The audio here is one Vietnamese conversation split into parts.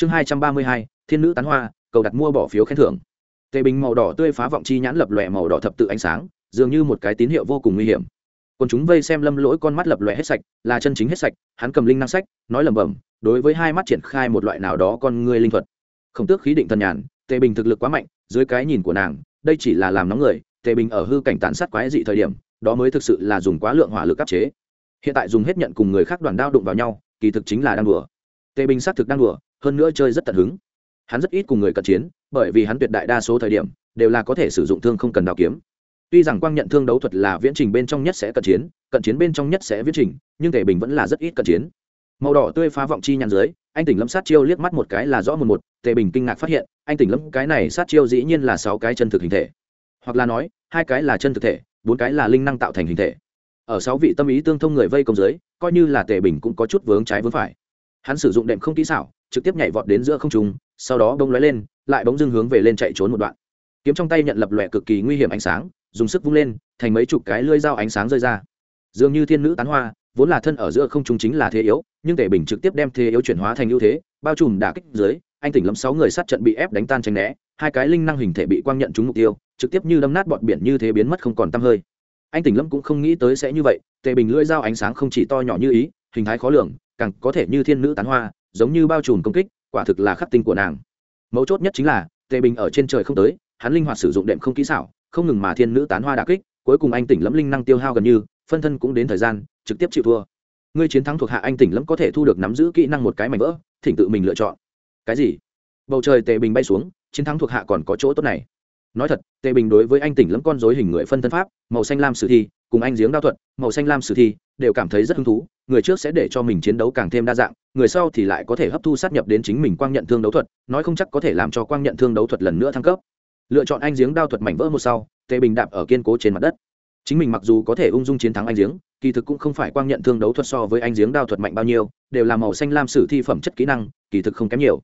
chương hai trăm ba mươi hai, thiên nữ tán hoa, cầu đặt mua bỏ phiếu khen thưởng. Tề bình màu đỏ tươi phá vọng chi nhãn lập lòe màu đỏ thập tự ánh sáng, dường như một cái tín hiệu vô cùng nguy hiểm. Còn chúng vây xem lâm lỗi con mắt lập lòe hết sạch, là chân chính hết sạch, hắn cầm linh năng sách, nói lẩm bẩm, đối với hai mắt triển khai một loại nào đó con ngươi linh thuật. Không tước khí định thần nhàn, tề bình thực lực quá mạnh, dưới cái nhìn của nàng, đây chỉ là làm nóng người, tề bình ở hư cảnh tàn sát quái dị thời điểm, đó mới thực sự là dùng quá lượng hỏa lực áp chế. Hiện tại dùng hết nhận cùng người khác đoàn đao đụng vào nhau, kỳ thực chính là đang đùa. Tề bình xác thực đang đùa hơn nữa chơi rất tận hứng. Hắn rất ít cùng người cận chiến, bởi vì hắn tuyệt đại đa số thời điểm đều là có thể sử dụng thương không cần đào kiếm. Tuy rằng quang nhận thương đấu thuật là viễn trình bên trong nhất sẽ cận chiến cận chiến bên trong nhất sẽ viễn trình, nhưng tề bình vẫn là rất ít cận chiến. Màu đỏ tươi phá vọng chi nhăn dưới, anh tỉnh lâm sát chiêu liếc mắt một cái là rõ một một tề bình kinh ngạc phát hiện, anh tỉnh lâm cái này sát chiêu dĩ nhiên là sáu cái chân thực hình thể. Hoặc là nói, hai cái là chân thực thể, bốn cái là linh năng tạo thành hình thể. Ở sáu vị tâm ý tương thông người vây công dưới, coi như là tề bình cũng có chút vướng trái vướng phải. Hắn sử dụng đệm không kỹ xảo trực tiếp nhảy vọt đến giữa không trung, sau đó bông lóe lên, lại bỗng dưng hướng về lên chạy trốn một đoạn. Kiếm trong tay nhận lập lòe cực kỳ nguy hiểm ánh sáng, dùng sức vung lên, thành mấy chục cái lưỡi dao ánh sáng rơi ra. Dường như thiên nữ tán hoa, vốn là thân ở giữa không trung chính là thế yếu, nhưng tề bình trực tiếp đem thế yếu chuyển hóa thành ưu thế, bao trùm đả kích dưới, anh tỉnh lâm sáu người sát trận bị ép đánh tan tranh né, hai cái linh năng hình thể bị quang nhận trúng mục tiêu, trực tiếp như đâm nát bọn biển như thế biến mất không còn tăm hơi. Anh tỉnh lâm cũng không nghĩ tới sẽ như vậy tề bình lưỡi dao ánh sáng không chỉ to nhỏ như ý, hình thái khó lường, càng có thể như thiên nữ tán hoa giống như bao trùm công kích, quả thực là khắc tinh của nàng. Mấu chốt nhất chính là, tề bình ở trên trời không tới, hắn linh hoạt sử dụng đệm không kỹ xảo, không ngừng mà thiên nữ tán hoa đà kích, cuối cùng anh tỉnh lẫm linh năng tiêu hao gần như, phân thân cũng đến thời gian, trực tiếp chịu thua. Ngươi chiến thắng thuộc hạ anh tỉnh lẫm có thể thu được nắm giữ kỹ năng một cái mảnh vỡ, thỉnh tự mình lựa chọn. Cái gì? Bầu trời tề bình bay xuống, chiến thắng thuộc hạ còn có chỗ tốt này. Nói thật, tề bình đối với anh tỉnh lẫm con dối hình người phân thân pháp, màu xanh lam sử thi, cùng anh giếng đao thuật, màu xanh lam sử thi, đều cảm thấy rất hứng thú người trước sẽ để cho mình chiến đấu càng thêm đa dạng, người sau thì lại có thể hấp thu sát nhập đến chính mình quang nhận thương đấu thuật, nói không chắc có thể làm cho quang nhận thương đấu thuật lần nữa thăng cấp. Lựa chọn anh giếng đao thuật mảnh vỡ một sau, tề bình đạp ở kiên cố trên mặt đất. Chính mình mặc dù có thể ung dung chiến thắng anh giếng, kỳ thực cũng không phải quang nhận thương đấu thuật so với anh giếng đao thuật mạnh bao nhiêu, đều là màu xanh lam sử thi phẩm chất kỹ năng, kỳ thực không kém nhiều.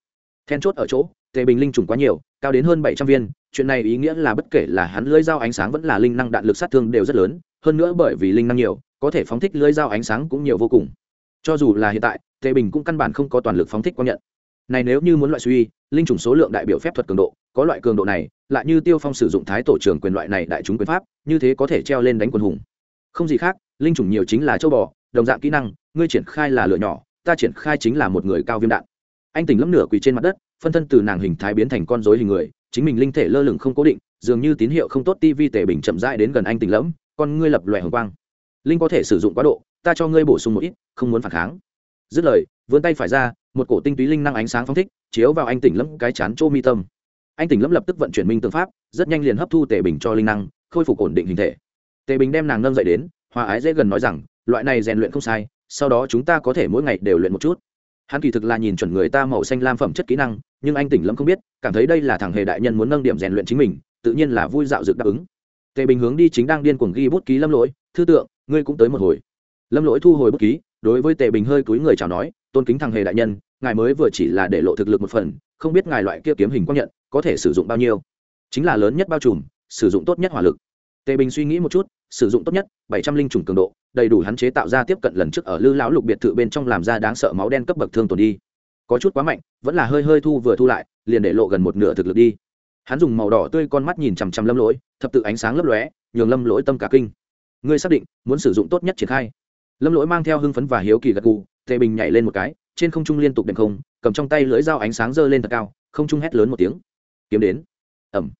Then chốt ở chỗ, tề bình linh trùng quá nhiều, cao đến hơn bảy trăm viên, chuyện này ý nghĩa là bất kể là hắn lưỡi dao ánh sáng vẫn là linh năng đạn lực sát thương đều rất lớn, hơn nữa bởi vì linh năng nhiều có thể phóng thích lưỡi dao ánh sáng cũng nhiều vô cùng. Cho dù là hiện tại, tề bình cũng căn bản không có toàn lực phóng thích quang nhận. Này nếu như muốn loại suy, linh chủng số lượng đại biểu phép thuật cường độ, có loại cường độ này, lại như tiêu phong sử dụng thái tổ trưởng quyền loại này đại chúng quyền pháp, như thế có thể treo lên đánh quân hùng. Không gì khác, linh chủng nhiều chính là châu bò, đồng dạng kỹ năng, ngươi triển khai là lửa nhỏ, ta triển khai chính là một người cao viêm đạn. Anh tỉnh lấm nửa quỳ trên mặt đất, phân thân từ nàng hình thái biến thành con dối hình người, chính mình linh thể lơ lửng không cố định, dường như tín hiệu không tốt tivi tề bình chậm rãi đến gần anh tỉnh lẫm, con ngươi lập loại hồng quang linh có thể sử dụng quá độ, ta cho ngươi bổ sung một ít, không muốn phản kháng. Dứt lời, vươn tay phải ra, một cổ tinh túy linh năng ánh sáng phóng thích, chiếu vào anh tỉnh lâm cái chán chỗ mi tâm. Anh tỉnh lâm lập tức vận chuyển minh tương pháp, rất nhanh liền hấp thu tề bình cho linh năng, khôi phục ổn định hình thể. Tề bình đem nàng nâng dậy đến, hòa ái dễ gần nói rằng, loại này rèn luyện không sai, sau đó chúng ta có thể mỗi ngày đều luyện một chút. Hắn kỳ thực là nhìn chuẩn người ta màu xanh lam phẩm chất kỹ năng, nhưng anh tỉnh lâm không biết, cảm thấy đây là thằng hề đại nhân muốn nâng điểm rèn luyện chính mình, tự nhiên là vui dạo dược đáp ứng. Tề bình hướng đi chính đang điên cuồng ghi bút ký lâm lỗi thư tượng, ngươi cũng tới một hồi. Lâm lỗi thu hồi bút ký, đối với tề bình hơi cúi người chào nói, tôn kính thằng hề đại nhân, ngài mới vừa chỉ là để lộ thực lực một phần, không biết ngài loại kia kiếm hình quang nhận, có thể sử dụng bao nhiêu? Chính là lớn nhất bao trùm, sử dụng tốt nhất hỏa lực. Tề bình suy nghĩ một chút, sử dụng tốt nhất, bảy trăm linh trùng cường độ, đầy đủ hắn chế tạo ra tiếp cận lần trước ở lư lão lục biệt thự bên trong làm ra đáng sợ máu đen cấp bậc thương tổn đi. Có chút quá mạnh, vẫn là hơi hơi thu vừa thu lại, liền để lộ gần một nửa thực lực đi. Hắn dùng màu đỏ tươi con mắt nhìn chằm chằm lâm lỗi, thập tự ánh sáng lấp lóe, nhường lâm lỗi tâm cả kinh ngươi xác định muốn sử dụng tốt nhất triển khai. Lâm lỗi mang theo hưng phấn và hiếu kỳ gật gù, tề bình nhảy lên một cái, trên không trung liên tục đệm không, cầm trong tay lưỡi dao ánh sáng dơ lên thật cao, không trung hét lớn một tiếng. Kiếm đến. Ẩm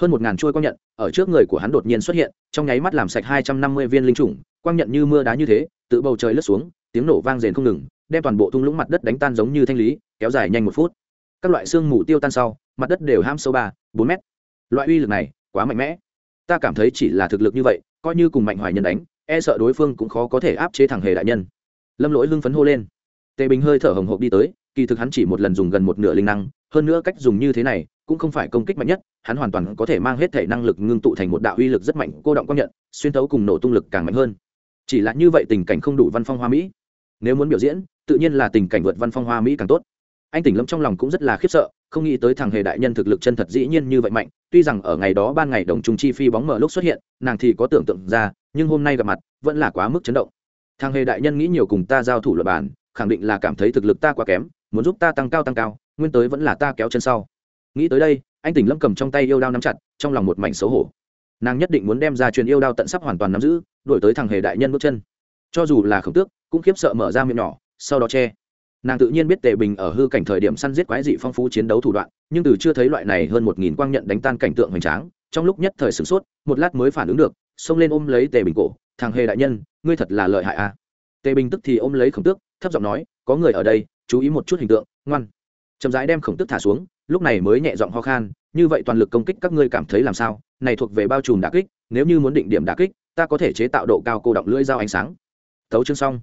hơn một ngàn trôi quang nhận, ở trước người của hắn đột nhiên xuất hiện, trong nháy mắt làm sạch hai trăm năm mươi viên linh trùng, quang nhận như mưa đá như thế, tự bầu trời lướt xuống, tiếng nổ vang rền không ngừng, đem toàn bộ thung lũng mặt đất đánh tan giống như thanh lý, kéo dài nhanh một phút. Các loại xương mù tiêu tan sau, mặt đất đều ham sâu ba, bốn mét. Loại uy lực này, quá mạnh mẽ. Ta cảm thấy chỉ là thực lực như vậy coi như cùng mạnh hoài nhân đánh e sợ đối phương cũng khó có thể áp chế thằng hề đại nhân. Lâm lỗi hưng phấn hô lên. Tề bình hơi thở hồng hộc đi tới, kỳ thực hắn chỉ một lần dùng gần một nửa linh năng, hơn nữa cách dùng như thế này cũng không phải công kích mạnh nhất, hắn hoàn toàn có thể mang hết thể năng lực ngưng tụ thành một đạo uy lực rất mạnh, cô động công nhận, xuyên tấu cùng nổ tung lực càng mạnh hơn. Chỉ là như vậy tình cảnh không đủ văn phong hoa mỹ. Nếu muốn biểu diễn, tự nhiên là tình cảnh vượt văn phong hoa mỹ càng tốt anh tỉnh lâm trong lòng cũng rất là khiếp sợ, không nghĩ tới thằng hề đại nhân thực lực chân thật dĩ nhiên như vậy mạnh. Tuy rằng ở ngày đó ban ngày đồng trung chi phi bóng mở lúc xuất hiện, nàng thì có tưởng tượng ra, nhưng hôm nay gặp mặt, vẫn là quá mức chấn động. Thằng hề đại nhân nghĩ nhiều cùng ta giao thủ luật bản khẳng định là cảm thấy thực lực ta quá kém, muốn giúp ta tăng cao tăng cao, nguyên tới vẫn là ta kéo chân sau. Nghĩ tới đây, anh tỉnh lâm cầm trong tay yêu đao nắm chặt, trong lòng một mảnh xấu hổ. Nàng nhất định muốn đem ra truyền yêu đao tận sắp hoàn toàn nắm giữ đổi tới thằng hề đại nhân bước chân. Cho dù là khổng tước, cũng khiếp sợ mở ra miệng nhỏ, sau đó che nàng tự nhiên biết tề bình ở hư cảnh thời điểm săn giết quái dị phong phú chiến đấu thủ đoạn, nhưng từ chưa thấy loại này hơn một nghìn quang nhận đánh tan cảnh tượng hoành tráng, trong lúc nhất thời sửng sốt, một lát mới phản ứng được, xông lên ôm lấy tề bình cổ, thằng hề đại nhân, ngươi thật là lợi hại a. À. tề bình tức thì ôm lấy khổng tước, thấp giọng nói, có người ở đây, chú ý một chút hình tượng, ngoan. Chậm rãi đem khổng tước thả xuống, lúc này mới nhẹ giọng ho khan, như vậy toàn lực công kích các ngươi cảm thấy làm sao? Này thuộc về bao trùm đả kích, nếu như muốn định điểm đả kích, ta có thể chế tạo độ cao cô động lưỡi dao ánh sáng. Tấu chương xong.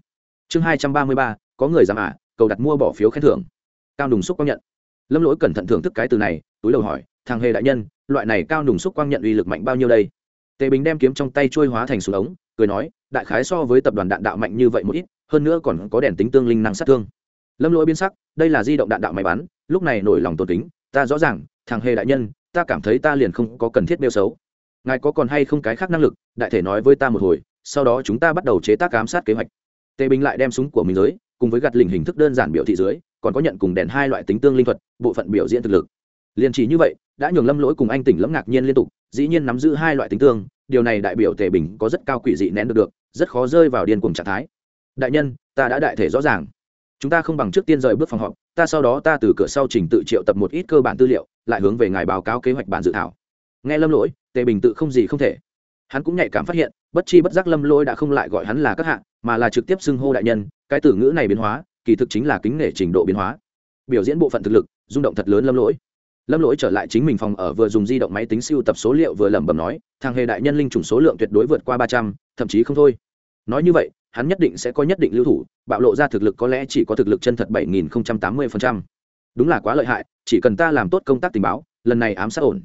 Chương hai trăm ba mươi ba, có người giảm ả à? Cầu đặt mua bỏ phiếu khen thưởng. Cao nùng xúc quang nhận. Lâm lỗi cẩn thận thưởng thức cái từ này, túi đầu hỏi, thằng hề đại nhân, loại này cao nùng xúc quang nhận uy lực mạnh bao nhiêu đây? Tề bình đem kiếm trong tay trôi hóa thành súng ống, cười nói, đại khái so với tập đoàn đạn đạo mạnh như vậy một ít, hơn nữa còn có đèn tính tương linh năng sát thương. Lâm lỗi biến sắc, đây là di động đạn đạo máy bắn, lúc này nổi lòng tôn kính, ta rõ ràng, thằng hề đại nhân, ta cảm thấy ta liền không có cần thiết nêu xấu. Ngài có còn hay không cái khác năng lực, đại thể nói với ta một hồi, sau đó chúng ta bắt đầu chế tác ám sát kế hoạch. Tề bình lại đem súng của mình giới cùng với gạt lình hình thức đơn giản biểu thị dưới, còn có nhận cùng đèn hai loại tính tương linh thuật, bộ phận biểu diễn thực lực. Liền chỉ như vậy, đã nhường lâm lỗi cùng anh tỉnh lẫm ngạc nhiên liên tục, dĩ nhiên nắm giữ hai loại tính tương, điều này đại biểu tề bình có rất cao quỷ dị nén được được, rất khó rơi vào điên cùng trạng thái. Đại nhân, ta đã đại thể rõ ràng. Chúng ta không bằng trước tiên rời bước phòng họp, ta sau đó ta từ cửa sau trình tự triệu tập một ít cơ bản tư liệu, lại hướng về ngài báo cáo kế hoạch bản dự thảo. Nghe lâm lỗi, tề bình tự không gì không thể. Hắn cũng nhạy cảm phát hiện bất chi bất giác lâm lỗi đã không lại gọi hắn là các hạ, mà là trực tiếp xưng hô đại nhân cái từ ngữ này biến hóa kỳ thực chính là kính nể trình độ biến hóa. Biểu diễn bộ phận thực lực rung động thật lớn lâm lỗi. Lâm lỗi trở lại chính mình phòng ở vừa dùng di động máy tính siêu tập số liệu vừa lẩm bẩm nói thằng hề đại nhân linh chủng số lượng tuyệt đối vượt qua ba trăm thậm chí không thôi. Nói như vậy hắn nhất định sẽ có nhất định lưu thủ bạo lộ ra thực lực có lẽ chỉ có thực lực chân thật bảy nghìn tám mươi đúng là quá lợi hại chỉ cần ta làm tốt công tác tình báo lần này ám sát ổn.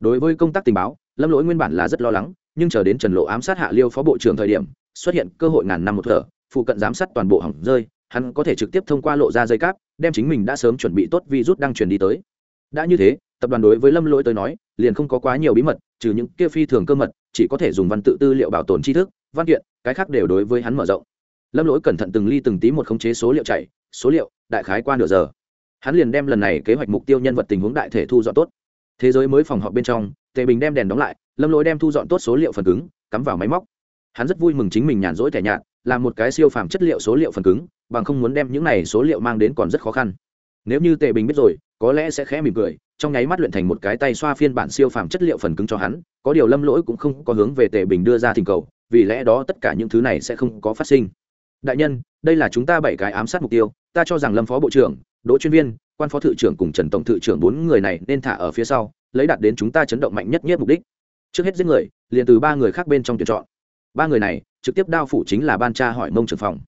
Đối với công tác tình báo lâm lỗi nguyên bản là rất lo lắng nhưng chờ đến trần lộ ám sát hạ liêu phó bộ trưởng thời điểm, xuất hiện cơ hội ngàn năm một thở, phụ cận giám sát toàn bộ hỏng rơi, hắn có thể trực tiếp thông qua lộ ra dây cáp, đem chính mình đã sớm chuẩn bị tốt virus đang truyền đi tới. Đã như thế, tập đoàn đối với lâm lỗi tới nói, liền không có quá nhiều bí mật, trừ những kia phi thường cơ mật, chỉ có thể dùng văn tự tư liệu bảo tồn tri thức, văn kiện, cái khác đều đối với hắn mở rộng. Lâm lỗi cẩn thận từng ly từng tí một khống chế số liệu chạy, số liệu, đại khái qua nửa giờ. Hắn liền đem lần này kế hoạch mục tiêu nhân vật tình huống đại thể thu dọn tốt. Thế giới mới phòng họp bên trong, tề bình đem đèn đóng lại lâm lỗi đem thu dọn tốt số liệu phần cứng, cắm vào máy móc. Hắn rất vui mừng chính mình nhàn rỗi thẻ nhạt, là một cái siêu phàm chất liệu số liệu phần cứng, bằng không muốn đem những này số liệu mang đến còn rất khó khăn. Nếu như tề bình biết rồi, có lẽ sẽ khẽ mỉm cười, trong nháy mắt luyện thành một cái tay xoa phiên bản siêu phàm chất liệu phần cứng cho hắn, có điều lâm lỗi cũng không có hướng về tề bình đưa ra thỉnh cầu, vì lẽ đó tất cả những thứ này sẽ không có phát sinh. Đại nhân, đây là chúng ta bảy cái ám sát mục tiêu, ta cho rằng lâm phó bộ trưởng, đỗ chuyên viên, quan phó thự trưởng cùng trần tổng thự trưởng bốn người này nên thả ở phía sau, lấy đạt đến chúng ta chấn động mạnh nhất nhất mục đích trước hết giết người, liền từ ba người khác bên trong tuyển chọn. Ba người này, trực tiếp đao phủ chính là ban cha hỏi mông trưởng phòng.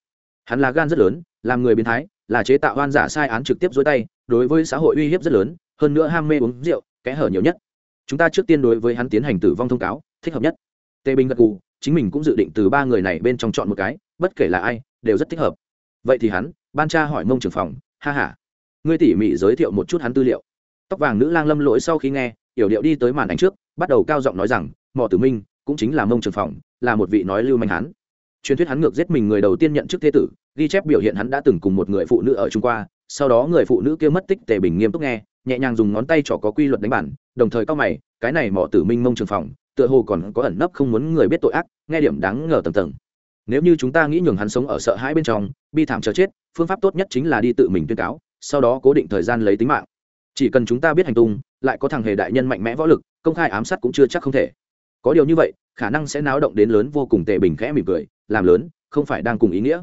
Hắn là gan rất lớn, làm người biến thái, là chế tạo oan giả sai án trực tiếp dối tay, đối với xã hội uy hiếp rất lớn, hơn nữa ham mê uống rượu, kẽ hở nhiều nhất. Chúng ta trước tiên đối với hắn tiến hành tử vong thông cáo, thích hợp nhất. Tề bình gật cù chính mình cũng dự định từ ba người này bên trong chọn một cái, bất kể là ai, đều rất thích hợp. Vậy thì hắn, ban cha hỏi mông trưởng phòng, ha h a ngươi tỉ mỉ giới thiệu một chút hắn tư liệu. Tóc vàng nữ lang lâm lỗi sau khi nghe, yểu điệu đi tới màn ảnh trước bắt đầu cao giọng nói rằng mỏ tử minh, cũng chính là mông trường phòng, là một vị nói lưu manh hán. truyền thuyết hắn ngược giết mình người đầu tiên nhận chức thế tử, ghi chép biểu hiện hắn đã từng cùng một người phụ nữ ở trung qua, sau đó người phụ nữ kia mất tích, tề bình nghiêm túc nghe, nhẹ nhàng dùng ngón tay trỏ có quy luật đánh bản, đồng thời cao mày, cái này mỏ tử minh mông trường phòng, tựa hồ còn có ẩn nấp không muốn người biết tội ác, nghe điểm đáng ngờ tầng tầng nếu như chúng ta nghĩ nhường hắn sống ở sợ hãi bên trong, bi thảm chờ chết, phương pháp tốt nhất chính là đi tự mình tuyên cáo, sau đó cố định thời gian lấy tính mạng chỉ cần chúng ta biết hành tung lại có thằng hề đại nhân mạnh mẽ võ lực, công khai ám sát cũng chưa chắc không thể. Có điều như vậy, khả năng sẽ náo động đến lớn vô cùng tệ bình khẽ mỉm cười, làm lớn, không phải đang cùng ý nghĩa.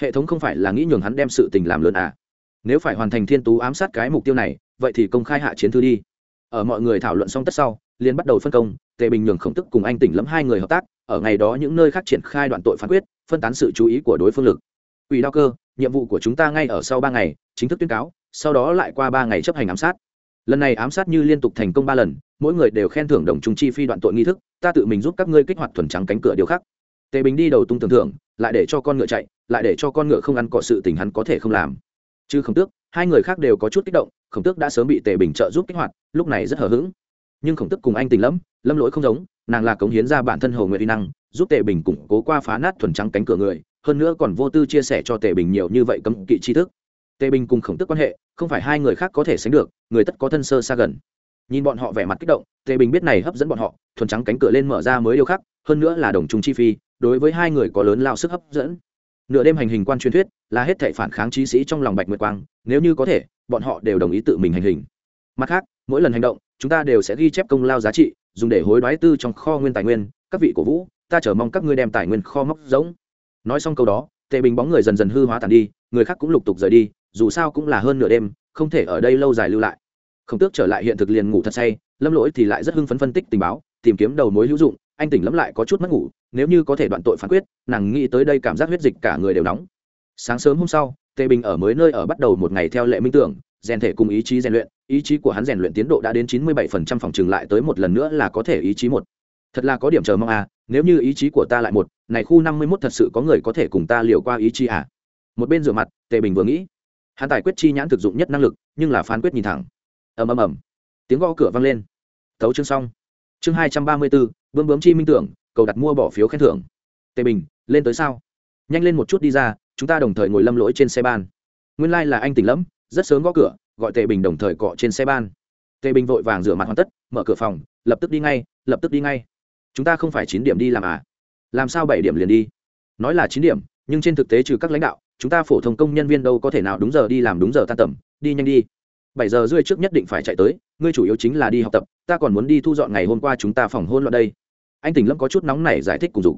Hệ thống không phải là nghĩ nhường hắn đem sự tình làm lớn à? Nếu phải hoàn thành thiên tú ám sát cái mục tiêu này, vậy thì công khai hạ chiến thư đi. Ở mọi người thảo luận xong tất sau liên bắt đầu phân công, tề bình nhường khổng tức cùng anh tỉnh lẫm hai người hợp tác, ở ngày đó những nơi khác triển khai đoạn tội phán quyết, phân tán sự chú ý của đối phương lực. Ủy đao cơ, nhiệm vụ của chúng ta ngay ở sau ba ngày, chính thức tuyên cáo, sau đó lại qua ba ngày chấp hành ám sát lần này ám sát như liên tục thành công ba lần, mỗi người đều khen thưởng đồng trung chi phi đoạn tội nghi thức, ta tự mình giúp các ngươi kích hoạt thuần trắng cánh cửa điều khác. Tề bình đi đầu tung tưởng thưởng, lại để cho con ngựa chạy, lại để cho con ngựa không ăn cọ sự tình hắn có thể không làm. Chứ khổng tước, hai người khác đều có chút kích động, khổng tước đã sớm bị tề bình trợ giúp kích hoạt, lúc này rất hờ hững. Nhưng khổng tước cùng anh tình lẫm, lâm lỗi không giống, nàng là cống hiến ra bản thân hầu nguyện uy năng, giúp tề bình củng cố qua phá nát thuần trắng cánh cửa người, hơn nữa còn vô tư chia sẻ cho tề bình nhiều như vậy cấm kỵ tri thức tề bình cùng khổng tức quan hệ, không phải hai người khác có thể sánh được, người tất có thân sơ xa gần. Nhìn bọn họ vẻ mặt kích động, tề bình biết này hấp dẫn bọn họ, thuần trắng cánh cửa lên mở ra mới điều khác hơn nữa là đồng trùng chi phi, đối với hai người có lớn lao sức hấp dẫn. Nửa đêm hành hình quan truyền thuyết, là hết thể phản kháng trí sĩ trong lòng bạch nguyệt quang, nếu như có thể, bọn họ đều đồng ý tự mình hành hình. Mặt khác, mỗi lần hành động, chúng ta đều sẽ ghi chép công lao giá trị, dùng để hối đoái tư trong kho nguyên tài nguyên, các vị cổ vũ, ta chờ mong các ngươi đem tài nguyên kho móc giống nói xong câu đó, tề bình bóng người dần dần hư hóa tàn đi, người khác cũng lục tục rời đi dù sao cũng là hơn nửa đêm, không thể ở đây lâu dài lưu lại. Không tước trở lại hiện thực liền ngủ thật say, lâm lỗi thì lại rất hưng phấn phân tích tình báo, tìm kiếm đầu mối hữu dụng, anh tỉnh lẫm lại có chút mất ngủ, nếu như có thể đoạn tội phán quyết, nàng nghĩ tới đây cảm giác huyết dịch cả người đều nóng. Sáng sớm hôm sau, tề bình ở mới nơi ở bắt đầu một ngày theo lệ minh tưởng, rèn thể cùng ý chí rèn luyện, ý chí của hắn rèn luyện tiến độ đã đến chín mươi bảy phần trăm phòng trừng lại tới một lần nữa là có thể ý chí một. Thật là có điểm chờ mong à nếu như ý chí của ta lại một, này khu năm mươi mốt thật sự có người có thể cùng ta liều qua ý chí à? Một bên rửa mặt, tề bình vừa nghĩ hắn tài quyết chi nhãn thực dụng nhất năng lực, nhưng là phán quyết nhìn thẳng. Ầm ầm ầm. Tiếng gõ cửa vang lên. Tấu chương xong. Chương hai trăm ba mươi bốn bươm bướm chi minh tưởng, cầu đặt mua bỏ phiếu khen thưởng. Tề bình, lên tới sao? Nhanh lên một chút đi ra, chúng ta đồng thời ngồi lâm lỗi trên xe ban. Nguyên lai、like、là anh tỉnh lẫm, rất sớm gõ cửa, gọi tề bình đồng thời cọ trên xe ban. Tề bình vội vàng rửa mặt hoàn tất, mở cửa phòng, lập tức đi ngay, lập tức đi ngay. Chúng ta không phải chín điểm đi làm à? Làm sao bảy điểm liền đi? Nói là chín điểm, nhưng trên thực tế trừ các lãnh đạo chúng ta phổ thông công nhân viên đâu có thể nào đúng giờ đi làm đúng giờ tan tầm, đi nhanh đi. Bảy giờ rưỡi trước nhất định phải chạy tới, ngươi chủ yếu chính là đi học tập, ta còn muốn đi thu dọn ngày hôm qua chúng ta phòng hôn loạn đây. Anh tỉnh lâm có chút nóng nảy giải thích cùng dục.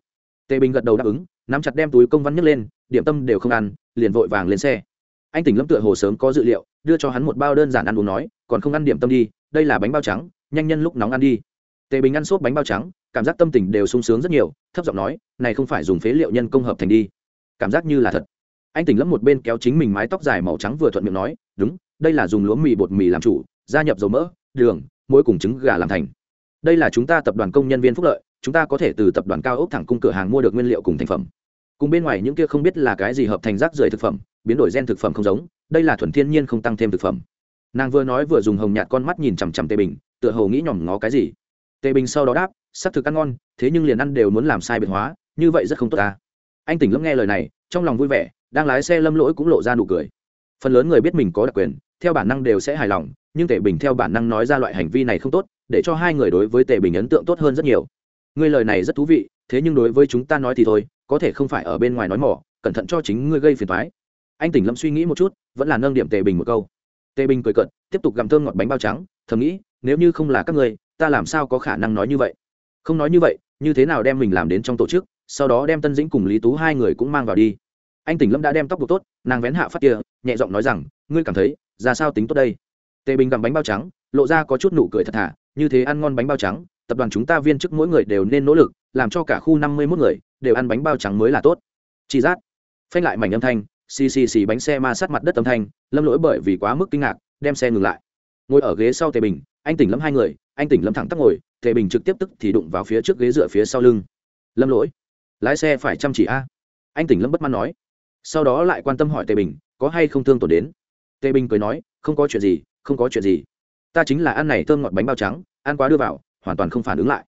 Tề bình gật đầu đáp ứng, nắm chặt đem túi công văn nhấc lên, điểm tâm đều không ăn, liền vội vàng lên xe. Anh tỉnh lâm tựa hồ sớm có dự liệu, đưa cho hắn một bao đơn giản ăn uống nói, còn không ăn điểm tâm đi, đây là bánh bao trắng, nhanh nhân lúc nóng ăn đi. Tề bình ăn xốp bánh bao trắng, cảm giác tâm tình đều sung sướng rất nhiều, thấp giọng nói, này không phải dùng phế liệu nhân công hợp thành đi. Cảm giác như là thật anh tỉnh lâm một bên kéo chính mình mái tóc dài màu trắng vừa thuận miệng nói, đúng, đây là dùng lúa mì bột mì làm chủ, gia nhập dầu mỡ, đường, muối cùng trứng gà làm thành. Đây là chúng ta tập đoàn công nhân viên phúc lợi, chúng ta có thể từ tập đoàn cao ốc thẳng cung cửa hàng mua được nguyên liệu cùng thành phẩm. Cùng bên ngoài những kia không biết là cái gì hợp thành rác rưởi thực phẩm, biến đổi gen thực phẩm không giống, đây là thuần thiên nhiên không tăng thêm thực phẩm. Nàng vừa nói vừa dùng hồng nhạt con mắt nhìn chằm chằm tề bình, tựa hồ nghĩ nhòm ngó cái gì. Tề bình sau đó đáp sắc thực ăn ngon, thế nhưng liền ăn đều muốn làm sai biệt hóa, như vậy rất không tốt ta. Anh tỉnh lâm nghe lời này, trong lòng vui vẻ đang lái xe lâm lỗi cũng lộ ra nụ cười. Phần lớn người biết mình có đặc quyền, theo bản năng đều sẽ hài lòng, nhưng tề bình theo bản năng nói ra loại hành vi này không tốt, để cho hai người đối với tề bình ấn tượng tốt hơn rất nhiều. Ngươi lời này rất thú vị, thế nhưng đối với chúng ta nói thì thôi, có thể không phải ở bên ngoài nói mỏ, cẩn thận cho chính ngươi gây phiền thoái anh tỉnh lâm suy nghĩ một chút, vẫn là nâng điểm tề bình một câu. Tề bình cười cận tiếp tục gặm thơm ngọt bánh bao trắng, thầm nghĩ, nếu như không là các ngươi, ta làm sao có khả năng nói như vậy? Không nói như vậy, như thế nào đem mình làm đến trong tổ chức, sau đó đem tân dĩnh cùng lý tú hai người cũng mang vào đi anh tỉnh lâm đã đem tóc buộc tốt, nàng vén hạ phát kia, nhẹ giọng nói rằng, ngươi cảm thấy, ra sao tính tốt đây? Tề bình gặm bánh bao trắng, lộ ra có chút nụ cười thật thà, như thế ăn ngon bánh bao trắng, tập đoàn chúng ta viên chức mỗi người đều nên nỗ lực, làm cho cả khu năm mươi mốt người đều ăn bánh bao trắng mới là tốt. Chi giác. Phanh lại mảnh âm thanh, xì xì xì bánh xe ma sát mặt đất âm thanh, lâm lỗi bởi vì quá mức kinh ngạc, đem xe ngừng lại. Ngồi ở ghế sau tề bình, anh tỉnh lâm hai người, anh tỉnh lâm thẳng tắp ngồi, tề bình trực tiếp tức thì đụng vào phía trước ghế dựa phía sau lưng. Lâm lỗi, lái xe phải chăm chỉ a. Anh tỉnh lâm bất mãn nói sau đó lại quan tâm hỏi tề bình, có hay không thương tổn đến? Tề bình cười nói, không có chuyện gì, không có chuyện gì. Ta chính là ăn này thơm ngọt bánh bao trắng, ăn quá đưa vào, hoàn toàn không phản ứng lại.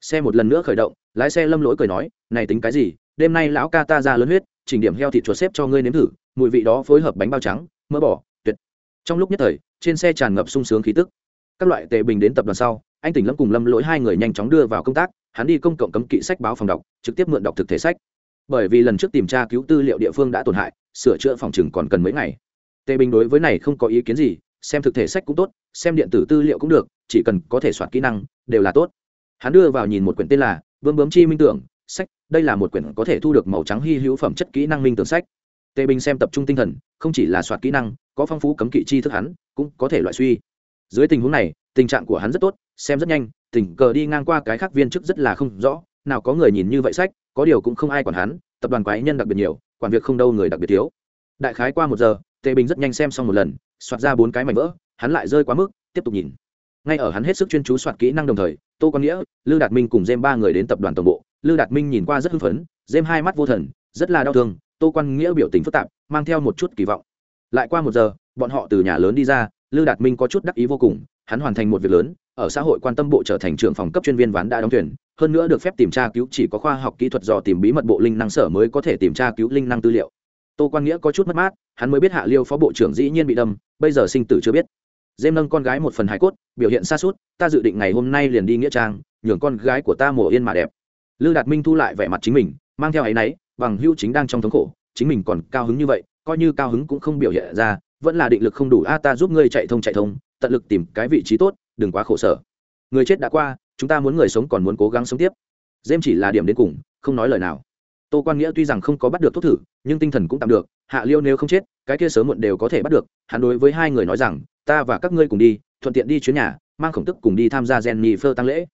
Xe một lần nữa khởi động, lái xe lâm lỗi cười nói, này tính cái gì, đêm nay lão ca ta ra lớn huyết, chỉnh điểm heo thịt chuột xếp cho ngươi nếm thử, mùi vị đó phối hợp bánh bao trắng, mỡ bỏ tuyệt. Trong lúc nhất thời, trên xe tràn ngập sung sướng khí tức. Các loại tề bình đến tập đoàn sau, anh tỉnh lâm cùng lâm lỗi hai người nhanh chóng đưa vào công tác, hắn đi công cộng cấm kỵ sách báo phòng đọc, trực tiếp mượn đọc thực thể sách bởi vì lần trước tìm tra cứu tư liệu địa phương đã tổn hại, sửa chữa phòng chừng còn cần mấy ngày. Tề bình đối với này không có ý kiến gì, xem thực thể sách cũng tốt, xem điện tử tư liệu cũng được, chỉ cần có thể soạt kỹ năng, đều là tốt. Hắn đưa vào nhìn một quyển tên là vương bướm chi minh tưởng, sách, đây là một quyển có thể thu được màu trắng hy hữu phẩm chất kỹ năng minh tưởng sách. Tề bình xem tập trung tinh thần, không chỉ là soạt kỹ năng, có phong phú cấm kỵ chi thức hắn, cũng có thể loại suy. Dưới tình huống này, tình trạng của hắn rất tốt, xem rất nhanh, tình cờ đi ngang qua cái khác viên chức rất là không rõ nào có người nhìn như vậy sách, có điều cũng không ai quản hắn, tập đoàn quái nhân đặc biệt nhiều, quản việc không đâu người đặc biệt thiếu. Đại khái qua một giờ, tề bình rất nhanh xem xong một lần, soạt ra bốn cái mảnh vỡ, hắn lại rơi quá mức, tiếp tục nhìn. Ngay ở hắn hết sức chuyên chú soạt kỹ năng đồng thời, tô quang nghĩa, lư đạt minh cùng dêm ba người đến tập đoàn tổng bộ. Lư đạt minh nhìn qua rất hưng phấn, dêm hai mắt vô thần, rất là đau thương, tô quang nghĩa biểu tình phức tạp, mang theo một chút kỳ vọng. Lại qua một giờ, bọn họ từ nhà lớn đi ra, lư đạt minh có chút đắc ý vô cùng, hắn hoàn thành một việc lớn, ở xã hội quan tâm bộ trở thành trưởng phòng cấp chuyên viên ván đã đóng tuyển hơn nữa được phép tìm tra cứu chỉ có khoa học kỹ thuật dò tìm bí mật bộ linh năng sở mới có thể tìm tra cứu linh năng tư liệu. Tô quan nghĩa có chút mất mát, hắn mới biết hạ liêu phó bộ trưởng dĩ nhiên bị đâm, bây giờ sinh tử chưa biết. Dêm nâng con gái một phần hải cốt, biểu hiện xa suốt, ta dự định ngày hôm nay liền đi nghĩa trang, nhường con gái của ta mổ yên mà đẹp. Lư đạt minh thu lại vẻ mặt chính mình, mang theo áy náy, bằng hữu chính đang trong thống khổ, chính mình còn cao hứng như vậy, coi như cao hứng cũng không biểu hiện ra, vẫn là định lực không đủ, a, ta giúp ngươi chạy thông chạy thông, tận lực tìm cái vị trí tốt, đừng quá khổ sở. Người chết đã qua chúng ta muốn người sống còn muốn cố gắng sống tiếp. Dêm chỉ là điểm đến cùng, không nói lời nào. Tô quan nghĩa tuy rằng không có bắt được thuốc thử, nhưng tinh thần cũng tạm được, hạ liêu nếu không chết, cái kia sớm muộn đều có thể bắt được. Hắn đối với hai người nói rằng, ta và các ngươi cùng đi, thuận tiện đi chuyến nhà, mang khổng tức cùng đi tham gia gen nhì phơ tăng lễ.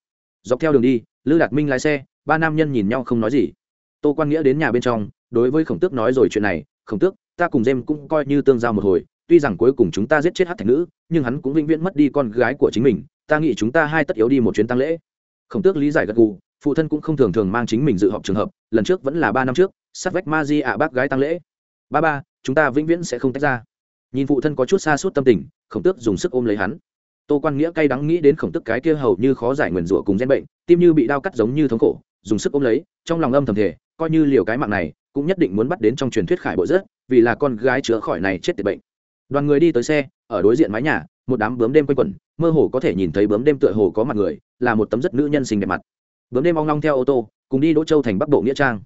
Dọc theo đường đi, lư đạt minh lái xe, ba nam nhân nhìn nhau không nói gì. Tô quan nghĩa đến nhà bên trong, đối với khổng tước nói rồi chuyện này, khổng tước, ta cùng jem cũng coi như tương giao một hồi, tuy rằng cuối cùng chúng ta giết chết hát thạch nữ, nhưng hắn cũng vĩnh viễn mất đi con gái của chính mình ta nghĩ chúng ta hai tất yếu đi một chuyến tăng lễ. Khổng tước lý giải gật gù phụ thân cũng không thường thường mang chính mình dự họp trường hợp lần trước vẫn là ba năm trước sát vách ma di ạ bác gái tăng lễ. Ba ba chúng ta vĩnh viễn sẽ không tách ra. Nhìn phụ thân có chút xa suốt tâm tình khổng tước dùng sức ôm lấy hắn. Tô quan nghĩa cay đắng nghĩ đến khổng tức cái kia hầu như khó giải nguyền rủa cùng gen bệnh tim như bị đau cắt giống như thống khổ dùng sức ôm lấy trong lòng âm thầm thể coi như liều cái mạng này cũng nhất định muốn bắt đến trong truyền thuyết khải bộ rớt, vì là con gái chữa khỏi này chết tiệt bệnh. Đoàn người đi tới xe ở đối diện mái nhà một đám bướm đêm quanh quẩn, mơ hồ có thể nhìn thấy bướm đêm tựa hồ có mặt người, là một tấm rất nữ nhân xinh đẹp mặt. Bướm đêm ong long theo ô tô, cùng đi đỗ châu thành bắc bộ nghĩa trang.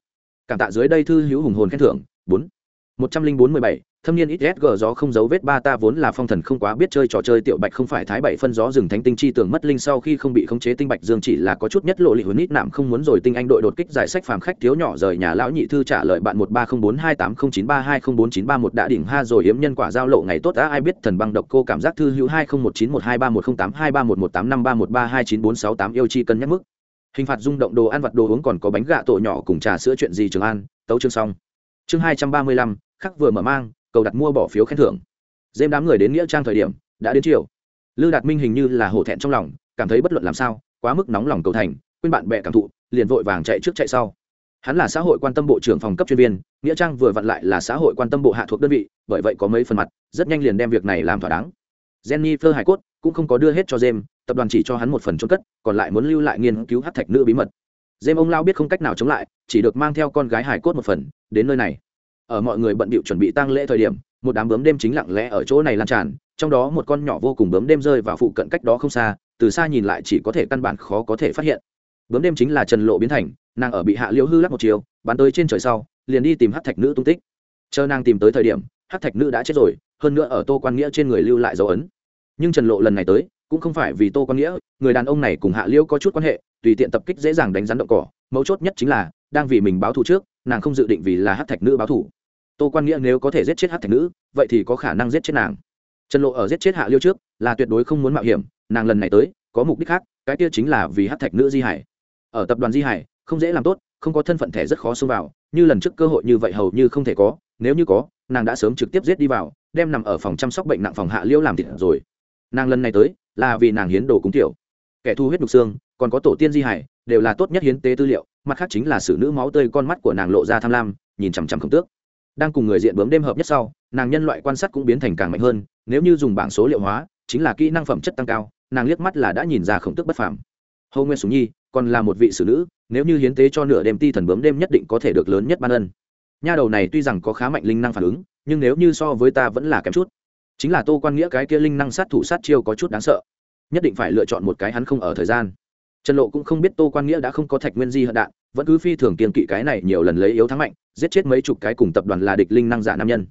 Cảm tạ dưới đây thư hữu hùng hồn khen thưởng, bốn. một trăm linh bốn mười bảy thâm niên ít sg gió không giấu vết ba ta vốn là phong thần không quá biết chơi trò chơi tiểu bạch không phải thái bảy phân gió rừng thánh tinh chi tưởng mất linh sau khi không bị khống chế tinh bạch dương chỉ là có chút nhất lộ lị huấn ít nạm không muốn rồi tinh anh đội đột kích giải sách phàm khách thiếu nhỏ rời nhà lão nhị thư trả lời bạn một ba không bốn hai tám không chín ba hai không bốn chín ba một đã đỉnh ha rồi hiếm nhân quả giao lộ ngày tốt đã ai biết thần băng độc cô cảm giác thư hữu hai không một chín một hai ba một không tám hai ba một một tám năm ba một ba hai chín bốn sáu tám yêu chi cân nhắc mức. Hình phạt rung động đồ ăn vặt đồ uống còn có bánh gạ tổ nhỏ cùng trà sữa chuyện gì trường an, tấu chương xong. Chương hai trăm ba mươi lăm, khắc vừa mở mang cầu đặt mua bỏ phiếu khen thưởng. Dêm đám người đến nghĩa trang thời điểm, đã đến chiều lư đạt minh hình như là hổ thẹn trong lòng, cảm thấy bất luận làm sao, quá mức nóng lòng cầu thành, quên bạn bè cảm thụ, liền vội vàng chạy trước chạy sau. Hắn là xã hội quan tâm bộ trưởng phòng cấp chuyên viên, nghĩa trang vừa vặn lại là xã hội quan tâm bộ hạ thuộc đơn vị, bởi vậy có mấy phần mặt, rất nhanh liền đem việc này làm thỏa đáng. Jenny phơ hải cốt cũng không có đưa hết cho jem tập đoàn chỉ cho hắn một phần trôn cất, còn lại muốn lưu lại nghiên cứu hát thạch nữ bí mật. Jem ông lao biết không cách nào chống lại, chỉ được mang theo con gái hải cốt một phần, đến nơi này ở mọi người bận bịu chuẩn bị tang lễ thời điểm, một đám bướm đêm chính lặng lẽ ở chỗ này lan tràn, trong đó một con nhỏ vô cùng bướm đêm rơi vào phụ cận cách đó không xa, từ xa nhìn lại chỉ có thể căn bản khó có thể phát hiện. Bướm đêm chính là trần lộ biến thành, nàng ở bị hạ liễu hư lắc một chiều, bắn tới trên trời sau, liền đi tìm hát thạch nữ tung tích. Chờ nàng tìm tới thời điểm hát thạch nữ đã chết rồi, hơn nữa ở tô quan nghĩa trên người lưu lại dấu ấn. Nhưng trần lộ lần này tới, cũng không phải vì tô quan nghĩa, người đàn ông này cùng hạ liễu có chút quan hệ, tùy tiện tập kích dễ dàng đánh rắn động cỏ, mấu chốt nhất chính là, đang vì mình báo thù trước, nàng không dự định vì là hát thạch nữ báo thù tô quan nghĩa nếu có thể giết chết hát thạch nữ, vậy thì có khả năng giết chết nàng. Trần lộ ở giết chết hạ liêu trước, là tuyệt đối không muốn mạo hiểm, nàng lần này tới, có mục đích khác, cái kia chính là vì hát thạch nữ di hải. Ở tập đoàn di hải, không dễ làm tốt, không có thân phận thẻ rất khó xông vào, như lần trước cơ hội như vậy hầu như không thể có, nếu như có, nàng đã sớm trực tiếp giết đi vào, đem nằm ở phòng chăm sóc bệnh nặng phòng hạ liêu làm thịt rồi. Nàng lần này tới, là vì nàng hiến đồ cúng tiểu. Kẻ thu huyết đục xương, còn có tổ tiên di hải, đều là tốt nhất hiến tế tư liệu, mặt khác chính là xử nữ máu tươi con mắt của nàng lộ ra tham lam, nhìn chằm chằm không tước đang cùng người diện bướm đêm hợp nhất sau, nàng nhân loại quan sát cũng biến thành càng mạnh hơn, nếu như dùng bảng số liệu hóa, chính là kỹ năng phẩm chất tăng cao, nàng liếc mắt là đã nhìn ra khổng tức bất phàm. Hầu nguyên sùng nhi, còn là một vị xử nữ, nếu như hiến tế cho nửa đêm ti thần bướm đêm nhất định có thể được lớn nhất ban ân. Nha đầu này tuy rằng có khá mạnh linh năng phản ứng, nhưng nếu như so với ta vẫn là kém chút. Chính là tô quan nghĩa cái kia linh năng sát thủ sát chiêu có chút đáng sợ. Nhất định phải lựa chọn một cái hắn không ở thời gian trần lộ cũng không biết tô quan nghĩa đã không có thạch nguyên di hận đạn, vẫn cứ phi thường kiên kỵ cái này nhiều lần lấy yếu thắng mạnh, giết chết mấy chục cái cùng tập đoàn là địch linh năng giả nam nhân.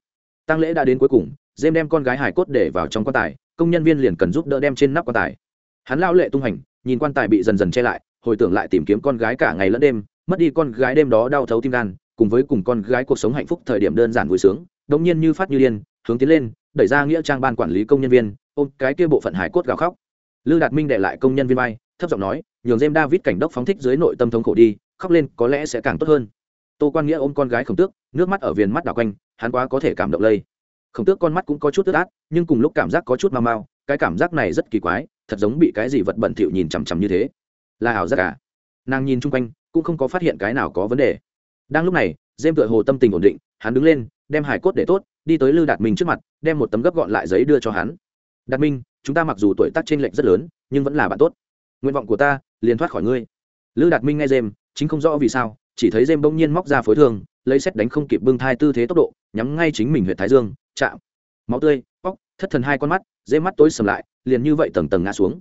Tăng lễ đã đến cuối cùng dêm đem con gái hải cốt để vào trong quan tài, công nhân viên liền cần giúp đỡ đem trên nắp quan tài. Hắn lao lệ tung hành, nhìn quan tài bị dần dần che lại, hồi tưởng lại tìm kiếm con gái cả ngày lẫn đêm, mất đi con gái đêm đó đau thấu tim gan, cùng với cùng con gái cuộc sống hạnh phúc thời điểm đơn giản vui sướng, đống nhiên như phát như điên, hướng tiến lên, đẩy ra nghĩa trang ban quản lý công nhân viên, ôm cái kia bộ phận hải cốt gào khóc. Lư đạt minh để lại công nhân viên bay thấp giọng nói nhường James David cảnh đốc phóng thích dưới nội tâm thống khổ đi, khóc lên có lẽ sẽ càng tốt hơn. Tô Quan Nghĩa ôm con gái Khổng Tước, nước mắt ở viền mắt đảo quanh, hắn quá có thể cảm động lây. Khổng Tước con mắt cũng có chút ướt át, nhưng cùng lúc cảm giác có chút mau mau, cái cảm giác này rất kỳ quái, thật giống bị cái gì vật bẩn thỉu nhìn chằm chằm như thế. Là ảo giác à? Nàng nhìn chung quanh, cũng không có phát hiện cái nào có vấn đề. Đang lúc này, James tựa hồ tâm tình ổn định, hắn đứng lên, đem hải cốt để tốt, đi tới Lư Đạt Minh trước mặt, đem một tấm gấp gọn lại giấy đưa cho hắn. Đạt Minh, chúng ta mặc dù tuổi tác chênh lệch rất lớn, nhưng vẫn là bạn tốt. Nguyện vọng của ta, liền thoát khỏi ngươi. Lữ đạt minh nghe dêm chính không rõ vì sao chỉ thấy dêm bỗng nhiên móc ra phối thương lấy xét đánh không kịp bưng thai tư thế tốc độ nhắm ngay chính mình huyện thái dương chạm. Máu tươi bóc, thất thần hai con mắt dêm mắt tối sầm lại liền như vậy tầng tầng ngã xuống.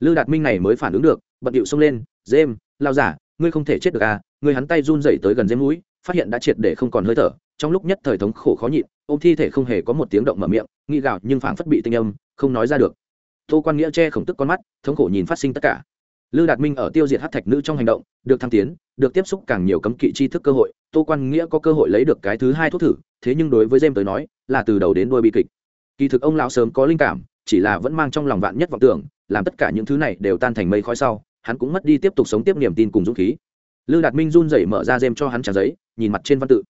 Lư đạt minh này mới phản ứng được bận điệu xông lên dêm lao giả ngươi không thể chết được à người hắn tay run dậy tới gần dêm mũi phát hiện đã triệt để không còn hơi thở. Trong lúc nhất thời thống khổ khó nhịn ôm thi thể không hề có một tiếng động mở miệng nghi gạo nhưng phảng phất bị tinh âm không nói ra được tô quan nghĩa che khổng tức con mắt, thống khổ nhìn phát sinh tất cả. Lư đạt minh ở tiêu diệt hát thạch nữ trong hành động, được thăng tiến, được tiếp xúc càng nhiều cấm kỵ tri thức cơ hội, tô quan nghĩa có cơ hội lấy được cái thứ hai thuốc thử, thế nhưng đối với jem tới nói, là từ đầu đến đôi bi kịch. Kỳ thực ông lão sớm có linh cảm, chỉ là vẫn mang trong lòng vạn nhất vọng tưởng, làm tất cả những thứ này đều tan thành mây khói sau, hắn cũng mất đi tiếp tục sống tiếp niềm tin cùng dũng khí. Lư đạt minh run rẩy mở ra jem cho hắn trả giấy, nhìn mặt trên văn tự.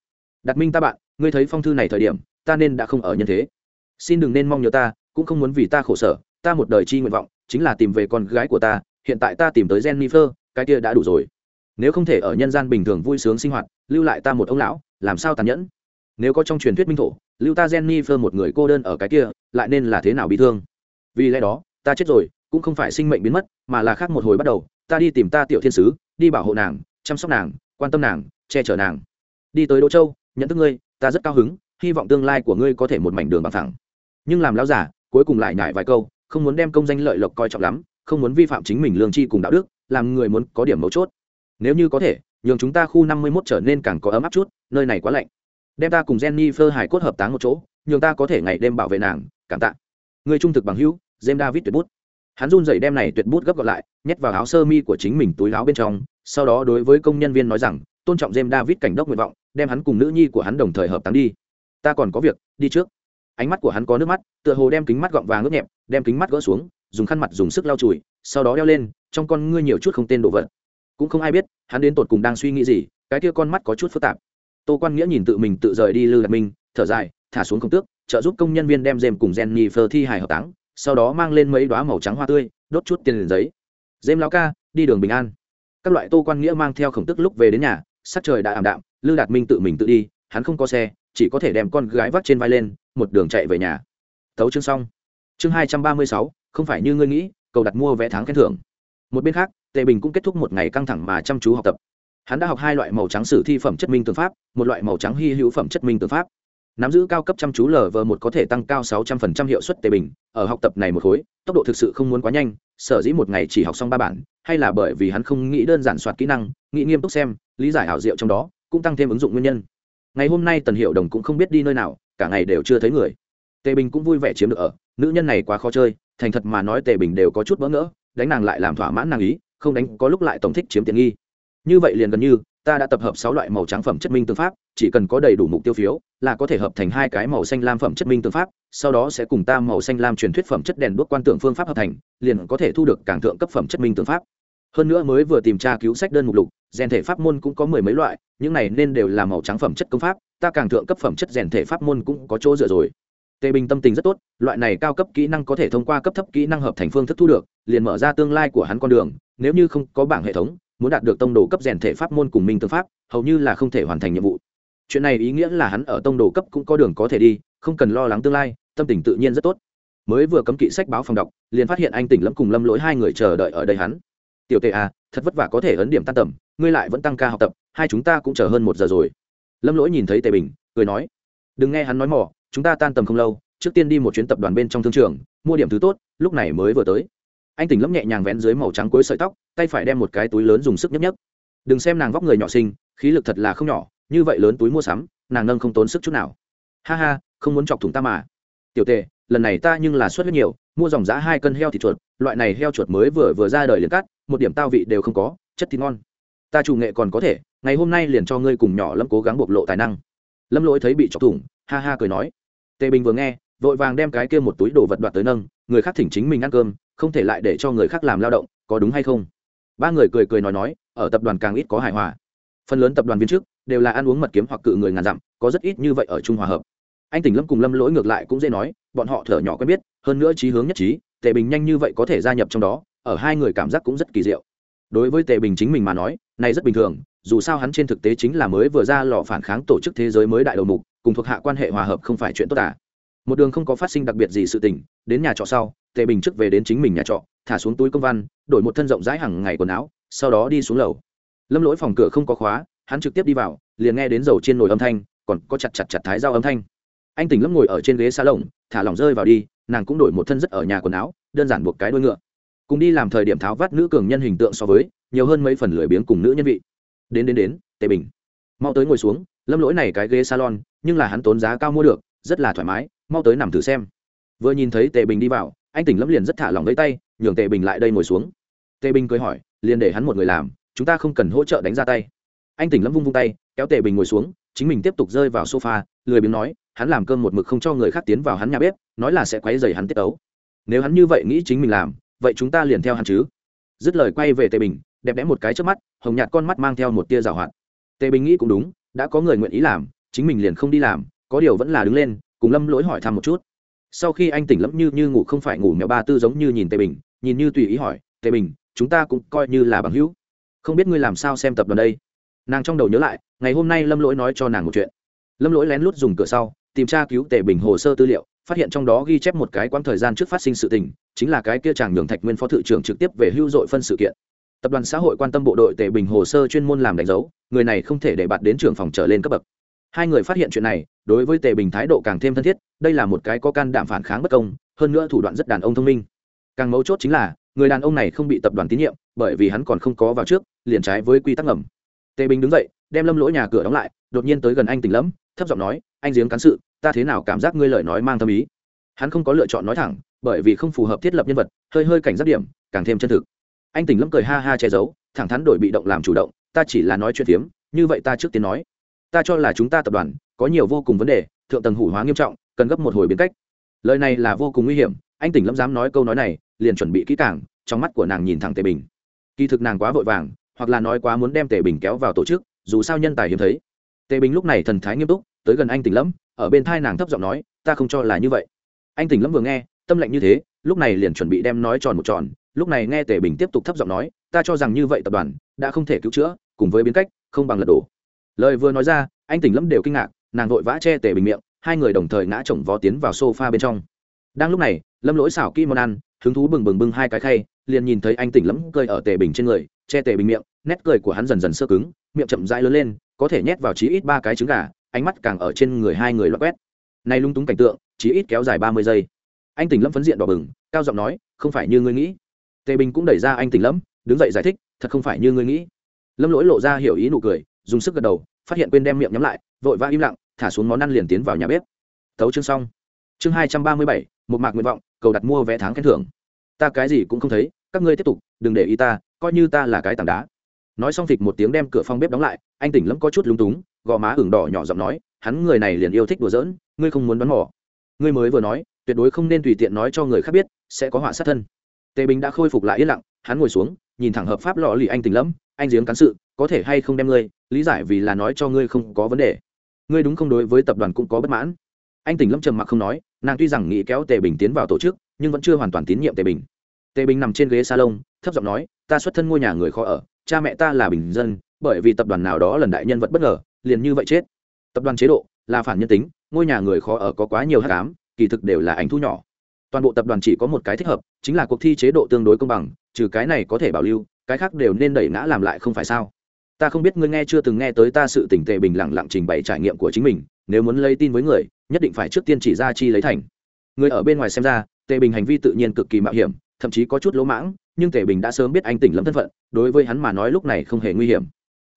Đạt minh ta bạn, ngươi thấy phong thư này thời điểm, ta nên đã không ở nhân thế. Xin đừng nên mong nhớ ta, cũng không muốn vì ta khổ sở ta một đời chi nguyện vọng chính là tìm về con gái của ta, hiện tại ta tìm tới jennifer, cái kia đã đủ rồi. Nếu không thể ở nhân gian bình thường vui sướng sinh hoạt, lưu lại ta một ông lão, làm sao tàn nhẫn? Nếu có trong truyền thuyết minh thổ, lưu ta jennifer một người cô đơn ở cái kia, lại nên là thế nào bị thương? Vì lẽ đó, ta chết rồi, cũng không phải sinh mệnh biến mất, mà là khác một hồi bắt đầu, ta đi tìm ta tiểu thiên sứ, đi bảo hộ nàng, chăm sóc nàng, quan tâm nàng, che chở nàng. Đi tới đỗ châu, nhận thức ngươi, ta rất cao hứng, hy vọng tương lai của ngươi có thể một mảnh đường bằng thẳng nhưng làm lão giả cuối cùng lại nhải vài câu không muốn đem công danh lợi lộc coi trọng lắm, không muốn vi phạm chính mình lương tri cùng đạo đức, làm người muốn có điểm mấu chốt. Nếu như có thể, nhường chúng ta khu năm mươi mốt trở nên càng có ấm áp chút, nơi này quá lạnh. Đem ta cùng jenny phơ hải cốt hợp táng một chỗ, nhường ta có thể ngày đêm bảo vệ nàng, cảm tạ. Người trung thực bằng hữu jem david tuyệt bút. Hắn run dậy đem này tuyệt bút gấp gọn lại, nhét vào áo sơ mi của chính mình túi áo bên trong, sau đó đối với công nhân viên nói rằng, tôn trọng jem david cảnh đốc nguyện vọng, đem hắn cùng nữ nhi của hắn đồng thời hợp táng đi. Ta còn có việc, đi trước ánh mắt của hắn có nước mắt, tựa hồ đem kính mắt gọng vàng ướt nhẹp, đem kính mắt gỡ xuống, dùng khăn mặt dùng sức lau chùi, sau đó đeo lên, trong con ngươi nhiều chút không tên đồ vật. Cũng không ai biết, hắn đến tột cùng đang suy nghĩ gì, cái kia con mắt có chút phức tạp. Tô quan nghĩa nhìn tự mình tự rời đi lư đạt minh, thở dài, thả xuống không tước, trợ giúp công nhân viên đem dêm cùng gen nhì phờ thi hài hợp táng, sau đó mang lên mấy đoá màu trắng hoa tươi, đốt chút tiền liền giấy. Dêm lao ca, đi đường bình an. Các loại tô quan nghĩa mang theo khổng tức lúc về đến nhà, sắc trời đã ảm đạm lư đạt minh tự mình tự đi, hắn không có xe chỉ có thể đem con gái vác trên vai lên, một đường chạy về nhà. Thấu chương xong. Chương hai trăm ba mươi sáu, không phải như ngươi nghĩ, cầu đặt mua vé tháng khen thưởng. Một bên khác, tề bình cũng kết thúc một ngày căng thẳng mà chăm chú học tập. Hắn đã học hai loại màu trắng sử thi phẩm chất minh tư pháp, một loại màu trắng hy hữu phẩm chất minh tư pháp. Nắm giữ cao cấp chăm chú lờ vờ một có thể tăng cao sáu trăm phần trăm hiệu suất tề bình, ở học tập này một khối, tốc độ thực sự không muốn quá nhanh, sở dĩ một ngày chỉ học xong ba bản, hay là bởi vì hắn không nghĩ đơn giản soạt kỹ năng, nghĩ nghiêm túc xem, lý giải hảo diệu trong đó, cũng tăng thêm ứng dụng nguyên nhân ngày hôm nay tần hiệu đồng cũng không biết đi nơi nào, cả ngày đều chưa thấy người. Tề bình cũng vui vẻ chiếm được ở. Nữ nhân này quá khó chơi, thành thật mà nói tề bình đều có chút bỡ ngỡ, đánh nàng lại làm thỏa mãn nàng ý, không đánh có lúc lại tổng thích chiếm tiện nghi. Như vậy liền gần như, ta đã tập hợp sáu loại màu trắng phẩm chất minh tương pháp, chỉ cần có đầy đủ mục tiêu phiếu, là có thể hợp thành hai cái màu xanh lam phẩm chất minh tương pháp, sau đó sẽ cùng ta màu xanh lam truyền thuyết phẩm chất đèn đuốc quan tưởng phương pháp hợp thành, liền có thể thu được càng thượng cấp phẩm chất minh tương pháp. Hơn nữa mới vừa tìm tra cứu sách đơn mục lục rèn thể pháp môn cũng có mười mấy loại những này nên đều là màu trắng phẩm chất công pháp, ta càng thượng cấp phẩm chất rèn thể pháp môn cũng có chỗ dựa rồi. Tề bình tâm tình rất tốt, loại này cao cấp kỹ năng có thể thông qua cấp thấp kỹ năng hợp thành phương thức thu được, liền mở ra tương lai của hắn con đường, nếu như không có bảng hệ thống, muốn đạt được tông đồ cấp rèn thể pháp môn cùng minh tương pháp, hầu như là không thể hoàn thành nhiệm vụ. Chuyện này ý nghĩa là hắn ở tông đồ cấp cũng có đường có thể đi, không cần lo lắng tương lai, tâm tình tự nhiên rất tốt. Mới vừa cấm kỵ sách báo phòng đọc, liền phát hiện anh tỉnh lâm cùng lâm lỗi hai người chờ đợi ở đây hắn. Tiểu tề à thật vất vả có thể ấn điểm tan tầm, ngươi lại vẫn tăng ca học tập hai chúng ta cũng chờ hơn một giờ rồi. Lâm lỗi nhìn thấy tề bình, cười nói, đừng nghe hắn nói mỏ, chúng ta tan tầm không lâu, trước tiên đi một chuyến tập đoàn bên trong thương trường, mua điểm thứ tốt, lúc này mới vừa tới. Anh tỉnh lâm nhẹ nhàng vén dưới màu trắng cuối sợi tóc, tay phải đem một cái túi lớn dùng sức nhấp nhấp đừng xem nàng vóc người nhỏ xinh, khí lực thật là không nhỏ, như vậy lớn túi mua sắm, nàng nâng không tốn sức chút nào. Ha ha, không muốn chọc thủng ta mà. Tiểu tề, lần này ta nhưng là suất rất nhiều, mua dòng giá hai cân heo thịt chuột, loại này heo chuột mới vừa vừa ra đời liền cắt, một điểm tao vị đều không có, chất thịt ngon. Ta chủ nghệ còn có thể ngày hôm nay liền cho ngươi cùng nhỏ lâm cố gắng bộc lộ tài năng. Lâm lỗi thấy bị chọc thủng, ha ha cười nói. Tề bình vừa nghe, vội vàng đem cái kia một túi đồ vật đoạt tới nâng, người khác thỉnh chính mình ăn cơm, không thể lại để cho người khác làm lao động, có đúng hay không? Ba người cười cười nói nói, ở tập đoàn càng ít có hài hòa. Phần lớn tập đoàn viên chức đều là ăn uống mật kiếm hoặc cự người ngàn dặm, có rất ít như vậy ở trung hòa hợp. Anh tỉnh lâm cùng lâm lỗi ngược lại cũng dễ nói, bọn họ thở nhỏ quen biết, hơn nữa trí hướng nhất trí, tề bình nhanh như vậy có thể gia nhập trong đó, ở hai người cảm giác cũng rất kỳ diệu. Đối với tề bình chính mình mà nói, này rất bình thường dù sao hắn trên thực tế chính là mới vừa ra lò phản kháng tổ chức thế giới mới đại đầu mục, cùng thuộc hạ quan hệ hòa hợp không phải chuyện tốt cả. một đường không có phát sinh đặc biệt gì sự tình, đến nhà trọ sau, tề bình trước về đến chính mình nhà trọ, thả xuống túi công văn, đổi một thân rộng rãi hàng ngày quần áo, sau đó đi xuống lầu. Lâm lỗi phòng cửa không có khóa, hắn trực tiếp đi vào, liền nghe đến dầu trên nồi âm thanh, còn có chặt chặt chặt thái dao âm thanh. Anh tỉnh lâm ngồi ở trên ghế xa lồng thả lỏng rơi vào đi, nàng cũng đổi một thân rất ở nhà quần áo, đơn giản buộc cái đuôi ngựa. Cùng đi làm thời điểm tháo vát nữ cường nhân hình tượng so với, nhiều hơn mấy phần lười biếng cùng nữ nhân vị đến đến đến, tề bình. Mau tới ngồi xuống, lâm lỗi này cái ghế salon, nhưng là hắn tốn giá cao mua được, rất là thoải mái, mau tới nằm thử xem. Vừa nhìn thấy tề bình đi vào, anh tỉnh lâm liền rất thả lòng lấy tay, nhường tề bình lại đây ngồi xuống. Tề bình cười hỏi, liền để hắn một người làm, chúng ta không cần hỗ trợ đánh ra tay. Anh tỉnh lâm vung vung tay, kéo tề bình ngồi xuống, chính mình tiếp tục rơi vào sofa, lười biếng nói, hắn làm cơm một mực không cho người khác tiến vào hắn nhà bếp, nói là sẽ quấy dày hắn tiết ấu nếu hắn như vậy nghĩ chính mình làm, vậy chúng ta liền theo hắn chứ. Dứt lời quay về tề bình đẹp đẽ một cái trước mắt, hồng nhạt con mắt mang theo một tia rào hoạt. Tề bình nghĩ cũng đúng, đã có người nguyện ý làm, chính mình liền không đi làm, có điều vẫn là đứng lên, cùng lâm lỗi hỏi thăm một chút. Sau khi anh tỉnh lẫm như như ngủ không phải ngủ mèo ba tư giống như nhìn tề bình, nhìn như tùy ý hỏi, tề bình, chúng ta cũng coi như là bằng hữu. Không biết ngươi làm sao xem tập đoàn đây? Nàng trong đầu nhớ lại, ngày hôm nay lâm lỗi nói cho nàng một chuyện. Lâm lỗi lén lút dùng cửa sau, tìm tra cứu tề bình hồ sơ tư liệu, phát hiện trong đó ghi chép một cái quãng thời gian trước phát sinh sự tình, chính là cái kia chàng nhường thạch nguyên phó thự trưởng trực tiếp về hưu dội phân sự kiện tập đoàn xã hội quan tâm bộ đội tề bình hồ sơ chuyên môn làm đánh dấu, người này không thể để bạt đến trưởng phòng trở lên cấp bậc. Hai người phát hiện chuyện này, đối với tề bình thái độ càng thêm thân thiết, đây là một cái có can đảm phản kháng bất công, hơn nữa thủ đoạn rất đàn ông thông minh. Càng mấu chốt chính là, người đàn ông này không bị tập đoàn tín nhiệm, bởi vì hắn còn không có vào trước, liền trái với quy tắc ngầm. Tề bình đứng dậy, đem lâm lỗ nhà cửa đóng lại, đột nhiên tới gần anh tỉnh lẫm thấp giọng nói, anh giếng cán sự, ta thế nào cảm giác ngươi lời nói mang tâm ý? Hắn không có lựa chọn nói thẳng, bởi vì không phù hợp thiết lập nhân vật, hơi hơi cảnh giác điểm, càng thêm chân thực anh tỉnh lâm cười ha ha che giấu, thẳng thắn đổi bị động làm chủ động, ta chỉ là nói chuyện phiếm, như vậy ta trước tiên nói. Ta cho là chúng ta tập đoàn có nhiều vô cùng vấn đề, thượng tầng hủ hóa nghiêm trọng, cần gấp một hồi biến cách. Lời này là vô cùng nguy hiểm, anh tỉnh lâm dám nói câu nói này, liền chuẩn bị kỹ càng, trong mắt của nàng nhìn thẳng tề bình. Kỳ thực nàng quá vội vàng, hoặc là nói quá muốn đem tề bình kéo vào tổ chức, dù sao nhân tài hiếm thấy. Tề bình lúc này thần thái nghiêm túc, tới gần anh tỉnh lâm, ở bên thai nàng thấp giọng nói, ta không cho là như vậy. Anh tỉnh lâm vừa nghe, tâm lệnh như thế, lúc này liền chuẩn bị đem nói tròn một tròn lúc này nghe tề bình tiếp tục thấp giọng nói, ta cho rằng như vậy tập đoàn đã không thể cứu chữa, cùng với biến cách, không bằng lật đổ. Lời vừa nói ra, anh tỉnh lâm đều kinh ngạc, nàng vội vã che tề bình miệng, hai người đồng thời ngã chồng vó tiến vào sofa bên trong. Đang lúc này, lâm lỗi xảo kỹ món ăn, hứng thú bừng bừng bưng hai cái khay, liền nhìn thấy anh tỉnh lẫm cười ở tề bình trên người, che tề bình miệng, nét cười của hắn dần dần sơ cứng, miệng chậm rãi lớn lên, có thể nhét vào chí ít ba cái trứng gà, ánh mắt càng ở trên người hai người loạt quét. Nay lung túng cảnh tượng, chí ít kéo dài ba mươi giây. Anh tỉnh lâm phấn diện đỏ bừng, cao giọng nói, không phải như ngươi nghĩ tề bình cũng đẩy ra anh tỉnh lẫm, đứng dậy giải thích, thật không phải như ngươi nghĩ. Lâm lỗi lộ ra hiểu ý nụ cười, dùng sức gật đầu, phát hiện quên đem miệng nhắm lại, vội vã im lặng, thả xuống món ăn liền tiến vào nhà bếp. Thấu chương xong. Chương hai trăm ba mươi bảy, một mạc nguyện vọng, cầu đặt mua vé tháng khen thưởng. Ta cái gì cũng không thấy, các ngươi tiếp tục, đừng để ý ta, coi như ta là cái tảng đá. Nói xong thịt một tiếng đem cửa phòng bếp đóng lại, anh tỉnh lẫm có chút lúng túng, gò má ửng đỏ nhỏ giọng nói, hắn người này liền yêu thích đùa giỡn, ngươi không muốn bắn mỏ ngươi mới vừa nói, tuyệt đối không nên tùy tiện nói cho người khác biết, sẽ có họa sát thân tề bình đã khôi phục lại yên lặng, hắn ngồi xuống, nhìn thẳng hợp pháp lọ lì anh tỉnh lẫm, anh giếng cán sự, có thể hay không đem ngươi, lý giải vì là nói cho ngươi không có vấn đề. Ngươi đúng không đối với tập đoàn cũng có bất mãn. Anh tỉnh lâm trầm mặc không nói, nàng tuy rằng nghĩ kéo tề bình tiến vào tổ chức, nhưng vẫn chưa hoàn toàn tín nhiệm tề bình. Tề bình nằm trên ghế salon, thấp giọng nói, ta xuất thân ngôi nhà người khó ở, cha mẹ ta là bình dân, bởi vì tập đoàn nào đó lần đại nhân vật bất ngờ, liền như vậy chết. Tập đoàn chế độ là phản nhân tính, ngôi nhà người khó ở có quá nhiều hát cám kỳ thực đều là ảnh thu nhỏ toàn bộ tập đoàn chỉ có một cái thích hợp, chính là cuộc thi chế độ tương đối công bằng, trừ cái này có thể bảo lưu, cái khác đều nên đẩy ngã làm lại không phải sao? Ta không biết ngươi nghe chưa từng nghe tới ta sự tỉnh tề bình lặng lặng trình bày trải nghiệm của chính mình, nếu muốn lấy tin với người, nhất định phải trước tiên chỉ ra chi lấy thành. Người ở bên ngoài xem ra, tề bình hành vi tự nhiên cực kỳ mạo hiểm, thậm chí có chút lỗ mãng, nhưng tề bình đã sớm biết anh tỉnh lâm thân phận, đối với hắn mà nói lúc này không hề nguy hiểm.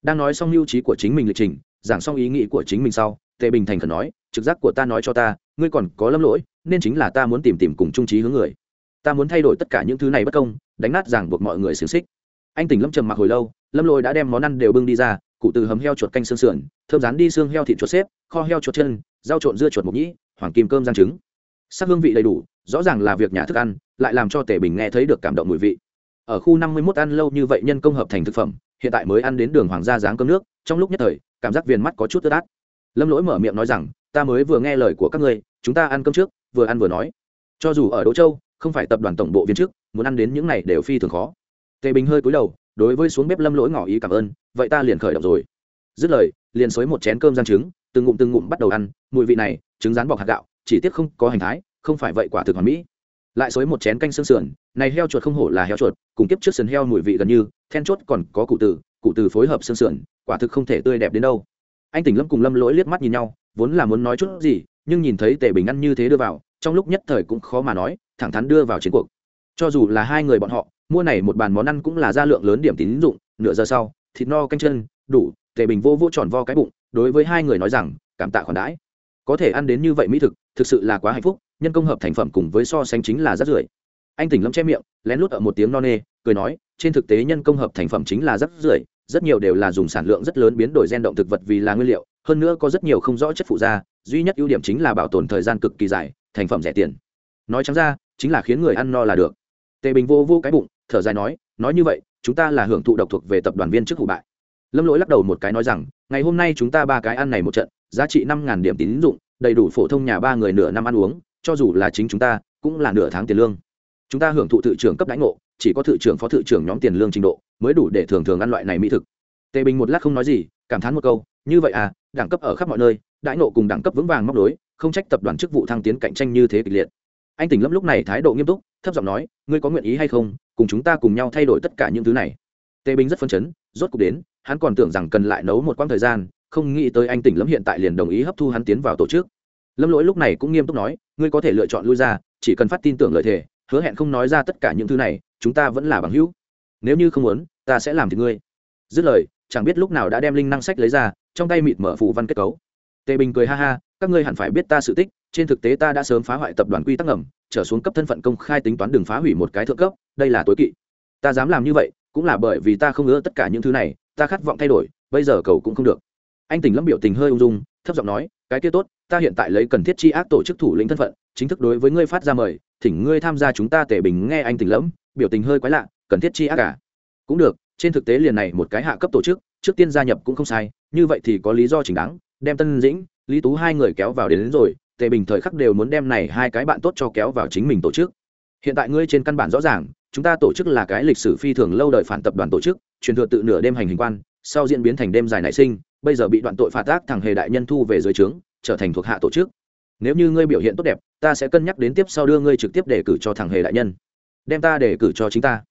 Đang nói xong lưu trí của chính mình lịch trình, giảng xong ý nghĩ của chính mình sau, tề bình thành khẩn nói, trực giác của ta nói cho ta, ngươi còn có lâm lỗi nên chính là ta muốn tìm tìm cùng trung trí hướng người. Ta muốn thay đổi tất cả những thứ này bất công, đánh nát ràng buộc mọi người xiềng xích. Anh tỉnh lâm trầm mặc hồi lâu, lâm lỗi đã đem món ăn đều bưng đi ra, cụ từ hầm heo chuột canh xương sườn, thơm rán đi xương heo thịt chuột xếp, kho heo chuột chân, rau trộn dưa chuột mộc nhĩ, hoàng kim cơm giang trứng. Sắc hương vị đầy đủ, rõ ràng là việc nhà thức ăn, lại làm cho tể bình nghe thấy được cảm động mùi vị. Ở khu năm mươi 51 ăn lâu như vậy nhân công hợp thành thực phẩm, hiện tại mới ăn đến đường hoàng gia dáng cơm nước, trong lúc nhất thời, cảm giác viền mắt có chút tơ át. Lâm lỗi mở miệng nói rằng, ta mới vừa nghe lời của các ngươi, chúng ta ăn cơm trước vừa ăn vừa nói. Cho dù ở đỗ châu, không phải tập đoàn tổng bộ viên chức, muốn ăn đến những này đều phi thường khó. Tề bình hơi cúi đầu, đối với xuống bếp lâm lỗi ngỏ ý cảm ơn, vậy ta liền khởi động rồi. Dứt lời, liền xới một chén cơm rang trứng, từng ngụm từng ngụm bắt đầu ăn, mùi vị này, trứng rán bọc hạt gạo, chỉ tiếc không có hành thái, không phải vậy quả thực hoàn mỹ. Lại xới một chén canh xương sườn, này heo chuột không hổ là heo chuột, cùng kiếp trước sườn heo mùi vị gần như, then chốt còn có cụ từ cụ từ phối hợp xương sườn, quả thực không thể tươi đẹp đến đâu. Anh tỉnh lâm cùng lâm lỗi liếc mắt nhìn nhau, vốn là muốn nói chút gì nhưng nhìn thấy tề bình ăn như thế đưa vào, trong lúc nhất thời cũng khó mà nói, thẳng thắn đưa vào chiến cuộc. Cho dù là hai người bọn họ, mua này một bàn món ăn cũng là ra lượng lớn điểm tín dụng, nửa giờ sau, thịt no canh chân, đủ, tề bình vô vô tròn vo cái bụng, đối với hai người nói rằng, cảm tạ khoản đãi. Có thể ăn đến như vậy mỹ thực thực sự là quá hạnh phúc, nhân công hợp thành phẩm cùng với so sánh chính là rất rưởi. Anh tỉnh lâm che miệng, lén lút ở một tiếng no nê, cười nói, trên thực tế nhân công hợp thành phẩm chính là rất rưởi, rất nhiều đều là dùng sản lượng rất lớn biến đổi gen động thực vật vì là nguyên liệu hơn nữa có rất nhiều không rõ chất phụ da duy nhất ưu điểm chính là bảo tồn thời gian cực kỳ dài, thành phẩm rẻ tiền. Nói trắng ra, chính là khiến người ăn no là được. Tề bình vô vô cái bụng, thở dài nói nói như vậy, chúng ta là hưởng thụ độc thuộc về tập đoàn viên trước hủ bại. Lâm lỗi lắc đầu một cái nói rằng, ngày hôm nay chúng ta ba cái ăn này một trận, giá trị năm ngàn điểm tín dụng, đầy đủ phổ thông nhà ba người nửa năm ăn uống, cho dù là chính chúng ta, cũng là nửa tháng tiền lương. Chúng ta hưởng thụ thự trưởng cấp đánh ngộ, chỉ có thự trưởng phó thự trưởng nhóm tiền lương trình độ, mới đủ để thường thường ăn loại này mỹ thực. Tề bình một lát không nói gì, cảm thán một câu, như vậy à đẳng cấp ở khắp mọi nơi, đãi nộ cùng đẳng cấp vững vàng móc đối, không trách tập đoàn chức vụ thăng tiến cạnh tranh như thế kịch liệt. Anh tỉnh lâm lúc này thái độ nghiêm túc, thấp giọng nói, ngươi có nguyện ý hay không, cùng chúng ta cùng nhau thay đổi tất cả những thứ này? Tề bình rất phấn chấn, rốt cuộc đến, hắn còn tưởng rằng cần lại nấu một quãng thời gian, không nghĩ tới anh tỉnh lâm hiện tại liền đồng ý hấp thu hắn tiến vào tổ chức. Lâm lỗi lúc này cũng nghiêm túc nói, ngươi có thể lựa chọn lui ra, chỉ cần phát tin tưởng lợi thề, hứa hẹn không nói ra tất cả những thứ này, chúng ta vẫn là bằng hữu. Nếu như không muốn, ta sẽ làm thì ngươi. Dứt lời, chẳng biết lúc nào đã đem linh năng sách lấy ra trong tay mịt mở phù văn kết cấu. Tề bình cười ha ha, các ngươi hẳn phải biết ta sự tích, trên thực tế ta đã sớm phá hoại tập đoàn quy tắc ngầm, trở xuống cấp thân phận công khai tính toán đường phá hủy một cái thượng cấp, đây là tối kỵ. Ta dám làm như vậy, cũng là bởi vì ta không ngỡ tất cả những thứ này, ta khát vọng thay đổi, bây giờ cầu cũng không được. Anh tỉnh lâm biểu tình hơi ung dung, thấp giọng nói, cái kia tốt, ta hiện tại lấy cần thiết chi ác tổ chức thủ lĩnh thân phận, chính thức đối với ngươi phát ra mời, thỉnh ngươi tham gia chúng ta tể bình nghe anh tỉnh lẫm biểu tình hơi quái lạ, cần thiết chi ác cả cũng được, trên thực tế liền này một cái hạ cấp tổ chức trước tiên gia nhập cũng không sai như vậy thì có lý do chính đáng đem tân dĩnh lý tú hai người kéo vào đến, đến rồi tề bình thời khắc đều muốn đem này hai cái bạn tốt cho kéo vào chính mình tổ chức. Hiện tại ngươi trên căn bản rõ ràng chúng ta tổ chức là cái lịch sử phi thường lâu đời phản tập đoàn tổ chức truyền thừa tự nửa đêm hành hình quan sau diễn biến thành đêm dài nảy sinh bây giờ bị đoạn tội phạt tác thằng hề đại nhân thu về dưới trướng trở thành thuộc hạ tổ chức. Nếu như ngươi biểu hiện tốt đẹp ta sẽ cân nhắc đến tiếp sau đưa ngươi trực tiếp đề cử cho thằng hề đại nhân. Đem ta đề cử cho chính ta.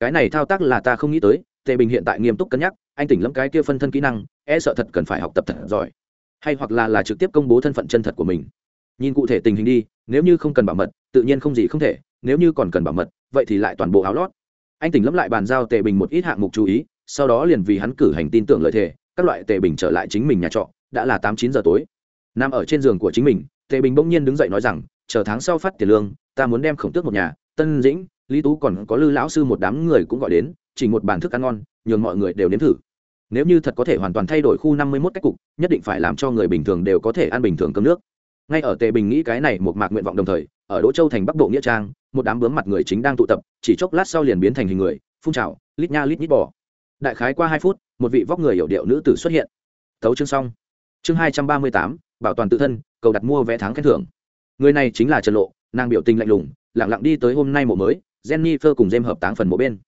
Cái này thao tác là ta không nghĩ tới tề bình hiện tại nghiêm túc cân nhắc, anh tỉnh lâm cái kia phân thân kỹ năng e sợ thật cần phải học tập thật giỏi. Hay hoặc là là trực tiếp công bố thân phận chân thật của mình. Nhìn cụ thể tình hình đi, nếu như không cần bảo mật, tự nhiên không gì không thể, nếu như còn cần bảo mật, vậy thì lại toàn bộ áo lót. Anh tỉnh lâm lại bàn giao tề bình một ít hạng mục chú ý, sau đó liền vì hắn cử hành tin tưởng lợi thế, các loại tề bình trở lại chính mình nhà trọ, đã là tám chín giờ tối. Nằm ở trên giường của chính mình, tề bình bỗng nhiên đứng dậy nói rằng, chờ tháng sau phát tiền lương, ta muốn đem khổng tước một nhà, tân dĩnh, lý tú còn có lư lão sư một đám người cũng gọi đến chỉ một bàn thức ăn ngon, nhường mọi người đều nếm thử. Nếu như thật có thể hoàn toàn thay đổi khu năm mươi mốt cách cục, nhất định phải làm cho người bình thường đều có thể ăn bình thường cơm nước. Ngay ở tề bình nghĩ cái này một mạc nguyện vọng đồng thời, ở đỗ châu thành bắc bộ nghĩa trang, một đám bướm mặt người chính đang tụ tập, chỉ chốc lát sau liền biến thành hình người, phun trào, lít nha lít nhít bỏ đại khái qua hai phút, một vị vóc người hiểu điệu nữ tử xuất hiện. Thấu chương xong. Chương hai trăm ba mươi tám, bảo toàn tự thân, cầu đặt mua vé tháng khen thưởng. Người này chính là trần lộ, nàng biểu tình lạnh lùng lẳng lặng đi tới hôm nay mộ mới, jennifer cùng jem hợp táng phần mộ bên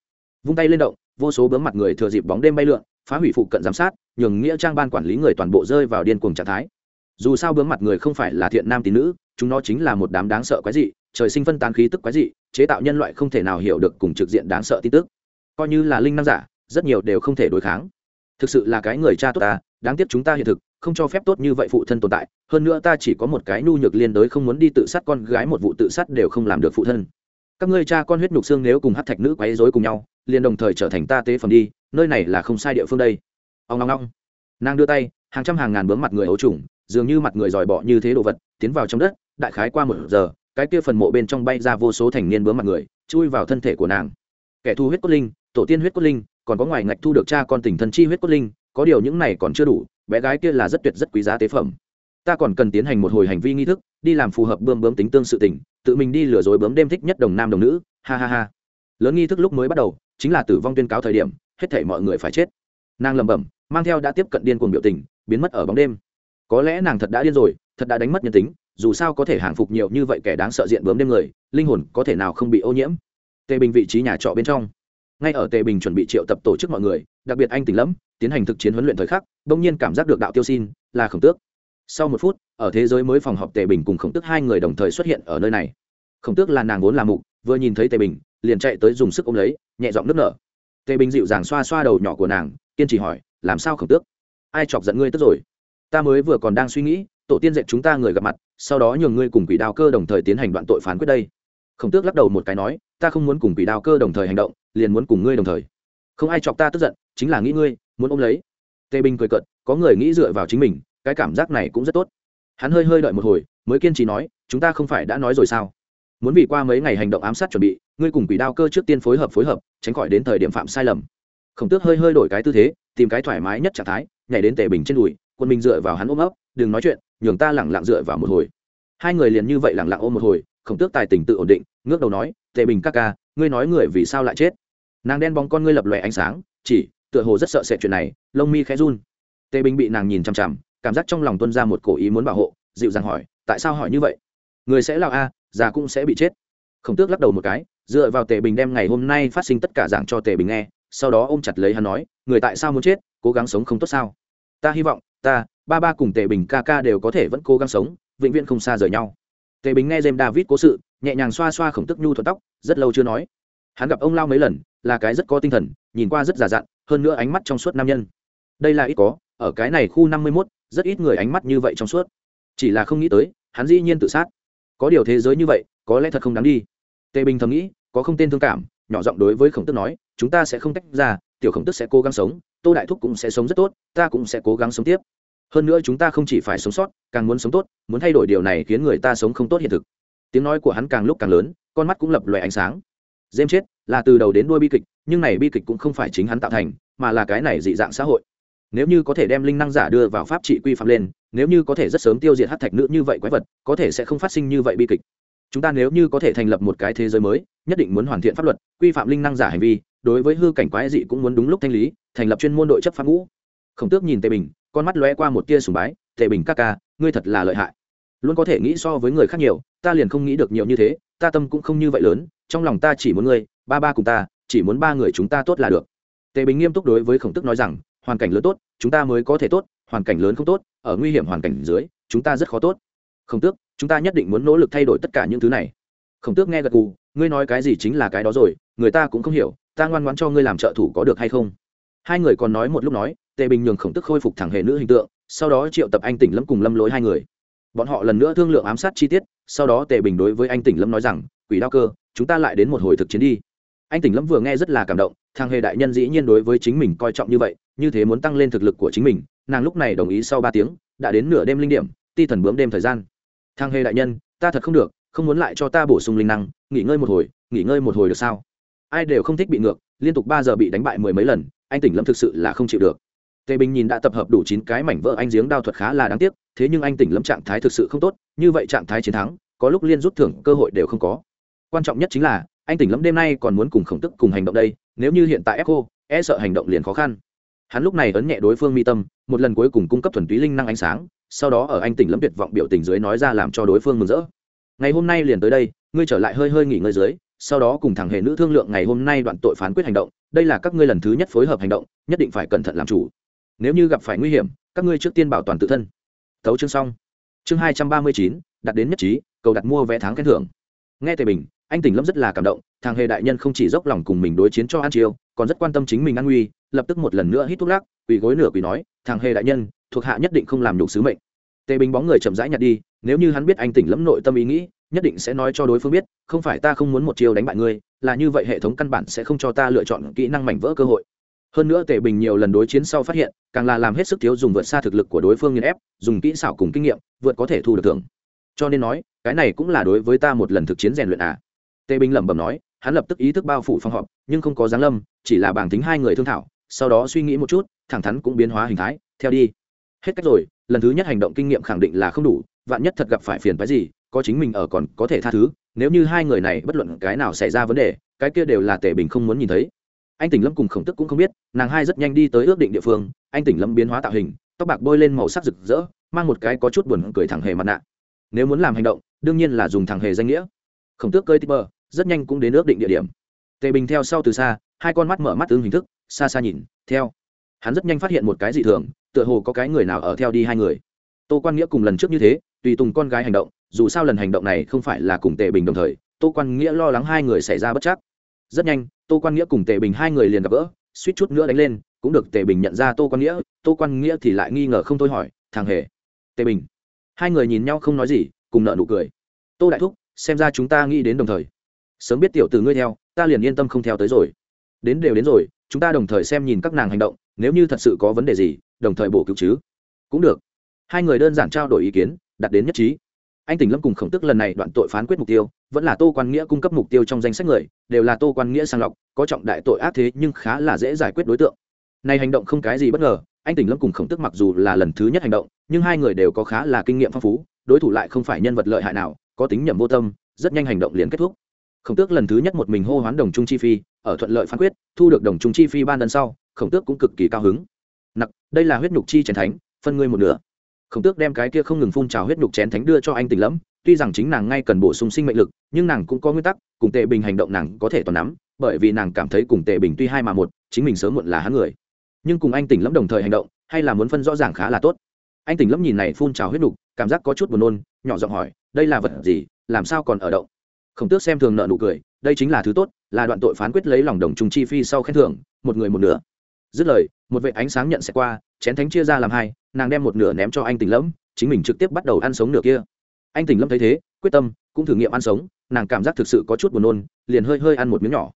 vung tay lên động, vô số bướm mặt người thừa dịp bóng đêm bay lượn, phá hủy phụ cận giám sát, nhường nghĩa trang ban quản lý người toàn bộ rơi vào điên cuồng trạng thái. Dù sao bướm mặt người không phải là thiện nam tín nữ, chúng nó chính là một đám đáng sợ quái dị, trời sinh phân tán khí tức quái dị, chế tạo nhân loại không thể nào hiểu được cùng trực diện đáng sợ tin tức. Coi như là linh năng giả, rất nhiều đều không thể đối kháng. Thực sự là cái người cha tốt ta, đáng tiếc chúng ta hiện thực, không cho phép tốt như vậy phụ thân tồn tại, hơn nữa ta chỉ có một cái nhu nhược liên đới không muốn đi tự sát con gái một vụ tự sát đều không làm được phụ thân. Các ngươi cha con huyết nhục xương nếu cùng hát thạch nữ quấy rối cùng nhau liền đồng thời trở thành ta tế phẩm đi, nơi này là không sai địa phương đây. Ông ngong ngong. Nàng đưa tay, hàng trăm hàng ngàn bướm mặt người ấu trùng, dường như mặt người giỏi bọ như thế đồ vật, tiến vào trong đất, đại khái qua một giờ, cái kia phần mộ bên trong bay ra vô số thành niên bướm mặt người, chui vào thân thể của nàng. Kẻ thu huyết cốt linh, tổ tiên huyết cốt linh, còn có ngoài ngạch thu được cha con tình thân chi huyết cốt linh, có điều những này còn chưa đủ, bé gái kia là rất tuyệt rất quý giá tế phẩm. Ta còn cần tiến hành một hồi hành vi nghi thức, đi làm phù hợp bươm bướm tính tương sự tình, tự mình đi lừa dối bướm đêm thích nhất đồng nam đồng nữ, ha ha ha. Lớn nghi thức lúc mới bắt đầu chính là tử vong tuyên cáo thời điểm, hết thể mọi người phải chết. Nàng lẩm bẩm, mang theo đã tiếp cận điên cuồng biểu tình, biến mất ở bóng đêm. Có lẽ nàng thật đã điên rồi, thật đã đánh mất nhân tính, dù sao có thể hàng phục nhiều như vậy kẻ đáng sợ diện bướm đêm người, linh hồn có thể nào không bị ô nhiễm. Tề bình vị trí nhà trọ bên trong. Ngay ở tề bình chuẩn bị triệu tập tổ chức mọi người, đặc biệt anh tỉnh lẫm, tiến hành thực chiến huấn luyện thời khắc, bỗng nhiên cảm giác được đạo tiêu xin, là khổng tước. Sau một phút, ở thế giới mới phòng họp tề bình cùng khổng tước hai người đồng thời xuất hiện ở nơi này. Khổng tước là nàng vốn là mục, vừa nhìn thấy tề bình liền chạy tới dùng sức ôm lấy nhẹ giọng nức nở. Tề bình dịu dàng xoa xoa đầu nhỏ của nàng kiên trì hỏi làm sao khổng tước? Ai chọc giận ngươi tức rồi? Ta mới vừa còn đang suy nghĩ tổ tiên dạy chúng ta người gặp mặt sau đó nhường ngươi cùng quỷ đao cơ đồng thời tiến hành đoạn tội phán quyết đây. Khổng tước lắc đầu một cái nói ta không muốn cùng quỷ đao cơ đồng thời hành động liền muốn cùng ngươi đồng thời. Không ai chọc ta tức giận chính là nghĩ ngươi muốn ôm lấy. Tề bình cười cợt, có người nghĩ dựa vào chính mình cái cảm giác này cũng rất tốt. Hắn hơi hơi đợi một hồi mới kiên trì nói chúng ta không phải đã nói rồi sao? Muốn vì qua mấy ngày hành động ám sát chuẩn bị ngươi cùng quỷ đao cơ trước tiên phối hợp phối hợp, tránh khỏi đến thời điểm phạm sai lầm. Khổng tước hơi hơi đổi cái tư thế, tìm cái thoải mái nhất trạng thái, nhảy đến tề bình trên đùi, quân mình dựa vào hắn ôm ấp, đừng nói chuyện, nhường ta lẳng lặng dựa vào một hồi. Hai người liền như vậy lẳng lặng ôm một hồi, khổng tước tài tình tự ổn định, ngước đầu nói, tề bình ca ca, ngươi nói người vì sao lại chết? Nàng đen bóng con ngươi lập lòe ánh sáng, chỉ, tựa hồ rất sợ sệt chuyện này, lông mi khẽ run. Tề bình bị nàng nhìn chằm chằm, cảm giác trong lòng tuân ra một cổ ý muốn bảo hộ, dịu dàng hỏi, tại sao hỏi như vậy? Người sẽ lao a, già cũng sẽ bị chết. Khổng tước lắc đầu một cái dựa vào tề bình đem ngày hôm nay phát sinh tất cả giảng cho tề bình nghe, sau đó ôm chặt lấy hắn nói, người tại sao muốn chết, cố gắng sống không tốt sao? Ta hy vọng, ta, ba ba cùng tề bình ca ca đều có thể vẫn cố gắng sống, vĩnh viễn không xa rời nhau. Tề bình nghe jem david cố sự, nhẹ nhàng xoa xoa khổng tức nhu thuận tóc, rất lâu chưa nói. Hắn gặp ông lao mấy lần, là cái rất có tinh thần, nhìn qua rất già dặn, hơn nữa ánh mắt trong suốt nam nhân. Đây là ít có, ở cái này khu năm mươi mốt, rất ít người ánh mắt như vậy trong suốt. Chỉ là không nghĩ tới, hắn dĩ nhiên tự sát. Có điều thế giới như vậy, có lẽ thật không đáng đi. Tề bình thầm nghĩ có không tên thương cảm, nhỏ giọng đối với khổng tức nói, chúng ta sẽ không tách ra, tiểu khổng tức sẽ cố gắng sống, tô đại thúc cũng sẽ sống rất tốt, ta cũng sẽ cố gắng sống tiếp. Hơn nữa chúng ta không chỉ phải sống sót, càng muốn sống tốt, muốn thay đổi điều này khiến người ta sống không tốt hiện thực. Tiếng nói của hắn càng lúc càng lớn, con mắt cũng lập loè ánh sáng. Dêm chết là từ đầu đến đuôi bi kịch, nhưng này bi kịch cũng không phải chính hắn tạo thành, mà là cái này dị dạng xã hội. Nếu như có thể đem linh năng giả đưa vào pháp trị quy phạm lên, nếu như có thể rất sớm tiêu diệt hát thạch nữ như vậy quái vật, có thể sẽ không phát sinh như vậy bi kịch chúng ta nếu như có thể thành lập một cái thế giới mới, nhất định muốn hoàn thiện pháp luật, quy phạm linh năng giả hành vi, đối với hư cảnh quái dị cũng muốn đúng lúc thanh lý, thành lập chuyên môn đội chấp pháp ngũ. Khổng tước nhìn tề bình, con mắt lóe qua một tia sùng bái, tề bình ca ca, ngươi thật là lợi hại. Luôn có thể nghĩ so với người khác nhiều, ta liền không nghĩ được nhiều như thế, ta tâm cũng không như vậy lớn, trong lòng ta chỉ muốn ngươi, ba ba cùng ta, chỉ muốn ba người chúng ta tốt là được. Tề bình nghiêm túc đối với khổng tức nói rằng, hoàn cảnh lớn tốt, chúng ta mới có thể tốt, hoàn cảnh lớn không tốt, ở nguy hiểm hoàn cảnh dưới, chúng ta rất khó tốt. Khổng tước chúng ta nhất định muốn nỗ lực thay đổi tất cả những thứ này. Khổng tước nghe gật gù, ngươi nói cái gì chính là cái đó rồi, người ta cũng không hiểu, ta ngoan ngoãn cho ngươi làm trợ thủ có được hay không? Hai người còn nói một lúc nói, tề bình nhường khổng tức khôi phục thẳng hệ nữ hình tượng, sau đó triệu tập anh tỉnh lâm cùng lâm lối hai người. Bọn họ lần nữa thương lượng ám sát chi tiết, sau đó tề bình đối với anh tỉnh lâm nói rằng, quỷ đao cơ, chúng ta lại đến một hồi thực chiến đi. Anh tỉnh lâm vừa nghe rất là cảm động, thằng hề đại nhân dĩ nhiên đối với chính mình coi trọng như vậy, như thế muốn tăng lên thực lực của chính mình, nàng lúc này đồng ý sau ba tiếng, đã đến nửa đêm linh điểm, ti thần bướm đêm thời gian. Thang hề đại nhân, ta thật không được, không muốn lại cho ta bổ sung linh năng, nghỉ ngơi một hồi, nghỉ ngơi một hồi được sao? Ai đều không thích bị ngược, liên tục ba giờ bị đánh bại mười mấy lần, anh tỉnh lâm thực sự là không chịu được. Tề bình nhìn đã tập hợp đủ chín cái mảnh vỡ anh giếng đao thuật khá là đáng tiếc, thế nhưng anh tỉnh lâm trạng thái thực sự không tốt, như vậy trạng thái chiến thắng, có lúc liên rút thưởng cơ hội đều không có. Quan trọng nhất chính là, anh tỉnh lâm đêm nay còn muốn cùng khổng tức cùng hành động đây, nếu như hiện tại echo e sợ hành động liền khó khăn. Hắn lúc này ấn nhẹ đối phương mi tâm, một lần cuối cùng cung cấp thuần túy linh năng ánh sáng sau đó ở anh tỉnh lâm tuyệt vọng biểu tình dưới nói ra làm cho đối phương mừng rỡ. Ngày hôm nay liền tới đây, ngươi trở lại hơi hơi nghỉ ngơi dưới, sau đó cùng thằng hề nữ thương lượng ngày hôm nay đoạn tội phán quyết hành động, đây là các ngươi lần thứ nhất phối hợp hành động, nhất định phải cẩn thận làm chủ. Nếu như gặp phải nguy hiểm, các ngươi trước tiên bảo toàn tự thân. Thấu chương xong. Chương hai trăm ba mươi chín, đặt đến nhất trí, cầu đặt mua vé tháng khen thưởng. Nghe tề bình, anh tỉnh lâm rất là cảm động, thằng hề đại nhân không chỉ dốc lòng cùng mình đối chiến cho an chiêu còn rất quan tâm chính mình an nguy, lập tức một lần nữa hít thuốc lắc, quỳ gối nửa quỳ nói, thằng hề đại nhân thuộc hạ nhất định không làm nhục sứ mệnh. Tề bình bóng người chậm rãi nhặt đi, nếu như hắn biết anh tỉnh lẫm nội tâm ý nghĩ, nhất định sẽ nói cho đối phương biết, không phải ta không muốn một chiêu đánh bại ngươi, là như vậy hệ thống căn bản sẽ không cho ta lựa chọn kỹ năng mảnh vỡ cơ hội. Hơn nữa tề bình nhiều lần đối chiến sau phát hiện, càng là làm hết sức thiếu dùng vượt xa thực lực của đối phương nghiên ép, dùng kỹ xảo cùng kinh nghiệm, vượt có thể thu được thưởng. Cho nên nói, cái này cũng là đối với ta một lần thực chiến rèn luyện à. Tề bình lẩm bẩm nói, hắn lập tức ý thức bao phủ phong họp, nhưng không có giáng lâm, chỉ là bảng tính hai người thương thảo, sau đó suy nghĩ một chút, thẳng thắn cũng biến hóa hình thái, theo đi hết cách rồi lần thứ nhất hành động kinh nghiệm khẳng định là không đủ vạn nhất thật gặp phải phiền phái gì có chính mình ở còn có thể tha thứ nếu như hai người này bất luận cái nào xảy ra vấn đề cái kia đều là tề bình không muốn nhìn thấy. Anh tỉnh lâm cùng khổng tức cũng không biết nàng hai rất nhanh đi tới ước định địa phương anh tỉnh lâm biến hóa tạo hình tóc bạc bôi lên màu sắc rực rỡ mang một cái có chút buồn cười thẳng hề mặt nạ. Nếu muốn làm hành động đương nhiên là dùng thẳng hề danh nghĩa. Khổng tước cơi tít bờ, rất nhanh cũng đến ước định địa điểm. Tề bình theo sau từ xa hai con mắt mở mắt tương hình thức xa xa nhìn theo. Hắn rất nhanh phát hiện một cái dị thường tựa hồ có cái người nào ở theo đi hai người. Tô quan nghĩa cùng lần trước như thế, tùy tùng con gái hành động, dù sao lần hành động này không phải là cùng tề bình đồng thời, tô quan nghĩa lo lắng hai người xảy ra bất chắc. Rất nhanh, tô quan nghĩa cùng tề bình hai người liền gặp gỡ, suýt chút nữa đánh lên, cũng được tề bình nhận ra tô quan nghĩa, tô quan nghĩa thì lại nghi ngờ không thôi hỏi, thằng hề, tề bình. Hai người nhìn nhau không nói gì, cùng nợ nụ cười. Tô đại thúc, xem ra chúng ta nghĩ đến đồng thời. Sớm biết tiểu từ ngươi theo, ta liền yên tâm không theo tới rồi. Đến đều đến rồi, chúng ta đồng thời xem nhìn các nàng hành động, nếu như thật sự có vấn đề gì đồng thời bổ cứu chứ? Cũng được. Hai người đơn giản trao đổi ý kiến, đặt đến nhất trí. Anh tỉnh lâm cùng khổng tức lần này đoạn tội phán quyết mục tiêu, vẫn là tô quan nghĩa cung cấp mục tiêu trong danh sách người, đều là tô quan nghĩa sang lọc, có trọng đại tội ác thế nhưng khá là dễ giải quyết đối tượng. Này hành động không cái gì bất ngờ, anh tỉnh lâm cùng khổng tức mặc dù là lần thứ nhất hành động, nhưng hai người đều có khá là kinh nghiệm phong phú, đối thủ lại không phải nhân vật lợi hại nào, có tính nhầm vô tâm, rất nhanh hành động liền kết thúc. Khổng tước lần thứ nhất một mình hô hoán đồng trung chi phi, ở thuận lợi phán quyết, thu được đồng trung chi phi ban lần sau, khổng tước cũng cực kỳ cao hứng đây là huyết nhục chi chén thánh, phân ngươi một nửa. Khổng tước đem cái kia không ngừng phun trào huyết nhục chén thánh đưa cho anh tỉnh lẫm, tuy rằng chính nàng ngay cần bổ sung sinh mệnh lực, nhưng nàng cũng có nguyên tắc, cùng tệ bình hành động nàng có thể toàn nắm, bởi vì nàng cảm thấy cùng tệ bình tuy hai mà một, chính mình sớm muộn là hắn người. Nhưng cùng anh tỉnh lẫm đồng thời hành động, hay là muốn phân rõ ràng khá là tốt. Anh tỉnh lẫm nhìn này phun trào huyết nhục, cảm giác có chút buồn nôn, nhỏ giọng hỏi, đây là vật gì? Làm sao còn ở động? Khổng tước xem thường nợ nụ cười, đây chính là thứ tốt, là đoạn tội phán quyết lấy lòng đồng trùng chi phi sau khen thưởng, một người một nửa dứt lời, một vệ ánh sáng nhận sẽ qua, chén thánh chia ra làm hai, nàng đem một nửa ném cho anh tỉnh lẫm, chính mình trực tiếp bắt đầu ăn sống nửa kia. Anh tỉnh lâm thấy thế, quyết tâm, cũng thử nghiệm ăn sống, nàng cảm giác thực sự có chút buồn nôn, liền hơi hơi ăn một miếng nhỏ.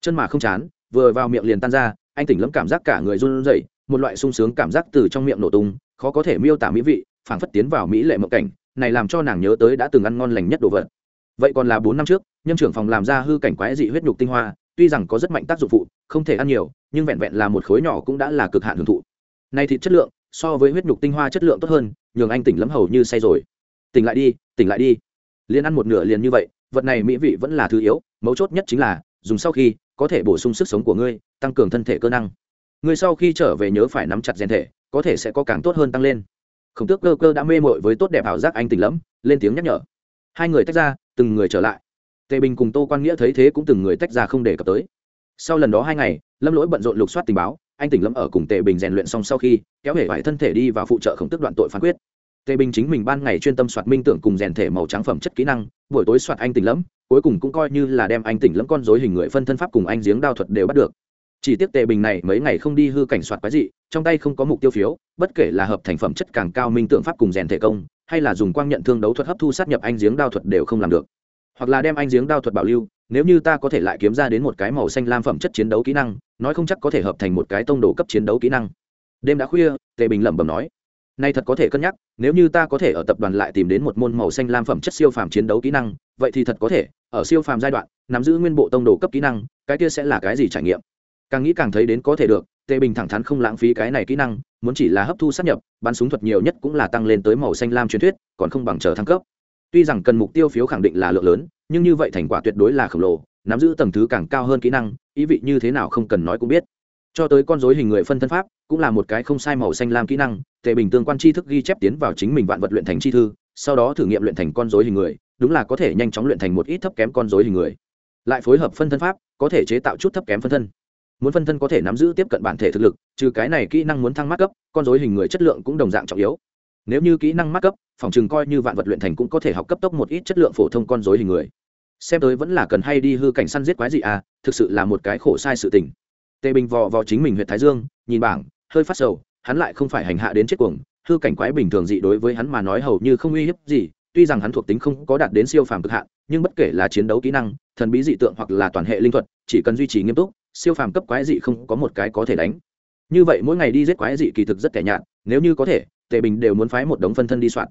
Chân mà không chán, vừa vào miệng liền tan ra, anh tỉnh lâm cảm giác cả người run rẩy, một loại sung sướng cảm giác từ trong miệng nổ tung, khó có thể miêu tả mỹ vị, phảng phất tiến vào mỹ lệ mộng cảnh, này làm cho nàng nhớ tới đã từng ăn ngon lành nhất đồ vật. Vậy còn là bốn năm trước, nhân trưởng phòng làm ra hư cảnh quái dị huyết nhục tinh hoa tuy rằng có rất mạnh tác dụng phụ, không thể ăn nhiều, nhưng vẹn vẹn là một khối nhỏ cũng đã là cực hạn hưởng thụ. Nay thịt chất lượng, so với huyết nhục tinh hoa chất lượng tốt hơn, nhường anh tỉnh lấm hầu như say rồi. Tỉnh lại đi, tỉnh lại đi. Liền ăn một nửa liền như vậy, vật này mỹ vị vẫn là thứ yếu, mấu chốt nhất chính là, dùng sau khi, có thể bổ sung sức sống của ngươi, tăng cường thân thể cơ năng. Ngươi sau khi trở về nhớ phải nắm chặt rèn thể, có thể sẽ có càng tốt hơn tăng lên. Khổng tước cơ cơ đã mê mội với tốt đẹp ảo giác anh tỉnh lẫm, lên tiếng nhắc nhở. Hai người tách ra, từng người trở lại tề bình cùng tô quan nghĩa thấy thế cũng từng người tách ra không để cập tới. Sau lần đó hai ngày, lâm lỗi bận rộn lục soát tình báo, anh tỉnh lâm ở cùng tề bình rèn luyện xong sau khi, kéo hệ vải thân thể đi vào phụ trợ khổng tức đoạn tội phán quyết. Tề bình chính mình ban ngày chuyên tâm soạt minh tưởng cùng rèn thể màu trắng phẩm chất kỹ năng, buổi tối soạt anh tỉnh lẫm cuối cùng cũng coi như là đem anh tỉnh lẫm con dối hình người phân thân pháp cùng anh giếng đao thuật đều bắt được. Chỉ tiếc tề bình này mấy ngày không đi hư cảnh soạt quái dị, trong tay không có mục tiêu phiếu, bất kể là hợp thành phẩm chất càng cao minh tượng pháp cùng rèn thể công, hay là dùng quang nhận thương đấu thuật hấp thu sát nhập anh giếng đao thuật đều không làm được hoặc là đem anh giếng đao thuật bảo lưu, nếu như ta có thể lại kiếm ra đến một cái màu xanh lam phẩm chất chiến đấu kỹ năng, nói không chắc có thể hợp thành một cái tông đồ cấp chiến đấu kỹ năng. Đêm đã khuya, tề bình lẩm bẩm nói, nay thật có thể cân nhắc, nếu như ta có thể ở tập đoàn lại tìm đến một môn màu xanh lam phẩm chất siêu phàm chiến đấu kỹ năng, vậy thì thật có thể, ở siêu phàm giai đoạn, nắm giữ nguyên bộ tông đồ cấp kỹ năng, cái kia sẽ là cái gì trải nghiệm? Càng nghĩ càng thấy đến có thể được, tề bình thẳng thắn không lãng phí cái này kỹ năng, muốn chỉ là hấp thu sát nhập, bắn súng thuật nhiều nhất cũng là tăng lên tới màu xanh lam truyền thuyết, còn không bằng chờ thăng cấp tuy rằng cần mục tiêu phiếu khẳng định là lượng lớn, nhưng như vậy thành quả tuyệt đối là khổng lồ, nắm giữ tầng thứ càng cao hơn kỹ năng, ý vị như thế nào không cần nói cũng biết. Cho tới con dối hình người phân thân pháp, cũng là một cái không sai màu xanh lam kỹ năng, tề bình tương quan tri thức ghi chép tiến vào chính mình vạn vật luyện thành chi thư, sau đó thử nghiệm luyện thành con dối hình người, đúng là có thể nhanh chóng luyện thành một ít thấp kém con dối hình người. Lại phối hợp phân thân pháp, có thể chế tạo chút thấp kém phân thân. Muốn phân thân có thể nắm giữ tiếp cận bản thể thực lực, trừ cái này kỹ năng muốn thăng mắc cấp, con dối hình người chất lượng cũng đồng dạng trọng yếu nếu như kỹ năng mắt cấp, phòng chừng coi như vạn vật luyện thành cũng có thể học cấp tốc một ít chất lượng phổ thông con dối hình người. Xem tới vẫn là cần hay đi hư cảnh săn giết quái gì à thực sự là một cái khổ sai sự tình. Tề bình vò vò chính mình huyện thái dương, nhìn bảng, hơi phát sầu, hắn lại không phải hành hạ đến chết cuồng, hư cảnh quái bình thường dị đối với hắn mà nói hầu như không uy hiếp gì, tuy rằng hắn thuộc tính không có đạt đến siêu phàm cực hạn, nhưng bất kể là chiến đấu kỹ năng, thần bí dị tượng hoặc là toàn hệ linh thuật, chỉ cần duy trì nghiêm túc, siêu phàm cấp quái dị không có một cái có thể đánh. Như vậy mỗi ngày đi giết quái dị kỳ thực rất kẻ nhạt nếu như có thể, tề bình đều muốn phái một đống phân thân đi soạn.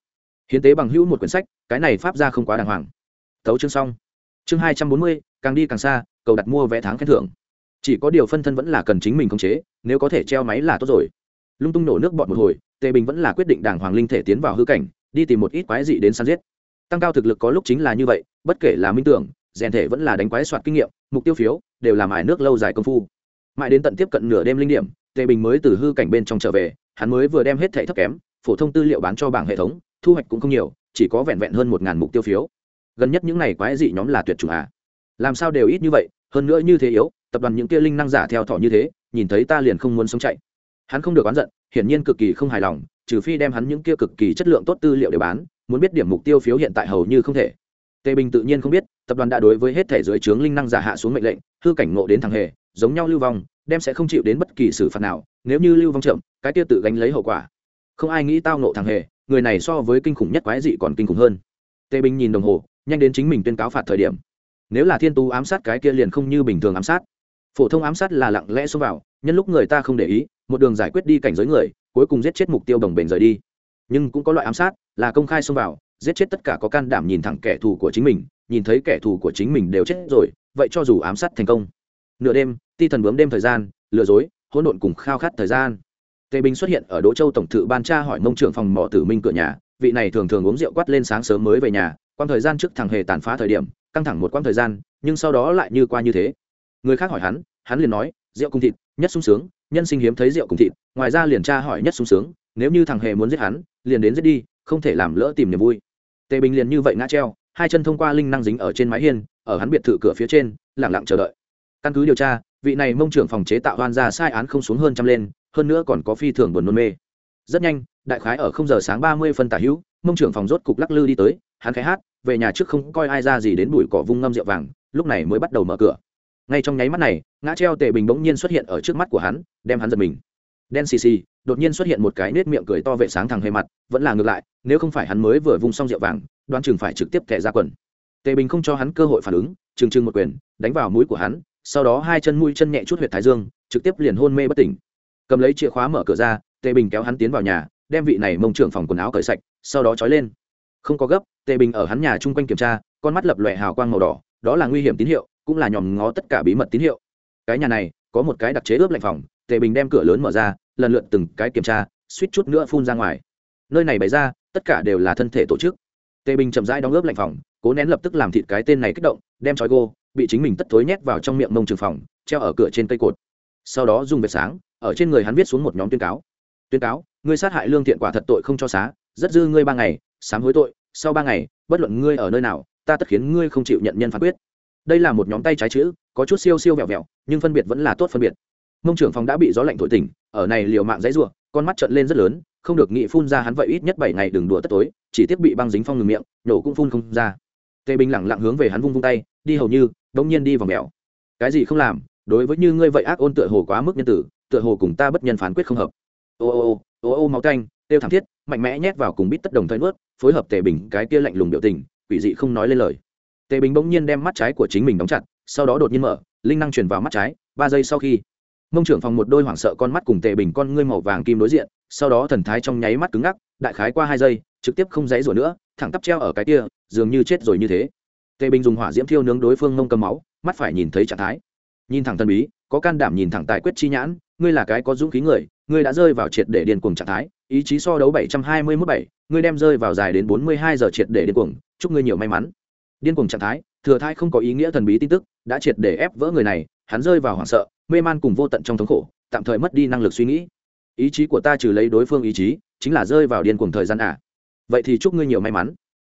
Hiến tế bằng hữu một quyển sách, cái này pháp ra không quá đàng hoàng. Tấu chương xong. Chương hai trăm bốn mươi, càng đi càng xa, cầu đặt mua vé tháng khen thưởng. Chỉ có điều phân thân vẫn là cần chính mình khống chế, nếu có thể treo máy là tốt rồi. Lung tung nổ nước bọt một hồi, tề bình vẫn là quyết định đảng hoàng linh thể tiến vào hư cảnh, đi tìm một ít quái dị đến săn giết. Tăng cao thực lực có lúc chính là như vậy, bất kể là minh tưởng, rèn thể vẫn là đánh quái soạt kinh nghiệm, mục tiêu phiếu, đều làm ải nước lâu dài công phu. Mãi đến tận tiếp cận nửa đêm linh điểm, tề bình mới từ hư cảnh bên trong trở về hắn mới vừa đem hết thẻ thấp kém, phổ thông tư liệu bán cho bảng hệ thống, thu hoạch cũng không nhiều, chỉ có vẹn vẹn hơn một ngàn mục tiêu phiếu. Gần nhất những n à y quái dị nhóm là tuyệt chủng à? Làm sao đều ít như vậy, hơn nữa như thế yếu, tập đoàn những kia linh năng giả theo thọ như thế, nhìn thấy ta liền không muốn sống chạy. Hắn không được oán giận, hiển nhiên cực kỳ không hài lòng, trừ phi đem hắn những kia cực kỳ chất lượng tốt tư liệu để bán, muốn biết điểm mục tiêu phiếu hiện tại hầu như không thể. Tề bình tự nhiên không biết, tập đoàn đã đối với hết thể dưới trướng linh năng giả hạ xuống mệnh lệnh, hư cảnh ngộ đến thằng hề, giống nhau lưu vong, đem sẽ không chịu đến bất kỳ xử phạt nào nếu như lưu vong chậm, cái kia tự gánh lấy hậu quả. Không ai nghĩ tao nộ thằng hề, người này so với kinh khủng nhất quái dị còn kinh khủng hơn. Tề bình nhìn đồng hồ, nhanh đến chính mình tuyên cáo phạt thời điểm. Nếu là thiên tú ám sát cái kia liền không như bình thường ám sát. Phổ thông ám sát là lặng lẽ xông vào, nhân lúc người ta không để ý, một đường giải quyết đi cảnh giới người, cuối cùng giết chết mục tiêu đồng bền rời đi. Nhưng cũng có loại ám sát, là công khai xông vào, giết chết tất cả có can đảm nhìn thẳng kẻ thù của chính mình, nhìn thấy kẻ thù của chính mình đều chết rồi, vậy cho dù ám sát thành công. Nửa đêm, ti thần bướm đêm thời gian, lừa dối hỗn độn cùng khao khát thời gian. Tề bình xuất hiện ở đỗ châu tổng thự ban tra hỏi mông trưởng phòng mỏ tử minh cửa nhà, vị này thường thường uống rượu quát lên sáng sớm mới về nhà quan thời gian trước thằng hề tàn phá thời điểm, căng thẳng một quãng thời gian, nhưng sau đó lại như qua như thế. Người khác hỏi hắn hắn liền nói, rượu cùng thịt, nhất sung sướng, nhân sinh hiếm thấy rượu cùng thịt, ngoài ra liền tra hỏi nhất sung sướng, nếu như thằng hề muốn giết hắn, liền đến giết đi, không thể làm lỡ tìm niềm vui. Tề bình liền như vậy ngã treo, hai chân thông qua linh năng dính ở trên mái hiên, ở hắn biệt thự cửa phía trên lẳng lặng chờ đợi. Căn cứ điều tra vị này mông trưởng phòng chế tạo hoan ra sai án không xuống hơn trăm lên, hơn nữa còn có phi thường buồn nôn mê. Rất nhanh, đại khái ở không giờ sáng ba mươi phân tả hữu, mông trưởng phòng rốt cục lắc lư đi tới, hắn khai hát, về nhà trước không coi ai ra gì đến bụi cỏ vung ngâm rượu vàng, lúc này mới bắt đầu mở cửa. Ngay trong nháy mắt này, ngã treo tề bình bỗng nhiên xuất hiện ở trước mắt của hắn, đem hắn giật mình. Đen xì xì, đột nhiên xuất hiện một cái nết miệng cười to vệ sáng thằng hề mặt, vẫn là ngược lại, nếu không phải hắn mới vừa vung xong rượu vàng, đoán chừng phải trực tiếp thẻ ra quần. Tề bình không cho hắn cơ hội phản ứng, trừng trừng một quyền, đánh vào mũi của hắn sau đó hai chân mũi chân nhẹ chút huyệt thái dương, trực tiếp liền hôn mê bất tỉnh. Cầm lấy chìa khóa mở cửa ra, tề bình kéo hắn tiến vào nhà, đem vị này mông trưởng phòng quần áo cởi sạch, sau đó trói lên. Không có gấp, tề bình ở hắn nhà chung quanh kiểm tra, con mắt lập lòe hào quang màu đỏ, đó là nguy hiểm tín hiệu, cũng là nhòm ngó tất cả bí mật tín hiệu. Cái nhà này, có một cái đặc chế ướp lạnh phòng, tề bình đem cửa lớn mở ra, lần lượt từng cái kiểm tra, suýt chút nữa phun ra ngoài. Nơi này bày ra, tất cả đều là thân thể tổ chức. Tề bình chậm rãi đóng ướp lạnh phòng, cố nén lập tức làm thịt cái tên này kích động, đem trói gô bị chính mình tất thối nhét vào trong miệng mông trường phòng, treo ở cửa trên cây cột. Sau đó dùng vệt sáng, ở trên người hắn viết xuống một nhóm tuyên cáo. Tuyên cáo, ngươi sát hại lương thiện quả thật tội không cho xá, rất dư ngươi ba ngày, sám hối tội, sau ba ngày, bất luận ngươi ở nơi nào, ta tất khiến ngươi không chịu nhận nhân phán quyết. Đây là một nhóm tay trái chữ, có chút siêu siêu vẹo vẹo, nhưng phân biệt vẫn là tốt phân biệt. Mông trưởng phòng đã bị gió lạnh thổi tỉnh, ở này liều mạng dãy ruộng con mắt trợn lên rất lớn, không được nghị phun ra hắn vậy ít nhất bảy ngày đừng đùa tất tối, chỉ tiếp bị băng dính phong ngừng miệng, nổ cũng phun không ra. Tề bình lẳng lặng hướng về hắn vung vung tay đi hầu như bỗng nhiên đi vào mèo. Cái gì không làm, đối với như ngươi vậy ác ôn tựa hồ quá mức nhân tử, tựa hồ cùng ta bất nhân phán quyết không hợp. Ô ô ô ô ô máu canh, tiêu thảm thiết, mạnh mẽ nhét vào cùng bít tất đồng thời nuốt, phối hợp tề bình cái kia lạnh lùng biểu tình, quỷ dị không nói lên lời. Tề bình bỗng nhiên đem mắt trái của chính mình đóng chặt, sau đó đột nhiên mở, linh năng truyền vào mắt trái, ba giây sau khi, mông trưởng phòng một đôi hoảng sợ con mắt cùng tề bình con ngươi màu vàng kim đối diện, sau đó thần thái trong nháy mắt cứng ngắc, đại khái qua hai giây, trực tiếp không dãy rủa nữa, thẳng tắp treo ở cái kia, dường như chết rồi như thế tề bình dùng hỏa diễm thiêu nướng đối phương mông cầm máu, mắt phải nhìn thấy trạng thái. Nhìn thẳng thần bí, có can đảm nhìn thẳng tài quyết chi nhãn, ngươi là cái có dũng khí người, ngươi đã rơi vào triệt để điên cuồng trạng thái, ý chí so đấu bảy trăm hai mươi mốt bảy, ngươi đem rơi vào dài đến bốn mươi hai giờ triệt để điên cuồng, chúc ngươi nhiều may mắn. Điên cuồng trạng thái, thừa thai không có ý nghĩa thần bí tin tức, đã triệt để ép vỡ người này, hắn rơi vào hoảng sợ, mê man cùng vô tận trong thống khổ, tạm thời mất đi năng lực suy nghĩ. Ý chí của ta trừ lấy đối phương ý chí, chính là rơi vào điên cuồng thời gian à. vậy thì chúc ngươi nhiều may mắn.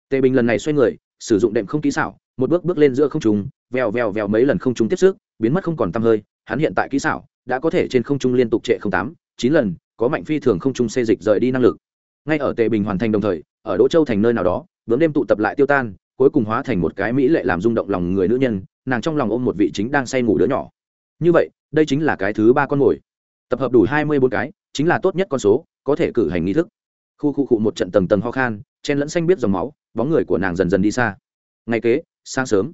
Tề bình lần này xoay người sử dụng đệm không kỹ xảo, một bước bước lên giữa không trung, vèo vèo vèo mấy lần không trung tiếp sức biến mất không còn tăm hơi, hắn hiện tại kỹ xảo đã có thể trên không trung liên tục trệ không tám, chín lần, có mạnh phi thường không trung xê dịch rời đi năng lực. Ngay ở tề bình hoàn thành đồng thời, ở đỗ châu thành nơi nào đó, vướng đêm tụ tập lại tiêu tan, cuối cùng hóa thành một cái mỹ lệ làm rung động lòng người nữ nhân, nàng trong lòng ôm một vị chính đang say ngủ đứa nhỏ. Như vậy, đây chính là cái thứ ba con mồi. Tập hợp đủ hai mươi bốn cái, chính là tốt nhất con số, có thể cử hành nghi thức. Khu khu cụ một trận tầng tầng ho khan, chen lẫn xanh biết dòng máu bóng người của nàng dần dần đi xa. Ngày kế, sáng sớm,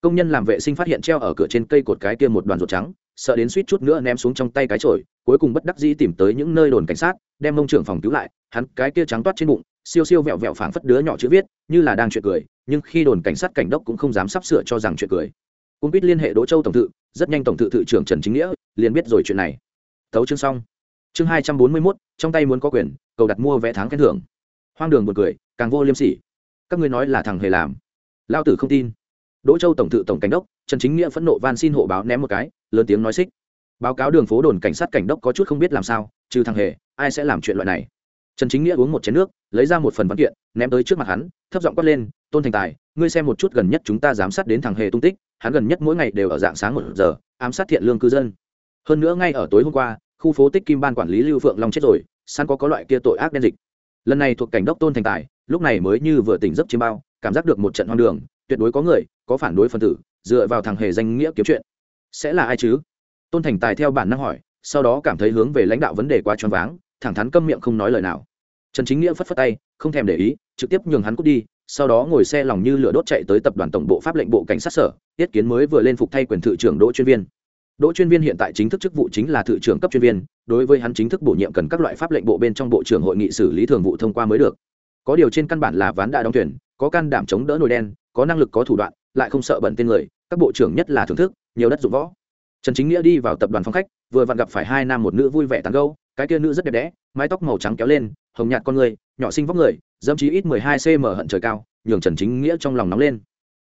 công nhân làm vệ sinh phát hiện treo ở cửa trên cây cột cái kia một đoàn ruột trắng, sợ đến suýt chút nữa ném xuống trong tay cái chổi, cuối cùng bất đắc dĩ tìm tới những nơi đồn cảnh sát, đem mông trưởng phòng cứu lại, hắn cái kia trắng toát trên bụng, siêu siêu vẹo vẹo phảng phất đứa nhỏ chữ viết, như là đang chuyện cười, nhưng khi đồn cảnh sát cảnh đốc cũng không dám sắp sửa cho rằng chuyện cười. Cung biết liên hệ đỗ châu tổng thự, rất nhanh tổng thự thự trưởng trần chính nghĩa liền biết rồi chuyện này. Tấu chương xong. Chương hai trăm bốn mươi mốt, trong tay muốn có quyền, cầu đặt mua vé tháng khen thưởng. Hoang đường một cười, càng vô liêm sỉ các ngươi nói là thằng hề làm. Lao tử không tin. Đỗ châu tổng thự tổng cảnh đốc, trần chính nghĩa phẫn nộ van xin hộ báo ném một cái, lớn tiếng nói xích. Báo cáo đường phố đồn cảnh sát cảnh đốc có chút không biết làm sao, trừ thằng hề, ai sẽ làm chuyện loại này? Trần chính nghĩa uống một chén nước, lấy ra một phần văn kiện, ném tới trước mặt hắn, thấp giọng quát lên, tôn thành tài, ngươi xem một chút gần nhất chúng ta giám sát đến thằng hề tung tích, hắn gần nhất mỗi ngày đều ở dạng sáng một giờ, ám sát thiện lương cư dân. Hơn nữa ngay ở tối hôm qua, khu phố tích kim ban quản lý lưu phượng long chết rồi san có có loại kia tội ác đen dịch. Lần này thuộc cảnh đốc tôn thành tài lúc này mới như vừa tỉnh giấc chiêm bao, cảm giác được một trận hoang đường, tuyệt đối có người, có phản đối phân tử, dựa vào thằng hề danh nghĩa kiếm chuyện. Sẽ là ai chứ? Tôn thành tài theo bản năng hỏi, sau đó cảm thấy hướng về lãnh đạo vấn đề quá choáng váng, thẳng thắn câm miệng không nói lời nào. Trần chính nghĩa phất phất tay, không thèm để ý, trực tiếp nhường hắn cút đi, sau đó ngồi xe lòng như lửa đốt chạy tới tập đoàn tổng bộ pháp lệnh bộ cảnh sát sở tiết kiến mới vừa lên phục thay quyền thự trưởng đỗ chuyên viên. Đỗ chuyên viên hiện tại chính thức chức vụ chính là thự trưởng cấp chuyên viên, đối với hắn chính thức bổ nhiệm cần các loại pháp lệnh bộ bên trong bộ trưởng hội nghị xử lý thường vụ thông qua mới được có điều trên căn bản là ván đã đóng tuyển có can đảm chống đỡ nồi đen, có năng lực có thủ đoạn, lại không sợ bận tên người, các bộ trưởng nhất là thưởng thức, nhiều đất dụng võ. Trần chính nghĩa đi vào tập đoàn phong khách, vừa vặn gặp phải hai nam một nữ vui vẻ tán gâu cái kia nữ rất đẹp đẽ, mái tóc màu trắng kéo lên, hồng nhạt con người, nhỏ xinh vóc người dẫm chí ít mười hai cm hận trời cao, nhường trần chính nghĩa trong lòng nóng lên.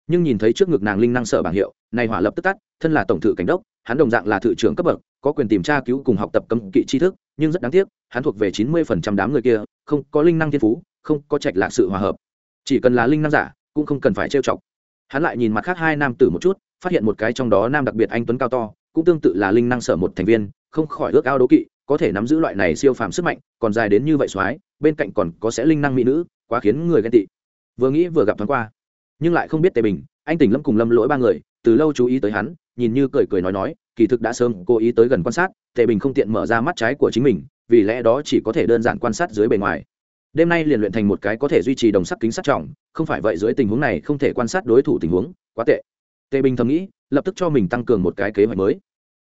Nhưng nhìn thấy trước ngực nàng linh năng sở bảng hiệu, này hỏa lập tức tắt, thân là tổng thự cảnh đốc, hắn đồng dạng là thự trưởng cấp bậc, có quyền tìm tra cứu cùng học tập cấm kỵ tri thức, nhưng rất đáng tiếc hắn thuộc về chín mươi phần trăm đám người kia, không có linh năng thiên phú, không có trạch lạc sự hòa hợp. Chỉ cần là linh năng giả, cũng không cần phải trêu chọc. Hắn lại nhìn mặt khác hai nam tử một chút, phát hiện một cái trong đó nam đặc biệt anh tuấn cao to, cũng tương tự là linh năng sở một thành viên, không khỏi ước ao đố kỵ, có thể nắm giữ loại này siêu phàm sức mạnh, còn dài đến như vậy soái, bên cạnh còn có sẽ linh năng mỹ nữ, quá khiến người ghen tị. Vừa nghĩ vừa gặp thoáng qua, nhưng lại không biết tề bình, anh tỉnh lâm cùng lâm lỗi ba người, từ lâu chú ý tới hắn, nhìn như cười cười nói nói, kỳ thực đã sớm cố ý tới gần quan sát, tề bình không tiện mở ra mắt trái của chính mình vì lẽ đó chỉ có thể đơn giản quan sát dưới bề ngoài. Đêm nay liền luyện thành một cái có thể duy trì đồng sắc kính sát trọng, không phải vậy dưới tình huống này không thể quan sát đối thủ tình huống, quá tệ. Tề bình thầm nghĩ, lập tức cho mình tăng cường một cái kế hoạch mới.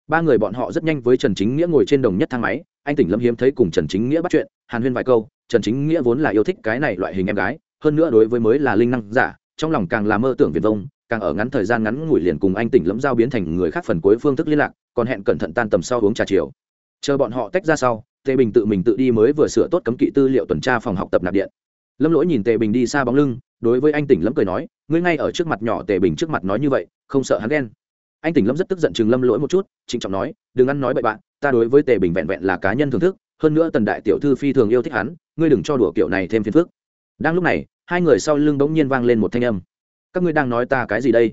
Ba người bọn họ rất nhanh với trần chính nghĩa ngồi trên đồng nhất thang máy, anh tỉnh lâm hiếm thấy cùng trần chính nghĩa bắt chuyện, hàn huyên vài câu, trần chính nghĩa vốn là yêu thích cái này loại hình em gái, hơn nữa đối với mới là linh năng giả, trong lòng càng là mơ tưởng viền vông, càng ở ngắn thời gian ngắn ngủi liền cùng anh tỉnh lâm giao biến thành người khác phần cuối phương thức liên lạc, còn hẹn cẩn thận tan tầm sau uống trà chiều. Chờ bọn họ tách ra sau tề bình tự mình tự đi mới vừa sửa tốt cấm kỵ tư liệu tuần tra phòng học tập nạp điện. Lâm lỗi nhìn tề bình đi xa bóng lưng, đối với anh tỉnh lâm cười nói, ngươi ngay ở trước mặt nhỏ tề bình trước mặt nói như vậy, không sợ hắn ghen? Anh tỉnh lâm rất tức giận chừng lâm lỗi một chút, trịnh trọng nói, đừng ăn nói bậy bạn, ta đối với tề bình vẹn vẹn là cá nhân thưởng thức, hơn nữa tần đại tiểu thư phi thường yêu thích hắn, ngươi đừng cho đùa kiểu này thêm phiền phức. Đang lúc này, hai người sau lưng bỗng nhiên vang lên một thanh âm. Các ngươi đang nói ta cái gì đây?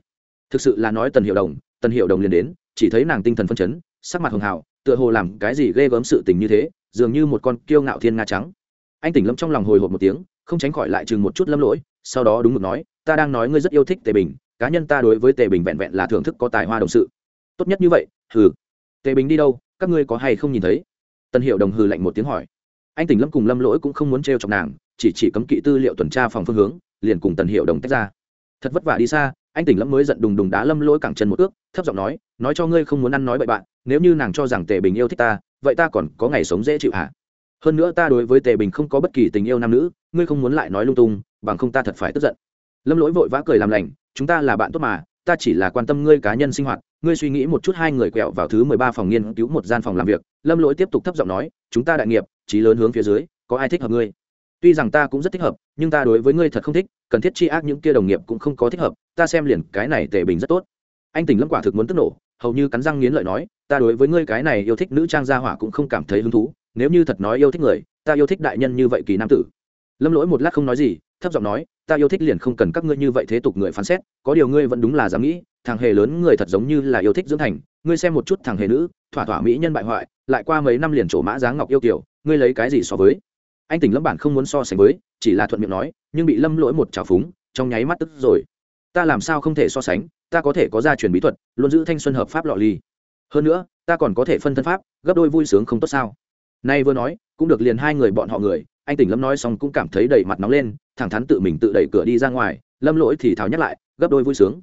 Thực sự là nói tần hiệu đồng, tần hiệu đồng liền đến, chỉ thấy nàng tinh thần phân chấn, sắc mặt hường hào tựa hồ làm cái gì ghê gớm sự tình như thế, dường như một con kiêu ngạo thiên nga trắng. Anh tỉnh lâm trong lòng hồi hộp một tiếng, không tránh khỏi lại chừng một chút lâm lỗi, sau đó đúng ngực nói, ta đang nói ngươi rất yêu thích tề bình, cá nhân ta đối với tề bình vẹn vẹn là thưởng thức có tài hoa đồng sự. Tốt nhất như vậy, hừ. Tề bình đi đâu, các ngươi có hay không nhìn thấy? Tân hiệu đồng hừ lạnh một tiếng hỏi. Anh tỉnh lâm cùng lâm lỗi cũng không muốn t r chọc nàng, chỉ chỉ cấm kỵ tư liệu tuần tra phòng phương hướng, liền cùng tần hiệu đồng tách ra. Thật vất vả đi xa anh tỉnh lâm mới giận đùng đùng đá lâm lỗi cẳng chân một ước, thấp giọng nói nói cho ngươi không muốn ăn nói bậy bạn, nếu như nàng cho rằng tề bình yêu thích ta, vậy ta còn có ngày sống dễ chịu hả? Hơn nữa ta đối với tề bình không có bất kỳ tình yêu nam nữ, ngươi không muốn lại nói lung tung, bằng không ta thật phải tức giận. Lâm lỗi vội vã cười làm lành, chúng ta là bạn tốt mà, ta chỉ là quan tâm ngươi cá nhân sinh hoạt, ngươi suy nghĩ một chút hai người quẹo vào thứ mười ba phòng nghiên cứu một gian phòng làm việc. Lâm lỗi tiếp tục thấp giọng nói, chúng ta đại nghiệp trí lớn hướng phía dưới, có ai thích hợp ngươi? Tuy rằng ta cũng rất thích hợp, nhưng ta đối với ngươi thật không thích, cần thiết chi ác những kia đồng nghiệp cũng không có thích hợp, ta xem liền cái này tề bình rất tốt. Anh tỉnh lâm quả thực muốn tức nổ, hầu như cắn răng nghiến lợi nói, ta đối với ngươi cái này yêu thích nữ trang gia hỏa cũng không cảm thấy hứng thú, nếu như thật nói yêu thích người, ta yêu thích đại nhân như vậy kỳ nam tử. Lâm lỗi một lát không nói gì, thấp giọng nói, ta yêu thích liền không cần các ngươi như vậy thế tục người phán xét, có điều ngươi vẫn đúng là dám nghĩ, thằng hề lớn người thật giống như là yêu thích dưỡng thành, ngươi xem một chút thằng hề nữ, thỏa thỏa mỹ nhân bại hoại, lại qua mấy năm liền trổ mã dáng ngọc yêu kiểu, ngươi lấy cái gì so với? Anh tỉnh lâm bản không muốn so sánh với, chỉ là thuận miệng nói, nhưng bị lâm lỗi một trào phúng, trong nháy mắt tức rồi. Ta làm sao không thể so sánh, ta có thể có gia truyền bí thuật, luôn giữ thanh xuân hợp pháp lọ ly hơn nữa, ta còn có thể phân thân pháp, gấp đôi vui sướng không tốt sao. Nay vừa nói, cũng được liền hai người bọn họ người, anh tỉnh lâm nói xong cũng cảm thấy đầy mặt nóng lên, thẳng thắn tự mình tự đẩy cửa đi ra ngoài, lâm lỗi thì thào nhắc lại, gấp đôi vui sướng.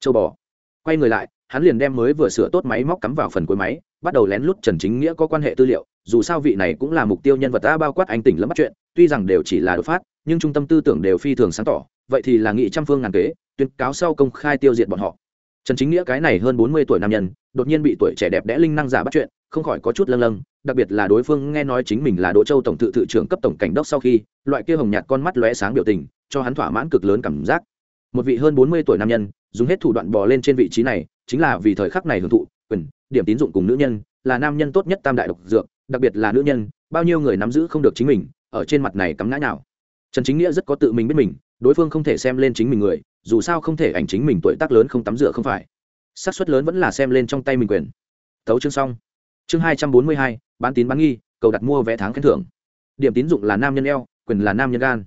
Châu bò. Quay người lại, hắn liền đem mới vừa sửa tốt máy móc cắm vào phần cuối máy bắt đầu lén lút trần chính nghĩa có quan hệ tư liệu, dù sao vị này cũng là mục tiêu nhân vật ta bao quát anh tỉnh lắm bắt chuyện, tuy rằng đều chỉ là đột phát, nhưng trung tâm tư tưởng đều phi thường sáng tỏ, vậy thì là nghị trăm phương ngàn kế, tuyên cáo sau công khai tiêu diệt bọn họ. Trần chính nghĩa cái này hơn bốn mươi tuổi nam nhân, đột nhiên bị tuổi trẻ đẹp đẽ linh năng giả bắt chuyện, không khỏi có chút lâng lâng, đặc biệt là đối phương nghe nói chính mình là đỗ châu tổng thự thự trưởng cấp tổng cảnh đốc sau khi, loại kia hồng nhạt con mắt lóe sáng biểu tình, cho hắn thỏa mãn cực lớn cảm giác. Một vị hơn bốn mươi tuổi nam nhân, dùng hết thủ đoạn bò lên trên vị trí này, chính là vì thời khắc này hưởng thụ quyền điểm tín dụng cùng nữ nhân, là nam nhân tốt nhất tam đại độc dược, đặc biệt là nữ nhân, bao nhiêu người nắm giữ không được chính mình, ở trên mặt này cắm ngã nào trần chính nghĩa rất có tự mình biết mình, đối phương không thể xem lên chính mình người, dù sao không thể ảnh chính mình tuổi tác lớn không tắm rửa không phải. Xác suất lớn vẫn là xem lên trong tay mình quyền. Thấu chương xong. Chương hai trăm bốn mươi hai, bán tín bán nghi, cầu đặt mua vé tháng khen thưởng. Điểm tín dụng là nam nhân eo, quyền là nam nhân gan.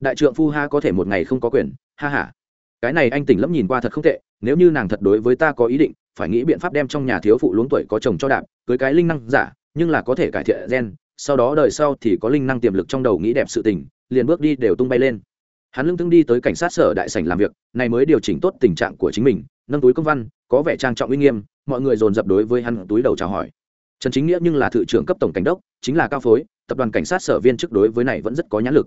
Đại trượng phu ha có thể một ngày không có quyền, ha ha. Cái này anh tỉnh lẫm nhìn qua thật không tệ, nếu như nàng thật đối với ta có ý định phải nghĩ biện pháp đem trong nhà thiếu phụ luống tuổi có chồng cho đạp, cưới cái linh năng giả, nhưng là có thể cải thiện gen, sau đó đời sau thì có linh năng tiềm lực trong đầu nghĩ đẹp sự tình, liền bước đi đều tung bay lên. Hắn lưng tưng đi tới cảnh sát sở đại sảnh làm việc, này mới điều chỉnh tốt tình trạng của chính mình, nâng túi công văn, có vẻ trang trọng uy nghiêm, mọi người dồn dập đối với hắn túi đầu chào hỏi. Trần chính nghĩa nhưng là thự trưởng cấp tổng cảnh đốc, chính là cao phối, tập đoàn cảnh sát sở viên trước đối với này vẫn rất có nhãn lực.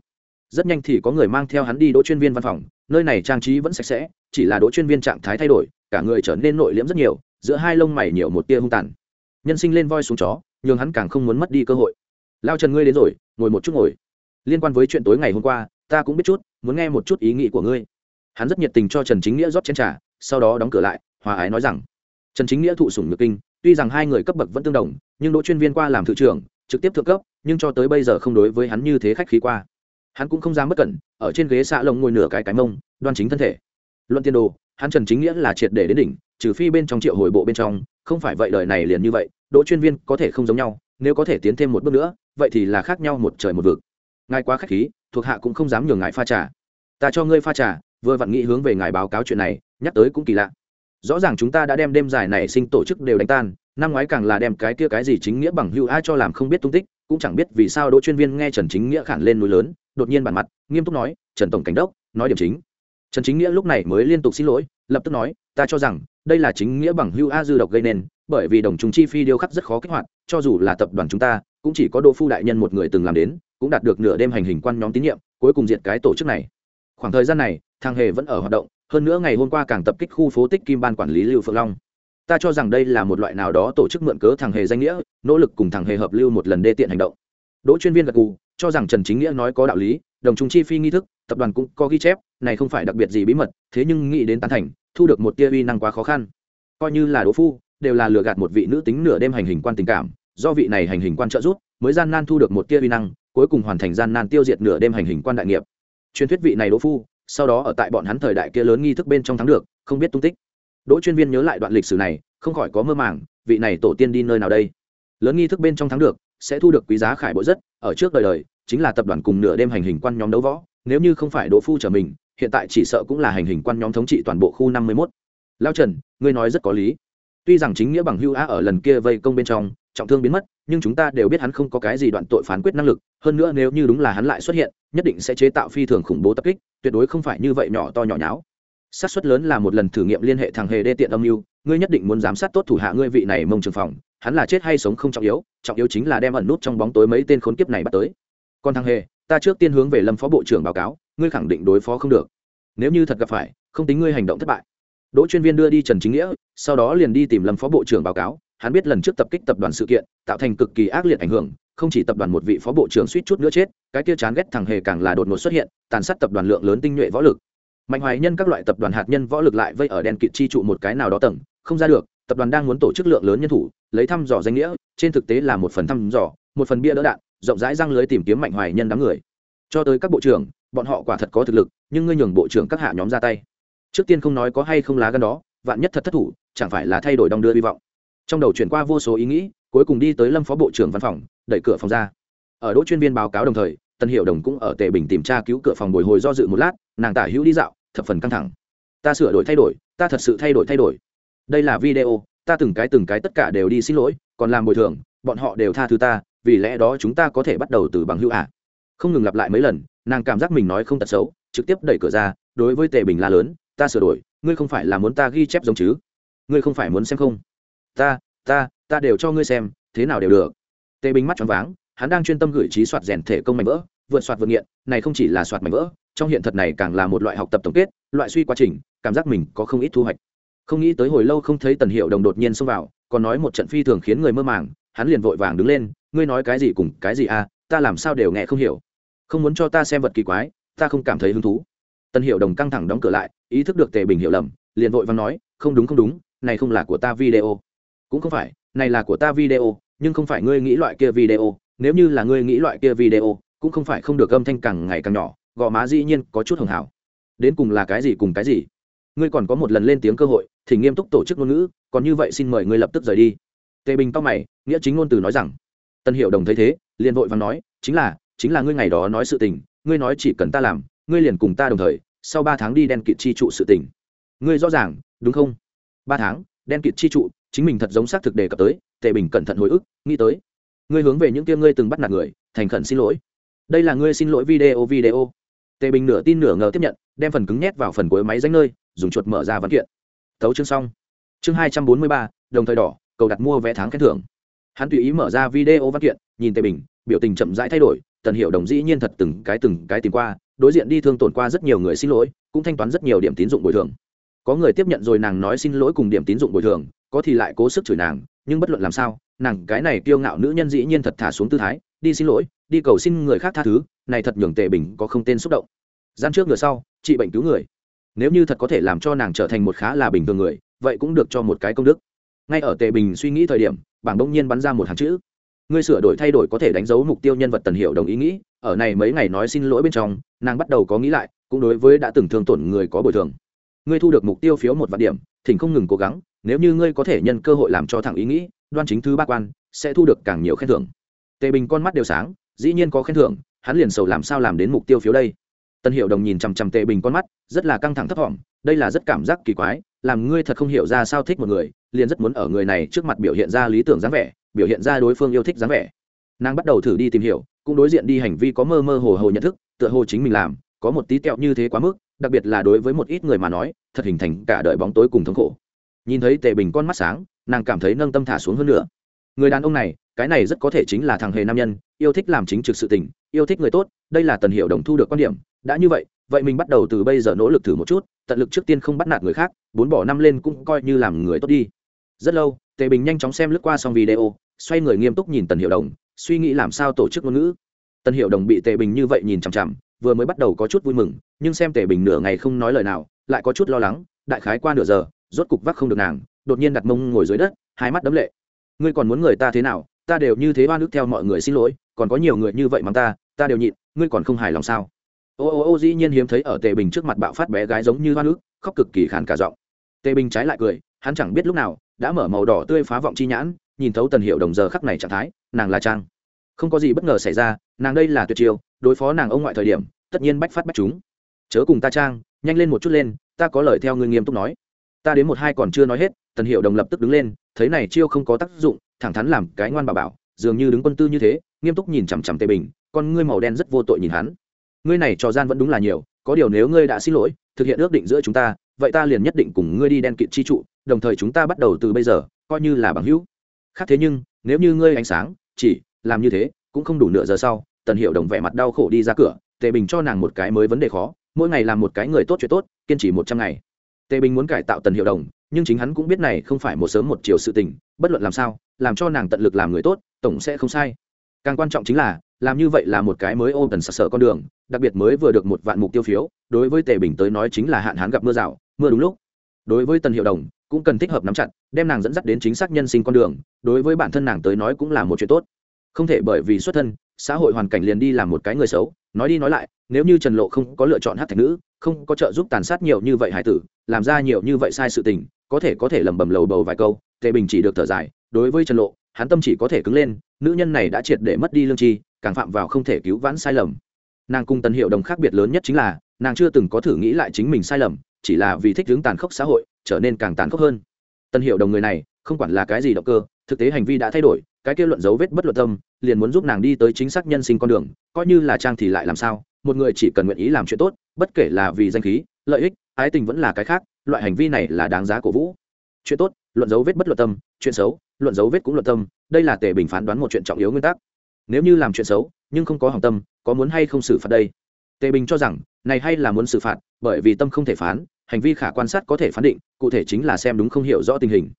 Rất nhanh thì có người mang theo hắn đi đỗ chuyên viên văn phòng, nơi này trang trí vẫn sạch sẽ chỉ là đỗ chuyên viên trạng thái thay đổi, cả người trở nên nội liễm rất nhiều, giữa hai lông mày nhiều một tia hung tàn. Nhân sinh lên voi xuống chó nhưng hắn càng không muốn mất đi cơ hội. Lao trần ngươi đến rồi, ngồi một chút ngồi. Liên quan với chuyện tối ngày hôm qua, ta cũng biết chút, muốn nghe một chút ý nghĩ của ngươi. Hắn rất nhiệt tình cho trần chính nghĩa rót chén t r à sau đó đóng cửa lại, hòa ái nói rằng, trần chính nghĩa thụ sủng nhược kinh, tuy rằng hai người cấp bậc vẫn tương đồng, nhưng đỗ chuyên viên qua làm thự trưởng, trực tiếp thượng cấp, nhưng cho tới bây giờ không đối với hắn như thế khách khí qua. Hắn cũng không dám bất cẩn, ở trên ghế xạ lồng ngồi nửa cái cái mông, đoan chính thân thể luận tiên đồ, hắn trần chính nghĩa là triệt để đến đỉnh, trừ phi bên trong triệu hồi bộ bên trong, không phải vậy đời này liền như vậy, đỗ chuyên viên có thể không giống nhau, nếu có thể tiến thêm một bước nữa, vậy thì là khác nhau một trời một vực. Ngài quá khách khí, thuộc hạ cũng không dám nhường ngài pha trà. Ta cho ngươi pha trà, vừa vặn nghĩ hướng về ngài báo cáo chuyện này, nhắc tới cũng kỳ lạ. Rõ ràng chúng ta đã đem đêm dài này sinh tổ chức đều đánh tan, năm ngoái càng là đem cái kia cái gì chính nghĩa bằng hưu ai cho làm không biết tung tích, cũng chẳng biết vì sao đỗ chuyên viên nghe trần chính nghĩa khản lên núi lớn, đột nhiên bản mặt, nghiêm túc nói, trần tổng cảnh đốc, nói điểm chính trần chính nghĩa lúc này mới liên tục xin lỗi, lập tức nói, ta cho rằng, đây là chính nghĩa bằng hưu a dư độc gây nên, bởi vì đồng chúng chi phi điêu khắc rất khó kích hoạt, cho dù là tập đoàn chúng ta, cũng chỉ có đỗ phu đại nhân một người từng làm đến, cũng đạt được nửa đêm hành hình quan nhóm tín nhiệm, cuối cùng diện cái tổ chức này khoảng thời gian này thằng hề vẫn ở hoạt động, hơn nữa ngày hôm qua càng tập kích khu phố tích kim ban quản lý lưu phượng long ta cho rằng đây là một loại nào đó tổ chức mượn cớ thằng hề danh nghĩa, nỗ lực cùng thằng hề hợp lưu một lần đê tiện hành động đỗ chuyên viên gật gù cho rằng trần chính nghĩa nói có đạo lý, đồng chúng chi phi nghi thức, tập đoàn cũng có ghi chép, này không phải đặc biệt gì bí mật, thế nhưng nghĩ đến tán thành, thu được một tia uy năng quá khó khăn. Coi như là đỗ phu, đều là lừa gạt một vị nữ tính nửa đêm hành hình quan tình cảm, do vị này hành hình quan trợ giúp, mới gian nan thu được một tia uy năng, cuối cùng hoàn thành gian nan tiêu diệt nửa đêm hành hình quan đại nghiệp. Truyền thuyết vị này đỗ phu, sau đó ở tại bọn hắn thời đại kia lớn nghi thức bên trong thắng được, không biết tung tích. Đỗ chuyên viên nhớ lại đoạn lịch sử này, không khỏi có mơ màng, vị này tổ tiên đi nơi nào đây? Lớn nghi thức bên trong thắng được, sẽ thu được quý giá khải bộ rất, ở trước đời đời chính là tập đoàn cùng nửa đêm hành hình quan nhóm đấu võ, nếu như không phải đỗ phu trở mình, hiện tại chỉ sợ cũng là hành hình quan nhóm thống trị toàn bộ khu năm mươi mốt. Lao trần, ngươi nói rất có lý. Tuy rằng chính nghĩa bằng hưu á ở lần kia vây công bên trong, trọng thương biến mất, nhưng chúng ta đều biết hắn không có cái gì đoạn tội phán quyết năng lực, hơn nữa nếu như đúng là hắn lại xuất hiện, nhất định sẽ chế tạo phi thường khủng bố tập kích, tuyệt đối không phải như vậy nhỏ to nhỏ nháo. Xác suất lớn là một lần thử nghiệm liên hệ thằng hề đê tiện âm mưu, ngươi nhất định muốn giám sát tốt thủ hạ ngươi vị này mông trường phòng, hắn là chết hay sống không trọng yếu trọng yếu chính là đem ẩn nút trong bóng tối mấy tên khốn kiếp này bắt tới còn thằng hề, ta trước tiên hướng về lâm phó bộ trưởng báo cáo, ngươi khẳng định đối phó không được. Nếu như thật gặp phải, không tính ngươi hành động thất bại. Đỗ chuyên viên đưa đi trần chính nghĩa, sau đó liền đi tìm lâm phó bộ trưởng báo cáo, hắn biết lần trước tập kích tập đoàn sự kiện, tạo thành cực kỳ ác liệt ảnh hưởng, không chỉ tập đoàn một vị phó bộ trưởng suýt chút nữa chết, cái kia chán ghét thằng hề càng là đột ngột xuất hiện, tàn sát tập đoàn lượng lớn tinh nhuệ võ lực. Mạnh hoài nhân các loại tập đoàn hạt nhân võ lực lại vây ở đèn kịt chi trụ một cái nào đó tầng, không ra được, tập đoàn đang muốn tổ chức lượng lớn nhân thủ, lấy thăm dò danh nghĩa, trên thực tế là một phần thăm dò, một phần bia đỡ đạn rộng rãi răng lưới tìm kiếm mạnh hoài nhân đám người. Cho tới các bộ trưởng, bọn họ quả thật có thực lực, nhưng ngươi nhường bộ trưởng các hạ nhóm ra tay. Trước tiên không nói có hay không lá gan đó, vạn nhất thật thất thủ, chẳng phải là thay đổi đong đưa hy vọng. Trong đầu chuyển qua vô số ý nghĩ, cuối cùng đi tới lâm phó bộ trưởng văn phòng, đẩy cửa phòng ra. Ở đỗ chuyên viên báo cáo đồng thời tân hiệu đồng cũng ở tề bình tìm tra cứu cửa phòng bồi hồi do dự một lát, nàng tả hữu đi dạo, thập phần căng thẳng. Ta sửa đổi thay đổi, ta thật sự thay đổi thay đổi. Đây là video, ta từng cái từng cái tất cả đều đi xin lỗi, còn làm bồi thường, bọn họ đều tha thứ ta vì lẽ đó chúng ta có thể bắt đầu từ bằng hữu à. Không ngừng lặp lại mấy lần, nàng cảm giác mình nói không tật xấu, trực tiếp đẩy cửa ra, đối với tề bình la lớn, ta sửa đổi, ngươi không phải là muốn ta ghi chép giống chứ? Ngươi không phải muốn xem không? Ta ta ta đều cho ngươi xem, thế nào đều được. Tề bình mắt tròn váng, hắn đang chuyên tâm gửi trí soạt rèn thể công mảnh vỡ, vượt soạt vượt nghiện, này không chỉ là soạt mảnh vỡ, trong hiện thật này càng là một loại học tập tổng kết, loại suy quá trình, cảm giác mình có không ít thu hoạch. Không nghĩ tới hồi lâu không thấy tần hiệu đồng đột nhiên xông vào, còn nói một trận phi thường khiến người mơ màng, hắn liền vội vàng đứng lên ngươi nói cái gì cùng cái gì à ta làm sao đều nghe không hiểu. Không muốn cho ta xem vật kỳ quái, ta không cảm thấy hứng thú. Tân hiệu đồng căng thẳng đóng cửa lại, ý thức được tề bình hiểu lầm, liền vội vàng nói, không đúng không đúng, này không là của ta video. Cũng không phải, này là của ta video, nhưng không phải ngươi nghĩ loại kia video. Nếu như là ngươi nghĩ loại kia video, cũng không phải không được âm thanh càng ngày càng nhỏ, gò má dĩ nhiên có chút hưởng hảo. Đến cùng là cái gì cùng cái gì? Ngươi còn có một lần lên tiếng cơ hội, thì nghiêm túc tổ chức ngôn ngữ, còn như vậy xin mời ngươi lập tức rời đi. Tề bình tao mày, nghĩa chính ngôn từ nói rằng tân hiệu đồng thấy thế, liền vội và nói, chính là chính là ngươi ngày đó nói sự tình, ngươi nói chỉ cần ta làm, ngươi liền cùng ta đồng thời, sau ba tháng đi đen kịt chi trụ sự tình. Ngươi rõ ràng, đúng không? Ba tháng, đen kịt chi trụ, chính mình thật giống xác thực đề cập tới, tề bình cẩn thận hồi ức, nghĩ tới. Ngươi hướng về những kia ngươi từng bắt nạt người, thành khẩn xin lỗi. Đây là ngươi xin lỗi video video. Tề bình nửa tin nửa ngờ tiếp nhận, đem phần cứng nhét vào phần cuối máy danh nơi, dùng chuột mở ra văn kiện. Thấu chương xong. Chương hai trăm bốn mươi ba, đồng thời đỏ, cầu đặt mua vé tháng khen thưởng hắn tùy ý mở ra video văn kiện, nhìn tề bình, biểu tình chậm rãi thay đổi, tần hiệu đồng dĩ nhiên thật từng cái từng cái tìm qua, đối diện đi thương tổn qua rất nhiều người xin lỗi, cũng thanh toán rất nhiều điểm tín dụng bồi thường. Có người tiếp nhận rồi nàng nói xin lỗi cùng điểm tín dụng bồi thường, có thì lại cố sức chửi nàng, nhưng bất luận làm sao, nàng cái này kiêu ngạo nữ nhân dĩ nhiên thật thả xuống tư thái, đi xin lỗi, đi cầu xin người khác tha thứ, này thật nhường tề bình có không tên xúc động. Gian trước ngựa sau, trị bệnh cứu người. Nếu như thật có thể làm cho nàng trở thành một khá là bình thường người, vậy cũng được cho một cái công đức. Ngay ở tề bình suy nghĩ thời điểm bảng đông nhiên bắn ra một hàng chữ. Ngươi sửa đổi thay đổi có thể đánh dấu mục tiêu nhân vật tần hiệu đồng ý nghĩ, ở này mấy ngày nói xin lỗi bên trong, nàng bắt đầu có nghĩ lại, cũng đối với đã từng thương tổn người có bồi thường. Ngươi thu được mục tiêu phiếu một vạn điểm, thỉnh không ngừng cố gắng, nếu như ngươi có thể nhân cơ hội làm cho thẳng ý nghĩ, đoan chính thứ ba quan, sẽ thu được càng nhiều khen thưởng. Tề bình con mắt đều sáng, dĩ nhiên có khen thưởng, hắn liền sầu làm sao làm đến mục tiêu phiếu đây tân hiệu đồng nhìn chằm chằm tề bình con mắt, rất là căng thẳng thấp thỏm, đây là rất cảm giác kỳ quái, làm ngươi thật không hiểu ra sao thích một người, liền rất muốn ở người này trước mặt biểu hiện ra lý tưởng dáng vẻ, biểu hiện ra đối phương yêu thích dáng vẻ. Nàng bắt đầu thử đi tìm hiểu, cũng đối diện đi hành vi có mơ mơ hồ hồ nhận thức, tựa hồ chính mình làm, có một tí tẹo như thế quá mức, đặc biệt là đối với một ít người mà nói, thật hình thành cả đời bóng tối cùng thống khổ. Nhìn thấy tề bình con mắt sáng, nàng cảm thấy nâng tâm thả xuống hơn nữa. Người đàn ông này, cái này rất có thể chính là thằng hề nam nhân, yêu thích làm chính trực sự tình, yêu thích người tốt, đây là tần hiệu đồng thu được quan điểm đã như vậy vậy mình bắt đầu từ bây giờ nỗ lực thử một chút, tận lực trước tiên không bắt nạt người khác, bốn bỏ năm lên cũng coi như làm người tốt đi. Rất lâu, tề bình nhanh chóng xem lướt qua xong video, xoay người nghiêm túc nhìn tần hiệu đồng, suy nghĩ làm sao tổ chức ngôn ngữ. Tần hiệu đồng bị tề bình như vậy nhìn chằm chằm, vừa mới bắt đầu có chút vui mừng, nhưng xem tề bình nửa ngày không nói lời nào, lại có chút lo lắng, đại khái qua nửa giờ, rốt cục vác không được nàng, đột nhiên đặt mông ngồi dưới đất, hai mắt đấm lệ. Ngươi còn muốn người ta thế nào? Ta đều như thế oan ức theo mọi người xin lỗi, còn có nhiều người như vậy mắng ta ta đều nhịn, ngươi còn không hài lòng sao? Ô ô ô, dĩ nhiên hiếm thấy ở tề bình trước mặt bạo phát bé gái giống như hoa nước, khóc cực kỳ khàn cả giọng. Tề bình trái lại cười, hắn chẳng biết lúc nào, đã mở màu đỏ tươi phá vọng chi nhãn, nhìn thấu tần hiệu đồng giờ khắc này trạng thái, nàng là trang. Không có gì bất ngờ xảy ra, nàng đây là tuyệt chiêu, đối phó nàng ông ngoại thời điểm, tất nhiên bách phát bách chúng. Chớ cùng ta trang, nhanh lên một chút lên, ta có lời theo ngươi nghiêm túc nói. Ta đến một hai còn chưa nói hết, tần hiệu đồng lập tức đứng lên, thấy này chiêu không có tác dụng, thẳng thắn làm cái ngoan bà bảo, dường như đứng quân tư như thế, nghiêm túc nhìn chằm chằm tề bình, con ngươi màu đen rất vô tội nhìn hắn ngươi này trò gian vẫn đúng là nhiều, có điều nếu ngươi đã xin lỗi, thực hiện ước định giữa chúng ta, vậy ta liền nhất định cùng ngươi đi đen kịt chi trụ, đồng thời chúng ta bắt đầu từ bây giờ, coi như là bằng hữu. Khác thế nhưng, nếu như ngươi ánh sáng, chỉ làm như thế, cũng không đủ nửa giờ sau, tần hiệu đồng vẻ mặt đau khổ đi ra cửa, tề bình cho nàng một cái mới vấn đề khó, mỗi ngày làm một cái người tốt chuyện tốt, kiên trì một trăm ngày. Tề bình muốn cải tạo tần hiệu đồng, nhưng chính hắn cũng biết này không phải một sớm một chiều sự tình, bất luận làm sao, làm cho nàng tận lực làm người tốt, tổng sẽ không sai. Càng quan trọng chính là làm như vậy là một cái mới ôm tần sặc sỡ con đường, đặc biệt mới vừa được một vạn mục tiêu phiếu, đối với tề bình tới nói chính là hạn hán gặp mưa rào, mưa đúng lúc. Đối với tần hiệu đồng, cũng cần thích hợp nắm chặt, đem nàng dẫn dắt đến chính xác nhân sinh con đường, đối với bản thân nàng tới nói cũng là một chuyện tốt. Không thể bởi vì xuất thân, xã hội hoàn cảnh liền đi làm một cái người xấu, nói đi nói lại, nếu như trần lộ không có lựa chọn hát thạch nữ, không có trợ giúp tàn sát nhiều như vậy hải tử, làm ra nhiều như vậy sai sự tình, có thể có thể lầm bầm lầu bầu vài câu, tề bình chỉ được thở dài, đối với trần lộ, hắn tâm chỉ có thể cứng lên, nữ nhân này đã triệt để mất đi lương tri càng phạm vào không thể cứu vãn sai lầm. Nàng cùng tần hiệu đồng khác biệt lớn nhất chính là, nàng chưa từng có thử nghĩ lại chính mình sai lầm, chỉ là vì thích hướng tàn khốc xã hội, trở nên càng tàn khốc hơn. Tần hiệu đồng người này, không quản là cái gì động cơ, thực tế hành vi đã thay đổi, cái kia luận dấu vết bất luận tâm, liền muốn giúp nàng đi tới chính xác nhân sinh con đường, coi như là trang thì lại làm sao, một người chỉ cần nguyện ý làm chuyện tốt, bất kể là vì danh khí, lợi ích, ái tình vẫn là cái khác, loại hành vi này là đáng giá cổ vũ. Chuyện tốt, luận dấu vết bất luận tâm, chuyện xấu, luận dấu vết cũng luận tâm, đây là tề bình phán đoán một chuyện trọng yếu nguyên tắc nếu như làm chuyện xấu, nhưng không có hỏng tâm, có muốn hay không xử phạt đây? Tề bình cho rằng, này hay là muốn xử phạt, bởi vì tâm không thể phán, hành vi khả quan sát có thể phán định, cụ thể chính là xem đúng không hiểu rõ tình hình.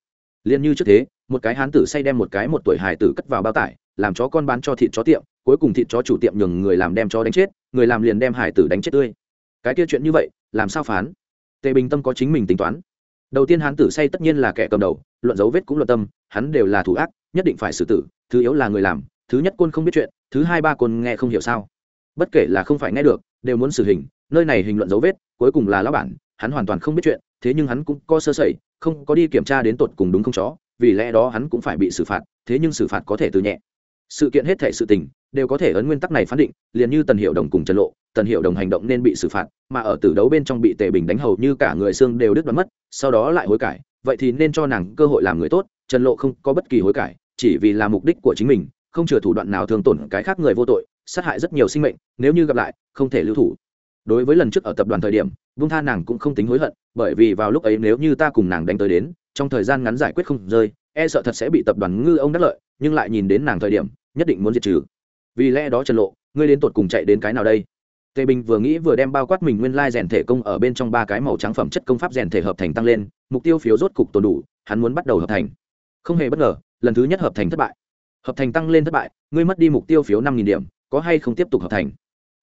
Liền như trước thế, một cái hán tử say đem một cái một tuổi hài tử cất vào bao tải, làm chó con bán cho thịt chó tiệm, cuối cùng thịt chó chủ tiệm nhường người làm đem chó đánh chết, người làm liền đem hải tử đánh chết tươi. Cái kia chuyện như vậy, làm sao phán? Tề bình tâm có chính mình tính toán. Đầu tiên hán tử say tất nhiên là kẻ cầm đầu, luận dấu vết cũng luận tâm, hắn đều là thủ ác, nhất định phải xử tử, thứ yếu là người làm thứ nhất côn không biết chuyện, thứ hai ba côn nghe không hiểu sao. Bất kể là không phải nghe được, đều muốn xử hình, nơi này hình luận dấu vết, cuối cùng là lão bản, hắn hoàn toàn không biết chuyện, thế nhưng hắn cũng có sơ sẩy, không có đi kiểm tra đến tột cùng đúng không chó, vì lẽ đó hắn cũng phải bị xử phạt, thế nhưng xử phạt có thể từ nhẹ. Sự kiện hết thể sự tình, đều có thể ấn nguyên tắc này phán định, liền như tần hiệu đồng cùng trần lộ, tần hiệu đồng hành động nên bị xử phạt, mà ở tử đấu bên trong bị tề bình đánh hầu như cả người xương đều đứt đoán mất, sau đó lại hối cải, vậy thì nên cho nàng cơ hội làm người tốt, trần lộ không có bất kỳ hối cải, chỉ vì là mục đích của chính mình không chừa thủ đoạn nào thường tổn cái khác người vô tội, sát hại rất nhiều sinh mệnh, nếu như gặp lại, không thể lưu thủ. Đối với lần trước ở tập đoàn thời điểm vung tha nàng cũng không tính hối hận, bởi vì vào lúc ấy nếu như ta cùng nàng đánh tới đến, trong thời gian ngắn giải quyết không rơi e sợ thật sẽ bị tập đoàn ngư ông đắc lợi, nhưng lại nhìn đến nàng thời điểm, nhất định muốn diệt trừ. Vì lẽ đó trần lộ, ngươi đến tột cùng chạy đến cái nào đây? Tề bình vừa nghĩ vừa đem bao quát mình nguyên lai rèn thể công ở bên trong ba cái màu trắng phẩm chất công pháp rèn thể hợp thành tăng lên, mục tiêu phiếu rốt cục tồn đủ, hắn muốn bắt đầu hợp thành. Không hề bất ngờ, lần thứ nhất hợp thành thất bại hợp thành tăng lên thất bại, ngươi mất đi mục tiêu phiếu năm điểm, có hay không tiếp tục hợp thành?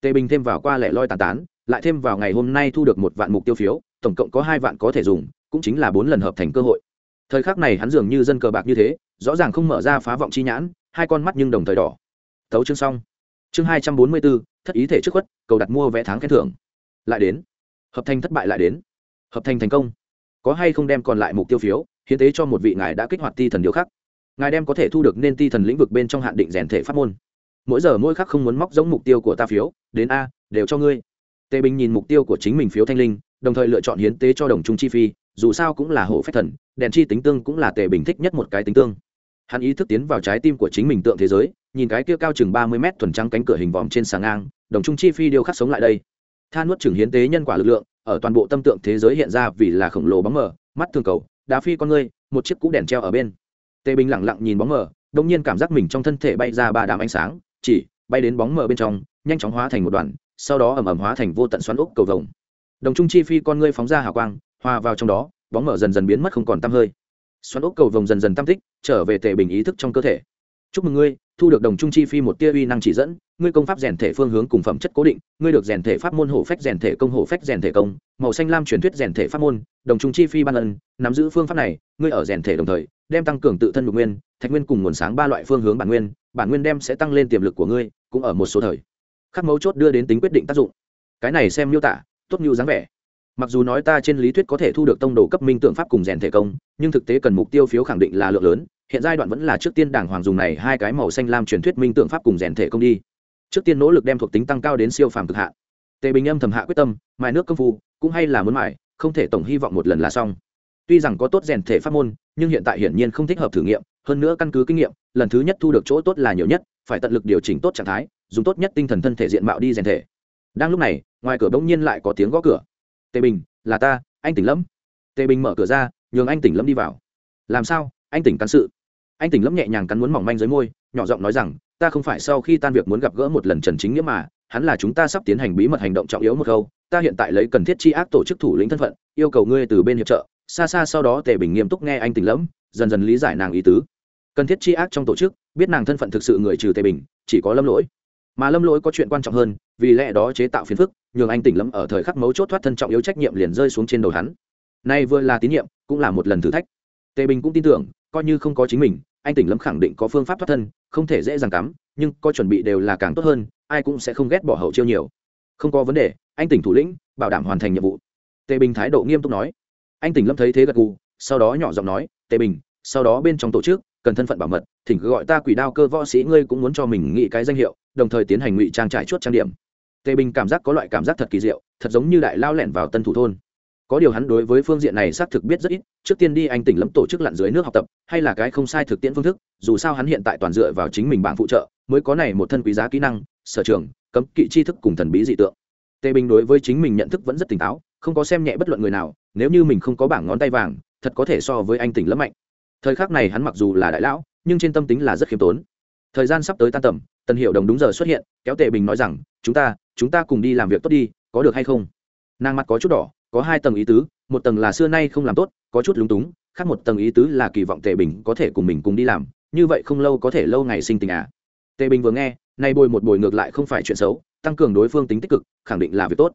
Tề bình thêm vào qua lẻ loi tàn tán, lại thêm vào ngày hôm nay thu được một vạn mục tiêu phiếu, tổng cộng có hai vạn có thể dùng, cũng chính là bốn lần hợp thành cơ hội. Thời khắc này hắn dường như dân cờ bạc như thế, rõ ràng không mở ra phá vọng chi nhãn, hai con mắt nhưng đồng thời đỏ. Thấu chương xong. Chương hai trăm bốn mươi bốn, thất ý thể trước khuất, cầu đặt mua vé tháng khen thưởng. Lại đến. Hợp thành thất bại lại đến. Hợp thành thành công. Có hay không đem còn lại mục tiêu phiếu, hiến tế cho một vị ngài đã kích hoạt ti thần điều khác ngài đem có thể thu được nên ti thần lĩnh vực bên trong hạn định rèn thể pháp môn. Mỗi giờ mỗi khắc không muốn móc giống mục tiêu của ta phiếu, đến a, đều cho ngươi. Tề bình nhìn mục tiêu của chính mình phiếu thanh linh, đồng thời lựa chọn hiến tế cho đồng trung chi phi, dù sao cũng là hộ phách thần, đèn chi tính tương cũng là tề bình thích nhất một cái tính tương. Hắn ý thức tiến vào trái tim của chính mình tượng thế giới, nhìn cái kia cao chừng ba mươi mét thuần trắng cánh cửa hình vòm trên sàng ngang, đồng trung chi phi điêu khắc sống lại đây. Tha nuốt chừng hiến tế nhân quả lực lượng, ở toàn bộ tâm tượng thế giới hiện ra vì là khổng lồ bóng mờ, mắt thường cầu, đá phi con ngươi, một chiếc cũ đèn treo ở bên tề bình lẳng lặng nhìn bóng mờ đông nhiên cảm giác mình trong thân thể bay ra ba đám ánh sáng, chỉ bay đến bóng mờ bên trong, nhanh chóng hóa thành một đoàn, sau đó ẩm ẩm hóa thành vô tận xoắn ốc cầu vồng. Đồng trung chi phi con ngươi phóng ra hào quang, hòa vào trong đó, bóng mờ dần dần biến mất không còn tăm hơi. Xoắn ốc cầu vồng dần dần tam tích, trở về tề bình ý thức trong cơ thể chúc mừng ngươi, thu được đồng trung chi phi một tia uy năng chỉ dẫn, ngươi công pháp rèn thể phương hướng cùng phẩm chất cố định, ngươi được rèn thể pháp môn hổ phách rèn thể công, hổ phách rèn thể công, màu xanh lam truyền thuyết rèn thể pháp môn, đồng trung chi phi ban ân, nắm giữ phương pháp này, ngươi ở rèn thể đồng thời, đem tăng cường tự thân lục nguyên, thạch nguyên cùng nguồn sáng ba loại phương hướng bản nguyên bản nguyên đem sẽ tăng lên tiềm lực của ngươi, cũng ở một số thời khắc mấu chốt đưa đến tính quyết định tác dụng. Cái này xem miêu tả, tốt như dáng vẻ mặc dù nói ta trên lý thuyết có thể thu được tông đồ cấp minh tượng pháp cùng rèn thể công, nhưng thực tế cần mục tiêu phiếu khẳng định là lượng lớn, hiện giai đoạn vẫn là trước tiên đảng hoàng dùng này hai cái màu xanh lam truyền thuyết minh tượng pháp cùng rèn thể công đi. Trước tiên nỗ lực đem thuộc tính tăng cao đến siêu phàm cực hạ tề bình âm thầm hạ quyết tâm, mài nước công phu, cũng hay là muốn mài, không thể tổng hy vọng một lần là xong. Tuy rằng có tốt rèn thể pháp môn, nhưng hiện tại hiển nhiên không thích hợp thử nghiệm, hơn nữa căn cứ kinh nghiệm, lần thứ nhất thu được chỗ tốt là nhiều nhất, phải tận lực điều chỉnh tốt trạng thái, dùng tốt nhất tinh thần thân thể diện mạo đi rèn thể. Đang lúc này, ngoài cửa bỗng nhiên lại có tiếng gõ cửa tề bình, là ta, anh tỉnh lâm. Tề bình mở cửa ra, nhường anh tỉnh lâm đi vào. Làm sao, anh tỉnh cắn sự? Anh tỉnh lâm nhẹ nhàng cắn muốn mỏng manh dưới môi, nhỏ giọng nói rằng, ta không phải sau khi tan việc muốn gặp gỡ một lần trần chính nghĩa mà, hắn là chúng ta sắp tiến hành bí mật hành động trọng yếu một câu, ta hiện tại lấy cần thiết chi ác tổ chức thủ lĩnh thân phận, yêu cầu ngươi từ bên hiệp trợ. Xa xa sau đó tề bình nghiêm túc nghe anh tỉnh lẫm dần dần lý giải nàng ý tứ. Cần thiết chi ác trong tổ chức, biết nàng thân phận thực sự người trừ tề bình, chỉ có lâm lỗi. Mà lâm lỗi có chuyện quan trọng hơn, vì lẽ đó chế tạo phiền phức nhường anh tỉnh lâm ở thời khắc mấu chốt thoát thân trọng yếu trách nhiệm liền rơi xuống trên đầu hắn. Nay vừa là tín nhiệm, cũng là một lần thử thách. Tề bình cũng tin tưởng, coi như không có chính mình, anh tỉnh lâm khẳng định có phương pháp thoát thân, không thể dễ dàng cắm, nhưng có chuẩn bị đều là càng tốt hơn, ai cũng sẽ không ghét bỏ hậu chiêu nhiều. Không có vấn đề, anh tỉnh thủ lĩnh, bảo đảm hoàn thành nhiệm vụ. Tề bình thái độ nghiêm túc nói. Anh tỉnh lâm thấy thế gật gù, sau đó nhỏ giọng nói, tề bình, sau đó bên trong tổ chức, cần thân phận bảo mật, thỉnh gọi ta quỷ đao cơ võ sĩ ngươi cũng muốn cho mình nghĩ cái danh hiệu, đồng thời tiến hành ngụy trang trải chuốt trang điểm tề bình cảm giác có loại cảm giác thật kỳ diệu, thật giống như đại lao lẻn vào tân thủ thôn. Có điều hắn đối với phương diện này xác thực biết rất ít, trước tiên đi anh tỉnh lâm tổ chức lặn dưới nước học tập, hay là cái không sai thực tiễn phương thức, dù sao hắn hiện tại toàn dựa vào chính mình bảng phụ trợ, mới có này một thân quý giá kỹ năng, sở trường, cấm kỵ tri thức cùng thần bí dị tượng. Tề bình đối với chính mình nhận thức vẫn rất tỉnh táo, không có xem nhẹ bất luận người nào, nếu như mình không có bảng ngón tay vàng, thật có thể so với anh tỉnh lâm mạnh. Thời khắc này hắn mặc dù là đại lão, nhưng trên tâm tính là rất khiêm tốn. Thời gian sắp tới tan tầm tần hiệu đồng đúng giờ xuất hiện, kéo tề bình nói rằng, chúng ta chúng ta cùng đi làm việc tốt đi, có được hay không? Nàng mặt có chút đỏ, có hai tầng ý tứ, một tầng là xưa nay không làm tốt, có chút lúng túng, khác một tầng ý tứ là kỳ vọng tề bình có thể cùng mình cùng đi làm, như vậy không lâu có thể lâu ngày sinh tình à. Tề bình vừa nghe, nay bồi một bồi ngược lại không phải chuyện xấu, tăng cường đối phương tính tích cực, khẳng định là việc tốt.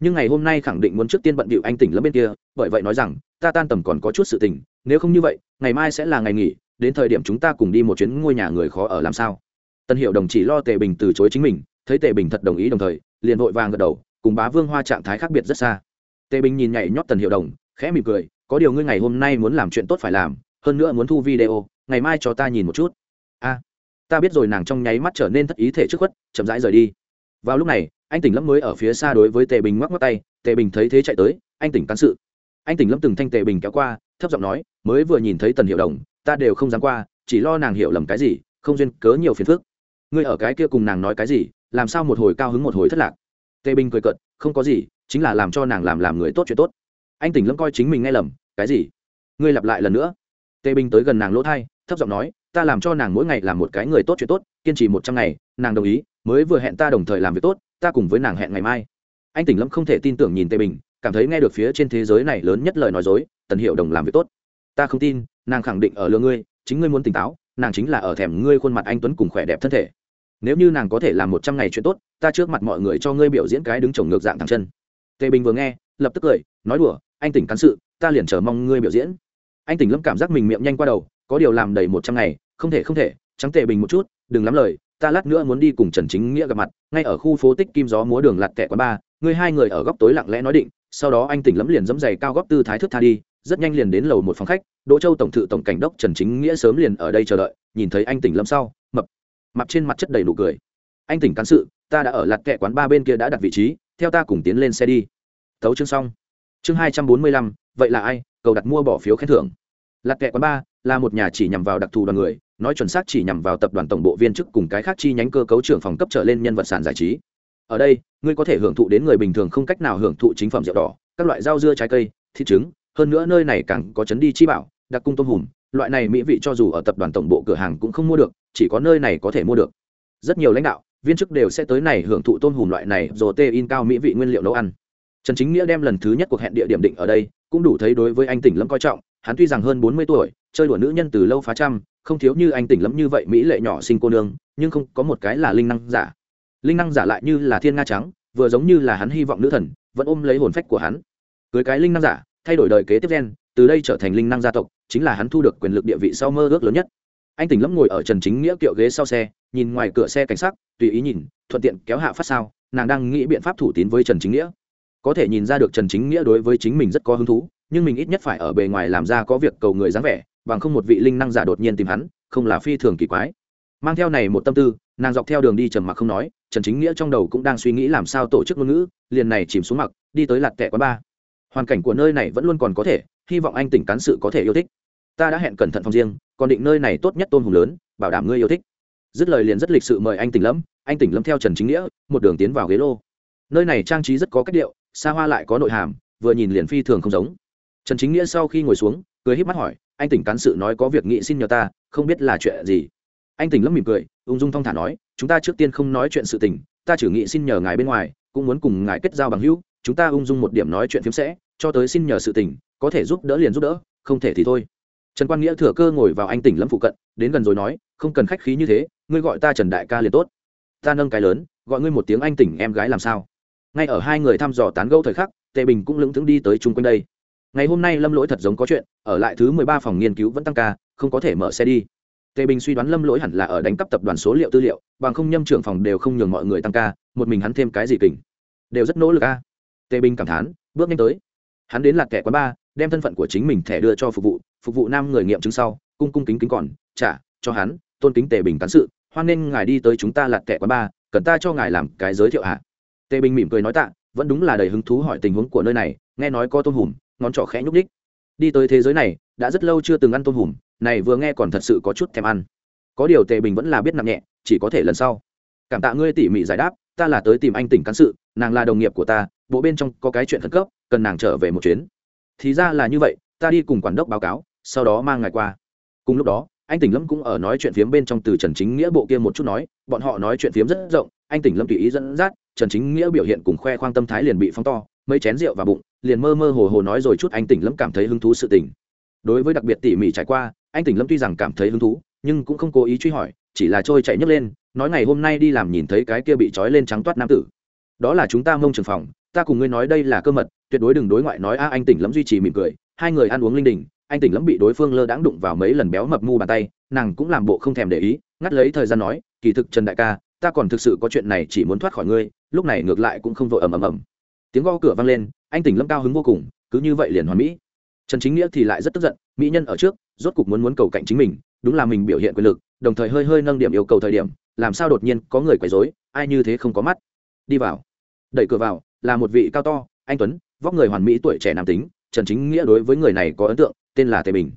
Nhưng ngày hôm nay khẳng định muốn trước tiên bận bịu anh tỉnh lẫn bên kia, bởi vậy nói rằng, ta tan tầm còn có chút sự tình, nếu không như vậy, ngày mai sẽ là ngày nghỉ, đến thời điểm chúng ta cùng đi một chuyến ngôi nhà người khó ở làm sao? Tân hiệu đồng chỉ lo tề bình từ chối chính mình, thấy tề bình thật đồng ý đồng thời, liền vội vàng gật đầu, cùng bá vương hoa trạng thái khác biệt rất xa. Tề bình nhìn nhảy nhót tần hiệu đồng, khẽ mỉm cười, có điều ngươi ngày hôm nay muốn làm chuyện tốt phải làm, hơn nữa muốn thu video, ngày mai cho ta nhìn một chút. A, ta biết rồi, nàng trong nháy mắt trở nên thất ý thể trước khuất, chậm rãi rời đi. Vào lúc này, anh tỉnh lâm mới ở phía xa đối với tề bình ngoắc ngoắc tay, tề bình thấy thế chạy tới, anh tỉnh cán sự. Anh tỉnh lâm từng thanh tề bình kéo qua, thấp giọng nói, mới vừa nhìn thấy tần hiệu đồng, ta đều không dám qua, chỉ lo nàng hiểu lầm cái gì, không duyên cớ nhiều phiền phức ngươi ở cái kia cùng nàng nói cái gì, làm sao một hồi cao hứng một hồi thất lạc? Tề bình cười cợt, không có gì, chính là làm cho nàng làm làm người tốt chuyện tốt. Anh tỉnh lâm coi chính mình nghe lầm, cái gì? Ngươi lặp lại lần nữa. Tề bình tới gần nàng lỗ thai, thấp giọng nói, ta làm cho nàng mỗi ngày làm một cái người tốt chuyện tốt, kiên trì một trăm ngày, nàng đồng ý, mới vừa hẹn ta đồng thời làm việc tốt, ta cùng với nàng hẹn ngày mai. Anh tỉnh lâm không thể tin tưởng nhìn tề bình, cảm thấy nghe được phía trên thế giới này lớn nhất lời nói dối, tần hiệu đồng làm việc tốt. Ta không tin, nàng khẳng định ở lừa ngươi, chính ngươi muốn tỉnh táo nàng chính là ở thèm ngươi khuôn mặt anh tuấn cùng khỏe đẹp thân thể. Nếu như nàng có thể làm một trăm ngày chuyện tốt, ta trước mặt mọi người cho ngươi biểu diễn cái đứng trồng ngược dạng thẳng chân. Tề bình vừa nghe, lập tức cười, nói đùa, anh tỉnh cán sự, ta liền chờ mong ngươi biểu diễn. Anh tỉnh lâm cảm giác mình miệng nhanh qua đầu, có điều làm đầy một trăm ngày, không thể không thể, trắng tề bình một chút, đừng lắm lời, ta lát nữa muốn đi cùng trần chính nghĩa gặp mặt, ngay ở khu phố tích kim gió múa đường lặt kẻ quán ba ngươi hai người ở góc tối lặng lẽ nói định, sau đó anh tỉnh lấm liền dẫm giày cao góc tư thái thức tha đi rất nhanh liền đến lầu một phòng khách, đỗ châu tổng thự tổng cảnh đốc trần chính nghĩa sớm liền ở đây chờ đợi, nhìn thấy anh tỉnh lâm sau, mập mặt trên mặt chất đầy nụ cười. Anh tỉnh cán sự, ta đã ở lặt kẹ quán ba bên kia đã đặt vị trí, theo ta cùng tiến lên xe đi. Tấu chương xong. Chương hai trăm bốn mươi lăm, vậy là ai, cầu đặt mua bỏ phiếu khen thưởng. Lặt kẹ quán ba là một nhà chỉ nhằm vào đặc thù đoàn người, nói chuẩn xác chỉ nhằm vào tập đoàn tổng bộ viên chức cùng cái khác chi nhánh cơ cấu trưởng phòng cấp trở lên nhân vật sản giải trí. Ở đây, ngươi có thể hưởng thụ đến người bình thường không cách nào hưởng thụ chính phẩm rượu đỏ, các loại rau dưa trái cây, thịt trứng hơn nữa nơi này càng có chấn đi chi bảo, đặc cung tôm hùm, loại này mỹ vị cho dù ở tập đoàn tổng bộ cửa hàng cũng không mua được, chỉ có nơi này có thể mua được. Rất nhiều lãnh đạo, viên chức đều sẽ tới này hưởng thụ tôm hùm loại này rồi tê in cao mỹ vị nguyên liệu nấu ăn. Trần chính nghĩa đem lần thứ nhất cuộc hẹn địa điểm định ở đây, cũng đủ thấy đối với anh tỉnh lâm coi trọng, hắn tuy rằng hơn bốn mươi tuổi, chơi đùa nữ nhân từ lâu phá trăm, không thiếu như anh tỉnh lâm như vậy mỹ lệ nhỏ sinh cô nương, nhưng không có một cái là linh năng giả. Linh năng giả lại như là thiên nga trắng, vừa giống như là hắn hy vọng nữ thần, vẫn ôm lấy hồn phách của hắn. Cưới cái linh năng giả thay đổi đời kế tiếp gen, từ đây trở thành linh năng gia tộc, chính là hắn thu được quyền lực địa vị sau mơ ước lớn nhất. Anh tỉnh lẫm ngồi ở trần chính nghĩa kiệu ghế sau xe, nhìn ngoài cửa xe cảnh sát tùy ý nhìn, thuận tiện kéo hạ phát sao, nàng đang nghĩ biện pháp thủ tín với trần chính nghĩa. Có thể nhìn ra được trần chính nghĩa đối với chính mình rất có hứng thú, nhưng mình ít nhất phải ở bề ngoài làm ra có việc cầu người dáng vẻ, bằng không một vị linh năng giả đột nhiên tìm hắn, không là phi thường kỳ quái. Mang theo này một tâm tư, nàng dọc theo đường đi trầm mặc không nói, trần chính nghĩa trong đầu cũng đang suy nghĩ làm sao tổ chức ngôn ngữ, liền này chìm xuống mặc, đi tới lạt kẹ quán ba hoàn cảnh của nơi này vẫn luôn còn có thể, hy vọng anh tỉnh cán sự có thể yêu thích. Ta đã hẹn cẩn thận phòng riêng, còn định nơi này tốt nhất tôn hùng lớn, bảo đảm ngươi yêu thích. Dứt lời liền rất lịch sự mời anh tỉnh lâm, anh tỉnh lâm theo trần chính nghĩa, một đường tiến vào ghế lô. Nơi này trang trí rất có cách điệu, xa hoa lại có nội hàm, vừa nhìn liền phi thường không giống. Trần chính nghĩa sau khi ngồi xuống, cười híp mắt hỏi, anh tỉnh cán sự nói có việc nghị xin nhờ ta, không biết là chuyện gì? Anh tỉnh lâm mỉm cười, ung dung thong thả nói, chúng ta trước tiên không nói chuyện sự tình, ta chỉ nghị xin nhờ ngài bên ngoài, cũng muốn cùng ngài kết giao bằng hữu chúng ta ung dung một điểm nói chuyện phiếm sẽ, cho tới xin nhờ sự tình, có thể giúp đỡ liền giúp đỡ, không thể thì thôi. Trần quan nghĩa thừa cơ ngồi vào anh tỉnh lâm phụ cận, đến gần rồi nói, không cần khách khí như thế, ngươi gọi ta trần đại ca liền tốt. Ta nâng cái lớn, gọi ngươi một tiếng anh tỉnh em gái làm sao? Ngay ở hai người thăm dò tán gẫu thời khắc, tề bình cũng lững thững đi tới chung quanh đây. Ngày hôm nay lâm lỗi thật giống có chuyện, ở lại thứ mười ba phòng nghiên cứu vẫn tăng ca, không có thể mở xe đi. Tề bình suy đoán lâm lỗi hẳn là ở đánh cắp tập đoàn số liệu tư liệu, bằng không nhâm trưởng phòng đều không nhường mọi người tăng ca, một mình hắn thêm cái gì kình đều rất nỗ lực a tề bình cảm thán, bước nhanh tới. Hắn đến lạc kẻ quán ba, đem thân phận của chính mình thẻ đưa cho phục vụ phục vụ nam người nghiệm chứng sau, cung cung kính kính còn trả cho hắn, tôn kính tề bình cán sự, hoan nghênh ngài đi tới chúng ta lạc kẻ quán ba, cần ta cho ngài làm cái giới thiệu hạ tề bình mỉm cười nói tạ, vẫn đúng là đầy hứng thú hỏi tình huống của nơi này, nghe nói có tôm hùm, ngón trỏ khẽ nhúc đích đi tới thế giới này, đã rất lâu chưa từng ăn tôm hùm, này vừa nghe còn thật sự có chút thèm ăn. Có điều tề bình vẫn là biết nặng nhẹ, chỉ có thể lần sau. Cảm tạ ngươi tỉ mỉ giải đáp, ta là tới tìm anh tỉnh cán sự, nàng là đồng nghiệp của ta bộ bên trong có cái chuyện khẩn cấp, cần nàng trở về một chuyến. Thì ra là như vậy, ta đi cùng quản đốc báo cáo, sau đó mang ngài qua. Cùng lúc đó, anh tỉnh lâm cũng ở nói chuyện phiếm bên trong từ trần chính nghĩa bộ kia một chút nói, bọn họ nói chuyện phiếm rất rộng, anh tỉnh lâm tùy ý dẫn dắt, trần chính nghĩa biểu hiện cùng khoe khoang tâm thái liền bị phóng to, mấy chén rượu vào bụng, liền mơ mơ hồ hồ nói rồi chút anh tỉnh lâm cảm thấy hứng thú sự tình. Đối với đặc biệt tỉ mỉ trải qua, anh tỉnh lâm tuy rằng cảm thấy hứng thú, nhưng cũng không cố ý truy hỏi, chỉ là trôi chạy nhấc lên, nói ngày hôm nay đi làm nhìn thấy cái kia bị trói lên trắng toát nam tử. Đó là chúng ta mông trường phòng ta cùng ngươi nói đây là cơ mật, tuyệt đối đừng đối ngoại nói, a, anh tỉnh lắm duy trì mỉm cười. Hai người ăn uống linh đình, anh tỉnh lắm bị đối phương lơ đãng đụng vào mấy lần béo mập mu bàn tay, nàng cũng làm bộ không thèm để ý, ngắt lấy thời gian nói, kỳ thực trần đại ca, ta còn thực sự có chuyện này chỉ muốn thoát khỏi ngươi, lúc này ngược lại cũng không vội ầm ầm ầm. Tiếng gõ cửa vang lên, anh tỉnh lâm cao hứng vô cùng, cứ như vậy liền hoàn mỹ. Trần chính nghĩa thì lại rất tức giận, mỹ nhân ở trước, rốt cục muốn muốn cầu cạnh chính mình, đúng là mình biểu hiện quyền lực, đồng thời hơi hơi nâng điểm yêu cầu thời điểm, làm sao đột nhiên có người quấy rối, ai như thế không có mắt. Đi vào. Đẩy cửa vào là một vị cao to, anh tuấn, vóc người hoàn mỹ tuổi trẻ nam tính, trần chính nghĩa đối với người này có ấn tượng, tên là tề bình.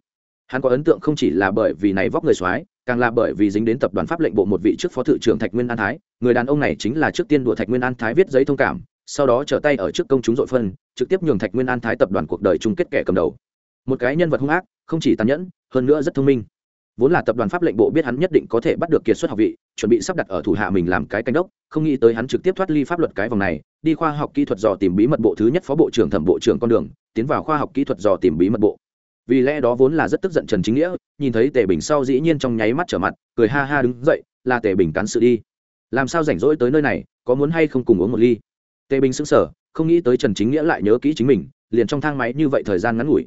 Hắn có ấn tượng không chỉ là bởi vì này vóc người soái, càng là bởi vì dính đến tập đoàn pháp lệnh bộ một vị trước phó thự trưởng thạch nguyên an thái. Người đàn ông này chính là trước tiên đùa thạch nguyên an thái viết giấy thông cảm, sau đó trở tay ở trước công chúng dội phân, trực tiếp nhường thạch nguyên an thái tập đoàn cuộc đời chung kết kẻ cầm đầu. Một cái nhân vật hung ác, không chỉ tàn nhẫn, hơn nữa rất thông minh vốn là tập đoàn pháp lệnh bộ biết hắn nhất định có thể bắt được kiệt xuất học vị, chuẩn bị sắp đặt ở thủ hạ mình làm cái canh đốc, không nghĩ tới hắn trực tiếp thoát ly pháp luật cái vòng này, đi khoa học kỹ thuật dò tìm bí mật bộ thứ nhất phó bộ trưởng thẩm bộ trưởng con đường, tiến vào khoa học kỹ thuật dò tìm bí mật bộ. Vì lẽ đó vốn là rất tức giận trần chính nghĩa, nhìn thấy tề bình sau dĩ nhiên trong nháy mắt trở mặt, cười ha ha đứng dậy, là tề bình cán sự đi. Làm sao rảnh rỗi tới nơi này, có muốn hay không cùng uống một ly? Tề bình sững sờ, không nghĩ tới trần chính nghĩa lại nhớ kỹ chính mình, liền trong thang máy như vậy thời gian ngắn ngủi.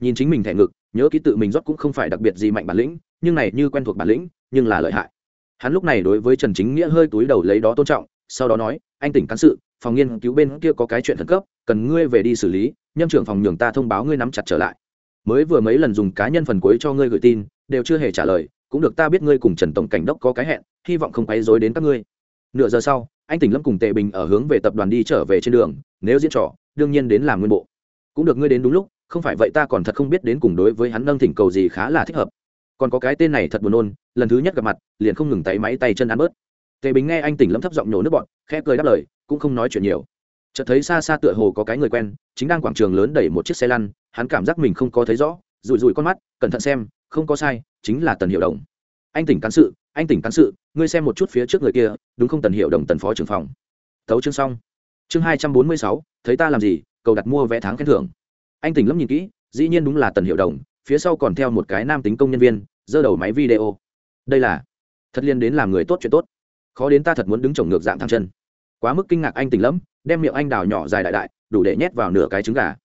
Nhìn chính mình thẻ ngực, nhớ kỹ tự mình rót cũng không phải đặc biệt gì mạnh bản lĩnh nhưng này như quen thuộc bản lĩnh, nhưng là lợi hại. Hắn lúc này đối với trần chính nghĩa hơi túi đầu lấy đó tôn trọng, sau đó nói, anh tỉnh cán sự, phòng nghiên cứu bên kia có cái chuyện khẩn cấp, cần ngươi về đi xử lý, nhâm trưởng phòng nhường ta thông báo ngươi nắm chặt trở lại. Mới vừa mấy lần dùng cá nhân phần cuối cho ngươi gửi tin, đều chưa hề trả lời, cũng được ta biết ngươi cùng trần tổng cảnh đốc có cái hẹn, hy vọng không quấy dối đến các ngươi. Nửa giờ sau, anh tỉnh lâm cùng tề bình ở hướng về tập đoàn đi trở về trên đường, nếu diễn trò, đương nhiên đến làm nguyên bộ. Cũng được ngươi đến đúng lúc, không phải vậy ta còn thật không biết đến cùng đối với hắn nâng thỉnh cầu gì khá là thích hợp còn có cái tên này thật buồn nôn, lần thứ nhất gặp mặt, liền không ngừng tay máy tay chân ăn bớt. Tề bình nghe anh tỉnh lâm thấp giọng nhổ nước bọn khẽ cười đáp lời, cũng không nói chuyện nhiều. Chợt thấy xa xa tựa hồ có cái người quen, chính đang quảng trường lớn đẩy một chiếc xe lăn, hắn cảm giác mình không có thấy rõ rụi rụi con mắt, cẩn thận xem, không có sai, chính là tần hiệu đồng. Anh tỉnh cán sự, anh tỉnh cán sự, ngươi xem một chút phía trước người kia, đúng không tần hiệu đồng tần phó trưởng phòng? Tấu chương xong. Chương hai trăm bốn mươi sáu, thấy ta làm gì, cầu đặt mua vé tháng khen thưởng. Anh tỉnh lắm nhìn kỹ, dĩ nhiên đúng là tần hiệu đồng phía sau còn theo một cái nam tính công nhân viên, giơ đầu máy video. Đây là, thật liên đến làm người tốt chuyện tốt. Khó đến ta thật muốn đứng trồng ngược dạng thang chân. Quá mức kinh ngạc anh tỉnh lắm đem miệng anh đào nhỏ dài đại đại, đủ để nhét vào nửa cái trứng gà.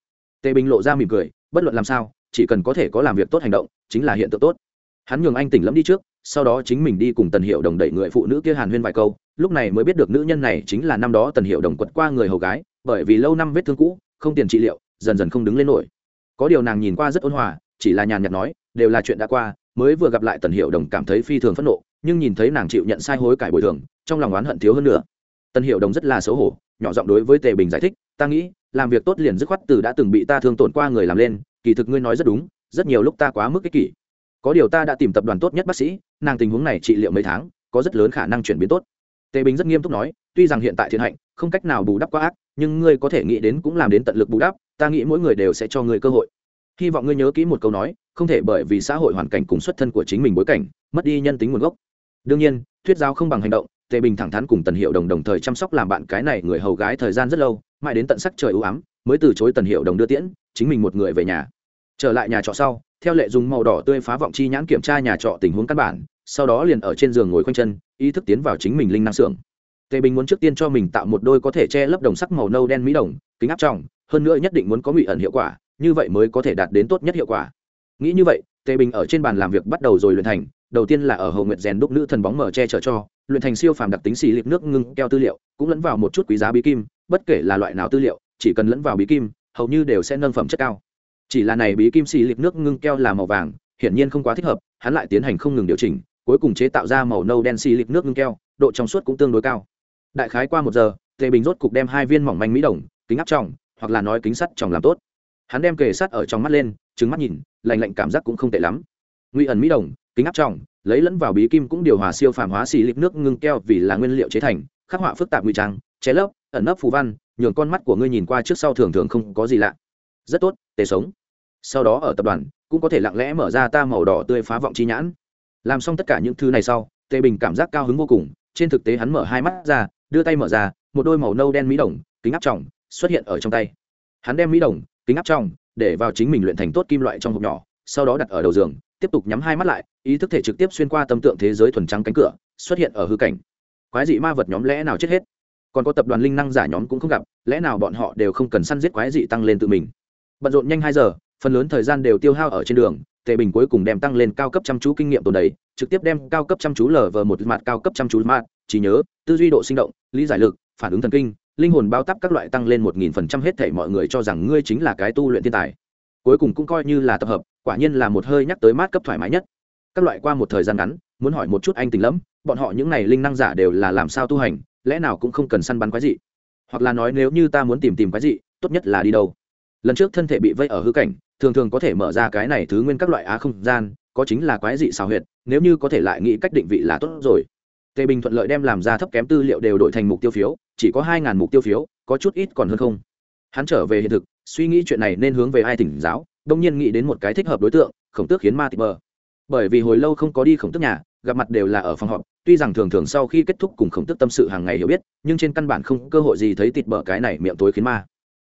Tề bình lộ ra mỉm cười, bất luận làm sao, chỉ cần có thể có làm việc tốt hành động, chính là hiện tượng tốt. Hắn nhường anh tỉnh lẫm đi trước, sau đó chính mình đi cùng tần hiệu đồng đẩy người phụ nữ kia hàn huyên vài câu, lúc này mới biết được nữ nhân này chính là năm đó tần hiệu đồng quật qua người hầu gái, bởi vì lâu năm vết thương cũ, không tiền trị liệu, dần dần không đứng lên nổi. Có điều nàng nhìn qua rất ôn hòa chỉ là nhàn nhạt nói, đều là chuyện đã qua, mới vừa gặp lại tần hiệu đồng cảm thấy phi thường phẫn nộ, nhưng nhìn thấy nàng chịu nhận sai hối cải bồi thường, trong lòng oán hận thiếu hơn nữa. Tần hiệu đồng rất là xấu hổ, nhỏ giọng đối với tề bình giải thích, ta nghĩ, làm việc tốt liền dứt khoát từ đã từng bị ta thương tổn qua người làm lên, kỳ thực ngươi nói rất đúng, rất nhiều lúc ta quá mức ích kỷ. Có điều ta đã tìm tập đoàn tốt nhất bác sĩ, nàng tình huống này trị liệu mấy tháng, có rất lớn khả năng chuyển biến tốt. Tề bình rất nghiêm túc nói, tuy rằng hiện tại thiện hạnh, không cách nào bù đắp quá ác, nhưng ngươi có thể nghĩ đến cũng làm đến tận lực bù đắp, ta nghĩ mỗi người đều sẽ cho ngươi cơ hội hy vọng ngươi nhớ kỹ một câu nói không thể bởi vì xã hội hoàn cảnh cùng xuất thân của chính mình bối cảnh mất đi nhân tính nguồn gốc. Đương nhiên thuyết giáo không bằng hành động tề bình thẳng thắn cùng tần hiệu đồng đồng thời chăm sóc làm bạn cái này người hầu gái thời gian rất lâu mãi đến tận sắc trời ưu ám mới từ chối tần hiệu đồng đưa tiễn chính mình một người về nhà. Trở lại nhà trọ sau theo lệ dùng màu đỏ tươi phá vọng chi nhãn kiểm tra nhà trọ tình huống căn bản sau đó liền ở trên giường ngồi khoanh chân ý thức tiến vào chính mình linh năng xưởng. Tề bình muốn trước tiên cho mình tạo một đôi có thể che lấp đồng sắc màu nâu đen mỹ đồng kính áp tròng, hơn nữa nhất định muốn có ngụy ẩn hiệu quả như vậy mới có thể đạt đến tốt nhất hiệu quả. Nghĩ như vậy tề bình ở trên bàn làm việc bắt đầu rồi luyện thành đầu tiên là ở hầu nguyệt rèn đúc nữ thần bóng mở che chở cho luyện thành siêu phàm đặc tính xì lịp nước ngưng keo tư liệu cũng lẫn vào một chút quý giá bí kim bất kể là loại nào tư liệu chỉ cần lẫn vào bí kim hầu như đều sẽ nâng phẩm chất cao. Chỉ là này bí kim xì lịp nước ngưng keo là màu vàng hiển nhiên không quá thích hợp hắn lại tiến hành không ngừng điều chỉnh cuối cùng chế tạo ra màu nâu đen xì lịp nước ngưng keo độ trong suốt cũng tương đối cao. Đại khái qua một giờ tề bình rốt cục đem hai viên mỏng manh mỹ đồng kính áp tròng, hoặc là nói kính sắt tròng làm tốt hắn đem kề sát ở trong mắt lên trứng mắt nhìn lành lạnh cảm giác cũng không tệ lắm. Nguy ẩn mỹ đồng, kính áp trọng, lấy lẫn vào bí kim cũng điều hòa siêu phàm hóa xì lịp nước ngưng keo vì là nguyên liệu chế thành, khắc họa phức tạp nguy trang chế lấp, ẩn nấp phù văn, nhường con mắt của ngươi nhìn qua trước sau thường thường không có gì lạ. Rất tốt, tề sống. Sau đó ở tập đoàn, cũng có thể lặng lẽ mở ra ta màu đỏ tươi phá vọng chi nhãn. Làm xong tất cả những thứ này sau, tề bình cảm giác cao hứng vô cùng, trên thực tế hắn mở hai mắt ra, đưa tay mở ra, một đôi màu nâu đen mỹ đồng, kính áp tròng xuất hiện ở trong tay. Hắn đem mỹ đồng kính áp trong, để vào chính mình luyện thành tốt kim loại trong hộp nhỏ sau đó đặt ở đầu giường tiếp tục nhắm hai mắt lại ý thức thể trực tiếp xuyên qua tâm tượng thế giới thuần trắng cánh cửa xuất hiện ở hư cảnh. Quái dị ma vật nhóm lẽ nào chết hết? Còn có tập đoàn linh năng giả nhóm cũng không gặp lẽ nào bọn họ đều không cần săn giết quái dị tăng lên tự mình? Bận rộn nhanh hai giờ phần lớn thời gian đều tiêu hao ở trên đường tề bình cuối cùng đem tăng lên cao cấp chăm chú kinh nghiệm tồn đầy trực tiếp đem cao cấp chăm chú lờ vờ một mặt cao cấp chăm chú mặt trí nhớ tư duy độ sinh động lý giải lực phản ứng thần kinh linh hồn bao tắp các loại tăng lên một nghìn phần trăm hết thể mọi người cho rằng ngươi chính là cái tu luyện thiên tài. Cuối cùng cũng coi như là tập hợp, quả nhiên là một hơi nhắc tới mát cấp thoải mái nhất. Các loại qua một thời gian ngắn, muốn hỏi một chút anh tình lắm bọn họ những này linh năng giả đều là làm sao tu hành, lẽ nào cũng không cần săn bắn quái dị? Hoặc là nói nếu như ta muốn tìm tìm quái dị, tốt nhất là đi đâu? Lần trước thân thể bị vây ở hư cảnh, thường thường có thể mở ra cái này thứ nguyên các loại á không gian, có chính là quái dị xào huyệt, nếu như có thể lại nghĩ cách định vị là tốt rồi tề bình thuận lợi đem làm ra thấp kém tư liệu đều đổi thành mục tiêu phiếu, chỉ có hai ngàn mục tiêu phiếu, có chút ít còn hơn không. Hắn trở về hiện thực, suy nghĩ chuyện này nên hướng về ai tỉnh giáo, đông nhiên nghĩ đến một cái thích hợp đối tượng, khổng tước khiến ma tịch mờ bởi vì hồi lâu không có đi khổng tước nhà, gặp mặt đều là ở phòng họp, tuy rằng thường thường sau khi kết thúc cùng khổng tước tâm sự hàng ngày hiểu biết, nhưng trên căn bản không cơ hội gì thấy tịt bờ cái này miệng tối khiến ma.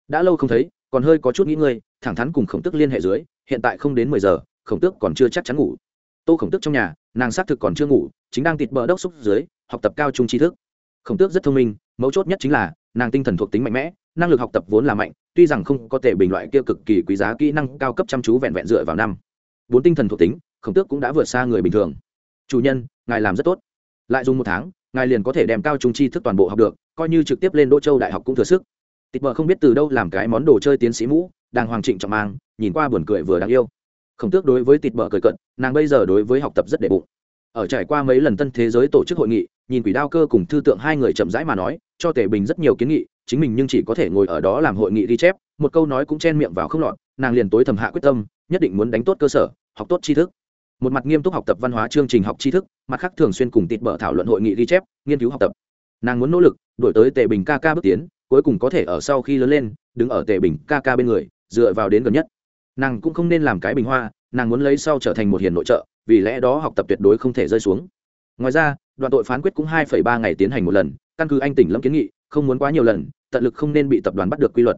Đã lâu không thấy, còn hơi có chút nghĩ ngươi thẳng thắn cùng khổng tước liên hệ dưới, hiện tại không đến mười giờ, khổng tước còn chưa chắc chắn ngủ tô khổng tước trong nhà, nàng xác thực còn chưa ngủ, chính đang tịt bờ đốc xúc dưới, học tập cao trung tri thức. Khổng tước rất thông minh, mấu chốt nhất chính là, nàng tinh thần thuộc tính mạnh mẽ, năng lực học tập vốn là mạnh, tuy rằng không có thể bình loại kia cực kỳ quý giá kỹ năng cao cấp chăm chú vẹn vẹn dựa vào năm. Bốn tinh thần thuộc tính, khổng tước cũng đã vượt xa người bình thường. Chủ nhân, ngài làm rất tốt. Lại dùng một tháng, ngài liền có thể đem cao trung tri thức toàn bộ học được, coi như trực tiếp lên đỗ châu đại học cũng thừa sức. Tịch bờ không biết từ đâu làm cái món đồ chơi tiến sĩ mũ đang hoàng trịnh trọng mang, nhìn qua buồn cười vừa đáng yêu khổng tước đối với tịt vợ cười cận, nàng bây giờ đối với học tập rất đệ bụng. Ở trải qua mấy lần tân thế giới tổ chức hội nghị, nhìn quỷ đao cơ cùng thư tượng hai người chậm rãi mà nói, cho tể bình rất nhiều kiến nghị, chính mình nhưng chỉ có thể ngồi ở đó làm hội nghị ghi chép, một câu nói cũng chen miệng vào không lọt, nàng liền tối thầm hạ quyết tâm, nhất định muốn đánh tốt cơ sở, học tốt tri thức. Một mặt nghiêm túc học tập văn hóa chương trình học tri thức, mặt khác thường xuyên cùng tịt bở thảo luận hội nghị ghi chép, nghiên cứu học tập. Nàng muốn nỗ lực đổi tới tề bình ca ca bước tiến, cuối cùng có thể ở sau khi lớn lên, đứng ở tề bình ca ca bên người, dựa vào đến gần nhất nàng cũng không nên làm cái bình hoa, nàng muốn lấy sau trở thành một hiền nội trợ, vì lẽ đó học tập tuyệt đối không thể rơi xuống. Ngoài ra đoàn tội phán quyết cũng hai ba ngày tiến hành một lần, căn cứ anh tỉnh lâm kiến nghị, không muốn quá nhiều lần, tận lực không nên bị tập đoàn bắt được quy luật.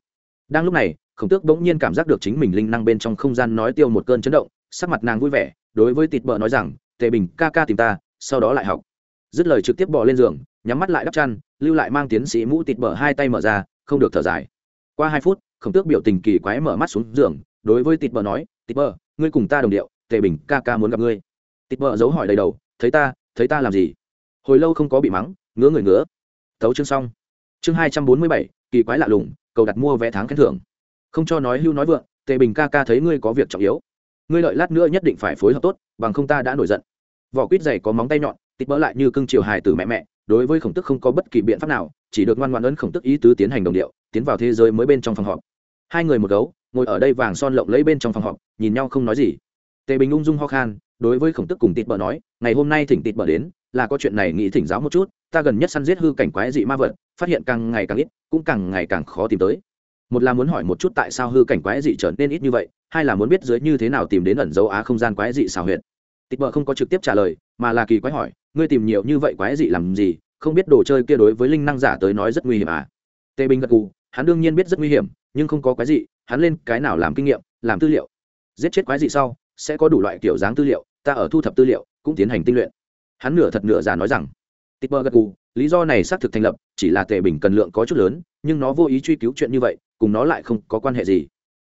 Đang lúc này, khổng tước bỗng nhiên cảm giác được chính mình linh năng bên trong không gian nói tiêu một cơn chấn động, sắc mặt nàng vui vẻ, đối với tịt bờ nói rằng, tề bình, ca ca tìm ta, sau đó lại học. Dứt lời trực tiếp bỏ lên giường, nhắm mắt lại đắp chăn, lưu lại mang tiến sĩ mũ tịt bờ hai tay mở ra, không được thở dài. Qua hai phút, khổng tước biểu tình kỳ quái mở mắt xuống giường đối với tịt bờ nói, tịt bờ, ngươi cùng ta đồng điệu, tề bình ca ca muốn gặp ngươi. Tịt bờ giấu hỏi đầy đầu, thấy ta thấy ta làm gì? Hồi lâu không có bị mắng, ngứa người ngứa. Tấu chương xong. Chương hai trăm bốn mươi bảy, kỳ quái lạ lùng, cầu đặt mua vé tháng khen thưởng. Không cho nói hưu nói vượng, tề bình ca ca thấy ngươi có việc trọng yếu. Ngươi lợi lát nữa nhất định phải phối hợp tốt, bằng không ta đã nổi giận. Vỏ quýt dày có móng tay nhọn, tịt bỡ lại như cưng chiều hài từ mẹ mẹ, đối với khổng tức không có bất kỳ biện pháp nào, chỉ được ngoan ngoan ấn khổng tức ý tứ tiến hành đồng điệu, tiến vào thế giới mới bên trong phòng họp. Hai người một gấu ngồi ở đây vàng son lộng lấy bên trong phòng họp, nhìn nhau không nói gì. Tề bình ung dung ho khan, đối với khổng tức cùng tịt bờ nói, ngày hôm nay thỉnh tịt bờ đến, là có chuyện này nghĩ thỉnh giáo một chút, ta gần nhất săn giết hư cảnh quái dị ma vật, phát hiện càng ngày càng ít, cũng càng ngày càng khó tìm tới. Một là muốn hỏi một chút tại sao hư cảnh quái dị trở nên ít như vậy, hai là muốn biết dưới như thế nào tìm đến ẩn dấu á không gian quái dị xào huyệt. Tịch bờ không có trực tiếp trả lời, mà là kỳ quái hỏi, ngươi tìm nhiều như vậy quái dị làm gì? Không biết đồ chơi kia đối với linh năng giả tới nói rất nguy hiểm à? Tề bình gật cù hắn đương nhiên biết rất nguy hiểm, nhưng không có quái dị hắn lên cái nào làm kinh nghiệm, làm tư liệu. Giết chết quái dị sau, sẽ có đủ loại kiểu dáng tư liệu, ta ở thu thập tư liệu, cũng tiến hành tinh luyện. Hắn nửa thật nửa giả nói rằng tịch bơ gật gù, lý do này xác thực thành lập, chỉ là tệ bình cần lượng có chút lớn, nhưng nó vô ý truy cứu chuyện như vậy, cùng nó lại không có quan hệ gì.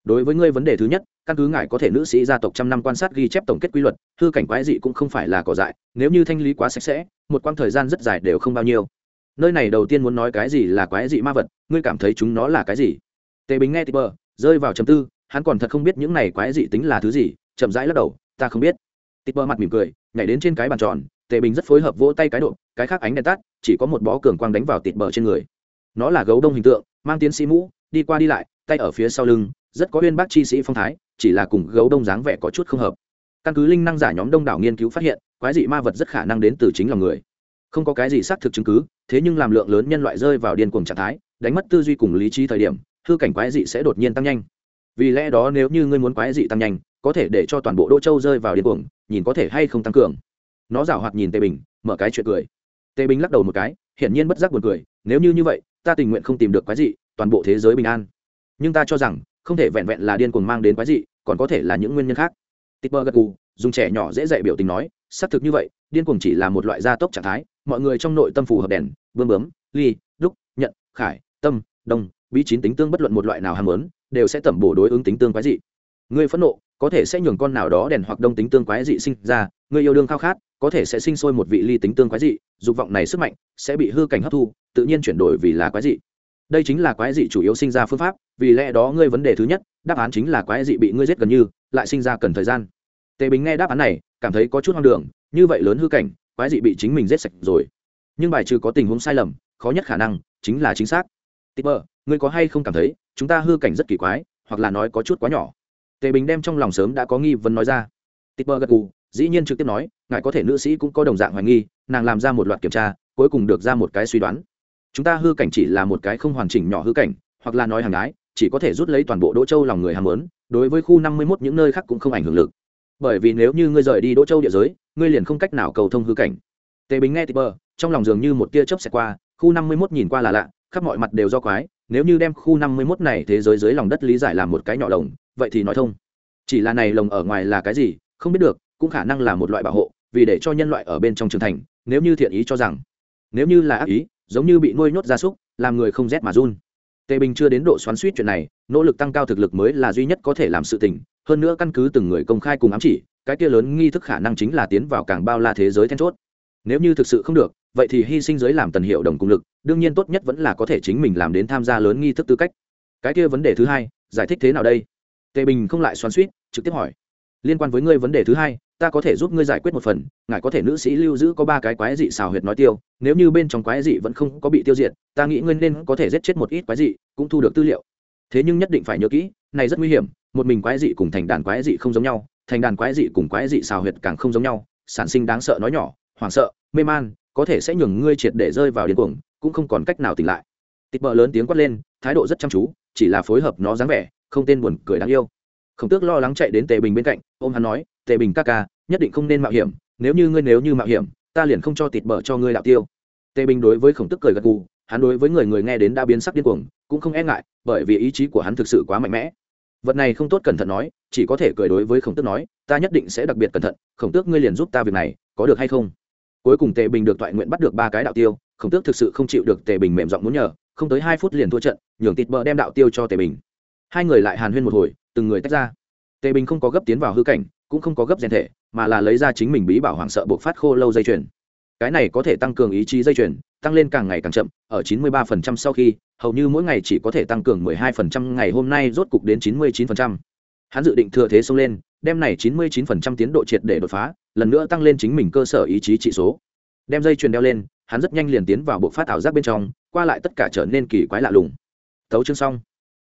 Đối với ngươi vấn đề thứ nhất, căn cứ ngài có thể nữ sĩ gia tộc trăm năm quan sát ghi chép tổng kết quy luật, hư cảnh quái dị cũng không phải là cỏ dại, nếu như thanh lý quá sạch sẽ, một quãng thời gian rất dài đều không bao nhiêu. Nơi này đầu tiên muốn nói cái gì là quái dị ma vật, ngươi cảm thấy chúng nó là cái gì? Tề bình nghe tịch bờ rơi vào chầm tư, hắn còn thật không biết những này quái dị tính là thứ gì, chậm rãi lắc đầu, ta không biết. Tịt bờ mặt mỉm cười, nhảy đến trên cái bàn tròn, tề bình rất phối hợp vỗ tay cái độ, cái khác ánh đèn tắt, chỉ có một bó cường quang đánh vào tịt bờ trên người. Nó là gấu đông hình tượng, mang tiến sĩ mũ, đi qua đi lại, tay ở phía sau lưng, rất có uyên bác chi sĩ phong thái, chỉ là cùng gấu đông dáng vẻ có chút không hợp. Căn cứ linh năng giả nhóm đông đảo nghiên cứu phát hiện, quái dị ma vật rất khả năng đến từ chính lòng người. Không có cái gì xác thực chứng cứ, thế nhưng làm lượng lớn nhân loại rơi vào điên cuồng trạng thái, đánh mất tư duy cùng lý trí thời điểm hư cảnh quái dị sẽ đột nhiên tăng nhanh. Vì lẽ đó nếu như ngươi muốn quái dị tăng nhanh, có thể để cho toàn bộ đô châu rơi vào điên cuồng, nhìn có thể hay không tăng cường. Nó giảo hoạt nhìn tề bình, mở cái chuyện cười. Tề bình lắc đầu một cái, hiển nhiên bất giác buồn cười, nếu như như vậy, ta tình nguyện không tìm được quái dị, toàn bộ thế giới bình an. Nhưng ta cho rằng, không thể vẹn vẹn là điên cuồng mang đến quái dị, còn có thể là những nguyên nhân khác. Tipper gật gù, dùng trẻ nhỏ dễ dạy biểu tình nói, xác thực như vậy, điên cuồng chỉ là một loại gia tốc trạng thái, mọi người trong nội tâm phù hợp đèn bươm bướm, ly, đúc, nhận, khải, tâm, đông bí chín tính tương bất luận một loại nào ham muốn, đều sẽ tẩm bổ đối ứng tính tương quái dị. Ngươi phẫn nộ, có thể sẽ nhường con nào đó đèn hoặc đông tính tương quái dị sinh ra, Ngươi yêu đương khao khát, có thể sẽ sinh sôi một vị ly tính tương quái dị, dục vọng này sức mạnh sẽ bị hư cảnh hấp thu, tự nhiên chuyển đổi vì là quái dị. Đây chính là quái dị chủ yếu sinh ra phương pháp, vì lẽ đó ngươi vấn đề thứ nhất, đáp án chính là quái dị bị ngươi giết gần như, lại sinh ra cần thời gian. Tề bình nghe đáp án này, cảm thấy có chút hoang đường, như vậy lớn hư cảnh, quái dị bị chính mình giết sạch rồi. Nhưng bài trừ có tình huống sai lầm, khó nhất khả năng chính là chính xác. Tipper ngươi có hay không cảm thấy chúng ta hư cảnh rất kỳ quái hoặc là nói có chút quá nhỏ? Tề bình đem trong lòng sớm đã có nghi vấn nói ra. Tịp bơ gật gù dĩ nhiên trực tiếp nói ngài có thể nữ sĩ cũng có đồng dạng hoài nghi nàng làm ra một loạt kiểm tra cuối cùng được ra một cái suy đoán. Chúng ta hư cảnh chỉ là một cái không hoàn chỉnh nhỏ hư cảnh hoặc là nói hàng ái chỉ có thể rút lấy toàn bộ đỗ châu lòng người hàm lớn đối với khu năm mươi mốt những nơi khác cũng không ảnh hưởng lực. Bởi vì nếu như ngươi rời đi đỗ châu địa giới ngươi liền không cách nào cầu thông hư cảnh. Tề bình nghe tịp bơ, trong lòng dường như một tia chớp xẹt qua khu năm mươi mốt nhìn qua là lạ khắp mọi mặt đều do quái nếu như đem khu năm mươi 51 này thế giới dưới lòng đất lý giải làm một cái nhỏ lồng, vậy thì nói thông. Chỉ là này lồng ở ngoài là cái gì, không biết được, cũng khả năng là một loại bảo hộ, vì để cho nhân loại ở bên trong trưởng thành, nếu như thiện ý cho rằng. Nếu như là ác ý, giống như bị nuôi nhốt gia súc, làm người không rét mà run. Tề bình chưa đến độ xoắn suýt chuyện này, nỗ lực tăng cao thực lực mới là duy nhất có thể làm sự tình, hơn nữa căn cứ từng người công khai cùng ám chỉ, cái kia lớn nghi thức khả năng chính là tiến vào càng bao la thế giới then chốt nếu như thực sự không được, vậy thì hy sinh giới làm tần hiệu đồng cùng lực, đương nhiên tốt nhất vẫn là có thể chính mình làm đến tham gia lớn nghi thức tư cách. Cái kia vấn đề thứ hai, giải thích thế nào đây? Tề bình không lại xoắn suýt, trực tiếp hỏi. Liên quan với ngươi vấn đề thứ hai, ta có thể giúp ngươi giải quyết một phần, ngài có thể nữ sĩ lưu giữ có ba cái quái dị xào huyệt nói tiêu, nếu như bên trong quái dị vẫn không có bị tiêu diệt, ta nghĩ ngươi nên có thể giết chết một ít quái dị, cũng thu được tư liệu. Thế nhưng nhất định phải nhớ kỹ, này rất nguy hiểm, một mình quái dị cùng thành đàn quái dị không giống nhau, thành đàn quái dị cùng quái dị xào huyệt càng không giống nhau, sản sinh đáng sợ nói nhỏ hoảng sợ, mê man, có thể sẽ nhường ngươi triệt để rơi vào điên cuồng, cũng không còn cách nào tỉnh lại. Tịch bờ lớn tiếng quát lên, thái độ rất chăm chú, chỉ là phối hợp nó dáng vẻ, không tên buồn cười đáng yêu. Khổng tước lo lắng chạy đến tề bình bên cạnh, ôm hắn nói, tề bình ca ca, nhất định không nên mạo hiểm, nếu như ngươi nếu như mạo hiểm, ta liền không cho Tịt bở cho ngươi đạo tiêu. Tề bình đối với khổng tước cười gật gù, hắn đối với người người nghe đến đã biến sắc điên cuồng, cũng không e ngại, bởi vì ý chí của hắn thực sự quá mạnh mẽ. Vật này không tốt cẩn thận nói, chỉ có thể cười đối với khổng tước nói, ta nhất định sẽ đặc biệt cẩn thận, khổng tước ngươi liền giúp ta việc này, có được hay không? Cuối cùng tề bình được toại nguyện bắt được ba cái đạo tiêu, khổng tước thực sự không chịu được tề bình mềm giọng muốn nhờ, không tới hai phút liền thua trận, nhường tịt bờ đem đạo tiêu cho tề bình. Hai người lại hàn huyên một hồi, từng người tách ra. Tề bình không có gấp tiến vào hư cảnh, cũng không có gấp rèn thể, mà là lấy ra chính mình bí bảo hoảng sợ buộc phát khô lâu dây chuyền. Cái này có thể tăng cường ý chí dây chuyền, tăng lên càng ngày càng chậm, ở 93% sau khi, hầu như mỗi ngày chỉ có thể tăng cường 12% ngày hôm nay rốt cục đến 99%. hắn dự định thừa thế xông lên, đem này 99% tiến độ triệt để đột phá lần nữa tăng lên chính mình cơ sở ý chí trị số. Đem dây chuyền đeo lên hắn rất nhanh liền tiến vào bộ phát ảo giác bên trong qua lại tất cả trở nên kỳ quái lạ lùng. Thấu chương xong.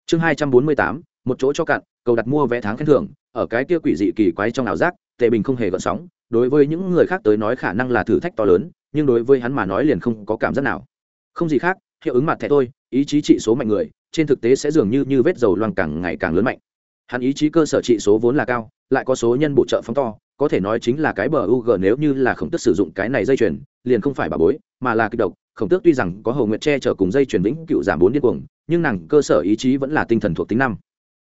Chương 248, một chỗ cho cạn cầu đặt mua vé tháng khen thưởng ở cái kia quỷ dị kỳ quái trong ảo giác tệ bình không hề gợn sóng đối với những người khác tới nói khả năng là thử thách to lớn nhưng đối với hắn mà nói liền không có cảm giác nào. Không gì khác hiệu ứng mặt thẻ thôi ý chí trị số mạnh người trên thực tế sẽ dường như như vết dầu loang càng ngày càng lớn mạnh. Hắn ý chí cơ sở trị số vốn là cao lại có số nhân bổ trợ phóng to có thể nói chính là cái bờ u g nếu như là khổng tức sử dụng cái này dây chuyền, liền không phải bà bối, mà là kịch độc. Khổng tước tuy rằng có hầu nguyệt che chở cùng dây chuyền vĩnh cựu giảm bốn điên cuồng, nhưng nàng cơ sở ý chí vẫn là tinh thần thuộc tính năm.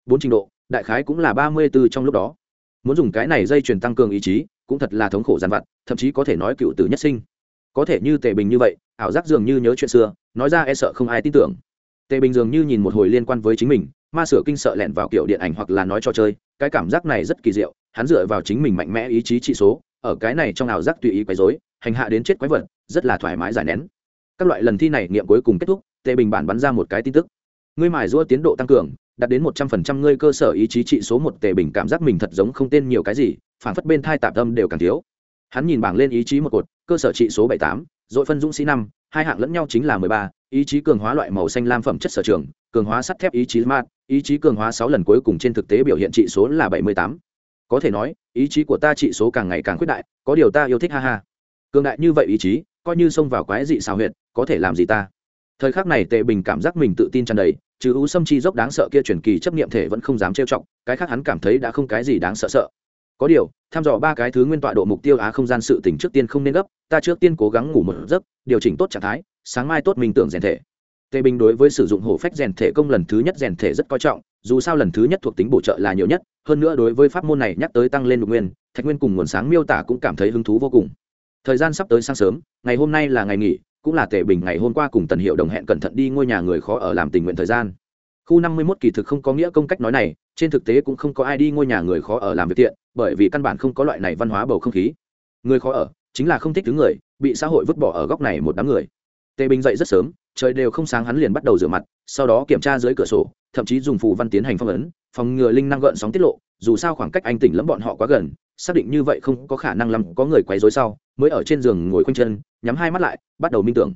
Bốn trình độ, đại khái cũng là ba mươi b ố trong lúc đó. Muốn dùng cái này dây chuyền tăng cường ý chí, cũng thật là thống khổ g i vặt, thậm chí có thể nói cựu tử nhất sinh. Có thể như tề bình như vậy, ảo giác dường như nhớ chuyện xưa, nói ra e sợ không ai tin tưởng. Tề bình dường như nhìn một hồi liên quan với chính mình, ma sửa kinh sợ lẹn vào kiểu điện ảnh hoặc là nói trò chơi, cái cảm giác này rất kỳ diệu hắn dựa vào chính mình mạnh mẽ ý chí trị số, ở cái này trong ảo giác tùy ý quấy dối hành hạ đến chết quái vật, rất là thoải mái giải nén. Các loại lần thi này nghiệm cuối cùng kết thúc, tề bình bản bắn ra một cái tin tức. Ngươi mài rua tiến độ tăng cường, đạt đến một trăm phần trăm ngươi cơ sở ý chí trị số một, tề bình cảm giác mình thật giống không tên nhiều cái gì, phản phất bên thai tạp tâm đều càng thiếu. Hắn nhìn bảng lên ý chí một cột, cơ sở trị số bảy tám dội phân dũng sĩ năm, hai hạng lẫn nhau chính là mười ba, ý chí cường hóa loại màu xanh lam phẩm chất sở trường, cường hóa sắt thép ý chí smart, ý chí cường hóa sáu lần cuối cùng trên thực tế biểu hiện trị số là bảy mươi tám có thể nói, ý chí của ta trị số càng ngày càng khuyết đại, có điều ta yêu thích ha ha. Cường đại như vậy ý chí, coi như xông vào quái dị xào huyệt, có thể làm gì ta? Thời khắc này tề bình cảm giác mình tự tin tràn đầy chứ u xâm chi dốc đáng sợ kia truyền kỳ chấp nghiệm thể vẫn không dám trêu chọc, cái khác hắn cảm thấy đã không cái gì đáng sợ sợ. Có điều thăm dò ba cái thứ nguyên tọa độ mục tiêu á không gian sự tỉnh trước tiên không nên gấp, ta trước tiên cố gắng ngủ một giấc, điều chỉnh tốt trạng thái, sáng mai tốt mình tưởng rèn thể. Tề bình đối với sử dụng hổ phách rèn thể công lần thứ nhất rèn thể rất coi trọng, dù sao lần thứ nhất thuộc tính bổ trợ là nhiều nhất hơn nữa đối với pháp môn này nhắc tới tăng lên lục nguyên, thạch nguyên cùng nguồn sáng miêu tả cũng cảm thấy hứng thú vô cùng. Thời gian sắp tới sáng sớm, ngày hôm nay là ngày nghỉ, cũng là tề bình ngày hôm qua cùng tần hiệu đồng hẹn cẩn thận đi ngôi nhà người khó ở làm tình nguyện thời gian. Khu năm mươi mốt kỳ thực không có nghĩa công cách nói này, trên thực tế cũng không có ai đi ngôi nhà người khó ở làm việc tiện, bởi vì căn bản không có loại này văn hóa bầu không khí. Người khó ở, chính là không thích thứ người, bị xã hội vứt bỏ ở góc này một đám người. Tề bình dậy rất sớm, trời đều không sáng hắn liền bắt đầu rửa mặt, sau đó kiểm tra dưới cửa sổ thậm chí dùng phù văn tiến hành phong ấn, phòng ngừa linh năng gợn sóng tiết lộ, dù sao khoảng cách anh tỉnh lẫm bọn họ quá gần, xác định như vậy không có khả năng lắm có người quấy rối sau, mới ở trên giường ngồi khoanh chân, nhắm hai mắt lại, bắt đầu minh tưởng.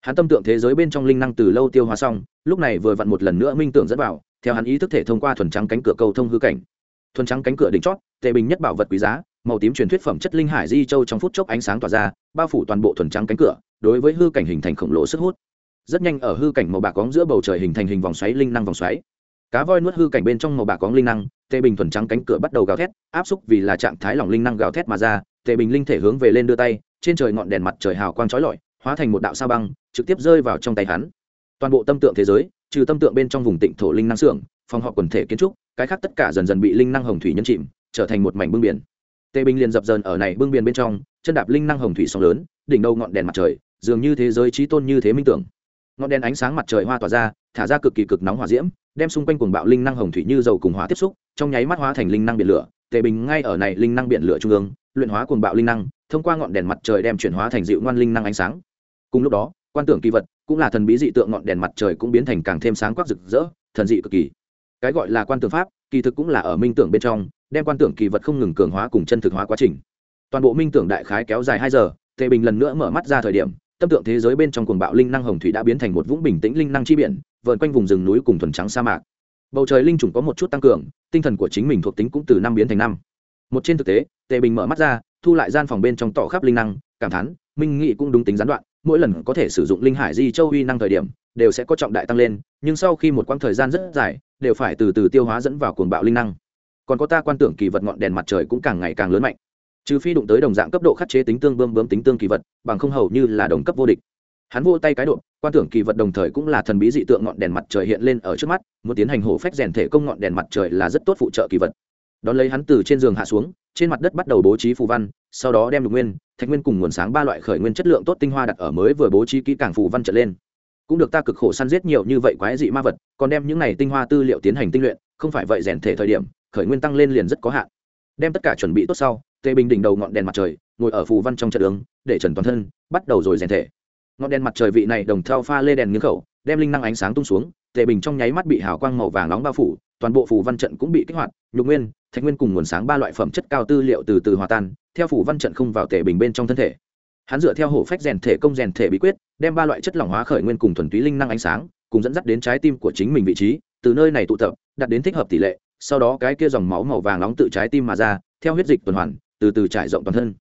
Hắn tâm tượng thế giới bên trong linh năng từ lâu tiêu hóa xong, lúc này vừa vặn một lần nữa minh tưởng dẫn vào, theo hắn ý thức thể thông qua thuần trắng cánh cửa cầu thông hư cảnh. Thuần trắng cánh cửa đỉnh chót tề bình nhất bảo vật quý giá, màu tím truyền thuyết phẩm chất linh hải di châu trong phút chốc ánh sáng tỏa ra, bao phủ toàn bộ thuần trắng cánh cửa, đối với hư cảnh hình thành khổng lồ sức hút rất nhanh ở hư cảnh màu bạc cóng giữa bầu trời hình thành hình vòng xoáy linh năng vòng xoáy. Cá voi nuốt hư cảnh bên trong màu bạc cóng linh năng tề bình thuần trắng cánh cửa bắt đầu gào thét, áp xúc vì là trạng thái lỏng linh năng gào thét mà ra tề bình linh thể hướng về lên đưa tay, trên trời ngọn đèn mặt trời hào quang trói lọi, hóa thành một đạo sao băng, trực tiếp rơi vào trong tay hắn. Toàn bộ tâm tượng thế giới, trừ tâm tượng bên trong vùng tịnh thổ linh năng xưởng, phòng họ quần thể kiến trúc, cái khác tất cả dần dần bị linh năng hồng thủy nhân chìm, trở thành một mảnh bưng biển. Tề bình liền dập dờn ở này bưng biển bên trong, chân đạp linh năng hồng thủy sóng lớn, đỉnh đầu ngọn đèn mặt trời, dường như thế giới trí tôn như thế minh tưởng ngọn đèn ánh sáng mặt trời hoa tỏa ra, thả ra cực kỳ cực nóng hỏa diễm, đem xung quanh cuồng bạo linh năng hồng thủy như dầu cùng hỏa tiếp xúc, trong nháy mắt hóa thành linh năng biển lửa. Tề bình ngay ở này linh năng biển lửa trung ương, luyện hóa cuồng bạo linh năng, thông qua ngọn đèn mặt trời đem chuyển hóa thành dịu ngoan linh năng ánh sáng. Cùng lúc đó, quan tưởng kỳ vật cũng là thần bí dị tượng, ngọn đèn mặt trời cũng biến thành càng thêm sáng quắc rực rỡ, thần dị cực kỳ. Cái gọi là quan tưởng pháp, kỳ thực cũng là ở minh tưởng bên trong, đem quan tưởng kỳ vật không ngừng cường hóa cùng chân thực hóa quá trình. Toàn bộ minh tưởng đại khái kéo dài hai giờ, tề bình lần nữa mở mắt ra thời điểm tâm tượng thế giới bên trong cuồng bạo linh năng hồng thủy đã biến thành một vũng bình tĩnh linh năng chi biển vợn quanh vùng rừng núi cùng thuần trắng sa mạc. Bầu trời linh trùng có một chút tăng cường, tinh thần của chính mình thuộc tính cũng từ năm biến thành năm. Một trên thực tế, tề bình mở mắt ra, thu lại gian phòng bên trong tỏ khắp linh năng, cảm thán minh nghị cũng đúng tính gián đoạn, mỗi lần có thể sử dụng linh hải di châu uy năng thời điểm, đều sẽ có trọng đại tăng lên, nhưng sau khi một quãng thời gian rất dài, đều phải từ từ tiêu hóa dẫn vào cuồng bạo linh năng. Còn có ta quan tưởng kỳ vật ngọn đèn mặt trời cũng càng ngày càng lớn mạnh trừ phi đụng tới đồng dạng cấp độ khắc chế tính tương bơm bơm tính tương kỳ vật, bằng không hầu như là đồng cấp vô địch. Hắn vô tay cái độ, quan tưởng kỳ vật đồng thời cũng là thần bí dị tượng ngọn đèn mặt trời hiện lên ở trước mắt, muốn tiến hành hổ phách rèn thể công ngọn đèn mặt trời là rất tốt phụ trợ kỳ vật. Đón lấy hắn từ trên giường hạ xuống, trên mặt đất bắt đầu bố trí phù văn, sau đó đem lục nguyên, thạch nguyên cùng nguồn sáng ba loại khởi nguyên chất lượng tốt tinh hoa đặt ở mới vừa bố trí kỹ càng phù văn trở lên. Cũng được ta cực khổ săn giết nhiều như vậy quái dị ma vật, còn đem những này tinh hoa tư liệu tiến hành tinh luyện, không phải vậy rèn thể thời điểm, khởi nguyên tăng lên liền rất có hạn. Đem tất cả chuẩn bị tốt sau tề bình đỉnh đầu ngọn đèn mặt trời, ngồi ở phù văn trong trận đường để trần toàn thân bắt đầu rồi rèn thể. Ngọn đèn mặt trời vị này đồng theo pha lê đèn nghiêng khẩu, đem linh năng ánh sáng tung xuống tề bình trong nháy mắt bị hào quang màu vàng nóng bao phủ, toàn bộ phù văn trận cũng bị kích hoạt, nhục nguyên, thạch nguyên cùng nguồn sáng ba loại phẩm chất cao tư liệu từ từ hòa tan, theo phủ văn trận không vào tề bình bên trong thân thể. Hắn dựa theo hổ phách rèn thể công rèn thể bí quyết, đem ba loại chất lỏng hóa khởi nguyên cùng thuần túy linh năng ánh sáng, cùng dẫn dắt đến trái tim của chính mình vị trí, từ nơi này tụ tập đặt đến thích hợp tỷ lệ, sau đó cái kia dòng máu màu vàng nóng tự trái tim mà ra, theo huyết dịch tuần hoàn từ từ trải rộng toàn thân.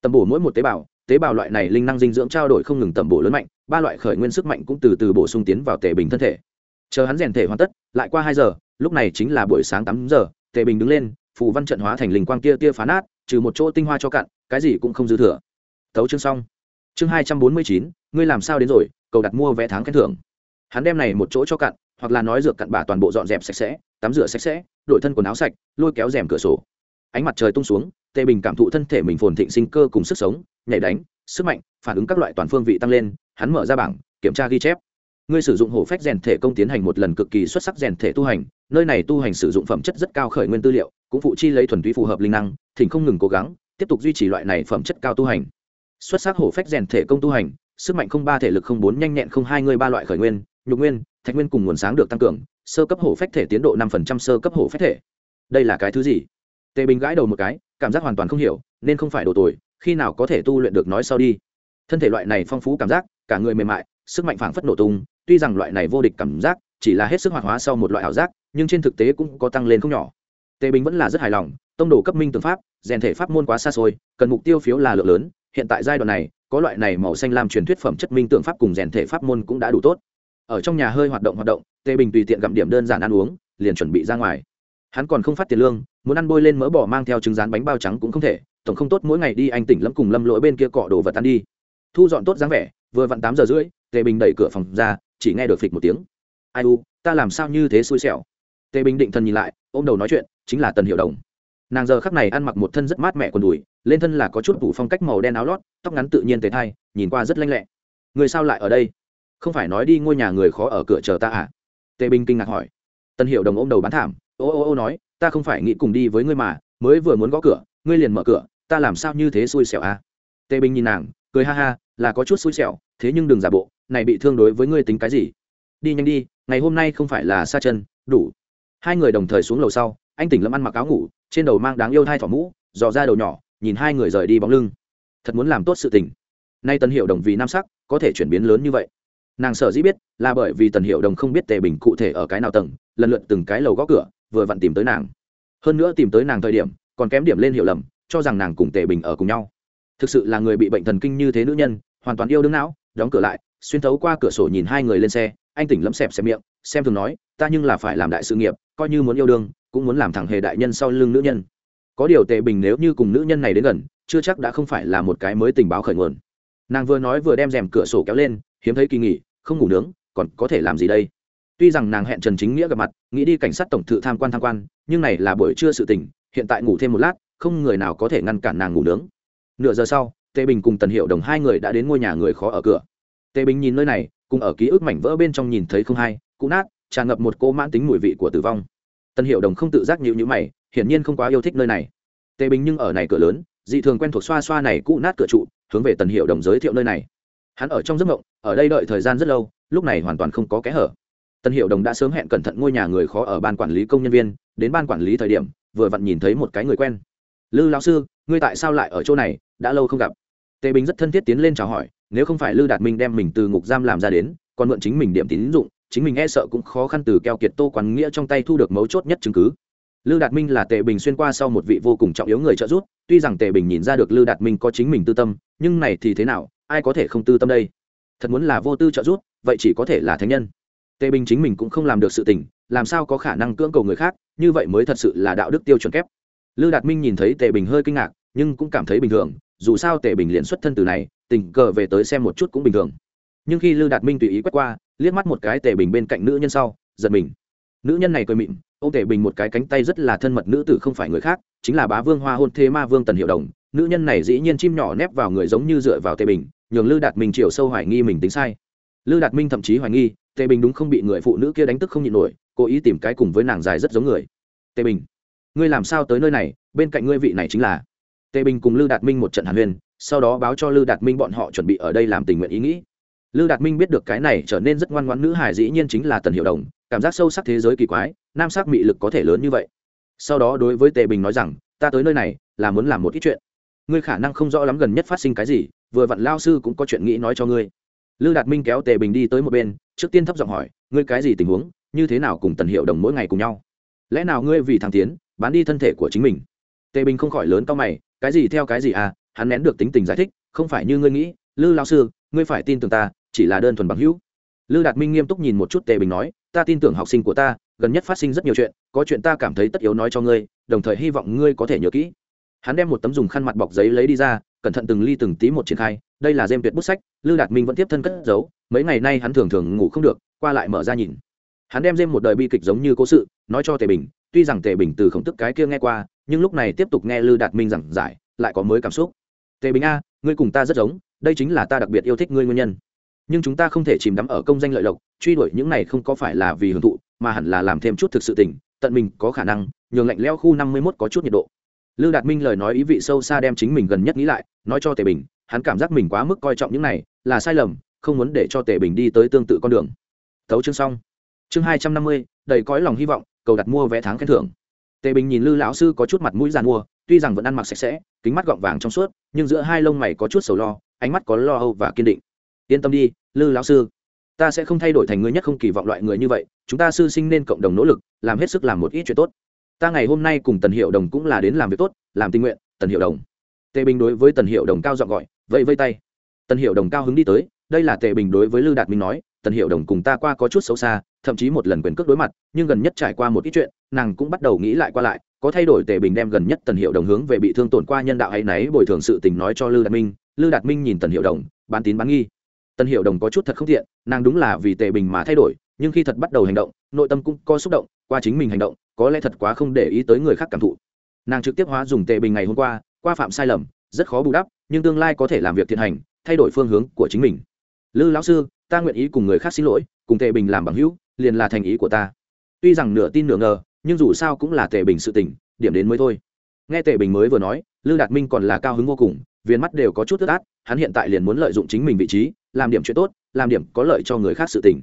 Tầm bổ mỗi một tế bào tế bào loại này linh năng dinh dưỡng trao đổi không ngừng tầm bổ lớn mạnh, ba loại khởi nguyên sức mạnh cũng từ từ bổ sung tiến vào tề bình thân thể. Chờ hắn rèn thể hoàn tất, lại qua hai giờ, lúc này chính là buổi sáng tám giờ, tề bình đứng lên, phù văn trận hóa thành linh quang kia tia phá nát, trừ một chỗ tinh hoa cho cạn, cái gì cũng không dư thừa. Thấu chương xong. Chương hai trăm bốn mươi chín, ngươi làm sao đến rồi, cầu đặt mua vé tháng khen thưởng. Hắn đem này một chỗ cho cạn, hoặc là nói dược cặn bả toàn bộ dọn dẹp sạch sẽ, tắm rửa sạch sẽ, đổi thân quần áo sạch, lôi kéo rèm cửa sổ. Ánh mặt trời tung xuống tề bình cảm thụ thân thể mình phồn thịnh sinh cơ cùng sức sống nhảy đánh, sức mạnh, phản ứng các loại toàn phương vị tăng lên, hắn mở ra bảng, kiểm tra ghi chép. Ngươi sử dụng hổ phách rèn thể công tiến hành một lần cực kỳ xuất sắc rèn thể tu hành, nơi này tu hành sử dụng phẩm chất rất cao khởi nguyên tư liệu, cũng phụ chi lấy thuần túy phù hợp linh năng, thỉnh không ngừng cố gắng, tiếp tục duy trì loại này phẩm chất cao tu hành. Xuất sắc hổ phách rèn thể công tu hành, sức mạnh không ba thể lực không bốn, nhanh nhẹn không hai ngươi ba loại khởi nguyên, nhục nguyên, thạch nguyên cùng nguồn sáng được tăng cường, sơ cấp hổ phách thể tiến độ năm phần trăm sơ cấp hổ phách thể. Đây là cái thứ gì? Tề bình gãi đầu một cái cảm giác hoàn toàn không hiểu, nên không phải đồ tồi, khi nào có thể tu luyện được nói sau đi. Thân thể loại này phong phú cảm giác, cả người mềm mại, sức mạnh phảng phất nổ tung, tuy rằng loại này vô địch cảm giác, chỉ là hết sức hoạt hóa sau một loại ảo giác, nhưng trên thực tế cũng có tăng lên không nhỏ. Tề bình vẫn là rất hài lòng, tông đồ cấp minh tướng pháp, rèn thể pháp môn quá xa xôi, cần mục tiêu phiếu là lượng lớn, hiện tại giai đoạn này, có loại này màu xanh lam truyền thuyết phẩm chất minh tượng pháp cùng rèn thể pháp môn cũng đã đủ tốt. Ở trong nhà hơi hoạt động hoạt động, tề bình tùy tiện gặm điểm đơn giản ăn uống, liền chuẩn bị ra ngoài. Hắn còn không phát tiền lương muốn ăn bôi lên mỡ bỏ mang theo trứng rán bánh bao trắng cũng không thể, tổng không tốt mỗi ngày đi anh tỉnh lâm cùng lâm lỗi bên kia cọ đồ vật ăn đi. Thu dọn tốt dáng vẻ, vừa vặn tám giờ rưỡi, tề bình đẩy cửa phòng ra, chỉ nghe được phịch một tiếng. Ai u, ta làm sao như thế xui xẻo? Tề bình định thần nhìn lại, ôm đầu nói chuyện, chính là tần hiệu đồng. Nàng giờ khắc này ăn mặc một thân rất mát mẻ quần đùi, lên thân là có chút phủ phong cách màu đen áo lót, tóc ngắn tự nhiên tề thai, nhìn qua rất lanh lẹ. Người sao lại ở đây? Không phải nói đi ngôi nhà người khó ở cửa chờ ta à? Tề bình kinh ngạc hỏi. Tần hiệu đồng ôm đầu bán thảm, ô ô ô nói ta không phải nghĩ cùng đi với ngươi mà, mới vừa muốn gõ cửa, ngươi liền mở cửa, ta làm sao như thế xui xẻo à? Tề bình nhìn nàng, cười ha ha, là có chút xui xẻo, thế nhưng đừng giả bộ, này bị thương đối với ngươi tính cái gì? Đi nhanh đi, ngày hôm nay không phải là xa chân, đủ. Hai người đồng thời xuống lầu sau, anh tỉnh lâm ăn mặc áo ngủ, trên đầu mang đáng yêu thai thỏ mũ, dò ra đầu nhỏ, nhìn hai người rời đi bóng lưng. Thật muốn làm tốt sự tình. Nay tần hiệu đồng vì nam sắc, có thể chuyển biến lớn như vậy nàng sợ dĩ biết là bởi vì tần hiệu đồng không biết tề bình cụ thể ở cái nào tầng, lần lượt từng cái lầu gõ cửa, vừa vặn tìm tới nàng. Hơn nữa tìm tới nàng thời điểm, còn kém điểm lên hiểu lầm, cho rằng nàng cùng tề bình ở cùng nhau. Thực sự là người bị bệnh thần kinh như thế nữ nhân, hoàn toàn yêu đương não, đóng cửa lại, xuyên thấu qua cửa sổ nhìn hai người lên xe, anh tỉnh lẫm xẹp xẹp miệng, xem thường nói, ta nhưng là phải làm đại sự nghiệp, coi như muốn yêu đương, cũng muốn làm thẳng hề đại nhân sau lưng nữ nhân. Có điều tề bình nếu như cùng nữ nhân này đến gần, chưa chắc đã không phải là một cái mới tình báo khởi nguồn. Nàng vừa nói vừa đem rèm cửa sổ kéo lên hiếm thấy kỳ nghỉ, không ngủ nướng, còn có thể làm gì đây? Tuy rằng nàng hẹn trần chính nghĩa gặp mặt, nghĩ đi cảnh sát tổng thự tham quan tham quan, nhưng này là buổi trưa sự tình, hiện tại ngủ thêm một lát, không người nào có thể ngăn cản nàng ngủ nướng. Nửa giờ sau tề bình cùng tần hiệu đồng hai người đã đến ngôi nhà người khó ở cửa. Tề bình nhìn nơi này, cùng ở ký ức mảnh vỡ bên trong nhìn thấy không hay cụ nát, tràn ngập một cô mãn tính mùi vị của tử vong. Tần hiệu đồng không tự giác nhịu nhữ mày, hiển nhiên không quá yêu thích nơi này. Tề bình nhưng ở này cửa lớn, dị thường quen thuộc xoa xoa này cụ nát cửa trụ, hướng về tần hiệu đồng giới thiệu nơi này hắn ở trong giấc mộng, ở đây đợi thời gian rất lâu, lúc này hoàn toàn không có kẽ hở. Tần hiệu đồng đã sớm hẹn cẩn thận ngôi nhà người khó ở ban quản lý công nhân viên, đến ban quản lý thời điểm, vừa vặn nhìn thấy một cái người quen. Lư lão sư, ngươi tại sao lại ở chỗ này, đã lâu không gặp? Tề bình rất thân thiết tiến lên chào hỏi, nếu không phải lư đạt minh đem mình từ ngục giam làm ra đến, còn mượn chính mình điểm tín dụng, chính mình e sợ cũng khó khăn từ keo kiệt tô quán nghĩa trong tay thu được mấu chốt nhất chứng cứ. Lư đạt minh là tề bình xuyên qua sau một vị vô cùng trọng yếu người trợ giúp, tuy rằng tề bình nhìn ra được lư đạt minh có chính mình tư tâm, nhưng này thì thế nào ai có thể không tư tâm đây? Thật muốn là vô tư trợ giúp, vậy chỉ có thể là thánh nhân. Tề bình chính mình cũng không làm được sự tình, làm sao có khả năng cưỡng cầu người khác, như vậy mới thật sự là đạo đức tiêu chuẩn kép. Lư đạt minh nhìn thấy tề bình hơi kinh ngạc, nhưng cũng cảm thấy bình thường, dù sao tề bình liền xuất thân từ này, tình cờ về tới xem một chút cũng bình thường. Nhưng khi lư đạt minh tùy ý quét qua, liếc mắt một cái tề bình bên cạnh nữ nhân sau, giật mình. Nữ nhân này cười mịn, ô tề bình một cái cánh tay rất là thân mật nữ tử không phải người khác, chính là bá vương hoa hôn thế ma vương tần hiệu đồng. Nữ nhân này dĩ nhiên chim nhỏ nép vào người giống như dựa vào tề bình nhường lư đạt minh chiều sâu hoài nghi mình tính sai. Lư đạt minh thậm chí hoài nghi, tề bình đúng không bị người phụ nữ kia đánh tức không nhịn nổi, cố ý tìm cái cùng với nàng dài rất giống người. Tề bình, ngươi làm sao tới nơi này, bên cạnh ngươi vị này chính là? Tề bình cùng lư đạt minh một trận hàn huyền sau đó báo cho lư đạt minh bọn họ chuẩn bị ở đây làm tình nguyện ý nghĩ. Lư đạt minh biết được cái này trở nên rất ngoan ngoãn nữ hải dĩ nhiên chính là tần hiệu đồng, cảm giác sâu sắc thế giới kỳ quái, nam sắc mị lực có thể lớn như vậy. Sau đó đối với tề bình nói rằng, ta tới nơi này là muốn làm một ít chuyện. Ngươi khả năng không rõ lắm gần nhất phát sinh cái gì vừa vặn lao sư cũng có chuyện nghĩ nói cho ngươi. Lư đạt minh kéo tề bình đi tới một bên, trước tiên thấp giọng hỏi, ngươi cái gì tình huống, như thế nào cùng tần hiệu đồng mỗi ngày cùng nhau? Lẽ nào ngươi vì thăng tiến, bán đi thân thể của chính mình? Tề bình không khỏi lớn to mày, cái gì theo cái gì à hắn nén được tính tình giải thích, không phải như ngươi nghĩ, lư lao sư, ngươi phải tin tưởng ta, chỉ là đơn thuần bằng hữu. Lư đạt minh nghiêm túc nhìn một chút tề bình nói, ta tin tưởng học sinh của ta, gần nhất phát sinh rất nhiều chuyện, có chuyện ta cảm thấy tất yếu nói cho ngươi, đồng thời hy vọng ngươi có thể nhớ kỹ. Hắn đem một tấm dùng khăn mặt bọc giấy lấy đi ra cẩn thận từng ly từng tí một triển khai, đây là dêm tuyệt bút sách, lư đạt minh vẫn tiếp thân cất giấu, mấy ngày nay hắn thường thường ngủ không được, qua lại mở ra nhìn. Hắn đem dêm một đời bi kịch giống như cố sự, nói cho tề bình, tuy rằng tề bình từ khổng tức cái kia nghe qua, nhưng lúc này tiếp tục nghe lư đạt minh giảng giải, lại có mới cảm xúc. Tề bình a, ngươi cùng ta rất giống, đây chính là ta đặc biệt yêu thích ngươi nguyên nhân. Nhưng chúng ta không thể chìm đắm ở công danh lợi lộc, truy đuổi những này không có phải là vì hưởng thụ, mà hẳn là làm thêm chút thực sự tình, tận mình có khả năng, nhường lạnh leo khu năm mươi mốt có chút nhiệt độ lư đạt minh lời nói ý vị sâu xa đem chính mình gần nhất nghĩ lại, nói cho tề bình, hắn cảm giác mình quá mức coi trọng những này, là sai lầm, không muốn để cho tề bình đi tới tương tự con đường. Tấu chương xong. Chương hai trăm năm mươi, đầy cõi lòng hy vọng, cầu đặt mua vé tháng khen thưởng. Tề bình nhìn lư lão sư có chút mặt mũi giàn mua, tuy rằng vẫn ăn mặc sạch sẽ, kính mắt gọng vàng trong suốt, nhưng giữa hai lông mày có chút sầu lo, ánh mắt có lo âu và kiên định. Yên tâm đi, lư lão sư, ta sẽ không thay đổi thành người nhất không kỳ vọng loại người như vậy, chúng ta sư sinh nên cộng đồng nỗ lực, làm hết sức làm một ít chuyện tốt ta ngày hôm nay cùng tần hiệu đồng cũng là đến làm việc tốt, làm tình nguyện, tần hiệu đồng. Tề bình đối với tần hiệu đồng cao giọng gọi, vẫy vây tay. Tần hiệu đồng cao hứng đi tới, đây là tề bình đối với lư đạt minh nói, tần hiệu đồng cùng ta qua có chút xấu xa, thậm chí một lần quyền cước đối mặt, nhưng gần nhất trải qua một ít chuyện, nàng cũng bắt đầu nghĩ lại qua lại, có thay đổi tề bình đem gần nhất tần hiệu đồng hướng về bị thương tổn qua nhân đạo hay náy bồi thường sự tình nói cho lư đạt minh lư đạt minh nhìn tần hiệu đồng, bán tín bán nghi. Tần hiệu đồng có chút thật không thiện nàng đúng là vì tề bình mà thay đổi, nhưng khi thật bắt đầu hành động, nội tâm cũng có xúc động, qua chính mình hành động có lẽ thật quá không để ý tới người khác cảm thụ. Nàng trực tiếp hóa dùng tề bình ngày hôm qua qua phạm sai lầm, rất khó bù đắp, nhưng tương lai có thể làm việc thiện hành, thay đổi phương hướng của chính mình. Lư lão sư, ta nguyện ý cùng người khác xin lỗi, cùng tề bình làm bằng hữu, liền là thành ý của ta. Tuy rằng nửa tin nửa ngờ, nhưng dù sao cũng là tề bình sự tình, điểm đến mới thôi. Nghe tề bình mới vừa nói, lư đạt minh còn là cao hứng vô cùng viên mắt đều có chút tức át hắn hiện tại liền muốn lợi dụng chính mình vị trí, làm điểm chuyện tốt, làm điểm có lợi cho người khác sự tình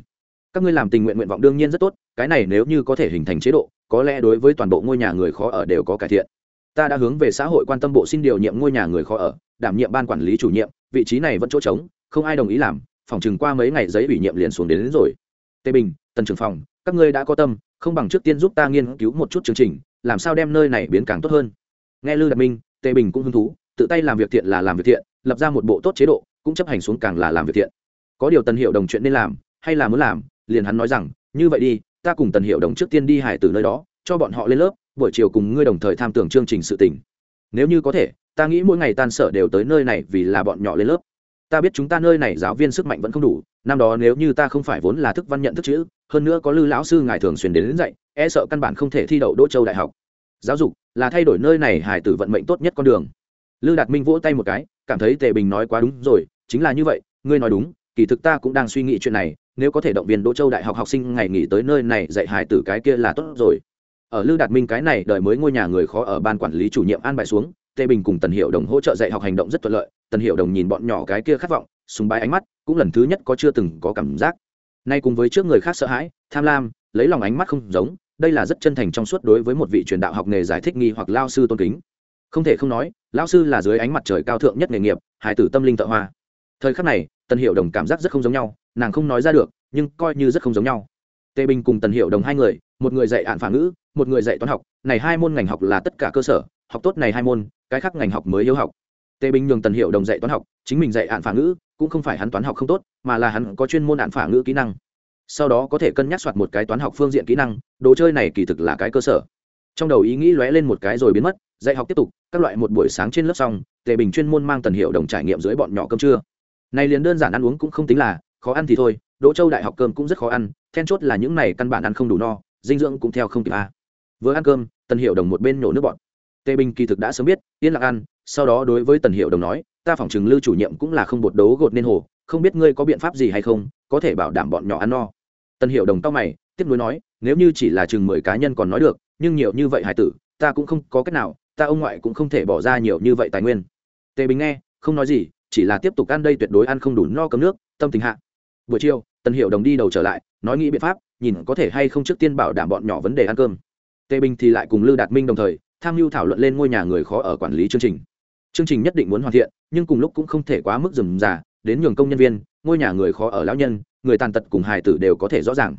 các ngươi làm tình nguyện nguyện vọng đương nhiên rất tốt cái này nếu như có thể hình thành chế độ có lẽ đối với toàn bộ ngôi nhà người khó ở đều có cải thiện. Ta đã hướng về xã hội quan tâm bộ xin điều nhiệm ngôi nhà người khó ở đảm nhiệm ban quản lý chủ nhiệm vị trí này vẫn chỗ trống không ai đồng ý làm phòng chừng qua mấy ngày giấy ủy nhiệm liền xuống đến, đến rồi. Tề bình tần trưởng phòng các ngươi đã có tâm không bằng trước tiên giúp ta nghiên cứu một chút chương trình làm sao đem nơi này biến càng tốt hơn. Nghe lư đạt minh tề bình cũng hứng thú tự tay làm việc thiện là làm việc thiện lập ra một bộ tốt chế độ cũng chấp hành xuống càng là làm việc thiện. Có điều tần hiệu đồng chuyện nên làm hay là muốn làm liền hắn nói rằng như vậy đi ta cùng tần hiệu đồng trước tiên đi hải từ nơi đó cho bọn họ lên lớp buổi chiều cùng ngươi đồng thời tham tưởng chương trình sự tình. Nếu như có thể ta nghĩ mỗi ngày tan sở đều tới nơi này vì là bọn nhỏ lên lớp. Ta biết chúng ta nơi này giáo viên sức mạnh vẫn không đủ năm đó nếu như ta không phải vốn là thức văn nhận thức chữ hơn nữa có lư lão sư ngài thường xuyên đến, đến dạy e sợ căn bản không thể thi đậu đỗ châu đại học. Giáo dục là thay đổi nơi này hải tử vận mệnh tốt nhất con đường. Lư đạt minh vỗ tay một cái cảm thấy tề bình nói quá đúng rồi chính là như vậy ngươi nói đúng kỳ thực ta cũng đang suy nghĩ chuyện này nếu có thể động viên đỗ châu đại học học sinh ngày nghỉ tới nơi này dạy hải tử cái kia là tốt rồi. Ở lư đạt minh cái này đợi mới ngôi nhà người khó ở ban quản lý chủ nhiệm an bài xuống tề bình cùng tần hiệu đồng hỗ trợ dạy học hành động rất thuận lợi. Tần hiệu đồng nhìn bọn nhỏ cái kia khát vọng súng bái ánh mắt, cũng lần thứ nhất có chưa từng có cảm giác. Nay cùng với trước người khác sợ hãi, tham lam, lấy lòng ánh mắt không giống, đây là rất chân thành trong suốt đối với một vị truyền đạo học nghề giải thích nghi hoặc lao sư tôn kính. Không thể không nói, lao sư là dưới ánh mặt trời cao thượng nhất nghề nghiệp hải tử tâm linh thợ hoa. Thời khắc này, tần hiệu đồng cảm giác rất không giống nhau nàng không nói ra được, nhưng coi như rất không giống nhau. Tề bình cùng tần hiệu đồng hai người, một người dạy ạn phản ngữ, một người dạy toán học, này hai môn ngành học là tất cả cơ sở, học tốt này hai môn, cái khác ngành học mới hiếu học. Tề bình nhường tần hiệu đồng dạy toán học, chính mình dạy ạn phản ngữ, cũng không phải hắn toán học không tốt, mà là hắn có chuyên môn ạn phản ngữ kỹ năng. Sau đó có thể cân nhắc soạt một cái toán học phương diện kỹ năng, đồ chơi này kỳ thực là cái cơ sở. Trong đầu ý nghĩ lóe lên một cái rồi biến mất, dạy học tiếp tục, các loại một buổi sáng trên lớp xong, tề bình chuyên môn mang tần hiệu đồng trải nghiệm dưới bọn nhỏ cơm trưa. Này liền đơn giản ăn uống cũng không tính là khó ăn thì thôi, đỗ châu đại học cơm cũng rất khó ăn, then chốt là những này căn bản ăn không đủ no, dinh dưỡng cũng theo không kịp a. À. vừa ăn cơm, tần hiệu đồng một bên nhổ nước bọn tề bình kỳ thực đã sớm biết, yên lặng ăn, sau đó đối với tần hiệu đồng nói, ta phỏng chừng lưu chủ nhiệm cũng là không bột đấu gột nên hồ, không biết ngươi có biện pháp gì hay không, có thể bảo đảm bọn nhỏ ăn no. Tần hiệu đồng tao mày, tiếp nối nói, nếu như chỉ là chừng mười cá nhân còn nói được, nhưng nhiều như vậy hải tử, ta cũng không có cách nào, ta ông ngoại cũng không thể bỏ ra nhiều như vậy tài nguyên. Tề bình nghe, không nói gì, chỉ là tiếp tục ăn đây tuyệt đối ăn không đủ no cấm nước, tâm tình hạ buổi chiều, tần hiệu đồng đi đầu trở lại, nói nghĩ biện pháp, nhìn có thể hay không trước tiên bảo đảm bọn nhỏ vấn đề ăn cơm. Tề bình thì lại cùng lư đạt minh đồng thời, tham mưu thảo luận lên ngôi nhà người khó ở quản lý chương trình. Chương trình nhất định muốn hoàn thiện, nhưng cùng lúc cũng không thể quá mức rườm rà, đến nhường công nhân viên, ngôi nhà người khó ở lão nhân, người tàn tật cùng hài tử đều có thể rõ ràng.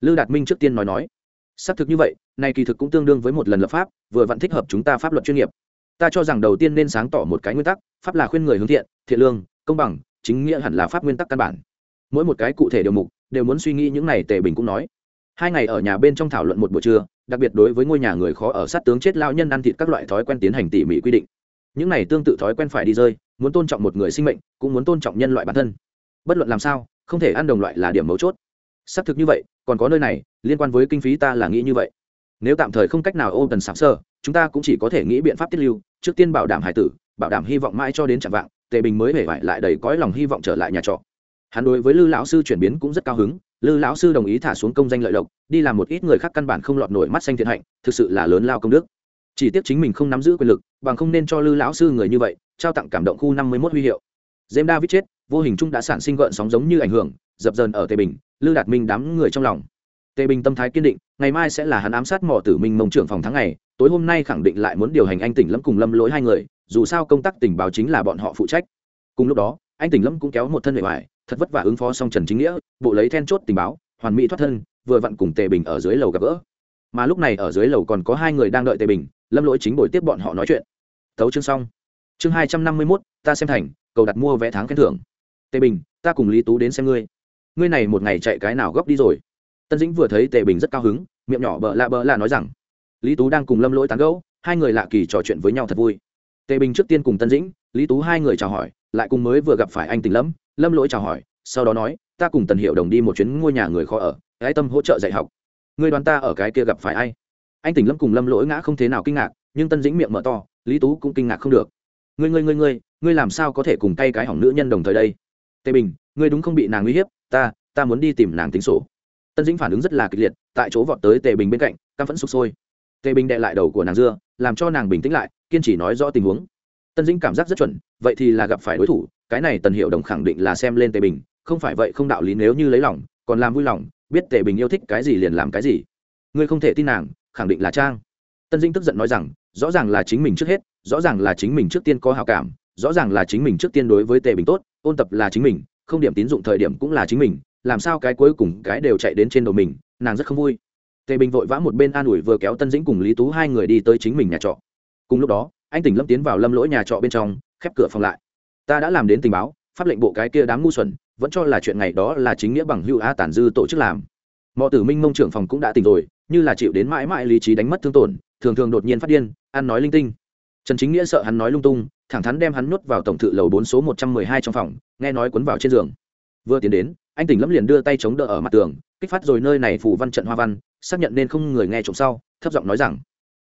Lư đạt minh trước tiên nói nói, xác thực như vậy, nay kỳ thực cũng tương đương với một lần lập pháp, vừa vẫn thích hợp chúng ta pháp luật chuyên nghiệp. Ta cho rằng đầu tiên nên sáng tỏ một cái nguyên tắc, pháp là khuyên người hướng thiện thiện lương, công bằng, chính nghĩa hẳn là pháp nguyên tắc căn bản mỗi một cái cụ thể điều mục đều muốn suy nghĩ những này tề bình cũng nói. Hai ngày ở nhà bên trong thảo luận một buổi trưa, đặc biệt đối với ngôi nhà người khó ở sát tướng chết lao nhân ăn thịt các loại thói quen tiến hành tỉ mỉ quy định. Những này tương tự thói quen phải đi rơi, muốn tôn trọng một người sinh mệnh, cũng muốn tôn trọng nhân loại bản thân. Bất luận làm sao, không thể ăn đồng loại là điểm mấu chốt. Xác thực như vậy, còn có nơi này, liên quan với kinh phí ta là nghĩ như vậy. Nếu tạm thời không cách nào ôm tần sạc sơ, chúng ta cũng chỉ có thể nghĩ biện pháp tiết lưu, trước tiên bảo đảm hải tử, bảo đảm hy vọng mãi cho đến chẳng vạng, tề bình mới hề vải lại đầy cõi lòng hy vọng trở lại nhà trọ hắn đối với lư lão sư chuyển biến cũng rất cao hứng lư lão sư đồng ý thả xuống công danh lợi lộc đi làm một ít người khác căn bản không lọt nổi mắt xanh thiện hạnh thực sự là lớn lao công đức chỉ tiếc chính mình không nắm giữ quyền lực bằng không nên cho lư lão sư người như vậy trao tặng cảm động khu năm mươi mốt huy hiệu dêm David chết, vô hình chung đã sản sinh gợn sóng giống như ảnh hưởng, dập dờn ở Tề Bình, Lư Đạt Minh đám người trong lòng. Tề Bình tâm thái kiên định, ngày mai sẽ là hắn ám sát mỏ tử Minh mông trưởng phòng tháng ngày, tối hôm nay khẳng định lại muốn điều hành anh tỉnh lâm cùng lâm lỗi hai người, dù sao công tác tình báo chính là bọn họ phụ trách. Cùng lúc đó, anh tỉnh lâm cũng kéo một thân bề ngoài thật vất vả ứng phó xong Trần Chính Nghĩa, bộ lấy then chốt tình báo, hoàn mỹ thoát thân, vừa vặn cùng Tề Bình ở dưới lầu gặp gỡ. Mà lúc này ở dưới lầu còn có hai người đang đợi Tề Bình, lâm lỗi chính buổi tiếp bọn họ nói chuyện. Tấu chương xong. Chương hai trăm năm mươi mốt ta xem thành, cầu đặt mua vé tháng khen thưởng tề bình ta cùng lý tú đến xem ngươi ngươi này một ngày chạy cái nào góc đi rồi tân dĩnh vừa thấy tề bình rất cao hứng miệng nhỏ bợ lạ bợ lạ nói rằng lý tú đang cùng lâm lỗi tán gẫu hai người lạ kỳ trò chuyện với nhau thật vui tề bình trước tiên cùng tân dĩnh, lý tú hai người chào hỏi, lại cùng mới vừa gặp phải anh tình lâm lâm lỗi chào hỏi, sau đó nói, ta cùng tần hiệu đồng đi một chuyến ngôi nhà người khó ở ái tâm hỗ trợ dạy học. Ngươi đoán ta ở cái kia gặp phải ai? Anh tình lâm cùng lâm lỗi ngã không thế nào kinh ngạc, nhưng tân dĩnh miệng mở to, lý tú cũng kinh ngạc không được. Ngươi ngươi ngươi ngươi ngươi làm sao có thể cùng tay cái hỏng nữ nhân đồng thời đây? Tề bình, ngươi đúng không bị nàng uy hiếp, ta ta muốn đi tìm nàng tính sổ. Tân dĩnh phản ứng rất là kịch liệt, tại chỗ vọt tới tề bình bên cạnh, căm phẫn sụp sôi tề bình đệ lại đầu của nàng dưa, làm cho nàng bình tĩnh lại, kiên trì nói rõ tình huống. Tân dĩnh cảm giác rất chuẩn, vậy thì là gặp phải đối thủ, cái này tần hiệu đồng khẳng định là xem lên tề bình, không phải vậy không đạo lý nếu như lấy lòng, còn làm vui lòng, biết tề bình yêu thích cái gì liền làm cái gì. Ngươi không thể tin nàng, khẳng định là trang. Tân dĩnh tức giận nói rằng, rõ ràng là chính mình trước hết, rõ ràng là chính mình trước tiên có hào cảm, rõ ràng là chính mình trước tiên đối với tề bình tốt, ôn tập là chính mình, không điểm tín dụng thời điểm cũng là chính mình, làm sao cái cuối cùng cái đều chạy đến trên đầu mình, nàng rất không vui tề bình vội vã một bên an ủi vừa kéo tân dĩnh cùng lý tú hai người đi tới chính mình nhà trọ. Cùng lúc đó, anh tỉnh lâm tiến vào lâm lỗi nhà trọ bên trong, khép cửa phòng lại. Ta đã làm đến tình báo, pháp lệnh bộ cái kia đám ngu xuẩn, vẫn cho là chuyện ngày đó là chính nghĩa bằng hữu a tản dư tổ chức làm. Mọi tử minh mông trưởng phòng cũng đã tỉnh rồi, như là chịu đến mãi mãi lý trí đánh mất thương tổn, thường thường đột nhiên phát điên, ăn nói linh tinh. Trần chính nghĩa sợ hắn nói lung tung, thẳng thắn đem hắn nuốt vào tổng thự lầu bốn số một trăm mười hai trong phòng, nghe nói quấn vào trên giường. Vừa tiến đến, anh tỉnh lâm liền đưa tay chống đỡ ở mặt tường, kích phát rồi nơi này phủ văn trận hoa văn xác nhận nên không người nghe trộm sau, thấp giọng nói rằng,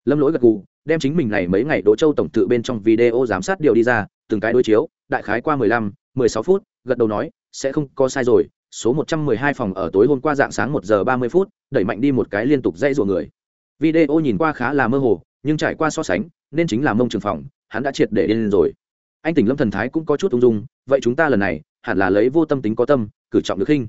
lâm lỗi gật gù, đem chính mình này mấy ngày đỗ châu tổng tự bên trong video giám sát điều đi ra, từng cái đối chiếu, đại khái qua mười lăm, mười sáu phút, gật đầu nói, sẽ không, có sai rồi, số một trăm mười hai phòng ở tối hôm qua dạng sáng một giờ ba mươi phút, đẩy mạnh đi một cái liên tục dây rủa người. Video nhìn qua khá là mơ hồ, nhưng trải qua so sánh, nên chính là mông trường phòng, hắn đã triệt để điên rồi. Anh tỉnh lâm thần thái cũng có chút ung dung, vậy chúng ta lần này, hẳn là lấy vô tâm tính có tâm, cử trọng được khinh.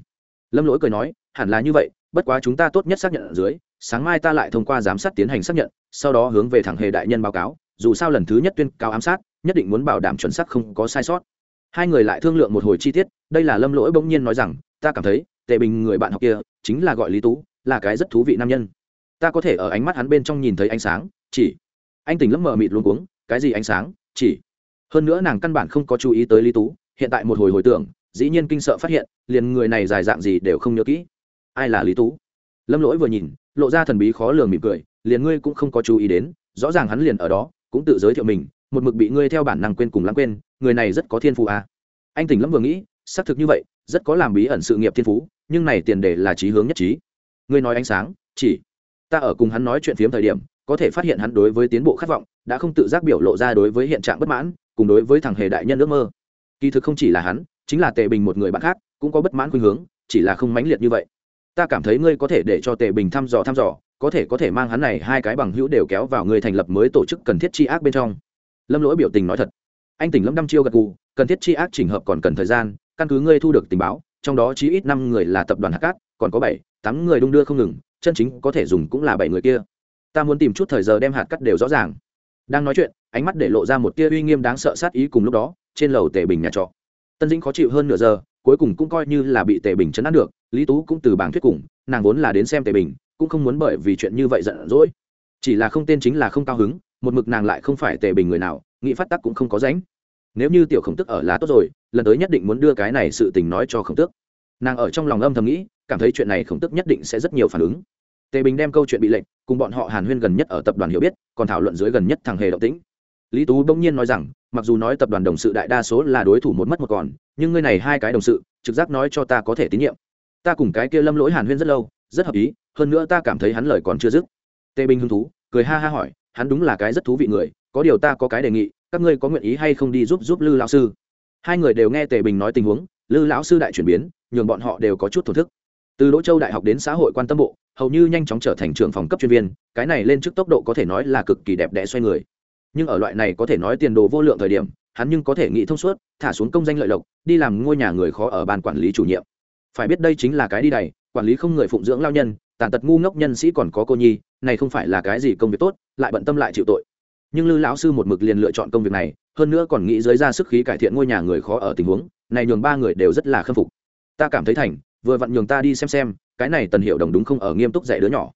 Lâm lỗi cười nói, hẳn là như vậy bất quá chúng ta tốt nhất xác nhận ở dưới, sáng mai ta lại thông qua giám sát tiến hành xác nhận, sau đó hướng về thẳng hề đại nhân báo cáo, dù sao lần thứ nhất tuyên cáo ám sát, nhất định muốn bảo đảm chuẩn xác không có sai sót. Hai người lại thương lượng một hồi chi tiết, đây là lâm lỗi bỗng nhiên nói rằng, ta cảm thấy tệ bình người bạn học kia, chính là gọi lý tú, là cái rất thú vị nam nhân. Ta có thể ở ánh mắt hắn bên trong nhìn thấy ánh sáng, chỉ. Anh tỉnh lấp mờ mịt luôn cuống, cái gì ánh sáng? Chỉ. Hơn nữa nàng căn bản không có chú ý tới lý tú, hiện tại một hồi hồi tưởng, dĩ nhiên kinh sợ phát hiện, liền người này dài dạng gì đều không nhớ kỹ ai là lý tú? Lâm lỗi vừa nhìn, lộ ra thần bí khó lường mỉm cười, liền ngươi cũng không có chú ý đến, rõ ràng hắn liền ở đó, cũng tự giới thiệu mình, một mực bị ngươi theo bản năng quên cùng lãng quên, người này rất có thiên phú à. anh tỉnh lâm vừa nghĩ, xác thực như vậy, rất có làm bí ẩn sự nghiệp thiên phú, nhưng này tiền đề là trí hướng nhất trí. Ngươi nói ánh sáng, chỉ ta ở cùng hắn nói chuyện phiếm thời điểm, có thể phát hiện hắn đối với tiến bộ khát vọng, đã không tự giác biểu lộ ra đối với hiện trạng bất mãn, cùng đối với thằng hề đại nhân ước mơ. Kỳ thực không chỉ là hắn, chính là tề bình một người bạn khác, cũng có bất mãn khuynh hướng, chỉ là không mãnh liệt như vậy ta cảm thấy ngươi có thể để cho tề bình thăm dò thăm dò, có thể có thể mang hắn này hai cái bằng hữu đều kéo vào người thành lập mới tổ chức cần thiết chi ác bên trong. Lâm lỗi biểu tình nói thật. Anh tỉnh lâm đăm chiêu gật gù, cần thiết chi ác chỉnh hợp còn cần thời gian, căn cứ ngươi thu được tình báo, trong đó chí ít năm người là tập đoàn hạt cát, còn có bảy, tám người đung đưa không ngừng, chân chính có thể dùng cũng là bảy người kia. Ta muốn tìm chút thời giờ đem hạt cắt đều rõ ràng. Đang nói chuyện, ánh mắt để lộ ra một tia uy nghiêm đáng sợ sát ý cùng lúc đó, trên lầu tề bình nhà trọ. Tân dĩnh khó chịu hơn nửa giờ, cuối cùng cũng coi như là bị tề bình chấn áp được lý tú cũng từ bảng thuyết cùng, nàng vốn là đến xem tề bình, cũng không muốn bởi vì chuyện như vậy giận dỗi. Chỉ là không tên chính là không cao hứng, một mực nàng lại không phải tề bình người nào nghị phát tắc cũng không có ránh nếu như tiểu khổng tức ở là tốt rồi, lần tới nhất định muốn đưa cái này sự tình nói cho khổng tước nàng ở trong lòng âm thầm nghĩ, cảm thấy chuyện này khổng tức nhất định sẽ rất nhiều phản ứng. Tề bình đem câu chuyện bị lệnh, cùng bọn họ hàn huyên gần nhất ở tập đoàn hiểu biết, còn thảo luận dưới gần nhất thằng hề động tĩnh. Lý tú bỗng nhiên nói rằng, mặc dù nói tập đoàn đồng sự đại đa số là đối thủ một mất một còn, nhưng ngươi này hai cái đồng sự, trực giác nói cho ta có thể tín nhiệm ta cùng cái kia lâm lỗi hàn huyên rất lâu, rất hợp ý, hơn nữa ta cảm thấy hắn lời còn chưa dứt. Tề bình hứng thú, cười ha ha hỏi, hắn đúng là cái rất thú vị người, có điều ta có cái đề nghị, các ngươi có nguyện ý hay không đi giúp giúp lư lão sư? Hai người đều nghe tề bình nói tình huống, lư lão sư đại chuyển biến, nhường bọn họ đều có chút thổ thức. Từ đỗ châu đại học đến xã hội quan tâm bộ, hầu như nhanh chóng trở thành trưởng phòng cấp chuyên viên, cái này lên trước tốc độ có thể nói là cực kỳ đẹp đẽ xoay người. Nhưng ở loại này có thể nói tiền đồ vô lượng thời điểm, hắn nhưng có thể nghĩ thông suốt, thả xuống công danh lợi lộc, đi làm ngôi nhà người khó ở ban quản lý chủ nhiệm phải biết đây chính là cái đi đầy quản lý không người phụng dưỡng lao nhân, tàn tật ngu ngốc nhân sĩ còn có cô nhi, này không phải là cái gì công việc tốt, lại bận tâm lại chịu tội. Nhưng lư lão sư một mực liền lựa chọn công việc này, hơn nữa còn nghĩ dưới ra sức khí cải thiện ngôi nhà người khó ở tình huống, này nhường ba người đều rất là khâm phục. Ta cảm thấy thành, vừa vặn nhường ta đi xem xem, cái này tần hiệu đồng đúng không ở nghiêm túc dạy đứa nhỏ.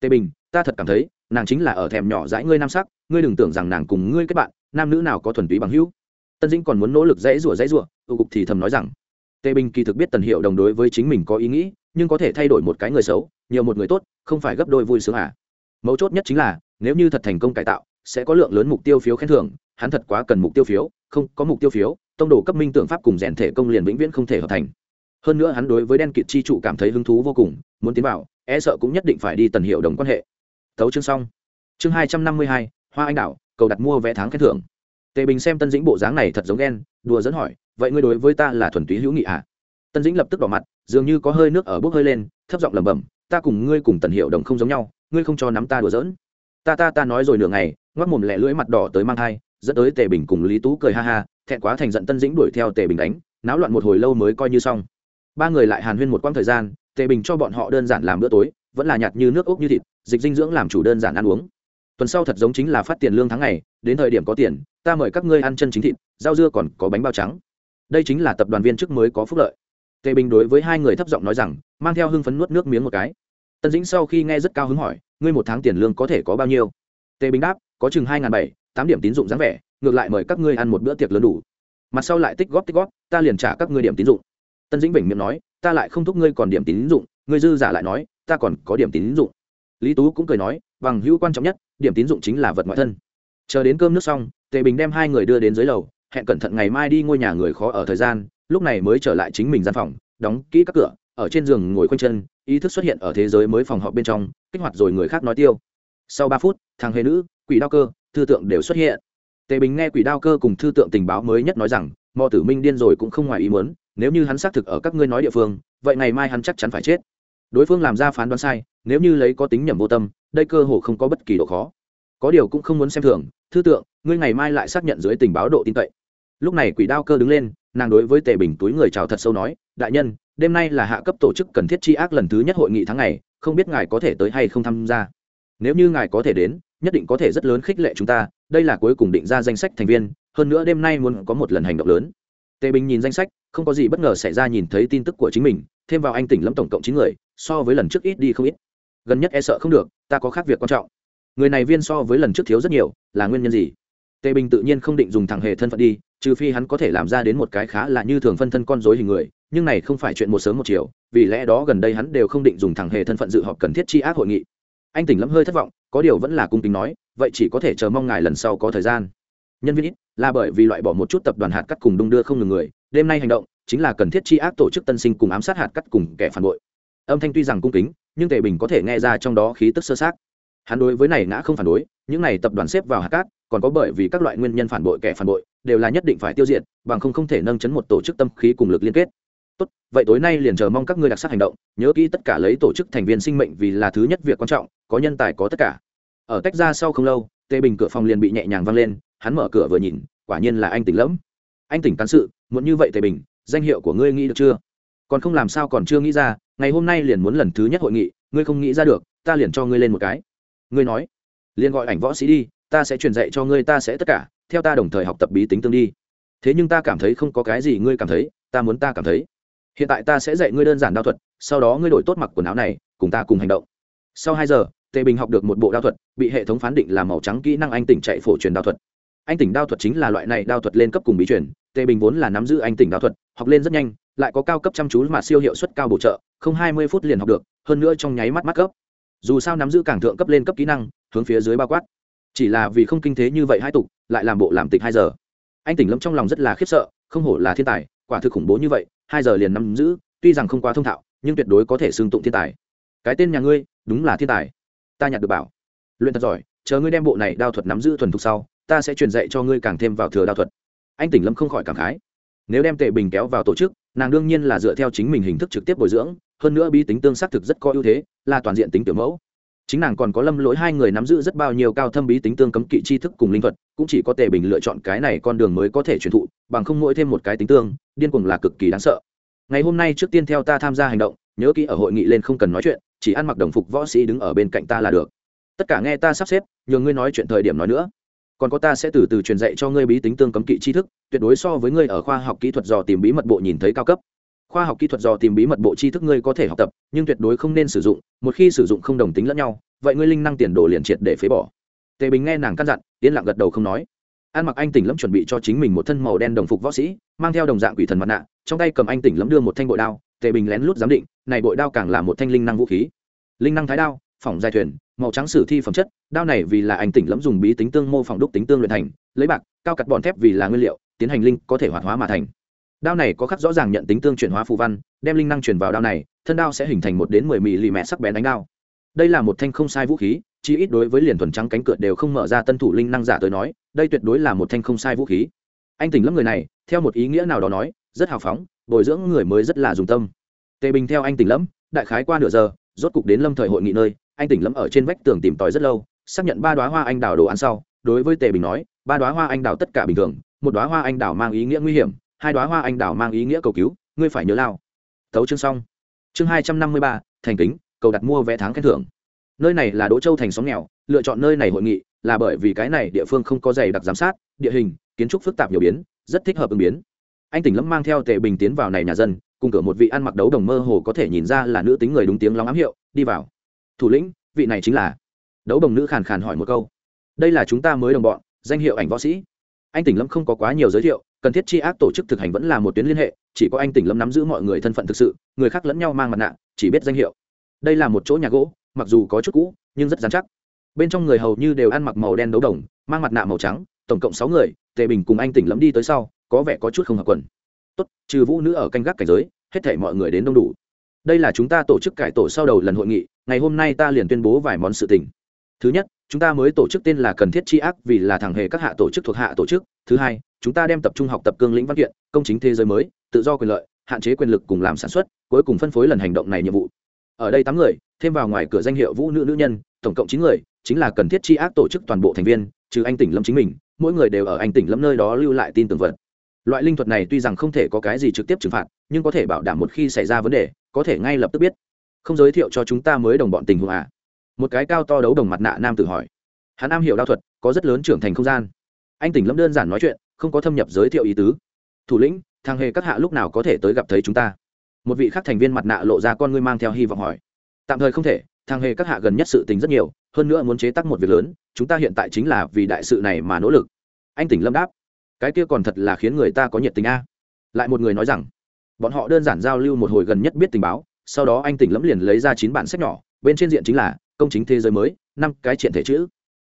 Tề bình, ta thật cảm thấy, nàng chính là ở thèm nhỏ dãi ngươi nam sắc, ngươi đừng tưởng rằng nàng cùng ngươi kết bạn, nam nữ nào có thuần túy bằng hữu. Tân dĩnh còn muốn nỗ lực dãy rủa dãy rủa tụ cục thì thầm nói rằng tề bình kỳ thực biết tần hiệu đồng đối với chính mình có ý nghĩ, nhưng có thể thay đổi một cái người xấu, nhiều một người tốt, không phải gấp đôi vui sướng à. Mấu chốt nhất chính là, nếu như thật thành công cải tạo, sẽ có lượng lớn mục tiêu phiếu khen thưởng, hắn thật quá cần mục tiêu phiếu, không, có mục tiêu phiếu, tông đồ cấp minh tượng pháp cùng rèn thể công liền vĩnh viễn không thể hợp thành. Hơn nữa hắn đối với đen kịt chi trụ cảm thấy hứng thú vô cùng, muốn tiến vào e sợ cũng nhất định phải đi tần hiệu đồng quan hệ. Thấu chương xong. Chương hai trăm năm mươi hai, hoa anh đảo, cầu đặt mua vé tháng khen thưởng. Tề bình xem tân dĩnh bộ dáng này thật giống ghen đùa dẫn hỏi, vậy ngươi đối với ta là thuần túy hữu nghị à? tân dĩnh lập tức đỏ mặt, dường như có hơi nước ở bốc hơi lên, thấp giọng lẩm bẩm, ta cùng ngươi cùng tần hiệu đồng không giống nhau, ngươi không cho nắm ta đùa giỡn. Ta ta ta nói rồi nửa ngày ngoắc mồm lẹ lưỡi mặt đỏ tới mang thai, dẫn tới tề bình cùng lý tú cười ha ha, thẹn quá thành giận tân dĩnh đuổi theo tề bình đánh, náo loạn một hồi lâu mới coi như xong. Ba người lại hàn huyên một quãng thời gian, tề bình cho bọn họ đơn giản làm bữa tối, vẫn là nhạt như nước ốc như thịt, dịch dinh dưỡng làm chủ đơn giản ăn uống tuần sau thật giống chính là phát tiền lương tháng ngày, đến thời điểm có tiền, ta mời các ngươi ăn chân chính thịt, rau dưa còn có bánh bao trắng. Đây chính là tập đoàn viên chức mới có phúc lợi. Tề bình đối với hai người thấp giọng nói rằng, mang theo hưng phấn nuốt nước miếng một cái. Tân dĩnh sau khi nghe rất cao hứng hỏi, ngươi một tháng tiền lương có thể có bao nhiêu? Tề bình đáp, có chừng hai n g h n bảy, tám điểm tín dụng dáng vẻ, ngược lại mời các ngươi ăn một bữa tiệc lớn đủ. Mặt sau lại tích góp tích góp, ta liền trả các ngươi điểm tín dụng. Tân dĩnh bình miệng nói, ta lại không thúc ngươi còn điểm tín dụng, ngươi dư giả lại nói, ta còn có điểm tín dụng. Lý tú cũng cười nói, bằng hữu quan trọng nhất điểm tín dụng chính là vật ngoại thân. Chờ đến cơm nước xong, tề bình đem hai người đưa đến dưới lầu, hẹn cẩn thận ngày mai đi ngôi nhà người khó ở thời gian, lúc này mới trở lại chính mình gian phòng, đóng kỹ các cửa, ở trên giường ngồi khoanh chân, ý thức xuất hiện ở thế giới mới phòng họp bên trong, kích hoạt rồi người khác nói tiêu. Sau ba phút, thằng hề nữ, quỷ đao cơ, thư tượng đều xuất hiện. Tề bình nghe quỷ đao cơ cùng thư tượng tình báo mới nhất nói rằng mò tử minh điên rồi cũng không ngoài ý muốn, nếu như hắn xác thực ở các ngươi nói địa phương, vậy ngày mai hắn chắc chắn phải chết đối phương làm ra phán đoán sai, nếu như lấy có tính nhầm vô tâm, đây cơ hồ không có bất kỳ độ khó. Có điều cũng không muốn xem thường, thư tượng, ngươi ngày mai lại xác nhận dưới tình báo độ tin cậy. Lúc này quỷ đao cơ đứng lên, nàng đối với tề bình túi người chào thật sâu nói, đại nhân, đêm nay là hạ cấp tổ chức cần thiết tri ác lần thứ nhất hội nghị tháng này không biết ngài có thể tới hay không tham gia? Nếu như ngài có thể đến, nhất định có thể rất lớn khích lệ chúng ta, đây là cuối cùng định ra danh sách thành viên, hơn nữa đêm nay muốn có một lần hành động lớn. Tề bình nhìn danh sách, không có gì bất ngờ xảy ra nhìn thấy tin tức của chính mình thêm vào anh tỉnh lâm tổng cộng chín người, so với lần trước ít đi không ít. Gần nhất e sợ không được, ta có khác việc quan trọng. Người này viên so với lần trước thiếu rất nhiều, là nguyên nhân gì? Tề bình tự nhiên không định dùng thằng hề thân phận đi, trừ phi hắn có thể làm ra đến một cái khá là như thường phân thân con dối hình người, nhưng này không phải chuyện một sớm một chiều, vì lẽ đó gần đây hắn đều không định dùng thằng hề thân phận dự họp cần thiết tri ác hội nghị. Anh tỉnh lâm hơi thất vọng, có điều vẫn là cung kính nói, vậy chỉ có thể chờ mong ngài lần sau có thời gian. Nhân viên ít, là bởi vì loại bỏ một chút tập đoàn hạt cắt cùng đung đưa không ngừng người, đêm nay hành động chính là cần thiết chi ác tổ chức tân sinh cùng ám sát hạt cắt cùng kẻ phản bội. Âm thanh tuy rằng cung kính, nhưng tề bình có thể nghe ra trong đó khí tức sơ sát. Hắn đối với này ngã không phản đối, những này tập đoàn xếp vào hạt cát, còn có bởi vì các loại nguyên nhân phản bội, kẻ phản bội, đều là nhất định phải tiêu diệt, bằng không không thể nâng chấn một tổ chức tâm khí cùng lực liên kết. Tốt, vậy tối nay liền chờ mong các ngươi đặc sắc hành động, nhớ kỹ tất cả lấy tổ chức thành viên sinh mệnh vì là thứ nhất việc quan trọng, có nhân tài có tất cả. Ở tách ra sau không lâu, tề bình cửa phòng liền bị nhẹ nhàng văng lên, hắn mở cửa vừa nhìn, quả nhiên là anh tỉnh lẫm. Anh tỉnh cán sự muốn như vậy tề bình danh hiệu của ngươi nghĩ được chưa? Còn không làm sao còn chưa nghĩ ra, ngày hôm nay liền muốn lần thứ nhất hội nghị, ngươi không nghĩ ra được, ta liền cho ngươi lên một cái. Ngươi nói, liền gọi ảnh võ sĩ đi, ta sẽ truyền dạy cho ngươi, ta sẽ tất cả, theo ta đồng thời học tập bí tính tương đi. Thế nhưng ta cảm thấy không có cái gì ngươi cảm thấy, ta muốn ta cảm thấy. Hiện tại ta sẽ dạy ngươi đơn giản đao thuật, sau đó ngươi đổi tốt mặc quần áo này, cùng ta cùng hành động. Sau hai giờ, tề bình học được một bộ đao thuật, bị hệ thống phán định là màu trắng kỹ năng anh tỉnh chạy phổ truyền đao thuật anh tỉnh đao thuật chính là loại này đao thuật lên cấp cùng bí truyền, tề bình vốn là nắm giữ anh tỉnh đao thuật, học lên rất nhanh, lại có cao cấp chăm chú mà siêu hiệu suất cao bổ trợ, không hai mươi phút liền học được, hơn nữa trong nháy mắt mắt cấp. Dù sao nắm giữ càng thượng cấp lên cấp kỹ năng, hướng phía dưới bao quát. Chỉ là vì không kinh thế như vậy hai tục, lại làm bộ làm tịch hai giờ. Anh tỉnh lâm trong lòng rất là khiếp sợ, không hổ là thiên tài, quả thực khủng bố như vậy, hai giờ liền nắm giữ, tuy rằng không quá thông thạo, nhưng tuyệt đối có thể xương tụng thiên tài. Cái tên nhà ngươi, đúng là thiên tài. Ta nhặt được bảo. Luyện thật giỏi, chờ ngươi đem bộ này đao thuật nắm giữ thuần thục sau ta sẽ truyền dạy cho ngươi càng thêm vào thừa đao thuật. Anh tỉnh lâm không khỏi cảm khái. Nếu đem tệ bình kéo vào tổ chức, nàng đương nhiên là dựa theo chính mình hình thức trực tiếp bồi dưỡng, hơn nữa bi tính tương xác thực rất có ưu thế, là toàn diện tính tiểu mẫu. Chính nàng còn có lâm lỗi hai người nắm giữ rất bao nhiêu cao thâm bí tính tương cấm kỵ tri thức cùng linh thuật, cũng chỉ có tề bình lựa chọn cái này con đường mới có thể truyền thụ, bằng không mỗi thêm một cái tính tương, điên cuồng là cực kỳ đáng sợ. Ngày hôm nay trước tiên theo ta tham gia hành động, nhớ kỹ ở hội nghị lên không cần nói chuyện, chỉ ăn mặc đồng phục võ sĩ đứng ở bên cạnh ta là được. Tất cả nghe ta sắp xếp, nhờ ngươi nói chuyện thời điểm nói nữa còn có ta sẽ từ từ truyền dạy cho ngươi bí tính tương cấm kỵ tri thức, tuyệt đối so với ngươi ở khoa học kỹ thuật dò tìm bí mật bộ nhìn thấy cao cấp. Khoa học kỹ thuật dò tìm bí mật bộ tri thức ngươi có thể học tập, nhưng tuyệt đối không nên sử dụng, một khi sử dụng không đồng tính lẫn nhau, vậy ngươi linh năng tiền đồ liền triệt để phế bỏ. Tề bình nghe nàng căn dặn, yên lặng gật đầu không nói. An mặc anh tỉnh lẫm chuẩn bị cho chính mình một thân màu đen đồng phục võ sĩ, mang theo đồng dạng quỷ thần mặt nạ, trong tay cầm anh tỉnh lẫm đưa một thanh bội đao, tề bình lén lút giám định, này bội đao càng là một thanh linh năng vũ khí. Linh năng thái đao phỏng dài thuyền, màu trắng sử thi phẩm chất, đao này vì là anh tỉnh lẫm dùng bí tính tương mô phỏng đúc tính tương luyện thành, lấy bạc, cao cặt bọn thép vì là nguyên liệu, tiến hành linh có thể hoạt hóa mà thành. Đao này có khắc rõ ràng nhận tính tương chuyển hóa phù văn, đem linh năng chuyển vào đao này, thân đao sẽ hình thành một đến mười mì lì mẹ sắc bén đánh đao. Đây là một thanh không sai vũ khí chỉ ít đối với liền thuần trắng cánh cựa đều không mở ra tân thủ linh năng giả tới nói, đây tuyệt đối là một thanh không sai vũ khí. Anh tỉnh lắm người này, theo một ý nghĩa nào đó nói, rất hào phóng, bồi dưỡng người mới rất là dùng tâm. Tề bình theo anh tỉnh lắm đại khái qua nửa giờ, rốt cục đến lâm thời hội nghị nơi anh tỉnh lâm ở trên vách tường tìm tòi rất lâu, xác nhận ba đoá hoa anh đào đồ ăn sau, đối với tề bình nói, ba đoá hoa anh đào tất cả bình thường, một đoá hoa anh đào mang ý nghĩa nguy hiểm, hai đoá hoa anh đào mang ý nghĩa cầu cứu, ngươi phải nhớ lao. Thấu chương xong. Chương hai trăm năm mươi ba, thành kính, cầu đặt mua vé tháng khen thưởng. Nơi này là đỗ châu thành xóm nghèo, lựa chọn nơi này hội nghị là bởi vì cái này địa phương không có dày đặc giám sát, địa hình, kiến trúc phức tạp nhiều biến, rất thích hợp ứng biến. Anh tỉnh lâm mang theo tề bình tiến vào này nhà dân, cùng cửa một vị ăn mặc đấu đồng mơ hồ có thể nhìn ra là nữ tính người đúng tiếng lóng ám hiệu, đi vào thủ lĩnh, vị này chính là. Đấu đồng nữ khàn khàn hỏi một câu. Đây là chúng ta mới đồng bọn, danh hiệu ảnh võ sĩ. Anh tỉnh lâm không có quá nhiều giới thiệu, cần thiết chi ác tổ chức thực hành vẫn là một tuyến liên hệ, chỉ có anh tỉnh lâm nắm giữ mọi người thân phận thực sự, người khác lẫn nhau mang mặt nạ, chỉ biết danh hiệu. Đây là một chỗ nhà gỗ, mặc dù có chút cũ, nhưng rất dán chắc. Bên trong người hầu như đều ăn mặc màu đen đấu đồng, mang mặt nạ màu trắng, tổng cộng sáu người, tề bình cùng anh tỉnh lâm đi tới sau, có vẻ có chút không hợp quần. Tốt, trừ vũ nữ ở canh gác cảnh giới, hết thể mọi người đến đông đủ đây là chúng ta tổ chức cải tổ sau đầu lần hội nghị, ngày hôm nay ta liền tuyên bố vài món sự tình. Thứ nhất, chúng ta mới tổ chức tên là cần thiết tri ác vì là thằng hề các hạ tổ chức thuộc hạ tổ chức. Thứ hai, chúng ta đem tập trung học tập cương lĩnh văn kiện, công chính thế giới mới, tự do quyền lợi, hạn chế quyền lực cùng làm sản xuất, cuối cùng phân phối lần hành động này nhiệm vụ. Ở đây tám người, thêm vào ngoài cửa danh hiệu vũ nữ nữ nhân, tổng cộng chín người, chính là cần thiết tri ác tổ chức toàn bộ thành viên, trừ anh tỉnh lâm chính mình, mỗi người đều ở anh tỉnh lâm nơi đó lưu lại tin tưởng vật. Loại linh thuật này tuy rằng không thể có cái gì trực tiếp trừng phạt, nhưng có thể bảo đảm một khi xảy ra vấn đề có thể ngay lập tức biết. Không giới thiệu cho chúng ta mới đồng bọn tình huống à? Một cái cao to đấu đồng mặt nạ nam tự hỏi. Hắn am hiểu đao thuật, có rất lớn trưởng thành không gian. Anh tỉnh lâm đơn giản nói chuyện, không có thâm nhập giới thiệu ý tứ. Thủ lĩnh, thằng hề các hạ lúc nào có thể tới gặp thấy chúng ta? Một vị khác thành viên mặt nạ lộ ra con ngươi mang theo hy vọng hỏi. Tạm thời không thể, thằng hề các hạ gần nhất sự tình rất nhiều, hơn nữa muốn chế tác một việc lớn, chúng ta hiện tại chính là vì đại sự này mà nỗ lực. Anh tỉnh lâm đáp. Cái kia còn thật là khiến người ta có nhiệt tình a. Lại một người nói rằng bọn họ đơn giản giao lưu một hồi gần nhất biết tình báo, sau đó anh tỉnh lâm liền lấy ra chín bản sách nhỏ, bên trên diện chính là công chính thế giới mới, năm cái triện thể chữ.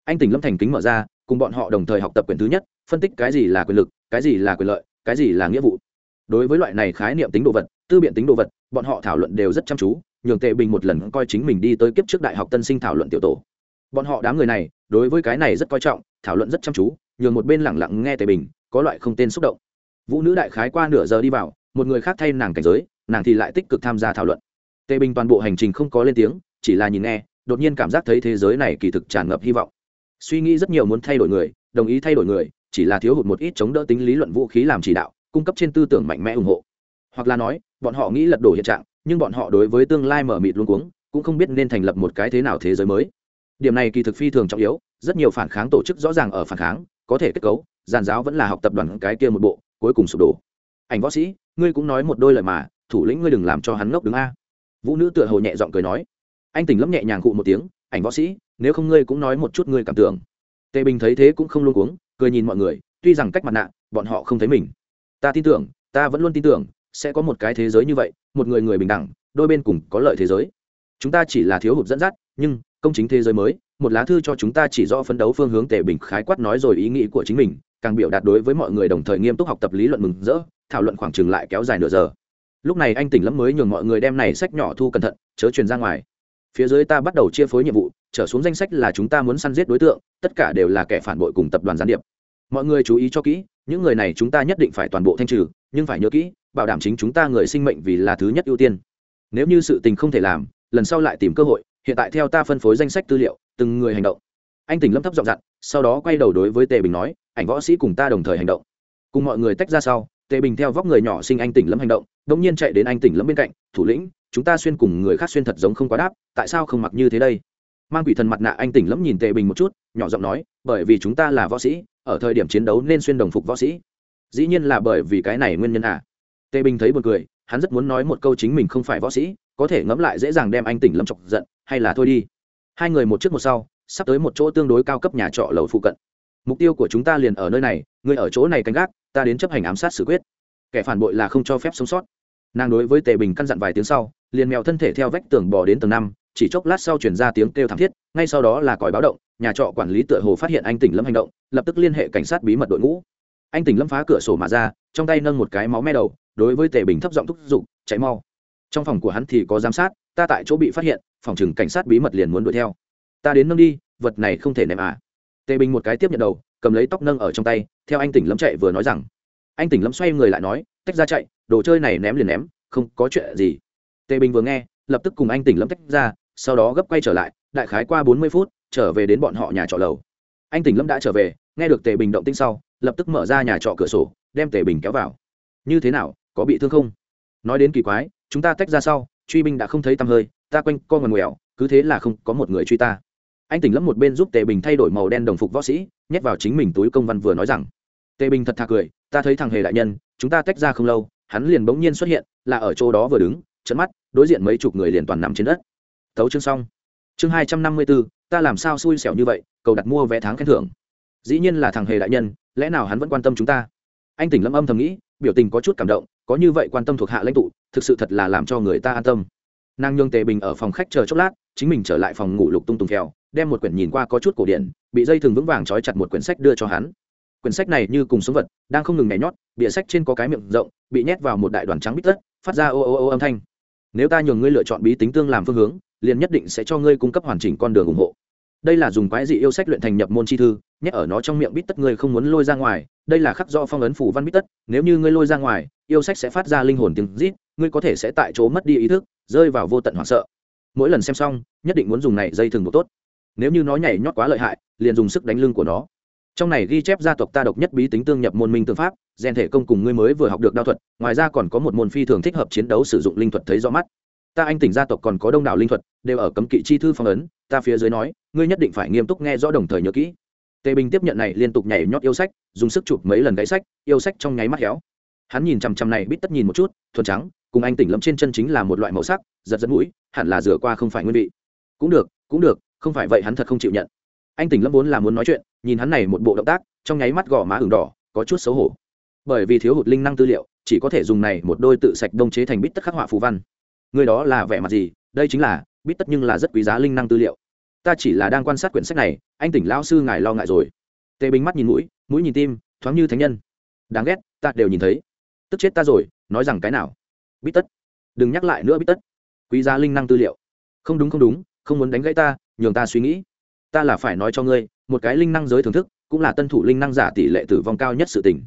Anh tỉnh lâm thành kính mở ra, cùng bọn họ đồng thời học tập quyền thứ nhất, phân tích cái gì là quyền lực, cái gì là quyền lợi, cái gì là nghĩa vụ. Đối với loại này khái niệm tính đồ vật, tư biện tính đồ vật, bọn họ thảo luận đều rất chăm chú, nhường tệ bình một lần coi chính mình đi tới kiếp trước đại học tân sinh thảo luận tiểu tổ. Bọn họ đám người này, đối với cái này rất coi trọng, thảo luận rất chăm chú, nhường một bên lẳng lặng nghe tề bình, có loại không tên xúc động. Vũ nữ đại khái qua nửa giờ đi vào một người khác thay nàng cảnh giới, nàng thì lại tích cực tham gia thảo luận. Tề bình toàn bộ hành trình không có lên tiếng, chỉ là nhìn nghe, đột nhiên cảm giác thấy thế giới này kỳ thực tràn ngập hy vọng. Suy nghĩ rất nhiều muốn thay đổi người, đồng ý thay đổi người, chỉ là thiếu hụt một ít chống đỡ tính lý luận vũ khí làm chỉ đạo, cung cấp trên tư tưởng mạnh mẽ ủng hộ. Hoặc là nói, bọn họ nghĩ lật đổ hiện trạng, nhưng bọn họ đối với tương lai mở mịt luôn cuống, cũng không biết nên thành lập một cái thế nào thế giới mới. Điểm này kỳ thực phi thường trọng yếu, rất nhiều phản kháng tổ chức rõ ràng ở phản kháng, có thể kết cấu, giàn giáo vẫn là học tập đoàn cái kia một bộ, cuối cùng sụp đổ ảnh võ sĩ, ngươi cũng nói một đôi lời mà, thủ lĩnh ngươi đừng làm cho hắn ngốc đứng a. Vũ nữ tựa hồ nhẹ giọng cười nói. Anh tỉnh lắm nhẹ nhàng cụ một tiếng, ảnh võ sĩ, nếu không ngươi cũng nói một chút ngươi cảm tưởng. Tề bình thấy thế cũng không luôn cuống, cười nhìn mọi người, tuy rằng cách mặt nạ, bọn họ không thấy mình. Ta tin tưởng, ta vẫn luôn tin tưởng, sẽ có một cái thế giới như vậy, một người người bình đẳng, đôi bên cùng có lợi thế giới. Chúng ta chỉ là thiếu hụt dẫn dắt, nhưng, công chính thế giới mới, một lá thư cho chúng ta chỉ rõ phấn đấu phương hướng. Tề bình khái quát nói rồi ý nghĩ của chính mình, càng biểu đạt đối với mọi người đồng thời nghiêm túc học tập lý luận mừng rỡ thảo luận khoảng chừng lại kéo dài nửa giờ. Lúc này anh tỉnh lắm mới nhường mọi người đem này sách nhỏ thu cẩn thận, chớ truyền ra ngoài. Phía dưới ta bắt đầu chia phối nhiệm vụ, trở xuống danh sách là chúng ta muốn săn giết đối tượng, tất cả đều là kẻ phản bội cùng tập đoàn gián điệp. Mọi người chú ý cho kỹ, những người này chúng ta nhất định phải toàn bộ thanh trừ, nhưng phải nhớ kỹ, bảo đảm chính chúng ta người sinh mệnh vì là thứ nhất ưu tiên. Nếu như sự tình không thể làm, lần sau lại tìm cơ hội, hiện tại theo ta phân phối danh sách tư liệu, từng người hành động. Anh tỉnh lâm thấp giọng dặn, sau đó quay đầu đối với tề bình nói, ảnh võ sĩ cùng ta đồng thời hành động. Cùng mọi người tách ra sau tề bình theo vóc người nhỏ sinh anh tỉnh lâm hành động đ ỗ n g nhiên chạy đến anh tỉnh lâm bên cạnh, thủ lĩnh, chúng ta xuyên cùng người khác xuyên thật giống không quá đáp, tại sao không mặc như thế đây? Mang quỷ thần mặt nạ anh tỉnh lâm nhìn tề bình một chút, nhỏ giọng nói, bởi vì chúng ta là võ sĩ, ở thời điểm chiến đấu nên xuyên đồng phục võ sĩ. Dĩ nhiên là bởi vì cái này nguyên nhân à? Tề bình thấy b u ồ n cười, hắn rất muốn nói một câu chính mình không phải võ sĩ, có thể ngẫm lại dễ dàng đem anh tỉnh lâm chọc giận, hay là thôi đi. Hai người một trước một sau, sắp tới một chỗ tương đối cao cấp nhà trọ lầu phụ cận. Mục tiêu của chúng ta liền ở nơi này, người ở chỗ này canh gác ta đến chấp hành ám sát xử quyết. Kẻ phản bội là không cho phép sống sót. Nàng đối với tề bình căn dặn vài tiếng sau, liền mèo thân thể theo vách tường bỏ đến tầng năm, chỉ chốc lát sau chuyển ra tiếng kêu thảm thiết, ngay sau đó là còi báo động, nhà trọ quản lý tựa hồ phát hiện anh tỉnh lâm hành động, lập tức liên hệ cảnh sát bí mật đội ngũ. Anh tỉnh lâm phá cửa sổ mà ra, trong tay nâng một cái máu me đầu, đối với tề bình thấp giọng thúc giục, chạy mau. Trong phòng của hắn thì có giám sát, ta tại chỗ bị phát hiện, phòng chừng cảnh sát bí mật liền muốn đuổi theo. Ta đến nâng đi, vật này không thể ném à. Tề bình một cái tiếp nhận đầu, cầm lấy tóc nâng ở trong tay theo anh tỉnh lâm chạy vừa nói rằng, anh tỉnh lâm xoay người lại nói, tách ra chạy, đồ chơi này ném liền ném, không có chuyện gì. Tề bình vừa nghe, lập tức cùng anh tỉnh lâm tách ra, sau đó gấp quay trở lại, đại khái qua bốn mươi phút, trở về đến bọn họ nhà trọ lầu. Anh tỉnh lâm đã trở về, nghe được tề bình động tinh sau, lập tức mở ra nhà trọ cửa sổ, đem tề bình kéo vào. Như thế nào, có bị thương không? Nói đến kỳ quái, chúng ta tách ra sau, truy binh đã không thấy tăm hơi, ta quanh co ngần ngoèo, cứ thế là không có một người truy ta. Anh tỉnh lâm một bên giúp tề bình thay đổi màu đen đồng phục võ sĩ nhét vào chính mình túi công văn vừa nói rằng, tề bình thật thà cười, ta thấy thằng hề đại nhân, chúng ta tách ra không lâu, hắn liền bỗng nhiên xuất hiện, là ở chỗ đó vừa đứng trận mắt, đối diện mấy chục người liền toàn nằm trên đất. Thấu chương xong. Chương hai trăm năm mươi bốn ta làm sao xui xẻo như vậy, cầu đặt mua vé tháng khen thưởng. Dĩ nhiên là thằng hề đại nhân, lẽ nào hắn vẫn quan tâm chúng ta? Anh tỉnh lâm âm thầm nghĩ, biểu tình có chút cảm động, có như vậy quan tâm thuộc hạ lãnh tụ, thực sự thật là làm cho người ta an tâm. Nàng nhường tề bình ở phòng khách chờ chốc lát, chính mình trở lại phòng ngủ lục tung tùng kèo đem một quyển nhìn qua có chút cổ điển, bị dây thừng vững vàng trói chặt một quyển sách đưa cho hắn. Quyển sách này như cùng sống vật, đang không ngừng nhảy nhót, bìa sách trên có cái miệng rộng, bị nhét vào một đại đoàn trắng bít tất, phát ra ô ô ô âm thanh. Nếu ta nhường ngươi lựa chọn bí tính tương làm phương hướng, liền nhất định sẽ cho ngươi cung cấp hoàn chỉnh con đường ủng hộ. Đây là dùng quái dị yêu sách luyện thành nhập môn chi thư, nhét ở nó trong miệng bít tất ngươi không muốn lôi ra ngoài, đây là khắc do phong ấn phủ văn bít tất, nếu như ngươi lôi ra ngoài, yêu sách sẽ phát ra linh hồn tiếng rít, ngươi có thể sẽ tại chỗ mất đi ý thức, rơi vào vô tận hoảng sợ. Mỗi lần xem xong, nhất định muốn dùng này dây thừng một tốt nếu như nó nhảy nhót quá lợi hại, liền dùng sức đánh lưng của nó. Trong này ghi chép gia tộc ta độc nhất bí tính tương nhập môn minh tương pháp rèn thể công cùng ngươi mới vừa học được đao thuật, ngoài ra còn có một môn phi thường thích hợp chiến đấu sử dụng linh thuật thấy rõ mắt. Ta anh tỉnh gia tộc còn có đông đảo linh thuật, đều ở cấm kỵ chi thư phong ấn, ta phía dưới nói, ngươi nhất định phải nghiêm túc nghe rõ đồng thời nhớ kỹ. Tề bình tiếp nhận này liên tục nhảy nhót yêu sách, dùng sức chụp mấy lần gãy sách, yêu sách trong nháy mắt héo. Hắn nhìn chằm chằm này bít tất nhìn một chút, thuần trắng, cùng anh tỉnh lâm trên chân chính là một loại màu sắc, giật giật mũi, hẳn là rửa qua không phải nguyên vị. Cũng được cũng được không phải vậy hắn thật không chịu nhận. Anh tỉnh lâm vốn là muốn nói chuyện, nhìn hắn này một bộ động tác, trong nháy mắt gò má ửng đỏ, có chút xấu hổ. Bởi vì thiếu hụt linh năng tư liệu, chỉ có thể dùng này một đôi tự sạch đông chế thành bít tất khắc họa phù văn. Người đó là vẻ mặt gì? Đây chính là, bít tất nhưng là rất quý giá linh năng tư liệu. Ta chỉ là đang quan sát quyển sách này, anh tỉnh lão sư ngài lo ngại rồi. Tề bình mắt nhìn mũi mũi nhìn tim, thoáng như thánh nhân. Đáng ghét, ta đều nhìn thấy. Tức chết ta rồi, nói rằng cái nào? Bít tất. Đừng nhắc lại nữa bít tất. Quý giá linh năng tư liệu. Không đúng không đúng, không muốn đánh gãy ta nhường ta suy nghĩ. Ta là phải nói cho ngươi, một cái linh năng giới thưởng thức, cũng là tân thủ linh năng giả tỷ lệ tử vong cao nhất sự tình.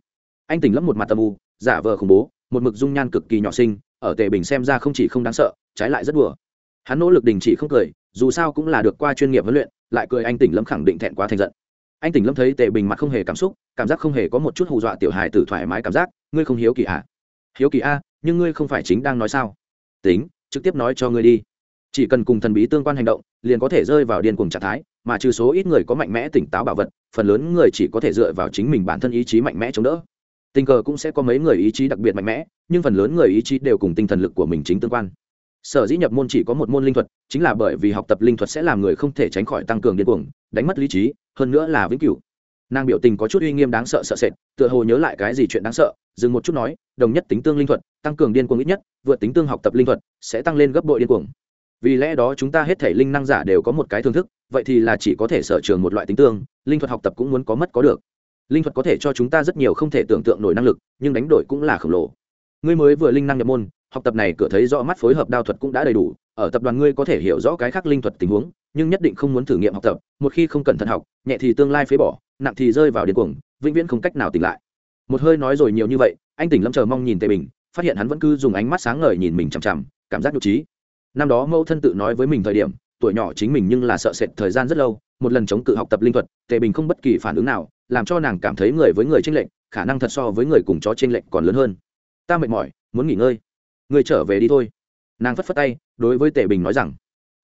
Anh tỉnh lấp một mặt tầm u, giả vờ khủng bố, một mực dung nhan cực kỳ nhỏ sinh ở tề bình xem ra không chỉ không đáng sợ, trái lại rất đùa. Hắn nỗ lực đình chỉ không cười, dù sao cũng là được qua chuyên nghiệp huấn luyện, lại cười anh tỉnh lâm khẳng định thẹn quá thành giận. Anh tỉnh lâm thấy tề bình mặt không hề cảm xúc, cảm giác không hề có một chút hù dọa tiểu hài tử thoải mái cảm giác, ngươi không hiếu kỳ à? hiếu kỳ a, nhưng ngươi không phải chính đang nói sao? Tính, trực tiếp nói cho ngươi đi chỉ cần cùng thần bí tương quan hành động, liền có thể rơi vào điên cuồng trạng thái, mà trừ số ít người có mạnh mẽ tỉnh táo bảo vật, phần lớn người chỉ có thể dựa vào chính mình bản thân ý chí mạnh mẽ chống đỡ. Tình cờ cũng sẽ có mấy người ý chí đặc biệt mạnh mẽ, nhưng phần lớn người ý chí đều cùng tinh thần lực của mình chính tương quan. Sở dĩ nhập môn chỉ có một môn linh thuật, chính là bởi vì học tập linh thuật sẽ làm người không thể tránh khỏi tăng cường điên cuồng, đánh mất lý trí, hơn nữa là vĩnh cửu. Nàng biểu tình có chút uy nghiêm đáng sợ sợ sệt, tựa hồ nhớ lại cái gì chuyện đáng sợ, dừng một chút nói, đồng nhất tính tương linh thuật, tăng cường điên cuồng ít nhất, vượt tính tương học tập linh thuật, sẽ tăng lên gấp bội điên cuồng vì lẽ đó chúng ta hết thể linh năng giả đều có một cái thưởng thức, vậy thì là chỉ có thể sở trường một loại tính tương, linh thuật học tập cũng muốn có mất có được. Linh thuật có thể cho chúng ta rất nhiều không thể tưởng tượng nổi năng lực, nhưng đánh đổi cũng là khổng lồ. Ngươi mới vừa linh năng nhập môn, học tập này cửa thấy rõ mắt phối hợp đao thuật cũng đã đầy đủ, ở tập đoàn ngươi có thể hiểu rõ cái khác linh thuật tình huống, nhưng nhất định không muốn thử nghiệm học tập, một khi không cẩn thận học, nhẹ thì tương lai phế bỏ, nặng thì rơi vào điên cuồng, vĩnh viễn không cách nào tỉnh lại. Một hơi nói rồi nhiều như vậy, anh tỉnh lâm chờ mong nhìn tề bình, phát hiện hắn vẫn cứ dùng ánh mắt sáng ngời nhìn mình chằm chằm, cảm giác nhục trí năm đó mẫu thân tự nói với mình thời điểm, tuổi nhỏ chính mình nhưng là sợ sệt thời gian rất lâu, một lần chống cự học tập linh thuật, tề bình không bất kỳ phản ứng nào, làm cho nàng cảm thấy người với người tranh lệch, khả năng thật so với người cùng chó tranh lệch còn lớn hơn. Ta mệt mỏi, muốn nghỉ ngơi. Người trở về đi thôi. Nàng phất phất tay, đối với tề bình nói rằng.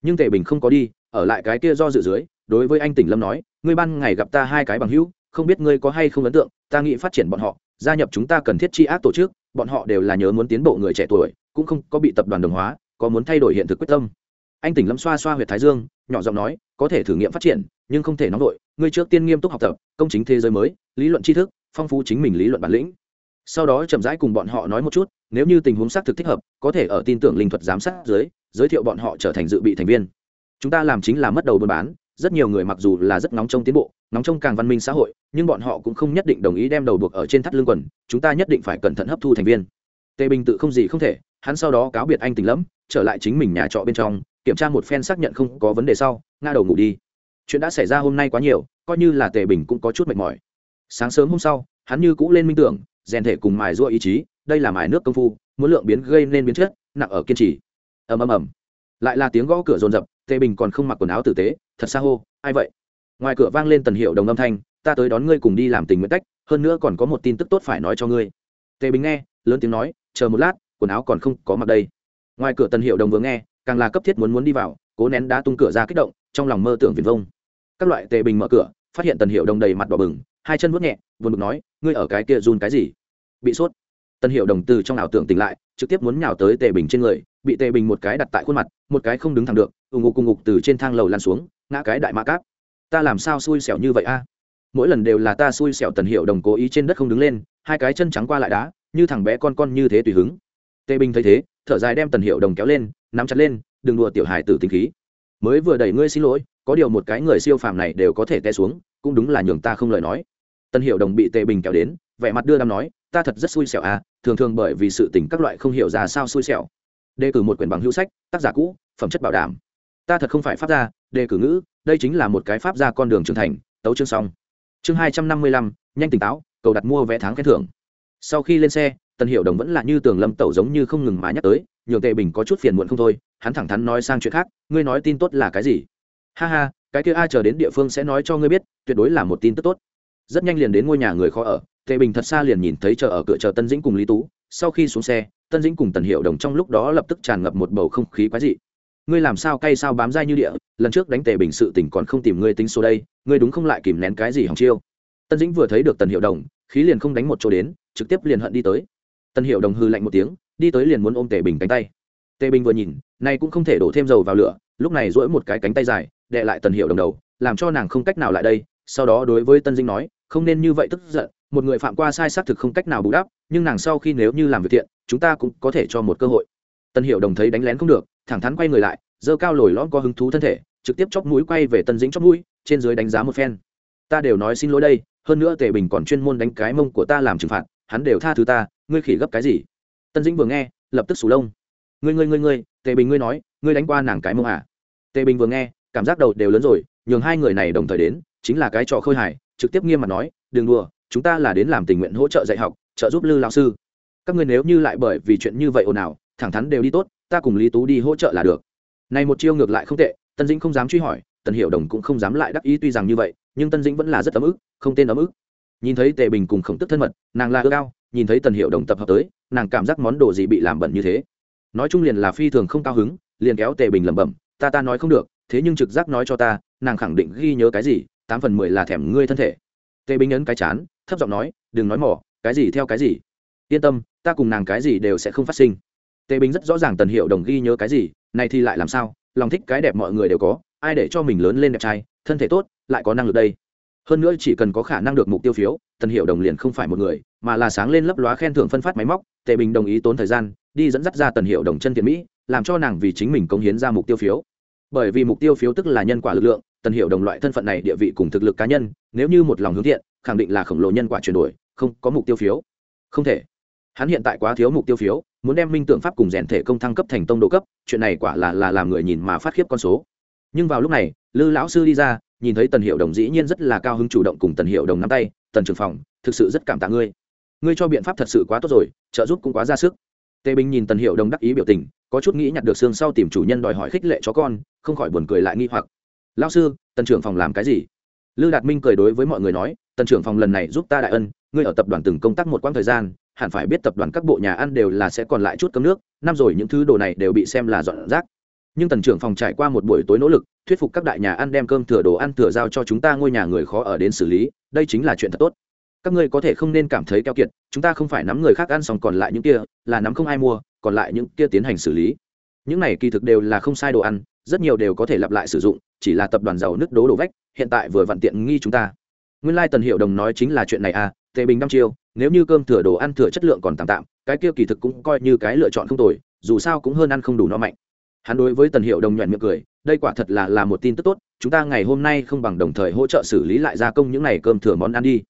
Nhưng tề bình không có đi, ở lại cái kia do dự dưới, đối với anh tỉnh lâm nói, ngươi ban ngày gặp ta hai cái bằng hữu, không biết ngươi có hay không ấn tượng, ta nghĩ phát triển bọn họ, gia nhập chúng ta cần thiết tri ác tổ chức, bọn họ đều là nhớ muốn tiến bộ người trẻ tuổi, cũng không có bị tập đoàn đồng hóa có muốn thay đổi hiện thực quyết tâm. Anh tỉnh lâm xoa xoa huyệt thái dương, nhỏ giọng nói, có thể thử nghiệm phát triển, nhưng không thể nóng đội ngươi trước tiên nghiêm túc học tập, công chính thế giới mới, lý luận tri thức, phong phú chính mình lý luận bản lĩnh. Sau đó chậm rãi cùng bọn họ nói một chút, nếu như tình huống xác thực thích hợp, có thể ở tin tưởng linh thuật giám sát dưới giới thiệu bọn họ trở thành dự bị thành viên. Chúng ta làm chính là mất đầu buôn bán, rất nhiều người mặc dù là rất nóng trong tiến bộ, nóng trong càng văn minh xã hội, nhưng bọn họ cũng không nhất định đồng ý đem đầu buộc ở trên thắt lưng quần, chúng ta nhất định phải cẩn thận hấp thu thành viên. Tề bình tự không gì không thể hắn sau đó cáo biệt anh tình lẫm, trở lại chính mình nhà trọ bên trong, kiểm tra một phen xác nhận không có vấn đề sau, ngã đầu ngủ đi. Chuyện đã xảy ra hôm nay quá nhiều, coi như là tề bình cũng có chút mệt mỏi. Sáng sớm hôm sau, hắn như cũ lên minh tưởng, rèn thể cùng mài rua ý chí, đây là mài nước công phu, muốn lượng biến gây nên biến chất, nặng ở kiên trì. Ầm ầm ầm. Lại là tiếng gõ cửa rồn rập tề bình còn không mặc quần áo tử tế, thật xa hô, ai vậy? Ngoài cửa vang lên tần hiệu đồng âm thanh, ta tới đón ngươi cùng đi làm tình nguyện tách, hơn nữa còn có một tin tức tốt phải nói cho ngươi. Tề bình nghe, lớn tiếng nói, chờ một lát quần áo còn không có mặc đây. Ngoài cửa tần hiệu đồng vừa nghe, càng là cấp thiết muốn muốn đi vào, cố nén đá tung cửa ra kích động, trong lòng mơ tưởng viền vông. Các loại tề bình mở cửa, phát hiện tần hiệu đồng đầy mặt đỏ bừng, hai chân vớt nhẹ vừa bực nói, ngươi ở cái kia run cái gì? Bị sốt. Tần hiệu đồng từ trong ảo tưởng tỉnh lại, trực tiếp muốn nhào tới tề bình trên người, bị tề bình một cái đặt tại khuôn mặt, một cái không đứng thẳng được, ù ngục cùng ngục từ trên thang lầu lan xuống, ngã cái đại mã cáp. Ta làm sao xui xẻo như vậy a? Mỗi lần đều là ta xui xẻo tần hiệu đồng cố ý trên đất không đứng lên, hai cái chân trắng qua lại đá, như thằng bé con con như thế tùy hứng tề bình thấy thế, thở dài đem tần hiệu đồng kéo lên, nắm chặt lên, đừng đùa tiểu hài tử tinh khí. Mới vừa đẩy ngươi xin lỗi, có điều một cái người siêu phàm này đều có thể té xuống, cũng đúng là nhường ta không lời nói. Tần hiệu đồng bị tề bình kéo đến, vẻ mặt đưa đam nói, ta thật rất xui xẻo à thường thường bởi vì sự tình các loại không hiểu ra sao xui xẻo. Đề cử một quyển bằng hữu sách, tác giả cũ, phẩm chất bảo đảm. Ta thật không phải pháp gia, đề cử ngữ, đây chính là một cái pháp gia con đường trưởng thành. Tấu chương xong. Chương hai trăm năm mươi lăm, nhanh tỉnh táo, cầu đặt mua vé tháng khen thưởng. Sau khi lên xe tần hiệu đồng vẫn là như tường lâm tẩu giống như không ngừng mà nhắc tới, nhường tề bình có chút phiền muộn không thôi, hắn thẳng thắn nói sang chuyện khác, ngươi nói tin tốt là cái gì? Ha ha, cái kia ai chờ đến địa phương sẽ nói cho ngươi biết, tuyệt đối là một tin tức tốt. Rất nhanh liền đến ngôi nhà người khó ở, tề bình thật xa liền nhìn thấy chờ ở cửa chờ tân dĩnh cùng lý tú. Sau khi xuống xe, tân dĩnh cùng tần hiệu đồng trong lúc đó lập tức tràn ngập một bầu không khí quái dị. Ngươi làm sao cay sao bám dai như địa, lần trước đánh tề bình sự tỉnh còn không tìm ngươi tính số đây, ngươi đúng không lại kìm nén cái gì hỏng chiêu? Tân dĩnh vừa thấy được tần hiệu đồng, khí liền không đánh một chỗ đến, trực tiếp liền hận đi tới. Tân hiệu đồng hư lạnh một tiếng, đi tới liền muốn ôm tề bình cánh tay. Tề bình vừa nhìn này cũng không thể đổ thêm dầu vào lửa, lúc này dỗi một cái cánh tay dài đệ lại tần hiệu đồng đầu, làm cho nàng không cách nào lại đây. Sau đó đối với tân dĩnh nói, không nên như vậy tức giận, một người phạm qua sai xác thực không cách nào bù đắp, nhưng nàng sau khi nếu như làm việc thiện, chúng ta cũng có thể cho một cơ hội. Tân hiệu đồng thấy đánh lén không được, thẳng thắn quay người lại dơ cao lồi lõm có hứng thú thân thể, trực tiếp chóc mũi quay về tân dĩnh chóc mũi, trên dưới đánh giá một phen. Ta đều nói xin lỗi đây, hơn nữa tề bình còn chuyên môn đánh cái mông của ta làm trừng phạt, hắn đều tha thứ ta ngươi khỉ gấp cái gì? Tân dĩnh vừa nghe, lập tức sù lông. Ngươi ngươi ngươi ngươi, tề bình ngươi nói, ngươi đánh qua nàng cái mông à? Tề bình vừa nghe, cảm giác đầu đều lớn rồi, nhường hai người này đồng thời đến, chính là cái trò khơi hài, trực tiếp nghiêm mặt nói, đừng đùa, chúng ta là đến làm tình nguyện hỗ trợ dạy học, trợ giúp lư lão sư. Các ngươi nếu như lại bởi vì chuyện như vậy ồn ào, thẳng thắn đều đi tốt, ta cùng lý tú đi hỗ trợ là được. Này một chiêu ngược lại không tệ, tân dĩnh không dám truy hỏi, tần hiệu đồng cũng không dám lại đắc ý tuy rằng như vậy, nhưng tân dĩnh vẫn là rất ấm ức, không tên ấm ức. Nhìn thấy tề bình cùng khổng tức thân mật, nàng là ưa cao nhìn thấy tần hiệu đồng tập hợp tới, nàng cảm giác món đồ gì bị làm bẩn như thế. Nói chung liền là phi thường không cao hứng, liền kéo tề bình lẩm bẩm, ta ta nói không được, thế nhưng trực giác nói cho ta, nàng khẳng định ghi nhớ cái gì, tám phần mười là thèm ngươi thân thể. Tề bình ấn cái chán, thấp giọng nói, đừng nói mỏ, cái gì theo cái gì? Yên tâm, ta cùng nàng cái gì đều sẽ không phát sinh. Tề bình rất rõ ràng tần hiệu đồng ghi nhớ cái gì, này thì lại làm sao? Lòng thích cái đẹp mọi người đều có, ai để cho mình lớn lên đẹp trai, thân thể tốt, lại có năng lực đây. Hơn nữa chỉ cần có khả năng được mục tiêu phiếu, tần hiệu đồng liền không phải một người mà là sáng lên lấp lóa khen thưởng phân phát máy móc, tề bình đồng ý tốn thời gian, đi dẫn dắt ra tần hiệu đồng chân thiện mỹ, làm cho nàng vì chính mình cống hiến ra mục tiêu phiếu. Bởi vì mục tiêu phiếu tức là nhân quả lực lượng, tần hiệu đồng loại thân phận này địa vị cùng thực lực cá nhân, nếu như một lòng hướng thiện, khẳng định là khổng lồ nhân quả chuyển đổi, không có mục tiêu phiếu. Không thể. Hắn hiện tại quá thiếu mục tiêu phiếu, muốn đem minh tượng pháp cùng rèn thể công thăng cấp thành tông độ cấp, chuyện này quả là là làm người nhìn mà phát khiếp con số. Nhưng vào lúc này, lư lão sư đi ra, nhìn thấy tần hiệu đồng dĩ nhiên rất là cao hứng chủ động cùng tần hiệu đồng nắm tay, tần trưởng phòng, thực sự rất cảm tạ ngươi ngươi cho biện pháp thật sự quá tốt rồi, trợ giúp cũng quá ra sức. Tề bình nhìn tần hiệu đồng đắc ý biểu tình, có chút nghĩ nhặt được xương sau tìm chủ nhân đòi hỏi khích lệ chó con, không khỏi buồn cười lại nghi hoặc. Lao sư, tần trưởng phòng làm cái gì? Lư đạt minh cười đối với mọi người nói, tần trưởng phòng lần này giúp ta đại ân, ngươi ở tập đoàn từng công tác một quãng thời gian, hẳn phải biết tập đoàn các bộ nhà ăn đều là sẽ còn lại chút cơm nước, năm rồi những thứ đồ này đều bị xem là dọn rác. Nhưng tần trưởng phòng trải qua một buổi tối nỗ lực, thuyết phục các đại nhà ăn đem cơm thừa đồ ăn thừa giao cho chúng ta ngôi nhà người khó ở đến xử lý, đây chính là chuyện thật tốt các ngươi có thể không nên cảm thấy keo kiệt, chúng ta không phải nắm người khác ăn xong còn lại những kia, là nắm không ai mua, còn lại những kia tiến hành xử lý. Những này kỳ thực đều là không sai đồ ăn, rất nhiều đều có thể lặp lại sử dụng, chỉ là tập đoàn giàu nước đố đổ vách, hiện tại vừa vặn tiện nghi chúng ta. Nguyên lai tần hiệu đồng nói chính là chuyện này à tề bình năm chiêu, nếu như cơm thừa đồ ăn thừa chất lượng còn tạm tạm, cái kia kỳ thực cũng coi như cái lựa chọn không tồi, dù sao cũng hơn ăn không đủ no mạnh. Hắn đối với tần hiệu đồng nhuận miệng cười, đây quả thật là là một tin tức tốt, chúng ta ngày hôm nay không bằng đồng thời hỗ trợ xử lý lại gia công những n à y cơm thừa món ăn đi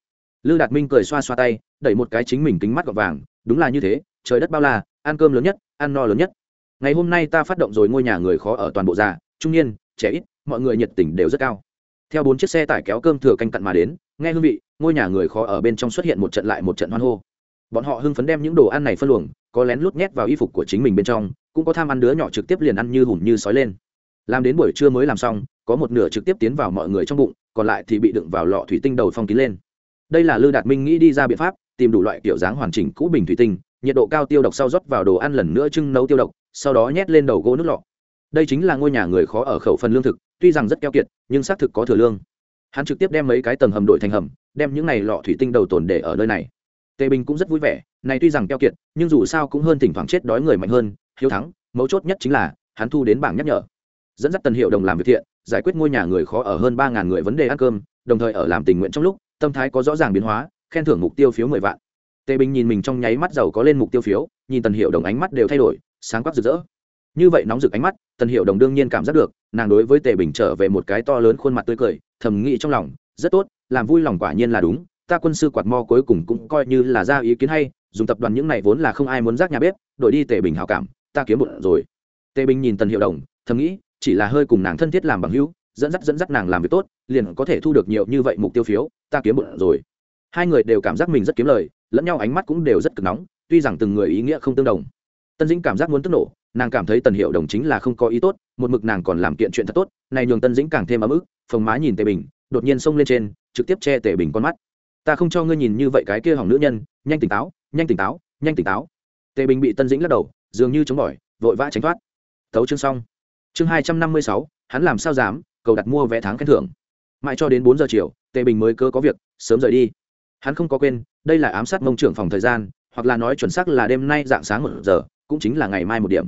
lư đạt minh cười xoa xoa tay, đẩy một cái chính mình kính mắt gọt vàng, đúng là như thế, trời đất bao la, ăn cơm lớn nhất, ăn no lớn nhất. Ngày hôm nay ta phát động rồi ngôi nhà người khó ở toàn bộ già, trung niên, trẻ ít, mọi người nhiệt tình đều rất cao. Theo bốn chiếc xe tải kéo cơm thừa canh cặn mà đến, nghe hương vị, ngôi nhà người khó ở bên trong xuất hiện một trận lại một trận hoan hô. Bọn họ hưng phấn đem những đồ ăn này phân luồng, có lén lút nhét vào y phục của chính mình bên trong, cũng có tham ăn đứa nhỏ trực tiếp liền ăn như hùm như sói lên. Làm đến buổi trưa mới làm xong, có một nửa trực tiếp tiến vào mọi người trong bụng, còn lại thì bị đựng vào lọ thủy tinh đầu phong kín lên đây là lư đạt minh nghĩ đi ra biện pháp, tìm đủ loại kiểu dáng hoàn chỉnh cũ bình thủy tinh, nhiệt độ cao tiêu độc sau rót vào đồ ăn lần nữa trưng nấu tiêu độc, sau đó nhét lên đầu gỗ nước lọ. Đây chính là ngôi nhà người khó ở khẩu phần lương thực, tuy rằng rất keo kiệt, nhưng xác thực có thừa lương. Hắn trực tiếp đem mấy cái tầng hầm đổi thành hầm, đem những này lọ thủy tinh đầu tồn để ở nơi này. Tề bình cũng rất vui vẻ, này tuy rằng keo kiệt, nhưng dù sao cũng hơn thỉnh thoảng chết đói người mạnh hơn, hiếu thắng, mấu chốt nhất chính là, hắn thu đến bảng nhắc nhở. Dẫn dắt tần hiệu đồng làm việc thiện, giải quyết ngôi nhà người khó ở hơn ba ngàn người vấn đề ăn cơm, đồng thời ở làm tình nguyện trong lúc tâm thái có rõ ràng biến hóa, khen thưởng mục tiêu phiếu mười vạn. Tề bình nhìn mình trong nháy mắt giàu có lên mục tiêu phiếu, nhìn tần hiệu đồng ánh mắt đều thay đổi, sáng quắc rực rỡ. Như vậy nóng rực ánh mắt, tần hiệu đồng đương nhiên cảm giác được, nàng đối với tề bình trở về một cái to lớn khuôn mặt tươi cười, thầm nghĩ trong lòng, rất tốt, làm vui lòng quả nhiên là đúng, ta quân sư quạt mo cuối cùng cũng coi như là ra ý kiến hay, dùng tập đoàn những này vốn là không ai muốn rác nhà bếp, đổi đi tề bình hào cảm, ta kiếm một rồi. Tề bình nhìn tần hiệu đồng, thầm nghĩ, chỉ là hơi cùng nàng thân thiết làm bằng hữu, dẫn dắt dẫn dắt nàng làm việc tốt, liền có thể thu được nhiều như vậy mục tiêu phiếu ta kiếm một rồi. Hai người đều cảm giác mình rất kiếm lời, lẫn nhau ánh mắt cũng đều rất cực nóng, tuy rằng từng người ý nghĩa không tương đồng. Tân dĩnh cảm giác muốn tức nổ, nàng cảm thấy tần hiệu đồng chính là không có ý tốt, một mực nàng còn làm kiện chuyện thật tốt, này nhường tân dĩnh càng thêm ấm ức, phồng má nhìn tề bình, đột nhiên xông lên trên, trực tiếp che tề bình con mắt. Ta không cho ngươi nhìn như vậy cái kia hỏng nữ nhân, nhanh tỉnh táo, nhanh tỉnh táo, nhanh tỉnh táo. Tề bình bị tân dĩnh lắc đầu, dường như chống bỏi, vội vã tránh thoát. Thấu chương xong. Chương hai trăm năm mươi sáu, hắn làm sao dám, cầu đặt mua vé tháng khen thưởng mãi cho đến bốn giờ chiều, tề bình mới cơ có việc, sớm rời đi. Hắn không có quên, đây là ám sát mông trưởng phòng thời gian, hoặc là nói chuẩn xác là đêm nay dạng sáng một giờ, cũng chính là ngày mai một điểm.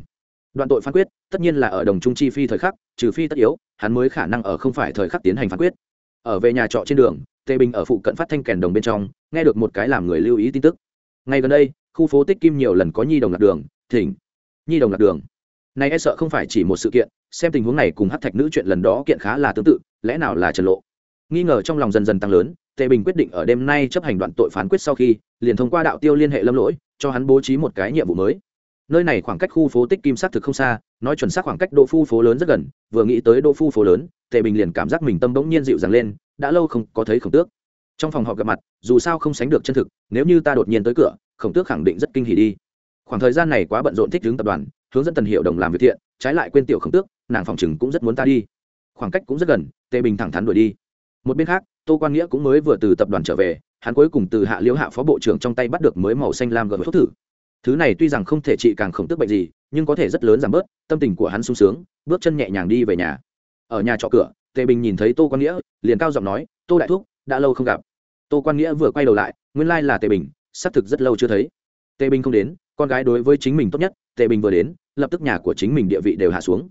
Đoạn tội phán quyết, tất nhiên là ở đồng trung chi phi thời khắc, trừ phi tất yếu, hắn mới khả năng ở không phải thời khắc tiến hành phán quyết. Ở về nhà trọ trên đường, tề bình ở phụ cận phát thanh kèn đồng bên trong, nghe được một cái làm người lưu ý tin tức. Ngay gần đây, khu phố tích kim nhiều lần có nhi đồng lạc đường, thỉnh. Nhi đồng lạc đường. Này e sợ không phải chỉ một sự kiện xem tình huống này cùng hát thạch nữ chuyện lần đó kiện khá là tương tự, lẽ nào là trần lộ? Nghi ngờ trong lòng dần dần tăng lớn, tề bình quyết định ở đêm nay chấp hành đoạn tội phán quyết sau khi, liền thông qua đạo tiêu liên hệ lâm lỗi, cho hắn bố trí một cái nhiệm vụ mới. Nơi này khoảng cách khu phố tích kim xác thực không xa, nói chuẩn xác khoảng cách đỗ phu phố lớn rất gần, vừa nghĩ tới đỗ phu phố lớn, tề bình liền cảm giác mình tâm bỗng nhiên dịu dàng lên, đã lâu không có thấy khổng tước. Trong phòng họp gặp mặt, dù sao không sánh được chân thực, nếu như ta đột nhiên tới cửa, khổng tước khẳng định rất kinh hỉ đi. Khoảng thời gian này quá bận rộn thích hướng tập đoàn, hướng dẫn tần hiệu đồng làm việc thiện, trái lại quên tiểu khổng tước nàng phòng chừng cũng rất muốn ta đi. Khoảng cách cũng rất gần, tề bình thẳng thắn đuổi đi. Một bên khác, tô quan nghĩa cũng mới vừa từ tập đoàn trở về, hắn cuối cùng từ hạ liễu hạ phó bộ trưởng trong tay bắt được mới màu xanh lam gợn thuốc thử. Thứ này tuy rằng không thể trị càng khổng tức bệnh gì, nhưng có thể rất lớn giảm bớt, tâm tình của hắn sung sướng, bước chân nhẹ nhàng đi về nhà. Ở nhà trọ cửa, tề bình nhìn thấy tô quan nghĩa, liền cao giọng nói, tô đại thúc, đã lâu không gặp. Tô quan nghĩa vừa quay đầu lại, nguyên lai là tề bình, xác thực rất lâu chưa thấy. Tề bình không đến, con gái đối với chính mình tốt nhất, tề bình vừa đến, lập tức nhà của chính mình địa vị đều hạ xuống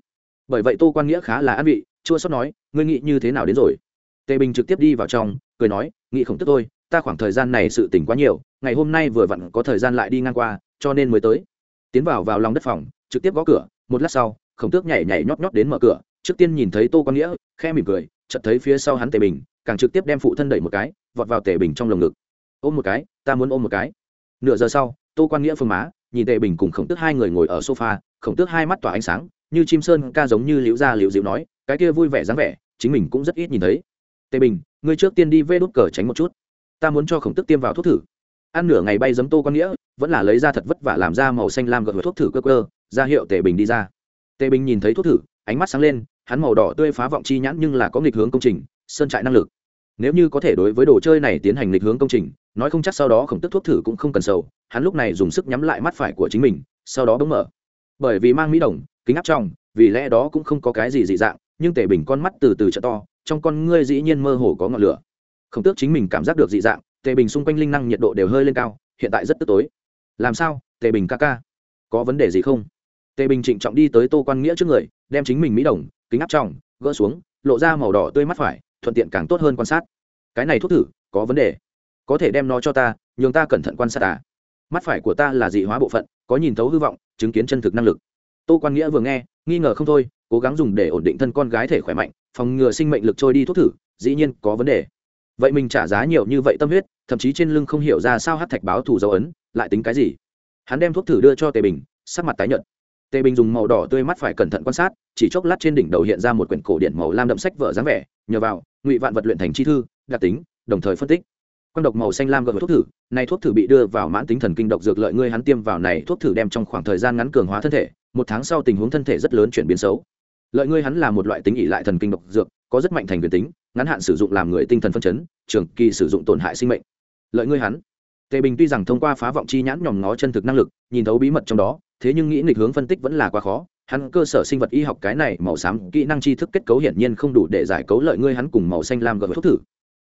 bởi vậy tô quan nghĩa khá là an vị, chua sót nói, ngươi nghĩ như thế nào đến rồi? Tề bình trực tiếp đi vào trong, cười nói, nghĩ khổng tức tôi ta khoảng thời gian này sự tỉnh quá nhiều, ngày hôm nay vừa vặn có thời gian lại đi ngang qua, cho nên mới tới. Tiến vào vào lòng đất phòng, trực tiếp gõ cửa, một lát sau, khổng tước nhảy nhảy nhót nhót đến mở cửa, trước tiên nhìn thấy tô quan nghĩa khe mỉm cười, chợt thấy phía sau hắn tề bình, càng trực tiếp đem phụ thân đẩy một cái, vọt vào tề bình trong lồng ngực. Ôm một cái, ta muốn ôm một cái. Nửa giờ sau, tô quan nghĩa phương má, nhìn tề bình cùng khổng tước hai người ngồi ở sofa, khổng tước hai mắt tỏa ánh sáng như chim sơn ca giống như liễu gia liễu diệu nói, cái kia vui vẻ dáng vẻ, chính mình cũng rất ít nhìn thấy. Tề bình, ngươi trước tiên đi vê đốt cờ tránh một chút. Ta muốn cho khổng tước tiêm vào thuốc thử. Ăn nửa ngày bay giấm tô quan nghĩa, vẫn là lấy ra thật vất vả làm ra màu xanh lam gợi thuốc thử cơ cơ, ra hiệu tề bình đi ra. Tề bình nhìn thấy thuốc thử, ánh mắt sáng lên, hắn màu đỏ tươi phá vọng chi nhãn nhưng là có nghịch hướng công trình, sơn trại năng lực. Nếu như có thể đối với đồ chơi này tiến hành nghịch hướng công trình, nói không chắc sau đó khổng tức thuốc thử cũng không cần sầu, hắn lúc này dùng sức nhắm lại mắt phải của chính mình, sau đó bỗng mở. Bởi vì mang mỹ đồng kính áp trong vì lẽ đó cũng không có cái gì dị dạng, nhưng tề bình con mắt từ từ trợ to, trong con ngươi dĩ nhiên mơ hồ có ngọn lửa. Khổng tước chính mình cảm giác được dị dạng, tề bình xung quanh linh năng nhiệt độ đều hơi lên cao, hiện tại rất tức tối. Làm sao, tề bình ca ca, có vấn đề gì không? Tề bình trịnh trọng đi tới tô quan nghĩa trước người, đem chính mình mỹ đồng, kính áp trong gỡ xuống, lộ ra màu đỏ tươi mắt phải, thuận tiện càng tốt hơn quan sát. Cái này thuốc thử, có vấn đề. Có thể đem nó cho ta, nhường ta cẩn thận quan sát à. Mắt phải của ta là dị hóa bộ phận, có nhìn thấu hư vọng, chứng kiến chân thực năng lực tô quan nghĩa vừa nghe, nghi ngờ không thôi, cố gắng dùng để ổn định thân con gái thể khỏe mạnh, phòng ngừa sinh mệnh lực trôi đi thuốc thử, dĩ nhiên có vấn đề. Vậy mình trả giá nhiều như vậy tâm huyết, thậm chí trên lưng không hiểu ra sao hát thạch báo thủ dấu ấn, lại tính cái gì? Hắn đem thuốc thử đưa cho tề bình, sắc mặt tái nhợt. Tề bình dùng màu đỏ tươi mắt phải cẩn thận quan sát, chỉ chốc lát trên đỉnh đầu hiện ra một quyển cổ điển màu lam đậm sách vở dáng vẻ, nhờ vào, ngụy vạn vật luyện thành chi thư, đặc tính, đồng thời phân tích quan độc màu xanh lam gợi thuốc thử, này thuốc thử bị đưa vào mãn tính thần kinh độc dược lợi ngươi hắn tiêm vào này thuốc thử đem trong khoảng thời gian ngắn cường hóa thân thể, một tháng sau tình huống thân thể rất lớn chuyển biến xấu. Lợi ngươi hắn là một loại tính ỉ lại thần kinh độc dược, có rất mạnh thành quyền tính, ngắn hạn sử dụng làm người tinh thần phân chấn, trường kỳ sử dụng tổn hại sinh mệnh. Lợi ngươi hắn. Tề bình tuy rằng thông qua phá vọng chi nhãn nhòm ngó chân thực năng lực, nhìn thấu bí mật trong đó, thế nhưng nghĩ nghịch hướng phân tích vẫn là quá khó. Hắn cơ sở sinh vật y học cái này màu xám, kỹ năng tri thức kết cấu hiển nhiên không đủ để giải cấu lợi ngươi hắn cùng màu xanh lam gợi thuốc thử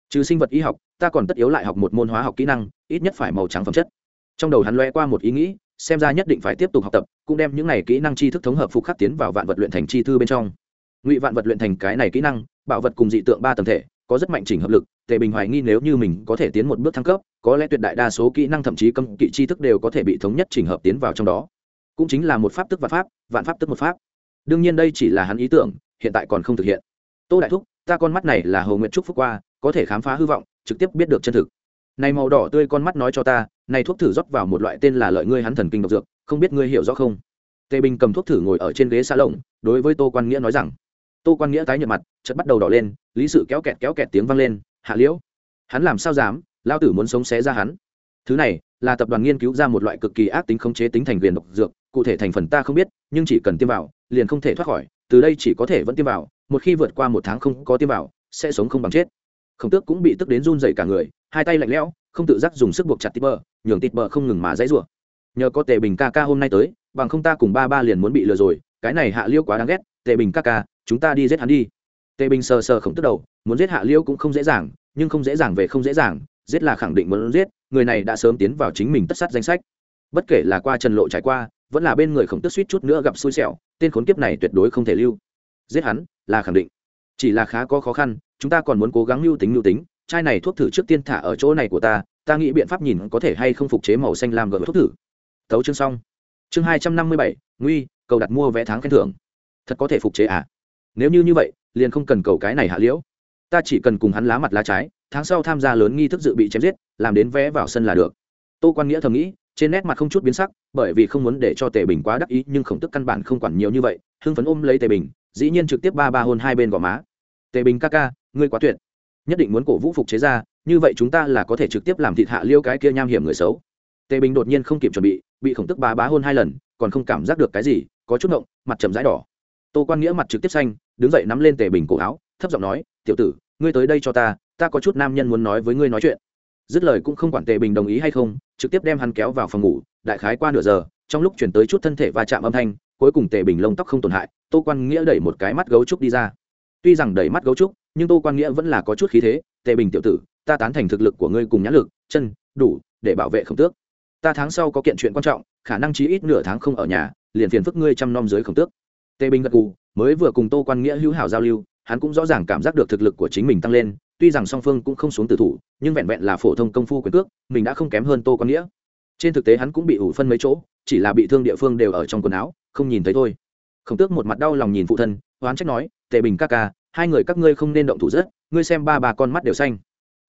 trừ sinh vật y học, ta còn tất yếu lại học một môn hóa học kỹ năng, ít nhất phải màu trắng phẩm chất. Trong đầu hắn loe qua một ý nghĩ, xem ra nhất định phải tiếp tục học tập, cũng đem những này kỹ năng tri thức thống hợp phục khắc tiến vào vạn vật luyện thành chi thư bên trong. Ngụy vạn vật luyện thành cái này kỹ năng, bảo vật cùng dị tượng ba tầm thể, có rất mạnh chỉnh hợp lực, tề bình hoài nghi nếu như mình có thể tiến một bước thăng cấp, có lẽ tuyệt đại đa số kỹ năng thậm chí cấm kỵ tri thức đều có thể bị thống nhất chỉnh hợp tiến vào trong đó. Cũng chính là một pháp tức vạn pháp vạn pháp tức một pháp. Đương nhiên đây chỉ là hắn ý tưởng, hiện tại còn không thực hiện. Tô đại thúc, ta con mắt này là hồ nguyện trúc phúc qua có thể khám phá hư vọng, trực tiếp biết được chân thực. Này màu đỏ tươi con mắt nói cho ta, này thuốc thử rót vào một loại tên là lợi ngươi hắn thần kinh độc dược, không biết ngươi hiểu rõ không? Tề bình cầm thuốc thử ngồi ở trên ghế xa lồng, đối với tô quan nghĩa nói rằng. Tô quan nghĩa tái nhợt mặt, chợt bắt đầu đỏ lên, lý sự kéo kẹt kéo kẹt tiếng vang lên, hạ liễu, hắn làm sao dám? Lao tử muốn sống xé ra hắn. Thứ này là tập đoàn nghiên cứu ra một loại cực kỳ ác tính khống chế tính thành viên độc dược, cụ thể thành phần ta không biết, nhưng chỉ cần tiêm vào, liền không thể thoát khỏi, từ đây chỉ có thể vẫn tiêm vào, một khi vượt qua một tháng không có tiêm vào, sẽ sống không bằng chết khổng tước cũng bị tức đến run dày cả người, hai tay lạnh lẽo, không tự giác dùng sức buộc chặt tít bờ nhường tít bờ không ngừng mà dãy rủa. Nhờ có tề bình ca ca hôm nay tới, bằng không ta cùng ba ba liền muốn bị lừa rồi, cái này hạ liêu quá đáng ghét, tề bình ca ca, chúng ta đi giết hắn đi. Tề bình sờ sờ khổng tức đầu, muốn giết hạ liêu cũng không dễ dàng, nhưng không dễ dàng về không dễ dàng, giết là khẳng định muốn giết, người này đã sớm tiến vào chính mình tất sát danh sách. Bất kể là qua trần lộ trải qua, vẫn là bên người khổng tức suýt chút nữa gặp xui xẻo, tên khốn kiếp này tuyệt đối không thể lưu. Giết hắn, là khẳng định. Chỉ là khá có khó khăn chúng ta còn muốn cố gắng lưu tính lưu tính, chai này thuốc thử trước tiên thả ở chỗ này của ta ta nghĩ biện pháp nhìn có thể hay không phục chế màu xanh làm gợi thuốc thử. Thấu chương xong. Chương hai trăm năm mươi bảy, nguy, cầu đặt mua vé tháng khen thưởng. Thật có thể phục chế à? Nếu như như vậy, liền không cần cầu cái này hạ liễu. Ta chỉ cần cùng hắn lá mặt lá trái, tháng sau tham gia lớn nghi thức dự bị chém giết, làm đến vé vào sân là được. Tô quan nghĩa thầm nghĩ, trên nét mặt không chút biến sắc, bởi vì không muốn để cho tề bình quá đắc ý, nhưng khổng tức căn bản không quản nhiều như vậy, hưng phấn ôm lấy tề bình, dĩ nhiên trực tiếp ba ba hôn hai bên gò má. Tề bình ca ca ngươi quá tuyệt. Nhất định muốn cổ vũ phục chế ra, như vậy chúng ta là có thể trực tiếp làm thịt hạ liêu cái kia nham hiểm người xấu. Tề bình đột nhiên không kịp chuẩn bị bị khổng tức bá bá hôn hai lần, còn không cảm giác được cái gì, có chút ngộng, mặt trầm rãi đỏ. Tô quan nghĩa mặt trực tiếp xanh, đứng dậy nắm lên tề bình cổ áo, thấp giọng nói, tiểu tử, ngươi tới đây cho ta ta có chút nam nhân muốn nói với ngươi nói chuyện. Dứt lời cũng không quản tề bình đồng ý hay không, trực tiếp đem hắn kéo vào phòng ngủ, đại khái qua nửa giờ, trong lúc chuyển tới chút thân thể va chạm âm thanh, cuối cùng tề bình lông tóc không tổn hại, tô quan nghĩa đẩy một cái mắt gấu trúc đi ra. Tuy rằng đẩy mắt gấu trúc nhưng tô quan nghĩa vẫn là có chút khí thế, tề bình tiểu tử, ta tán thành thực lực của ngươi cùng nhãn lực, chân, đủ, để bảo vệ khổng tước. Ta tháng sau có kiện chuyện quan trọng, khả năng chí ít nửa tháng không ở nhà, liền phiền phức ngươi chăm nom dưới khổng tước. Tề bình gật cù mới vừa cùng tô quan nghĩa hữu hảo giao lưu, hắn cũng rõ ràng cảm giác được thực lực của chính mình tăng lên, tuy rằng song phương cũng không xuống tử thủ, nhưng vẹn vẹn là phổ thông công phu quyền cước, mình đã không kém hơn tô quan nghĩa. Trên thực tế hắn cũng bị ủ phân mấy chỗ, chỉ là bị thương địa phương đều ở trong quần áo, không nhìn thấy thôi. Khổng tước một mặt đau lòng nhìn phụ thân, oán trách nói, tề bình ca ca hai người các ngươi không nên động thủ rất, ngươi xem ba bà con mắt đều xanh.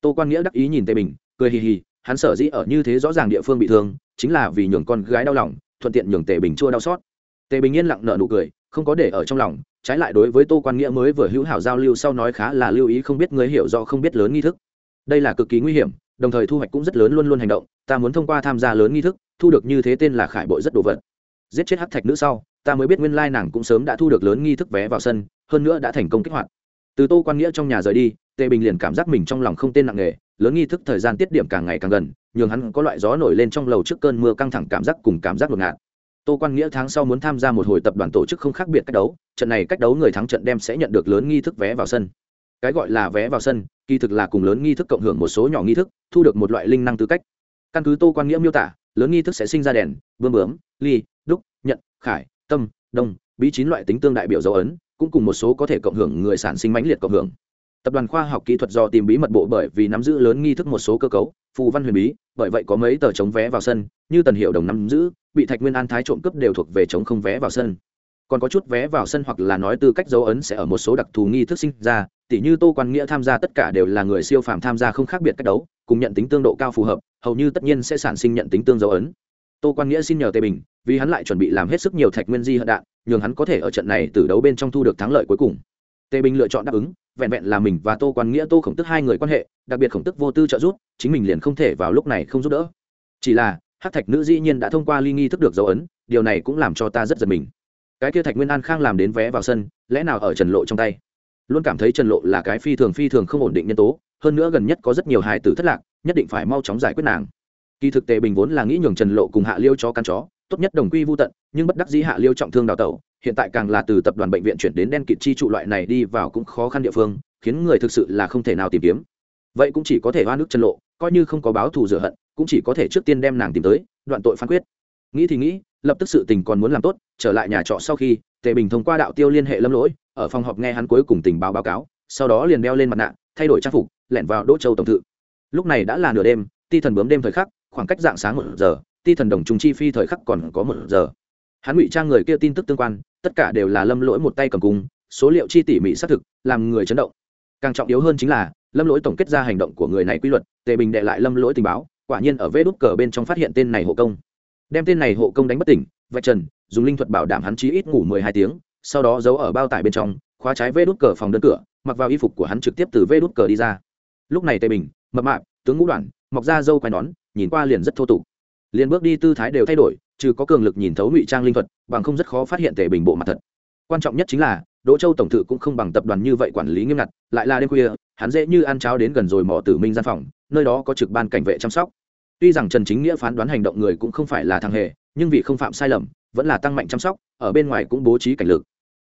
Tô quan nghĩa đắc ý nhìn tề bình, cười hì hì, hắn sở dĩ ở như thế rõ ràng địa phương bị thương, chính là vì nhường con gái đau lòng, thuận tiện nhường tề bình chua đau xót. Tề bình yên lặng nợ nụ cười, không có để ở trong lòng, trái lại đối với tô quan nghĩa mới vừa hữu hảo giao lưu sau nói khá là lưu ý không biết người hiểu do không biết lớn nghi thức. Đây là cực kỳ nguy hiểm, đồng thời thu hoạch cũng rất lớn luôn luôn hành động, ta muốn thông qua tham gia lớn nghi thức, thu được như thế tên là khải bội rất đồ vật. Giết chết hắc thạch nữ sau ta mới biết nguyên lai nàng cũng sớm đã thu được lớn nghi thức vé vào sân, hơn nữa đã thành công kích hoạt. Từ tô quan nghĩa trong nhà rời đi, tề bình liền cảm giác mình trong lòng không tên nặng nề, lớn nghi thức thời gian tiết điểm càng ngày càng gần, nhường hắn có loại gió nổi lên trong lầu trước cơn mưa căng thẳng cảm giác cùng cảm giác ngột. Ngạt tô quan nghĩa tháng sau muốn tham gia một hồi tập đoàn tổ chức không khác biệt cách đấu, trận này cách đấu người thắng trận đem sẽ nhận được lớn nghi thức vé vào sân. Cái gọi là vé vào sân, kỳ thực là cùng lớn nghi thức cộng hưởng một số nhỏ nghi thức, thu được một loại linh năng tư cách. Căn cứ tô quan nghĩa miêu tả, lớn nghi thức sẽ sinh ra đèn bươm bướm, ly, đúc nhận khải tâm, đông, bí chín loại tính tương đại biểu dấu ấn, cũng cùng một số có thể cộng hưởng người sản sinh mãnh liệt cộng hưởng. Tập đoàn khoa học kỹ thuật do tìm bí mật bộ bởi vì nắm giữ lớn nghi thức một số cơ cấu, phù văn huyền bí, bởi vậy có mấy tờ chống vé vào sân, như tần hiệu đồng nắm giữ, bị thạch nguyên an thái trộm cướp đều thuộc về chống không vé vào sân. Còn có chút vé vào sân hoặc là nói tư cách dấu ấn sẽ ở một số đặc thù nghi thức sinh ra, tỉ như tô quan nghĩa tham gia tất cả đều là người siêu phàm tham gia không khác biệt cách đấu, cùng nhận tính tương độ cao phù hợp, hầu như tất nhiên sẽ sản sinh nhận tính tương dấu ấn tô quan nghĩa xin nhờ tề bình, vì hắn lại chuẩn bị làm hết sức nhiều thạch nguyên di hận đạn, nhường hắn có thể ở trận này từ đấu bên trong thu được thắng lợi cuối cùng. Tề bình lựa chọn đáp ứng, vẹn vẹn là mình và tô quan nghĩa, tô khổng tức hai người quan hệ, đặc biệt khổng tức vô tư trợ giúp, chính mình liền không thể vào lúc này không giúp đỡ. Chỉ là hát thạch nữ dĩ nhiên đã thông qua ly nghi thức được dấu ấn, điều này cũng làm cho ta rất giật mình. Cái kia thạch nguyên an khang làm đến vé vào sân, lẽ nào ở trần lộ trong tay? Luôn cảm thấy trần lộ là cái phi thường phi thường không ổn định nhân tố, hơn nữa gần nhất có rất nhiều hài tử thất lạc, nhất định phải mau chóng giải quyết nàng kỳ thực tề bình vốn là nghĩ nhường trần lộ cùng hạ liêu cho căn chó, tốt nhất đồng quy vô tận, nhưng bất đắc dĩ hạ liêu trọng thương đào tẩu, hiện tại càng là từ tập đoàn bệnh viện chuyển đến đen kịt chi trụ loại này đi vào cũng khó khăn địa phương, khiến người thực sự là không thể nào tìm kiếm. Vậy cũng chỉ có thể oan nước Trần lộ, coi như không có báo thù rửa hận, cũng chỉ có thể trước tiên đem nàng tìm tới, đoạn tội phán quyết. Nghĩ thì nghĩ, lập tức sự tình còn muốn làm tốt, trở lại nhà trọ sau khi, tề bình thông qua đạo tiêu liên hệ lâm lỗi, ở phòng họp nghe hắn cuối cùng tình báo báo cáo, sau đó liền đeo lên mặt nạ, thay đổi trang phục, lẻn vào đỗ châu tổng thự. Lúc này đã là nửa đêm, ti thần bướm đêm thời khắc khoảng cách dạng sáng một giờ, ti thần đồng trùng chi phi thời khắc còn có một giờ. Hắn ngụy trang người kia tin tức tương quan, tất cả đều là lâm lỗi một tay cầm cung, số liệu chi tỉ mỉ xác thực, làm người chấn động. Càng trọng yếu hơn chính là, lâm lỗi tổng kết ra hành động của người này quy luật, tề bình đệ lại lâm lỗi tình báo, quả nhiên ở vê đút cờ bên trong phát hiện tên này hộ công. Đem tên này hộ công đánh bất tỉnh, vạch trần, dùng linh thuật bảo đảm hắn chí ít ngủ mười hai tiếng, sau đó giấu ở bao tải bên trong, khóa trái vê đút cờ phòng đơn cửa, mặc vào y phục của hắn trực tiếp từ vê đút cờ đi ra. Lúc này tề bình, mập mạp, tướng ngũ đoạn, mọc ra dâu quai nón nhìn qua liền rất thô tục. Liền bước đi tư thái đều thay đổi, trừ có cường lực nhìn thấu ngụy trang linh thuật, bằng không rất khó phát hiện tề bình bộ mặt thật. Quan trọng nhất chính là, đỗ châu tổng thự cũng không bằng tập đoàn như vậy quản lý nghiêm ngặt, lại là đêm khuya, hắn dễ như ăn cháo đến gần rồi mò tử minh gian phòng, nơi đó có trực ban cảnh vệ chăm sóc. Tuy rằng trần chính nghĩa phán đoán hành động người cũng không phải là thằng hề, nhưng vì không phạm sai lầm, vẫn là tăng mạnh chăm sóc, ở bên ngoài cũng bố trí cảnh lực.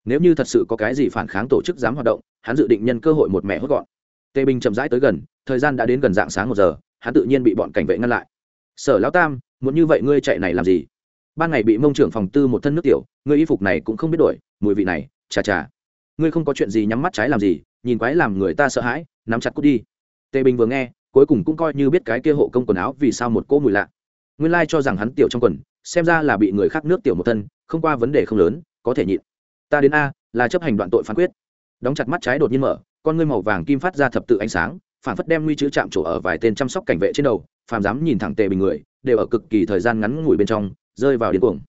Nếu như thật sự có cái gì phản kháng tổ chức dám hoạt động, hắn dự định nhân cơ hội một mẹ hốt gọn. Tề bình chậm rãi tới gần, thời gian đã đến gần dạng sáng một giờ hắn tự nhiên bị bọn cảnh vệ ngăn lại. Sở lão tam, muốn như vậy ngươi chạy này làm gì? Ban ngày bị mông trưởng phòng tư một thân nước tiểu, ngươi y phục này cũng không biết đổi, mùi vị này, chà chà. Ngươi không có chuyện gì nhắm mắt trái làm gì, nhìn quái làm người ta sợ hãi, nắm chặt cút đi. Tề bình vừa nghe, cuối cùng cũng coi như biết cái kia hộ công quần áo vì sao một cỗ mùi lạ. Nguyên lai cho rằng hắn tiểu trong quần, xem ra là bị người khác nước tiểu một thân, không qua vấn đề không lớn, có thể nhịn. Ta đến a, là chấp hành đoạn tội phán quyết. Đóng chặt mắt trái đột nhiên mở, con ngươi màu vàng kim phát ra thập tự ánh sáng phản phất đem nguy chữ chạm trổ ở vài tên chăm sóc cảnh vệ trên đầu, phàm dám nhìn thẳng tề bình người, đều ở cực kỳ thời gian ngắn ngủi bên trong, rơi vào điên cuồng.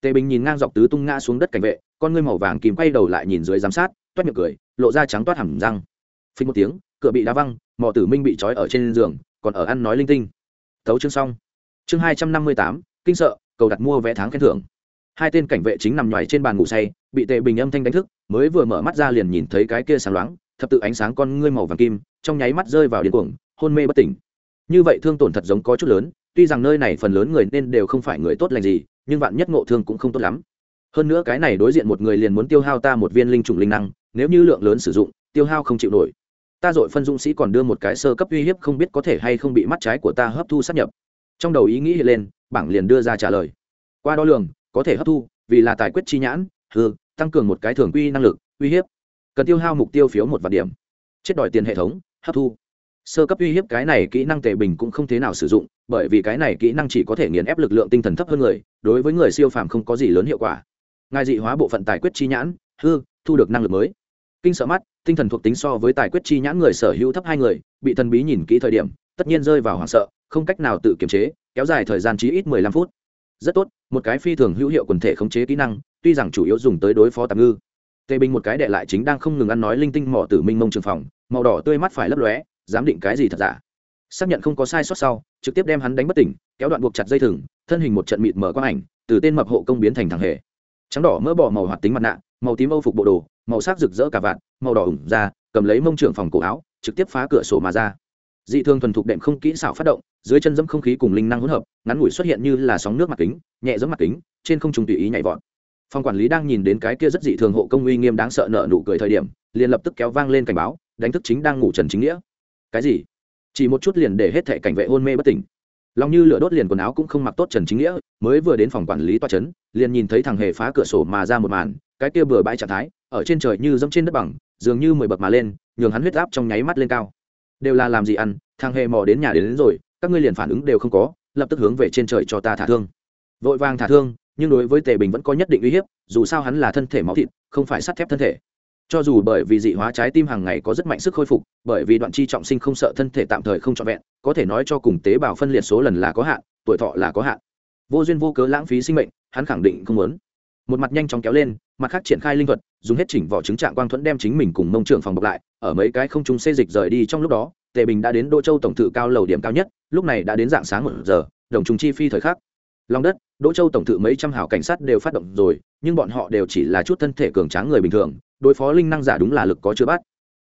Tề bình nhìn ngang dọc tứ tung ngã xuống đất cảnh vệ, con ngươi màu vàng kìm quay đầu lại nhìn dưới giám sát, toét miệng cười, lộ ra trắng toát hẳn răng. Phình một tiếng, cửa bị đá văng, mò tử minh bị trói ở trên giường, còn ở ăn nói linh tinh. Tấu chương xong. Chương hai trăm năm mươi tám, kinh sợ, cầu đặt mua vé tháng khen thưởng. Hai tên cảnh vệ chính nằm nhoài trên bàn ngủ say, bị tề bình âm thanh đánh thức, mới vừa mở mắt ra liền nhìn thấy cái kia sáng loáng thập tự ánh sáng con ngươi màu vàng kim, trong nháy mắt rơi vào điên cuồng, hôn mê bất tỉnh. Như vậy thương tổn thật giống có chút lớn, tuy rằng nơi này phần lớn người nên đều không phải người tốt lành gì, nhưng vạn nhất ngộ thương cũng không tốt lắm. Hơn nữa cái này đối diện một người liền muốn tiêu hao ta một viên linh trùng linh năng, nếu như lượng lớn sử dụng, tiêu hao không chịu nổi. Ta dội phân dũng sĩ còn đưa một cái sơ cấp uy hiếp không biết có thể hay không bị mắt trái của ta hấp thu sát nhập. Trong đầu ý nghĩ hiện lên, bảng liền đưa ra trả lời. Qua đo lường, có thể hấp thu, vì là tài quyết chi nhãn hư tăng cường một cái thường quy năng lực, uy hiếp cần tiêu hao mục tiêu phiếu một vạn điểm. Chết đòi tiền hệ thống, hấp thu. Sơ cấp uy hiếp cái này kỹ năng tề bình cũng không thế nào sử dụng, bởi vì cái này kỹ năng chỉ có thể nghiền ép lực lượng tinh thần thấp hơn người, đối với người siêu phàm không có gì lớn hiệu quả. Ngài dị hóa bộ phận tài quyết chi nhãn, hư, thu được năng lực mới. Kinh sợ mắt, tinh thần thuộc tính so với tài quyết chi nhãn người sở hữu thấp hai người, bị thần bí nhìn kỹ thời điểm, tất nhiên rơi vào hoảng sợ, không cách nào tự kiềm chế, kéo dài thời gian chí ít mười lăm phút. Rất tốt, một cái phi thường hữu hiệu quần thể khống chế kỹ năng, tuy rằng chủ yếu dùng tới đối phó tạm ngư tề bình một cái đệ lại chính đang không ngừng ăn nói linh tinh mỏ tử minh mông trường phòng, màu đỏ tươi mắt phải lấp lóe, dám định cái gì thật giả? Xác nhận không có sai sót sau, trực tiếp đem hắn đánh bất tỉnh, kéo đoạn buộc chặt dây thừng, thân hình một trận mịt mở quang ảnh, từ tên mập hộ công biến thành thằng hề. Trắng đỏ mỡ bỏ màu hoạt tính mặt nạ, màu tím âu phục bộ đồ, màu sắc rực rỡ cả vạn màu đỏ ủng ra cầm lấy mông trưởng phòng cổ áo, trực tiếp phá cửa sổ mà ra. Dị thương thuần thục đệm không kỹ xảo phát động, dưới chân dẫm không khí cùng linh năng hỗn hợp, ngắn ngủi xuất hiện như là sóng nước mặt kính, nhẹ giống mặt kính, trên không trùng tùy ý nhảy vọt phòng quản lý đang nhìn đến cái kia rất dị thường hộ công uy nghiêm đáng sợ nợ nụ cười thời điểm liền lập tức kéo vang lên cảnh báo đánh thức chính đang ngủ trần chính nghĩa. Cái gì? Chỉ một chút liền để hết thệ cảnh vệ hôn mê bất tỉnh. Lòng như lửa đốt liền quần áo cũng không mặc tốt trần chính nghĩa mới vừa đến phòng quản lý toa trấn liền nhìn thấy thằng hề phá cửa sổ mà ra một màn cái kia bừa bãi trạng thái ở trên trời như dẫm trên đất bằng dường như mười bậc mà lên nhường hắn huyết áp trong nháy mắt lên cao. Đều là làm gì ăn thằng hề mò đến nhà đến, đến rồi các ngươi liền phản ứng đều không có lập tức hướng về trên trời cho ta thả thương. Vội vàng thả thương nhưng đối với tề bình vẫn có nhất định uy hiếp, dù sao hắn là thân thể máu thịt, không phải sắt thép thân thể. Cho dù bởi vì dị hóa trái tim hàng ngày có rất mạnh sức khôi phục, bởi vì đoạn chi trọng sinh không sợ thân thể tạm thời không trọn vẹn, có thể nói cho cùng tế bào phân liệt số lần là có hạn, tuổi thọ là có hạn. Vô duyên vô cớ lãng phí sinh mệnh, hắn khẳng định không muốn. Một mặt nhanh chóng kéo lên, mặt khác triển khai linh thuật, dùng hết chỉnh vỏ trứng trạng quang thuẫn đem chính mình cùng mông trưởng phòng bọc lại, ở mấy cái không trung xê dịch rời đi trong lúc đó, tề bình đã đến đô châu tổng thự cao lầu điểm cao nhất, lúc này đã đến dạng sáng một giờ, đồng trùng chi phi thời khắc lòng đất, đỗ châu tổng thự mấy trăm hảo cảnh sát đều phát động rồi, nhưng bọn họ đều chỉ là chút thân thể cường tráng người bình thường, đối phó linh năng giả đúng là lực có chưa bắt.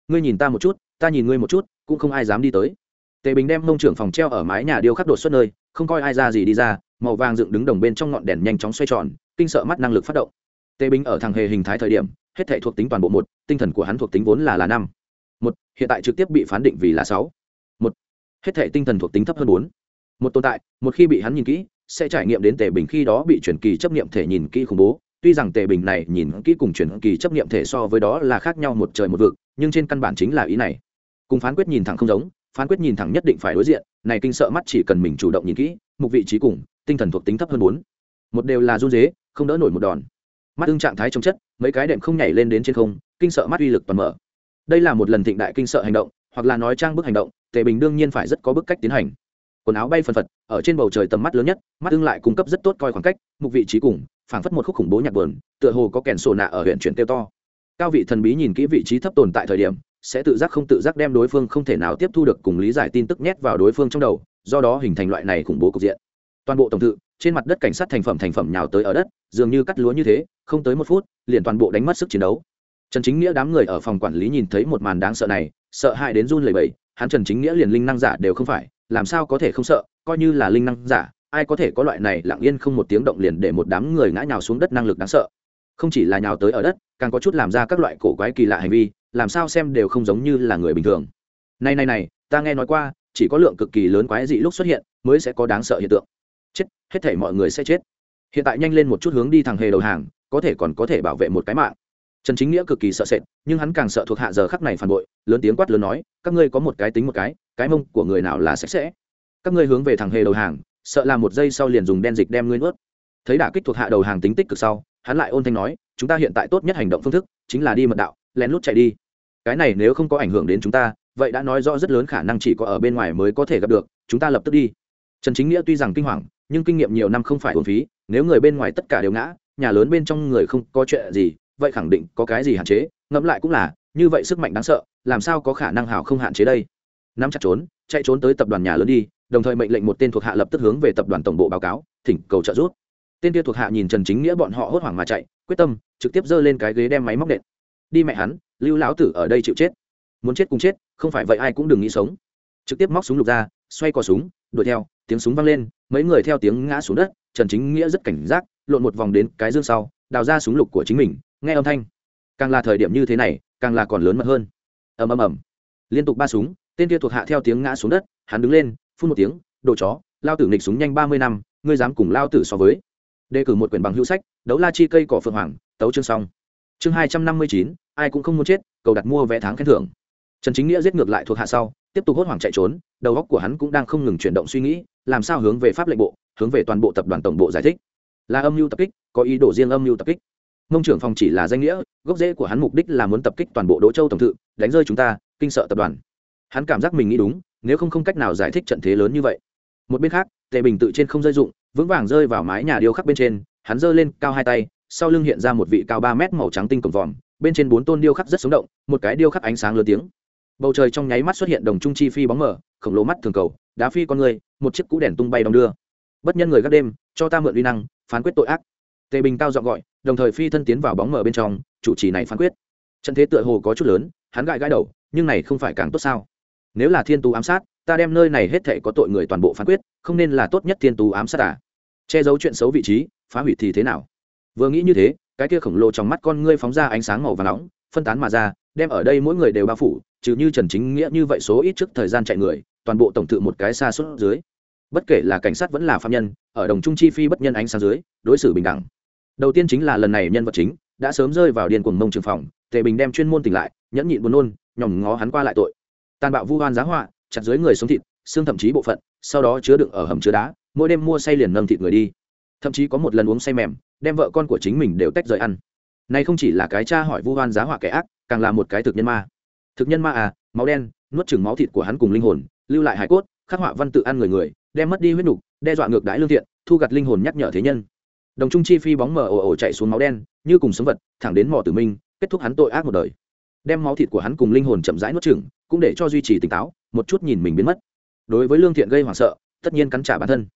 Ngươi nhìn ta một chút, ta nhìn ngươi một chút, cũng không ai dám đi tới. Tề bình đem mông trưởng phòng treo ở mái nhà điêu khắc đột xuất nơi, không coi ai ra gì đi ra, màu vàng dựng đứng đồng bên trong ngọn đèn nhanh chóng xoay tròn, kinh sợ mắt năng lực phát động. Tề bình ở thằng hề hình thái thời điểm, hết thể thuộc tính toàn bộ một, tinh thần của hắn thuộc tính vốn là là năm. Một, hiện tại trực tiếp bị phán định vì là sáu. Một, hết thể tinh thần thuộc tính thấp hơn bốn. Một tồn tại, một khi bị hắn nhìn kỹ sẽ trải nghiệm đến tề bình khi đó bị chuyển kỳ chấp nghiệm thể nhìn kỹ khủng bố. Tuy rằng tề bình này nhìn kỹ cùng chuyển kỳ chấp nghiệm thể so với đó là khác nhau một trời một vực, nhưng trên căn bản chính là ý này. Cùng phán quyết nhìn thẳng không giống, phán quyết nhìn thẳng nhất định phải đối diện, này kinh sợ mắt chỉ cần mình chủ động nhìn kỹ, mục vị trí cùng, tinh thần thuộc tính thấp hơn bốn. Một đều là run dế không đỡ nổi một đòn. Mắt ưng trạng thái trong chất, mấy cái đệm không nhảy lên đến trên không, kinh sợ mắt uy lực toàn mở. Đây là một lần thịnh đại kinh sợ hành động, hoặc là nói trang bức hành động, tề bình đương nhiên phải rất có bức cách tiến hành quần áo bay phần phật, ở trên bầu trời tầm mắt lớn nhất, mắt ưng lại cung cấp rất tốt coi khoảng cách, mục vị trí cùng, phảng phất một khúc khủng bố nhạc bờn tựa hồ có kèn sổ nạ ở huyện chuyển tiêu to. Cao vị thần bí nhìn kỹ vị trí thấp tồn tại thời điểm, sẽ tự giác không tự giác đem đối phương không thể nào tiếp thu được cùng lý giải tin tức nhét vào đối phương trong đầu, do đó hình thành loại này khủng bố cục diện. Toàn bộ tổng thự, trên mặt đất cảnh sát thành phẩm thành phẩm nhào tới ở đất, dường như cắt lúa như thế, không tới một phút, liền toàn bộ đánh mất sức chiến đấu. Trần chính nghĩa đám người ở phòng quản lý nhìn thấy một màn đáng sợ này, sợ hãi đến run lẩy bẩy, hắn trần chính nghĩa liền linh năng giả đều không phải làm sao có thể không sợ, coi như là linh năng giả, ai có thể có loại này lặng yên không một tiếng động liền để một đám người ngã nhào xuống đất năng lực đáng sợ. Không chỉ là nhào tới ở đất, càng có chút làm ra các loại cổ quái kỳ lạ hành vi, làm sao xem đều không giống như là người bình thường. Này này này, ta nghe nói qua, chỉ có lượng cực kỳ lớn quái dị lúc xuất hiện, mới sẽ có đáng sợ hiện tượng. Chết, hết thể mọi người sẽ chết. Hiện tại nhanh lên một chút hướng đi thằng hề đầu hàng, có thể còn có thể bảo vệ một cái mạng trần chính nghĩa cực kỳ sợ sệt, nhưng hắn càng sợ thuộc hạ giờ khắc này phản bội, lớn tiếng quát lớn nói, các ngươi có một cái tính một cái cái mông của người nào là sạch sẽ. Các ngươi hướng về thằng hề đầu hàng, sợ là một giây sau liền dùng đen dịch đem ngươi nuốt. Thấy đả kích thuộc hạ đầu hàng tính tích cực sau, hắn lại ôn thanh nói, chúng ta hiện tại tốt nhất hành động phương thức, chính là đi mật đạo, lén lút chạy đi. Cái này nếu không có ảnh hưởng đến chúng ta, vậy đã nói rõ rất lớn khả năng chỉ có ở bên ngoài mới có thể gặp được, chúng ta lập tức đi. Trần chính nghĩa tuy rằng kinh hoàng, nhưng kinh nghiệm nhiều năm không phải hồn phí, nếu người bên ngoài tất cả đều ngã, nhà lớn bên trong người không có chuyện gì vậy khẳng định có cái gì hạn chế, ngẫm lại cũng là, như vậy sức mạnh đáng sợ, làm sao có khả năng hào không hạn chế đây? Nắm chặt trốn, chạy trốn tới tập đoàn nhà lớn đi, đồng thời mệnh lệnh một tên thuộc hạ lập tức hướng về tập đoàn tổng bộ báo cáo, thỉnh cầu trợ giúp. Tên kia thuộc hạ nhìn trần chính nghĩa bọn họ hốt hoảng mà chạy, quyết tâm, trực tiếp giơ lên cái ghế đem máy móc nện. Đi mẹ hắn, lưu lão tử ở đây chịu chết. Muốn chết cùng chết, không phải vậy ai cũng đừng nghĩ sống. Trực tiếp móc súng lục ra, xoay cò súng, đuổi theo, tiếng súng vang lên, mấy người theo tiếng ngã xuống đất, trần chính nghĩa rất cảnh giác, lộn một vòng đến cái dương sau, đào ra súng lục của chính mình nghe âm thanh. Càng là thời điểm như thế này, càng là còn lớn mật hơn. Ầm ầm ầm. Liên tục ba súng, tên kia thuộc hạ theo tiếng ngã xuống đất, hắn đứng lên, phun một tiếng, đồ chó, lao tử nghịch súng nhanh ba mươi năm, ngươi dám cùng lao tử so với. Đề cử một quyển bằng hữu sách, đấu la chi cây cỏ phượng hoàng, tấu chương xong. Chương hai trăm năm mươi chín, ai cũng không muốn chết, cầu đặt mua vé tháng khen thưởng. Trần chính nghĩa giết ngược lại thuộc hạ sau, tiếp tục hốt hoảng chạy trốn, đầu óc của hắn cũng đang không ngừng chuyển động suy nghĩ, làm sao hướng về pháp lệnh bộ, hướng về toàn bộ tập đoàn tổng bộ giải thích. Là âm mưu tập kích, có ý đồ riêng âm mưu tập kích mông trưởng phòng chỉ là danh nghĩa, gốc rễ của hắn mục đích là muốn tập kích toàn bộ đỗ châu tổng thự, đánh rơi chúng ta, kinh sợ tập đoàn. Hắn cảm giác mình nghĩ đúng, nếu không không cách nào giải thích trận thế lớn như vậy. Một bên khác, tề bình tự trên không rơi dụng, vững vàng rơi vào mái nhà điêu khắc bên trên, hắn giơ lên cao hai tay, sau lưng hiện ra một vị cao ba mét màu trắng tinh cổng vòm, bên trên bốn tôn điêu khắc rất sống động, một cái điêu khắc ánh sáng lớn tiếng. Bầu trời trong nháy mắt xuất hiện đồng trung chi phi bóng mở khổng lồ mắt thường cầu, đá phi con người, một chiếc cũ đèn tung bay đong đưa. Bất nhân người gác đêm, cho ta mượn uy năng, phán quyết tội ác. Tề bình cao giọng gọi đồng thời phi thân tiến vào bóng mở bên trong, chủ trì này phán quyết. Trận thế tựa hồ có chút lớn, hắn gãi gãi đầu, nhưng này không phải càng tốt sao? Nếu là thiên tú ám sát, ta đem nơi này hết thể có tội người toàn bộ phán quyết, không nên là tốt nhất thiên tú ám sát à? Che giấu chuyện xấu vị trí, phá hủy thì thế nào? Vừa nghĩ như thế, cái kia khổng lồ trong mắt con ngươi phóng ra ánh sáng màu và nóng, phân tán mà ra, đem ở đây mỗi người đều bao phủ, trừ như trần chính nghĩa như vậy số ít trước thời gian chạy người, toàn bộ tổng thự một cái xa suốt dưới. Bất kể là cảnh sát vẫn là phạm nhân, ở đồng trung chi phi bất nhân ánh sáng dưới, đối xử bình đẳng đầu tiên chính là lần này nhân vật chính đã sớm rơi vào điền cuồng mông trường phòng, tề bình đem chuyên môn tỉnh lại, nhẫn nhịn buồn nôn, nhòm ngó hắn qua lại tội. Tàn bạo vu hoan giá họa, chặt dưới người sống thịt, xương thậm chí bộ phận, sau đó chứa đựng ở hầm chứa đá, mỗi đêm mua say liền nâng thịt người đi. Thậm chí có một lần uống say mềm, đem vợ con của chính mình đều tách rời ăn. Nay không chỉ là cái cha hỏi vu hoan giá họa kẻ ác, càng là một cái thực nhân ma. Thực nhân ma à máu đen, nuốt chừng máu thịt của hắn cùng linh hồn, lưu lại hải cốt, khắc họa văn tự ăn người người, đem mất đi huyết nục đe dọa ngược đái lương thiện, thu gặt linh hồn nhắc nhở thế nhân đồng trung chi phi bóng mờ ồ ồ chạy xuống máu đen, như cùng sống vật, thẳng đến mỏ tử minh, kết thúc hắn tội ác một đời. Đem máu thịt của hắn cùng linh hồn chậm rãi nuốt chừng cũng để cho duy trì tỉnh táo, một chút nhìn mình biến mất. Đối với lương thiện gây hoảng sợ, tất nhiên cắn trả bản thân.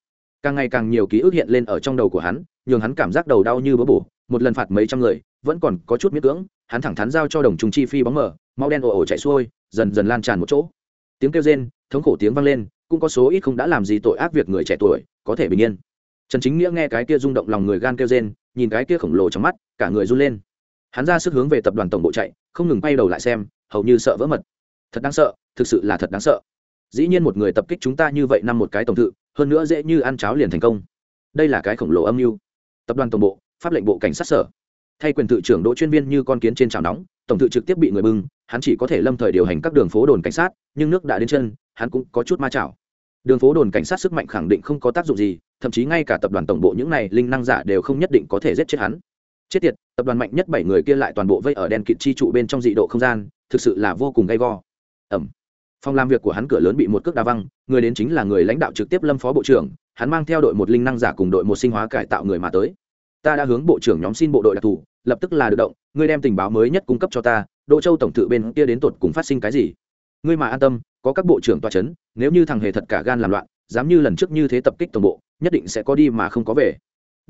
Càng ngày càng nhiều ký ức hiện lên ở trong đầu của hắn, nhường hắn cảm giác đầu đau như bỡ bổ, một lần phạt mấy trăm người, vẫn còn có chút miết cưỡng, hắn thẳng thắn giao cho đồng trung chi phi bóng mờ, máu đen ồ ồ chạy xuôi, dần dần lan tràn một chỗ. Tiếng kêu rên, thống khổ tiếng vang lên, cũng có số ít không đã làm gì tội ác việc người trẻ tuổi, có thể bình yên trần chính nghĩa nghe cái kia rung động lòng người gan kêu rên, nhìn cái kia khổng lồ trong mắt, cả người run lên. Hắn ra sức hướng về tập đoàn tổng bộ chạy, không ngừng quay đầu lại xem, hầu như sợ vỡ mật. Thật đáng sợ, thực sự là thật đáng sợ. Dĩ nhiên một người tập kích chúng ta như vậy năm một cái tổng thự, hơn nữa dễ như ăn cháo liền thành công. Đây là cái khổng lồ âm mưu. Tập đoàn tổng bộ, pháp lệnh bộ cảnh sát sở. Thay quyền tự trưởng đỗ chuyên viên như con kiến trên chảo nóng, tổng thự trực tiếp bị người bưng, hắn chỉ có thể lâm thời điều hành các đường phố đồn cảnh sát, nhưng nước đã đến chân, hắn cũng có chút ma chảo đường phố đồn cảnh sát sức mạnh khẳng định không có tác dụng gì, thậm chí ngay cả tập đoàn tổng bộ những này linh năng giả đều không nhất định có thể giết chết hắn. Chết tiệt, tập đoàn mạnh nhất bảy người kia lại toàn bộ vây ở đen kịt chi trụ bên trong dị độ không gian, thực sự là vô cùng gay go. Ẩm phòng làm việc của hắn cửa lớn bị một cước đa văng, người đến chính là người lãnh đạo trực tiếp lâm phó bộ trưởng, hắn mang theo đội một linh năng giả cùng đội một sinh hóa cải tạo người mà tới. Ta đã hướng bộ trưởng nhóm xin bộ đội đặc thù, lập tức là được động, ngươi đem tình báo mới nhất cung cấp cho ta, đỗ châu tổng thự bên kia đến tột cùng phát sinh cái gì? Ngươi mà an tâm, có các bộ trưởng toa c h ấ n nếu như thằng hề thật cả gan làm loạn, dám như lần trước như thế tập kích tổng bộ, nhất định sẽ có đi mà không có về.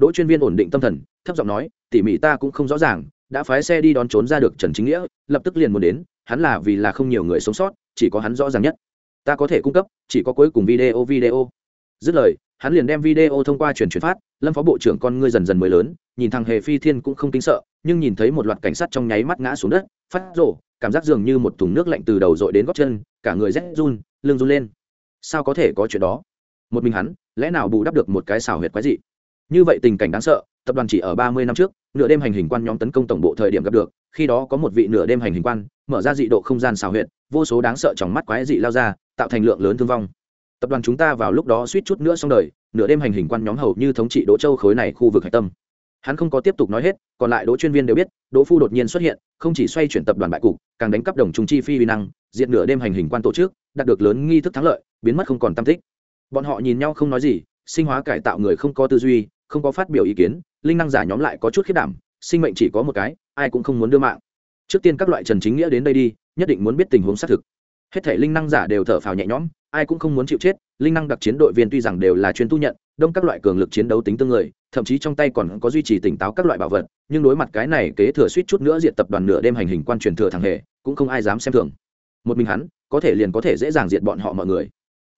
Đỗ chuyên viên ổn định tâm thần, thấp giọng nói, tỉ mỉ ta cũng không rõ ràng, đã phái xe đi đón trốn ra được trần chính nghĩa, lập tức liền muốn đến, hắn là vì là không nhiều người sống sót, chỉ có hắn rõ ràng nhất. Ta có thể cung cấp, chỉ có cuối cùng video video. Dứt lời hắn liền đem video thông qua truyền truyền phát, lâm phó bộ trưởng con ngươi dần dần mới lớn, nhìn thằng hề phi thiên cũng không kính sợ, nhưng nhìn thấy một loạt cảnh sát trong nháy mắt ngã xuống đất, phát rổ cảm giác dường như một thùng nước lạnh từ đầu dội đến góc chân, cả người rét run, lưng run lên. Sao có thể có chuyện đó? Một mình hắn, lẽ nào bù đắp được một cái xảo huyệt quái dị? Như vậy tình cảnh đáng sợ, tập đoàn chỉ ở ba mươi năm trước, nửa đêm hành hình quan nhóm tấn công tổng bộ thời điểm gặp được, khi đó có một vị nửa đêm hành hình quan, mở ra dị độ không gian xảo huyệt, vô số đáng sợ trong mắt quái dị lao ra, tạo thành lượng lớn thương vong tập đoàn chúng ta vào lúc đó suýt chút nữa xong đời, nửa đêm hành hình quan nhóm hầu như thống trị đỗ châu khối này khu vực hạch tâm. Hắn không có tiếp tục nói hết, còn lại đỗ chuyên viên đều biết, đỗ phu đột nhiên xuất hiện, không chỉ xoay chuyển tập đoàn bại cục, càng đánh cắp đồng trung chi phi vi năng diện nửa đêm hành hình quan tổ chức, đạt được lớn nghi thức thắng lợi, biến mất không còn tam tích. Bọn họ nhìn nhau không nói gì, sinh hóa cải tạo người không có tư duy, không có phát biểu ý kiến, linh năng giả nhóm lại có chút khiết đảm, sinh mệnh chỉ có một cái, ai cũng không muốn đưa mạng. Trước tiên các loại trần chính nghĩa đến đây đi, nhất định muốn biết tình huống xác thực hết thể linh năng giả đều thở phào nhẹ nhõm, ai cũng không muốn chịu chết, linh năng đặc chiến đội viên tuy rằng đều là chuyên tu nhận, đông các loại cường lực chiến đấu tính tương người, thậm chí trong tay còn có duy trì tỉnh táo các loại bảo vật, nhưng đối mặt cái này kế thừa suýt chút nữa diện tập đoàn nửa đêm hành hình quan truyền thừa thằng hề, cũng không ai dám xem thường. Một mình hắn, có thể liền có thể dễ dàng diệt bọn họ mọi người.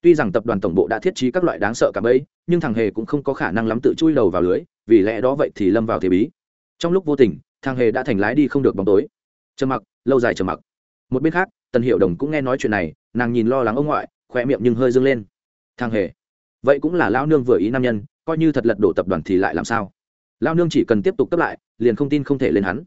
Tuy rằng tập đoàn tổng bộ đã thiết trí các loại đáng sợ cả bấy nhưng thằng hề cũng không có khả năng lắm tự chui đầu vào lưới, vì lẽ đó vậy thì lâm vào thế bí. Trong lúc vô tình, thằng hề đã thành lái đi không được bóng tối. Trầm mặc, lâu dài trầm mặc. Một bên khác tần hiệu đồng cũng nghe nói chuyện này, nàng nhìn lo lắng ông ngoại khoe miệng nhưng hơi dâng lên. Thằng hề, vậy cũng là lao nương vừa ý nam nhân, coi như thật lật đổ tập đoàn thì lại làm sao? Lao nương chỉ cần tiếp tục cấp lại, liền không tin không thể lên hắn.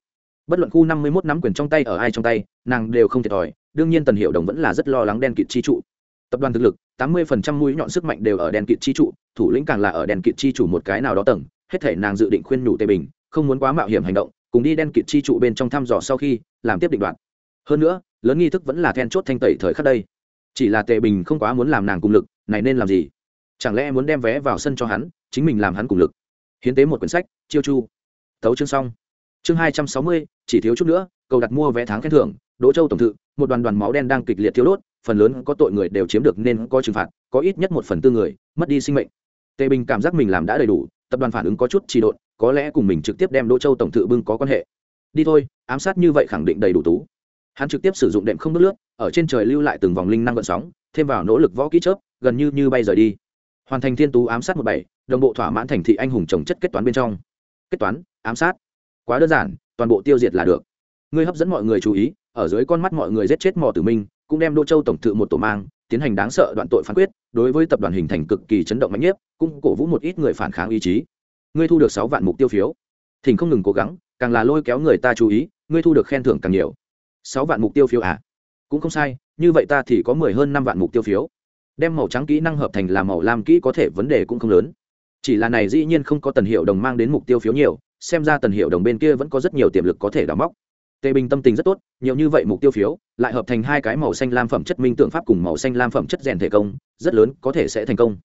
Bất luận khu năm mươi mốt nắm quyền trong tay ở ai trong tay, nàng đều không thiệt thòi, đương nhiên tần hiệu đồng vẫn là rất lo lắng đen kịt chi trụ. Tập đoàn thực lực, tám mươi phần trăm mũi nhọn sức mạnh đều ở đèn kịt chi trụ, thủ lĩnh càng là ở đèn kịt chi chủ một cái nào đó tầng, hết thể nàng dự định khuyên nhủ tề bình, không muốn quá mạo hiểm hành động, cùng đi đen kịt chi trụ bên trong thăm dò sau khi, làm tiếp định đoạn hơn nữa lớn nghi thức vẫn là then chốt thanh tẩy thời khắc đây. Chỉ là tề bình không quá muốn làm nàng cùng lực, này nên làm gì? Chẳng lẽ muốn đem vé vào sân cho hắn, chính mình làm hắn cùng lực? Hiến tế một quyển sách, chiêu chu. Tấu chương xong. Chương hai trăm sáu mươi, chỉ thiếu chút nữa, cầu đặt mua vé tháng khen thưởng, đỗ châu tổng thự, một đoàn đoàn máu đen đang kịch liệt thiếu đốt, phần lớn có tội người đều chiếm được nên có trừng phạt, có ít nhất một phần tư người, mất đi sinh mệnh. Tề bình cảm giác mình làm đã đầy đủ, tập đoàn phản ứng có chút trì độn, có lẽ cùng mình trực tiếp đem đỗ châu tổng thự bưng có quan hệ. Đi thôi, ám sát như vậy khẳng định đầy đủ tú hắn trực tiếp sử dụng đệm không bước lướt, ở trên trời lưu lại từng vòng linh năng vận sóng, thêm vào nỗ lực võ kỹ chớp, gần như như bay rời đi. Hoàn thành thiên tú ám sát một bảy, đồng bộ thỏa mãn thành thị anh hùng trồng chất kết toán bên trong. Kết toán, ám sát. Quá đơn giản, toàn bộ tiêu diệt là được. Ngươi hấp dẫn mọi người chú ý, ở dưới con mắt mọi người giết chết mò tử minh, cũng đem đô châu tổng thự một tổ mang, tiến hành đáng sợ đoạn tội phán quyết, đối với tập đoàn hình thành cực kỳ chấn động mạnh nhất cũng cổ vũ một ít người phản kháng ý chí. Ngươi thu được sáu vạn mục tiêu phiếu. Thỉnh không ngừng cố gắng, càng là lôi kéo người ta chú ý, ngươi thu được khen thưởng càng nhiều sáu vạn mục tiêu phiếu à? Cũng không sai, như vậy ta thì có mười hơn năm vạn mục tiêu phiếu. Đem màu trắng kỹ năng hợp thành là màu lam kỹ có thể vấn đề cũng không lớn. Chỉ là này dĩ nhiên không có tần hiệu đồng mang đến mục tiêu phiếu nhiều, xem ra tần hiệu đồng bên kia vẫn có rất nhiều tiềm lực có thể đóng móc. Tề bình tâm tình rất tốt, nhiều như vậy mục tiêu phiếu, lại hợp thành hai cái màu xanh lam phẩm chất minh tượng pháp cùng màu xanh lam phẩm chất rèn thể công, rất lớn, có thể sẽ thành công.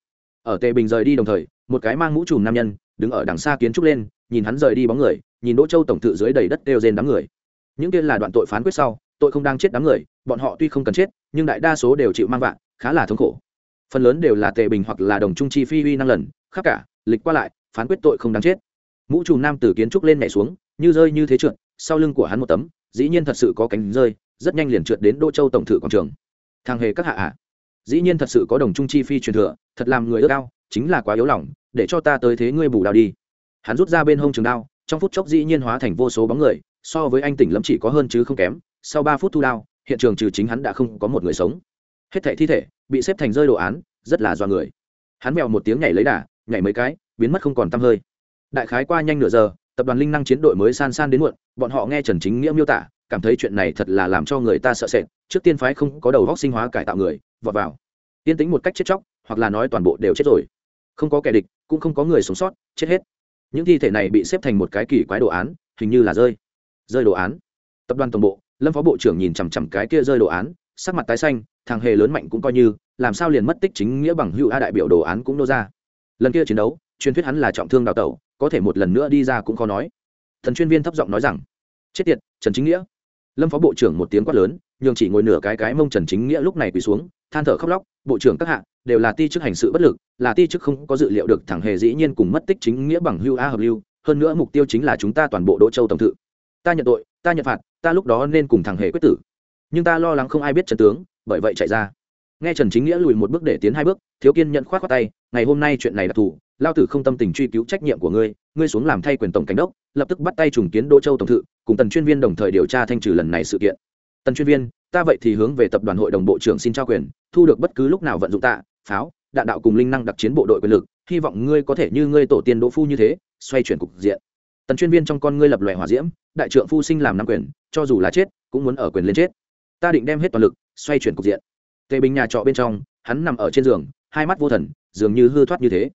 Ở tề bình rời đi đồng thời, một cái mang mũ trùm nam nhân, đứng ở đằng xa kiến trúc lên, nhìn hắn rời đi bóng người, nhìn đỗ châu tổng thự dưới đầy đất đều rên đám người những kia là đoạn tội phán quyết sau, tội không đang chết đám người, bọn họ tuy không cần chết, nhưng đại đa số đều chịu mang vạn khá là thống khổ. Phần lớn đều là tề bình hoặc là đồng trung chi phi uy năng lần, khắp cả, lịch qua lại, phán quyết tội không đáng chết. Mũ trùm nam từ kiến trúc lên nhảy xuống, như rơi như thế trượt, sau lưng của hắn một tấm, dĩ nhiên thật sự có cánh rơi, rất nhanh liền trượt đến đô châu tổng thử quảng trường. Thằng hề các hạ ạ. Dĩ nhiên thật sự có đồng trung chi phi truyền thừa, thật làm người ước ao, chính là quá yếu lòng, để cho ta tới thế ngươi bù đào đi. Hắn rút ra bên hông trường đao, trong phút chốc dĩ nhiên hóa thành vô số bóng người so với anh tỉnh lâm chỉ có hơn chứ không kém, sau ba phút thu lao hiện trường trừ chính hắn đã không có một người sống. Hết thảy thi thể bị xếp thành rơi đồ án, rất là do người. Hắn mèo một tiếng nhảy lấy đà, nhảy mấy cái, biến mất không còn t hơi. Đại khái qua nhanh nửa giờ, tập đoàn linh năng chiến đội mới san san đến muộn, bọn họ nghe trần chính nghĩa miêu tả, cảm thấy chuyện này thật là làm cho người ta sợ sệt, trước tiên phái không có đầu góc sinh hóa cải tạo người, vọt vào. Yên tĩnh một cách chết chóc, hoặc là nói toàn bộ đều chết rồi. Không có kẻ địch, cũng không có người sống sót, chết hết. Những thi thể này bị xếp thành một cái kỳ quái đồ án, hình như là rơi rơi đồ án. Tập đoàn tổng bộ, lâm phó bộ trưởng nhìn chằm chằm cái kia rơi đồ án, sắc mặt tái xanh, thằng hề lớn mạnh cũng coi như, làm sao liền mất tích chính nghĩa bằng hữu a đại biểu đồ án cũng nô ra. Lần kia chiến đấu, truyền thuyết hắn là trọng thương đào tẩu, có thể một lần nữa đi ra cũng khó nói. Thần chuyên viên thấp giọng nói rằng, chết tiệt, trần chính nghĩa. Lâm phó bộ trưởng một tiếng quát lớn, nhường chỉ ngồi nửa cái cái mông trần chính nghĩa lúc này quỳ xuống, than thở khóc lóc, bộ trưởng các hạ, đều là ti chức hành sự bất lực, là ti chức không có dự liệu được thẳng hề dĩ nhiên cùng mất tích chính nghĩa bằng hưu a hợp lưu, hơn nữa mục tiêu chính là chúng ta toàn bộ đỗ châu tổng thự ta nhận tội, ta nhận phạt, ta lúc đó nên cùng thằng hề quyết tử. Nhưng ta lo lắng không ai biết trần tướng, bởi vậy chạy ra. Nghe trần chính nghĩa lùi một bước để tiến hai bước, thiếu kiên nhận khoát khoát tay, ngày hôm nay chuyện này đặc thù lao tử không tâm tình truy cứu trách nhiệm của ngươi ngươi xuống làm thay quyền tổng cảnh đốc, lập tức bắt tay trùng kiến đỗ châu tổng thự, cùng tần chuyên viên đồng thời điều tra thanh trừ lần này sự kiện. Tần chuyên viên, ta vậy thì hướng về tập đoàn hội đồng bộ trưởng xin trao quyền, thu được bất cứ lúc nào vận dụng tạ, pháo, đạn đạo cùng linh năng đặc chiến bộ đội quyền lực, hy vọng ngươi có thể như ngươi tổ tiên đỗ phu như thế, xoay chuyển cục diện tần chuyên viên trong con ngươi lập lòe hỏa diễm, đại trượng phu sinh làm năm quyền, cho dù là chết, cũng muốn ở quyền lên chết. Ta định đem hết toàn lực, xoay chuyển cục diện. Tề bình nhà trọ bên trong, hắn nằm ở trên giường, hai mắt vô thần, dường như hư thoát như thế.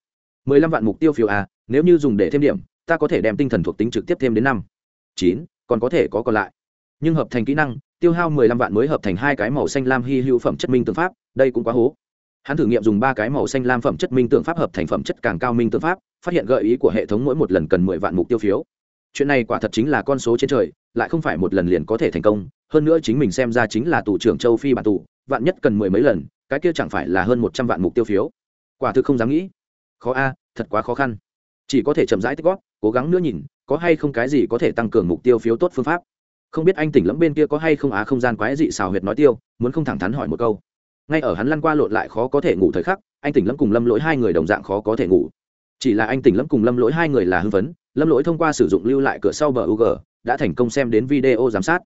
Mười lăm vạn mục tiêu phiếu à nếu như dùng để thêm điểm, ta có thể đem tinh thần thuộc tính trực tiếp thêm đến năm. Chín, còn có thể có còn lại. Nhưng hợp thành kỹ năng, tiêu hao mười lăm vạn mới hợp thành hai cái màu xanh lam hy hữu phẩm chất minh tương pháp, đây cũng quá hố hắn thử nghiệm dùng ba cái màu xanh lam phẩm chất minh tượng pháp hợp thành phẩm chất càng cao minh tượng pháp, phát hiện gợi ý của hệ thống mỗi một lần cần mười vạn mục tiêu phiếu. Chuyện này quả thật chính là con số trên trời, lại không phải một lần liền có thể thành công, hơn nữa chính mình xem ra chính là tù trưởng châu phi bản tù, vạn nhất cần mười mấy lần, cái kia chẳng phải là hơn một trăm vạn mục tiêu phiếu. Quả thực không dám nghĩ. Khó a, thật quá khó khăn. Chỉ có thể chậm rãi tích góp, cố gắng nữa nhìn, có hay không cái gì có thể tăng cường mục tiêu phiếu tốt phương pháp. Không biết anh tỉnh lẫm bên kia có hay không á không gian quái dị xào huyệt nói tiêu, muốn không thẳng thắn hỏi một câu ngay ở hắn lăn qua lộn lại khó có thể ngủ thời khắc, anh tỉnh lâm cùng lâm lỗi hai người đồng dạng khó có thể ngủ. Chỉ là anh tỉnh lâm cùng lâm lỗi hai người là hưng phấn, lâm lỗi thông qua sử dụng lưu lại cửa sau bờ ug đã thành công xem đến video giám sát.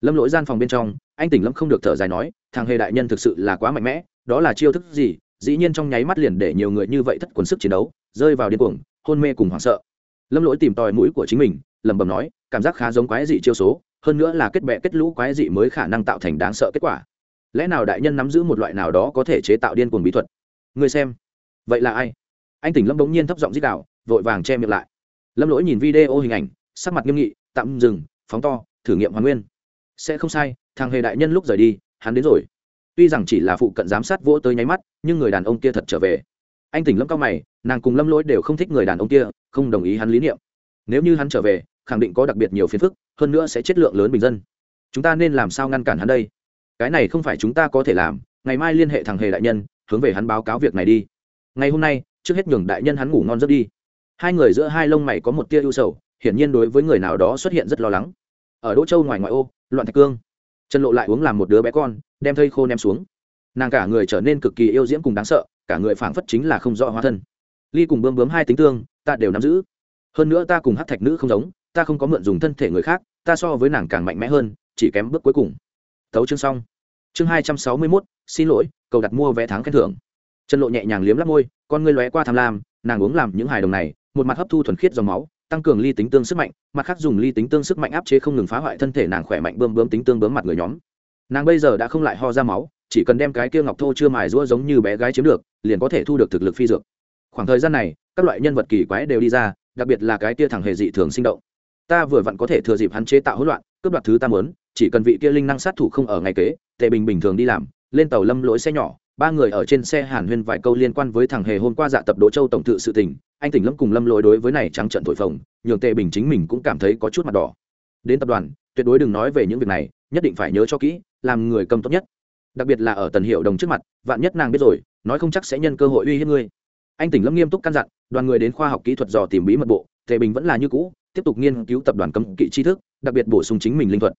Lâm lỗi gian phòng bên trong, anh tỉnh lâm không được thở dài nói, thằng hề đại nhân thực sự là quá mạnh mẽ, đó là chiêu thức gì? Dĩ nhiên trong nháy mắt liền để nhiều người như vậy thất quần sức chiến đấu, rơi vào điên cuồng, hôn mê cùng hoảng sợ. Lâm lỗi tìm tòi mũi của chính mình, lẩm bẩm nói, cảm giác khá giống quái dị chiêu số, hơn nữa là kết bệ kết lũ quái dị mới khả năng tạo thành đáng sợ kết quả lẽ nào đại nhân nắm giữ một loại nào đó có thể chế tạo điên cuồng bí thuật? Người xem. Vậy là ai? Anh tỉnh lâm bỗng nhiên thấp giọng dích đạo vội vàng che miệng lại. Lâm lỗi nhìn video hình ảnh, sắc mặt nghiêm nghị, tạm dừng, phóng to, thử nghiệm hoàn nguyên. Sẽ không sai, thằng hề đại nhân lúc rời đi, hắn đến rồi. Tuy rằng chỉ là phụ cận giám sát vỗ tới nháy mắt, nhưng người đàn ông kia thật trở về. Anh tỉnh lâm cao mày, nàng cùng lâm lỗi đều không thích người đàn ông kia, không đồng ý hắn lý niệm. Nếu như hắn trở về, khẳng định có đặc biệt nhiều phiền phức, hơn nữa sẽ chất lượng lớn bình dân. Chúng ta nên làm sao ngăn cản hắn đây? Cái này không phải chúng ta có thể làm, ngày mai liên hệ thằng hề đại nhân, hướng về hắn báo cáo việc này đi. Ngày hôm nay, trước hết nhường đại nhân hắn ngủ ngon giấc đi. Hai người giữa hai lông mày có một tia ưu sầu, hiển nhiên đối với người nào đó xuất hiện rất lo lắng. Ở đỗ châu ngoài ngoại ô, loạn thạch cương. Trần lộ lại uống làm một đứa bé con, đem thây khô ném xuống. Nàng cả người trở nên cực kỳ yêu diễm cùng đáng sợ, cả người phảng phất chính là không rõ hóa thân. Ly cùng bơm bướm hai tính tương, ta đều nắm giữ. Hơn nữa ta cùng hát thạch nữ không giống, ta không có mượn dùng thân thể người khác, ta so với nàng càng mạnh mẽ hơn, chỉ kém bước cuối cùng tấu chương xong. Chương hai trăm sáu mươi mốt, xin lỗi, cầu đặt mua vé tháng khen thưởng. Chân lộ nhẹ nhàng liếm lắp môi, con ngươi lóe qua tham lam, nàng uống làm những hài đồng này, một mặt hấp thu thuần khiết dòng máu, tăng cường ly tính tương sức mạnh, mặt khác dùng ly tính tương sức mạnh áp chế không ngừng phá hoại thân thể nàng khỏe mạnh bơm bơm tính tương bướm mặt người nhóm. Nàng bây giờ đã không lại ho ra máu, chỉ cần đem cái kia ngọc thô chưa mài rũa giống như bé gái chiếm được, liền có thể thu được thực lực phi dược. Khoảng thời gian này, các loại nhân vật kỳ quái đều đi ra, đặc biệt là cái kia thẳng hề dị thường sinh động ta vừa vặn có thể thừa dịp hắn chế tạo hỗn loạn, cướp đoạt thứ ta muốn, chỉ cần vị kia linh năng sát thủ không ở ngày kế, tề bình bình thường đi làm, lên tàu lâm lỗi xe nhỏ, ba người ở trên xe hàn huyên vài câu liên quan với thằng hề hôm qua dạ tập đỗ châu tổng tự sự tình, anh tỉnh lâm cùng lâm lỗi đối với này trắng trận thổi phồng, nhường tề bình chính mình cũng cảm thấy có chút mặt đỏ. Đến tập đoàn, tuyệt đối đừng nói về những việc này, nhất định phải nhớ cho kỹ, làm người cầm tốt nhất. Đặc biệt là ở tần hiệu đồng trước mặt, vạn nhất nàng biết rồi, nói không chắc sẽ nhân cơ hội uy hiếp ngươi. Anh tỉnh lâm nghiêm túc căn dặn, đoàn người đến khoa học kỹ thuật dò tìm bí mật bộ, tề bình vẫn là như cũ tiếp tục nghiên cứu tập đoàn cấm kỵ tri thức, đặc biệt bổ sung chính mình linh thuật.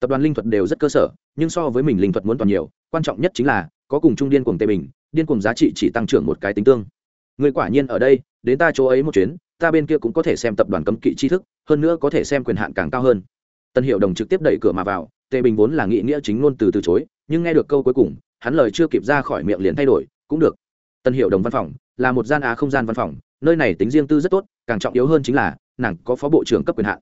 Tập đoàn linh thuật đều rất cơ sở, nhưng so với mình linh thuật muốn toàn nhiều, quan trọng nhất chính là, có cùng trung điên cùng tề bình, điên cùng giá trị chỉ tăng trưởng một cái tính tương. Người quả nhiên ở đây, đến ta chỗ ấy một chuyến, ta bên kia cũng có thể xem tập đoàn cấm kỵ tri thức, hơn nữa có thể xem quyền hạn càng cao hơn. Tân hiệu đồng trực tiếp đẩy cửa mà vào tề bình vốn là nghị nghĩa chính ngôn từ từ chối, nhưng nghe được câu cuối cùng, hắn lời chưa kịp ra khỏi miệng liền thay đổi, cũng được tân hiệu đồng văn phòng là một gian á không gian văn phòng, nơi này tính riêng tư rất tốt, càng trọng yếu hơn chính là, nàng có phó bộ trưởng cấp quyền hạn.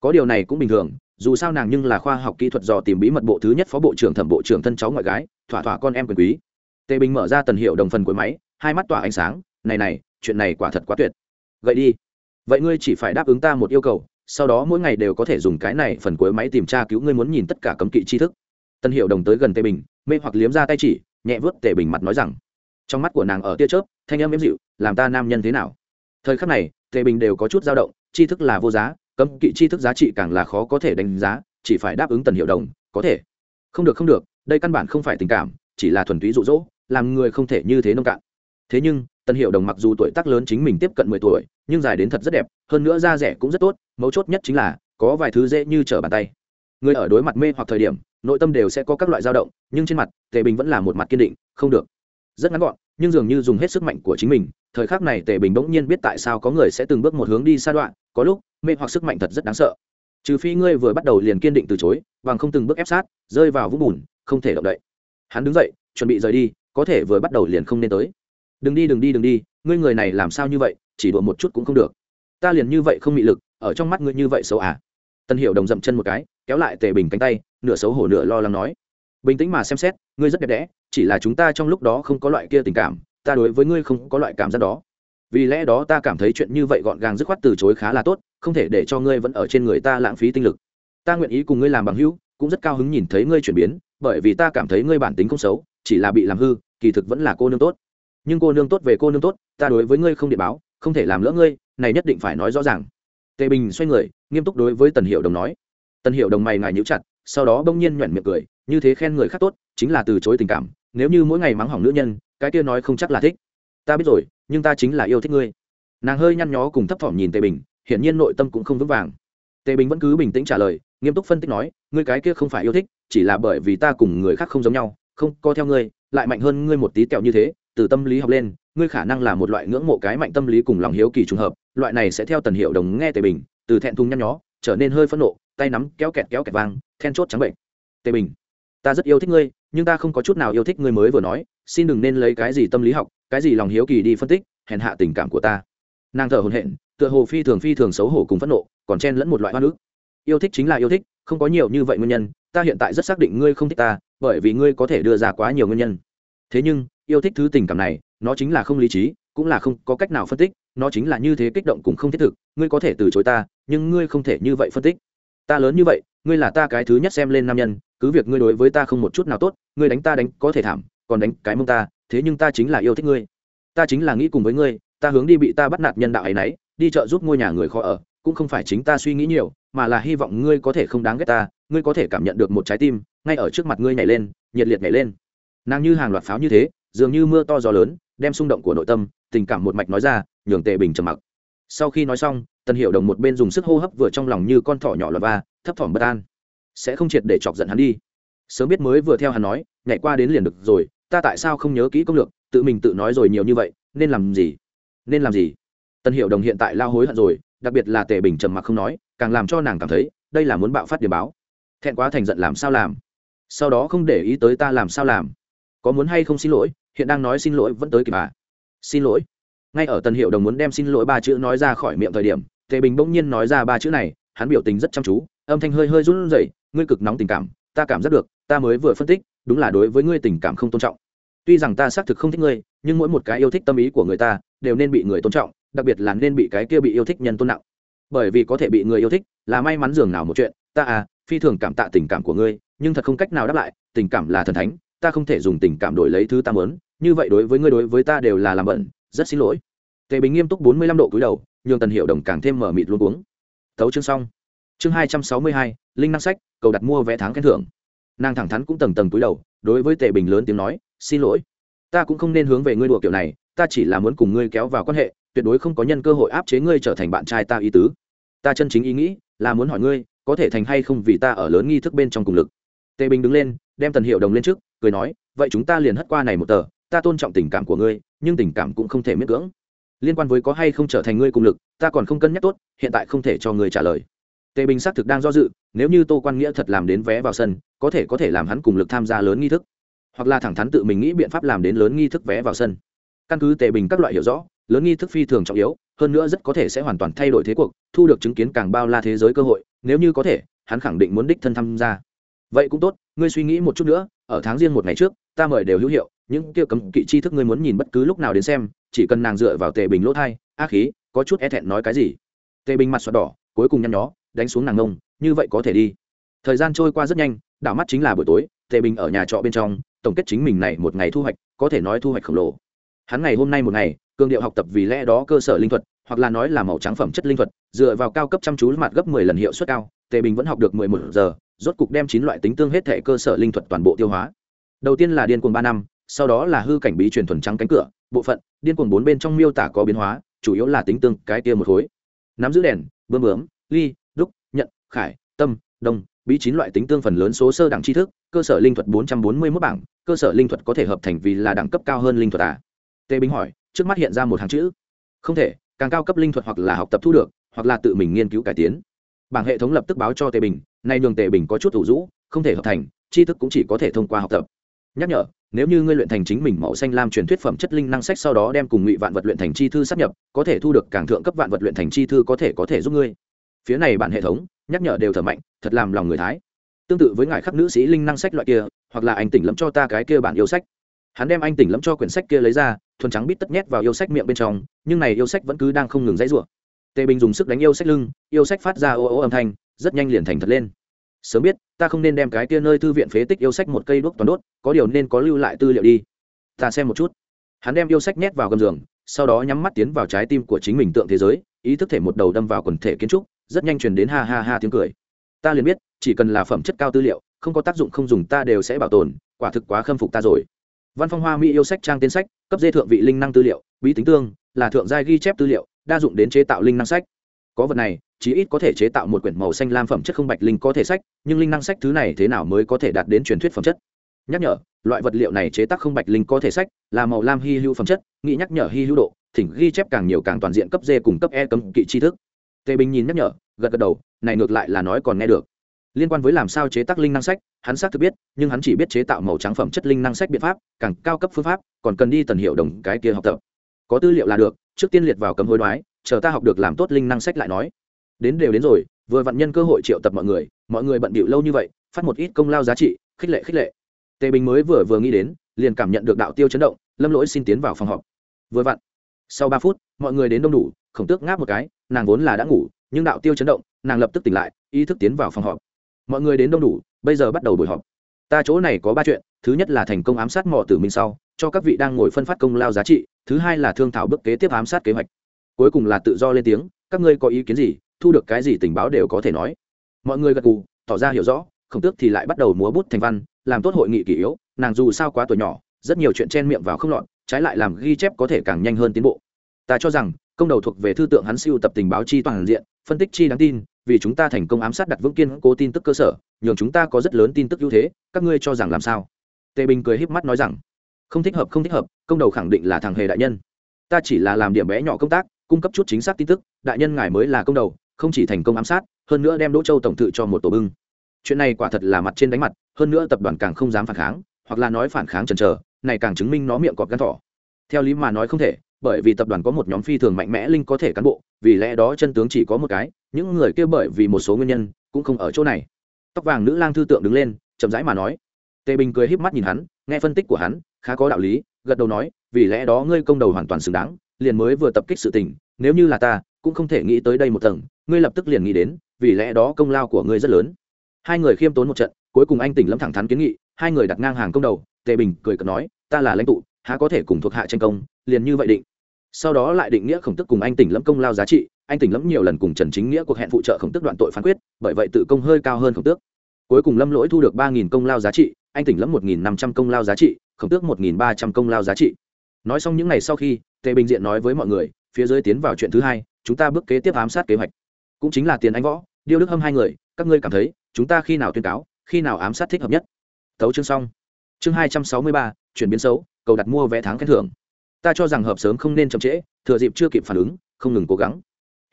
Có điều này cũng bình thường, dù sao nàng nhưng là khoa học kỹ thuật dò tìm bí mật bộ thứ nhất phó bộ trưởng thẩm bộ trưởng thân cháu ngoại gái, thỏa thỏa con em quyền quý. Tề bình mở ra tần hiệu đồng phần cuối máy, hai mắt tỏa ánh sáng, này này, chuyện này quả thật quá tuyệt. Gậy đi. Vậy ngươi chỉ phải đáp ứng ta một yêu cầu, sau đó mỗi ngày đều có thể dùng cái này phần cuối máy tìm tra cứu ngươi muốn nhìn tất cả cấm kỵ tri thức. Tân hiệu đồng tới gần tề bình, mê hoặc liếm ra tay chỉ, nhẹ vớt tề bình mặt nói rằng trong mắt của nàng ở tia chớp, thanh âm êm dịu, làm ta nam nhân thế nào? Thời khắc này, tề bình đều có chút dao động, tri thức là vô giá, cấm kỵ tri thức giá trị càng là khó có thể đánh giá, chỉ phải đáp ứng tần hiệu đồng, có thể. Không được không được, đây căn bản không phải tình cảm, chỉ là thuần túy rụ rỗ làm người không thể như thế nông cạn. Thế nhưng, tần hiệu đồng mặc dù tuổi tác lớn chính mình tiếp cận mười tuổi, nhưng dài đến thật rất đẹp, hơn nữa da rẻ cũng rất tốt, mấu chốt nhất chính là, có vài thứ dễ như trở bàn tay. Người ở đối mặt mê hoặc thời điểm, nội tâm đều sẽ có các loại dao động, nhưng trên mặt, tề bình vẫn là một mặt kiên định, không được rất ngắn gọn, nhưng dường như dùng hết sức mạnh của chính mình. Thời khắc này tề bình bỗng nhiên biết tại sao có người sẽ từng bước một hướng đi xa đoạn, có lúc, mê hoặc sức mạnh thật rất đáng sợ. Trừ phi ngươi vừa bắt đầu liền kiên định từ chối, bằng không từng bước ép sát, rơi vào vũng bùn, không thể động đậy. Hắn đứng dậy, chuẩn bị rời đi, có thể vừa bắt đầu liền không nên tới. Đừng đi đừng đi đừng đi, ngươi người này làm sao như vậy, chỉ đùa một chút cũng không được. Ta liền như vậy không mị lực, ở trong mắt ngươi như vậy xấu à? Tân hiệu đồng dậm chân một cái, kéo lại tề bình cánh tay, nửa xấu hổ nửa lo lắng nói bình tĩnh mà xem xét, ngươi rất đẹp đẽ, chỉ là chúng ta trong lúc đó không có loại kia tình cảm, ta đối với ngươi không có loại cảm giác đó. Vì lẽ đó ta cảm thấy chuyện như vậy gọn gàng dứt khoát từ chối khá là tốt, không thể để cho ngươi vẫn ở trên người ta lãng phí tinh lực. Ta nguyện ý cùng ngươi làm bằng hữu, cũng rất cao hứng nhìn thấy ngươi chuyển biến, bởi vì ta cảm thấy ngươi bản tính không xấu, chỉ là bị làm hư, kỳ thực vẫn là cô nương tốt. Nhưng cô nương tốt về cô nương tốt, ta đối với ngươi không điện báo, không thể làm lỡ ngươi, này nhất định phải nói rõ ràng. Tề bình xoay người, nghiêm túc đối với tần hiệu đồng nói. Tần hiệu đồng mày ngài nhíu chặt sau đó bỗng nhiên nhoẻn miệng cười, như thế khen người khác tốt, chính là từ chối tình cảm, nếu như mỗi ngày mắng hỏng nữ nhân, cái kia nói không chắc là thích. Ta biết rồi, nhưng ta chính là yêu thích ngươi. Nàng hơi nhăn nhó cùng thấp thỏm nhìn tề bình, hiển nhiên nội tâm cũng không vững vàng. Tề bình vẫn cứ bình tĩnh trả lời, nghiêm túc phân tích nói, ngươi cái kia không phải yêu thích, chỉ là bởi vì ta cùng người khác không giống nhau, không co theo ngươi, lại mạnh hơn ngươi một tí tẹo như thế, từ tâm lý học lên, ngươi khả năng là một loại ngưỡng mộ cái mạnh tâm lý cùng lòng hiếu kỳ trùng hợp, loại này sẽ theo tần hiệu đồng nghe tề bình, từ thẹn thùng nhăn nhó, trở nên hơi phẫn nộ, tay nắm kéo kẹt kéo kẹt vang then chốt trắng bệnh. Tề bình, ta rất yêu thích ngươi, nhưng ta không có chút nào yêu thích ngươi mới vừa nói, xin đừng nên lấy cái gì tâm lý học, cái gì lòng hiếu kỳ đi phân tích, hèn hạ tình cảm của ta. Nàng thở hồn hện tựa hồ phi thường phi thường xấu hổ cùng phẫn nộ, còn chen lẫn một loại hoa nước yêu thích chính là yêu thích, không có nhiều như vậy nguyên nhân, ta hiện tại rất xác định ngươi không thích ta, bởi vì ngươi có thể đưa ra quá nhiều nguyên nhân. Thế nhưng, yêu thích thứ tình cảm này, nó chính là không lý trí, cũng là không có cách nào phân tích, nó chính là như thế kích động cũng không thiết thực, ngươi có thể từ chối ta, nhưng ngươi không thể như vậy phân tích. Ta lớn như vậy ngươi là ta cái thứ nhất xem lên nam nhân, cứ việc ngươi đối với ta không một chút nào tốt, ngươi đánh ta đánh có thể thảm, còn đánh cái mông ta, thế nhưng ta chính là yêu thích ngươi. Ta chính là nghĩ cùng với ngươi, ta hướng đi bị ta bắt nạt nhân đạo ấy nấy, đi chợ giúp ngôi nhà người khó ở, cũng không phải chính ta suy nghĩ nhiều, mà là hy vọng ngươi có thể không đáng ghét ta, ngươi có thể cảm nhận được một trái tim, ngay ở trước mặt ngươi nhảy lên, nhiệt liệt nhảy lên. Nàng như hàng loạt pháo như thế, dường như mưa to gió lớn, đem xung động của nội tâm, tình cảm một mạch nói ra, nhường tề bình trầm mặc sau khi nói xong, tần hiệu đồng một bên dùng sức hô hấp vừa trong lòng như con thỏ nhỏ lọt va thấp thỏm bất an. Sẽ không triệt để chọc giận hắn đi. Sớm biết mới vừa theo hắn nói, nhảy qua đến liền được rồi, ta tại sao không nhớ kỹ công lược, tự mình tự nói rồi nhiều như vậy, nên làm gì? Nên làm gì? Tần hiệu đồng hiện tại lao hối hận rồi, đặc biệt là tề bình trầm mặc không nói, càng làm cho nàng cảm thấy, đây là muốn bạo phát điểm báo. Thẹn quá thành giận làm sao làm? Sau đó không để ý tới ta làm sao làm? Có muốn hay không xin lỗi, hiện đang nói xin lỗi vẫn tới kịp à? Xin lỗi ngay ở tần hiệu đồng muốn đem xin lỗi ba chữ nói ra khỏi miệng thời điểm, tề bình bỗng nhiên nói ra ba chữ này, hắn biểu tình rất chăm chú, âm thanh hơi hơi run rẩy, ngươi cực nóng tình cảm, ta cảm giác được, ta mới vừa phân tích, đúng là đối với ngươi tình cảm không tôn trọng. Tuy rằng ta xác thực không thích ngươi, nhưng mỗi một cái yêu thích tâm ý của người ta, đều nên bị người tôn trọng, đặc biệt là nên bị cái kia bị yêu thích nhân tôn nặng. Bởi vì có thể bị người yêu thích, là may mắn dường nào một chuyện, ta à phi thường cảm tạ tình cảm của ngươi, nhưng thật không cách nào đáp lại, tình cảm là thần thánh, ta không thể dùng tình cảm đổi lấy thứ ta muốn, như vậy đối với ngươi đối với ta đều là làm bận rất xin lỗi. Tề bình nghiêm túc bốn mươi lăm độ cúi đầu, nhường tần hiệu đồng càng thêm mở mịt luôn uống thấu chương xong. Chương hai trăm sáu mươi hai, linh năng sách, cầu đặt mua vé tháng khen thưởng. Nàng thẳng thắn cũng tầng tầng cúi đầu, đối với tề bình lớn tiếng nói, xin lỗi. Ta cũng không nên hướng về ngươi đùa kiểu này, ta chỉ là muốn cùng ngươi kéo vào quan hệ, tuyệt đối không có nhân cơ hội áp chế ngươi trở thành bạn trai ta ý tứ. Ta chân chính ý nghĩ là muốn hỏi ngươi, có thể thành hay không vì ta ở lớn nghi thức bên trong cùng lực. Tề bình đứng lên, đem tần hiệu đồng lên trước, cười nói, vậy chúng ta liền hất qua này một tờ, ta tôn trọng tình cảm của ngươi nhưng tình cảm cũng không thể miễn cưỡng. Liên quan với có hay không trở thành ngươi cùng lực, ta còn không cân nhắc tốt, hiện tại không thể cho ngươi trả lời. Tề bình xác thực đang do dự, nếu như tô quan nghĩa thật làm đến vé vào sân, có thể có thể làm hắn cùng lực tham gia lớn nghi thức. Hoặc là thẳng thắn tự mình nghĩ biện pháp làm đến lớn nghi thức vé vào sân. Căn cứ tề bình các loại hiểu rõ, lớn nghi thức phi thường trọng yếu, hơn nữa rất có thể sẽ hoàn toàn thay đổi thế cuộc, thu được chứng kiến càng bao la thế giới cơ hội, nếu như có thể, hắn khẳng định muốn đích thân tham gia. Vậy cũng tốt, ngươi suy nghĩ một chút nữa, ở tháng riêng một ngày trước, ta mời đều hữu hiệu những kia cấm kỵ chi thức ngươi muốn nhìn bất cứ lúc nào đến xem, chỉ cần nàng dựa vào tề bình lỗ thai ác khí, có chút e thẹn nói cái gì. Tề bình mặt xoạt đỏ, cuối cùng nhăn nhó, đánh xuống nàng ngông, như vậy có thể đi. Thời gian trôi qua rất nhanh, đảo mắt chính là buổi tối, tề bình ở nhà trọ bên trong, tổng kết chính mình này một ngày thu hoạch, có thể nói thu hoạch khổng lồ. Hắn ngày hôm nay một ngày cương điệu học tập vì lẽ đó cơ sở linh thuật, hoặc là nói là màu trắng phẩm chất linh thuật, dựa vào cao cấp chăm chú mặt gấp mười lần hiệu suất cao, tề bình vẫn học được mười một giờ, rốt cục đem chín loại tính tương hết thể cơ sở linh thuật toàn bộ tiêu hóa. Đầu tiên là điên cuồng ba năm sau đó là hư cảnh bí truyền thuần trắng cánh cửa, bộ phận, điên cuồng bốn bên trong miêu tả có biến hóa, chủ yếu là tính tương cái kia một khối. Nắm giữ đèn, bơm bướm, ly, đúc, nhận, khải, tâm đông bí chín loại tính tương phần lớn số sơ đẳng tri thức, cơ sở linh thuật bốn trăm bốn mươi mốt bảng, cơ sở linh thuật có thể hợp thành vì là đẳng cấp cao hơn linh thuật à? Tề bình hỏi, trước mắt hiện ra một hàng chữ. Không thể, càng cao cấp linh thuật hoặc là học tập thu được, hoặc là tự mình nghiên cứu cải tiến. Bảng hệ thống lập tức báo cho tề bình, nay nhường tề bình có chút thủ rũ, không thể hợp thành, tri thức cũng chỉ có thể thông qua học tập. Nhắc nhở nếu như ngươi luyện thành chính mình mẫu xanh lam truyền thuyết phẩm chất linh năng sách sau đó đem cùng ngụy vạn vật luyện thành chi thư sắp nhập, có thể thu được càng thượng cấp vạn vật luyện thành chi thư có thể có thể giúp ngươi. Phía này bản hệ thống, nhắc nhở đều thở mạnh, thật làm lòng người thái. Tương tự với ngài khắc nữ sĩ linh năng sách loại kia, hoặc là anh tỉnh lẫm cho ta cái kia bản yêu sách. Hắn đem anh tỉnh lẫm cho quyển sách kia lấy ra, thuần trắng bít tất nhét vào yêu sách miệng bên trong, nhưng này yêu sách vẫn cứ đang không ngừng dãy rủa. Tề bình dùng sức đánh yêu sách lưng, yêu sách phát ra ô ô âm thanh, rất nhanh liền thành thật lên sớm biết, ta không nên đem cái kia nơi thư viện phế tích yêu sách một cây đuốc toàn đốt, có điều nên có lưu lại tư liệu đi. Ta xem một chút. Hắn đem yêu sách nhét vào gầm giường, sau đó nhắm mắt tiến vào trái tim của chính mình tượng thế giới, ý thức thể một đầu đâm vào quần thể kiến trúc, rất nhanh truyền đến ha ha ha tiếng cười. Ta liền biết, chỉ cần là phẩm chất cao tư liệu, không có tác dụng không dùng ta đều sẽ bảo tồn, quả thực quá khâm phục ta rồi. Văn phong hoa mỹ yêu sách trang tên sách, cấp dê thượng vị linh năng tư liệu, bí tính tương, là thượng giai ghi chép tư liệu, đa dụng đến chế tạo linh năng sách có vật này, chí ít có thể chế tạo một quyển màu xanh lam phẩm chất không bạch linh có thể sách, nhưng linh năng sách thứ này thế nào mới có thể đạt đến truyền thuyết phẩm chất? Nhắc nhở, loại vật liệu này chế tác không bạch linh có thể sách, là màu lam hy hữu phẩm chất, nghĩ nhắc nhở hy hữu độ, thỉnh ghi chép càng nhiều càng toàn diện cấp d cùng cấp e cấm kỵ tri thức. Tề bình nhìn nhắc nhở, gật gật đầu, này ngược lại là nói còn nghe được. Liên quan với làm sao chế tác linh năng sách, hắn xác thực biết, nhưng hắn chỉ biết chế tạo màu trắng phẩm chất linh năng sách biện pháp, càng cao cấp phương pháp, còn cần đi tần hiệu đồng cái kia học tập. Có tư liệu là được, trước tiên liệt vào cấm hối đoái chờ ta học được làm tốt linh năng sách lại nói. Đến đều đến rồi, vừa vặn nhân cơ hội triệu tập mọi người mọi người bận bịu lâu như vậy, phát một ít công lao giá trị, khích lệ khích lệ. Tề bình mới vừa vừa nghĩ đến, liền cảm nhận được đạo tiêu chấn động, lâm lỗi xin tiến vào phòng họp. Vừa vặn, sau ba phút, mọi người đến đông đủ, khổng tước ngáp một cái, nàng vốn là đã ngủ, nhưng đạo tiêu chấn động, nàng lập tức tỉnh lại, ý thức tiến vào phòng họp. Mọi người đến đông đủ, bây giờ bắt đầu buổi họp. Ta chỗ này có ba chuyện, thứ nhất là thành công ám sát mỏ tử minh sau, cho các vị đang ngồi phân phát công lao giá trị, thứ hai là thương thảo bước kế tiếp ám sát kế hoạch cuối cùng là tự do lên tiếng, các ngươi có ý kiến gì, thu được cái gì tình báo đều có thể nói. Mọi người gật cù tỏ ra hiểu rõ, khổng tước thì lại bắt đầu múa bút thành văn, làm tốt hội nghị kỷ yếu, nàng dù sao quá tuổi nhỏ, rất nhiều chuyện chen miệng vào không lọt, trái lại làm ghi chép có thể càng nhanh hơn tiến bộ. Ta cho rằng, công đầu thuộc về thư tượng hắn siêu tập tình báo chi toàn diện, phân tích chi đáng tin, vì chúng ta thành công ám sát đặt vững kiên cố tin tức cơ sở, nhường chúng ta có rất lớn tin tức ưu thế, các ngươi cho rằng làm sao? Tề bình cười híp mắt nói rằng, không thích hợp, không thích hợp, công đầu khẳng định là thằng hề đại nhân. Ta chỉ là làm điểm bé nhỏ công tác cung cấp chút chính xác tin tức, đại nhân ngài mới là công đầu, không chỉ thành công ám sát, hơn nữa đem đỗ châu tổng tự cho một tổ bưng. Chuyện này quả thật là mặt trên đánh mặt, hơn nữa tập đoàn càng không dám phản kháng, hoặc là nói phản kháng chần chờ, này càng chứng minh nó miệng cọp gắn thỏ. Theo lý mà nói không thể, bởi vì tập đoàn có một nhóm phi thường mạnh mẽ linh có thể cán bộ, vì lẽ đó chân tướng chỉ có một cái, những người kia bởi vì một số nguyên nhân, cũng không ở chỗ này. Tóc vàng nữ lang thư tượng đứng lên, chậm rãi mà nói. Tề bình cười híp mắt nhìn hắn, nghe phân tích của hắn, khá có đạo lý, gật đầu nói, vì lẽ đó ngươi công đầu hoàn toàn xứng đáng liền mới vừa tập kích sự tình, nếu như là ta, cũng không thể nghĩ tới đây một tầng, ngươi lập tức liền nghĩ đến, vì lẽ đó công lao của ngươi rất lớn. Hai người khiêm tốn một trận, cuối cùng anh tỉnh lâm thẳng thắn kiến nghị, hai người đặt ngang hàng công đầu, tề bình cười cợt nói, ta là lãnh tụ, há có thể cùng thuộc hạ tranh công, liền như vậy định. Sau đó lại định nghĩa khổng tức cùng anh tỉnh lâm công lao giá trị, anh tỉnh lâm nhiều lần cùng trần chính nghĩa cuộc hẹn phụ trợ khổng tức đoạn tội phán quyết, bởi vậy tự công hơi cao hơn khổng tước. Cuối cùng lâm lỗi thu được ba nghìn công lao giá trị, anh tỉnh lâm một nghìn năm trăm công lao giá trị, khổng tước một nghìn ba trăm công lao giá trị. Nói xong những ngày sau khi tề bình diện nói với mọi người, phía dưới tiến vào chuyện thứ hai, chúng ta bước kế tiếp ám sát kế hoạch. Cũng chính là tiền anh võ, điêu đức hâm hai người, các ngươi cảm thấy, chúng ta khi nào tuyên cáo, khi nào ám sát thích hợp nhất? Thấu chương xong. Chương hai trăm sáu mươi ba, chuyển biến xấu, cầu đặt mua vé tháng khen thưởng. Ta cho rằng hợp sớm không nên chậm trễ, thừa dịp chưa kịp phản ứng, không ngừng cố gắng.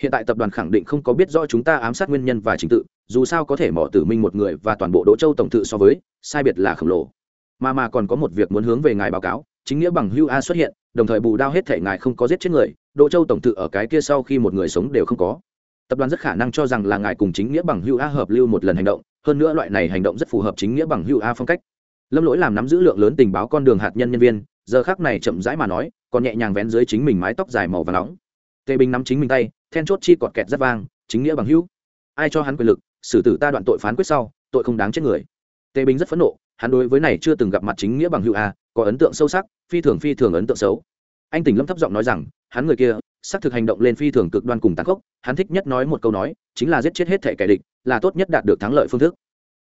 Hiện tại tập đoàn khẳng định không có biết rõ chúng ta ám sát nguyên nhân và trình tự, dù sao có thể mỏ tử minh một người và toàn bộ đỗ châu tổng tự so với, sai biệt là khổng lồ. Mà mà còn có một việc muốn hướng về ngài báo cáo chính nghĩa bằng hưu a xuất hiện, đồng thời bù đao hết thể ngài không có giết chết người, đỗ châu tổng tự ở cái kia sau khi một người sống đều không có. Tập đoàn rất khả năng cho rằng là ngài cùng chính nghĩa bằng hưu a hợp lưu một lần hành động, hơn nữa loại này hành động rất phù hợp chính nghĩa bằng hưu a phong cách. Lâm lỗi làm nắm giữ lượng lớn tình báo con đường hạt nhân nhân viên, giờ khác này chậm rãi mà nói, còn nhẹ nhàng vén dưới chính mình mái tóc dài màu và nóng. Tề bình nắm chính mình tay, then chốt chi cọt kẹt rất vang, chính nghĩa bằng hữu ai cho hắn quyền lực, xử tử ta đoạn tội phán quyết sau, tội không đáng chết người. Tề bình rất phẫn nộ hắn đối với này chưa từng gặp mặt chính nghĩa bằng hữu a, có ấn tượng sâu sắc, phi thường phi thường ấn tượng xấu. Anh tỉnh lâm thấp giọng nói rằng, hắn người kia, xác thực hành động lên phi thường cực đoan cùng tàn khốc, hắn thích nhất nói một câu nói, chính là giết chết hết thể kẻ địch, là tốt nhất đạt được thắng lợi phương thức.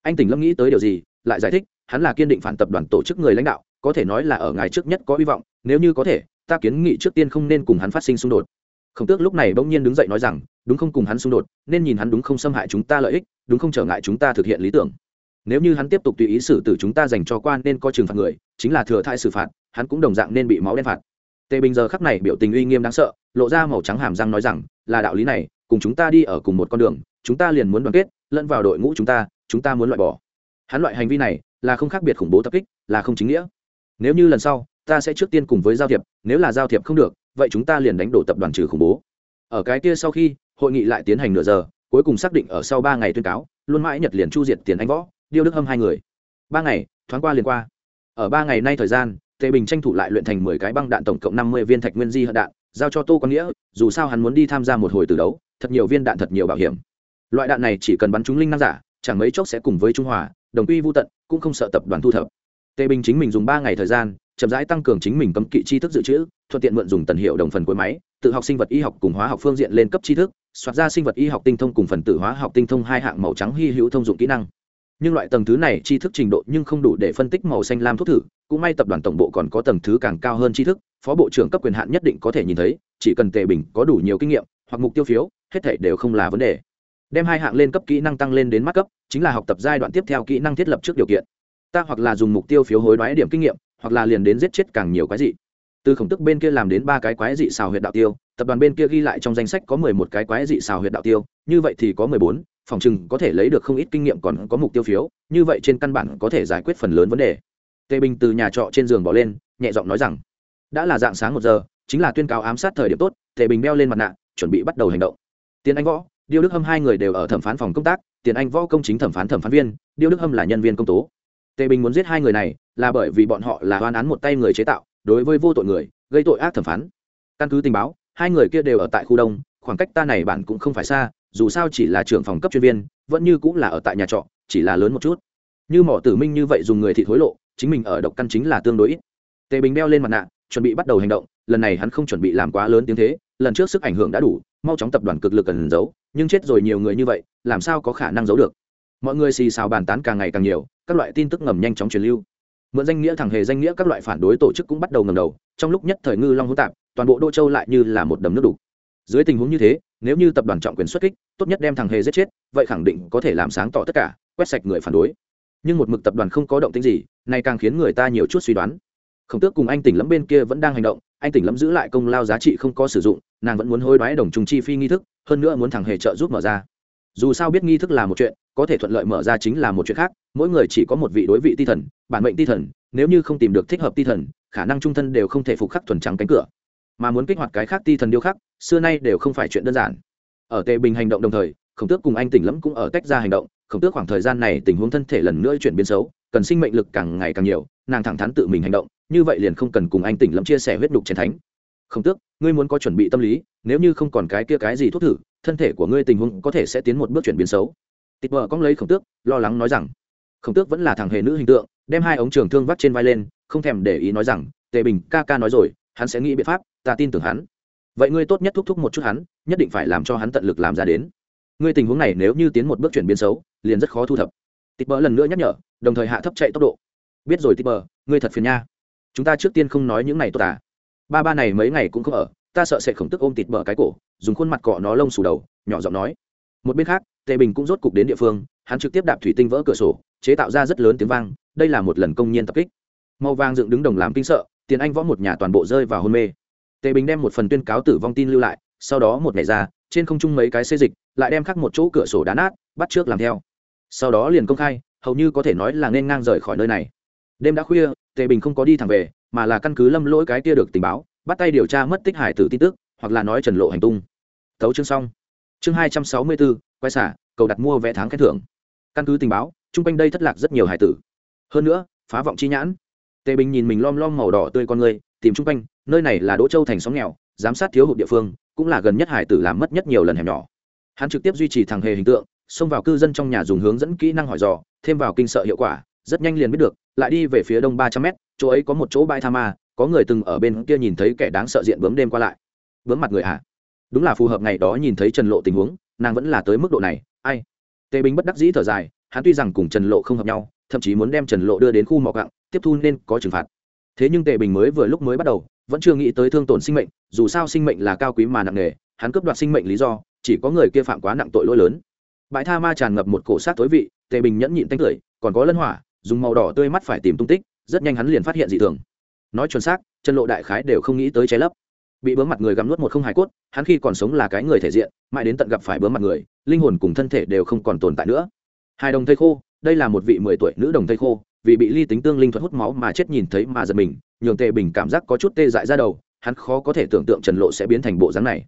Anh tỉnh lâm nghĩ tới điều gì, lại giải thích, hắn là kiên định phản tập đoàn tổ chức người lãnh đạo, có thể nói là ở ngày trước nhất có hy vọng, nếu như có thể, ta kiến nghị trước tiên không nên cùng hắn phát sinh xung đột. Khổng tước lúc này bỗng nhiên đứng dậy nói rằng, đúng không cùng hắn xung đột, nên nhìn hắn đúng không xâm hại chúng ta lợi ích, đúng không trở ngại chúng ta thực hiện lý tưởng nếu như hắn tiếp tục tùy ý xử tử chúng ta dành cho quan nên có trừng phạt người, chính là thừa thai xử phạt, hắn cũng đồng dạng nên bị máu đen phạt. Tề bình giờ khắc này biểu tình uy nghiêm đáng sợ, lộ ra màu trắng hàm răng nói rằng, là đạo lý này, cùng chúng ta đi ở cùng một con đường, chúng ta liền muốn đoàn kết, lẫn vào đội ngũ chúng ta chúng ta muốn loại bỏ. Hắn loại hành vi này, là không khác biệt khủng bố tập kích, là không chính nghĩa. Nếu như lần sau, ta sẽ trước tiên cùng với giao thiệp, nếu là giao thiệp không được, vậy chúng ta liền đánh đổ tập đoàn trừ khủng bố. Ở cái kia sau khi, hội nghị lại tiến hành nửa giờ, cuối cùng xác định ở sau ba ngày tuyên cáo, luôn mãi nhật liền chu diệt tiền anh võ điêu đức hâm hai người. Ba ngày, thoáng qua liền qua. Ở ba ngày nay thời gian, tề bình tranh thủ lại luyện thành mười cái băng đạn tổng cộng năm mươi viên thạch nguyên di hận đạn, giao cho tô quang nghĩa, dù sao hắn muốn đi tham gia một hồi từ đấu, thật nhiều viên đạn thật nhiều bảo hiểm. Loại đạn này chỉ cần bắn trúng linh năng giả, chẳng mấy chốc sẽ cùng với trung hòa, đồng quy vô tận, cũng không sợ tập đoàn thu thập. Tề bình chính mình dùng ba ngày thời gian, chậm rãi tăng cường chính mình cấm kỵ tri thức dự trữ, thuận tiện mượn dùng tần hiệu đồng phần cuối máy, tự học sinh vật y học cùng hóa học phương diện lên cấp tri thức, soạt ra sinh vật y học tinh thông cùng phần tử hóa học tinh thông hai hạng màu trắng hy hữu thông dụng kỹ năng nhưng loại tầng thứ này tri thức trình độ nhưng không đủ để phân tích màu xanh lam thuốc thử, cũng may tập đoàn tổng bộ còn có tầng thứ càng cao hơn tri thức, phó bộ trưởng cấp quyền hạn nhất định có thể nhìn thấy, chỉ cần tề bình có đủ nhiều kinh nghiệm, hoặc mục tiêu phiếu, hết thể đều không là vấn đề. Đem hai hạng lên cấp kỹ năng tăng lên đến mắt cấp, chính là học tập giai đoạn tiếp theo kỹ năng thiết lập trước điều kiện. Ta hoặc là dùng mục tiêu phiếu hối đoái điểm kinh nghiệm, hoặc là liền đến giết chết càng nhiều quái dị. Từ khổng tức bên kia làm đến ba cái quái dị xào huyệt đạo tiêu, tập đoàn bên kia ghi lại trong danh sách có mười một cái quái dị xào huyệt đạo tiêu, như vậy thì có mười bốn phòng chừng có thể lấy được không ít kinh nghiệm còn có mục tiêu phiếu, như vậy trên căn bản có thể giải quyết phần lớn vấn đề. Tề bình từ nhà trọ trên giường bỏ lên, nhẹ giọng nói rằng, đã là dạng sáng một giờ, chính là tuyên cáo ám sát thời điểm tốt. Tề bình đeo lên mặt nạ, chuẩn bị bắt đầu hành động. Tiền anh võ, điêu đức hâm hai người đều ở thẩm phán phòng công tác, tiền anh võ công chính thẩm phán thẩm phán viên, điêu đức hâm là nhân viên công tố. Tề bình muốn giết hai người này là bởi vì bọn họ là oan án một tay người chế tạo, đối với vô tội người, gây tội ác thẩm phán. Căn cứ tình báo, hai người kia đều ở tại khu đông, khoảng cách ta này bản cũng không phải xa dù sao chỉ là trưởng phòng cấp chuyên viên, vẫn như cũng là ở tại nhà trọ, chỉ là lớn một chút. Như mỏ tử minh như vậy dùng người thị thối lộ, chính mình ở độc căn chính là tương đối ít. Tề bình đeo lên mặt nạ, chuẩn bị bắt đầu hành động, lần này hắn không chuẩn bị làm quá lớn tiếng thế, lần trước sức ảnh hưởng đã đủ, mau chóng tập đoàn cực lực cần giấu, nhưng chết rồi nhiều người như vậy, làm sao có khả năng giấu được? Mọi người xì xào bàn tán càng ngày càng nhiều, các loại tin tức ngầm nhanh chóng truyền lưu. Mượn danh nghĩa thẳng hề danh nghĩa các loại phản đối tổ chức cũng bắt đầu ngầm đầu, trong lúc nhất thời ngư long hỗn tạp, toàn bộ đô châu lại như là một đầm nước đục dưới tình huống như thế, nếu như tập đoàn trọng quyền xuất kích, tốt nhất đem thằng hề giết chết, vậy khẳng định có thể làm sáng tỏ tất cả, quét sạch người phản đối. Nhưng một mực tập đoàn không có động tĩnh gì này càng khiến người ta nhiều chút suy đoán. Khổng tước cùng anh tỉnh lẫm bên kia vẫn đang hành động, anh tỉnh lẫm giữ lại công lao giá trị không có sử dụng, nàng vẫn muốn hối đoái đồng trùng chi phi nghi thức, hơn nữa muốn thằng hề trợ giúp mở ra. Dù sao biết nghi thức là một chuyện, có thể thuận lợi mở ra chính là một chuyện khác, mỗi người chỉ có một vị đối vị ti thần, bản mệnh ti thần, nếu như không tìm được thích hợp ti thần, khả năng trung thân đều không thể phục khắc thuần trắng cánh cửa mà muốn kích hoạt cái khác ti thần điêu khắc, xưa nay đều không phải chuyện đơn giản. Ở tề bình hành động đồng thời, khổng tước cùng anh tỉnh lẫm cũng ở tách ra hành động. Khổng tước khoảng thời gian này tình huống thân thể lần nữa chuyển biến xấu, cần sinh mệnh lực càng ngày càng nhiều, nàng thẳng thắn tự mình hành động, như vậy liền không cần cùng anh tỉnh lẫm chia sẻ huyết đục chiến thánh. Khổng tước, ngươi muốn có chuẩn bị tâm lý, nếu như không còn cái kia cái gì thuốc thử, thân thể của ngươi tình huống có thể sẽ tiến một bước chuyển biến xấu. Tịt vợ cóng lấy khổng tước, lo lắng nói rằng, khổng tước vẫn là thằng hề nữ hình tượng, đem hai ống trường thương vắt trên vai lên, không thèm để ý nói rằng, tề bình ca ca nói rồi hắn sẽ nghĩ biện pháp, ta tin tưởng hắn. Vậy ngươi tốt nhất thúc thúc một chút hắn, nhất định phải làm cho hắn tận lực làm ra đến. Ngươi tình huống này nếu như tiến một bước chuyển biến xấu, liền rất khó thu thập. Tịt bờ lần nữa nhắc nhở, đồng thời hạ thấp chạy tốc độ. Biết rồi tịt bờ, ngươi thật phiền nha. Chúng ta trước tiên không nói những này tốt à. Ba ba này mấy ngày cũng không ở, ta sợ sẽ khổng tức ôm tịt bờ cái cổ, dùng khuôn mặt cọ nó lông xù đầu, nhỏ giọng nói. Một bên khác, tề bình cũng rốt cục đến địa phương, hắn trực tiếp đạp thủy tinh vỡ cửa sổ, chế tạo ra rất lớn tiếng vang, đây là một lần công nhiên tập kích. Màu vàng dựng đứng đồng làm kinh sợ tiền anh võ một nhà toàn bộ rơi vào hôn mê. Tề bình đem một phần tuyên cáo tử vong tin lưu lại, sau đó một ngày ra, trên không trung mấy cái xê dịch, lại đem khắc một chỗ cửa sổ đá nát, bắt trước làm theo. Sau đó liền công khai, hầu như có thể nói là nên ngang rời khỏi nơi này. Đêm đã khuya, tề bình không có đi thẳng về, mà là căn cứ lâm lỗi cái kia được tình báo, bắt tay điều tra mất tích hải tử tin tức, hoặc là nói trần lộ hành tung. Tấu chương xong. Chương hai trăm sáu mươi bốn quay xả, cầu đặt mua vé tháng khen thưởng. Căn cứ tình báo, chung quanh đây thất lạc rất nhiều hải tử. Hơn nữa, phá vọng chi nhãn tề bình nhìn mình lom lom màu đỏ tươi con người, tìm chung quanh, nơi này là đỗ châu thành xóm nghèo, giám sát thiếu hụt địa phương, cũng là gần nhất hải tử làm mất nhất nhiều lần hẻm nhỏ. Hắn trực tiếp duy trì thằng hề hình tượng, xông vào cư dân trong nhà dùng hướng dẫn kỹ năng hỏi dò, thêm vào kinh sợ hiệu quả, rất nhanh liền biết được, lại đi về phía đông ba trăm mét, chỗ ấy có một chỗ bãi tha ma, có người từng ở bên kia nhìn thấy kẻ đáng sợ diện bướm đêm qua lại. Bướm mặt người hả? Đúng là phù hợp ngày đó nhìn thấy trần lộ tình huống, nàng vẫn là tới mức độ này, ai? Tề bình bất đắc dĩ thở dài, hắn tuy rằng cùng trần lộ không hợp nhau, thậm chí muốn đem trần lộ đưa đến khu mỏ gặng tiếp thu nên có trừng phạt. Thế nhưng tề bình mới vừa lúc mới bắt đầu, vẫn chưa nghĩ tới thương tổn sinh mệnh, dù sao sinh mệnh là cao quý mà nặng nề, hắn cướp đoạt sinh mệnh lý do, chỉ có người kia phạm quá nặng tội lỗi lớn. Bãi tha ma tràn ngập một cổ sát tối vị, tề bình nhẫn nhịn tanh cười còn có lân hỏa, dùng màu đỏ tươi mắt phải tìm tung tích, rất nhanh hắn liền phát hiện dị thường. Nói chuẩn xác chân lộ đại khái đều không nghĩ tới trái lấp. Bị bướm mặt người gắm nuốt một không hài cốt, hắn khi còn sống là cái người thể diện, mãi đến tận gặp phải bướm mặt người, linh hồn cùng thân thể đều không còn tồn tại nữa. Hai đồng thây khô, đây là một vị mười tuổi nữ đồng thây khô vì bị ly tính tương linh thuật hút máu mà chết nhìn thấy mà giật mình, nhường tề bình cảm giác có chút tê dại ra đầu, hắn khó có thể tưởng tượng trần lộ sẽ biến thành bộ dáng này.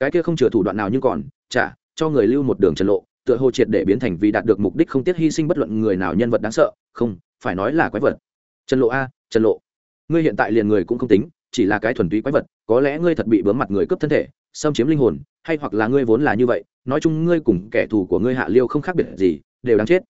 Cái kia không chừa thủ đoạn nào nhưng còn, chả, cho người lưu một đường trần lộ, tựa hồ triệt để biến thành vì đạt được mục đích không tiếc hy sinh bất luận người nào nhân vật đáng sợ, không, phải nói là quái vật. Trần lộ a, trần lộ, ngươi hiện tại liền người cũng không tính, chỉ là cái thuần túy quái vật, có lẽ ngươi thật bị bướm mặt người cướp thân thể, xâm chiếm linh hồn, hay hoặc là ngươi vốn là như vậy, nói chung ngươi cùng kẻ thù của ngươi hạ liêu không khác biệt gì, đều đáng chết.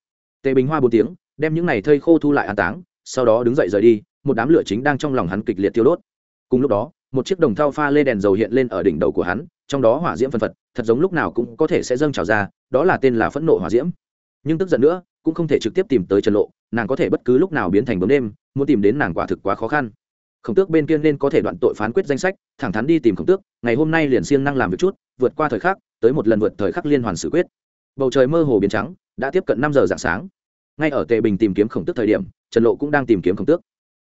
Tề bình hoa bốn tiếng đem những này thây khô thu lại an táng, sau đó đứng dậy rời đi, một đám lửa chính đang trong lòng hắn kịch liệt tiêu đốt. Cùng lúc đó, một chiếc đồng thau pha lê đèn dầu hiện lên ở đỉnh đầu của hắn, trong đó hỏa diễm phân phật, thật giống lúc nào cũng có thể sẽ dâng trào ra, đó là tên là phẫn nộ hỏa diễm. Nhưng tức giận nữa, cũng không thể trực tiếp tìm tới trần lộ, nàng có thể bất cứ lúc nào biến thành bấm đêm, muốn tìm đến nàng quả thực quá khó khăn. Khổng tước bên kia nên có thể đoạn tội phán quyết danh sách, thẳng thắn đi tìm khổng tước, ngày hôm nay liền siêng năng làm việc chút, vượt qua thời khắc, tới một lần vượt thời khắc liên hoàn xử quyết. Bầu trời mơ hồ biến trắng, đã tiếp cận năm giờ dạng sáng ngay ở tề bình tìm kiếm khổng tước thời điểm, trần lộ cũng đang tìm kiếm khổng tước.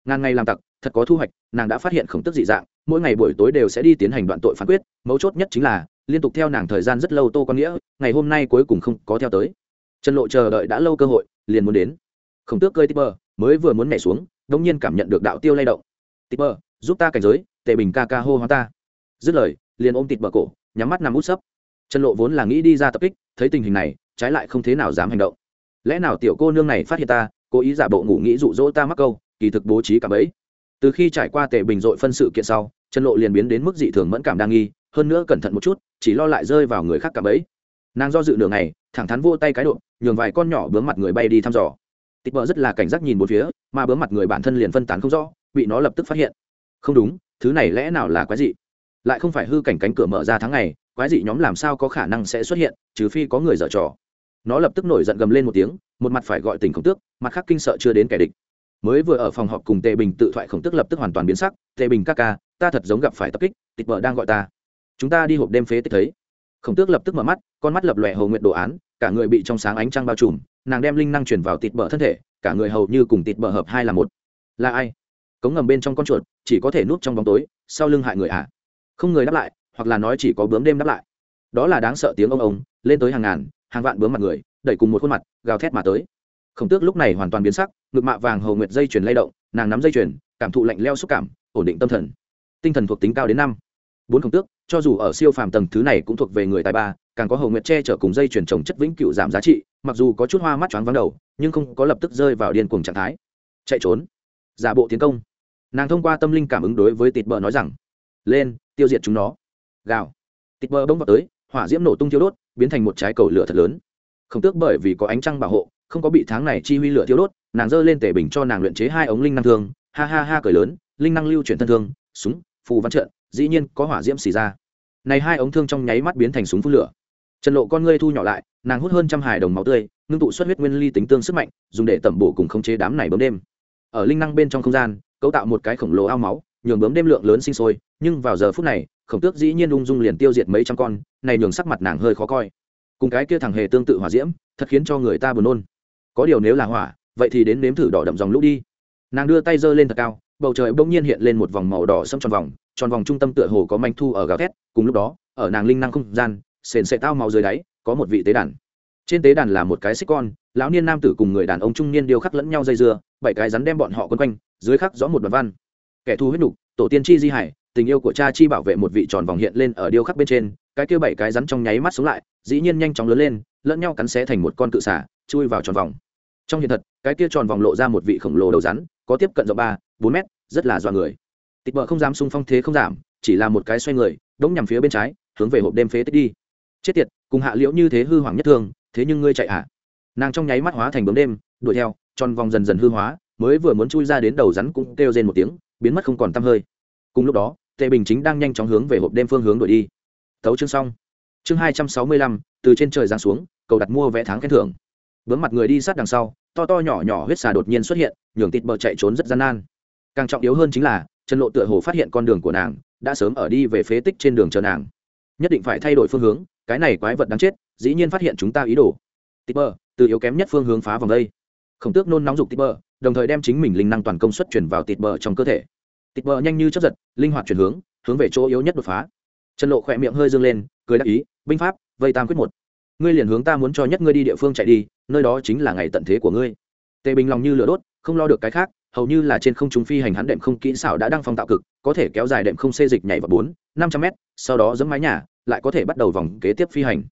Ngàn ngày làm tặc, thật có thu hoạch, nàng đã phát hiện khổng tước dị dạng, mỗi ngày buổi tối đều sẽ đi tiến hành đoạn tội phán quyết, mấu chốt nhất chính là, liên tục theo nàng thời gian rất lâu tô Quan nghĩa, ngày hôm nay cuối cùng không có theo tới. Trần lộ chờ đợi đã lâu cơ hội, liền muốn đến. Khổng tước cơi tipper, mới vừa muốn nhảy xuống đông nhiên cảm nhận được đạo tiêu lay động. Tipper, giúp ta cảnh giới, tề bình ca ca hô hoa ta. Dứt lời, liền ôm tịt bờ cổ, nhắm mắt nằm út sấp. Trần lộ vốn là nghĩ đi ra tập kích, thấy tình hình này, trái lại không thế nào dám hành động lẽ nào tiểu cô nương này phát hiện ta, cố ý giả bộ ngủ nghĩ dụ dỗ ta mắc câu, kỳ thực bố trí cả bẫy từ khi trải qua tề bình dội phân sự kiện sau, trần lộ liền biến đến mức dị thường mẫn cảm đa nghi, hơn nữa cẩn thận một chút, chỉ lo lại rơi vào người khác cả bẫy nàng do dự đường này thẳng thắn vô tay cái độ, nhường vài con nhỏ bướm mặt người bay đi thăm dò. Tịch vợ rất là cảnh giác nhìn một phía, mà bướm mặt người bản thân liền phân tán không rõ, bị nó lập tức phát hiện. Không đúng, thứ này lẽ nào là quái dị? Lại không phải hư cảnh cánh cửa mở ra tháng ngày, quái dị nhóm làm sao có khả năng sẽ xuất hiện, trừ phi có người dở trò nó lập tức nổi giận gầm lên một tiếng, một mặt phải gọi tình khổng tước, mặt khác kinh sợ chưa đến kẻ địch. Mới vừa ở phòng họp cùng tề bình tự thoại khổng tước lập tức hoàn toàn biến sắc, tề bình ca ca, ta thật giống gặp phải tập kích, tịch vợ đang gọi ta. Chúng ta đi hộp đêm phế tích thấy. Khổng tước lập tức mở mắt, con mắt lập lòe hầu nguyện đồ án, cả người bị trong sáng ánh trăng bao trùm, nàng đem linh năng chuyển vào tịt bờ thân thể, cả người hầu như cùng tịt bờ hợp hai là một. Là ai? Cống ngầm bên trong con chuột, chỉ có thể núp trong bóng tối, sau lưng hại người ạ à? không người đáp lại, hoặc là nói chỉ có bướm đêm đáp lại. Đó là đáng sợ tiếng ông ông, lên tới hàng ngàn hàng vạn bướm mặt người, đẩy cùng một khuôn mặt, gào thét mà tới. Khổng tước lúc này hoàn toàn biến sắc, ngực mạ vàng hầu nguyệt dây chuyền lay động, nàng nắm dây chuyền, cảm thụ lạnh leo xúc cảm, ổn định tâm thần. Tinh thần thuộc tính cao đến năm. Bốn khổng tước, cho dù ở siêu phàm tầng thứ này cũng thuộc về người tài ba, càng có hầu nguyệt che chở cùng dây chuyền trồng chất vĩnh cựu giảm giá trị, mặc dù có chút hoa mắt choáng vắng đầu, nhưng không có lập tức rơi vào điên cuồng trạng thái. Chạy trốn. Giả bộ tiến công. Nàng thông qua tâm linh cảm ứng đối với tịt bờ nói rằng, lên, tiêu diệt chúng nó. Gào. Tịt bờ bông vào tới, hỏa diễm nổ tung thiêu đốt biến thành một trái cầu lửa thật lớn. Không tước bởi vì có ánh trăng bảo hộ, không có bị tháng này chi huy lửa thiếu đốt, nàng giơ lên tể bình cho nàng luyện chế hai ống linh năng thương, ha ha ha cười lớn, linh năng lưu chuyển thân thương, súng, phù văn trận, dĩ nhiên có hỏa diễm xì ra. Này hai ống thương trong nháy mắt biến thành súng phun lửa. Trần lộ con ngươi thu nhỏ lại, nàng hút hơn trăm hài đồng máu tươi, ngưng tụ xuất huyết nguyên ly tính tương sức mạnh, dùng để tẩm bổ cùng khống chế đám này bấm đêm. Ở linh năng bên trong không gian, cấu tạo một cái khổng lồ ao máu, nhường bướm đêm lượng lớn sinh sôi, nhưng vào giờ phút này khổng tước dĩ nhiên ung dung liền tiêu diệt mấy trăm con, này nhường sắc mặt nàng hơi khó coi. Cùng cái kia thằng hề tương tự hỏa diễm, thật khiến cho người ta buồn nôn. Có điều nếu là hỏa, vậy thì đến nếm thử đỏ đậm dòng lũ đi. Nàng đưa tay giơ lên thật cao, bầu trời bỗng nhiên hiện lên một vòng màu đỏ sẫm tròn vòng tròn vòng trung tâm tựa hồ có manh thu ở gào thét, cùng lúc đó, ở nàng linh năng không gian, sền sệ tao màu dưới đáy, có một vị tế đàn. Trên tế đàn là một cái xích con, lão niên nam tử cùng người đàn ông trung niên điêu khắc lẫn nhau dây dưa, bảy cái rắn đem bọn họ quấn quanh, dưới khắc rõ một đoạn văn. Kẻ thù huyết nục tổ tiên chi di hải tình yêu của cha chi bảo vệ một vị tròn vòng hiện lên ở điêu khắc bên trên cái kia bảy cái rắn trong nháy mắt xuống lại dĩ nhiên nhanh chóng lớn lên lẫn nhau cắn xé thành một con cự xả chui vào tròn vòng. Trong hiện thật cái kia tròn vòng lộ ra một vị khổng lồ đầu rắn có tiếp cận rộng ba bốn mét rất là dọa người. Tịch bờ không dám sung phong thế không giảm chỉ là một cái xoay người đống nhằm phía bên trái hướng về hộp đêm phế tích đi. Chết tiệt cùng hạ liễu như thế hư hoàng nhất thường, thế nhưng ngươi chạy hạ nàng trong nháy mắt hóa thành bướm đêm đuổi theo tròn vòng dần dần hư hóa mới vừa muốn chui ra đến đầu rắn cũng kêu rên một tiếng biến mất không còn tăm hơi. Cùng lúc đó tề bình chính đang nhanh chóng hướng về hộp đêm phương hướng đuổi đi. Thấu chương xong. Chương hai trăm sáu mươi lăm, từ trên trời giáng xuống, cầu đặt mua vé tháng khen thưởng. Bướm mặt người đi sát đằng sau, to to nhỏ nhỏ huyết xà đột nhiên xuất hiện, nhường tịt bờ chạy trốn rất gian nan. Càng trọng yếu hơn chính là, trần lộ tựa hồ phát hiện con đường của nàng, đã sớm ở đi về phế tích trên đường chờ nàng. Nhất định phải thay đổi phương hướng, cái này quái vật đáng chết, dĩ nhiên phát hiện chúng ta ý đồ. Tịt bờ, từ yếu kém nhất phương hướng phá vòng đây. Khổng tước nôn nóng dục tịt bờ, đồng thời đem chính mình linh năng toàn công suất chuyển vào tịt bờ trong cơ thể tịt bờ nhanh như chấp giật, linh hoạt chuyển hướng hướng về chỗ yếu nhất đột phá. Trần lộ khỏe miệng hơi dương lên, cười đáp ý, binh pháp, vây tam quyết một. Ngươi liền hướng ta muốn cho nhất ngươi đi địa phương chạy đi, nơi đó chính là ngày tận thế của ngươi. Tề bình lòng như lửa đốt, không lo được cái khác, hầu như là trên không trung phi hành hắn đệm không kỹ xảo đã đang phong tạo cực, có thể kéo dài đệm không xê dịch nhảy vào bốn, năm trăm mét, sau đó dẫm mái nhà, lại có thể bắt đầu vòng kế tiếp phi hành.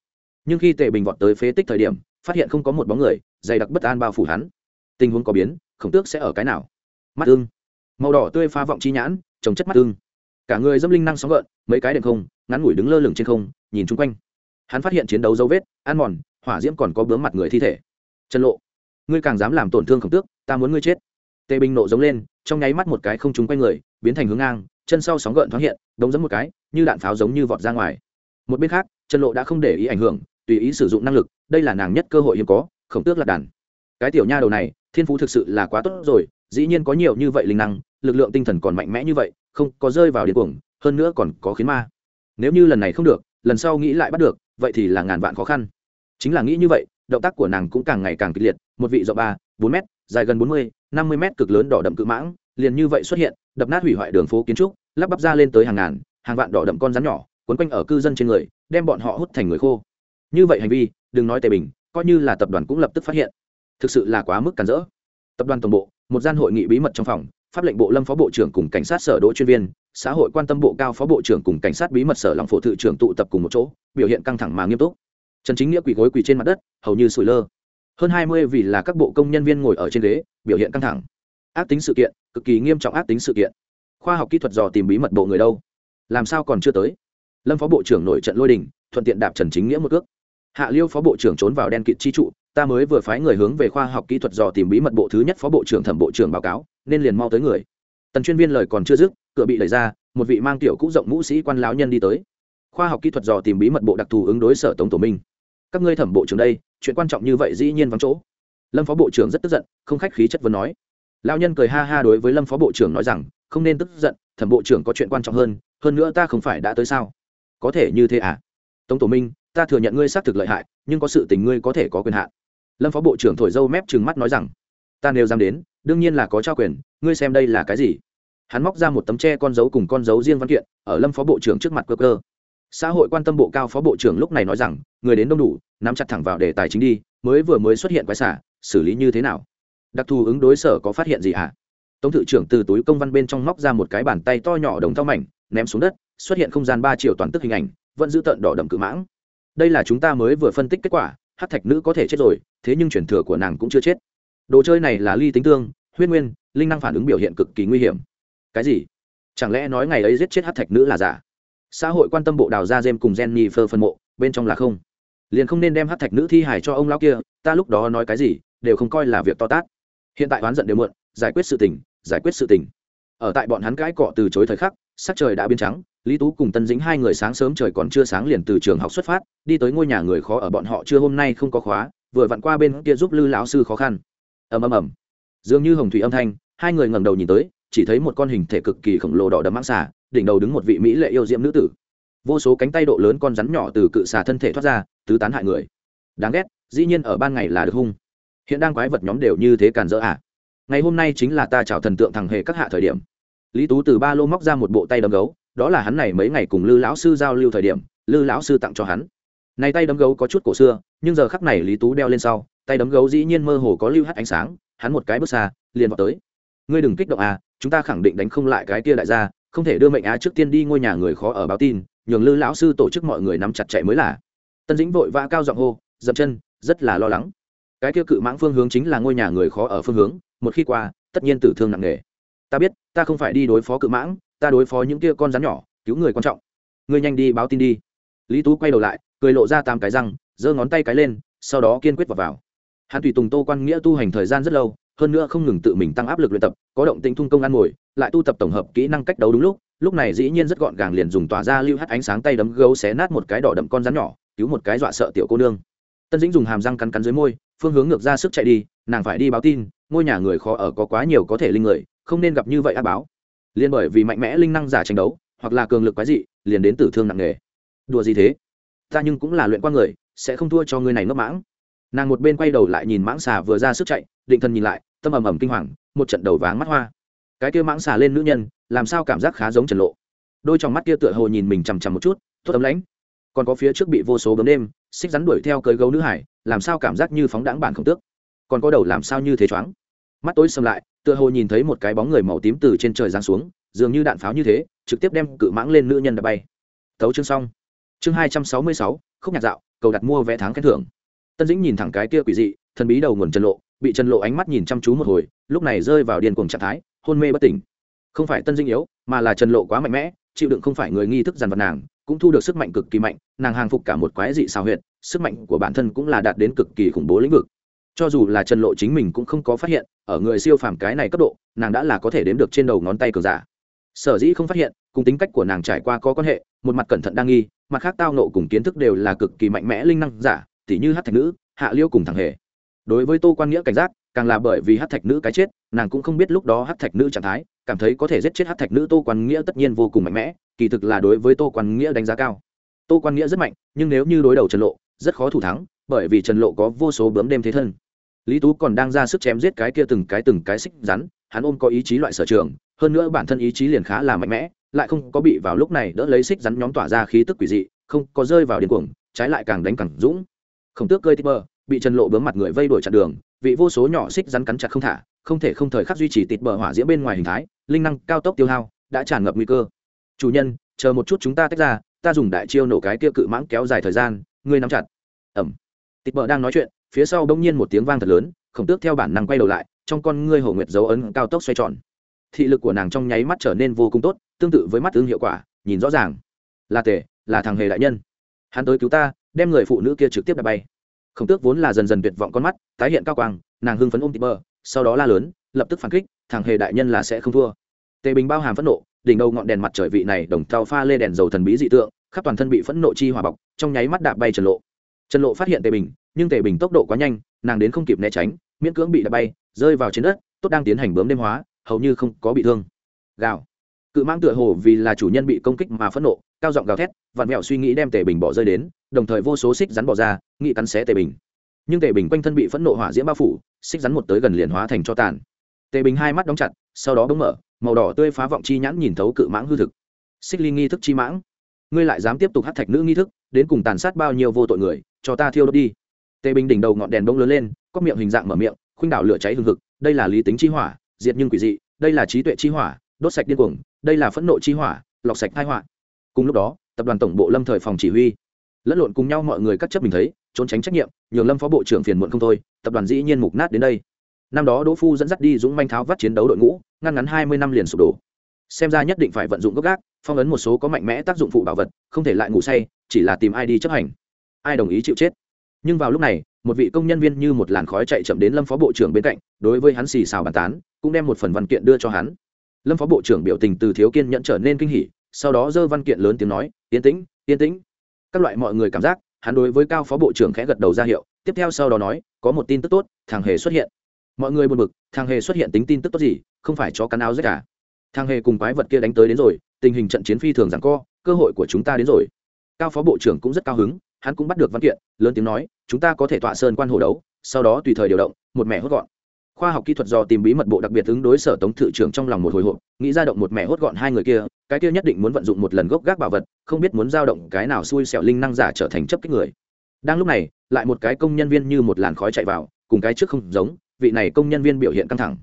Nhưng khi tề bình vọt tới phế tích thời điểm, phát hiện không có một bóng người, dày đặc bất an bao phủ hắn. Tình huống có biến, khổng tước sẽ ở cái nào? Mắt ưng màu đỏ tươi pha vọng chi nhãn, trồng chất mắt tương cả người dâm linh năng sóng gợn, mấy cái đệm không, ngắn ngủi đứng lơ lửng trên không, nhìn chung quanh. Hắn phát hiện chiến đấu dấu vết, ăn mòn, hỏa diễm còn có bướm mặt người thi thể. Chân lộ, ngươi càng dám làm tổn thương khổng tước, ta muốn ngươi chết. Tề bình nộ giống lên, trong nháy mắt một cái không trúng quanh người, biến thành hướng ngang, chân sau sóng gợn thoáng hiện, đống giống một cái, như đạn pháo giống như vọt ra ngoài. Một bên khác chân lộ đã không để ý ảnh hưởng, tùy ý sử dụng năng lực, đây là nàng nhất cơ hội hiếm có, khổng tước là đàn. Cái tiểu nha đầu này, thiên phú thực sự là quá tốt rồi dĩ nhiên có nhiều như vậy linh năng, lực lượng tinh thần còn mạnh mẽ như vậy, không có rơi vào điên cuồng, hơn nữa còn có khiến ma. Nếu như lần này không được, lần sau nghĩ lại bắt được, vậy thì là ngàn vạn khó khăn. Chính là nghĩ như vậy, động tác của nàng cũng càng ngày càng kịch liệt, một vị rộng ba, bốn m dài gần bốn mươi, năm mươi m cực lớn đỏ đậm cự mãng, liền như vậy xuất hiện, đập nát hủy hoại đường phố kiến trúc, lắp bắp ra lên tới hàng ngàn, hàng vạn đỏ đậm con rắn nhỏ quấn quanh ở cư dân trên người, đem bọn họ hút thành người khô. Như vậy hành vi, đừng nói tề bình, coi như là tập đoàn cũng lập tức phát hiện. Thực sự là quá mức cản rỡ tập đoàn tổng bộ, một gian hội nghị bí mật trong phòng, pháp lệnh bộ lâm phó bộ trưởng cùng cảnh sát sở đỗ chuyên viên, xã hội quan tâm bộ cao phó bộ trưởng cùng cảnh sát bí mật sở lòng phổ thự trưởng tụ tập cùng một chỗ, biểu hiện căng thẳng mà nghiêm túc. Trần chính nghĩa quỳ gối quỳ trên mặt đất, hầu như sủi lơ. Hơn hai mươi vì là các bộ công nhân viên ngồi ở trên ghế, biểu hiện căng thẳng. Ác tính sự kiện, cực kỳ nghiêm trọng ác tính sự kiện. Khoa học kỹ thuật dò tìm bí mật bộ người đâu? Làm sao còn chưa tới? Lâm phó bộ trưởng nổi trận lôi đình, thuận tiện đạp trần chính nghĩa một cước. Hạ liêu phó bộ trưởng trốn vào đen kịt chi trụ ta mới vừa phái người hướng về khoa học kỹ thuật dò tìm bí mật bộ thứ nhất phó bộ trưởng thẩm bộ trưởng báo cáo, nên liền mau tới người. Tần chuyên viên lời còn chưa dứt, cửa bị đẩy ra, một vị mang tiểu cũ rộng mũ sĩ quan lão nhân đi tới. Khoa học kỹ thuật dò tìm bí mật bộ đặc thù ứng đối sở tống tổ minh. Các ngươi thẩm bộ trưởng đây, chuyện quan trọng như vậy dĩ nhiên vắng chỗ. Lâm phó bộ trưởng rất tức giận, không khách khí chất vấn nói. Lão nhân cười ha ha đối với lâm phó bộ trưởng nói rằng, không nên tức giận, thẩm bộ trưởng có chuyện quan trọng hơn hơn nữa ta không phải đã tới sao? Có thể như thế à? Tống tổ minh, ta thừa nhận ngươi xác thực lợi hại, nhưng có sự tình ngươi có thể có quyền hạn lâm phó bộ trưởng thổi dâu mép trừng mắt nói rằng, ta nếu dám đến, đương nhiên là có trao quyền, ngươi xem đây là cái gì? Hắn móc ra một tấm tre con dấu cùng con dấu riêng văn kiện, ở lâm phó bộ trưởng trước mặt cơ cơ xã hội quan tâm bộ cao phó bộ trưởng lúc này nói rằng, người đến đông đủ, nắm chặt thẳng vào đề tài chính đi, mới vừa mới xuất hiện quái xả, xử lý như thế nào? Đặc thù ứng đối sở có phát hiện gì hả? À? tống thự trưởng từ túi công văn bên trong móc ra một cái bàn tay to nhỏ đồng thau mảnh, ném xuống đất, xuất hiện không gian ba triệu toàn tức hình ảnh, vẫn giữ tận đỏ đậm cự mãng. Đây là chúng ta mới vừa phân tích kết quả, hát thạch nữ có thể chết rồi thế nhưng truyền thừa của nàng cũng chưa chết. Đồ chơi này là ly tính tương, huyết nguyên, linh năng phản ứng biểu hiện cực kỳ nguy hiểm. Cái gì? Chẳng lẽ nói ngày ấy giết chết hát thạch nữ là giả? Xã hội quan tâm bộ đào ra jem cùng jenny phơ phân mộ, bên trong là không. Liền không nên đem hát thạch nữ thi hài cho ông lão kia, ta lúc đó nói cái gì, đều không coi là việc to tát. Hiện tại oán giận đều muộn, giải quyết sự tình, giải quyết sự tình. Ở tại bọn hắn cãi cọ từ chối thời khắc, sắc trời đã biến trắng, lý tú cùng tân dĩnh hai người sáng sớm trời còn chưa sáng liền từ trường học xuất phát, đi tới ngôi nhà người khó ở bọn họ chưa hôm nay không có khóa vừa vặn qua bên kia giúp lư lão sư khó khăn. Ầm ầm ầm. Dường như hồng thủy âm thanh, hai người ngẩng đầu nhìn tới, chỉ thấy một con hình thể cực kỳ khổng lồ đỏ đậm mãng xà, đỉnh đầu đứng một vị mỹ lệ yêu diễm nữ tử. Vô số cánh tay độ lớn con rắn nhỏ từ cự xà thân thể thoát ra, tứ tán hại người. Đáng ghét, dĩ nhiên ở ban ngày là được hung. Hiện đang quái vật nhóm đều như thế càn dỡ à? Ngày hôm nay chính là ta chào thần tượng thằng hề các hạ thời điểm. Lý tú từ ba lô móc ra một bộ tay đấm gấu, đó là hắn này mấy ngày cùng lư lão sư giao lưu thời điểm, lư lão sư tặng cho hắn này tay đấm gấu có chút cổ xưa, nhưng giờ khắc này lý tú đeo lên sau, tay đấm gấu dĩ nhiên mơ hồ có lưu hắt ánh sáng, hắn một cái bước xa, liền vào tới. Ngươi đừng kích động à chúng ta khẳng định đánh không lại cái kia đại gia, không thể đưa mệnh á trước tiên đi ngôi nhà người khó ở báo tin, nhường lư lão sư tổ chức mọi người nắm chặt chạy mới là. Tân dĩnh vội vã cao giọng hô, dậm chân, rất là lo lắng. Cái kia cự mãng phương hướng chính là ngôi nhà người khó ở phương hướng, một khi qua, tất nhiên tử thương nặng nề. Ta biết, ta không phải đi đối phó cự mãng, ta đối phó những kia con rắn nhỏ, cứu người quan trọng. Ngươi nhanh đi báo tin đi. Lý tú quay đầu lại cười lộ ra tám cái răng, giơ ngón tay cái lên, sau đó kiên quyết vào vào. Hắn tùy tùng tô quan nghĩa tu hành thời gian rất lâu, hơn nữa không ngừng tự mình tăng áp lực luyện tập, có động tĩnh thung công ăn ngồi, lại tu tập tổng hợp kỹ năng cách đấu đúng lúc lúc này dĩ nhiên rất gọn gàng liền dùng tỏa ra lưu hắt ánh sáng tay đấm gấu xé nát một cái đỏ đậm con rắn nhỏ, cứu một cái dọa sợ tiểu cô nương. Tân dĩnh dùng hàm răng cắn cắn dưới môi, phương hướng ngược ra sức chạy đi, nàng phải đi báo tin, ngôi nhà người khó ở có quá nhiều có thể linh người, không nên gặp như vậy áp báo. Liền bởi vì mạnh mẽ linh năng giả tranh đấu, hoặc là cường lực quái dị, liền đến tử thương nặng nề. Đùa gì thế? Ta nhưng cũng là luyện qua người, sẽ không thua cho người này ngốc mãng. Nàng một bên quay đầu lại nhìn mãng xà vừa ra sức chạy, định thần nhìn lại, tâm ầm ầm kinh hoàng, một trận đầu váng mắt hoa. Cái kia mãng xà lên nữ nhân, làm sao cảm giác khá giống trần lộ? Đôi trong mắt kia tựa hồ nhìn mình chằm chằm một chút thốt ấm lãnh. Còn có phía trước bị vô số bấm đêm, xích rắn đuổi theo cơi gấu nữ hải, làm sao cảm giác như phóng đãng bản không tước? Còn có đầu làm sao như thế choáng? Mắt tối xâm lại, tựa hồ nhìn thấy một cái bóng người màu tím từ trên trời giáng xuống, dường như đạn pháo như thế, trực tiếp đem cự mãng lên nữ nhân đã bay. Thấu chương xong chương hai trăm sáu mươi sáu, khúc nhạc dạo, cầu đặt mua vé tháng khen thưởng. Tân dĩnh nhìn thẳng cái kia quỷ dị, thần bí đầu nguồn trần lộ, bị trần lộ ánh mắt nhìn chăm chú một hồi, lúc này rơi vào điên cuồng trạng thái, hôn mê bất tỉnh. Không phải tân dĩnh yếu, mà là trần lộ quá mạnh mẽ, chịu đựng không phải người nghi thức dằn vật nàng, cũng thu được sức mạnh cực kỳ mạnh, nàng hàng phục cả một quái dị xào huyệt, sức mạnh của bản thân cũng là đạt đến cực kỳ khủng bố lĩnh vực. Cho dù là trần lộ chính mình cũng không có phát hiện, ở người siêu phàm cái này cấp độ, nàng đã là có thể đếm được trên đầu ngón tay cường giả. Sở dĩ không phát hiện, cùng tính cách của nàng trải qua có quan hệ, một mặt cẩn thận đang nghi mặt khác tao nộ cùng kiến thức đều là cực kỳ mạnh mẽ linh năng giả, tỉ như hát thạch nữ, hạ liêu cùng thằng hề. Đối với tô quan nghĩa cảnh giác, càng là bởi vì hát thạch nữ cái chết, nàng cũng không biết lúc đó hát thạch nữ trạng thái, cảm thấy có thể giết chết hát thạch nữ tô quan nghĩa tất nhiên vô cùng mạnh mẽ, kỳ thực là đối với tô quan nghĩa đánh giá cao. Tô quan nghĩa rất mạnh, nhưng nếu như đối đầu trần lộ, rất khó thủ thắng, bởi vì trần lộ có vô số bướm đêm thế thân. Lý tú còn đang ra sức chém giết cái kia từng cái từng cái xích rắn, hắn ôm có ý chí loại sở trường, hơn nữa bản thân ý chí liền khá là mạnh mẽ lại không có bị vào lúc này đỡ lấy xích rắn nhóm tỏa ra khí tức quỷ dị, không có rơi vào điên cuồng, trái lại càng đánh càng dũng. Khổng tước cơi tít bơ, bị trần lộ bướm mặt người vây đuổi chặn đường, vị vô số nhỏ xích rắn cắn chặt không thả, không thể không thời khắc duy trì tịt bờ hỏa diễm bên ngoài hình thái, linh năng cao tốc tiêu hao, đã tràn ngập nguy cơ. Chủ nhân, chờ một chút chúng ta tách ra, ta dùng đại chiêu nổ cái kia cự mãng kéo dài thời gian, ngươi nắm chặt. Ẩm. Tịt bờ đang nói chuyện, phía sau đông nhiên một tiếng vang thật lớn, khổng tước theo bản năng quay đầu lại, trong con ngươi hổ nguyệt dấu ấn cao tốc xoay tròn thị lực của nàng trong nháy mắt trở nên vô cùng tốt, tương tự với mắt tương hiệu quả, nhìn rõ ràng. Là tề, là thằng hề đại nhân. Hắn tới cứu ta, đem người phụ nữ kia trực tiếp đạp bay. Khổng tước vốn là dần dần tuyệt vọng con mắt, tái hiện cao quang, nàng hưng phấn ôm tịp bờ, sau đó la lớn, lập tức phản kích, thằng hề đại nhân là sẽ không thua. Tề bình bao hàm phẫn nộ, đỉnh đầu ngọn đèn mặt trời vị này đồng thao pha lê đèn dầu thần bí dị tượng, khắp toàn thân bị phẫn nộ chi hỏa bọc, trong nháy mắt đạp bay trần lộ. Trần lộ phát hiện tề bình, nhưng tề bình tốc độ quá nhanh, nàng đến không kịp né tránh, miễn cưỡng bị đạp bay, rơi vào trên đất, tốt đang tiến hành bướm đêm hóa hầu như không có bị thương. Gào. Cự mãng tựa hồ vì là chủ nhân bị công kích mà phẫn nộ, cao giọng gào thét, vặn mẹo suy nghĩ đem tề bình bỏ rơi đến, đồng thời vô số xích rắn bỏ ra nghị cắn xé tề bình. Nhưng tề bình quanh thân bị phẫn nộ hỏa diễm bao phủ, xích rắn một tới gần liền hóa thành cho tàn. Tề bình hai mắt đóng chặt, sau đó bỗng mở, màu đỏ tươi phá vọng chi nhãn nhìn thấu cự mãng hư thực. Xích ly nghi thức chi mãng. Ngươi lại dám tiếp tục hát thạch nữ nghi thức, đến cùng tàn sát bao nhiêu vô tội người, cho ta thiêu đốt đi. Tề bình đỉnh đầu ngọn đèn bông lớn lên, có miệng hình dạng mở miệng, khuynh đảo lửa cháy hừng hực, đây là lý tính chi hỏa diệt nhưng quỷ dị, đây là trí tuệ chi hỏa, đốt sạch điên cuồng, đây là phẫn nộ chi hỏa, lọc sạch thai họa. Cùng lúc đó, tập đoàn tổng bộ lâm thời phòng chỉ huy, lẫn lộn cùng nhau mọi người các chấp mình thấy, trốn tránh trách nhiệm, nhường lâm phó bộ trưởng phiền muộn không thôi, tập đoàn dĩ nhiên mục nát đến đây. Năm đó đỗ phu dẫn dắt đi dũng manh tháo vắt chiến đấu đội ngũ, ngăn ngắn hai mươi năm liền sụp đổ. Xem ra nhất định phải vận dụng gốc gác, phong ấn một số có mạnh mẽ tác dụng phụ bảo vật, không thể lại ngủ say, chỉ là tìm ai đi chấp hành. Ai đồng ý chịu chết. Nhưng vào lúc này một vị công nhân viên như một làn khói chạy chậm đến lâm phó bộ trưởng bên cạnh, đối với hắn xì xào bàn tán, cũng đem một phần văn kiện đưa cho hắn. Lâm phó bộ trưởng biểu tình từ thiếu kiên nhẫn trở nên kinh hỉ, sau đó dơ văn kiện lớn tiếng nói, yên tĩnh yên tĩnh. Các loại mọi người cảm giác, hắn đối với cao phó bộ trưởng khẽ gật đầu ra hiệu, tiếp theo sau đó nói, có một tin tức tốt, thằng hề xuất hiện. Mọi người buồn bực, thằng hề xuất hiện tính tin tức tốt gì, không phải cho cắn áo rách cả thằng hề cùng quái vật kia đánh tới đến rồi, tình hình trận chiến phi thường rằng co, cơ hội của chúng ta đến rồi. Cao phó bộ trưởng cũng rất cao hứng hắn cũng bắt được văn kiện, lớn tiếng nói, chúng ta có thể tọa sơn quan hồ đấu, sau đó tùy thời điều động, một mẹ hốt gọn. Khoa học kỹ thuật do tìm bí mật bộ đặc biệt ứng đối sở tống thự trưởng trong lòng một hồi hộp, nghĩ ra động một mẹ hốt gọn hai người kia, cái kia nhất định muốn vận dụng một lần gốc gác bảo vật, không biết muốn giao động cái nào xui xẻo linh năng giả trở thành chấp kích người. Đang lúc này, lại một cái công nhân viên như một làn khói chạy vào, cùng cái trước không giống, vị này công nhân viên biểu hiện căng thẳng.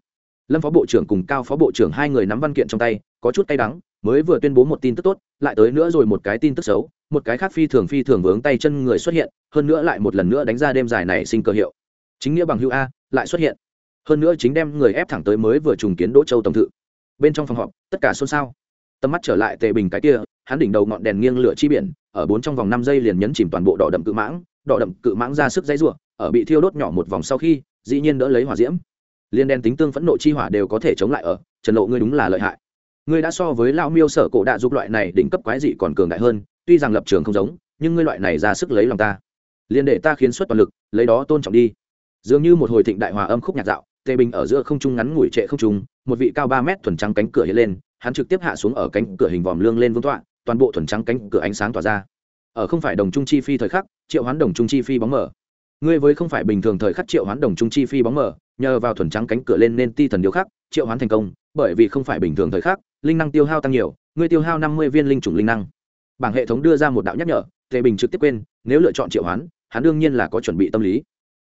Lâm phó bộ trưởng cùng cao phó bộ trưởng hai người nắm văn kiện trong tay, có chút tay đắng, mới vừa tuyên bố một tin tức tốt, lại tới nữa rồi một cái tin tức xấu một cái khác phi thường phi thường vướng tay chân người xuất hiện, hơn nữa lại một lần nữa đánh ra đêm dài này sinh cơ hiệu. Chính nghĩa bằng hữu a, lại xuất hiện. Hơn nữa chính đem người ép thẳng tới mới vừa trùng kiến đỗ châu tổng thự. Bên trong phòng họp, tất cả xôn xao. Tầm mắt trở lại tề bình cái kia, hắn đỉnh đầu ngọn đèn nghiêng lửa chi biển, ở bốn trong vòng năm giây liền nhấn chìm toàn bộ đỏ đậm cự mãng, đỏ đậm cự mãng ra sức dãy rủa, ở bị thiêu đốt nhỏ một vòng sau khi, dĩ nhiên đỡ lấy hỏa diễm. Liên đen tính tương phẫn nộ chi hỏa đều có thể chống lại ở, trần lộ ngươi đúng là lợi hại. Ngươi đã so với lão miêu sở cổ đạ dục loại này đỉnh cấp quái dị còn cường đại hơn tuy rằng lập trường không giống, nhưng ngươi loại này ra sức lấy lòng ta. Liên để ta khiến xuất toàn lực, lấy đó tôn trọng đi. Dường như một hồi thịnh đại hòa âm khúc nhạc dạo, tề bình ở giữa không trung ngắn ngủi trệ không trung, một vị cao ba mét thuần trắng cánh cửa hiện lên, hắn trực tiếp hạ xuống ở cánh cửa hình vòm lương lên vương tọa, toàn bộ thuần trắng cánh cửa ánh sáng tỏa ra. Ở không phải đồng trung chi phi thời khắc, triệu hoán đồng trung chi phi bóng mở. Ngươi với không phải bình thường thời khắc triệu hoán đồng trung chi phi bóng mở, nhờ vào thuần trắng cánh cửa lên nên ti thần điều khắc, triệu hoán thành công, bởi vì không phải bình thường thời khắc, linh năng tiêu hao tăng nhiều, ngươi tiêu hao năm mươi viên linh chủng linh năng bảng hệ thống đưa ra một đạo nhắc nhở tề bình trực tiếp quên nếu lựa chọn triệu hoán hắn đương nhiên là có chuẩn bị tâm lý.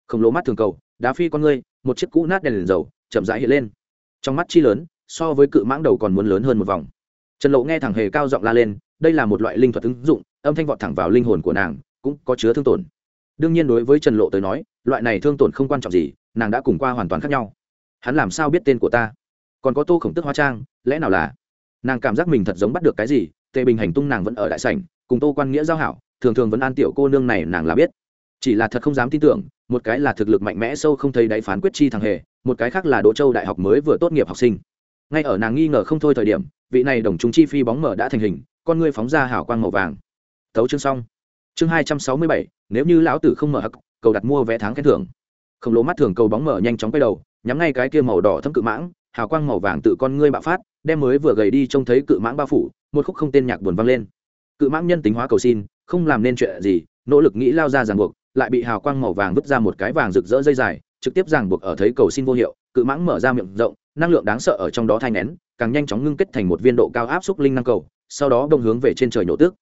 Không lỗ mắt thường cầu đá phi con ngươi một chiếc cũ nát đèn, liền dầu chậm rãi hiện lên. Trong mắt chi lớn so với cự mãng đầu còn muốn lớn hơn một vòng. Trần lộ nghe thằng hề cao giọng la lên đây là một loại linh thuật ứng dụng âm thanh vọt thẳng vào linh hồn của nàng cũng có chứa thương tổn. Đương nhiên đối với trần lộ tới nói loại này thương tổn không quan trọng gì nàng đã cùng qua hoàn toàn khác nhau. Hắn làm sao biết tên của ta? Còn có tô khổng tức hóa trang lẽ nào là? Nàng cảm giác mình thật giống bắt được cái gì tề bình hành tung nàng vẫn ở đại sảnh, cùng tô quan nghĩa giao hảo, thường thường vẫn an tiểu cô nương này nàng là biết. Chỉ là thật không dám tin tưởng, một cái là thực lực mạnh mẽ sâu không thấy đáy phán quyết chi thằng hề, một cái khác là đỗ châu đại học mới vừa tốt nghiệp học sinh. Ngay ở nàng nghi ngờ không thôi thời điểm, vị này đồng chúng chi phi bóng mở đã thành hình, con ngươi phóng ra hảo quang màu vàng. Tấu chương xong. Chương hai trăm sáu mươi bảy, nếu như lão tử không mở hắc, cầu đặt mua vé tháng khen thưởng. Khổng lồ mắt thường cầu bóng mở nhanh chóng quay đầu, nhắm ngay cái kia màu đỏ thâm cự mãng, hào quang màu vàng tự con ngươi bạo phát, đem mới vừa gầy đi trông thấy cự mãng bao phủ một khúc không tên nhạc buồn vang lên. Cự mãng nhân tính hóa cầu xin, không làm nên chuyện gì, nỗ lực nghĩ lao ra ràng buộc, lại bị hào quang màu vàng vứt ra một cái vàng rực rỡ dây dài, trực tiếp ràng buộc ở thấy cầu xin vô hiệu, cự mãng mở ra miệng rộng, năng lượng đáng sợ ở trong đó thay nén, càng nhanh chóng ngưng kết thành một viên độ cao áp xúc linh năng cầu, sau đó đông hướng về trên trời nổ tước.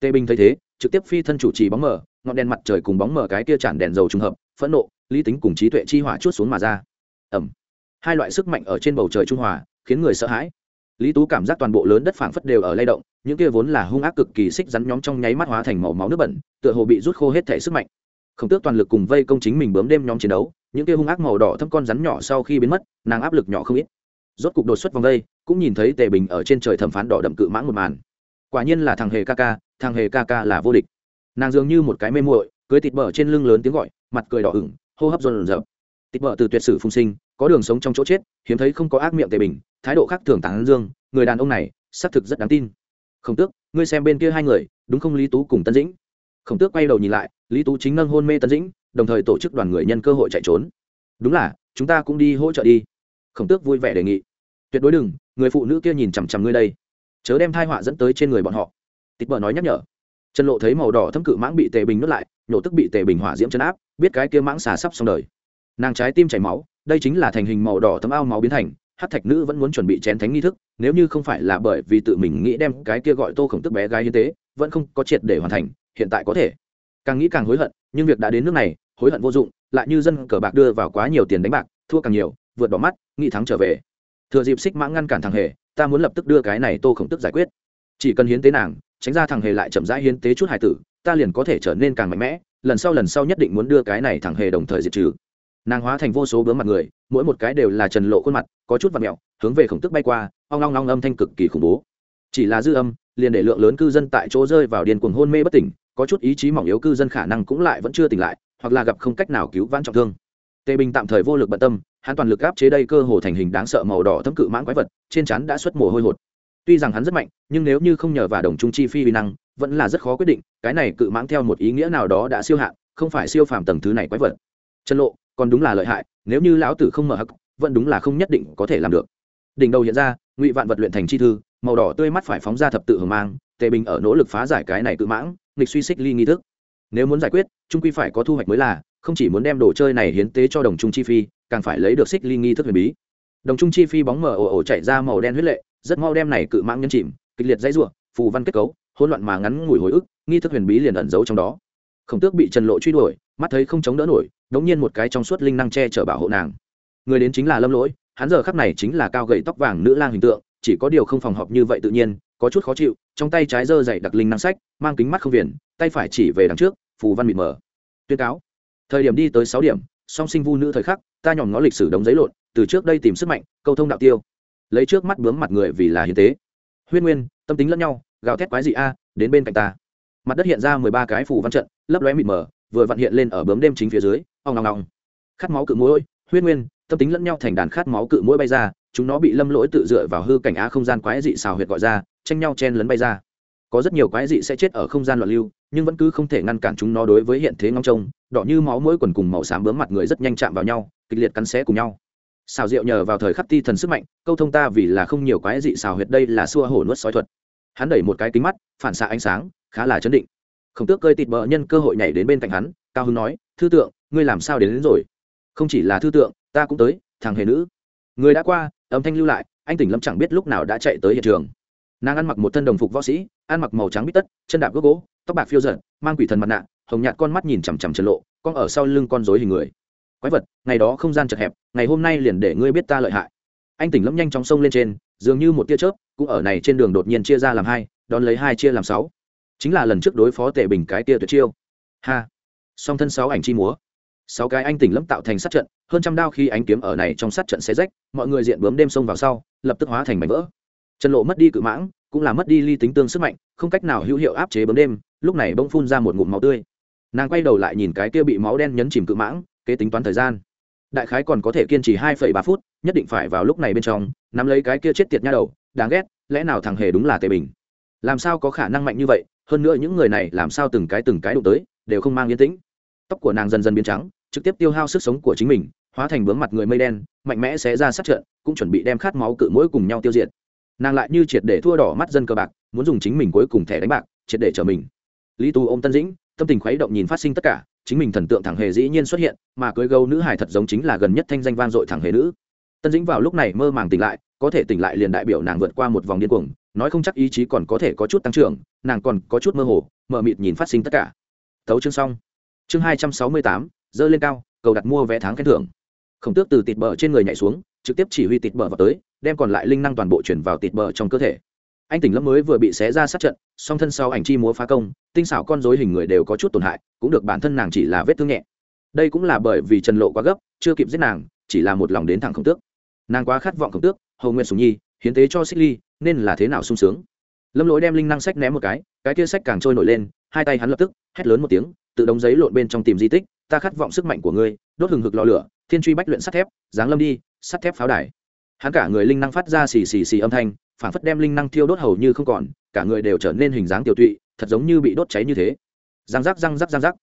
Tê binh thấy thế, trực tiếp phi thân chủ trì bóng mở, ngọn đèn mặt trời cùng bóng mở cái kia chản đèn dầu trùng hợp, phẫn nộ, lý tính cùng trí tuệ chi hỏa chút xuống mà ra. Ẩm hai loại sức mạnh ở trên bầu trời trung hòa, khiến người sợ hãi lý tú cảm giác toàn bộ lớn đất phảng phất đều ở lay động, những kia vốn là hung ác cực kỳ xích rắn nhóm trong nháy mắt hóa thành màu máu nước bẩn, tựa hồ bị rút khô hết thể sức mạnh. Không tước toàn lực cùng vây công chính mình bướm đêm nhóm chiến đấu, những kia hung ác màu đỏ thâm con rắn nhỏ sau khi biến mất, nàng áp lực nhỏ không ít. Rốt cục đột xuất vòng đây, cũng nhìn thấy tề bình ở trên trời thẩm phán đỏ đậm cự mãng một màn. Quả nhiên là thằng hề ca ca, thằng hề ca ca là vô địch. Nàng dường như một cái mê muội, cưới thịt bờ trên lưng lớn tiếng gọi, mặt cười đỏ ửng, hô hấp dồn dập thịt bờ từ tuyệt sử phung sinh có đường sống trong chỗ chết, hiếm thấy không có ác miệng tề bình, thái độ khác thường tán dương, người đàn ông này, xác thực rất đáng tin. Khổng tước, ngươi xem bên kia hai người, đúng không lý tú cùng tân dĩnh? Khổng tước quay đầu nhìn lại, lý tú chính nâng hôn mê tân dĩnh, đồng thời tổ chức đoàn người nhân cơ hội chạy trốn. Đúng là, chúng ta cũng đi hỗ trợ đi. Khổng tước vui vẻ đề nghị. Tuyệt đối đừng, người phụ nữ kia nhìn chằm chằm ngươi đây. Chớ đem thai họa dẫn tới trên người bọn họ. Tịch bờ nói nhắc nhở. Trần lộ thấy màu đỏ thâm cự mãng bị tề bình nuốt lại, nhổ tức bị tề bình hỏa diễm chấn áp, biết cái kia mãng xà sắp xong đời. Nàng trái tim chảy máu đây chính là thành hình màu đỏ thấm ao máu biến thành, hát thạch nữ vẫn muốn chuẩn bị chén thánh nghi thức, nếu như không phải là bởi vì tự mình nghĩ đem cái kia gọi tô khổng tức bé gái hiến tế vẫn không có triệt để hoàn thành, hiện tại có thể. Càng nghĩ càng hối hận, nhưng việc đã đến nước này, hối hận vô dụng, lại như dân cờ bạc đưa vào quá nhiều tiền đánh bạc, thua càng nhiều, vượt bỏ mắt, nghĩ thắng trở về. Thừa dịp xích mãng ngăn cản thằng hề, ta muốn lập tức đưa cái này tô khổng tức giải quyết. Chỉ cần hiến tế nàng, tránh ra thằng hề lại chậm rãi hiến tế chút hải tử, ta liền có thể trở nên càng mạnh mẽ, lần sau lần sau nhất định muốn đưa cái này thằng hề đồng thời diệt trừ nàng hóa thành vô số bướm mặt người, mỗi một cái đều là trần lộ khuôn mặt, có chút vật mẹo, hướng về khổng tức bay qua, ong long long âm thanh cực kỳ khủng bố. Chỉ là dư âm, liền để lượng lớn cư dân tại chỗ rơi vào điên cuồng hôn mê bất tỉnh, có chút ý chí mỏng yếu cư dân khả năng cũng lại vẫn chưa tỉnh lại, hoặc là gặp không cách nào cứu vãn trọng thương. Tề bình tạm thời vô lực bận tâm, hắn toàn lực áp chế đây cơ hồ thành hình đáng sợ màu đỏ thấm cự mãn quái vật, trên chắn đã xuất mồ hôi hột. Tuy rằng hắn rất mạnh, nhưng nếu như không nhờ vào đồng trung chi phi vi năng, vẫn là rất khó quyết định, cái này cự mãng theo một ý nghĩa nào đó đã siêu hạn, không phải siêu phàm tầng thứ này quái vật. Trần lộ còn đúng là lợi hại, nếu như lão tử không mở hắc, vẫn đúng là không nhất định có thể làm được. Đỉnh đầu hiện ra, ngụy vạn vật luyện thành chi thư, màu đỏ tươi mắt phải phóng ra thập tự hưởng mang, tề bình ở nỗ lực phá giải cái này cự mãng, nghịch suy xích ly nghi thức. Nếu muốn giải quyết, trung quy phải có thu hoạch mới là, không chỉ muốn đem đồ chơi này hiến tế cho đồng trung chi phi, càng phải lấy được xích ly nghi thức huyền bí. Đồng trung chi phi bóng mờ ồ ồ chạy ra màu đen huyết lệ, rất mau đem này cự mãng nhân chìm, kịch liệt dãy ruộng phù văn kết cấu, hỗn loạn mà ngắn ngủi hồi ức, nghi thức huyền bí liền ẩn giấu trong đó khổng tước bị trần lộ truy đuổi, mắt thấy không chống đỡ nổi, đống nhiên một cái trong suốt linh năng che chở bảo hộ nàng. Người đến chính là lâm lỗi, hắn giờ khắc này chính là cao gậy tóc vàng nữ lang hình tượng, chỉ có điều không phòng họp như vậy tự nhiên, có chút khó chịu, trong tay trái giơ dậy đặc linh năng sách, mang kính mắt không viền, tay phải chỉ về đằng trước, phù văn mịt mờ. Tuyên cáo. Thời điểm đi tới sáu điểm, song sinh vu nữ thời khắc, ta nhòm ngó lịch sử đống giấy lộn, từ trước đây tìm sức mạnh, câu thông đạo tiêu. Lấy trước mắt bướm mặt người vì là hiến tế. Huyên nguyên, tâm tính lẫn nhau, gào thét quái dị a, đến bên cạnh ta mặt đất hiện ra mười ba cái phủ văn trận, lấp lóe mịt mờ, vừa vặn hiện lên ở bướm đêm chính phía dưới, ong ngong ngong khát máu cự mũi huyên nguyên, tâm tính lẫn nhau thành đàn khát máu cự mũi bay ra, chúng nó bị lâm lỗi tự dựa vào hư cảnh á không gian quái dị xào huyệt gọi ra, tranh nhau chen lấn bay ra. Có rất nhiều quái dị sẽ chết ở không gian loạn lưu, nhưng vẫn cứ không thể ngăn cản chúng nó đối với hiện thế ngong trông, đỏ như máu mỗi quần cùng màu xám bướm mặt người rất nhanh chạm vào nhau, kịch liệt cắn xé cùng nhau. Xào rượu nhờ vào thời khắc ti thần sức mạnh, câu thông ta vì là không nhiều quái dị xào huyệt đây là xua hổ nuốt sói thuật. Hắn đẩy một cái kính mắt, phản xạ ánh sáng khá là chấn định. Khổng tước cơi tịt bờ nhân cơ hội nhảy đến bên cạnh hắn cao hưng nói thư tượng ngươi làm sao đến, đến rồi? Không chỉ là thư tượng ta cũng tới thằng hề nữ. Người đã qua âm thanh lưu lại anh tỉnh lâm chẳng biết lúc nào đã chạy tới hiện trường. Nàng ăn mặc một thân đồng phục võ sĩ ăn mặc màu trắng bít tất chân đạp gốc gỗ tóc bạc phiêu giận mang quỷ thần mặt nạ hồng nhạt con mắt nhìn chằm chằm trần lộ con ở sau lưng con rối hình người. Quái vật ngày đó không gian chật hẹp ngày hôm nay liền để ngươi biết ta lợi hại. Anh tỉnh lâm nhanh chóng sông lên trên dường như một tia chớp cũng ở này trên đường đột nhiên chia ra làm hai đón lấy hai chia làm sáu chính là lần trước đối phó tệ bình cái tia tuyệt chiêu. Ha! Song thân sáu ảnh chi múa. Sáu cái anh tỉnh lâm tạo thành sát trận, hơn trăm đao khi ánh kiếm ở này trong sát trận xé rách, mọi người diện bướm đêm xông vào sau, lập tức hóa thành mảnh vỡ. Trần lộ mất đi cự mãng, cũng là mất đi ly tính tương sức mạnh, không cách nào hữu hiệu áp chế bướm đêm, lúc này bỗng phun ra một ngụm máu tươi. Nàng quay đầu lại nhìn cái kia bị máu đen nhấn chìm cự mãng, kế tính toán thời gian. Đại khái còn có thể kiên trì hai phẩy ba phút, nhất định phải vào lúc này bên trong, nắm lấy cái kia chết tiệt nha đầu, đáng ghét, lẽ nào thằng hề đúng là tề bình? Làm sao có khả năng mạnh như vậy hơn nữa những người này làm sao từng cái từng cái đụng tới, đều không mang yên tĩnh. Tóc của nàng dần dần biến trắng, trực tiếp tiêu hao sức sống của chính mình, hóa thành bướm mặt người mây đen, mạnh mẽ sẽ ra sát trận, cũng chuẩn bị đem khát máu cự mũi cùng nhau tiêu diệt. Nàng lại như triệt để thua đỏ mắt dân cờ bạc, muốn dùng chính mình cuối cùng thẻ đánh bạc, triệt để trở mình. Lý tu ôm tân dĩnh, tâm tình khuấy động nhìn phát sinh tất cả, chính mình thần tượng thẳng hề dĩ nhiên xuất hiện, mà cưới gấu nữ hải thật giống chính là gần nhất thanh danh vang dội thẳng hề nữ. Tân dĩnh vào lúc này mơ màng tỉnh lại, có thể tỉnh lại liền đại biểu nàng vượt qua một vòng điên cuồng nói không chắc ý chí còn có thể có chút tăng trưởng, nàng còn có chút mơ hồ mờ mịt nhìn phát sinh tất cả. Thấu chương xong. Chương hai trăm sáu mươi tám, dơ lên cao, cầu đặt mua vé tháng khen thưởng. Khổng tước từ tịt bờ trên người nhảy xuống, trực tiếp chỉ huy tịt bờ vào tới, đem còn lại linh năng toàn bộ chuyển vào tịt bờ trong cơ thể. Anh tỉnh lâm mới vừa bị xé ra sát trận, song thân sau ảnh chi múa phá công, tinh xảo con dối hình người đều có chút tổn hại, cũng được bản thân nàng chỉ là vết thương nhẹ. Đây cũng là bởi vì trần lộ quá gấp, chưa kịp giết nàng, chỉ là một lòng đến thẳng khổng tước. Nàng quá khát vọng khổng tước hầu nguyện sùng nhi, hiến tế cho xích ly nên là thế nào sung sướng. Lâm lỗi đem linh năng sách ném một cái cái kia sách càng trôi nổi lên, hai tay hắn lập tức, hét lớn một tiếng, tự đống giấy lộn bên trong tìm di tích, ta khát vọng sức mạnh của ngươi, đốt hừng hực lò lửa, thiên truy bách luyện sắt thép, giáng lâm đi, sắt thép pháo đài. Hắn cả người linh năng phát ra xì xì xì âm thanh phản phất đem linh năng thiêu đốt hầu như không còn, cả người đều trở nên hình dáng tiểu tụy, thật giống như bị đốt cháy như thế. Răng rắc răng rắc răng rắc.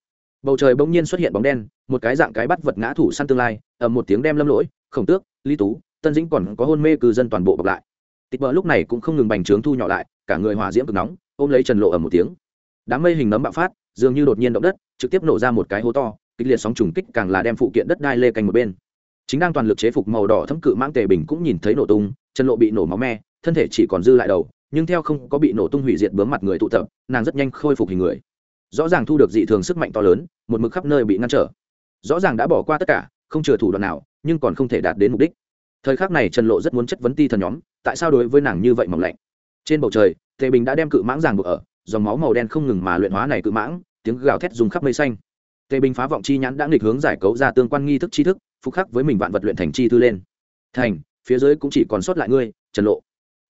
Bầu trời bỗng nhiên xuất hiện bóng đen, một cái dạng cái bắt vật ngã thủ săn tương lai, ầm một tiếng đem lâm lỗi, khổng tước, lý tú, tân dĩnh còn có hôn mê cư dân toàn bộ bọc lại tịt bờ lúc này cũng không ngừng bành trướng thu nhỏ lại, cả người hòa diễm cực nóng, ôm lấy trần lộ ở một tiếng. Đám mây hình nấm bạo phát, dường như đột nhiên động đất, trực tiếp nổ ra một cái hố to, kịch liệt sóng trùng kích càng là đem phụ kiện đất đai lê canh một bên. Chính đang toàn lực chế phục màu đỏ thấm cự mãng tề bình cũng nhìn thấy nổ tung chân lộ bị nổ máu me, thân thể chỉ còn dư lại đầu, nhưng theo không có bị nổ tung hủy diệt bướm mặt người tụ tập, nàng rất nhanh khôi phục hình người. Rõ ràng thu được dị thường sức mạnh to lớn, một mực khắp nơi bị ngăn trở. Rõ ràng đã bỏ qua tất cả, không chừa thủ đoạn nào, nhưng còn không thể đạt đến mục đích thời khắc này trần lộ rất muốn chất vấn ti thần nhóm, tại sao đối với nàng như vậy mỏng lạnh? Trên bầu trời, tề bình đã đem cự mãng ràng buộc ở, dòng máu màu đen không ngừng mà luyện hóa này cự mãng, tiếng gào thét dùng khắp mây xanh. Tề bình phá vọng chi nhãn đã nghịch hướng giải cấu ra tương quan nghi thức tri thức, phục khắc với mình vạn vật luyện thành chi thư lên. Thành, phía dưới cũng chỉ còn sót lại ngươi, trần lộ.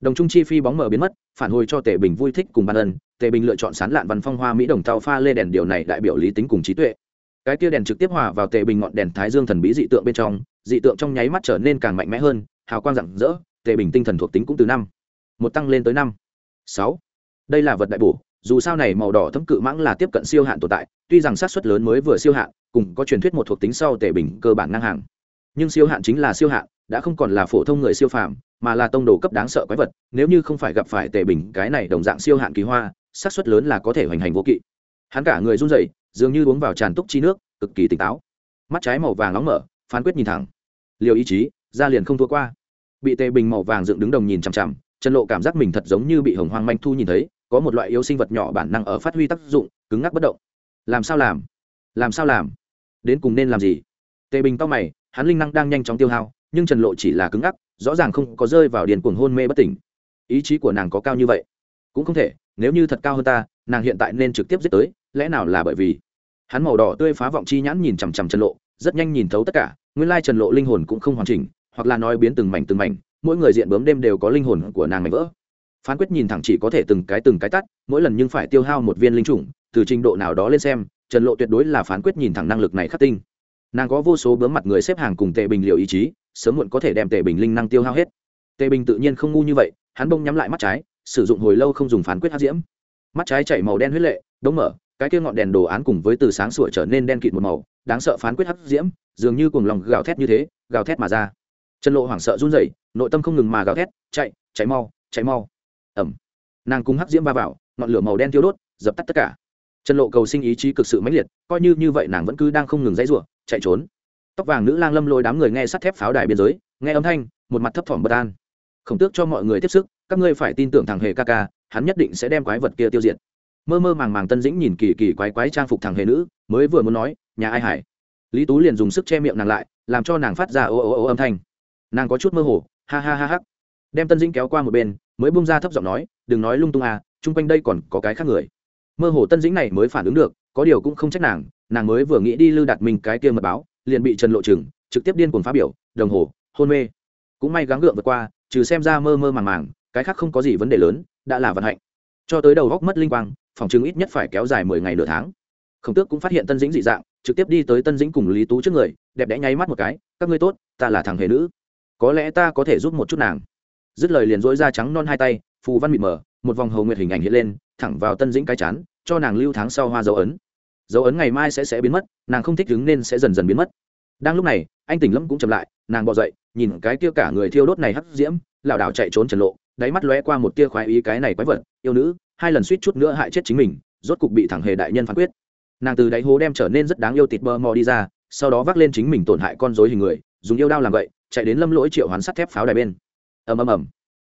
Đồng trung chi phi bóng mở biến mất, phản hồi cho tề bình vui thích cùng ban ân, tề bình lựa chọn sán lạn văn phong hoa mỹ đồng tàu pha lê đèn điều này đại biểu lý tính cùng trí tuệ. Cái tia đèn trực tiếp hòa vào tề bình ngọn đèn thái dương thần bí dị tượng bên trong dị tượng trong nháy mắt trở nên càng mạnh mẽ hơn, hào quang rạng rỡ, tề bình tinh thần thuộc tính cũng từ năm, một tăng lên tới năm, sáu. Đây là vật đại bổ, dù sao này màu đỏ thấm cự mãng là tiếp cận siêu hạn tồn tại, tuy rằng sát xuất lớn mới vừa siêu hạn, cùng có truyền thuyết một thuộc tính sau tề bình cơ bản ngang hàng. Nhưng siêu hạn chính là siêu hạn, đã không còn là phổ thông người siêu phàm, mà là tông đồ cấp đáng sợ quái vật, nếu như không phải gặp phải tề bình cái này đồng dạng siêu hạn kỳ hoa, xác suất lớn là có thể hoành hành vô kỵ. Hắn cả người run rẩy, dường như uống vào tràn túc chi nước, cực kỳ tỉnh táo. Mắt trái màu vàng nóng mở, phán quyết nhìn thẳng liều ý chí, ra liền không thua qua. Bị tề bình màu vàng dựng đứng đồng nhìn chằm chằm, trần lộ cảm giác mình thật giống như bị hồng hoang manh thu nhìn thấy, có một loại yếu sinh vật nhỏ bản năng ở phát huy tác dụng, cứng ngắc bất động. Làm sao làm? Làm sao làm? Đến cùng nên làm gì? Tề bình to mày, hắn linh năng đang nhanh chóng tiêu hao, nhưng trần lộ chỉ là cứng ngắc, rõ ràng không có rơi vào điền cuồng hôn mê bất tỉnh. Ý chí của nàng có cao như vậy? Cũng không thể, nếu như thật cao hơn ta, nàng hiện tại nên trực tiếp giết tới, lẽ nào là bởi vì? Hắn màu đỏ tươi phá vọng chi nhãn nhìn chằm chằm trần lộ, rất nhanh nhìn thấu tất cả nguyên lai trần lộ linh hồn cũng không hoàn chỉnh, hoặc là nói biến từng mảnh từng mảnh, mỗi người diện bướm đêm đều có linh hồn của nàng mảnh vỡ. Phán quyết nhìn thẳng chỉ có thể từng cái từng cái tắt, mỗi lần nhưng phải tiêu hao một viên linh chủng, từ trình độ nào đó lên xem, trần lộ tuyệt đối là phán quyết nhìn thẳng năng lực này khắc tinh. Nàng có vô số bướm mặt người xếp hàng cùng tề bình liệu ý chí, sớm muộn có thể đem tề bình linh năng tiêu hao hết. Tề bình tự nhiên không ngu như vậy, hắn bông nhắm lại mắt trái, sử dụng hồi lâu không dùng phán quyết hát diễm. Mắt trái chảy màu đen huyết lệ, đống mở, cái kia ngọn đèn đồ án cùng với từ sáng sủa trở nên đen kịt một màu đáng sợ phán quyết hắc diễm, dường như cùng lòng gào thét như thế, gào thét mà ra. Trần lộ hoảng sợ run rẩy, nội tâm không ngừng mà gào thét, chạy chạy mau chạy mau. Ẩm nàng cùng hắc diễm va vào, ngọn lửa màu đen thiêu đốt, dập tắt tất cả. Trần lộ cầu sinh ý chí cực sự mãnh liệt, coi như như vậy nàng vẫn cứ đang không ngừng dãy rủa, chạy trốn. Tóc vàng nữ lang lâm lôi đám người nghe sắt thép pháo đài biên giới, nghe âm thanh, một mặt thấp thỏm bất an. Khổng tước cho mọi người tiếp sức, các ngươi phải tin tưởng thằng hề ca ca, hắn nhất định sẽ đem quái vật kia tiêu diệt. Mơ mơ màng màng tân dĩnh nhìn kỳ kỳ quái quái trang phục thằng hề nữ, mới vừa muốn nói nhà ai hải? Lý tú liền dùng sức che miệng nàng lại, làm cho nàng phát ra ô ô ô âm thanh. Nàng có chút mơ hồ, ha ha ha hắc đem tân dĩnh kéo qua một bên, mới bung ra thấp giọng nói, đừng nói lung tung à chung quanh đây còn có cái khác người. Mơ hồ tân dĩnh này mới phản ứng được, có điều cũng không trách nàng nàng mới vừa nghĩ đi lưu đạt mình cái kia mật báo, liền bị trần lộ trừng trực tiếp điên cuồng phá biểu, đồng hồ, hôn mê. Cũng may gắng gượng vượt qua, trừ xem ra mơ mơ màng màng, cái khác không có gì vấn đề lớn, đã là vận hạnh. Cho tới đầu góc mất linh quang, phòng chứng ít nhất phải kéo dài mười ngày nửa tháng khổng tước cũng phát hiện tân dĩnh dị dạng, trực tiếp đi tới tân dĩnh cùng lý tú trước người, đẹp đẽ nháy mắt một cái, các ngươi tốt, ta là thằng hề nữ. Có lẽ ta có thể giúp một chút nàng. Dứt lời liền dỗi ra trắng non hai tay, phù văn mịt mờ, một vòng hầu nguyệt hình ảnh hiện lên, thẳng vào tân dĩnh cái chán, cho nàng lưu tháng sau hoa dấu ấn. Dấu ấn ngày mai sẽ sẽ biến mất, nàng không thích đứng nên sẽ dần dần biến mất. Đang lúc này, anh tỉnh lâm cũng chậm lại, nàng bỏ dậy, nhìn cái kia cả người thiêu đốt này hấp diễm, lảo đảo chạy trốn trần lộ, đáy mắt lóe qua một tia khoái ý cái này quái vật, yêu nữ, hai lần suýt chút nữa hại chết chính mình, rốt cục bị thẳng hề đại nhân phán quyết nàng từ đáy hố đem trở nên rất đáng yêu tịt bờ mò đi ra, sau đó vác lên chính mình tổn hại con dối hình người, dùng yêu đao làm vậy chạy đến lâm lỗi triệu hoán sắt thép pháo đài bên. Ầm ầm ầm.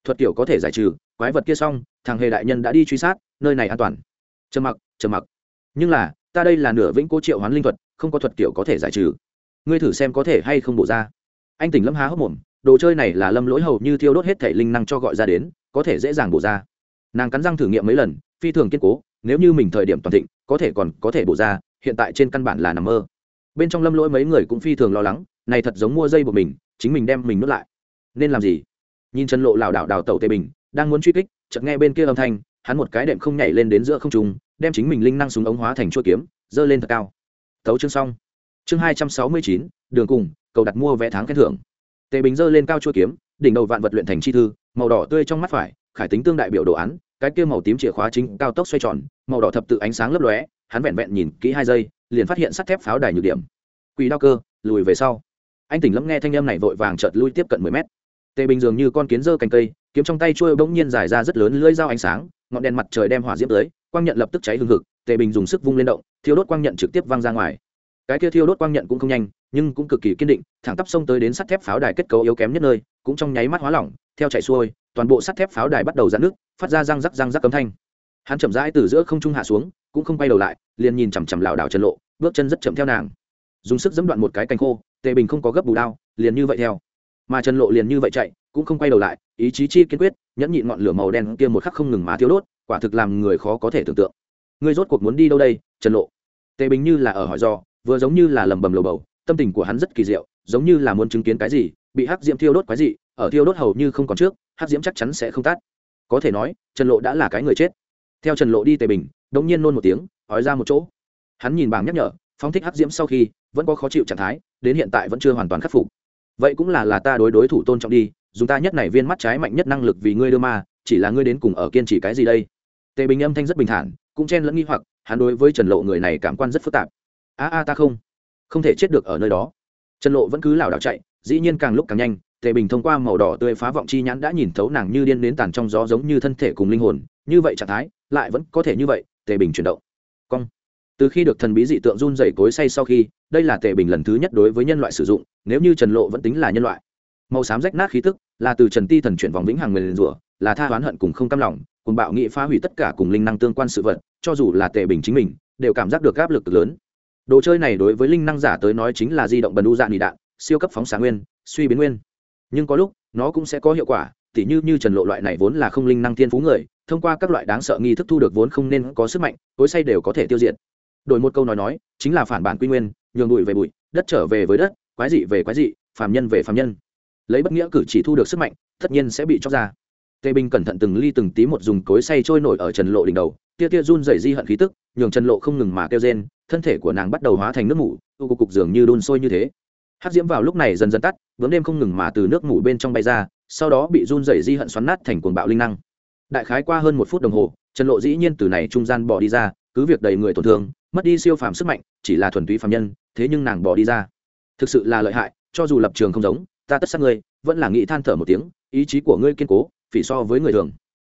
Thuật tiểu có thể giải trừ, quái vật kia xong, thằng hề đại nhân đã đi truy sát, nơi này an toàn. Trầm mặc trầm mặc. Nhưng là, ta đây là nửa vĩnh cố triệu hoán linh thuật, không có thuật tiểu có thể giải trừ. Ngươi thử xem có thể hay không bổ ra. Anh tỉnh lâm há hốc mồm, đồ chơi này là lâm lỗi hầu như thiêu đốt hết thể linh năng cho gọi ra đến, có thể dễ dàng bổ ra. Nàng cắn răng thử nghiệm mấy lần, phi thường kiên cố nếu như mình thời điểm toàn thịnh, có thể còn có thể bổ ra, hiện tại trên căn bản là nằm mơ. Bên trong lâm lỗi mấy người cũng phi thường lo lắng, này thật giống mua dây của mình, chính mình đem mình nuốt lại. Nên làm gì? Nhìn chân lộ lảo đảo đào tẩu tề bình, đang muốn truy kích, chợt nghe bên kia âm thanh, hắn một cái đệm không nhảy lên đến giữa không trung, đem chính mình linh năng súng ống hóa thành chuôi kiếm, giơ lên thật cao. Tấu chương xong. Chương hai trăm sáu mươi chín, đường cùng, cầu đặt mua vé tháng khen thưởng. Tề bình giơ lên cao chuôi kiếm, đỉnh đầu vạn vật luyện thành chi thư, màu đỏ tươi trong mắt phải, khải tính tương đại biểu đồ án cái kia màu tím chìa khóa chính cao tốc xoay tròn, màu đỏ thập tự ánh sáng lấp lóe, hắn vẹn vẹn nhìn kỹ hai giây, liền phát hiện sắt thép pháo đài nhược điểm. Quỷ đao cơ, lùi về sau. Anh tỉnh lẫm nghe thanh âm này vội vàng chợt lui tiếp cận mười mét. Tề bình dường như con kiến dơ cành cây, kiếm trong tay trôi bỗng nhiên dài ra rất lớn lưỡi dao ánh sáng, ngọn đèn mặt trời đem hỏa diễm tới, quang nhận lập tức cháy hừng hực tề bình dùng sức vung lên động, thiêu đốt quang nhận trực tiếp văng ra ngoài. Cái kia thiêu đốt quang nhận cũng không nhanh, nhưng cũng cực kỳ kiên định, thẳng tắp xông tới đến sắt thép pháo đài kết cấu yếu kém nhất nơi, cũng trong nháy mắt hóa lỏng theo chạy xuôi, toàn bộ sắt thép pháo đài bắt đầu giãn nước phát ra răng rắc răng rắc cấm thanh. Hắn chậm rãi từ giữa không trung hạ xuống, cũng không quay đầu lại, liền nhìn chằm chằm lảo đảo chân lộ, bước chân rất chậm theo nàng. Dùng sức dẫm đoạn một cái cành khô, tề bình không có gấp bù đao, liền như vậy theo. Mà chân lộ liền như vậy chạy, cũng không quay đầu lại, ý chí chi kiên quyết, nhẫn nhịn ngọn lửa màu đen kia một khắc không ngừng má thiếu đốt, quả thực làm người khó có thể tưởng tượng. Ngươi rốt cuộc muốn đi đâu đây, trần lộ? Tề bình như là ở hỏi do vừa giống như là lầm bầm lầu bầu, tâm tình của hắn rất kỳ diệu, giống như là muốn chứng kiến cái gì bị hắc diễm thiêu đốt quái gì ở thiêu đốt hầu như không còn trước, hắc diễm chắc chắn sẽ không tắt. Có thể nói, trần lộ đã là cái người chết. Theo trần lộ đi tề bình đống nhiên nôn một tiếng, ói ra một chỗ. Hắn nhìn bảng nhắc nhở, phóng thích hắc diễm sau khi, vẫn có khó chịu trạng thái, đến hiện tại vẫn chưa hoàn toàn khắc phục. Vậy cũng là là ta đối đối thủ tôn trọng đi, dùng ta nhất này viên mắt trái mạnh nhất năng lực vì ngươi đưa ma, chỉ là ngươi đến cùng ở kiên trì cái gì đây? Tề bình âm thanh rất bình thản, cũng chen lẫn nghi hoặc, hắn đối với trần lộ người này cảm quan rất phức tạp. A a ta không không thể chết được ở nơi đó. Trần lộ vẫn cứ lảo đảo chạy dĩ nhiên càng lúc càng nhanh, tề bình thông qua màu đỏ tươi phá vọng chi nhãn đã nhìn thấu nàng như điên đến tàn trong gió giống như thân thể cùng linh hồn, như vậy trạng thái, lại vẫn có thể như vậy, tề bình chuyển động. Cong. Từ khi được thần bí dị tượng run dày cối say sau khi, đây là tề bình lần thứ nhất đối với nhân loại sử dụng, nếu như trần lộ vẫn tính là nhân loại. Màu xám rách nát khí tức, là từ trần ti thần chuyển vòng vĩnh hằng người liền rủa, là tha oán hận cùng không cam lòng cùng bạo nghị phá hủy tất cả cùng linh năng tương quan sự vật, cho dù là tề bình chính mình, đều cảm giác được áp lực lớn. Đồ chơi này đối với linh năng giả tới nói chính là di động bần u dạng nị đạn siêu cấp phóng xạ nguyên, suy biến nguyên. Nhưng có lúc, nó cũng sẽ có hiệu quả, tỉ như như trần lộ loại này vốn là không linh năng thiên phú người, thông qua các loại đáng sợ nghi thức thu được vốn không nên có sức mạnh, tối say đều có thể tiêu diệt. Đổi một câu nói nói, chính là phản bản quy nguyên, nhường bụi về bụi, đất trở về với đất, quái dị về quái dị, phàm nhân về phàm nhân. Lấy bất nghĩa cử chỉ thu được sức mạnh, tất nhiên sẽ bị chóc ra. Tề bình cẩn thận từng ly từng tí một dùng cối xay trôi nổi ở trần lộ đỉnh đầu, tia tia run dày di hận khí tức, nhường trần lộ không ngừng mà kêu rên, thân thể của nàng bắt đầu hóa thành nước mủ tu cục cục dường như đun sôi như thế hát diễm vào lúc này dần dần tắt, vướng đêm không ngừng mà từ nước ngủ bên trong bay ra, sau đó bị run dày di hận xoắn nát thành cuồng bạo linh năng. Đại khái qua hơn một phút đồng hồ, trần lộ dĩ nhiên từ này trung gian bỏ đi ra, cứ việc đầy người tổn thương, mất đi siêu phàm sức mạnh, chỉ là thuần túy phàm nhân, thế nhưng nàng bỏ đi ra. Thực sự là lợi hại, cho dù lập trường không giống, ta tất sát ngươi, vẫn là nghĩ than thở một tiếng, ý chí của ngươi kiên cố, phỉ so với người thường.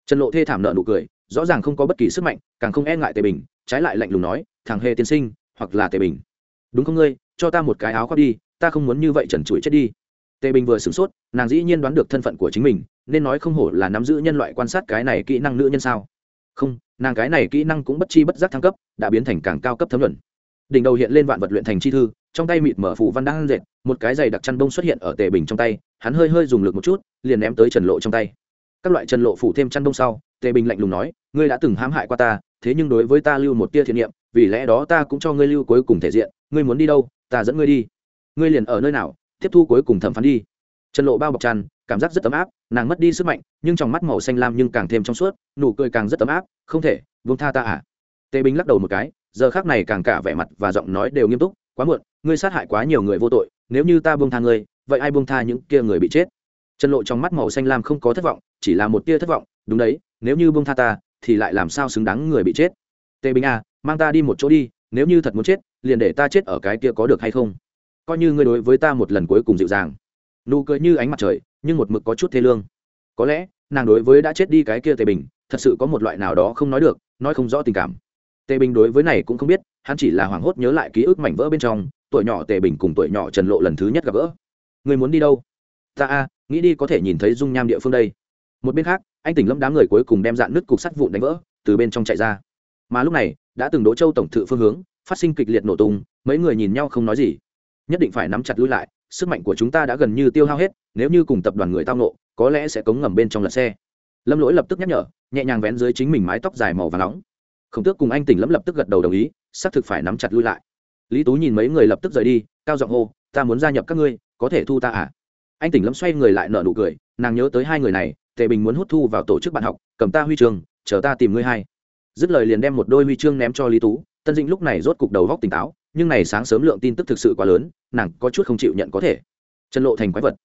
Trần lộ thê thảm nợ nụ cười, rõ ràng không có bất kỳ sức mạnh, càng không e ngại tề bình, trái lại lạnh lùng nói, thằng hề tiên sinh, hoặc là tề bình. Đúng không ngươi? Cho ta một cái áo khoác đi ta không muốn như vậy trần trụi chết đi. Tề bình vừa sửng sốt, nàng dĩ nhiên đoán được thân phận của chính mình, nên nói không hổ là nắm giữ nhân loại quan sát cái này kỹ năng nữ nhân sao? Không, nàng cái này kỹ năng cũng bất chi bất giác thăng cấp, đã biến thành càng cao cấp thấm luận. Đỉnh đầu hiện lên vạn vật luyện thành chi thư, trong tay mịt mở phủ văn đang dệt, một cái giày đặc chăn bông xuất hiện ở tề bình trong tay, hắn hơi hơi dùng lực một chút, liền ném tới trần lộ trong tay. Các loại trần lộ phủ thêm chăn bông sau, tề bình lạnh lùng nói, ngươi đã từng hãm hại qua ta, thế nhưng đối với ta lưu một tia thiện niệm, vì lẽ đó ta cũng cho ngươi lưu cuối cùng thể diện, ngươi muốn đi đâu, ta dẫn ngươi đi ngươi liền ở nơi nào tiếp thu cuối cùng thẩm phán đi. Trần lộ bao bọc tràn, cảm giác rất ấm áp nàng mất đi sức mạnh nhưng trong mắt màu xanh lam nhưng càng thêm trong suốt nụ cười càng rất ấm áp không thể vương tha ta à? Tề bình lắc đầu một cái giờ khác này càng cả vẻ mặt và giọng nói đều nghiêm túc quá muộn ngươi sát hại quá nhiều người vô tội nếu như ta buông tha ngươi vậy ai buông tha những kia người bị chết? Trần lộ trong mắt màu xanh lam không có thất vọng chỉ là một tia thất vọng đúng đấy nếu như buông tha ta thì lại làm sao xứng đáng người bị chết? Tề bình à mang ta đi một chỗ đi nếu như thật muốn chết liền để ta chết ở cái kia có được hay không? Coi như ngươi đối với ta một lần cuối cùng dịu dàng. Nụ cười như ánh mặt trời, nhưng một mực có chút thê lương. Có lẽ, nàng đối với đã chết đi cái kia tề bình, thật sự có một loại nào đó không nói được, nói không rõ tình cảm. Tề bình đối với này cũng không biết, hắn chỉ là hoảng hốt nhớ lại ký ức mảnh vỡ bên trong, tuổi nhỏ tề bình cùng tuổi nhỏ trần lộ lần thứ nhất gặp gỡ. Người muốn đi đâu? Ta a, nghĩ đi có thể nhìn thấy dung nham địa phương đây. Một bên khác, anh tỉnh lâm đám người cuối cùng đem dạn nứt cục sắt vụn đánh vỡ, từ bên trong chạy ra. Mà lúc này, đã từng đỗ châu tổng thự phương hướng, phát sinh kịch liệt nổ tung, mấy người nhìn nhau không nói gì nhất định phải nắm chặt lui lại, sức mạnh của chúng ta đã gần như tiêu hao hết, nếu như cùng tập đoàn người tao nộ có lẽ sẽ cống ngầm bên trong lật xe. Lâm lỗi lập tức nhắc nhở, nhẹ nhàng vén dưới chính mình mái tóc dài màu và nóng. Khổng tước cùng anh tỉnh lâm lập tức gật đầu đồng ý, xác thực phải nắm chặt lui lại. Lý tú nhìn mấy người lập tức rời đi, cao giọng hô, ta muốn gia nhập các ngươi, có thể thu ta à? Anh tỉnh lâm xoay người lại nợ nụ cười, nàng nhớ tới hai người này, tề bình muốn hút thu vào tổ chức bạn học, cầm ta huy trường chờ ta tìm ngươi hai dứt lời liền đem một đôi huy chương ném cho lý tú, tân dĩnh lúc này rốt cục đầu góc tỉnh táo nhưng này sáng sớm lượng tin tức thực sự quá lớn, nàng có chút không chịu nhận có thể. Trần lộ thành quái vật.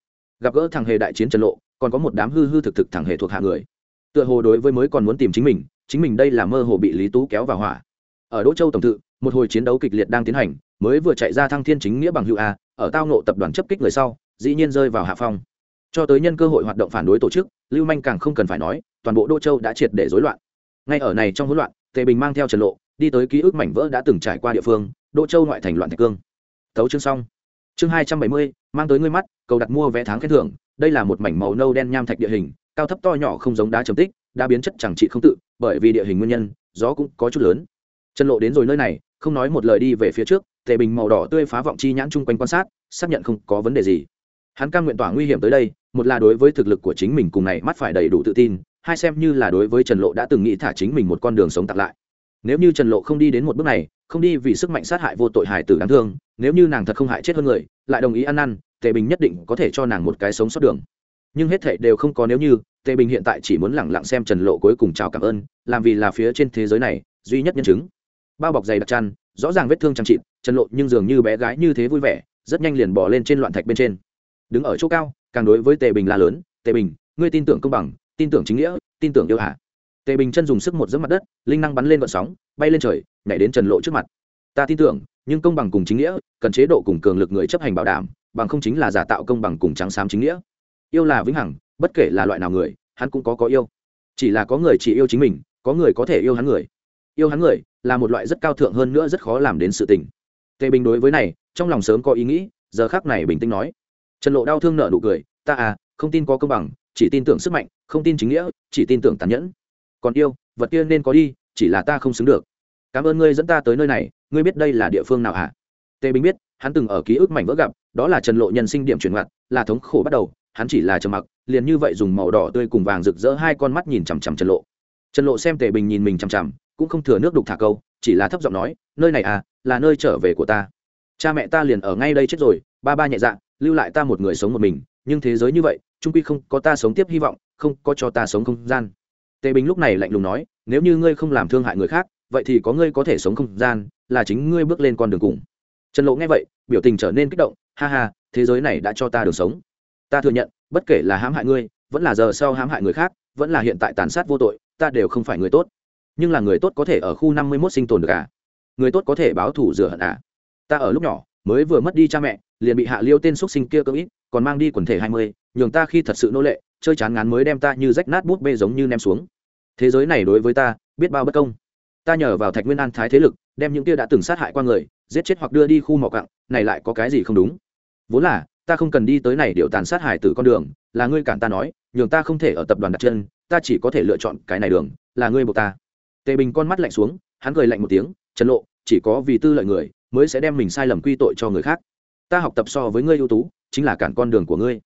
Gặp gỡ thằng hề đại chiến trần lộ, còn có một đám hư hư thực thực thằng hề thuộc hạ người. Tựa hồ đối với mới còn muốn tìm chính mình chính mình đây là mơ hồ bị lý tú kéo vào hỏa. Ở đỗ châu tổng thự, một hồi chiến đấu kịch liệt đang tiến hành, mới vừa chạy ra thăng thiên chính nghĩa bằng hữu a, ở tao nộ tập đoàn chấp kích người sau, dĩ nhiên rơi vào hạ phong. Cho tới nhân cơ hội hoạt động phản đối tổ chức, lưu manh càng không cần phải nói, toàn bộ đô châu đã triệt để rối loạn. Ngay ở này trong hỗn loạn, tề bình mang theo trần lộ, đi tới ký ức mảnh vỡ đã từng trải qua địa phương đỗ châu ngoại thành loạn thạch cương. Thấu chương xong. Chương hai trăm bảy mươi, mang tới ngươi mắt, cầu đặt mua vé tháng khen thưởng. Đây là một mảnh màu nâu đen nham thạch địa hình, cao thấp to nhỏ không giống đá trầm tích, đã biến chất chẳng trị không tự, bởi vì địa hình nguyên nhân, gió cũng có chút lớn. Chân lộ đến rồi nơi này, không nói một lời đi về phía trước, tề bình màu đỏ tươi phá vọng chi nhãn chung quanh quan sát, xác nhận không có vấn đề gì. Hắn cam nguyện tỏa nguy hiểm tới đây, một là đối với thực lực của chính mình cùng này mắt phải đầy đủ tự tin, hai xem như là đối với trần lộ đã từng nghĩ thả chính mình một con đường sống tặng lại. Nếu như trần lộ không đi đến một bước này không đi vì sức mạnh sát hại vô tội hải tử đáng thương, nếu như nàng thật không hại chết hơn người, lại đồng ý ăn năn, tề bình nhất định có thể cho nàng một cái sống sót đường. Nhưng hết thệ đều không có nếu như, tề bình hiện tại chỉ muốn lẳng lặng xem trần lộ cuối cùng chào cảm ơn, làm vì là phía trên thế giới này, duy nhất nhân chứng. Bao bọc dày đặc chăn, rõ ràng vết thương chăm chịt, trần lộ nhưng dường như bé gái như thế vui vẻ, rất nhanh liền bỏ lên trên loạn thạch bên trên. Đứng ở chỗ cao, càng đối với tề bình là lớn, tề bình, ngươi tin tưởng công bằng, tin tưởng chính nghĩa, tin tưởng yêu hạ tề bình chân dùng sức một giấc mặt đất, linh năng bắn lên vận sóng, bay lên trời, nhảy đến trần lộ trước mặt. Ta tin tưởng, nhưng công bằng cùng chính nghĩa, cần chế độ cùng cường lực người chấp hành bảo đảm, bằng không chính là giả tạo công bằng cùng trắng xám chính nghĩa. Yêu là vĩnh hằng, bất kể là loại nào người, hắn cũng có có yêu. Chỉ là có người chỉ yêu chính mình, có người có thể yêu hắn người. Yêu hắn người là một loại rất cao thượng hơn nữa rất khó làm đến sự tình. Tề bình đối với này, trong lòng sớm có ý nghĩ, giờ khác này bình tĩnh nói. Trần lộ đau thương nợ nụ cười, ta à không tin có công bằng, chỉ tin tưởng sức mạnh, không tin chính nghĩa, chỉ tin tưởng tàn nhẫn còn yêu, vật kia nên có đi, chỉ là ta không xứng được. Cảm ơn ngươi dẫn ta tới nơi này, ngươi biết đây là địa phương nào hả? Tề bình biết, hắn từng ở ký ức mảnh vỡ gặp, đó là trần lộ nhân sinh điểm chuyển ngoặt, là thống khổ bắt đầu, hắn chỉ là trầm mặc, liền như vậy dùng màu đỏ tươi cùng vàng rực rỡ hai con mắt nhìn chằm chằm trần lộ. Trần lộ xem tề bình nhìn mình chằm chằm, cũng không thừa nước đục thả câu, chỉ là thấp giọng nói, nơi này à là nơi trở về của ta. Cha mẹ ta liền ở ngay đây chết rồi, ba ba nhẹ dạ lưu lại ta một người sống một mình, nhưng thế giới như vậy trung quy không có ta sống tiếp hy vọng, không có cho ta sống không gian tề bình lúc này lạnh lùng nói, nếu như ngươi không làm thương hại người khác, vậy thì có ngươi có thể sống không gian, là chính ngươi bước lên con đường cùng. Trần lộ nghe vậy, biểu tình trở nên kích động, ha ha, thế giới này đã cho ta đường sống. Ta thừa nhận, bất kể là hãm hại ngươi, vẫn là giờ sau hãm hại người khác, vẫn là hiện tại tàn sát vô tội, ta đều không phải người tốt. Nhưng là người tốt có thể ở khu năm mươi mốt sinh tồn được à? Người tốt có thể báo thủ rửa hận à? Ta ở lúc nhỏ, mới vừa mất đi cha mẹ, liền bị hạ liêu tên x sinh kia cưỡng ít còn mang đi quần thể hai mươi, nhường ta khi thật sự nô lệ, chơi chán ngán mới đem ta như rách nát bút bê giống như ném xuống thế giới này đối với ta, biết bao bất công. Ta nhờ vào thạch nguyên an thái thế lực, đem những kia đã từng sát hại qua người, giết chết hoặc đưa đi khu mỏ cặng này lại có cái gì không đúng? Vốn là, ta không cần đi tới này điệu tàn sát hải từ con đường, là ngươi cản ta nói, nhường ta không thể ở tập đoàn đặt chân, ta chỉ có thể lựa chọn cái này đường, là ngươi buộc ta. Tề bình con mắt lạnh xuống, hắn cười lạnh một tiếng, trần lộ, chỉ có vì tư lợi người, mới sẽ đem mình sai lầm quy tội cho người khác. Ta học tập so với ngươi ưu tú, chính là cản con đường của ngươi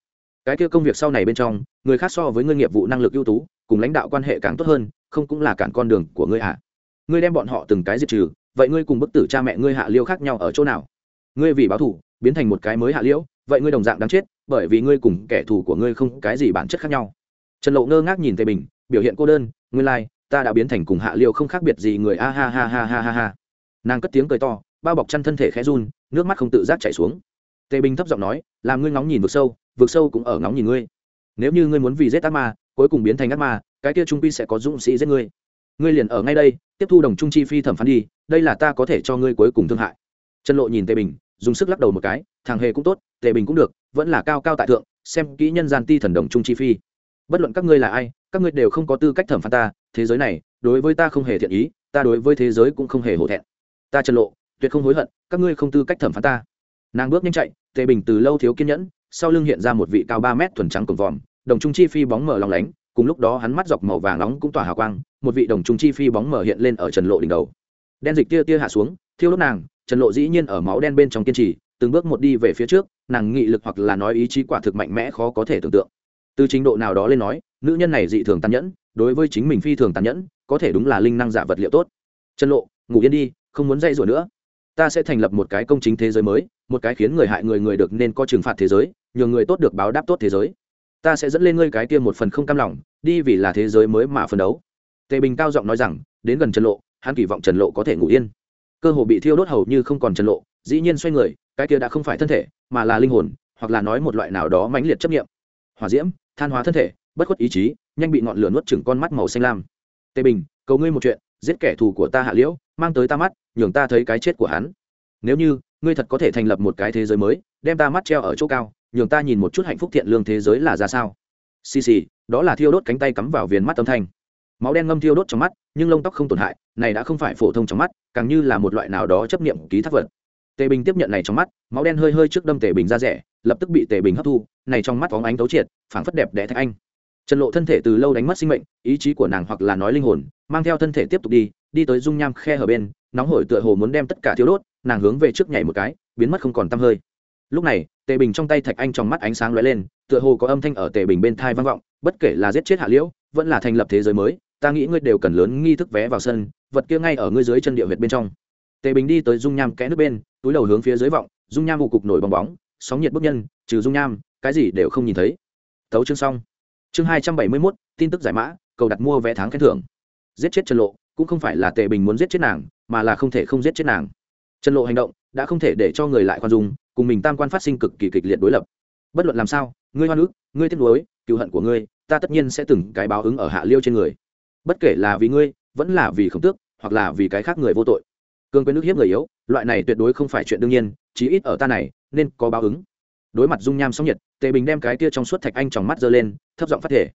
cái kia công việc sau này bên trong người khác so với ngươi nghiệp vụ năng lực ưu tú cùng lãnh đạo quan hệ càng tốt hơn không cũng là cản con đường của ngươi hạ. ngươi đem bọn họ từng cái diệt trừ vậy ngươi cùng bức tử cha mẹ ngươi hạ liêu khác nhau ở chỗ nào? Ngươi vì báo thủ biến thành một cái mới hạ liễu vậy ngươi đồng dạng đáng chết bởi vì ngươi cùng kẻ thù của ngươi không cái gì bản chất khác nhau. Trần lộ ngơ ngác nhìn tề bình biểu hiện cô đơn Ngươi lai、like, ta đã biến thành cùng hạ liêu không khác biệt gì người a ha ha ha ha ha ha. Nàng cất tiếng cười to bao bọc chăn thân thể khẽ run nước mắt không tự giác chảy xuống. Tề bình thấp giọng nói làm ngươi ngóng nhìn vực sâu vực sâu cũng ở ngóng nhìn ngươi. Nếu như ngươi muốn vì giết ác ma, cuối cùng biến thành ác ma, cái kia trung pi sẽ có dũng sĩ giết ngươi. Ngươi liền ở ngay đây, tiếp thu đồng trung chi phi thẩm phán đi, đây là ta có thể cho ngươi cuối cùng thương hại. Trần lộ nhìn tề bình, dùng sức lắc đầu một cái, thằng hề cũng tốt, tề bình cũng được, vẫn là cao cao tại thượng, xem kỹ nhân gian ti thần đồng trung chi phi. Bất luận các ngươi là ai, các ngươi đều không có tư cách thẩm phán ta, thế giới này, đối với ta không hề thiện ý, ta đối với thế giới cũng không hề hổ thẹn. Ta trần lộ, tuyệt không hối hận, các ngươi không tư cách thẩm phán ta. Nàng bước nhanh chạy, tề bình từ lâu thiếu kiên nhẫn sau lưng hiện ra một vị cao ba mét thuần trắng cổng vòm, đồng trung chi phi bóng mở lòng lánh, cùng lúc đó hắn mắt dọc màu vàng nóng cũng tỏa hào quang, một vị đồng trung chi phi bóng mở hiện lên ở trần lộ đỉnh đầu. Đen dịch tia tia hạ xuống, thiêu đốt nàng, trần lộ dĩ nhiên ở máu đen bên trong kiên trì, từng bước một đi về phía trước, nàng nghị lực hoặc là nói ý chí quả thực mạnh mẽ khó có thể tưởng tượng. Từ trình độ nào đó lên nói, nữ nhân này dị thường tàn nhẫn, đối với chính mình phi thường tàn nhẫn, có thể đúng là linh năng giả vật liệu tốt. Trần lộ, ngủ yên đi, không muốn dậy rủa nữa. Ta sẽ thành lập một cái công chính thế giới mới, một cái khiến người hại người người được nên có trừng phạt thế giới nhờ người tốt được báo đáp tốt thế giới. Ta sẽ dẫn lên ngươi cái kia một phần không cam lòng, đi vì là thế giới mới mà phấn đấu. Tề bình cao giọng nói rằng, đến gần trần lộ, hắn kỳ vọng trần lộ có thể ngủ yên. Cơ hồ bị thiêu đốt hầu như không còn trần lộ, dĩ nhiên xoay người, cái kia đã không phải thân thể, mà là linh hồn, hoặc là nói một loại nào đó mãnh liệt chấp nghiệm hỏa diễm, than hóa thân thể, bất khuất ý chí, nhanh bị ngọn lửa nuốt chừng con mắt màu xanh lam. Tề bình, cầu ngươi một chuyện, giết kẻ thù của ta hạ liễu, mang tới ta mắt, nhường ta thấy cái chết của hắn. Nếu như, ngươi thật có thể thành lập một cái thế giới mới, đem ta mắt treo ở chỗ cao nhường ta nhìn một chút hạnh phúc thiện lương thế giới là ra sao. Xì xì, đó là thiêu đốt cánh tay cắm vào viền mắt âm thanh. Máu đen ngâm thiêu đốt trong mắt, nhưng lông tóc không tổn hại, này đã không phải phổ thông trong mắt, càng như là một loại nào đó chấp niệm ký thác vật. Tề bình tiếp nhận này trong mắt, máu đen hơi hơi trước đâm tề bình ra rẻ, lập tức bị tề bình hấp thu, này trong mắt phóng ánh tấu triệt, phảng phất đẹp đẽ thạch anh. Trần lộ thân thể từ lâu đánh mất sinh mệnh, ý chí của nàng hoặc là nói linh hồn, mang theo thân thể tiếp tục đi đi tới dung nham khe hở bên, nóng hổi tựa hồ muốn đem tất cả thiếu đốt, nàng hướng về trước nhảy một cái, biến mất không còn tăm hơi. Lúc này tề bình trong tay thạch anh trong mắt ánh sáng lóe lên, tựa hồ có âm thanh ở tề bình bên thai vang vọng, bất kể là giết chết hạ liễu, vẫn là thành lập thế giới mới, ta nghĩ ngươi đều cần lớn nghi thức vé vào sân, vật kia ngay ở ngươi dưới chân địa huyệt bên trong. Tề bình đi tới dung nham kẽ nước bên, túi đầu hướng phía dưới vọng, dung nham vụ cục nổi bong bóng, sóng nhiệt bức nhân, trừ dung nham, cái gì đều không nhìn thấy. Thấu chương xong. Chương hai trăm bảy mươi mốt, tin tức giải mã, cầu đặt mua vé tháng khen thưởng. Giết chết trần lộ, cũng không phải là tề bình muốn giết chết nàng, mà là không thể không giết chết nàng. Trần lộ hành động, đã không thể để cho người lại khoan dung cùng mình tam quan phát sinh cực kỳ kịch liệt đối lập. Bất luận làm sao, ngươi hoa nước ngươi tiếc nuối, cựu hận của ngươi, ta tất nhiên sẽ từng cái báo ứng ở hạ liêu trên người. Bất kể là vì ngươi, vẫn là vì khổng tước, hoặc là vì cái khác người vô tội. Cương quyết nước hiếp người yếu, loại này tuyệt đối không phải chuyện đương nhiên, chí ít ở ta này, nên có báo ứng. Đối mặt dung nham sóng nhiệt, tề bình đem cái tia trong suốt thạch anh trong mắt giơ lên, thấp giọng phát thể.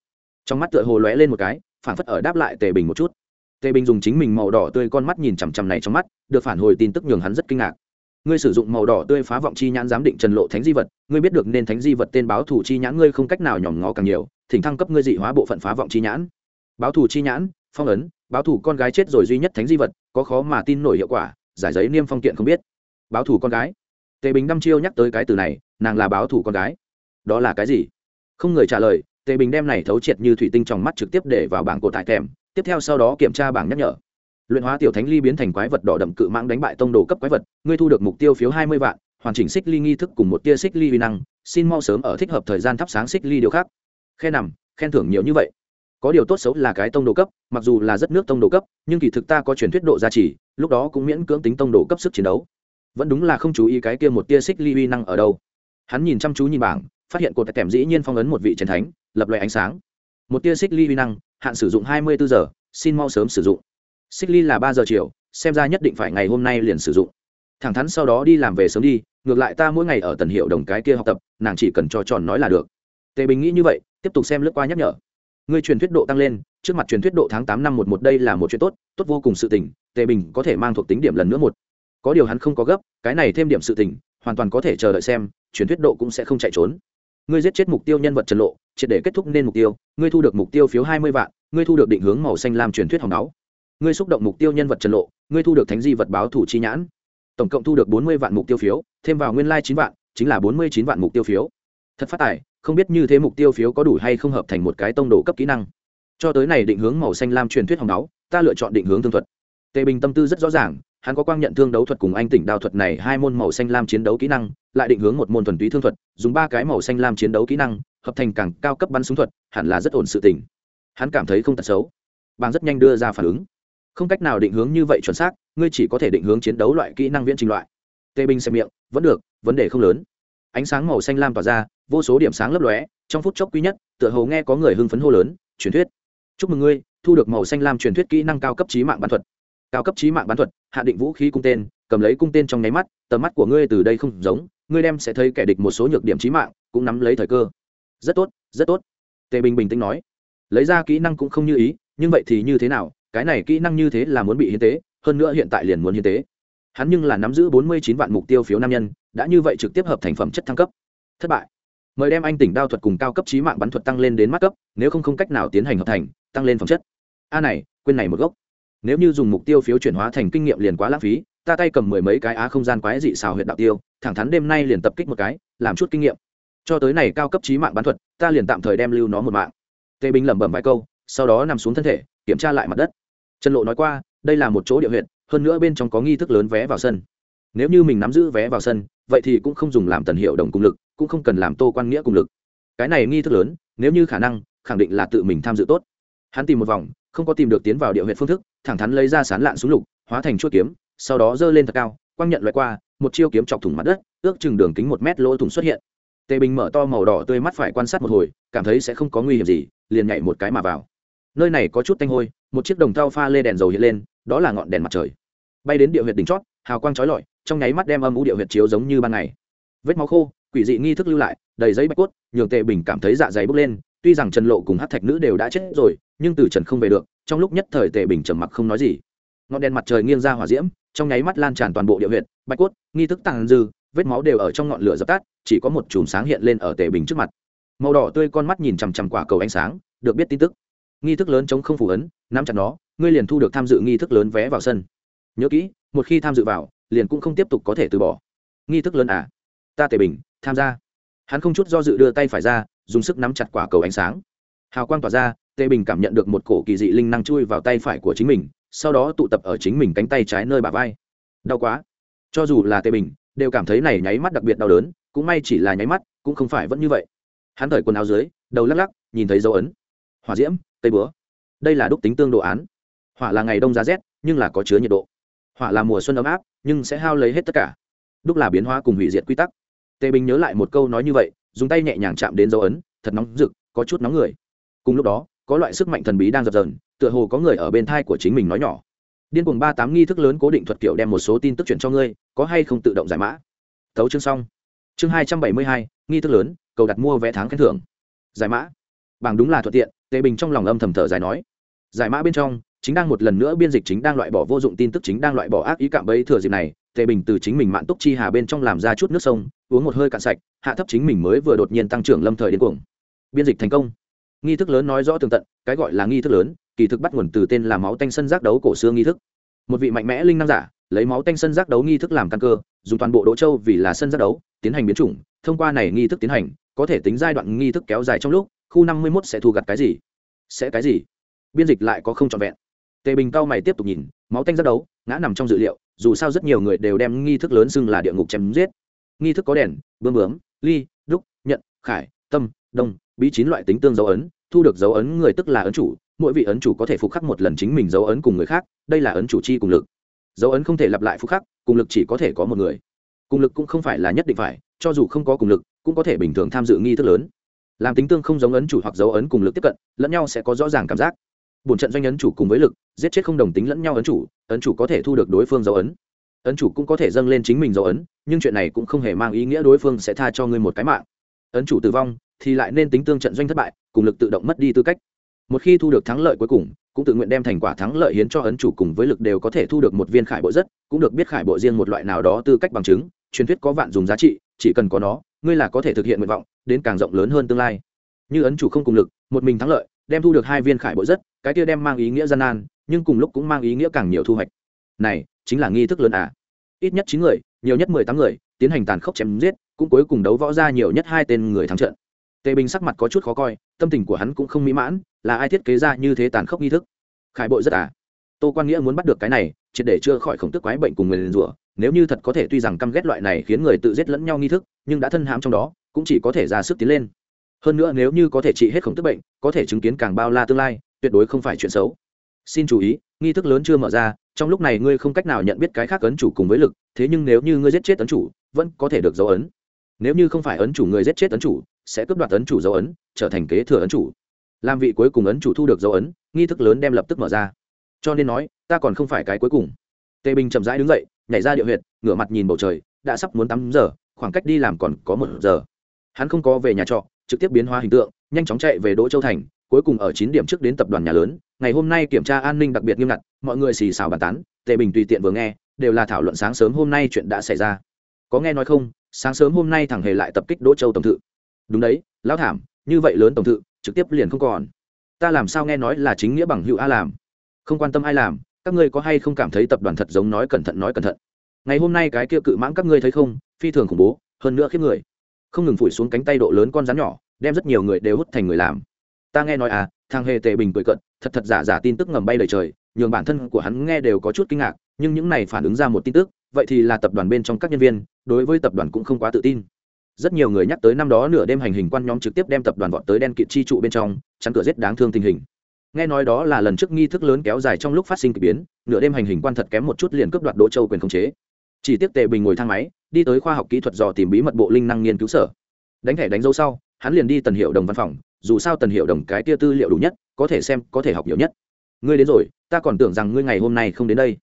Trong mắt tựa hồ lóe lên một cái phản phất ở đáp lại tề bình một chút. Tề bình dùng chính mình màu đỏ tươi con mắt nhìn chằm chằm này trong mắt, được phản hồi tin tức nhường hắn rất kinh ngạc ngươi sử dụng màu đỏ tươi phá vọng chi nhãn giám định trần lộ thánh di vật, ngươi biết được nên thánh di vật tên báo thủ chi nhãn ngươi không cách nào nhòm ngó càng nhiều, thỉnh thăng cấp ngươi dị hóa bộ phận phá vọng chi nhãn. Báo thủ chi nhãn, phong ấn, báo thủ con gái chết rồi duy nhất thánh di vật, có khó mà tin nổi hiệu quả, giải giấy niêm phong kiện không biết. Báo thủ con gái. Tề bình đăm chiêu nhắc tới cái từ này, nàng là báo thủ con gái. Đó là cái gì? Không người trả lời, tề bình đem này thấu triệt như thủy tinh trong mắt trực tiếp để vào bảng cổ tại kèm tiếp theo sau đó kiểm tra bảng nhắc nhở luyện hóa tiểu thánh ly biến thành quái vật đỏ đậm cự mãng đánh bại tông đồ cấp quái vật, ngươi thu được mục tiêu phiếu hai mươi vạn, hoàn chỉnh xích ly nghi thức cùng một tia xích ly uy năng, xin mau sớm ở thích hợp thời gian thắp sáng xích ly điều khác. Khe nằm, khen thưởng nhiều như vậy. Có điều tốt xấu là cái tông đồ cấp, mặc dù là rất nước tông đồ cấp, nhưng kỳ thực ta có truyền thuyết độ gia trì, lúc đó cũng miễn cưỡng tính tông đồ cấp sức chiến đấu. Vẫn đúng là không chú ý cái kia một tia xích ly uy năng ở đâu. Hắn nhìn chăm chú nhìn bảng, phát hiện cột kèm dĩ nhiên phong ấn một vị trần thánh, lập loại ánh sáng. Một tia xích ly uy năng, hạn sử dụng hai mươi bốn giờ, xin mau sớm sử dụng xích ly là ba giờ chiều, xem ra nhất định phải ngày hôm nay liền sử dụng. Thẳng thắn sau đó đi làm về sớm đi, ngược lại ta mỗi ngày ở tần hiệu đồng cái kia học tập, nàng chỉ cần cho tròn nói là được. Tề bình nghĩ như vậy, tiếp tục xem lướt qua nhắc nhở. Người truyền thuyết độ tăng lên, trước mặt truyền thuyết độ tháng tám năm một một đây là một chuyện tốt tốt vô cùng sự tình, tề bình có thể mang thuộc tính điểm lần nữa một. Có điều hắn không có gấp, cái này thêm điểm sự tình, hoàn toàn có thể chờ đợi xem, truyền thuyết độ cũng sẽ không chạy trốn. Ngươi giết chết mục tiêu nhân vật trần lộ, triệt để kết thúc nên mục tiêu, ngươi thu được mục tiêu phiếu hai mươi vạn, ngươi thu được định hướng màu xanh làm truyền thuyết hồng máu ngươi xúc động mục tiêu nhân vật trần lộ, ngươi thu được thánh di vật báo thủ chi nhãn. Tổng cộng thu được bốn mươi vạn mục tiêu phiếu, thêm vào nguyên lai chín vạn, chính là bốn mươi chín vạn mục tiêu phiếu. Thật phát tài, không biết như thế mục tiêu phiếu có đủ hay không hợp thành một cái tông đồ cấp kỹ năng. Cho tới này định hướng màu xanh lam truyền thuyết hồng đáo ta lựa chọn định hướng thương thuật. Tề bình tâm tư rất rõ ràng, hắn có quang nhận thương đấu thuật cùng anh tỉnh đao thuật này hai môn màu xanh lam chiến đấu kỹ năng, lại định hướng một môn thuần túy thương thuật, dùng ba cái màu xanh lam chiến đấu kỹ năng, hợp thành càng cao cấp bắn súng thuật, hẳn là rất ổn sự tình. Hắn cảm thấy không tật xấu. Bang rất nhanh đưa ra phản ứng không cách nào định hướng như vậy chuẩn xác, ngươi chỉ có thể định hướng chiến đấu loại kỹ năng viễn trình loại. Tê binh xem miệng, vẫn được, vấn đề không lớn. Ánh sáng màu xanh lam tỏa ra, vô số điểm sáng lấp lóe, trong phút chốc quý nhất, tựa hồ nghe có người hưng phấn hô lớn, truyền thuyết. Chúc mừng ngươi, thu được màu xanh lam truyền thuyết kỹ năng cao cấp trí mạng bán thuật. Cao cấp trí mạng bán thuật, hạ định vũ khí cung tên, cầm lấy cung tên trong nháy mắt, tầm mắt của ngươi từ đây không giống, ngươi đem sẽ thấy kẻ địch một số nhược điểm trí mạng, cũng nắm lấy thời cơ. Rất tốt rất tốt. Tề bình bình tĩnh nói. Lấy ra kỹ năng cũng không như ý, nhưng vậy thì như thế nào? Cái này kỹ năng như thế là muốn bị hiến tế, hơn nữa hiện tại liền muốn hiến tế. Hắn nhưng là nắm giữ bốn mươi chín vạn mục tiêu phiếu nam nhân, đã như vậy trực tiếp hợp thành phẩm chất thăng cấp. Thất bại. Mời đem anh tỉnh đao thuật cùng cao cấp trí mạng bắn thuật tăng lên đến mắt cấp, nếu không không cách nào tiến hành hợp thành, tăng lên phẩm chất. A này, quên này một gốc. Nếu như dùng mục tiêu phiếu chuyển hóa thành kinh nghiệm liền quá lãng phí, ta tay cầm mười mấy cái á không gian quái dị xào huyện đạo tiêu, thẳng thắn đêm nay liền tập kích một cái, làm chút kinh nghiệm. Cho tới này cao cấp trí mạng bán thuật, ta liền tạm thời đem lưu nó một mạng. Tề bình lẩm bẩm vài câu, sau đó nằm xuống thân thể, kiểm tra lại mặt đất trần lộ nói qua, đây là một chỗ địa huyện hơn nữa bên trong có nghi thức lớn vé vào sân. Nếu như mình nắm giữ vé vào sân, vậy thì cũng không dùng làm tần hiệu đồng cùng lực, cũng không cần làm tô quan nghĩa cùng lực. Cái này nghi thức lớn, nếu như khả năng, khẳng định là tự mình tham dự tốt. Hắn tìm một vòng, không có tìm được tiến vào địa huyện phương thức, thẳng thắn lấy ra sán lạn súng lục, hóa thành chuỗi kiếm, sau đó giơ lên thật cao, quang nhận loại qua, một chiêu kiếm chọc thủng mặt đất, ước chừng đường kính một mét lỗ thủng xuất hiện. Tề bình mở to màu đỏ tươi mắt phải quan sát một hồi, cảm thấy sẽ không có nguy hiểm gì, liền nhảy một cái mà vào. Nơi này có chút tanh hôi một chiếc đồng thau pha lê đèn dầu hiện lên, đó là ngọn đèn mặt trời. Bay đến địa huyệt đỉnh chót, hào quang trói lọi, trong nháy mắt đem âm u địa huyệt chiếu giống như ban ngày. Vết máu khô, quỷ dị nghi thức lưu lại, đầy giấy bạch cốt, nhường tề bình cảm thấy dạ dày bốc lên, tuy rằng trần lộ cùng hát thạch nữ đều đã chết rồi, nhưng từ trần không về được, trong lúc nhất thời tề bình trầm mặc không nói gì. Ngọn đèn mặt trời nghiêng ra hỏa diễm, trong nháy mắt lan tràn toàn bộ địa huyệt, bạch cốt, nghi thức tàn dư, vết máu đều ở trong ngọn lửa dập tắt, chỉ có một chùm sáng hiện lên ở tề bình trước mặt. Màu đỏ tươi con mắt nhìn chằm chằm quả cầu ánh sáng, được biết tin tức nghi thức lớn chống không phủ ấn, nắm chặt nó, ngươi liền thu được tham dự nghi thức lớn vé vào sân. Nhớ kỹ, một khi tham dự vào, liền cũng không tiếp tục có thể từ bỏ. Nghi thức lớn à? Ta tề bình, tham gia. Hắn không chút do dự đưa tay phải ra, dùng sức nắm chặt quả cầu ánh sáng. Hào quang tỏa ra, tề bình cảm nhận được một cổ kỳ dị linh năng chui vào tay phải của chính mình, sau đó tụ tập ở chính mình cánh tay trái nơi bà vai. Đau quá. Cho dù là tề bình, đều cảm thấy này nháy mắt đặc biệt đau đớn, cũng may chỉ là nháy mắt, cũng không phải vẫn như vậy. Hắn thời quần áo dưới, đầu lắc lắc, nhìn thấy dấu ấn. Hỏa diễm tây búa. Đây là đúc tính tương đồ án. Hỏa là ngày đông giá rét, nhưng là có chứa nhiệt độ. Hỏa là mùa xuân ấm áp, nhưng sẽ hao lấy hết tất cả. Đúc là biến hóa cùng hủy diệt quy tắc. Tề bình nhớ lại một câu nói như vậy, dùng tay nhẹ nhàng chạm đến dấu ấn, thật nóng rực, có chút nóng người. Cùng lúc đó, có loại sức mạnh thần bí đang dập dờn, tựa hồ có người ở bên thai của chính mình nói nhỏ. Điên cuồng ba tám nghi thức lớn cố định thuật kiểu đem một số tin tức chuyển cho ngươi, có hay không tự động giải mã. Thấu chương xong. Chương hai trăm bảy mươi hai, nghi thức lớn, cầu đặt mua vé tháng khen thưởng. Giải mã. Bảng đúng là thuận tiện tề bình trong lòng âm thầm thở dài nói, giải mã bên trong, chính đang một lần nữa biên dịch chính đang loại bỏ vô dụng tin tức, chính đang loại bỏ ác ý cạm bẫy thừa dịp này tề bình từ chính mình mạn túc chi hà bên trong làm ra chút nước sông, uống một hơi cạn sạch, hạ thấp chính mình mới vừa đột nhiên tăng trưởng lâm thời đến cuồng. Biên dịch thành công. Nghi thức lớn nói rõ tường tận, cái gọi là nghi thức lớn, kỳ thực bắt nguồn từ tên là máu tanh sân giác đấu cổ xưa nghi thức. Một vị mạnh mẽ linh năng giả, lấy máu tanh sân giác đấu nghi thức làm căn cơ, dùng toàn bộ đỗ châu vì là sân giác đấu, tiến hành biến chủng, thông qua này nghi thức tiến hành, có thể tính giai đoạn nghi thức kéo dài trong lúc khu năm mươi mốt sẽ thu gặt cái gì? Sẽ cái gì? Biên dịch lại có không trọn vẹn. Tề bình cao mày tiếp tục nhìn, máu tanh giác đấu, ngã nằm trong dự liệu, dù sao rất nhiều người đều đem nghi thức lớn xưng là địa ngục chém giết. Nghi thức có đèn bơm bướm, ly, đúc nhận khải, tâm, đông, bí chín loại tính tương dấu ấn, thu được dấu ấn người tức là ấn chủ, mỗi vị ấn chủ có thể phục khắc một lần chính mình dấu ấn cùng người khác, đây là ấn chủ chi cùng lực. Dấu ấn không thể lặp lại phục khắc, cùng lực chỉ có thể có một người. Cùng lực cũng không phải là nhất định phải, cho dù không có cùng lực, cũng có thể bình thường tham dự nghi thức lớn làm tính tương không giống ấn chủ hoặc dấu ấn cùng lực tiếp cận, lẫn nhau sẽ có rõ ràng cảm giác. Bổn trận doanh ấn chủ cùng với lực, giết chết không đồng tính lẫn nhau ấn chủ ấn chủ có thể thu được đối phương dấu ấn. Ấn chủ cũng có thể dâng lên chính mình dấu ấn, nhưng chuyện này cũng không hề mang ý nghĩa đối phương sẽ tha cho ngươi một cái mạng. Ấn chủ tử vong thì lại nên tính tương trận doanh thất bại, cùng lực tự động mất đi tư cách. Một khi thu được thắng lợi cuối cùng, cũng tự nguyện đem thành quả thắng lợi hiến cho ấn chủ cùng với lực đều có thể thu được một viên khải bộ rất, cũng được biết khải bộ riêng một loại nào đó tư cách bằng chứng, truyền thuyết có vạn dùng giá trị, chỉ cần có nó ngươi là có thể thực hiện nguyện vọng, đến càng rộng lớn hơn tương lai. Như ấn chủ không cùng lực, một mình thắng lợi, đem thu được hai viên khải bộ rất, cái kia đem mang ý nghĩa gian nan, nhưng cùng lúc cũng mang ý nghĩa càng nhiều thu hoạch. Này, chính là nghi thức lớn à. Ít nhất chín người, nhiều nhất mười tám người, tiến hành tàn khốc chém giết, cũng cuối cùng đấu võ ra nhiều nhất hai tên người thắng trận. Tề bình sắc mặt có chút khó coi, tâm tình của hắn cũng không mỹ mãn, là ai thiết kế ra như thế tàn khốc nghi thức? Khải bội rất à. Tô quan nghĩa muốn bắt được cái này, triệt để chưa khỏi khổng tức quái bệnh cùng người liền rủa nếu như thật có thể tuy rằng căm ghét loại này khiến người tự giết lẫn nhau nghi thức, nhưng đã thân hãm trong đó, cũng chỉ có thể ra sức tiến lên. Hơn nữa nếu như có thể trị hết khổng tức bệnh, có thể chứng kiến càng bao la tương lai, tuyệt đối không phải chuyện xấu. Xin chú ý, nghi thức lớn chưa mở ra, trong lúc này ngươi không cách nào nhận biết cái khác ấn chủ cùng với lực, thế nhưng nếu như ngươi giết chết ấn chủ, vẫn có thể được dấu ấn. Nếu như không phải ấn chủ người giết chết ấn chủ, sẽ cướp đoạt ấn chủ dấu ấn, trở thành kế thừa ấn chủ. Làm vị cuối cùng ấn chủ thu được dấu ấn, nghi thức lớn đem lập tức mở ra. Cho nên nói, ta còn không phải cái cuối cùng tề bình chậm rãi đứng dậy, nhảy ra địa huyệt, ngửa mặt nhìn bầu trời, đã sắp muốn tắm giờ, khoảng cách đi làm còn có một giờ. Hắn không có về nhà trọ, trực tiếp biến hóa hình tượng, nhanh chóng chạy về đỗ châu thành, cuối cùng ở chín điểm trước đến tập đoàn nhà lớn. Ngày hôm nay kiểm tra an ninh đặc biệt nghiêm ngặt, mọi người xì xào bàn tán tề bình tùy tiện vừa nghe, đều là thảo luận sáng sớm hôm nay chuyện đã xảy ra. Có nghe nói không, sáng sớm hôm nay thằng hề lại tập kích đỗ châu tổng thự. Đúng đấy, lão thảm, như vậy lớn tổng thự, trực tiếp liền không còn. Ta làm sao nghe nói là chính nghĩa bằng hữu a làm? Không quan tâm ai làm các ngươi có hay không cảm thấy tập đoàn thật giống nói cẩn thận nói cẩn thận? Ngày hôm nay cái kia cự mãng các ngươi thấy không? Phi thường khủng bố, hơn nữa khiếp người. Không ngừng phủi xuống cánh tay độ lớn con rắn nhỏ, đem rất nhiều người đều hút thành người làm. Ta nghe nói à thằng hề tề bình cười cận thật thật giả giả tin tức ngầm bay lời trời, nhường bản thân của hắn nghe đều có chút kinh ngạc, nhưng những này phản ứng ra một tin tức, vậy thì là tập đoàn bên trong các nhân viên, đối với tập đoàn cũng không quá tự tin. Rất nhiều người nhắc tới năm đó nửa đêm hành hình quan nhóm trực tiếp đem tập đoàn vọt tới đen kịt chi trụ bên trong, chắn cửa giết đáng thương tình hình nghe nói đó là lần trước nghi thức lớn kéo dài trong lúc phát sinh k ỳ biến, nửa đêm hành hình quan thật kém một chút liền cướp đoạt đỗ châu quyền khống chế. Chỉ tiếp tề bình ngồi thang máy, đi tới khoa học kỹ thuật dò tìm bí mật bộ linh năng nghiên cứu sở. Đánh thẻ đánh dấu sau, hắn liền đi tần hiệu đồng văn phòng, dù sao tần hiệu đồng cái tia tư liệu đủ nhất, có thể xem, có thể học nhiều nhất. Ngươi đến rồi, ta còn tưởng rằng ngươi ngày hôm nay không đến đây.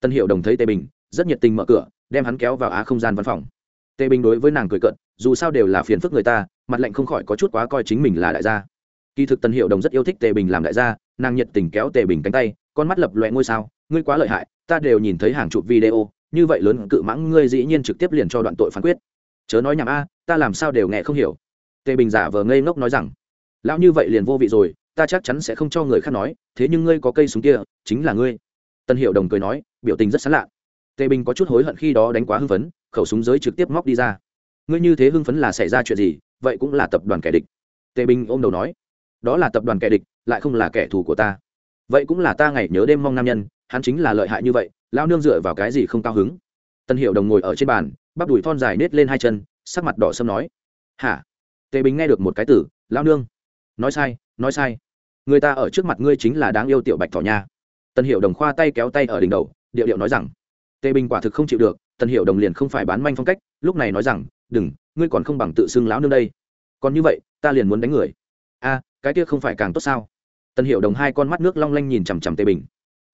Tần hiệu đồng thấy tề bình, rất nhiệt tình mở cửa, đem hắn kéo vào á không gian văn phòng. Tề bình đối với nàng cười cận dù sao đều là phiền phức người ta, mặt lạnh không khỏi có chút quá coi chính mình là đại gia kỳ thực tần hiệu đồng rất yêu thích tề bình làm đại gia, nàng nhiệt tình kéo tề bình cánh tay, con mắt lập loẹ ngôi sao, ngươi quá lợi hại, ta đều nhìn thấy hàng chục video, như vậy lớn cự mãng ngươi dĩ nhiên trực tiếp liền cho đoạn tội phán quyết. Chớ nói nhảm a, ta làm sao đều nghe không hiểu. Tề bình giả vờ ngây ngốc nói rằng, lão như vậy liền vô vị rồi, ta chắc chắn sẽ không cho người khác nói, thế nhưng ngươi có cây súng kia, chính là ngươi. Tân hiệu đồng cười nói, biểu tình rất sán lạ. Tề bình có chút hối hận khi đó đánh quá hưng phấn, khẩu súng giới trực tiếp móc đi ra. Ngươi như thế hưng phấn là xảy ra chuyện gì, vậy cũng là tập đoàn kẻ địch. Tề bình ôm đầu nói đó là tập đoàn kẻ địch, lại không là kẻ thù của ta. Vậy cũng là ta ngày nhớ đêm mong nam nhân, hắn chính là lợi hại như vậy lao nương dựa vào cái gì không cao hứng? Tân hiệu đồng ngồi ở trên bàn, bắp đùi thon dài nết lên hai chân, sắc mặt đỏ sâm nói, hả? Tề bình nghe được một cái tử lao nương. Nói sai nói sai. Người ta ở trước mặt ngươi chính là đáng yêu tiểu bạch thỏ nha. Tân hiệu đồng khoa tay kéo tay ở đỉnh đầu, điệu điệu nói rằng, tề bình quả thực không chịu được, tân hiệu đồng liền không phải bán manh phong cách, lúc này nói rằng, đừng, ngươi còn không bằng tự xưng lão nương đây. Còn như vậy, ta liền muốn đánh người. A cái kia không phải càng tốt sao? Tần hiệu đồng hai con mắt nước long lanh nhìn chằm chằm tề bình.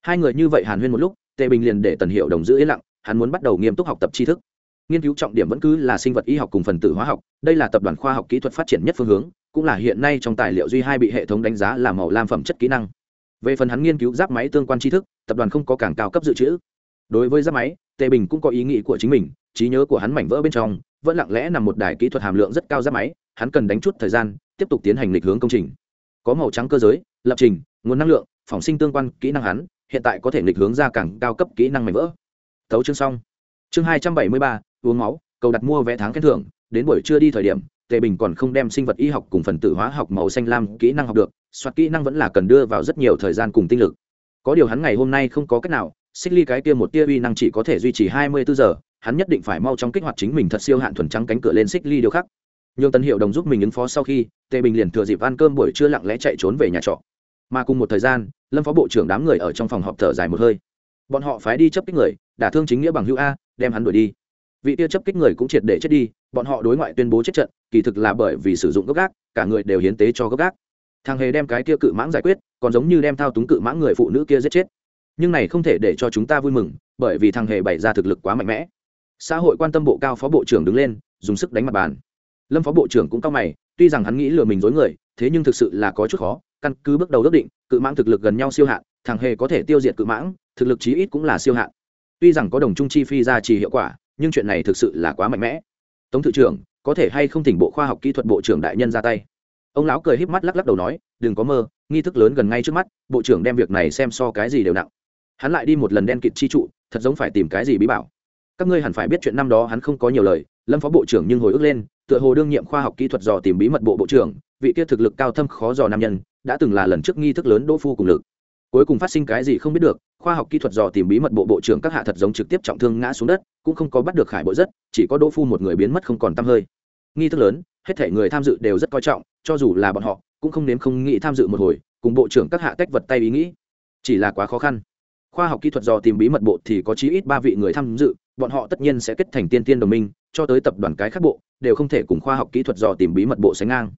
Hai người như vậy hàn huyên một lúc, tề bình liền để tần hiệu đồng giữ yên lặng, hắn muốn bắt đầu nghiêm túc học tập tri thức. Nghiên cứu trọng điểm vẫn cứ là sinh vật y học cùng phần tử hóa học, đây là tập đoàn khoa học kỹ thuật phát triển nhất phương hướng, cũng là hiện nay trong tài liệu duy hai bị hệ thống đánh giá là màu lam phẩm chất kỹ năng. Về phần hắn nghiên cứu giáp máy tương quan tri thức, tập đoàn không có càng cao cấp dự trữ. Đối với giáp máy, tề bình cũng có ý nghĩ của chính mình, trí nhớ của hắn mảnh vỡ bên trong, vẫn lặng lẽ nằm một đài kỹ thuật hàm lượng rất cao giáp máy, hắn cần đánh chút thời gian tiếp tục tiến hành lịch hướng công trình. Có màu trắng cơ giới, lập trình, nguồn năng lượng phỏng sinh tương quan kỹ năng hắn, hiện tại có thể lịch hướng ra cảng cao cấp kỹ năng mảnh vỡ. Thấu chương xong. Chương hai trăm bảy mươi ba, uống máu, cầu đặt mua vé tháng khen thưởng, đến buổi trưa đi thời điểm, tề bình còn không đem sinh vật y học cùng phần tử hóa học màu xanh lam kỹ năng học được, soạt kỹ năng vẫn là cần đưa vào rất nhiều thời gian cùng tinh lực. Có điều hắn ngày hôm nay không có cách nào, xích ly cái kia một tia uy năng chỉ có thể duy trì hai mươi bốn giờ, hắn nhất định phải mau chóng kích hoạt chính mình thật siêu hạn thuần trắng cánh cửa lên xích ly điều khắc nhường tân hiệu đồng giúp mình ứng phó sau khi tề bình liền thừa dịp ăn cơm buổi trưa lặng lẽ chạy trốn về nhà trọ mà cùng một thời gian lâm phó bộ trưởng đám người ở trong phòng họp thở dài một hơi bọn họ phái đi chấp kích người đả thương chính nghĩa bằng hữu a đem hắn đuổi đi vị tia chấp kích người cũng triệt để chết đi bọn họ đối ngoại tuyên bố chết trận kỳ thực là bởi vì sử dụng gốc gác cả người đều hiến tế cho gốc gác thằng hề đem cái kia cự mãng giải quyết còn giống như đem thao túng cự mãng người phụ nữ kia giết chết nhưng này không thể để cho chúng ta vui mừng bởi vì thằng hề bày ra thực lực quá mạnh mẽ xã hội quan tâm bộ cao phó bộ trưởng đứng lên dùng sức đánh mặt bàn lâm phó bộ trưởng cũng cao mày, tuy rằng hắn nghĩ lừa mình dối người, thế nhưng thực sự là có chút khó, căn cứ bước đầu ước định, cự mãng thực lực gần nhau siêu hạn, thằng hề có thể tiêu diệt cự mãng, thực lực chí ít cũng là siêu hạn. Tuy rằng có đồng trung chi phi ra trì hiệu quả, nhưng chuyện này thực sự là quá mạnh mẽ. Tống thự trưởng, có thể hay không thỉnh bộ khoa học kỹ thuật bộ trưởng đại nhân ra tay? Ông lão cười híp mắt lắc lắc đầu nói, đừng có mơ, nghi thức lớn gần ngay trước mắt, bộ trưởng đem việc này xem so cái gì đều nặng. Hắn lại đi một lần đen kịt chi trụ, thật giống phải tìm cái gì bí bảo. Các ngươi hẳn phải biết chuyện năm đó hắn không có nhiều lời, lâm phó bộ trưởng nhưng hồi ức lên tựa hồ đương nhiệm khoa học kỹ thuật dò tìm bí mật bộ bộ trưởng, vị kia thực lực cao thâm khó dò nam nhân, đã từng là lần trước nghi thức lớn đỗ phu cùng lực. Cuối cùng phát sinh cái gì không biết được, khoa học kỹ thuật dò tìm bí mật bộ bộ trưởng các hạ thật giống trực tiếp trọng thương ngã xuống đất, cũng không có bắt được khải bộ rất, chỉ có đỗ phu một người biến mất không còn t hơi. Nghi thức lớn, hết thể người tham dự đều rất coi trọng, cho dù là bọn họ, cũng không nếm không nghĩ tham dự một hồi, cùng bộ trưởng các hạ tách vật tay ý nghĩ. Chỉ là quá khó khăn. Khoa học kỹ thuật dò tìm bí mật bộ thì có chí ít ba vị người tham dự, bọn họ tất nhiên sẽ kết thành tiên tiên đồng minh, cho tới tập đoàn cái khác bộ đều không thể cùng khoa học kỹ thuật dò tìm bí mật bộ sánh ngang.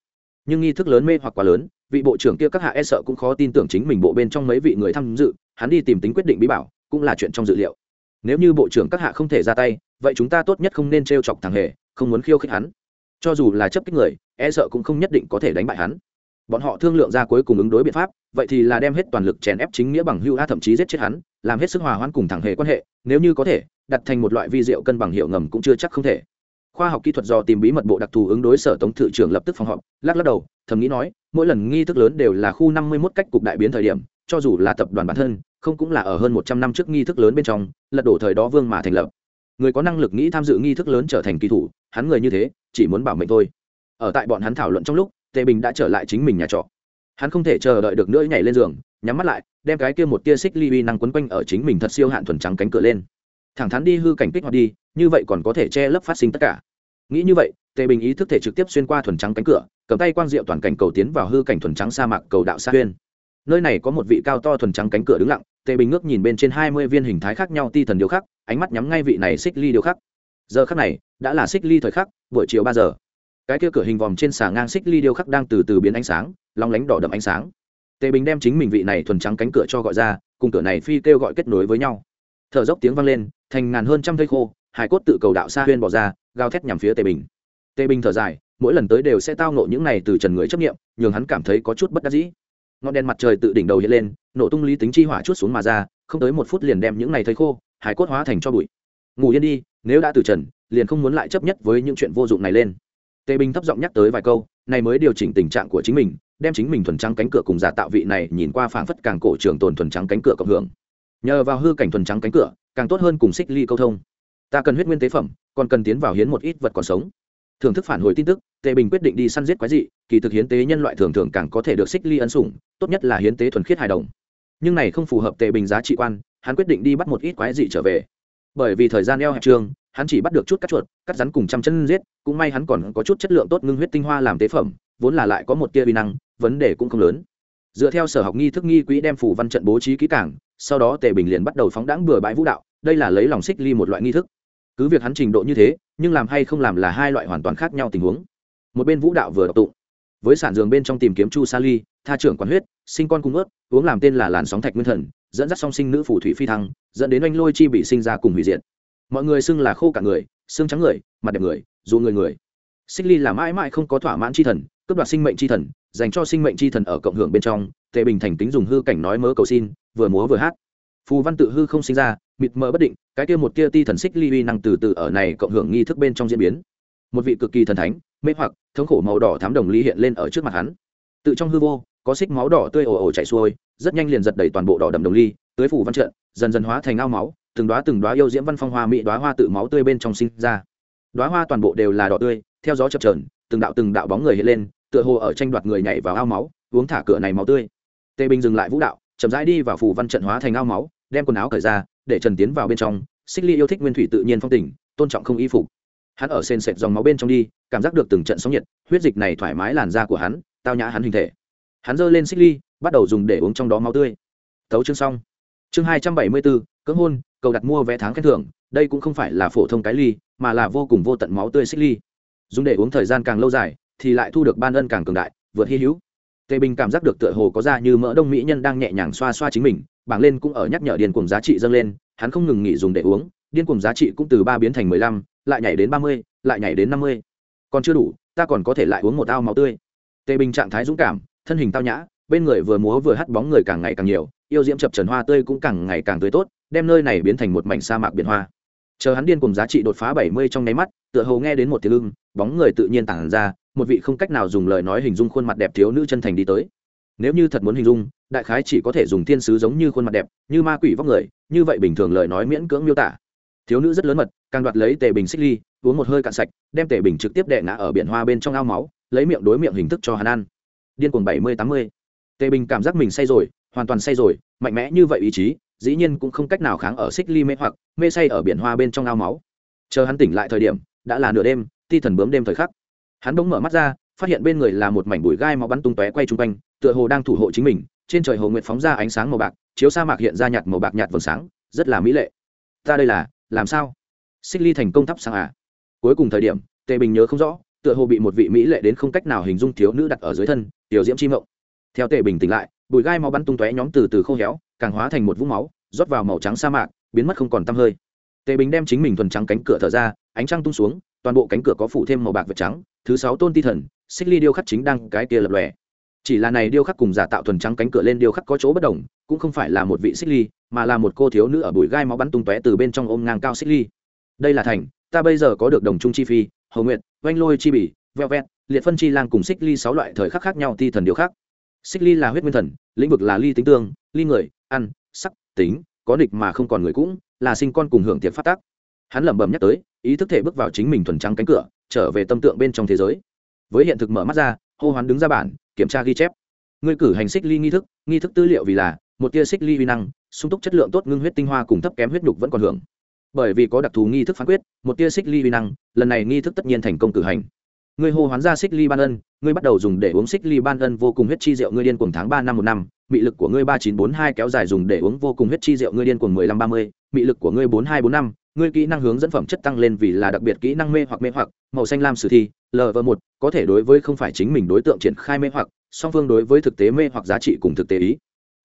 Nhưng nghi thức lớn mê hoặc quá lớn, vị bộ trưởng kia các hạ e sợ cũng khó tin tưởng chính mình bộ bên trong mấy vị người tham dự, hắn đi tìm tính quyết định bí bảo, cũng là chuyện trong dự liệu. Nếu như bộ trưởng các hạ không thể ra tay, vậy chúng ta tốt nhất không nên t r e o chọc thằng hề, không muốn khiêu khích hắn. Cho dù là chấp kích người e sợ cũng không nhất định có thể đánh bại hắn. Bọn họ thương lượng ra cuối cùng ứng đối biện pháp, vậy thì là đem hết toàn lực chèn ép chính nghĩa bằng hưu a thậm chí giết chết hắn, làm hết sức hòa hoãn cùng thằng hề quan hệ, nếu như có thể, đặt thành một loại vi diệu cân bằng hiệu ngầm cũng chưa chắc không thể khoa học kỹ thuật do tìm bí mật bộ đặc thù ứng đối sở tống thự trưởng lập tức phòng họp, lắc lắc đầu, thầm nghĩ nói, mỗi lần nghi thức lớn đều là khu năm mươi mốt cách cục đại biến thời điểm, cho dù là tập đoàn bản thân, không cũng là ở hơn một trăm năm trước nghi thức lớn bên trong, lật đổ thời đó vương mà thành lập. Người có năng lực nghĩ tham dự nghi thức lớn trở thành kỳ thủ, hắn người như thế, chỉ muốn bảo mệnh thôi. Ở tại bọn hắn thảo luận trong lúc, tề bình đã trở lại chính mình nhà trọ. Hắn không thể chờ đợi được nữa nhảy lên giường, nhắm mắt lại, đem cái kia một tia xích ly uy năng quấn quanh ở chính mình thật siêu hạn thuần trắng cánh cửa lên. Thẳng thắn đi hư cảnh kích hoạt đi, như vậy còn có thể che lấp phát sinh tất cả nghĩ như vậy, tề bình ý thức thể trực tiếp xuyên qua thuần trắng cánh cửa, cầm tay quang diệu toàn cảnh cầu tiến vào hư cảnh thuần trắng sa mạc cầu đạo sa huyên. Nơi này có một vị cao to thuần trắng cánh cửa đứng lặng, tề bình ngước nhìn bên trên hai mươi viên hình thái khác nhau ti thần điêu khắc, ánh mắt nhắm ngay vị này xích ly điêu khắc. Giờ khắc này, đã là xích ly thời khắc, buổi chiều ba giờ. Cái kia cửa hình vòm trên xà ngang xích ly điêu khắc đang từ từ biến ánh sáng long lánh đỏ đậm ánh sáng. Tề bình đem chính mình vị này thuần trắng cánh cửa cho gọi ra, cùng cửa này phi kêu gọi kết nối với nhau. Thở dốc tiếng vang lên, thành ngàn hơn trăm thây khô hải cốt tự cầu đạo xa huyên bỏ ra, gào thét nhằm phía tề bình. Tề bình thở dài, mỗi lần tới đều sẽ tao nộ những này từ trần người chấp nghiệm nhường hắn cảm thấy có chút bất đắc dĩ. Ngọn đèn mặt trời tự đỉnh đầu hiện lên, nổ tung lý tính chi hỏa chút xuống mà ra, không tới một phút liền đem những này thấy khô, hải cốt hóa thành cho bụi. Ngủ yên đi, nếu đã từ trần, liền không muốn lại chấp nhất với những chuyện vô dụng này lên. Tề bình thấp giọng nhắc tới vài câu, này mới điều chỉnh tình trạng của chính mình, đem chính mình thuần trắng cánh cửa cùng giả tạo vị này nhìn qua phảng phất càng cổ trường tồn thuần trắng cánh cửa cộng hưởng. Nhờ vào hư cảnh thuần trắng cánh cửa, càng tốt hơn cùng xích ly câu thông ta cần huyết nguyên tế phẩm, còn cần tiến vào hiến một ít vật còn sống. Thưởng thức phản hồi tin tức, tề bình quyết định đi săn giết quái dị, kỳ thực hiến tế nhân loại thường thường càng có thể được xích ly ân sủng, tốt nhất là hiến tế thuần khiết hài đồng. Nhưng này không phù hợp tề bình giá trị quan, hắn quyết định đi bắt một ít quái dị trở về. Bởi vì thời gian eo hẹp trường, hắn chỉ bắt được chút cắt chuột, cắt rắn cùng trăm chân giết, cũng may hắn còn có chút chất lượng tốt ngưng huyết tinh hoa làm tế phẩm, vốn là lại có một tia vi năng, vấn đề cũng không lớn. Dựa theo sở học nghi thức nghi quỹ đem phủ văn trận bố trí kỹ cảng sau đó tề bình liền bắt đầu phóng đãng bừa bãi vũ đạo, đây là lấy lòng xích ly một loại nghi thức cứ việc hắn trình độ như thế, nhưng làm hay không làm là hai loại hoàn toàn khác nhau tình huống. Một bên vũ đạo vừa đọc tụng, với sản giường bên trong tìm kiếm chu sa ly, tha trưởng quán huyết, sinh con cung ướt, uống làm tên là làn sóng thạch nguyên thần, dẫn dắt song sinh nữ phù thủy phi thăng, dẫn đến oanh lôi chi bị sinh ra cùng hủy diệt. Mọi người xưng là khô cả người, xương trắng người, mặt đẹp người, dù người người. Xích ly là mãi mãi không có thỏa mãn chi thần, cướp đoạt sinh mệnh chi thần, dành cho sinh mệnh chi thần ở cộng hưởng bên trong, tề bình thành tính dùng hư cảnh nói mớ cầu xin, vừa múa vừa hát. Phù văn tự hư không sinh ra mịt mờ bất định, cái kia một kia ti thần xích ly uy năng từ từ ở này cộng hưởng nghi thức bên trong diễn biến. Một vị cực kỳ thần thánh, mê hoặc, thống khổ màu đỏ thám đồng ly hiện lên ở trước mặt hắn. Tự trong hư vô, có xích máu đỏ tươi ồ ồ chảy xuôi, rất nhanh liền giật đầy toàn bộ đỏ đậm đồng ly, tưới phủ văn trận, dần dần hóa thành ao máu, từng đoá từng đoá yêu diễm văn phong hoa mỹ đoá hoa tự máu tươi bên trong sinh ra. Đoá hoa toàn bộ đều là đỏ tươi, theo gió chập trờn từng đạo từng đạo bóng người hiện lên, tựa hồ ở tranh đoạt người nhảy vào ao máu, uống thả cửa này máu tươi. Tê bình dừng lại vũ đạo, chậm rãi đi vào phủ văn trận hóa thành ao máu đem quần áo cởi ra, để trần tiến vào bên trong. Xích ly yêu thích nguyên thủy tự nhiên phong tình, tôn trọng không y phục. Hắn ở sền sệt dòng máu bên trong đi, cảm giác được từng trận sóng nhiệt, huyết dịch này thoải mái làn da của hắn, tao nhã hắn hình thể. Hắn giơ lên xích ly, bắt đầu dùng để uống trong đó máu tươi. Thấu chương xong. Chương hai trăm bảy mươi bốn, cưỡng hôn, cầu đặt mua vé tháng khen thưởng. Đây cũng không phải là phổ thông cái ly, mà là vô cùng vô tận máu tươi xích ly. Dùng để uống thời gian càng lâu dài, thì lại thu được ban ân càng cường đại, vượt hy hữu tề bình cảm giác được tựa hồ có ra như mỡ đông mỹ nhân đang nhẹ nhàng xoa xoa chính mình, bảng lên cũng ở nhắc nhở điên cuồng giá trị dâng lên, hắn không ngừng nghỉ dùng để uống, điên cuồng giá trị cũng từ ba biến thành mười lăm, lại nhảy đến ba mươi, lại nhảy đến năm mươi. Còn chưa đủ, ta còn có thể lại uống một ao máu tươi. Tề bình trạng thái dũng cảm, thân hình tao nhã, bên người vừa múa vừa hắt bóng người càng ngày càng nhiều, yêu diễm chập trần hoa tươi cũng càng ngày càng tươi tốt, đem nơi này biến thành một mảnh sa mạc biển hoa. Chờ hắn điên cùng giá trị đột phá bảy mươi trong nháy mắt, tựa hồ nghe đến một tiếng lưng bóng người tự nhiên tản ra một vị không cách nào dùng lời nói hình dung khuôn mặt đẹp thiếu nữ chân thành đi tới. Nếu như thật muốn hình dung, đại khái chỉ có thể dùng thiên sứ giống như khuôn mặt đẹp, như ma quỷ vóc người, như vậy bình thường lời nói miễn cưỡng miêu tả. Thiếu nữ rất lớn mật, càng đoạt lấy tề bình xích ly, uống một hơi cạn sạch, đem tề bình trực tiếp đệ ngã ở biển hoa bên trong ao máu, lấy miệng đối miệng hình thức cho hắn ăn. Điên cuồng bảy mươi tám mươi. Tề bình cảm giác mình say rồi, hoàn toàn say rồi, mạnh mẽ như vậy ý chí, dĩ nhiên cũng không cách nào kháng ở xích ly mê hoặc, mê say ở biển hoa bên trong ao máu. Chờ hắn tỉnh lại thời điểm, đã là nửa đêm, ti thần bướm đêm thời khắc hắn bỗng mở mắt ra, phát hiện bên người là một mảnh bụi gai máu bắn tung tóe quay chung quanh, tựa hồ đang thủ hộ chính mình, trên trời hồ nguyệt phóng ra ánh sáng màu bạc, chiếu sa mạc hiện ra nhạt màu bạc nhạt vầng sáng, rất là mỹ lệ. Ta đây là, làm sao? Xích ly thành công thắp sáng à? Cuối cùng thời điểm, tề bình nhớ không rõ, tựa hồ bị một vị mỹ lệ đến không cách nào hình dung thiếu nữ đặt ở dưới thân, tiểu diễm chi mộng. Theo tề bình tỉnh lại, bụi gai máu bắn tung tóe nhóm từ từ khô héo, càng hóa thành một vũng máu, rót vào màu trắng sa mạc, biến mất không còn tăm hơi. Tề bình đem chính mình thuần trắng cánh cửa thở ra, ánh trăng tung xuống, toàn bộ cánh cửa có phủ thêm màu bạc vật trắng thứ sáu tôn ti thần, xích ly điêu khắc chính đang cái kia lập lòe. Chỉ là này điêu khắc cùng giả tạo thuần trắng cánh cửa lên điêu khắc có chỗ bất đồng, cũng không phải là một vị xích ly, mà là một cô thiếu nữ ở bụi gai máu bắn tung tóe từ bên trong ôm ngang cao xích ly. Đây là thành, ta bây giờ có được đồng trung chi phi, hầu nguyện oanh lôi chi bỉ veo vẹt, liệt phân chi lang cùng xích ly sáu loại thời khắc khác nhau ti thần điêu khắc. Xích ly là huyết nguyên thần, lĩnh vực là ly tính tương, ly người, ăn, sắc, tính, có địch mà không còn người cũng, là sinh con cùng hưởng tiệc phát tác. Hắn lẩm bẩm nhắc tới, ý thức thể bước vào chính mình thuần trắng cánh cửa trở về tâm tượng bên trong thế giới. Với hiện thực mở mắt ra, hô hoán đứng ra bản, kiểm tra ghi chép. Ngươi cử hành xích ly nghi thức nghi thức tư liệu vì là, một tia xích ly vi năng, sung túc chất lượng tốt ngưng huyết tinh hoa cùng thấp kém huyết nhục vẫn còn hưởng. Bởi vì có đặc thù nghi thức phán quyết, một tia xích ly vi năng, lần này nghi thức tất nhiên thành công cử hành. Ngươi hô hoán ra xích ly ban ân, ngươi bắt đầu dùng để uống xích ly ban ân vô cùng huyết chi rượu ngươi điên cuồng tháng ba năm một năm, mị lực của ngươi ba chín bốn hai kéo dài dùng để uống vô cùng huyết chi rượu ngươi điên cuồng mười lăm ba mươi, mị lực của ngươi bốn hai bốn năm ngươi kỹ năng hướng dẫn phẩm chất tăng lên vì là đặc biệt kỹ năng mê hoặc mê hoặc màu xanh lam sử thi lv một có thể đối với không phải chính mình đối tượng triển khai mê hoặc song phương đối với thực tế mê hoặc giá trị cùng thực tế ý.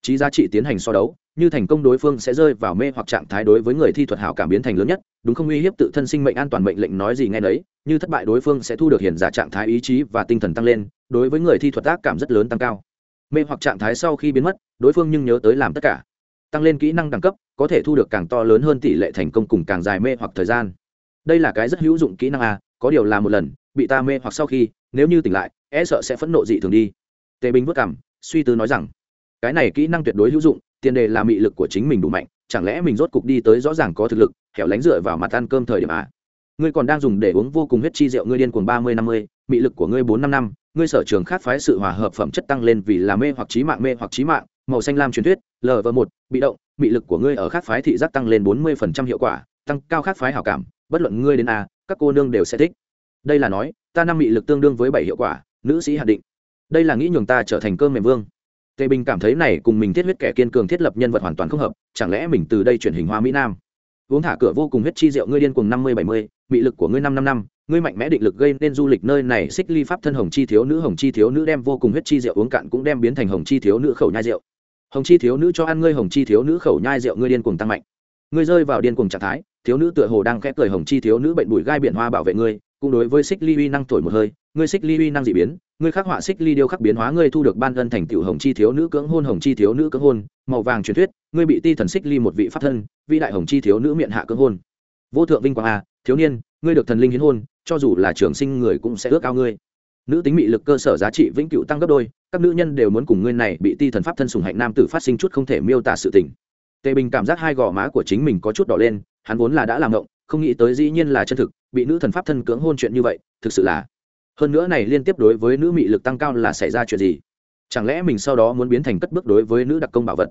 Trí giá trị tiến hành so đấu như thành công đối phương sẽ rơi vào mê hoặc trạng thái đối với người thi thuật hảo cảm biến thành lớn nhất đúng không uy hiếp tự thân sinh mệnh an toàn mệnh lệnh nói gì ngay đấy, như thất bại đối phương sẽ thu được hiện giả trạng thái ý chí và tinh thần tăng lên đối với người thi thuật tác cảm rất lớn tăng cao. Mê hoặc trạng thái sau khi biến mất đối phương nhưng nhớ tới làm tất cả. Tăng lên kỹ năng đẳng cấp có thể thu được càng to lớn hơn tỷ lệ thành công cùng càng dài mê hoặc thời gian. Đây là cái rất hữu dụng kỹ năng a có điều là một lần, bị ta mê hoặc sau khi, nếu như tỉnh lại e sợ sẽ phẫn nộ dị thường đi. Tề bình vất cảm suy tư nói rằng, cái này kỹ năng tuyệt đối hữu dụng, tiền đề là mị lực của chính mình đủ mạnh, chẳng lẽ mình rốt cục đi tới rõ ràng có thực lực, hẻo lánh dựa vào mặt ăn cơm thời điểm à? Ngươi còn đang dùng để uống vô cùng huyết chi rượu, ngươi điên cuồng ba mươi năm mươi, mị lực của ngươi bốn năm năm, ngươi sở trường khác phái sự hòa hợp phẩm chất tăng lên vì là mê hoặc trí mạng, mê hoặc trí mạng màu xanh lam truyền thuyết lv một, bị động, mị lực của ngươi ở khác phái thị giác tăng lên bốn mươi phần trăm hiệu quả, tăng cao khác phái hảo cảm, bất luận ngươi đến a, các cô nương đều sẽ thích. Đây là nói, ta năm mị lực tương đương với bảy hiệu quả, nữ sĩ hạn định. Đây là nghĩ nhường ta trở thành cơm mềm vương. Tề bình cảm thấy này cùng mình thiết huyết kẻ kiên cường thiết lập nhân vật hoàn toàn không hợp, chẳng lẽ mình từ đây chuyển hình hoa mỹ nam? Uống thả cửa vô cùng huyết chi rượu, ngươi điên cùng năm mươi bảy mươi, mị lực của ngươi năm năm năm, ngươi mạnh mẽ định lực gây nên du lịch nơi này, xích ly pháp thân hồng chi thiếu nữ, hồng chi thiếu nữ đem vô cùng huyết chi rượu uống cạn cũng đem biến thành hồng chi thiếu nữ khẩu nhai rượu hồng chi thiếu nữ cho ăn ngươi, hồng chi thiếu nữ khẩu nhai rượu ngươi điên cuồng tăng mạnh. Ngươi rơi vào điên cuồng trạng thái, thiếu nữ tựa hồ đang khẽ cười, hồng chi thiếu nữ bệnh bụi gai biển hoa bảo vệ ngươi, cũng đối với xích ly uy năng thổi một hơi, ngươi xích ly uy năng dị biến, ngươi khắc họa xích ly điêu khắc biến hóa ngươi thu được ban ân thành tựu hồng chi thiếu nữ cưỡng hôn, hồng chi thiếu nữ cưỡng hôn, màu vàng truyền thuyết, ngươi bị ti thần xích ly một vị pháp thân, vĩ đại hồng chi thiếu nữ miệng hạ cưỡng hôn. Vô thượng vinh quang a, thiếu niên, ngươi được thần linh hiến hôn, cho dù là trường sinh người cũng sẽ ước ao ngươi nữ tính mị lực cơ sở giá trị vĩnh cửu tăng gấp đôi, các nữ nhân đều muốn cùng ngươi này bị ti thần pháp thân sùng hạnh nam tử phát sinh chút không thể miêu tả sự tình. Tề bình cảm giác hai gò má của chính mình có chút đỏ lên, hắn vốn là đã làm ngộng, không nghĩ tới dĩ nhiên là chân thực, bị nữ thần pháp thân cưỡng hôn chuyện như vậy, thực sự là. Hơn nữa này liên tiếp đối với nữ mị lực tăng cao là xảy ra chuyện gì? Chẳng lẽ mình sau đó muốn biến thành cất bước đối với nữ đặc công bảo vật?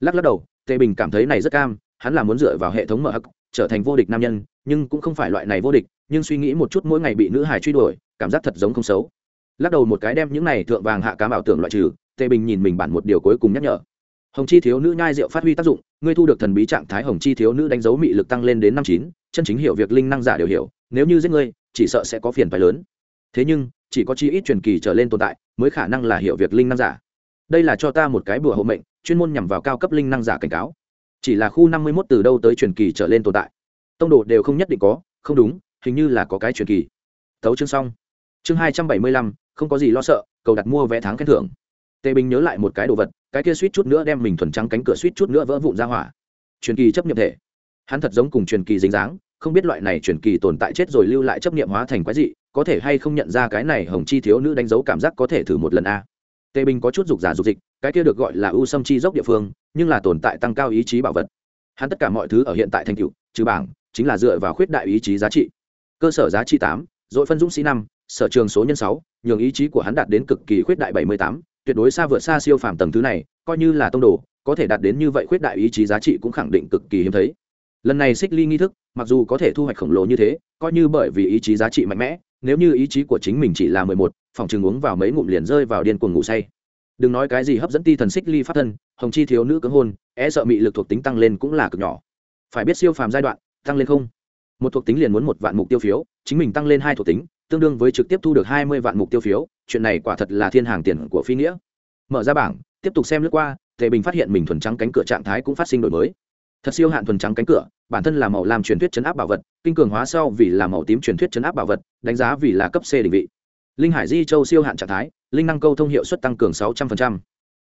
Lắc lắc đầu, tề bình cảm thấy này rất cam, hắn là muốn dựa vào hệ thống mở hắc, trở thành vô địch nam nhân, nhưng cũng không phải loại này vô địch nhưng suy nghĩ một chút mỗi ngày bị nữ hải truy đuổi, cảm giác thật giống không xấu. Lắc đầu một cái đem những này thượng vàng hạ cám ảo tưởng loại trừ, tề bình nhìn mình bản một điều cuối cùng nhắc nhở. Hồng chi thiếu nữ nhai rượu phát huy tác dụng, ngươi thu được thần bí trạng thái hồng chi thiếu nữ đánh dấu mị lực tăng lên đến năm chín, chân chính hiểu việc linh năng giả đều hiểu, nếu như giết ngươi, chỉ sợ sẽ có phiền phái lớn. Thế nhưng, chỉ có chi ít truyền kỳ trở lên tồn tại mới khả năng là hiểu việc linh năng giả. Đây là cho ta một cái bùa hộ mệnh, chuyên môn nhằm vào cao cấp linh năng giả cảnh cáo. Chỉ là khu năm mươi mốt từ đâu tới truyền kỳ trở lên tồn tại? Tông đồ đều không nhất định có, không đúng hình như là có cái truyền kỳ. Tấu chương xong. Chương hai trăm bảy mươi lăm, không có gì lo sợ, cầu đặt mua vé tháng khen thưởng. Tề bình nhớ lại một cái đồ vật, cái kia suýt chút nữa đem mình thuần trắng cánh cửa suýt chút nữa vỡ vụn ra hỏa. Truyền kỳ chấp niệm thể. Hắn thật giống cùng truyền kỳ dính dáng, không biết loại này truyền kỳ tồn tại chết rồi lưu lại chấp niệm hóa thành quái dị, có thể hay không nhận ra cái này hồng chi thiếu nữ đánh dấu cảm giác có thể thử một lần a. Tề bình có chút dục giả dục dịch, cái kia được gọi là u sâm chi dốc địa phương, nhưng là tồn tại tăng cao ý chí bảo vật. Hắn tất cả mọi thứ ở hiện tại thành tựu, trừ bảng, chính là dựa vào khuyết đại ý chí giá trị cơ sở giá trị tám dội phân dũng sĩ năm, sở trường số nhân sáu, nhường ý chí của hắn đạt đến cực kỳ khuyết đại bảy mươi tám, tuyệt đối xa vượt xa siêu phàm tầng thứ này, coi như là tông đồ, có thể đạt đến như vậy khuyết đại ý chí giá trị cũng khẳng định cực kỳ hiếm thấy. Lần này xích ly nghi thức, mặc dù có thể thu hoạch khổng lồ như thế, coi như bởi vì ý chí giá trị mạnh mẽ, nếu như ý chí của chính mình chỉ là mười một, phòng chừng uống vào mấy ngụm liền rơi vào điên cuồng ngủ say. Đừng nói cái gì hấp dẫn ti thần xích ly phát thân, hồng chi thiếu nữ cưỡng hôn e sợ mị lực thuộc tính tăng lên cũng là cực nhỏ. Phải biết siêu phàm giai đoạn, tăng lên không? Một thuộc tính liền muốn một vạn mục tiêu phiếu, chính mình tăng lên hai thuộc tính, tương đương với trực tiếp thu được hai mươi vạn mục tiêu phiếu, chuyện này quả thật là thiên hàng tiền của phi nghĩa. Mở ra bảng, tiếp tục xem lướt qua, tề bình phát hiện mình thuần trắng cánh cửa trạng thái cũng phát sinh đổi mới. Thật siêu hạn thuần trắng cánh cửa, bản thân là màu làm truyền thuyết chấn áp bảo vật, kinh cường hóa sau vì là màu tím truyền thuyết chấn áp bảo vật, đánh giá vì là cấp c định vị. Linh hải di châu siêu hạn trạng thái, linh năng câu thông hiệu suất tăng cường sáu trăm linh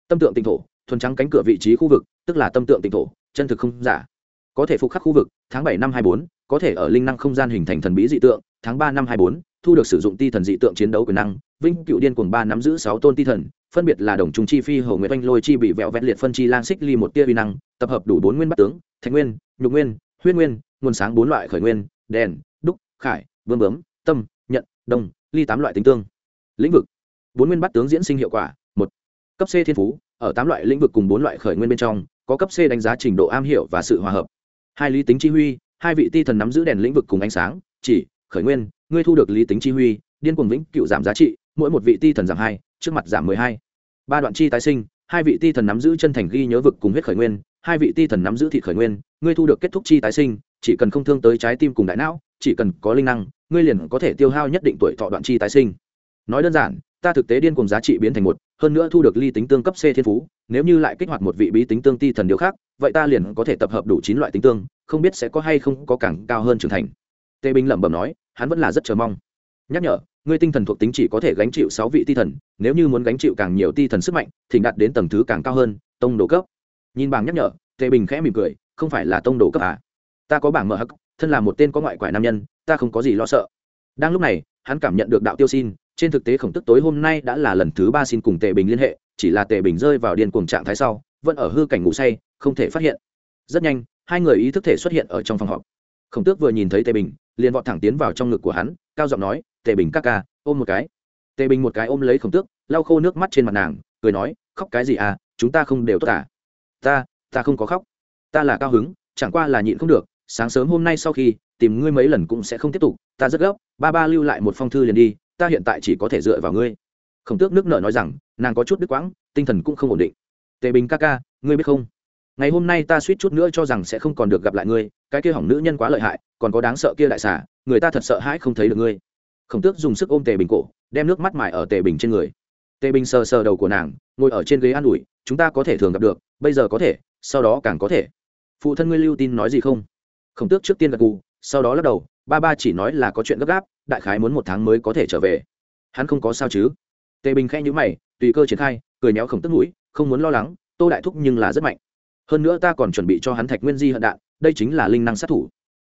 tâm tượng tỉnh thổ, thuần trắng cánh cửa vị trí khu vực, tức là tâm tượng tỉnh thổ, chân thực không giả có thể phục khắc khu vực, tháng bảy năm hai bốn, có thể ở linh năng không gian hình thành thần bí dị tượng, tháng ba năm hai bốn, thu được sử dụng ti thần dị tượng chiến đấu quyền năng. Vinh cựu điên cuồng ba nắm giữ sáu tôn ti thần, phân biệt là đồng trung chi phi hầu nguyễn oanh, lôi chi bị vẹo vẹt liệt phân chi, lang xích ly một tia vi năng, tập hợp đủ bốn nguyên bắt tướng, thạch nguyên, nhục nguyên, huyết nguyên, nguồn sáng bốn loại khởi nguyên, đèn, đúc, khải, vương bướm, tâm, nhận đông ly tám loại tính tương. Lĩnh vực. Bốn nguyên bắt tướng diễn sinh hiệu quả, một. Cấp c thiên phú, ở tám loại lĩnh vực cùng bốn loại khởi nguyên bên trong, có cấp c đánh giá trình độ am hiểu và sự hòa hợp hai lý tính chi huy, hai vị ti thần nắm giữ đèn lĩnh vực cùng ánh sáng, chỉ, khởi nguyên, ngươi thu được lý tính chi huy, điên cuồng vĩnh cựu giảm giá trị, mỗi một vị ti thần giảm hai, trước mặt giảm mười hai. Ba đoạn chi tái sinh, hai vị ti thần nắm giữ chân thành ghi nhớ vực cùng huyết khởi nguyên, hai vị ti thần nắm giữ thị khởi nguyên, ngươi thu được kết thúc chi tái sinh, chỉ cần không thương tới trái tim cùng đại não, chỉ cần có linh năng, ngươi liền có thể tiêu hao nhất định tuổi thọ đoạn chi tái sinh. Nói đơn giản ta thực tế điên cùng giá trị biến thành một, hơn nữa thu được ly tính tương cấp c thiên phú, nếu như lại kích hoạt một vị bí tính tương ti thần điều khác, vậy ta liền có thể tập hợp đủ chín loại tính tương, không biết sẽ có hay không có càng cao hơn trưởng thành. Tề binh lẩm bẩm nói, hắn vẫn là rất chờ mong. Nhắc nhở, ngươi tinh thần thuộc tính chỉ có thể gánh chịu sáu vị ti thần, nếu như muốn gánh chịu càng nhiều ti thần sức mạnh, thì đạt đến tầng thứ càng cao hơn, tông đồ cấp. Nhìn bảng nhắc nhở tề bình khẽ mỉm cười, không phải là tông đồ cấp à? Ta có bảng mở hắc, thân là một tên có ngoại quải nam nhân, ta không có gì lo sợ. Đang lúc này, hắn cảm nhận được đạo tiêu xin trên thực tế khổng tức tối hôm nay đã là lần thứ ba xin cùng tề bình liên hệ, chỉ là tề bình rơi vào điên cuồng trạng thái sau, vẫn ở hư cảnh ngủ say, không thể phát hiện. Rất nhanh, hai người ý thức thể xuất hiện ở trong phòng họp. Khổng tước vừa nhìn thấy tề bình, liền vọt thẳng tiến vào trong ngực của hắn, cao giọng nói, tề bình các ca, ôm một cái. Tề bình một cái ôm lấy khổng tước, lau khô nước mắt trên mặt nàng, cười nói, khóc cái gì à chúng ta không đều tốt à? Ta ta không có khóc. Ta là cao hứng, chẳng qua là nhịn không được, sáng sớm hôm nay sau khi, tìm ngươi mấy lần cũng sẽ không tiếp tục, ta rất gấp, ba ba lưu lại một phong thư liền đi ta hiện tại chỉ có thể dựa vào ngươi. Khổng tước nước nợ nói rằng, nàng có chút đứt quãng, tinh thần cũng không ổn định. Tề bình ca ca, ngươi biết không? Ngày hôm nay ta suýt chút nữa cho rằng sẽ không còn được gặp lại ngươi, cái kia hỏng nữ nhân quá lợi hại, còn có đáng sợ kia đại xả người ta thật sợ hãi không thấy được ngươi. Khổng tước dùng sức ôm tề bình cổ, đem nước mắt mải ở tề bình trên người. Tề bình sờ sờ đầu của nàng, ngồi ở trên ghế an ủi, chúng ta có thể thường gặp được, bây giờ có thể, sau đó càng có thể. Phụ thân ngươi lưu tin nói gì không? Khổng tước trước tiên gật gù, sau đó lắc đầu ba ba chỉ nói là có chuyện gấp gáp, đại khái muốn một tháng mới có thể trở về. Hắn không có sao chứ? Tề bình khẽ nhữ mày, tùy cơ triển khai, cười méo khổng tức mũi, không muốn lo lắng, tô đại thúc nhưng là rất mạnh. Hơn nữa ta còn chuẩn bị cho hắn thạch nguyên di hận đạn, đây chính là linh năng sát thủ.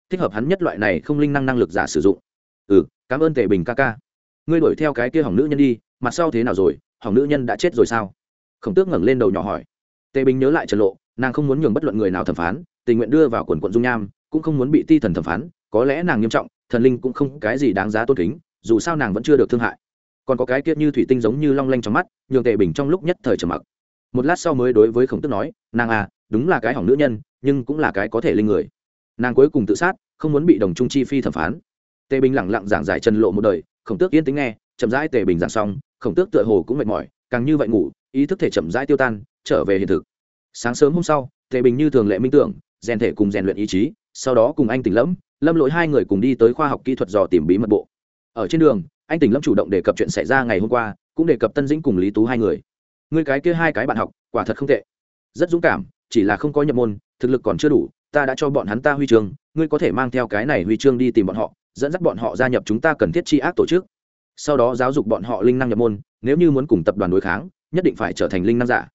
Thích hợp hắn nhất loại này không linh năng năng lực giả sử dụng. Ừ cảm ơn tề bình ca ca. Ngươi đuổi theo cái kia hỏng nữ nhân đi mặt sau thế nào rồi? Hỏng nữ nhân đã chết rồi sao? Khổng tước ngẩng lên đầu nhỏ hỏi. Tề bình nhớ lại trần lộ, nàng không muốn nhường bất luận người nào thẩm phán, tình nguyện đưa vào quần quận dung nham, cũng không muốn bị ti thần thẩm phán có lẽ nàng nghiêm trọng, thần linh cũng không cái gì đáng giá tôn kính, dù sao nàng vẫn chưa được thương hại. Còn có cái kiết như thủy tinh giống như long lanh trong mắt, nhường tề bình trong lúc nhất thời trầm mặc. Một lát sau mới đối với khổng tức nói, nàng à đúng là cái hỏng nữ nhân, nhưng cũng là cái có thể linh người. Nàng cuối cùng tự sát, không muốn bị đồng trung chi phi thẩm phán. Tề bình lẳng lặng giảng giải trần lộ một đời, khổng tước yên tính nghe, chậm rãi tề bình giảng xong, khổng tước tựa hồ cũng mệt mỏi, càng như vậy ngủ, ý thức thể chậm rãi tiêu tan, trở về hiện thực. Sáng sớm hôm sau, tề bình như thường lệ minh tưởng, rèn thể cùng rèn luyện ý chí, sau đó cùng anh tỉnh lẫm lâm lỗi hai người cùng đi tới khoa học kỹ thuật dò tìm bí mật bộ. Ở trên đường, anh tỉnh lâm chủ động đề cập chuyện xảy ra ngày hôm qua, cũng đề cập tân dĩnh cùng lý tú hai người. Người cái kia hai cái bạn học, quả thật không tệ. Rất dũng cảm, chỉ là không có nhập môn, thực lực còn chưa đủ, ta đã cho bọn hắn ta huy chương, ngươi có thể mang theo cái này huy chương đi tìm bọn họ, dẫn dắt bọn họ gia nhập chúng ta cần thiết tri ác tổ chức. Sau đó giáo dục bọn họ linh năng nhập môn, nếu như muốn cùng tập đoàn đối kháng, nhất định phải trở thành linh năng giả.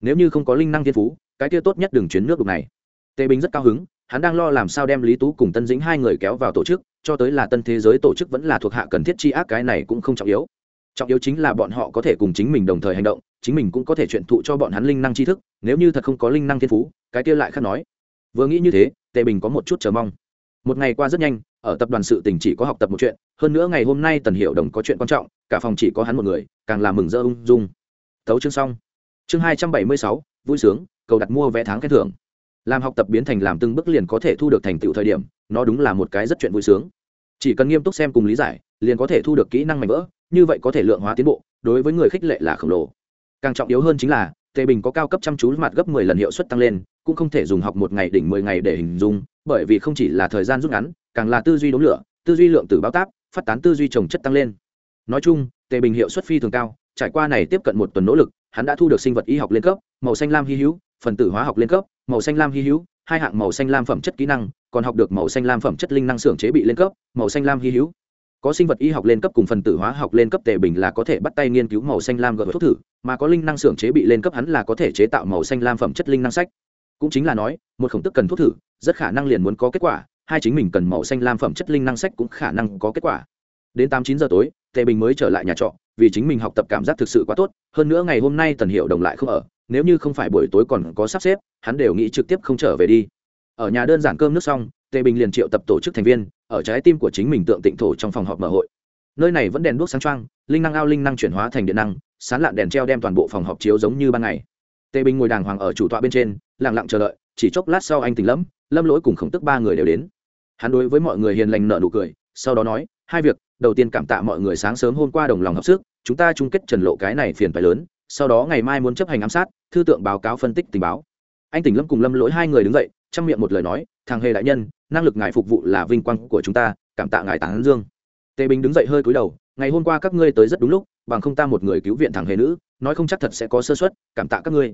Nếu như không có linh năng thiên phú, cái kia tốt nhất đừng chuyến nước đục này. Tề bình rất cao hứng hắn đang lo làm sao đem lý tú cùng tân dĩnh hai người kéo vào tổ chức, cho tới là tân thế giới tổ chức vẫn là thuộc hạ cần thiết chi ác cái này cũng không trọng yếu. Trọng yếu chính là bọn họ có thể cùng chính mình đồng thời hành động, chính mình cũng có thể chuyện thụ cho bọn hắn linh năng tri thức, nếu như thật không có linh năng thiên phú, cái kia lại khác nói. Vừa nghĩ như thế, tề bình có một chút chờ mong. Một ngày qua rất nhanh, ở tập đoàn sự tình chỉ có học tập một chuyện, hơn nữa ngày hôm nay tần hiệu đồng có chuyện quan trọng, cả phòng chỉ có hắn một người, càng làm mừng rỡ ung dung. Thấu chương xong. Chương hai trăm bảy mươi sáu, vui sướng, cầu đặt mua vé tháng khen thưởng làm học tập biến thành làm từng bước liền có thể thu được thành tựu thời điểm, nó đúng là một cái rất chuyện vui sướng. Chỉ cần nghiêm túc xem cùng lý giải, liền có thể thu được kỹ năng mạnh vỡ, như vậy có thể lượng hóa tiến bộ, đối với người khích lệ là khổng lồ. Càng trọng yếu hơn chính là, tề bình có cao cấp chăm chú mặt gấp mười lần hiệu suất tăng lên, cũng không thể dùng học một ngày đỉnh mười ngày để hình dung, bởi vì không chỉ là thời gian rút ngắn, càng là tư duy đốn lửa, tư duy lượng tử báo táp phát tán tư duy trồng chất tăng lên. Nói chung, tề bình hiệu suất phi thường cao, trải qua này tiếp cận một tuần nỗ lực, hắn đã thu được sinh vật y học lên cấp, màu xanh lam hy hữu, phần tử hóa học lên cấp màu xanh lam hy hữu, hai hạng màu xanh lam phẩm chất kỹ năng, còn học được màu xanh lam phẩm chất linh năng xưởng chế bị lên cấp, màu xanh lam hy hữu. Có sinh vật y học lên cấp cùng phần tử hóa học lên cấp tề bình là có thể bắt tay nghiên cứu màu xanh lam gợi thuốc thử, mà có linh năng xưởng chế bị lên cấp hắn là có thể chế tạo màu xanh lam phẩm chất linh năng sách. Cũng chính là nói, một khổng tức cần thuốc thử, rất khả năng liền muốn có kết quả, hai chính mình cần màu xanh lam phẩm chất linh năng sách cũng khả năng có kết quả. Đến tám chín giờ tối, tề bình mới trở lại nhà trọ, vì chính mình học tập cảm giác thực sự quá tốt, hơn nữa ngày hôm nay tần hiệu đồng lại không ở nếu như không phải buổi tối còn có sắp xếp, hắn đều nghĩ trực tiếp không trở về đi. Ở nhà đơn giản cơm nước xong, tề bình liền triệu tập tổ chức thành viên, ở trái tim của chính mình tượng tịnh thổ trong phòng họp mở hội. Nơi này vẫn đèn đuốc sáng trăng linh năng ao linh năng chuyển hóa thành điện năng, sán lạn đèn treo đem toàn bộ phòng họp chiếu giống như ban ngày. Tề bình ngồi đàng hoàng ở chủ tọa bên trên, lặng lặng chờ đợi, chỉ chốc lát sau anh tỉnh lẫm, lâm lỗi cùng khổng tức ba người đều đến. Hắn đối với mọi người hiền lành nợ nụ cười, sau đó nói, hai việc, đầu tiên cảm tạ mọi người sáng sớm hôm qua đồng lòng hợp sức, chúng ta chung kết trần lộ cái này phiền phải lớn sau đó ngày mai muốn chấp hành ám sát, thư tượng báo cáo phân tích tình báo. Anh tỉnh lâm cùng lâm lỗi hai người đứng dậy trong miệng một lời nói, thằng hề đại nhân, năng lực ngài phục vụ là vinh quang của chúng ta, cảm tạ ngài tán dương. Tề bình đứng dậy hơi cúi đầu, ngày hôm qua các ngươi tới rất đúng lúc, bằng không ta một người cứu viện thằng hề nữ, nói không chắc thật sẽ có sơ suất, cảm tạ các ngươi.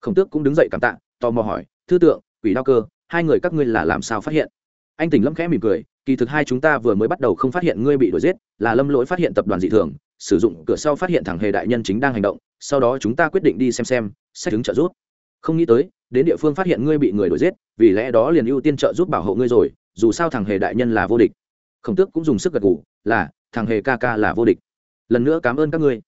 Khổng tước cũng đứng dậy cảm tạ, tò mò hỏi, thư tượng, quỷ đao cơ, hai người các ngươi là làm sao phát hiện? Anh tỉnh lâm khẽ mỉm cười, kỳ thực hai chúng ta vừa mới bắt đầu không phát hiện ngươi bị đuổi giết, là lâm lỗi phát hiện tập đoàn dị thường, sử dụng cửa sau phát hiện thằng hề đại nhân chính đang hành động sau đó chúng ta quyết định đi xem xem xét chứng trợ giúp. Không nghĩ tới, đến địa phương phát hiện ngươi bị người đuổi giết, vì lẽ đó liền ưu tiên trợ giúp bảo hộ ngươi rồi, dù sao thằng hề đại nhân là vô địch. Khổng tước cũng dùng sức gật ngủ là, thằng hề ca ca là vô địch. Lần nữa cảm ơn các ngươi.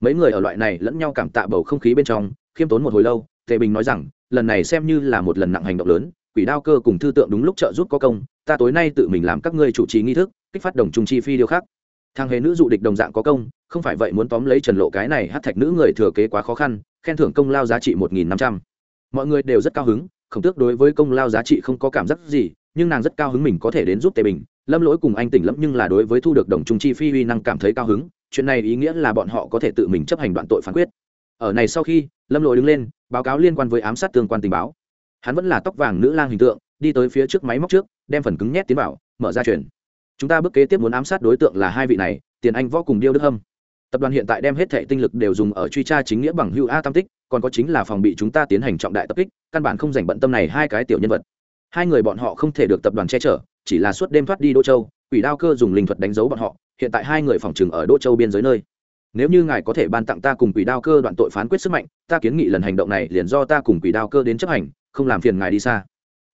Mấy người ở loại này lẫn nhau cảm tạ bầu không khí bên trong, khiêm tốn một hồi lâu, tề bình nói rằng, lần này xem như là một lần nặng hành động lớn, quỷ đao cơ cùng thư tượng đúng lúc trợ giúp có công, ta tối nay tự mình làm các ngươi chủ trì nghi thức, kích phát đồng trung chi phi điều khác thằng hề nữ dụ địch đồng dạng có công, không phải vậy muốn tóm lấy trần lộ cái này hát thạch nữ người thừa kế quá khó khăn, khen thưởng công lao giá trị một nghìn năm trăm. Mọi người đều rất cao hứng khổng tước đối với công lao giá trị không có cảm giác gì, nhưng nàng rất cao hứng mình có thể đến giúp tề bình. Lâm lỗi cùng anh tỉnh lẫm nhưng là đối với thu được đồng trung chi phi uy năng cảm thấy cao hứng, chuyện này ý nghĩa là bọn họ có thể tự mình chấp hành đoạn tội phán quyết. Ở này sau khi, lâm lỗi đứng lên, báo cáo liên quan với ám sát tương quan tình báo. Hắn vẫn là tóc vàng nữ lang hình tượng, đi tới phía trước máy móc trước, đem phần cứng nhét tiến vào, mở ra chuyển chúng ta bước kế tiếp muốn ám sát đối tượng là hai vị này, tiền anh võ cùng điêu đức hâm. Tập đoàn hiện tại đem hết thệ tinh lực đều dùng ở truy tra chính nghĩa bằng hưu a tam tích, còn có chính là phòng bị chúng ta tiến hành trọng đại tập kích, căn bản không dành bận tâm này hai cái tiểu nhân vật. Hai người bọn họ không thể được tập đoàn che chở, chỉ là suốt đêm thoát đi đỗ châu, quỷ đao cơ dùng linh thuật đánh dấu bọn họ, hiện tại hai người phòng trừng ở đỗ châu biên giới nơi. Nếu như ngài có thể ban tặng ta cùng quỷ đao cơ đoạn tội phán quyết sức mạnh, ta kiến nghị lần hành động này liền do ta cùng quỷ đao cơ đến chấp hành, không làm phiền ngài đi xa.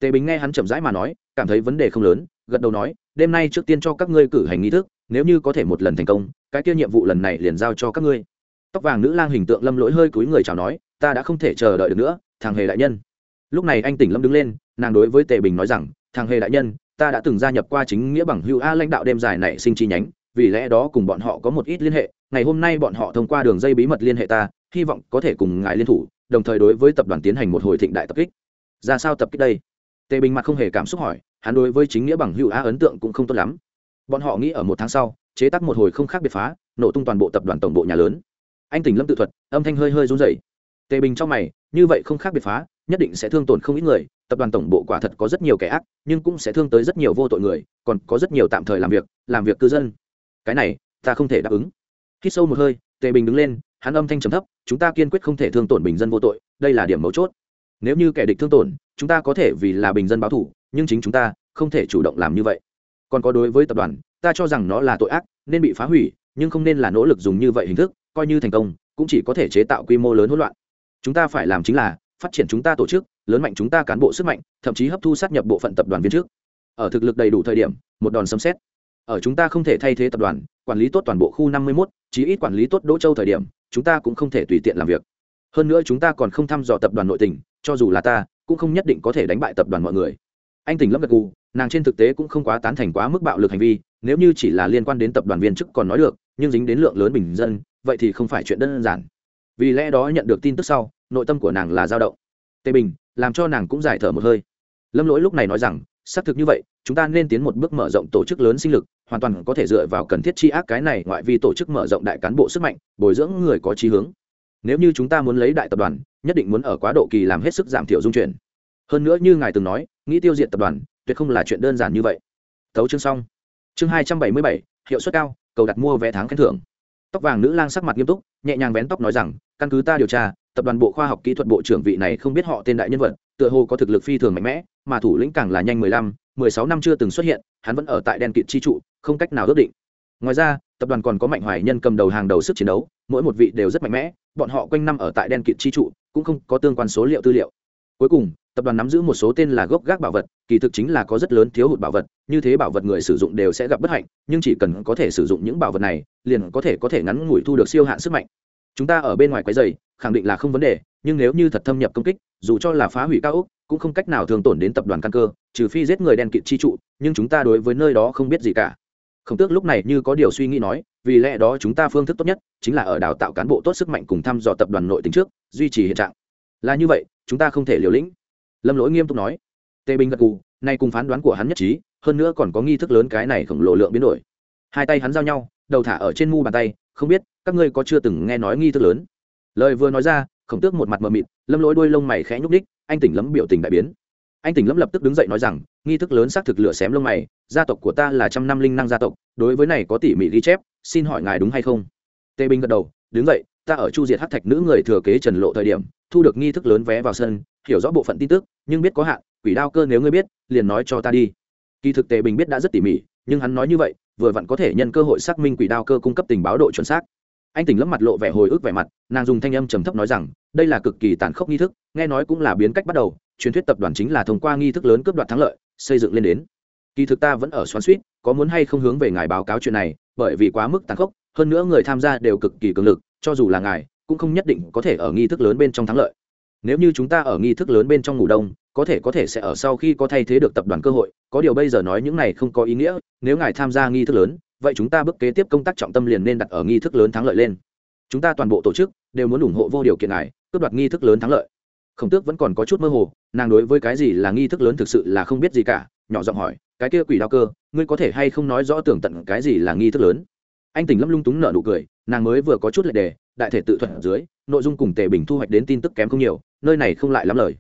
Tề bình nghe hắn chậm rãi mà nói, cảm thấy vấn đề không lớn, gật đầu nói đêm nay trước tiên cho các ngươi cử hành nghi thức, nếu như có thể một lần thành công, cái kia nhiệm vụ lần này liền giao cho các ngươi. Tóc vàng nữ lang hình tượng lâm lỗi hơi cúi người chào nói, ta đã không thể chờ đợi được nữa, thằng hề đại nhân. Lúc này anh tỉnh lâm đứng lên, nàng đối với tề bình nói rằng, thằng hề đại nhân, ta đã từng gia nhập qua chính nghĩa bằng hữu a lãnh đạo đêm dài này sinh chi nhánh, vì lẽ đó cùng bọn họ có một ít liên hệ, ngày hôm nay bọn họ thông qua đường dây bí mật liên hệ ta, hy vọng có thể cùng ngài liên thủ, đồng thời đối với tập đoàn tiến hành một hồi thịnh đại tập kích. Ra sao tập kích đây? Tề bình mặt không hề cảm xúc hỏi hắn đối với chính nghĩa bằng hữu á ấn tượng cũng không tốt lắm. Bọn họ nghĩ ở một tháng sau, chế tác một hồi không khác biệt phá, nổ tung toàn bộ tập đoàn tổng bộ nhà lớn. Anh tỉnh lâm tự thuật, âm thanh hơi hơi run rẩy. Tề bình trong mày, như vậy không khác biệt phá, nhất định sẽ thương tổn không ít người, tập đoàn tổng bộ quả thật có rất nhiều kẻ ác, nhưng cũng sẽ thương tới rất nhiều vô tội người, còn có rất nhiều tạm thời làm việc làm việc cư dân. Cái này, ta không thể đáp ứng. Khi sâu một hơi, tề bình đứng lên, hắn âm thanh trầm thấp, chúng ta kiên quyết không thể thương tổn bình dân vô tội, đây là điểm mấu chốt. Nếu như kẻ địch thương tổn chúng ta có thể vì là bình dân báo thủ nhưng chính chúng ta không thể chủ động làm như vậy. Còn có đối với tập đoàn ta cho rằng nó là tội ác nên bị phá hủy nhưng không nên là nỗ lực dùng như vậy hình thức coi như thành công cũng chỉ có thể chế tạo quy mô lớn hỗn loạn. Chúng ta phải làm chính là phát triển chúng ta tổ chức lớn mạnh chúng ta cán bộ sức mạnh thậm chí hấp thu sát nhập bộ phận tập đoàn viên trước. Ở thực lực đầy đủ thời điểm một đòn sấm xét. Ở chúng ta không thể thay thế tập đoàn quản lý tốt toàn bộ khu năm mươi 51, chí ít quản lý tốt đỗ châu thời điểm chúng ta cũng không thể tùy tiện làm việc. Hơn nữa chúng ta còn không thăm dò tập đoàn nội tình cho dù là ta cũng không nhất định có thể đánh bại tập đoàn mọi người. Anh tỉnh lâm gật gù, nàng trên thực tế cũng không quá tán thành quá mức bạo lực hành vi, nếu như chỉ là liên quan đến tập đoàn viên chức còn nói được, nhưng dính đến lượng lớn bình dân, vậy thì không phải chuyện đơn giản. Vì lẽ đó nhận được tin tức sau, nội tâm của nàng là dao động. Tề bình, làm cho nàng cũng giải thở một hơi. Lâm lỗi lúc này nói rằng, xác thực như vậy, chúng ta nên tiến một bước mở rộng tổ chức lớn sinh lực, hoàn toàn có thể dựa vào cần thiết chi ác cái này ngoại vi tổ chức mở rộng đại cán bộ sức mạnh, bồi dưỡng người có trí hướng nếu như chúng ta muốn lấy đại tập đoàn, nhất định muốn ở quá độ kỳ làm hết sức giảm thiểu dung chuyển. Hơn nữa như ngài từng nói, nghĩ tiêu diệt tập đoàn, tuyệt không là chuyện đơn giản như vậy. Tấu chương xong. Chương hai trăm bảy mươi bảy, hiệu suất cao, cầu đặt mua vé tháng khen thưởng. Tóc vàng nữ lang sắc mặt nghiêm túc, nhẹ nhàng vén tóc nói rằng, căn cứ ta điều tra, tập đoàn bộ khoa học kỹ thuật bộ trưởng vị này không biết họ tên đại nhân vật, tựa hồ có thực lực phi thường mạnh mẽ, mà thủ lĩnh càng là nhanh mười lăm, mười sáu năm chưa từng xuất hiện, hắn vẫn ở tại đen kịt chi trụ, không cách nào ước định. Ngoài ra tập đoàn còn có mạnh hoài nhân cầm đầu hàng đầu sức chiến đấu, mỗi một vị đều rất mạnh mẽ, bọn họ quanh năm ở tại đen kịt chi trụ, cũng không có tương quan số liệu tư liệu. Cuối cùng, tập đoàn nắm giữ một số tên là gốc gác bảo vật, kỳ thực chính là có rất lớn thiếu hụt bảo vật, như thế bảo vật người sử dụng đều sẽ gặp bất hạnh, nhưng chỉ cần có thể sử dụng những bảo vật này, liền có thể có thể ngắn ngủi thu được siêu hạn sức mạnh. Chúng ta ở bên ngoài quái dày khẳng định là không vấn đề, nhưng nếu như thật thâm nhập công kích, dù cho là phá hủy cao ốc, cũng không cách nào thường tổn đến tập đoàn căn cơ, trừ phi giết người đen kịt chi trụ, nhưng chúng ta đối với nơi đó không biết gì cả khổng tước lúc này như có điều suy nghĩ nói, vì lẽ đó chúng ta phương thức tốt nhất chính là ở đào tạo cán bộ tốt sức mạnh cùng thăm dò tập đoàn nội tính trước, duy trì hiện trạng. Là như vậy, chúng ta không thể liều lĩnh. Lâm lỗi nghiêm túc nói. Tề bình gật cù nay cùng phán đoán của hắn nhất trí, hơn nữa còn có nghi thức lớn cái này khổng lồ lượng biến đổi. Hai tay hắn giao nhau, đầu thả ở trên mu bàn tay, không biết, các ngươi có chưa từng nghe nói nghi thức lớn? Lời vừa nói ra, khổng tước một mặt mờ mịt, lâm lỗi đuôi lông mày khẽ nhúc đích anh tỉnh lấm biểu tình đại biến anh tỉnh lâm lập tức đứng dậy nói rằng, nghi thức lớn xác thực lửa xém lông mày, gia tộc của ta là trăm năm linh năng gia tộc, đối với này có tỉ mỉ ghi chép, xin hỏi ngài đúng hay không? Tề bình gật đầu, đứng dậy, ta ở chu diệt hát thạch nữ người thừa kế trần lộ thời điểm, thu được nghi thức lớn vé vào sân, hiểu rõ bộ phận tin tức, nhưng biết có hạn, quỷ đao cơ nếu ngươi biết, liền nói cho ta đi. Kỳ thực tề bình biết đã rất tỉ mỉ, nhưng hắn nói như vậy, vừa vặn có thể nhân cơ hội xác minh quỷ đao cơ cung cấp tình báo độ chuẩn xác. Anh tỉnh lấp mặt lộ vẻ hồi ức vẻ mặt, nàng dùng thanh âm trầm thấp nói rằng, đây là cực kỳ tàn khốc nghi thức, nghe nói cũng là biến cách bắt đầu truyền thuyết tập đoàn chính là thông qua nghi thức lớn cướp đoạt thắng lợi, xây dựng lên đến. Kỳ thực ta vẫn ở xoắn suýt, có muốn hay không hướng về ngài báo cáo chuyện này, bởi vì quá mức tàn khốc, hơn nữa người tham gia đều cực kỳ cường lực, cho dù là ngài, cũng không nhất định có thể ở nghi thức lớn bên trong thắng lợi. Nếu như chúng ta ở nghi thức lớn bên trong ngủ đông, có thể có thể sẽ ở sau khi có thay thế được tập đoàn cơ hội, có điều bây giờ nói những này không có ý nghĩa, nếu ngài tham gia nghi thức lớn, vậy chúng ta bước kế tiếp công tác trọng tâm liền nên đặt ở nghi thức lớn thắng lợi lên. Chúng ta toàn bộ tổ chức đều muốn ủng hộ vô điều kiện ngài, cướp đoạt nghi thức lớn thắng lợi khổng tước vẫn còn có chút mơ hồ, nàng đối với cái gì là nghi thức lớn thực sự là không biết gì cả, nhỏ giọng hỏi, cái kia quỷ đao cơ, ngươi có thể hay không nói rõ tưởng tận cái gì là nghi thức lớn? Anh tỉnh lâm lung túng nở nụ cười, nàng mới vừa có chút lệ đề, đại thể tự thuật ở dưới, nội dung cùng tề bình thu hoạch đến tin tức kém không nhiều, nơi này không lại lắm lời.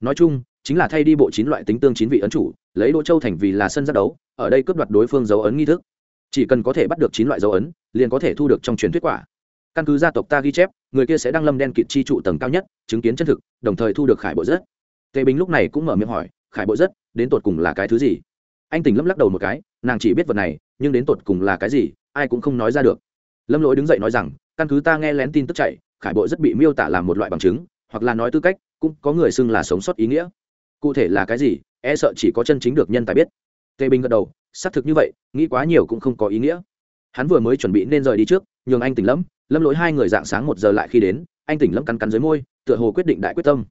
Nói chung, chính là thay đi bộ chín loại tính tương chín vị ấn chủ, lấy đỗ châu thành vì là sân giác đấu, ở đây cướp đoạt đối phương dấu ấn nghi thức. Chỉ cần có thể bắt được chín loại dấu ấn, liền có thể thu được trong truyền thuyết quả. Căn cứ gia tộc ta ghi chép người kia sẽ đăng lâm đen kịt chi trụ tầng cao nhất, chứng kiến chân thực, đồng thời thu được khải bộ rất tề bình lúc này cũng mở miệng hỏi, khải bộ rất đến tột cùng là cái thứ gì? Anh tỉnh lâm lắc đầu một cái, nàng chỉ biết vật này, nhưng đến tột cùng là cái gì, ai cũng không nói ra được. Lâm lỗi đứng dậy nói rằng, căn cứ ta nghe lén tin tức chạy, khải bộ rất bị miêu tả làm một loại bằng chứng, hoặc là nói tư cách, cũng có người xưng là sống sót ý nghĩa. Cụ thể là cái gì e sợ chỉ có chân chính được nhân tài biết. Tề bình gật đầu, xác thực như vậy, nghĩ quá nhiều cũng không có ý nghĩa hắn vừa mới chuẩn bị nên rời đi trước, nhường anh tỉnh lâm lâm lỗi hai người dạng sáng một giờ lại khi đến, anh tỉnh lâm cắn cắn dưới môi, tựa hồ quyết định đại quyết tâm.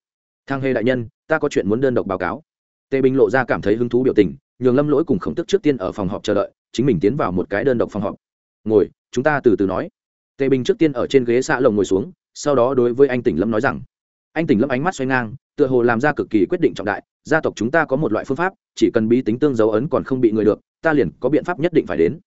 Thang hề đại nhân, ta có chuyện muốn đơn độc báo cáo. Tề bình lộ ra cảm thấy hứng thú biểu tình, nhường lâm lỗi cùng khổng tức trước tiên ở phòng họp chờ đợi, chính mình tiến vào một cái đơn độc phòng họp. Ngồi, chúng ta từ từ nói. Tề bình trước tiên ở trên ghế xạ lồng ngồi xuống, sau đó đối với anh tỉnh lâm nói rằng, anh tỉnh lâm ánh mắt xoay ngang, tựa hồ làm ra cực kỳ quyết định trọng đại, gia tộc chúng ta có một loại phương pháp, chỉ cần bí tính tương dấu ấn còn không bị người được, ta liền có biện pháp nhất định phải đến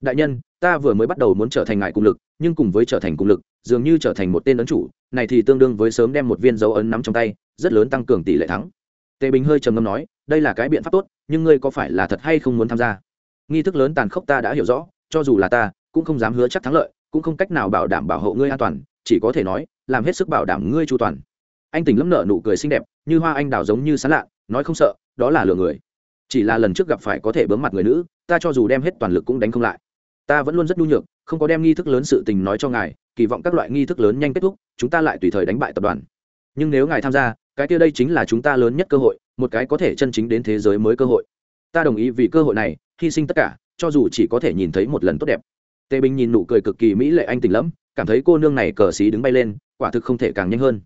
đại nhân, ta vừa mới bắt đầu muốn trở thành ngài cùng lực, nhưng cùng với trở thành cùng lực, dường như trở thành một tên ấn chủ, này thì tương đương với sớm đem một viên dấu ấn nắm trong tay, rất lớn tăng cường tỷ lệ thắng. Tề bình hơi trầm ngâm nói, đây là cái biện pháp tốt, nhưng ngươi có phải là thật hay không muốn tham gia? Nghi thức lớn tàn khốc ta đã hiểu rõ, cho dù là ta, cũng không dám hứa chắc thắng lợi, cũng không cách nào bảo đảm bảo hộ ngươi an toàn, chỉ có thể nói, làm hết sức bảo đảm ngươi chu toàn. Anh tỉnh lấm nợ nụ cười xinh đẹp, như hoa anh đào giống như sán lạ, nói không sợ, đó là lừa người. Chỉ là lần trước gặp phải có thể bướng mặt người nữ, ta cho dù đem hết toàn lực cũng đánh không lại ta vẫn luôn rất nhu nhược, không có đem nghi thức lớn sự tình nói cho ngài, kỳ vọng các loại nghi thức lớn nhanh kết thúc, chúng ta lại tùy thời đánh bại tập đoàn. Nhưng nếu ngài tham gia, cái kia đây chính là chúng ta lớn nhất cơ hội, một cái có thể chân chính đến thế giới mới cơ hội. Ta đồng ý vì cơ hội này, hy sinh tất cả, cho dù chỉ có thể nhìn thấy một lần tốt đẹp. Tề bình nhìn nụ cười cực kỳ mỹ lệ anh tỉnh lẫm, cảm thấy cô nương này cờ xí đứng bay lên, quả thực không thể càng nhanh hơn.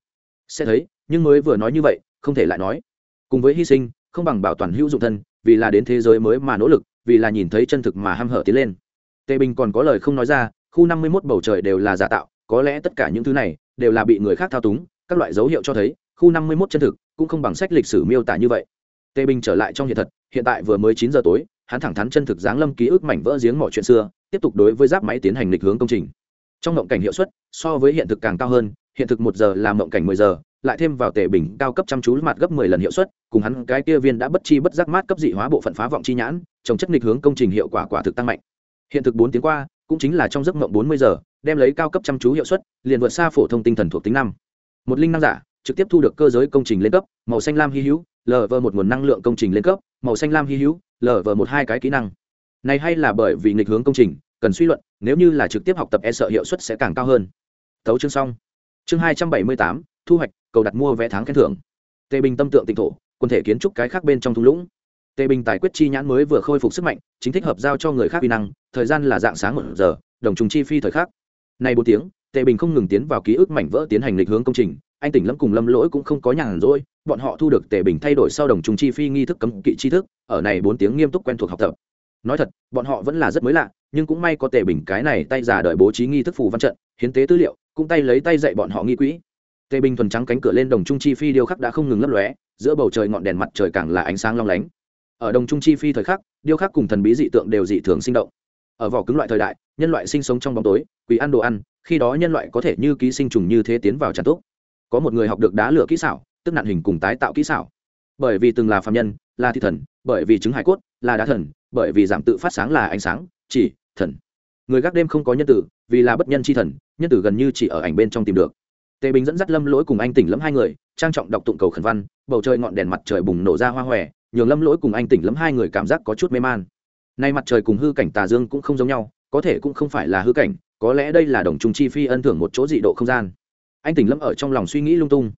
Sẽ thấy, nhưng mới vừa nói như vậy, không thể lại nói. Cùng với hy sinh, không bằng bảo toàn hữu dụng thân, vì là đến thế giới mới mà nỗ lực, vì là nhìn thấy chân thực mà ham hở tiến lên tề bình còn có lời không nói ra, khu năm mươi mốt bầu trời đều là giả tạo, có lẽ tất cả những thứ này đều là bị người khác thao túng, các loại dấu hiệu cho thấy, khu năm mươi mốt chân thực cũng không bằng sách lịch sử miêu tả như vậy. Tề bình trở lại trong hiện thật, hiện tại vừa mới chín giờ tối, hắn thẳng thắn chân thực giáng lâm ký ức mảnh vỡ giếng mọi chuyện xưa, tiếp tục đối với giáp máy tiến hành lịch hướng công trình. Trong mộng cảnh hiệu suất, so với hiện thực càng cao hơn, hiện thực một giờ là mộng cảnh mười giờ, lại thêm vào tề bình cao cấp chăm chú mặt gấp mười lần hiệu suất, cùng hắn cái kia viên đã bất chi bất giác mát cấp dị hóa bộ phận phá vọng chi nhãn trồng chất nghịch hướng công trình hiệu quả quả thực tăng mạnh hiện thực bốn tiếng qua, cũng chính là trong giấc mộng bốn mươi giờ, đem lấy cao cấp chăm chú hiệu suất, liền vượt xa phổ thông tinh thần thuộc tính năm. Một linh năng giả, trực tiếp thu được cơ giới công trình lên cấp, màu xanh lam hy hữu lv một nguồn năng lượng công trình lên cấp, màu xanh lam hy hữu lv một hai cái kỹ năng. Này hay là bởi vì nghịch hướng công trình, cần suy luận, nếu như là trực tiếp học tập e sợ hiệu suất sẽ càng cao hơn. Thấu chương xong. Chương hai trăm bảy mươi tám, thu hoạch, cầu đặt mua vé tháng khen thưởng. Tề bình tâm tượng tịnh thổ, quần thể kiến trúc cái khác bên trong thung lũng tề bình tài quyết chi nhãn mới vừa khôi phục sức mạnh, chính thích hợp giao cho người khác vi năng, thời gian là dạng sáng một giờ, đồng trùng chi phi thời khắc. Nay bốn tiếng, tề bình không ngừng tiến vào ký ức mảnh vỡ tiến hành lịch hướng công trình, anh tỉnh lâm cùng lâm lỗi cũng không có nhàn rỗi, bọn họ thu được tề bình thay đổi sau đồng trùng chi phi nghi thức cấm kỵ tri thức, ở này bốn tiếng nghiêm túc quen thuộc học tập. Nói thật, bọn họ vẫn là rất mới lạ, nhưng cũng may có tề bình cái này tay giả đợi bố trí nghi thức phù văn trận, hiến tế tư liệu, cũng tay lấy tay dạy bọn họ nghi quỹ. Tề bình thuần trắng cánh cửa lên đồng trung chi phi điêu khắc đã không ngừng lấp lóe, giữa bầu trời ngọn đèn mặt trời càng là ánh sáng long lánh ở đồng trung chi phi thời khắc, điêu khắc cùng thần bí dị tượng đều dị thường sinh động. Ở vỏ cứng loại thời đại, nhân loại sinh sống trong bóng tối quỳ ăn đồ ăn, khi đó nhân loại có thể như ký sinh trùng như thế tiến vào tràn túc. Có một người học được đá lửa kỹ xảo, tức nạn hình cùng tái tạo kỹ xảo. Bởi vì từng là phạm nhân, là thi thần, bởi vì chứng hải cốt, là đá thần, bởi vì giảm tự phát sáng là ánh sáng, chỉ, thần. Người gác đêm không có nhân tử, vì là bất nhân c h i thần, nhân tử gần như chỉ ở ảnh bên trong tìm được. Tề bình dẫn dắt lâm lỗi cùng anh tỉnh lẫm hai người, trang trọng đọc tụng cầu khẩn văn, bầu trời ngọn đèn mặt trời bùng nổ ra hoa hòe nhường lâm lỗi cùng anh tỉnh lẫm hai người cảm giác có chút mê man. Nay mặt trời cùng hư cảnh tà dương cũng không giống nhau, có thể cũng không phải là hư cảnh, có lẽ đây là đồng trung chi phi ân thưởng một chỗ dị độ không gian. Anh tỉnh lâm ở trong lòng suy nghĩ lung tung.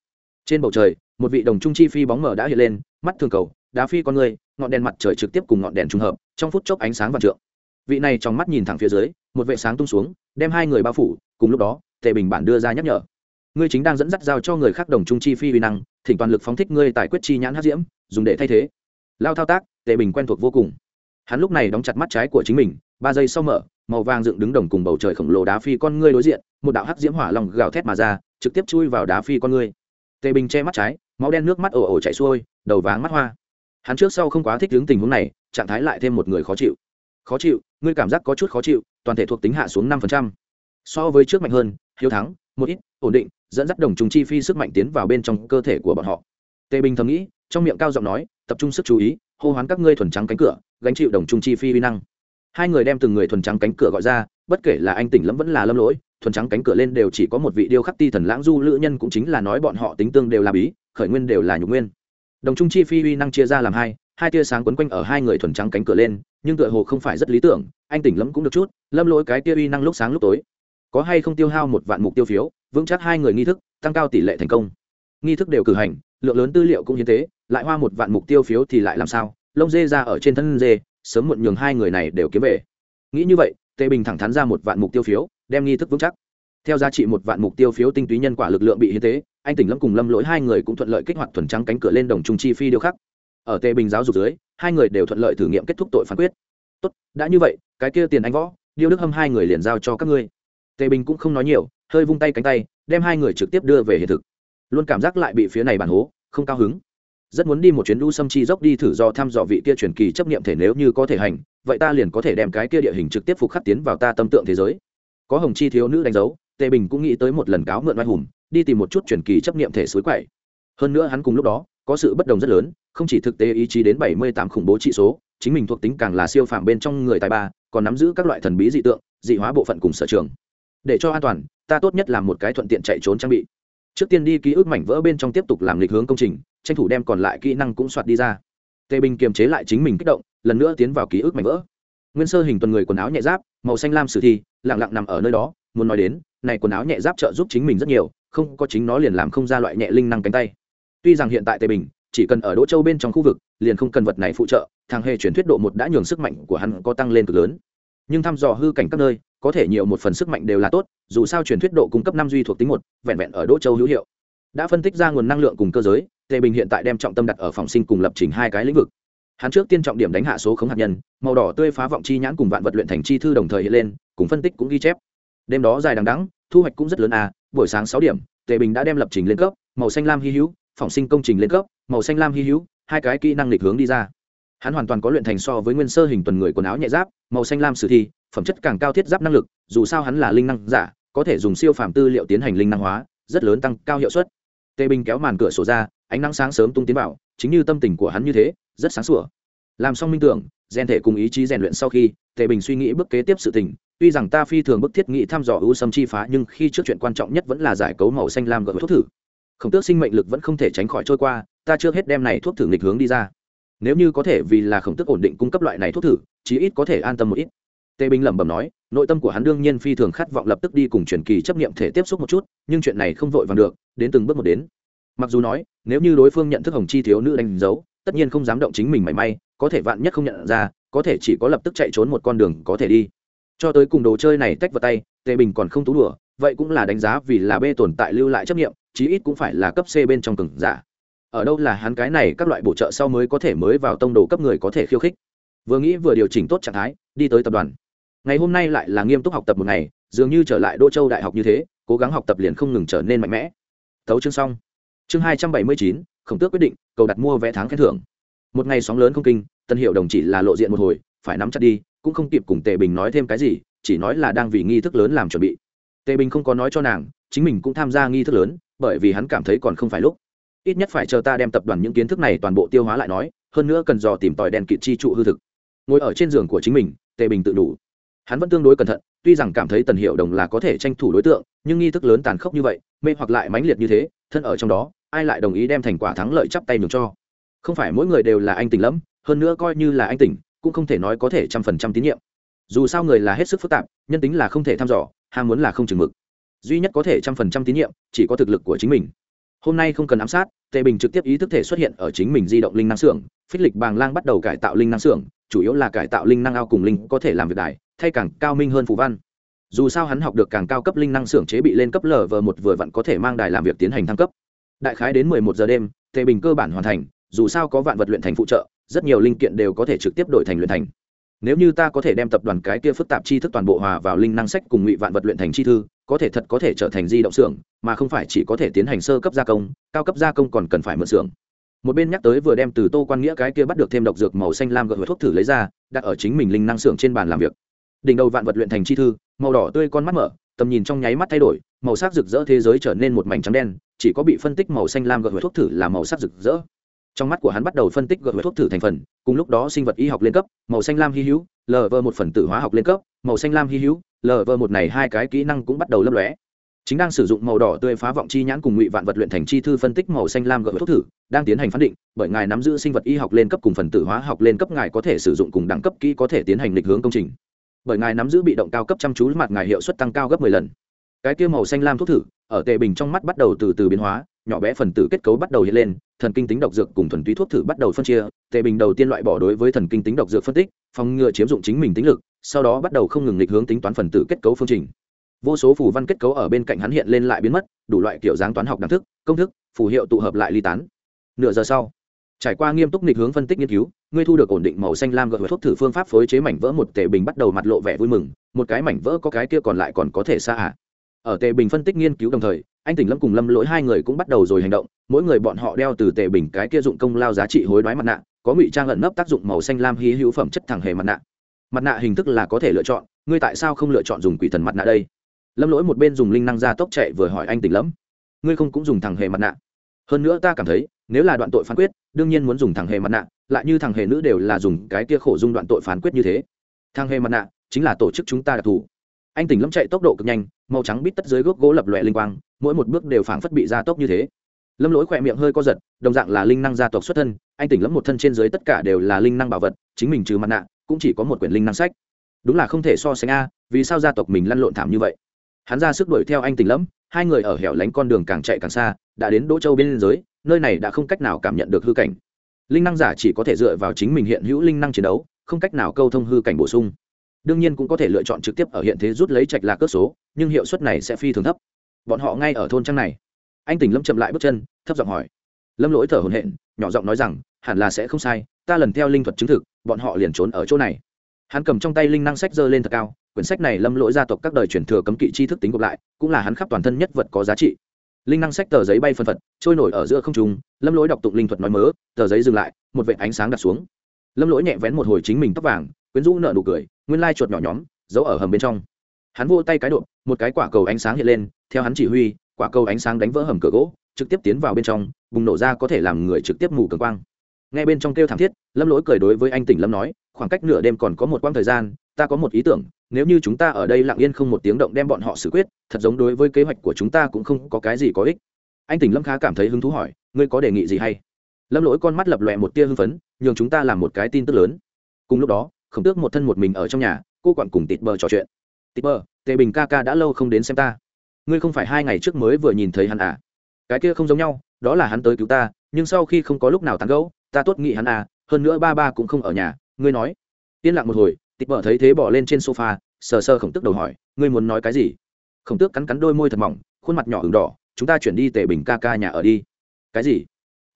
Trên bầu trời, một vị đồng trung chi phi bóng mở đã hiện lên, mắt thường cầu, đá phi con người, ngọn đèn mặt trời trực tiếp cùng ngọn đèn trùng hợp, trong phút chốc ánh sáng và trượng. Vị này trong mắt nhìn thẳng phía dưới, một vệ sáng tung xuống, đem hai người bao phủ, cùng lúc đó, tề bình bản đưa ra nhắc nhở. Ngươi chính đang dẫn dắt giao cho người khác đồng trung chi phi uy năng, thỉnh toàn lực phóng thích ngươi tài quyết chi nhãn hát diễm, dùng để thay thế lao thao tác, tề bình quen thuộc vô cùng. Hắn lúc này đóng chặt mắt trái của chính mình, ba giây sau mở, màu vàng dựng đứng đồng cùng bầu trời khổng lồ đá phi con ngươi đối diện, một đạo hắc diễm hỏa lòng gào thét mà ra, trực tiếp chui vào đá phi con ngươi. Tề bình che mắt trái, máu đen nước mắt ồ ồ chảy xuôi, đầu váng mắt hoa. Hắn trước sau không quá thích đứng tình huống này, trạng thái lại thêm một người khó chịu. Khó chịu, ngươi cảm giác có chút khó chịu, toàn thể thuộc tính hạ xuống năm phần trăm. so với trước mạnh hơn, hiếu thắng, một ít, ổn định, dẫn dắt đồng trùng chi phi sức mạnh tiến vào bên trong cơ thể của bọn họ. Tề bình thầm nghĩ trong miệng cao giọng nói, tập trung sức chú ý, hô hoán các ngươi thuần trắng cánh cửa, gánh chịu đồng trung chi phi vi năng. Hai người đem từng người thuần trắng cánh cửa gọi ra, bất kể là anh tỉnh lẫm vẫn là lâm lỗi, thuần trắng cánh cửa lên đều chỉ có một vị điêu khắc ti thần lãng du lữ nhân cũng chính là nói bọn họ tính tương đều là bí, khởi nguyên đều là nhục nguyên. Đồng trung chi phi uy năng chia ra làm hai hai tia sáng quấn quanh ở hai người thuần trắng cánh cửa lên, nhưng tựa hồ không phải rất lý tưởng, anh tỉnh lẫm cũng được chút, lâm lỗi cái tia uy năng lúc sáng lúc tối. Có hay không tiêu hao một vạn mục tiêu phiếu, vững chắc hai người nghi thức, tăng cao tỷ lệ thành công. Nghi thức đều cử hành, lượng lớn tư liệu cũng như thế lại hoa một vạn mục tiêu phiếu thì lại làm sao? Lông dê ra ở trên thân dê, sớm muộn nhường hai người này đều kiếm về. Nghĩ như vậy tề bình thẳng thắn ra một vạn mục tiêu phiếu, đem nghi thức vững chắc. Theo giá trị một vạn mục tiêu phiếu tinh túy nhân quả lực lượng bị hiến tế, anh tỉnh lâm cùng lâm lỗi hai người cũng thuận lợi kích hoạt thuần trắng cánh cửa lên đồng trung chi phi điêu khắc. Ở tề bình giáo dục dưới, hai người đều thuận lợi thử nghiệm kết thúc tội phán quyết. Tốt, đã như vậy, cái kia tiền anh võ, điêu đức hâm hai người liền giao cho các ngươi. Tề bình cũng không nói nhiều, hơi vung tay cánh tay, đem hai người trực tiếp đưa về hiện thực. Luôn cảm giác lại bị phía này bản hố, không cao hứng rất muốn đi một chuyến đu xâm chi dốc đi thử do thăm dò vị kia truyền kỳ chấp nghiệm thể nếu như có thể hành, vậy ta liền có thể đem cái kia địa hình trực tiếp phục khắc tiến vào ta tâm tượng thế giới. Có hồng chi thiếu nữ đánh dấu, tề bình cũng nghĩ tới một lần cáo mượn oai hùng, đi tìm một chút truyền kỳ chấp nghiệm thể suối quậy. Hơn nữa hắn cùng lúc đó, có sự bất đồng rất lớn, không chỉ thực tế ý chí đến bảy mươi tám khủng bố trị số, chính mình thuộc tính càng là siêu phàm bên trong người tài ba, còn nắm giữ các loại thần bí dị tượng, dị hóa bộ phận cùng sở trường. Để cho an toàn, ta tốt nhất làm một cái thuận tiện chạy trốn trang bị trước tiên đi ký ức mảnh vỡ bên trong tiếp tục làm lịch hướng công trình, tranh thủ đem còn lại kỹ năng cũng soạt đi ra. Tề bình kiềm chế lại chính mình kích động, lần nữa tiến vào ký ức mảnh vỡ. Nguyên sơ hình tuần người quần áo nhẹ giáp, màu xanh lam sử thi, lặng lặng nằm ở nơi đó, muốn nói đến, này quần áo nhẹ giáp trợ giúp chính mình rất nhiều, không có chính nó liền làm không ra loại nhẹ linh năng cánh tay. Tuy rằng hiện tại tề bình chỉ cần ở đỗ châu bên trong khu vực, liền không cần vật này phụ trợ, thằng hề chuyển thuyết độ một đã nhường sức mạnh của hắn có tăng lên cực lớn nhưng thăm dò hư cảnh các nơi, có thể nhiều một phần sức mạnh đều là tốt, dù sao truyền thuyết độ cung cấp năm duy thuộc tính một, vẹn vẹn ở đỗ châu hữu hiệu. Đã phân tích ra nguồn năng lượng cùng cơ giới, tề bình hiện tại đem trọng tâm đặt ở phòng sinh cùng lập trình hai cái lĩnh vực. Hắn trước tiên trọng điểm đánh hạ số khống hạt nhân, màu đỏ tươi phá vọng chi nhãn cùng vạn vật luyện thành chi thư đồng thời hiện lên, cùng phân tích cũng ghi chép. Đêm đó dài đằng đắng thu hoạch cũng rất lớn à buổi sáng sáu điểm, tề bình đã đem lập trình lên cấp, màu xanh lam hy hữu, phòng sinh công trình lên cấp, màu xanh lam hy hữu, hai cái kỹ năng lịch hướng đi ra hắn hoàn toàn có luyện thành so với nguyên sơ hình tuần người quần áo nhẹ giáp, màu xanh lam sử thi, phẩm chất càng cao thiết giáp năng lực, dù sao hắn là linh năng giả, có thể dùng siêu phàm tư liệu tiến hành linh năng hóa, rất lớn tăng cao hiệu suất. Tề bình kéo màn cửa sổ ra, ánh nắng sáng sớm tung tiến vào, chính như tâm tình của hắn như thế, rất sáng sủa. Làm xong minh tưởng rèn thể cùng ý chí rèn luyện sau khi tề bình suy nghĩ bước kế tiếp sự tình, tuy rằng ta phi thường bức thiết nghĩ thăm dò ưu sâm chi phá, nhưng khi trước chuyện quan trọng nhất vẫn là giải cấu màu xanh lam gợi thuốc thử. Khổng tước sinh mệnh lực vẫn không thể tránh khỏi trôi qua, ta chưa hết đem này thuốc thử nghịch hướng đi ra nếu như có thể vì là khổng tước ổn định cung cấp loại này thuốc thử, chí ít có thể an tâm một ít. Tề bình lẩm bẩm nói, nội tâm của hắn đương nhiên phi thường khát vọng lập tức đi cùng truyền kỳ chấp nghiệm thể tiếp xúc một chút, nhưng chuyện này không vội vàng được, đến từng bước một đến. Mặc dù nói, nếu như đối phương nhận thức hồng chi thiếu nữ đánh dấu, tất nhiên không dám động chính mình mảy may, có thể vạn nhất không nhận ra, có thể chỉ có lập tức chạy trốn một con đường có thể đi. Cho tới cùng đồ chơi này tách vào tay tề bình còn không tú đùa, vậy cũng là đánh giá vì là b tồn tại lưu lại chấp nghiệm chí ít cũng phải là cấp c bên trong cừng giả ở đâu là hắn cái này các loại bổ trợ sau mới có thể mới vào tông đồ cấp người có thể khiêu khích. Vừa nghĩ vừa điều chỉnh tốt trạng thái, đi tới tập đoàn. Ngày hôm nay lại là nghiêm túc học tập một ngày, dường như trở lại đô châu đại học như thế, cố gắng học tập liền không ngừng trở nên mạnh mẽ. Thấu chương xong. Chương hai trăm bảy mươi chín, khổng tước quyết định, cầu đặt mua vé tháng khen thưởng. Một ngày sóng lớn không kinh, tân hiệu đồng chỉ là lộ diện một hồi, phải nắm chặt đi, cũng không kịp cùng tề bình nói thêm cái gì, chỉ nói là đang vì nghi thức lớn làm chuẩn bị. Tề bình không có nói cho nàng, chính mình cũng tham gia nghi thức lớn, bởi vì hắn cảm thấy còn không phải lúc ít nhất phải chờ ta đem tập đoàn những kiến thức này toàn bộ tiêu hóa lại nói, hơn nữa cần dò tìm tòi đèn kịt chi trụ hư thực. Ngồi ở trên giường của chính mình, tề bình tự đủ. Hắn vẫn tương đối cẩn thận, tuy rằng cảm thấy tần hiệu đồng là có thể tranh thủ đối tượng, nhưng nghi thức lớn tàn khốc như vậy, mê hoặc lại mãnh liệt như thế, thân ở trong đó, ai lại đồng ý đem thành quả thắng lợi chắp tay nhường cho? Không phải mỗi người đều là anh tỉnh lắm, hơn nữa coi như là anh tỉnh cũng không thể nói có thể trăm phần trăm tín nhiệm. Dù sao người là hết sức phức tạp, nhân tính là không thể thăm dò, ham muốn là không chừng mực. Duy nhất có thể trăm phần trăm tín nhiệm, chỉ có thực lực của chính mình hôm nay không cần ám sát, tề bình trực tiếp ý thức thể xuất hiện ở chính mình di động linh năng xưởng, phích lịch bàng lang bắt đầu cải tạo linh năng xưởng, chủ yếu là cải tạo linh năng ao cùng linh có thể làm việc đài thay càng cao minh hơn phù văn. Dù sao hắn học được càng cao cấp linh năng xưởng chế bị lên cấp lv một vừa vặn có thể mang đài làm việc tiến hành thăng cấp. Đại khái đến mười một giờ đêm, tề bình cơ bản hoàn thành, dù sao có vạn vật luyện thành phụ trợ, rất nhiều linh kiện đều có thể trực tiếp đổi thành luyện thành nếu như ta có thể đem tập đoàn cái kia phức tạp tri thức toàn bộ hòa vào linh năng sách cùng ngụy vạn vật luyện thành chi thư, có thể thật có thể trở thành di động xưởng, mà không phải chỉ có thể tiến hành sơ cấp gia công, cao cấp gia công còn cần phải mượn xưởng. Một bên nhắc tới vừa đem từ tô quan nghĩa cái kia bắt được thêm độc dược màu xanh lam gợi thuốc thử lấy ra, đặt ở chính mình linh năng xưởng trên bàn làm việc. Đỉnh đầu vạn vật luyện thành chi thư, màu đỏ tươi con mắt mở, tầm nhìn trong nháy mắt thay đổi, màu sắc rực rỡ thế giới trở nên một mảnh trắng đen, chỉ có bị phân tích màu xanh lam gợi thuốc thử là màu sắc rực rỡ trong mắt của hắn bắt đầu phân tích gợi thuốc thử thành phần, cùng lúc đó sinh vật y học lên cấp, màu xanh lam hy hữu vơ một phần tử hóa học lên cấp, màu xanh lam hy hữu vơ một này hai cái kỹ năng cũng bắt đầu lấp lóe. Chính đang sử dụng màu đỏ tươi phá vọng chi nhãn cùng ngụy vạn vật luyện thành chi thư phân tích màu xanh lam gợi thuốc thử, đang tiến hành phán định, bởi ngài nắm giữ sinh vật y học lên cấp cùng phần tử hóa học lên cấp ngài có thể sử dụng cùng đẳng cấp kỹ có thể tiến hành lịch hướng công trình. Bởi ngài nắm giữ bị động cao cấp chăm chú mặt ngài hiệu suất tăng cao gấp 10 lần. Cái kia màu xanh lam thuốc thử, ở tề bình trong mắt bắt đầu từ từ biến hóa nhỏ bé phần tử kết cấu bắt đầu hiện lên, thần kinh tính độc dược cùng thuần túy thuốc thử bắt đầu phân chia tề bình đầu tiên loại bỏ đối với thần kinh tính độc dược phân tích, phòng ngừa chiếm dụng chính mình tính lực, sau đó bắt đầu không ngừng lịch hướng tính toán phần tử kết cấu phương trình vô số phù văn kết cấu ở bên cạnh hắn hiện lên lại biến mất, đủ loại kiểu dáng toán học đẳng thức, công thức, phù hiệu tụ hợp lại ly tán nửa giờ sau, trải qua nghiêm túc nghịch hướng phân tích nghiên cứu, ngươi thu được ổn định màu xanh lam gợi thuốc thử phương pháp phối chế mảnh vỡ một tể bình bắt đầu mặt lộ vẻ vui mừng, một cái mảnh vỡ có cái kia còn lại còn có thể xa ạ à ở tề bình phân tích nghiên cứu đồng thời, anh tỉnh lâm cùng lâm lỗi hai người cũng bắt đầu rồi hành động, mỗi người bọn họ đeo từ tề bình cái kia dụng công lao giá trị hối đoái mặt nạ, có ngụy trang ẩn nấp tác dụng màu xanh lam hí hữu phẩm chất thẳng hề mặt nạ. Mặt nạ hình thức là có thể lựa chọn, ngươi tại sao không lựa chọn dùng quỷ thần mặt nạ đây? Lâm lỗi một bên dùng linh năng ra tốc chạy vừa hỏi anh tỉnh lâm. Ngươi không cũng dùng thằng hề mặt nạ? Hơn nữa ta cảm thấy, nếu là đoạn tội phán quyết, đương nhiên muốn dùng thằng hề mặt nạ, lại như thằng hề nữ đều là dùng cái kia khổ dung đoạn tội phán quyết như thế. Thằng hề mặt nạ chính là tổ chức chúng ta đặc thù anh tỉnh lâm chạy tốc độ cực nhanh, màu trắng bít tất dưới gốc gỗ lập lòe linh quang, mỗi một bước đều phảng phất bị gia tốc như thế. Lâm lỗi khỏe miệng hơi co giật, đồng dạng là linh năng gia tộc xuất thân, anh tỉnh lâm một thân trên dưới tất cả đều là linh năng bảo vật, chính mình trừ mặt nạ, cũng chỉ có một quyển linh năng sách. Đúng là không thể so sánh a, vì sao gia tộc mình lăn lộn thảm như vậy? Hắn ra sức đuổi theo anh tỉnh lẫm, hai người ở hẻo lánh con đường càng chạy càng xa, đã đến đỗ châu bên giới, nơi này đã không cách nào cảm nhận được hư cảnh. Linh năng giả chỉ có thể dựa vào chính mình hiện hữu linh năng chiến đấu, không cách nào câu thông hư cảnh bổ sung đương nhiên cũng có thể lựa chọn trực tiếp ở hiện thế rút lấy trạch lạc cơ số, nhưng hiệu suất này sẽ phi thường thấp. Bọn họ ngay ở thôn trang này. Anh tỉnh lâm chậm lại bước chân, thấp giọng hỏi. Lâm lỗi thở hồn hện nhỏ giọng nói rằng, hẳn là sẽ không sai, ta lần theo linh thuật chứng thực, bọn họ liền trốn ở chỗ này. Hắn cầm trong tay linh năng sách dơ lên thật cao, quyển sách này lâm lỗi gia tộc các đời truyền thừa cấm kỵ chi thức tính gộp lại, cũng là hắn khắp toàn thân nhất vật có giá trị. Linh năng sách tờ giấy bay phân phật, trôi nổi ở giữa không trung, lâm lỗi đọc tụng linh thuật nói mớ, tờ giấy dừng lại, một vệ ánh sáng đặt xuống lâm lỗi nhẹ vén một hồi chính mình tóc vàng, quyến rũ nợ nụ cười, nguyên lai chuột nhỏ nhóm, giấu ở hầm bên trong. Hắn vô tay cái độ một cái quả cầu ánh sáng hiện lên, theo hắn chỉ huy, quả cầu ánh sáng đánh vỡ hầm cửa gỗ, trực tiếp tiến vào bên trong, bùng nổ ra có thể làm người trực tiếp mù cường quang. Ngay bên trong kêu thảm thiết, lâm lỗi cười đối với anh tỉnh lâm nói, khoảng cách nửa đêm còn có một quãng thời gian, ta có một ý tưởng, nếu như chúng ta ở đây lặng yên không một tiếng động đem bọn họ xử quyết, thật giống đối với kế hoạch của chúng ta cũng không có cái gì có ích. Anh tỉnh lâm khá cảm thấy hứng thú hỏi, ngươi có đề nghị gì hay? Lâm lỗi con mắt lập lòe một tia hưng phấn, nhường chúng ta làm một cái tin tức lớn. Cùng lúc đó, khổng tước một thân một mình ở trong nhà, cô quặn cùng tịt bờ trò chuyện. Tịt bờ, tề bình ca ca đã lâu không đến xem ta. Ngươi không phải hai ngày trước mới vừa nhìn thấy hắn à? Cái kia không giống nhau, đó là hắn tới cứu ta, nhưng sau khi không có lúc nào tán gẫu, ta tốt nghị hắn à hơn nữa ba ba cũng không ở nhà. Ngươi nói. Yên lặng một hồi, tịt bờ thấy thế bỏ lên trên sofa, sờ sờ khổng tước đầu hỏi, ngươi muốn nói cái gì? Khổng tước cắn cắn đôi môi thật mỏng, khuôn mặt nhỏ ửng đỏ, chúng ta chuyển đi tề bình ca ca nhà ở đi. Cái gì?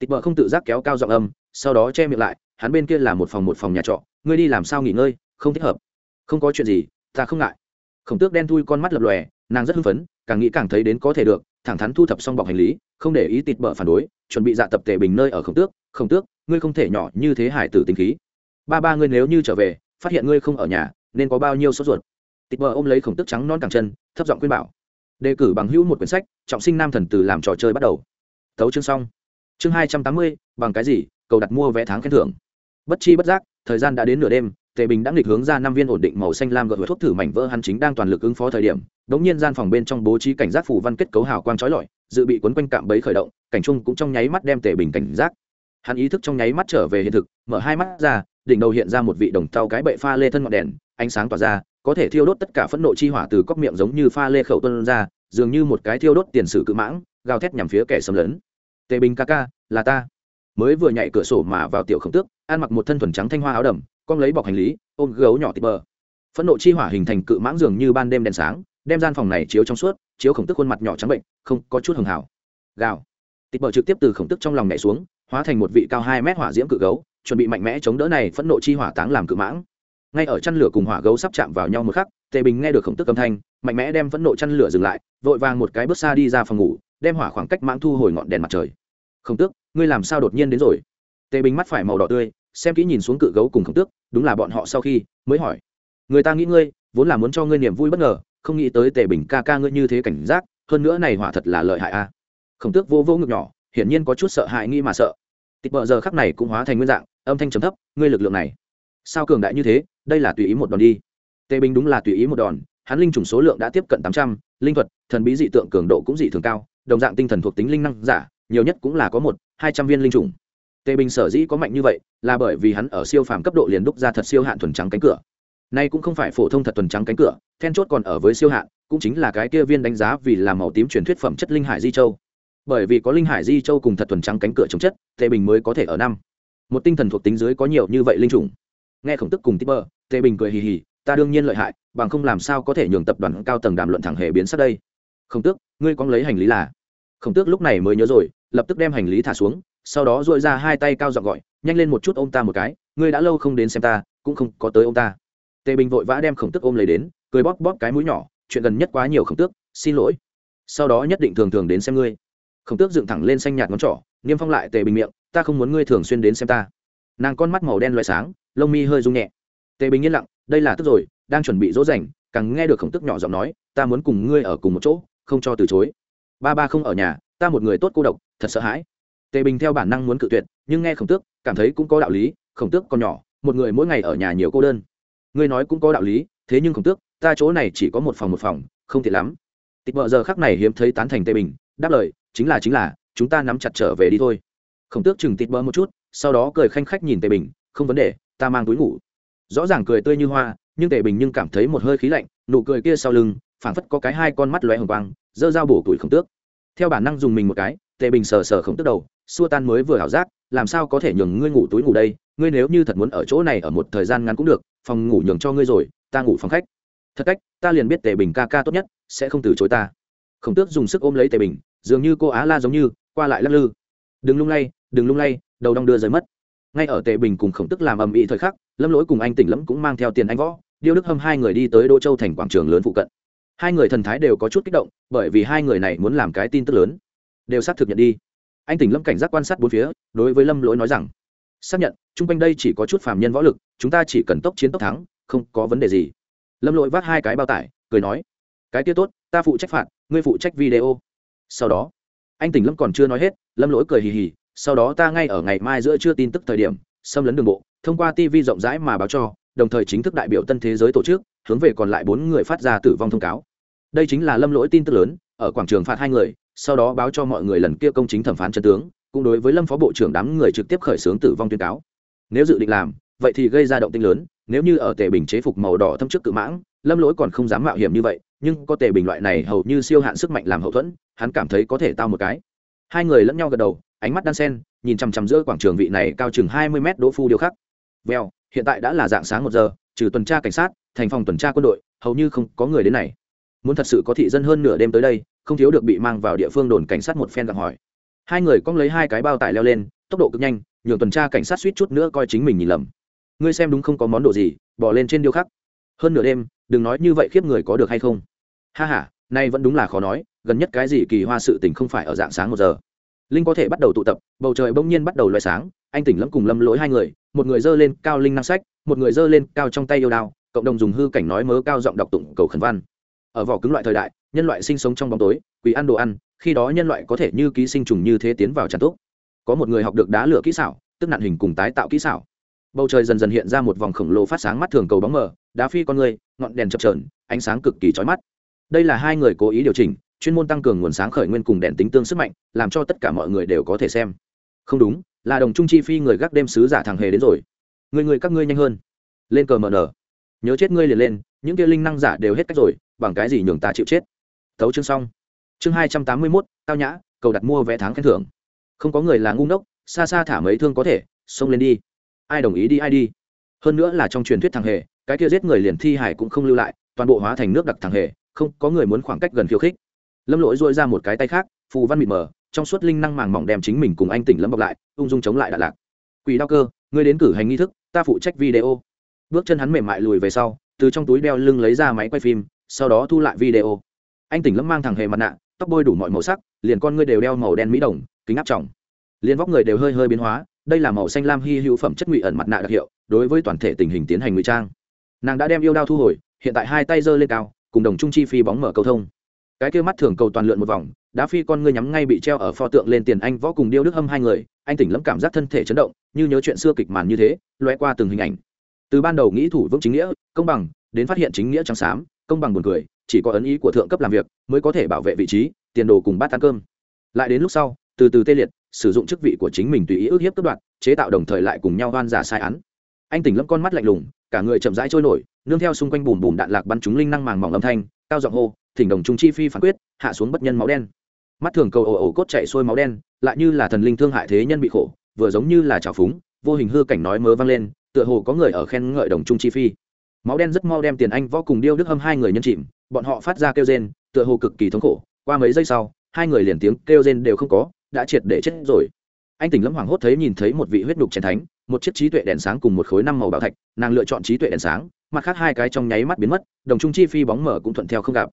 Tịt bờ không tự giác kéo cao giọng âm, sau đó che miệng lại, hắn bên kia là một phòng một phòng nhà trọ, ngươi đi làm sao nghỉ ngơi, không thích hợp. Không có chuyện gì, ta không ngại. Khổng tước đen thui con mắt lập lòe, nàng rất hưng phấn, càng nghĩ càng thấy đến có thể được, thẳng thắn thu thập xong bọc hành lý, không để ý tịt bờ phản đối, chuẩn bị dạ tập tề bình nơi ở khổng tước khổng tước, ngươi không thể nhỏ như thế hải tử tính khí. Ba ba ngươi nếu như trở về, phát hiện ngươi không ở nhà, nên có bao nhiêu sốt ruột. Tịt bờ ôm lấy khổng tước trắng non càng chân, thấp giọng khuyên bảo. Đề cử bằng hữu một quyển sách, trọng sinh nam thần từ làm trò chơi bắt đầu. Tấu chương xong chương hai trăm tám mươi, bằng cái gì, cầu đặt mua vé tháng khen thưởng. Bất chi bất giác, thời gian đã đến nửa đêm, tề bình đã nghịch hướng ra năm viên ổn định màu xanh lam gợi thuốc thử mảnh vỡ hắn chính đang toàn lực ứng phó thời điểm đống nhiên gian phòng bên trong bố trí cảnh giác phủ văn kết cấu hào quang trói lọi, dự bị quấn quanh cạm bẫy khởi động, cảnh trung cũng trong nháy mắt đem tề bình cảnh giác. Hắn ý thức trong nháy mắt trở về hiện thực, mở hai mắt ra, đỉnh đầu hiện ra một vị đồng tàu cái bệ pha lê thân ngọn đèn, ánh sáng tỏa ra, có thể thiêu đốt tất cả phẫn nộ chi hỏa từ cốc miệng giống như pha lê khẩu tuân ra, dường như một cái thiêu đốt tiền sử cự mãng, gào thét nhằm phía kẻ xâm lấn tề bình ca ca, là ta. Mới vừa nhảy cửa sổ mà vào tiểu khổng tước, ăn mặc một thân thuần trắng thanh hoa áo đầm, con lấy bọc hành lý, ôm gấu nhỏ tịp bờ. Phẫn nộ chi hỏa hình thành cự mãng dường như ban đêm đèn sáng, đem gian phòng này chiếu trong suốt, chiếu khổng tức khuôn mặt nhỏ trắng bệnh, không có chút hường hảo. Gào. Tịp bờ trực tiếp từ khổng tức trong lòng nhảy xuống, hóa thành một vị cao hai mét hỏa diễm cự gấu, chuẩn bị mạnh mẽ chống đỡ này phẫn nộ chi hỏa táng làm cự mãng. Ngay ở chăn lửa cùng hỏa gấu sắp chạm vào nhau một khắc, tề bình nghe được khổng tức âm thanh, mạnh mẽ đem phẫn nộ chăn lửa dừng lại, vội vàng một cái bước xa đi ra phòng ngủ đem hỏa khoảng cách mãng thu hồi ngọn đèn mặt trời. Khổng tước, ngươi làm sao đột nhiên đến rồi? Tề bình mắt phải màu đỏ tươi, xem kỹ nhìn xuống cự gấu cùng khổng tước, đúng là bọn họ sau khi, mới hỏi. Người ta nghĩ ngươi, vốn là muốn cho ngươi niềm vui bất ngờ, không nghĩ tới tề bình ca ca ngươi như thế cảnh giác, hơn nữa này hỏa thật là lợi hại a. Khổng tước vô vô ngực nhỏ, hiển nhiên có chút sợ hãi nghĩ mà sợ. Tịch bợ giờ khắc này cũng hóa thành nguyên dạng, âm thanh trầm thấp, ngươi lực lượng này, sao cường đại như thế, đây là tùy ý một đòn đi. Tề bình đúng là tùy ý một đòn, hắn linh trùng số lượng đã tiếp cận tám trăm, linh thuật, thần bí dị tượng cường độ cũng dị thường cao đồng dạng tinh thần thuộc tính linh năng giả, nhiều nhất cũng là có một, hai trăm viên linh trùng. Tề bình sở dĩ có mạnh như vậy là bởi vì hắn ở siêu phàm cấp độ liền đúc ra thật siêu hạn thuần trắng cánh cửa. Nay cũng không phải phổ thông thật thuần trắng cánh cửa, then chốt còn ở với siêu hạn, cũng chính là cái kia viên đánh giá vì làm màu tím truyền thuyết phẩm chất linh hải di châu. Bởi vì có linh hải di châu cùng thật thuần trắng cánh cửa chống chất, tề bình mới có thể ở năm. Một tinh thần thuộc tính dưới có nhiều như vậy linh chủng nghe khổng tức cùng tipper, tề bình cười hì hì, ta đương nhiên lợi hại, bằng không làm sao có thể nhường tập đoàn cao tầng đàm luận thẳng hề biến sát đây? Khổng tước, ngươi có lấy hành lý là? Khổng tước lúc này mới nhớ rồi, lập tức đem hành lý thả xuống, sau đó dội ra hai tay cao giọng gọi, nhanh lên một chút ôm ta một cái, ngươi đã lâu không đến xem ta, cũng không có tới ô m ta. Tề bình vội vã đem khổng tước ôm lấy đến, cười bóp bóp cái mũi nhỏ, chuyện gần nhất quá nhiều khổng tước, xin lỗi. Sau đó nhất định thường thường đến xem ngươi. Khổng tước dựng thẳng lên xanh nhạt ngón trỏ, niêm phong lại tề bình miệng, ta không muốn ngươi thường xuyên đến xem ta. Nàng con mắt màu đen loại sáng, lông mi hơi rung nhẹ. Tề bình yên lặng, đây là tức rồi, đang chuẩn bị dỗ dành, càng nghe được khổng tức nhỏ giọng nói, ta muốn cùng ngươi ở cùng một chỗ không cho từ chối. Ba ba không ở nhà, ta một người tốt cô độc, thật sợ hãi. Tề bình theo bản năng muốn cự tuyệt, nhưng nghe khổng tước, cảm thấy cũng có đạo lý, khổng tước còn nhỏ, một người mỗi ngày ở nhà nhiều cô đơn. Ngươi nói cũng có đạo lý, thế nhưng khổng tước, ta chỗ này chỉ có một phòng một phòng, không thiệt lắm. Tịch vợ giờ khắc này hiếm thấy tán thành tề bình, đáp lời, chính là chính là, chúng ta nắm chặt trở về đi thôi. Khổng tước chừng tịt bơ một chút, sau đó cười khanh khách nhìn tề bình, không vấn đề, ta mang túi ngủ. Rõ ràng cười tươi như hoa, nhưng tề bình nhưng cảm thấy một hơi khí lạnh, nụ cười kia sau lưng phảng phất có cái hai con mắt lóe hồng quang, dơ dao bổ tuổi khổng tước. Theo bản năng dùng mình một cái, tề bình sờ sờ khổng tước đầu, xua tan mới vừa hảo giác, làm sao có thể nhường ngươi ngủ túi ngủ đây, ngươi nếu như thật muốn ở chỗ này ở một thời gian ngắn cũng được, phòng ngủ nhường cho ngươi rồi, ta ngủ phòng khách. Thật cách, ta liền biết tề bình ca ca tốt nhất, sẽ không từ chối ta. Khổng tước dùng sức ôm lấy tề bình, dường như cô á la giống như, qua lại lắc lư. Đừng lung lay, đừng lung lay, đầu đong đưa rời mất. Ngay ở tề bình cùng khổng tức làm ầm ĩ thời khắc, lâm lỗi cùng anh tỉnh lẫm cũng mang theo tiền anh võ, điêu đức hâm hai người đi tới đỗ châu thành quảng trường lớn phụ cận hai người thần thái đều có chút kích động, bởi vì hai người này muốn làm cái tin tức lớn. Đều xác thực nhận đi. Anh tỉnh lâm cảnh giác quan sát bốn phía, đối với lâm lỗi nói rằng, xác nhận, chung quanh đây chỉ có chút phàm nhân võ lực, chúng ta chỉ cần tốc chiến tốc thắng, không có vấn đề gì. Lâm lỗi vác hai cái bao tải, cười nói, cái kia tốt, ta phụ trách phạt, ngươi phụ trách video. Sau đó, anh tỉnh lâm còn chưa nói hết, lâm lỗi cười hì hì, sau đó ta ngay ở ngày mai giữa trưa tin tức thời điểm, xâm lấn đường bộ, thông qua tv rộng rãi mà báo cho, đồng thời chính thức đại biểu tân thế giới tổ chức, hướng về còn lại bốn người phát ra tử vong thông cáo đây chính là lâm lỗi tin tức lớn, ở quảng trường phạt hai người, sau đó báo cho mọi người lần kia công chính thẩm phán chân tướng, cũng đối với lâm phó bộ trưởng đám người trực tiếp khởi xướng tử vong tuyên cáo. Nếu dự định làm, vậy thì gây ra động tinh lớn, nếu như ở tề bình chế phục màu đỏ thâm trước cự mãng, lâm lỗi còn không dám mạo hiểm như vậy, nhưng có tề bình loại này hầu như siêu hạn sức mạnh làm hậu thuẫn, hắn cảm thấy có thể tao một cái. Hai người lẫn nhau gật đầu, ánh mắt đan sen, nhìn chằm chằm giữa quảng trường vị này cao chừng hai mươi mét đỗ phu điêu khắc. Vèo, hiện tại đã là dạng sáng một giờ, trừ tuần tra cảnh sát, thành phòng tuần tra quân đội, hầu như không có người đến này muốn thật sự có thị dân hơn nửa đêm tới đây, không thiếu được bị mang vào địa phương đồn cảnh sát một phen gặng hỏi. Hai người cong lấy hai cái bao tải leo lên, tốc độ cực nhanh, nhường tuần tra cảnh sát suýt chút nữa coi chính mình nhìn lầm. Ngươi xem đúng không có món đồ gì, bỏ lên trên điêu khắc. Hơn nửa đêm, đừng nói như vậy khiếp người có được hay không. Ha h a nay vẫn đúng là khó nói, gần nhất cái gì kỳ hoa sự tình không phải ở dạng sáng một giờ. Linh có thể bắt đầu tụ tập, bầu trời bỗng nhiên bắt đầu loại sáng, anh tỉnh lẫm cùng lâm lỗi hai người, một người dơ lên cao linh năng sách, một người dơ lên cao trong tay yêu đao, cộng đồng dùng hư cảnh nói mớ cao giọng đọc tụng cầu khẩn văn ở vỏ cứng loại thời đại, nhân loại sinh sống trong bóng tối, quỳ ăn đồ ăn, khi đó nhân loại có thể như ký sinh trùng như thế tiến vào tràn túc. Có một người học được đá lửa kỹ xảo, tức nạn hình cùng tái tạo kỹ xảo. Bầu trời dần dần hiện ra một vòng khổng lồ phát sáng mắt thường cầu bóng mờ, đá phi con người, ngọn đèn chập trờn ánh sáng cực kỳ chói mắt. Đây là hai người cố ý điều chỉnh, chuyên môn tăng cường nguồn sáng khởi nguyên cùng đèn tính tương sức mạnh, làm cho tất cả mọi người đều có thể xem. Không đúng, là đồng trung chi phi người gác đêm sứ giả thằng hề đến rồi. Người người các ngươi nhanh hơn. Lên cờ mờ nở. Nhớ chết ngươi liền lên, những kia linh năng giả đều hết cách rồi bằng cái gì nhường ta chịu chết? Tấu chương xong. Chương hai trăm tám mươi mốt, tao nhã, cầu đặt mua vé tháng khen thưởng. Không có người là ngu ngốc, xa xa thả mấy thương có thể, xông lên đi. Ai đồng ý đi, ai đi. Hơn nữa là trong truyền thuyết thằng hề, cái kia giết người liền thi hải cũng không lưu lại, toàn bộ hóa thành nước đặc thằng hề, không có người muốn khoảng cách gần khiêu khích. Lâm lỗi dội ra một cái tay khác, phù văn mịt mờ, trong suốt linh năng màng mỏng đem chính mình cùng anh tỉnh lâm bọc lại, ung dung chống lại đà lạc quỷ đao cơ, ngươi đến cử hành nghi thức, ta phụ trách video. Bước chân hắn mềm mại lùi về sau, từ trong túi đeo lưng lấy ra máy quay phim sau đó thu lại video. Anh tỉnh lâm mang thằng hề mặt nạ, tóc bôi đủ mọi màu sắc, liền con ngươi đều đeo màu đen mỹ đồng, kính áp tròng. Liền vóc người đều hơi hơi biến hóa, đây là màu xanh lam hy hữu phẩm chất ngụy ẩn mặt nạ đặc hiệu, đối với toàn thể tình hình tiến hành ngụy trang. Nàng đã đem yêu đao thu hồi, hiện tại hai tay giơ lên cao, cùng đồng trung chi phi bóng mở cầu thông. Cái kia mắt thường cầu toàn lượn một vòng, đá phi con ngươi nhắm ngay bị treo ở pho tượng lên tiền anh võ cùng điêu đức âm hai người, anh tỉnh lẫm cảm giác thân thể chấn động, như nhớ chuyện xưa kịch màn như thế loe qua từng hình ảnh. Từ ban đầu nghĩ thủ vững chính nghĩa, công bằng, đến phát hiện chính nghĩa trắng xám công bằng buồn cười, chỉ có ấn ý của thượng cấp làm việc mới có thể bảo vệ vị trí, tiền đồ cùng bát ăn cơm. Lại đến lúc sau, từ từ tê liệt, sử dụng chức vị của chính mình tùy ý ước hiếp cướp đoạt, chế tạo đồng thời lại cùng nhau oan giả sai án. Anh tỉnh lâm con mắt lạnh lùng, cả người chậm rãi trôi nổi, nương theo xung quanh bùm bùm đạn lạc bắn chúng linh năng màng mỏng âm thanh, cao giọng hô, thỉnh đồng trung chi phi phán quyết, hạ xuống bất nhân máu đen. Mắt thường cầu ồ ồ cốt chạy xuôi máu đen, lại như là thần linh thương hại thế nhân bị khổ, vừa giống như là trào phúng, vô hình hư cảnh nói mớ vang lên, tựa hồ có người ở khen ngợi đồng trung chi phi máu đen rất mau đem tiền anh võ cùng điêu đức hâm hai người nhân chìm, bọn họ phát ra kêu rên, tựa hồ cực kỳ thống khổ, qua mấy giây sau, hai người liền tiếng kêu rên đều không có, đã triệt để chết rồi. Anh tỉnh lâm hoàng hốt thấy nhìn thấy một vị huyết đục chén thánh, một chiếc trí tuệ đèn sáng cùng một khối năm màu bảo thạch, nàng lựa chọn trí tuệ đèn sáng, mặt khác hai cái trong nháy mắt biến mất, đồng trung chi phi bóng mở cũng thuận theo không gặp.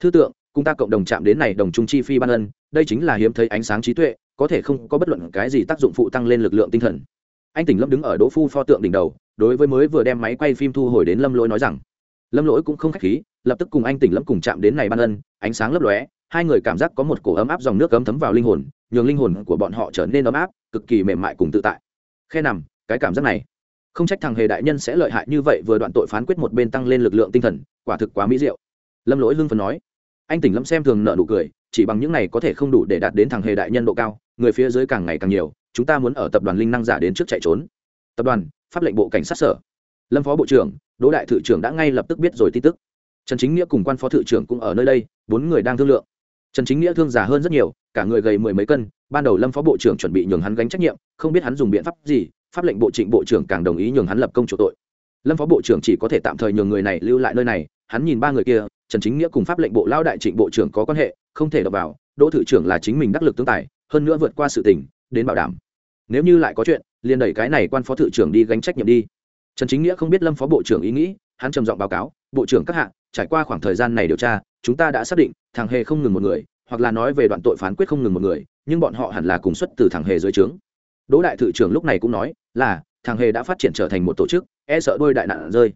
Thư tượng, cùng ta cộng đồng chạm đến này đồng trung chi phi ban ân, đây chính là hiếm thấy ánh sáng trí tuệ, có thể không có bất luận cái gì tác dụng phụ tăng lên lực lượng tinh thần. Anh tỉnh lâm đứng ở đỗ phu pho tượng đỉnh đầu đối với mới vừa đem máy quay phim thu hồi đến lâm lỗi nói rằng, lâm lỗi cũng không k h á c h khí, lập tức cùng anh tỉnh lâm cùng chạm đến này ban ân, ánh sáng lấp lóe, hai người cảm giác có một cổ ấm áp dòng nước cấm thấm vào linh hồn, nhường linh hồn của bọn họ trở nên ấm áp, cực kỳ mềm mại cùng tự tại. Khe nằm, cái cảm giác này, không trách thằng hề đại nhân sẽ lợi hại như vậy vừa đoạn tội phán quyết một bên tăng lên lực lượng tinh thần, quả thực quá mỹ diệu. Lâm lỗi lương phần nói, anh tỉnh lâm xem thường nợ nụ cười, chỉ bằng những này có thể không đủ để đạt đến thằng hề đại nhân độ cao, người phía dưới càng ngày càng nhiều, chúng ta muốn ở tập đoàn linh năng giả đến trước chạy trốn. Tập đoàn? Pháp lệnh bộ cảnh sát sở. Lâm phó bộ trưởng, đỗ đại thự trưởng đã ngay lập tức biết rồi tin tức. Trần chính nghĩa cùng quan phó thự trưởng cũng ở nơi đây, bốn người đang thương lượng. Trần chính nghĩa thương già hơn rất nhiều, cả người gầy mười mấy cân, ban đầu lâm phó bộ trưởng chuẩn bị nhường hắn gánh trách nhiệm, không biết hắn dùng biện pháp gì, pháp lệnh bộ trịnh bộ trưởng càng đồng ý nhường hắn lập công chủ tội. Lâm phó bộ trưởng chỉ có thể tạm thời nhường người này lưu lại nơi này, hắn nhìn ba người kia, trần chính nghĩa cùng pháp lệnh bộ lao đại trịnh bộ trưởng có quan hệ, không thể đọc vào, đỗ thự trưởng là chính mình đắc lực tương tài, hơn nữa vượt qua sự tình, đến bảo đảm. Nếu như lại có chuyện liền đẩy cái này quan phó thự trưởng đi gánh trách nhiệm đi. Trần chính nghĩa không biết lâm phó bộ trưởng ý nghĩ, hắn trầm giọng báo cáo, bộ trưởng các hạ, trải qua khoảng thời gian này điều tra, chúng ta đã xác định, thằng hề không ngừng một người, hoặc là nói về đoạn tội phán quyết không ngừng một người, nhưng bọn họ hẳn là cùng xuất từ thằng hề dưới trướng. Đỗ đại thự trưởng lúc này cũng nói, là, thằng hề đã phát triển trở thành một tổ chức e sợ đôi đại nạn rơi.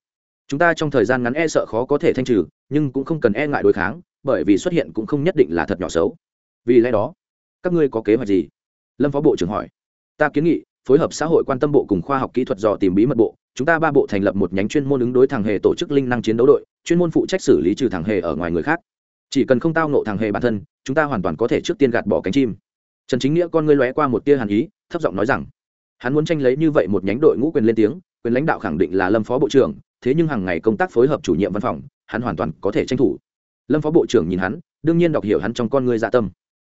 Chúng ta trong thời gian ngắn e sợ khó có thể thanh trừ, nhưng cũng không cần e ngại đối kháng, bởi vì xuất hiện cũng không nhất định là thật nhỏ xấu. Vì lẽ đó, các ngươi có kế hoạch gì? Lâm phó bộ trưởng hỏi. Ta kiến nghị phối hợp xã hội quan tâm bộ cùng khoa học kỹ thuật dò tìm bí mật bộ, chúng ta ba bộ thành lập một nhánh chuyên môn ứng đối thằng hề tổ chức linh năng chiến đấu đội, chuyên môn phụ trách xử lý trừ thằng hề ở ngoài người khác. Chỉ cần không tao nộ thằng hề bản thân, chúng ta hoàn toàn có thể trước tiên gạt bỏ cánh chim. Trần chính nghĩa con ngươi lóe qua một tia hàn ý, thấp giọng nói rằng, hắn muốn tranh lấy như vậy một nhánh đội ngũ quyền lên tiếng, quyền lãnh đạo khẳng định là lâm phó bộ trưởng, thế nhưng hàng ngày công tác phối hợp chủ nhiệm văn phòng, hắn hoàn toàn có thể tranh thủ. Lâm phó bộ trưởng nhìn hắn, đương nhiên đọc hiểu hắn trong con ngươi dạ tâm.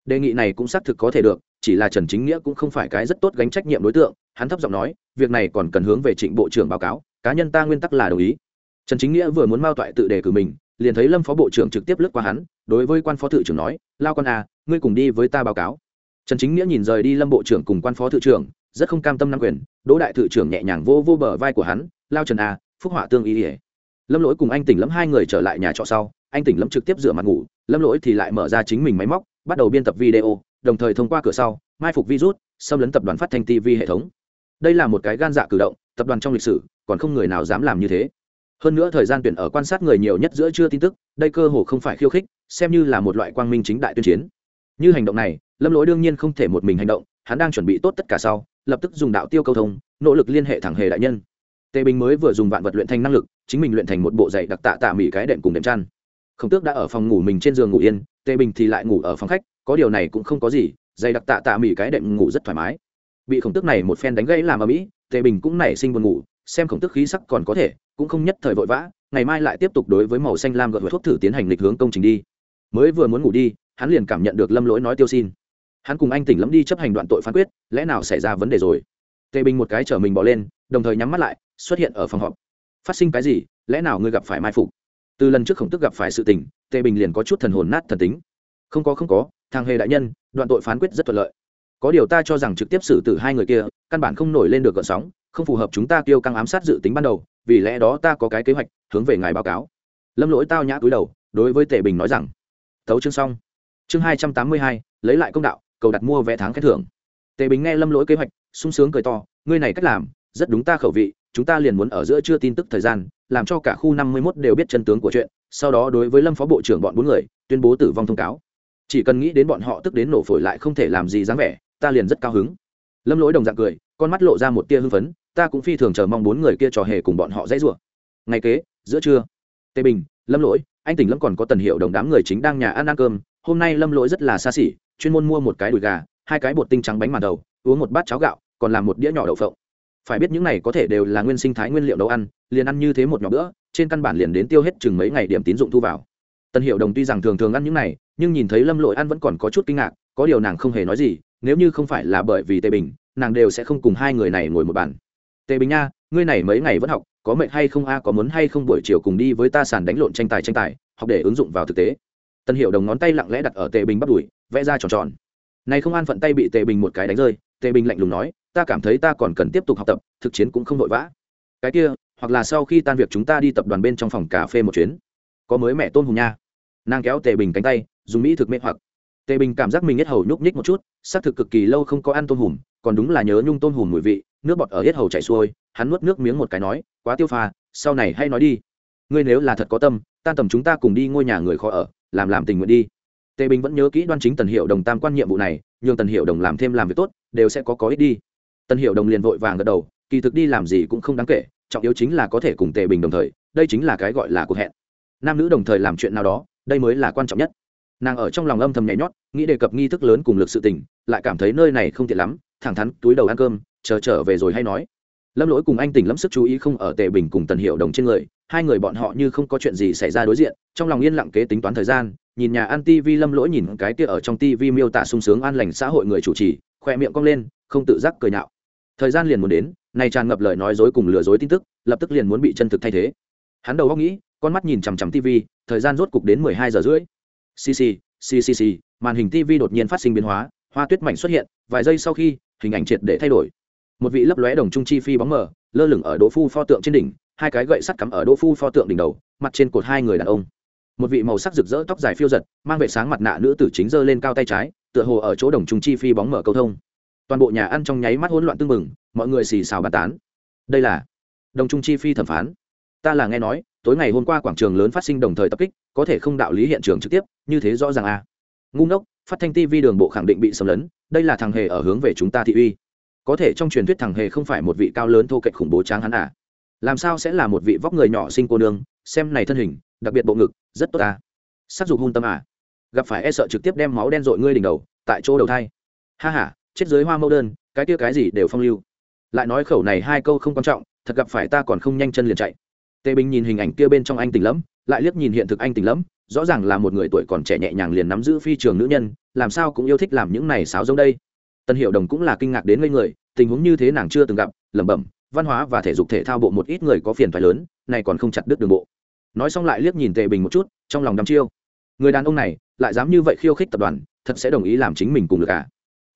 Đề nghị này cũng xác thực có thể được chỉ là trần chính nghĩa cũng không phải cái rất tốt gánh trách nhiệm đối tượng, hắn thấp giọng nói, việc này còn cần hướng về trịnh bộ trưởng báo cáo, cá nhân ta nguyên tắc là đồng ý. Trần chính nghĩa vừa muốn mao toại tự đề cử mình, liền thấy lâm phó bộ trưởng trực tiếp lướt qua hắn, đối với quan phó thự trưởng nói, lao con à ngươi cùng đi với ta báo cáo. Trần chính nghĩa nhìn rời đi lâm bộ trưởng cùng quan phó thự trưởng, rất không cam tâm nắm quyền, đỗ đại thự trưởng nhẹ nhàng vô vô bờ vai của hắn, lao trần à phúc họa tương ý ỉa lâm lỗi cùng anh tỉnh lâm hai người trở lại nhà trọ sau, anh tỉnh lâm trực tiếp rửa mặt ngủ, lâm lỗi thì lại mở ra chính mình máy móc bắt đầu biên tập video, đồng thời thông qua cửa sau, mai phục virus, xâm lấn tập đoàn phát thanh tv hệ thống. Đây là một cái gan dạ cử động, tập đoàn trong lịch sử, còn không người nào dám làm như thế. Hơn nữa thời gian tuyển ở quan sát người nhiều nhất giữa chưa tin tức, đây cơ hồ không phải khiêu khích, xem như là một loại quang minh chính đại tuyên chiến. Như hành động này, lâm lỗi đương nhiên không thể một mình hành động, hắn đang chuẩn bị tốt tất cả sau, lập tức dùng đạo tiêu cầu thông, nỗ lực liên hệ thẳng hề đại nhân. Tề bình mới vừa dùng vạn vật luyện thành năng lực, chính mình luyện thành một bộ dạy đặc tạ tạ mỹ cái đệm cùng đệm chăn. Khổng tước đã ở phòng ngủ mình trên giường ngủ yên tề bình thì lại ngủ ở phòng khách, có điều này cũng không có gì, dày đặc tạ tạ mỉ cái đệm ngủ rất thoải mái. Bị khổng tức này một phen đánh gãy làm ở mỹ tề bình cũng nảy sinh buồn ngủ, xem khổng tức khí sắc còn có thể, cũng không nhất thời vội vã, ngày mai lại tiếp tục đối với màu xanh lam gợt thuốc thử tiến hành lịch hướng công trình đi. Mới vừa muốn ngủ đi, hắn liền cảm nhận được lâm lỗi nói tiêu xin. Hắn cùng anh tỉnh lẫm đi chấp hành đoạn tội phán quyết, lẽ nào xảy ra vấn đề rồi? Tề bình một cái chở mình bỏ lên, đồng thời nhắm mắt lại, xuất hiện ở phòng họp. Phát sinh cái gì, lẽ nào ngươi gặp phải mai phục? Từ lần trước khổng tức gặp phải sự tình tề bình liền có chút thần hồn nát thần tính. Không có không có, thằng hề đại nhân, đoạn tội phán quyết rất thuận lợi. Có điều ta cho rằng trực tiếp xử tử hai người kia, căn bản không nổi lên được gợn sóng, không phù hợp chúng ta kêu căng ám sát dự tính ban đầu, vì lẽ đó ta có cái kế hoạch, hướng về ngài báo cáo. Lâm lỗi tao nhã cúi đầu, đối với tề bình nói rằng, thấu chương xong. Chương hai trăm tám mươi hai, lấy lại công đạo, cầu đặt mua vé tháng khen thưởng. Tề bình nghe lâm lỗi kế hoạch, sung sướng cười to, ngươi này cách làm, rất đúng ta khẩu vị, chúng ta liền muốn ở giữa chưa tin tức thời gian làm cho cả khu năm mươi 51 đều biết chân tướng của chuyện, sau đó đối với lâm phó bộ trưởng bọn bốn người, tuyên bố tử vong thông cáo. Chỉ cần nghĩ đến bọn họ tức đến nổ phổi lại không thể làm gì dáng vẻ, ta liền rất cao hứng. Lâm lỗi đồng dạng cười, con mắt lộ ra một tia hưng phấn, ta cũng phi thường chờ mong bốn người kia trò hề cùng bọn họ dãy rủa. Ngày kế, giữa trưa, tề bình, lâm lỗi, anh tỉnh lâm còn có tần hiệu đồng đám người chính đang nhà ăn ăn cơm. Hôm nay lâm lỗi rất là xa xỉ, chuyên môn mua một cái đùi gà, hai cái bột tinh trắng bánh màn đầu, uống một bát cháo gạo, còn làm một đĩa nhỏ đậu phộng phải biết những này có thể đều là nguyên sinh thái nguyên liệu nấu ăn, liền ăn như thế một nhỏ bữa, trên căn bản liền đến tiêu hết chừng mấy ngày điểm tín dụng thu vào. Tần hiệu đồng tuy rằng thường thường ăn những này, nhưng nhìn thấy lâm lội ăn vẫn còn có chút kinh ngạc, có điều nàng không hề nói gì, nếu như không phải là bởi vì tề bình, nàng đều sẽ không cùng hai người này ngồi một bàn. Tề bình nha, ngươi này mấy ngày vẫn học, có mệnh hay không a, có muốn hay không buổi chiều cùng đi với ta sàn đánh lộn tranh tài tranh tài, học để ứng dụng vào thực tế. Tần hiệu đồng ngón tay lặng lẽ đặt ở tề bình bắt đùi, vẽ ra tròn tròn. Này không an phận tay bị tề bình một cái đánh rơi, tề bình lạnh lùng nói ta cảm thấy ta còn cần tiếp tục học tập, thực chiến cũng không vội vã. Cái kia, hoặc là sau khi tan việc chúng ta đi tập đoàn bên trong phòng cà phê một chuyến. Có mới mẹ tôn hùng nha. Nàng kéo tề bình cánh tay, dùng mỹ thực mê hoặc. Tề bình cảm giác mình hết hầu nhúc nhích một chút, xác thực cực kỳ lâu không có ăn tôm hùm, còn đúng là nhớ nhung tôm hùm mùi vị, nước bọt ở hết hầu chảy xuôi, hắn nuốt nước miếng một cái nói, quá tiêu pha, sau này hay nói đi. Ngươi nếu là thật có tâm, tan tầm chúng ta cùng đi ngôi nhà người khó ở, làm làm tình nguyện đi. Tề bình vẫn nhớ kỹ đoan chính tần hiệu đồng tam quan nhiệm vụ này nhưng tần hiệu đồng làm thêm làm việc tốt, đều sẽ có có ích đi. Tân hiệu đồng liền vội vàng gật đầu, kỳ thực đi làm gì cũng không đáng kể, trọng yếu chính là có thể cùng tề bình đồng thời, đây chính là cái gọi là cuộc hẹn. Nam nữ đồng thời làm chuyện nào đó, đây mới là quan trọng nhất. Nàng ở trong lòng âm thầm nhảy nhót, nghĩ đề cập nghi thức lớn cùng lực sự tình, lại cảm thấy nơi này không tiện lắm, thẳng thắn, túi đầu ăn cơm, chờ trở về rồi hay nói. Lâm lỗi cùng anh tỉnh lắm sức chú ý không ở tề bình cùng tần hiệu đồng trên người, hai người bọn họ như không có chuyện gì xảy ra đối diện, trong lòng yên lặng kế tính toán thời gian, nhìn nhà ăn tv lâm lỗi nhìn cái kia ở trong tv miêu tả sung sướng an lành xã hội người chủ trì, khoe miệng cong lên, không tự giác cười nhạo thời gian liền muốn đến, này tràn ngập lời nói dối cùng lừa dối tin tức, lập tức liền muốn bị chân thực thay thế. Hắn đầu góc nghĩ, con mắt nhìn chằm chằm tv thời gian rốt cục đến mười hai giờ rưỡi. Cc ccc màn hình tv đột nhiên phát sinh biến hóa, hoa tuyết mảnh xuất hiện, vài giây sau khi, hình ảnh triệt để thay đổi. Một vị lấp lóe đồng trung chi phi bóng mờ, lơ lửng ở đỗ phu pho tượng trên đỉnh, hai cái gậy sắt cắm ở đỗ phu pho tượng đỉnh đầu, mặt trên cột hai người đàn ông. Một vị màu sắc rực rỡ tóc dài phiêu giật, mang vệ sáng mặt nạ nữ tử chính giơ lên cao tay trái, tựa hồ ở chỗ đồng trung chi phi bóng mở câu thông toàn bộ nhà ăn trong nháy mắt hỗn loạn tưng bừng, mọi người xì xào bàn tán. Đây là đồng trung chi phi thẩm phán. Ta là nghe nói, tối ngày hôm qua quảng trường lớn phát sinh đồng thời tập kích, có thể không đạo lý hiện trường trực tiếp, như thế rõ ràng a à. ngu ngốc, phát thanh tv đường bộ khẳng định bị xâm lấn, đây là thằng hề ở hướng về chúng ta thị uy. Có thể trong truyền thuyết thằng hề không phải một vị cao lớn thô kệch khủng bố tráng hắn à. Làm sao sẽ là một vị vóc người nhỏ sinh cô nương, xem này thân hình, đặc biệt bộ ngực, rất tốt à. Sắc dục hung tâm à. Gặp phải e sợ trực tiếp đem máu đen dội ngươi đỉnh đầu, tại chỗ đầu thai. Ha ha chết dưới hoa mẫu đơn, cái kia cái gì đều phong lưu. Lại nói khẩu này hai câu không quan trọng, thật gặp phải ta còn không nhanh chân liền chạy. Tề bình nhìn hình ảnh kia bên trong anh tỉnh lẫm, lại liếc nhìn hiện thực anh tỉnh lẫm, rõ ràng là một người tuổi còn trẻ nhẹ nhàng liền nắm giữ phi trường nữ nhân, làm sao cũng yêu thích làm những này sáo giống đây. Tân hiệu đồng cũng là kinh ngạc đến ngây người, tình huống như thế nàng chưa từng gặp, lẩm bẩm, văn hóa và thể dục thể thao bộ một ít người có phiền phải lớn, này còn không chặt đứt đường bộ. Nói xong lại liếc nhìn tề bình một chút, trong lòng đăm chiêu. Người đàn ông này, lại dám như vậy khiêu khích tập đoàn, thật sẽ đồng ý làm chính mình cùng được à?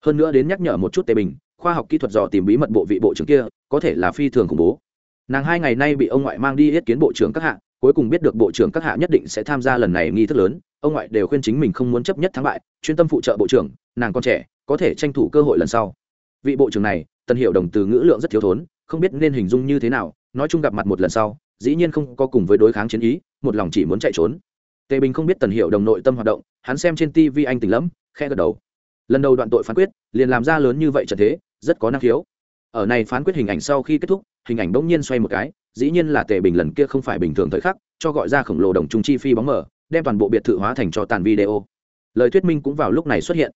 Hơn nữa đến nhắc nhở một chút tề bình, khoa học kỹ thuật dò tìm bí mật bộ vị bộ trưởng kia, có thể là phi thường khủng bố. Nàng hai ngày nay bị ông ngoại mang đi yết kiến bộ trưởng các hạ, cuối cùng biết được bộ trưởng các hạ nhất định sẽ tham gia lần này nghi thức lớn. Ông ngoại đều khuyên chính mình không muốn chấp nhất thắng bại, chuyên tâm phụ trợ bộ trưởng, nàng còn trẻ, có thể tranh thủ cơ hội lần sau. Vị bộ trưởng này tân hiệu đồng từ ngữ lượng rất thiếu thốn, không biết nên hình dung như thế nào, nói chung gặp mặt một lần sau, dĩ nhiên không có cùng với đối kháng chiến ý, một lòng chỉ muốn chạy trốn. Tề bình không biết tần hiệu đồng nội tâm hoạt động, hắn xem trên tv anh tỉnh lẫm khe gật đầu lần đầu đoạn tội phán quyết, liền làm ra lớn như vậy trận thế, rất có năng khiếu. Ở này phán quyết hình ảnh sau khi kết thúc, hình ảnh bỗng nhiên xoay một cái, dĩ nhiên là tề bình lần kia không phải bình thường thời khắc, cho gọi ra khổng lồ đồng trung chi phi bóng mở, đem toàn bộ biệt thự hóa thành cho tàn video. Lời thuyết minh cũng vào lúc này xuất hiện.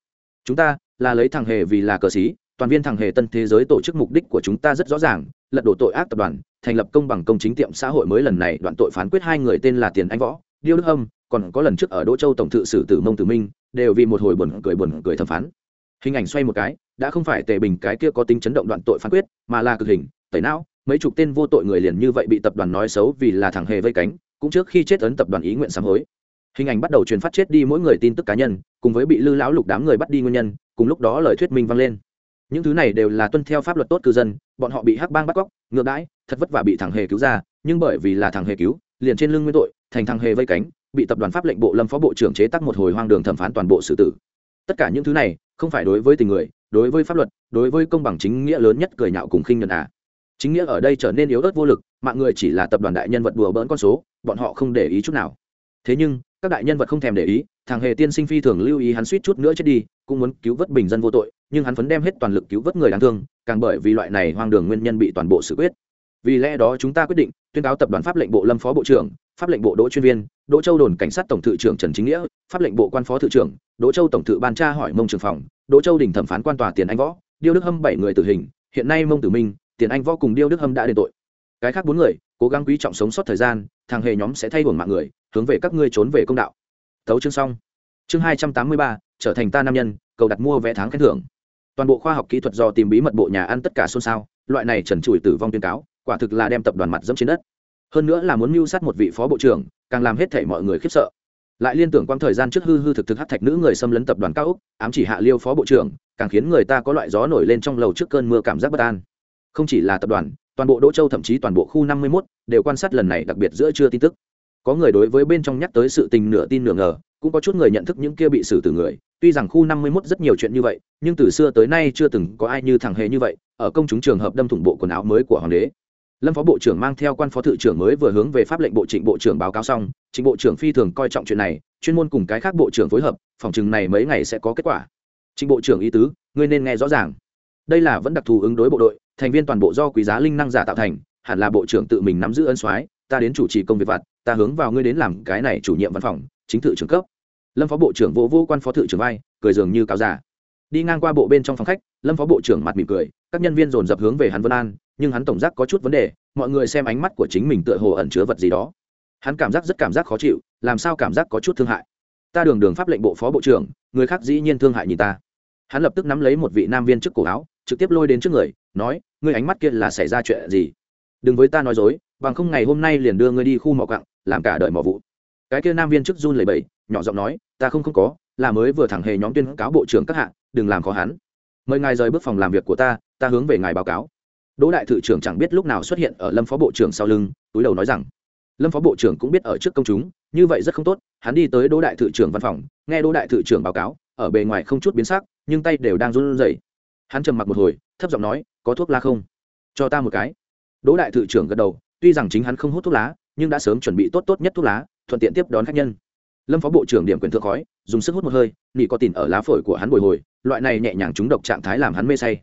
Chúng ta là lấy thằng hề vì là cờ xí toàn viên thằng hề tân thế giới tổ chức mục đích của chúng ta rất rõ ràng, lật đổ tội ác tập đoàn, thành lập công bằng công chính tiệm xã hội mới lần này, đoạn tội phán quyết hai người tên là tiền anh võ, điêu đức âm còn có lần trước ở đỗ châu tổng thự sử tử mông tử minh, đều vì một hồi buồn cười buồn cười thẩm phán. Hình ảnh xoay một cái, đã không phải tề bình cái kia có tính chấn động đoạn tội phán quyết, mà là cực hình, tẩy não, mấy chục tên vô tội người liền như vậy bị tập đoàn nói xấu vì là thằng hề vây cánh, cũng trước khi chết ấn tập đoàn ý nguyện sám hối. Hình ảnh bắt đầu truyền phát chết đi mỗi người tin tức cá nhân, cùng với bị lư lão lục đám người bắt đi nguyên nhân, cùng lúc đó lời thuyết minh vang lên. Những thứ này đều là tuân theo pháp luật tốt cư dân, bọn họ bị hắc bang bắt cóc, ngược đãi, thật vất vả bị thằng hề cứu ra, nhưng bởi vì là thằng hề cứu, liền trên lưng nguyên tội, thành thằng hề vây cánh bị tập đoàn pháp lệnh bộ lâm phó bộ trưởng chế tác một hồi hoang đường thẩm phán toàn bộ xử tử. Tất cả những thứ này, không phải đối với tình người, đối với pháp luật, đối với công bằng chính nghĩa lớn nhất cười nhạo cùng khinh nhuận à. Chính nghĩa ở đây trở nên yếu ớt vô lực, mạng người chỉ là tập đoàn đại nhân vật đùa bỡn con số, bọn họ không để ý chút nào. Thế nhưng, các đại nhân vật không thèm để ý, thằng hề tiên sinh phi thường lưu ý hắn suýt chút nữa chết đi, cũng muốn cứu vớt bình dân vô tội, nhưng hắn phấn đem hết toàn lực cứu vớt người đáng thương, càng bởi vì loại này hoang đường nguyên nhân bị toàn bộ xử quyết. Vì lẽ đó chúng ta quyết định tuyên cáo tập đoàn pháp lệnh bộ lâm phó bộ trưởng pháp lệnh bộ đỗ chuyên viên, đỗ châu đồn cảnh sát tổng thự trưởng trần chính nghĩa, pháp lệnh bộ quan phó thự trưởng, đỗ châu tổng thự ban tra hỏi mông trường phòng, đỗ châu đình thẩm phán quan tòa tiền anh võ, điêu đức hâm bảy người tử hình, hiện nay mông tử minh, tiền anh võ cùng điêu đức hâm đã đền tội. Cái khác bốn người, cố gắng quý trọng sống sót thời gian, thằng hề nhóm sẽ thay đổi mạng người, hướng về các ngươi trốn về công đạo. Thấu chương xong. Chương hai trăm tám mươi ba, trở thành ta nam nhân, cầu đặt mua vé tháng khen thưởng. Toàn bộ khoa học kỹ thuật do tìm bí mật bộ nhà ăn tất cả xôn xao, loại này trần trụi tử vong tuyên cáo, quả thực là đem tập đoàn mặt dẫm trên đất hơn nữa là muốn mưu sát một vị phó bộ trưởng, càng làm hết thể mọi người khiếp sợ. Lại liên tưởng quang thời gian trước hư hư thực thực hát thạch nữ người xâm lấn tập đoàn cao úc ám chỉ hạ liêu phó bộ trưởng, càng khiến người ta có loại gió nổi lên trong lầu trước cơn mưa cảm giác bất an. Không chỉ là tập đoàn, toàn bộ đỗ châu thậm chí toàn bộ khu năm mươi 51 đều quan sát lần này đặc biệt giữa chưa tin tức. Có người đối với bên trong nhắc tới sự tình nửa tin nửa ngờ, cũng có chút người nhận thức những kia bị xử tử người. Tuy rằng khu năm mươi 51 rất nhiều chuyện như vậy, nhưng từ xưa tới nay chưa từng có ai như thằng hề như vậy, ở công chúng trường hợp đâm thủng bộ quần áo mới của hoàng đế lâm phó bộ trưởng mang theo quan phó thự trưởng mới vừa hướng về pháp lệnh bộ trịnh bộ trưởng báo cáo xong, trịnh bộ trưởng phi thường coi trọng chuyện này, chuyên môn cùng cái khác bộ trưởng phối hợp, phòng chừng này mấy ngày sẽ có kết quả. Trịnh bộ trưởng ý tứ, ngươi nên nghe rõ ràng. Đây là vẫn đặc thù ứng đối bộ đội, thành viên toàn bộ do quý giá linh năng giả tạo thành, hẳn là bộ trưởng tự mình nắm giữ ân soái, ta đến chủ trì công việc vặt, ta hướng vào ngươi đến làm cái này chủ nhiệm văn phòng, chính thự trưởng cấp. Lâm phó bộ trưởng vô vô quan phó thự trưởng vai, cười dường như cáo giả. Đi ngang qua bộ bên trong phòng khách, lâm phó bộ trưởng mặt mỉm cười, các nhân viên dồn dập hướng về hắn vân an nhưng hắn tổng giác có chút vấn đề, mọi người xem ánh mắt của chính mình tựa hồ ẩn chứa vật gì đó. Hắn cảm giác rất cảm giác khó chịu, làm sao cảm giác có chút thương hại? Ta đường đường pháp lệnh bộ phó bộ trưởng, người khác dĩ nhiên thương hại nhìn ta. Hắn lập tức nắm lấy một vị nam viên trước cổ áo, trực tiếp lôi đến trước người, nói, ngươi ánh mắt kia là xảy ra chuyện gì? Đừng với ta nói dối, bằng không ngày hôm nay liền đưa ngươi đi khu mỏ cặng làm cả đợi mỏ vụ. Cái kia nam viên trước run lầy bẩy, nhỏ giọng nói, ta không không có, là mới vừa thẳng hề nhóm tuyên cáo bộ trưởng các hạng đừng làm khó hắn. Mời ngài rời bước phòng làm việc của ta ta hướng về ngài báo cáo đỗ đại thự trưởng chẳng biết lúc nào xuất hiện ở lâm phó bộ trưởng sau lưng, túi đầu nói rằng, lâm phó bộ trưởng cũng biết ở trước công chúng, như vậy rất không tốt, hắn đi tới đỗ đại thự trưởng văn phòng, nghe đỗ đại thự trưởng báo cáo, ở bề ngoài không chút biến sắc, nhưng tay đều đang run rẩy. Hắn trầm mặc một hồi, thấp giọng nói, có thuốc lá không? Cho ta một cái. Đỗ đại thự trưởng gật đầu, tuy rằng chính hắn không hút thuốc lá, nhưng đã sớm chuẩn bị tốt tốt nhất thuốc lá, thuận tiện tiếp đón khách nhân. Lâm phó bộ trưởng điểm quyền thượng khói, dùng sức hút một hơi nị có tỉn ở lá phổi của hắn bồi hồi, loại này nhẹ nhàng trúng độc trạng thái làm hắn mê say.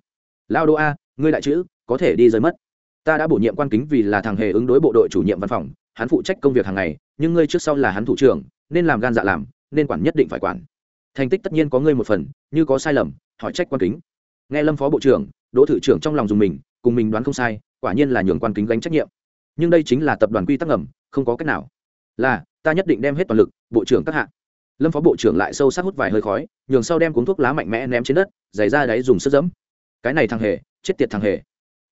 Lao đô a, ngươi đại chữ có thể đi rơi mất. Ta đã bổ nhiệm quan kính vì là thằng hề ứng đối bộ đội chủ nhiệm văn phòng, hắn phụ trách công việc hàng ngày, nhưng ngươi trước sau là hắn thủ trưởng, nên làm gan dạ làm, nên quản nhất định phải quản. Thành tích tất nhiên có ngươi một phần, như có sai lầm, hỏi trách quan kính. Nghe lâm phó bộ trưởng, đỗ thử trưởng trong lòng dùng mình, cùng mình đoán không sai, quả nhiên là nhường quan kính gánh trách nhiệm. Nhưng đây chính là tập đoàn quy tắc ngầm, không có cách nào. Là, ta nhất định đem hết toàn lực, bộ trưởng các hạ. Lâm phó bộ trưởng lại sâu sắc hút vài hơi khói, nhường sau đem cuốn thuốc lá mạnh mẽ ném trên đất, giày ra đáy dùng sức dẫm cái này thằng hề, chết tiệt thằng hề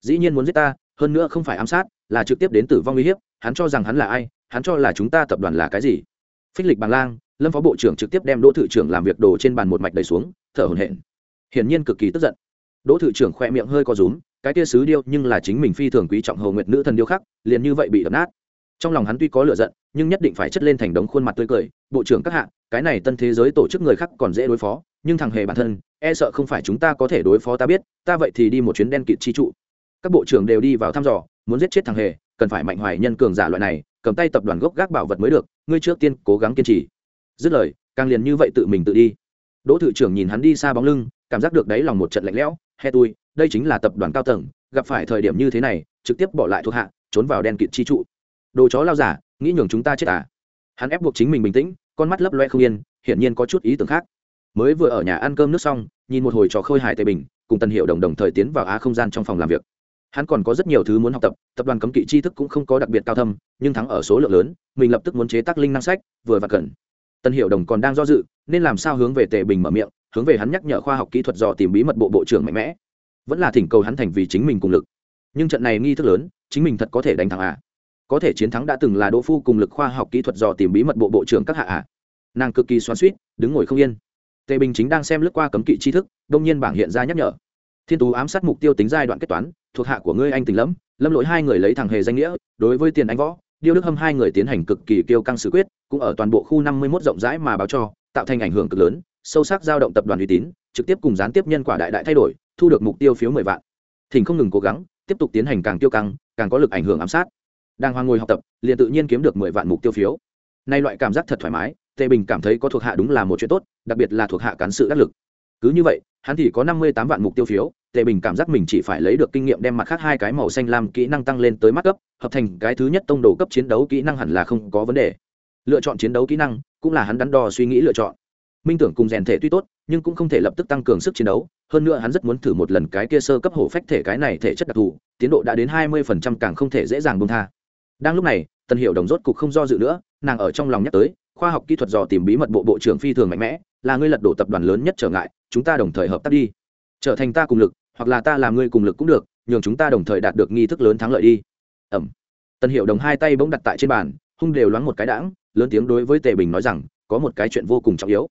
dĩ nhiên muốn giết ta, hơn nữa không phải ám sát, là trực tiếp đến tử vong uy hiếp, hắn cho rằng hắn là ai, hắn cho là chúng ta tập đoàn là cái gì. Phích lịch bằng lang, lâm phó bộ trưởng trực tiếp đem đỗ thự trưởng làm việc đồ trên bàn một mạch đầy xuống, thở hổn hển. Hiển nhiên cực kỳ tức giận. Đỗ thự trưởng khoe miệng hơi có rúm, cái tia sứ điêu nhưng là chính mình phi thường quý trọng hầu nguyệt nữ thần điêu khắc, liền như vậy bị đập nát. Trong lòng hắn tuy có lựa giận, nhưng nhất định phải chất lên thành đống khuôn mặt tươi cười, bộ trưởng các hạ, cái này tân thế giới tổ chức người khác còn dễ đối phó, nhưng thằng hề bản thân e sợ không phải chúng ta có thể đối phó ta biết, ta vậy thì đi một chuyến đen kịt chi trụ các bộ trưởng đều đi vào thăm dò, muốn giết chết thằng hề, cần phải mạnh hoài nhân cường giả loại này, cầm tay tập đoàn gốc gác bảo vật mới được, ngươi trước tiên cố gắng kiên trì. Dứt lời, càng liền như vậy tự mình tự đi. Đỗ thự trưởng nhìn hắn đi xa bóng lưng, cảm giác được đáy lòng một trận lạnh lẽo he tôi đây chính là tập đoàn cao tầng, gặp phải thời điểm như thế này, trực tiếp bỏ lại thuộc hạ, trốn vào đen kịt chi trụ. Đồ chó lao giả, nghĩ nhường chúng ta chết à? Hắn ép buộc chính mình bình tĩnh, con mắt lấp loe không yên, hiển nhiên có chút ý tưởng khác. Mới vừa ở nhà ăn cơm nước xong, nhìn một hồi trò khơi hải tây bình, cùng tần hiệu đồng đồng thời tiến vào á không gian trong phòng làm việc hắn còn có rất nhiều thứ muốn học tập tập đoàn cấm kỵ tri thức cũng không có đặc biệt cao thâm, nhưng thắng ở số lượng lớn, mình lập tức muốn chế tác linh năng sách, vừa và cần. Tân hiệu đồng còn đang do dự, nên làm sao hướng về tề bình mở miệng, hướng về hắn nhắc nhở khoa học kỹ thuật dò tìm bí mật bộ bộ trưởng mạnh mẽ. Vẫn là thỉnh cầu hắn thành vì chính mình cùng lực. Nhưng trận này nghi thức lớn, chính mình thật có thể đánh thắng à? Có thể chiến thắng đã từng là đỗ phu cùng lực khoa học kỹ thuật dò tìm bí mật bộ bộ trưởng các hạ à? Nàng cực kỳ xoắn suýt đứng ngồi không yên. Tề bình chính đang xem lướt qua cấm kỵ tri thức, đông nhiên bảng hiện ra nhắc nhở thiên tú ám sát mục tiêu tính giai đoạn kết toán, thuộc hạ của ngươi anh tình lẫm, lâm lỗi hai người lấy thằng hề danh nghĩa, đối với tiền anh võ, điêu đức hâm hai người tiến hành cực kỳ kiêu căng xử quyết, cũng ở toàn bộ khu năm mươi 51 rộng rãi mà báo cho, tạo thành ảnh hưởng cực lớn, sâu sắc giao động tập đoàn uy tín, trực tiếp cùng gián tiếp nhân quả đại đại thay đổi, thu được mục tiêu phiếu mười vạn. Thỉnh không ngừng cố gắng, tiếp tục tiến hành càng tiêu căng, càng có lực ảnh hưởng ám sát. Đang hoang ngồi học tập, liền tự nhiên kiếm được mười vạn mục tiêu phiếu. Nay loại cảm giác thật thoải mái, tề bình cảm thấy có thuộc hạ đúng là một chuyện tốt, đặc biệt là thuộc hạ cán sự đắc lực. Cứ như vậy hắn thì có năm mươi tám vạn mục tiêu phiếu, tề bình cảm giác mình chỉ phải lấy được kinh nghiệm đem mặt khác hai cái màu xanh lam kỹ năng tăng lên tới mắt cấp, hợp thành cái thứ nhất tông đồ cấp chiến đấu kỹ năng hẳn là không có vấn đề. Lựa chọn chiến đấu kỹ năng, cũng là hắn đắn đo suy nghĩ lựa chọn. Minh tưởng cùng rèn thể tuy tốt, nhưng cũng không thể lập tức tăng cường sức chiến đấu, hơn nữa hắn rất muốn thử một lần cái kia sơ cấp hổ phách thể cái này thể chất đặc thù, tiến độ đã đến hai mươi phần trăm càng không thể dễ dàng bông tha. Đang lúc này, tần hiệu đồng rốt cục không do dự nữa, nàng ở trong lòng nhắc tới, khoa học kỹ thuật dò tìm bí mật bộ bộ trưởng phi thường mạnh mẽ là ngươi lật đổ tập đoàn lớn nhất trở ngại, chúng ta đồng thời hợp tác đi. Trở thành ta cùng lực, hoặc là ta làm ngươi cùng lực cũng được, nhường chúng ta đồng thời đạt được nghi thức lớn thắng lợi đi. Ẩm. Tần hiệu đồng hai tay bỗng đặt tại trên bàn, hung đều loáng một cái đãng, lớn tiếng đối với tề bình nói rằng, có một cái chuyện vô cùng trọng yếu.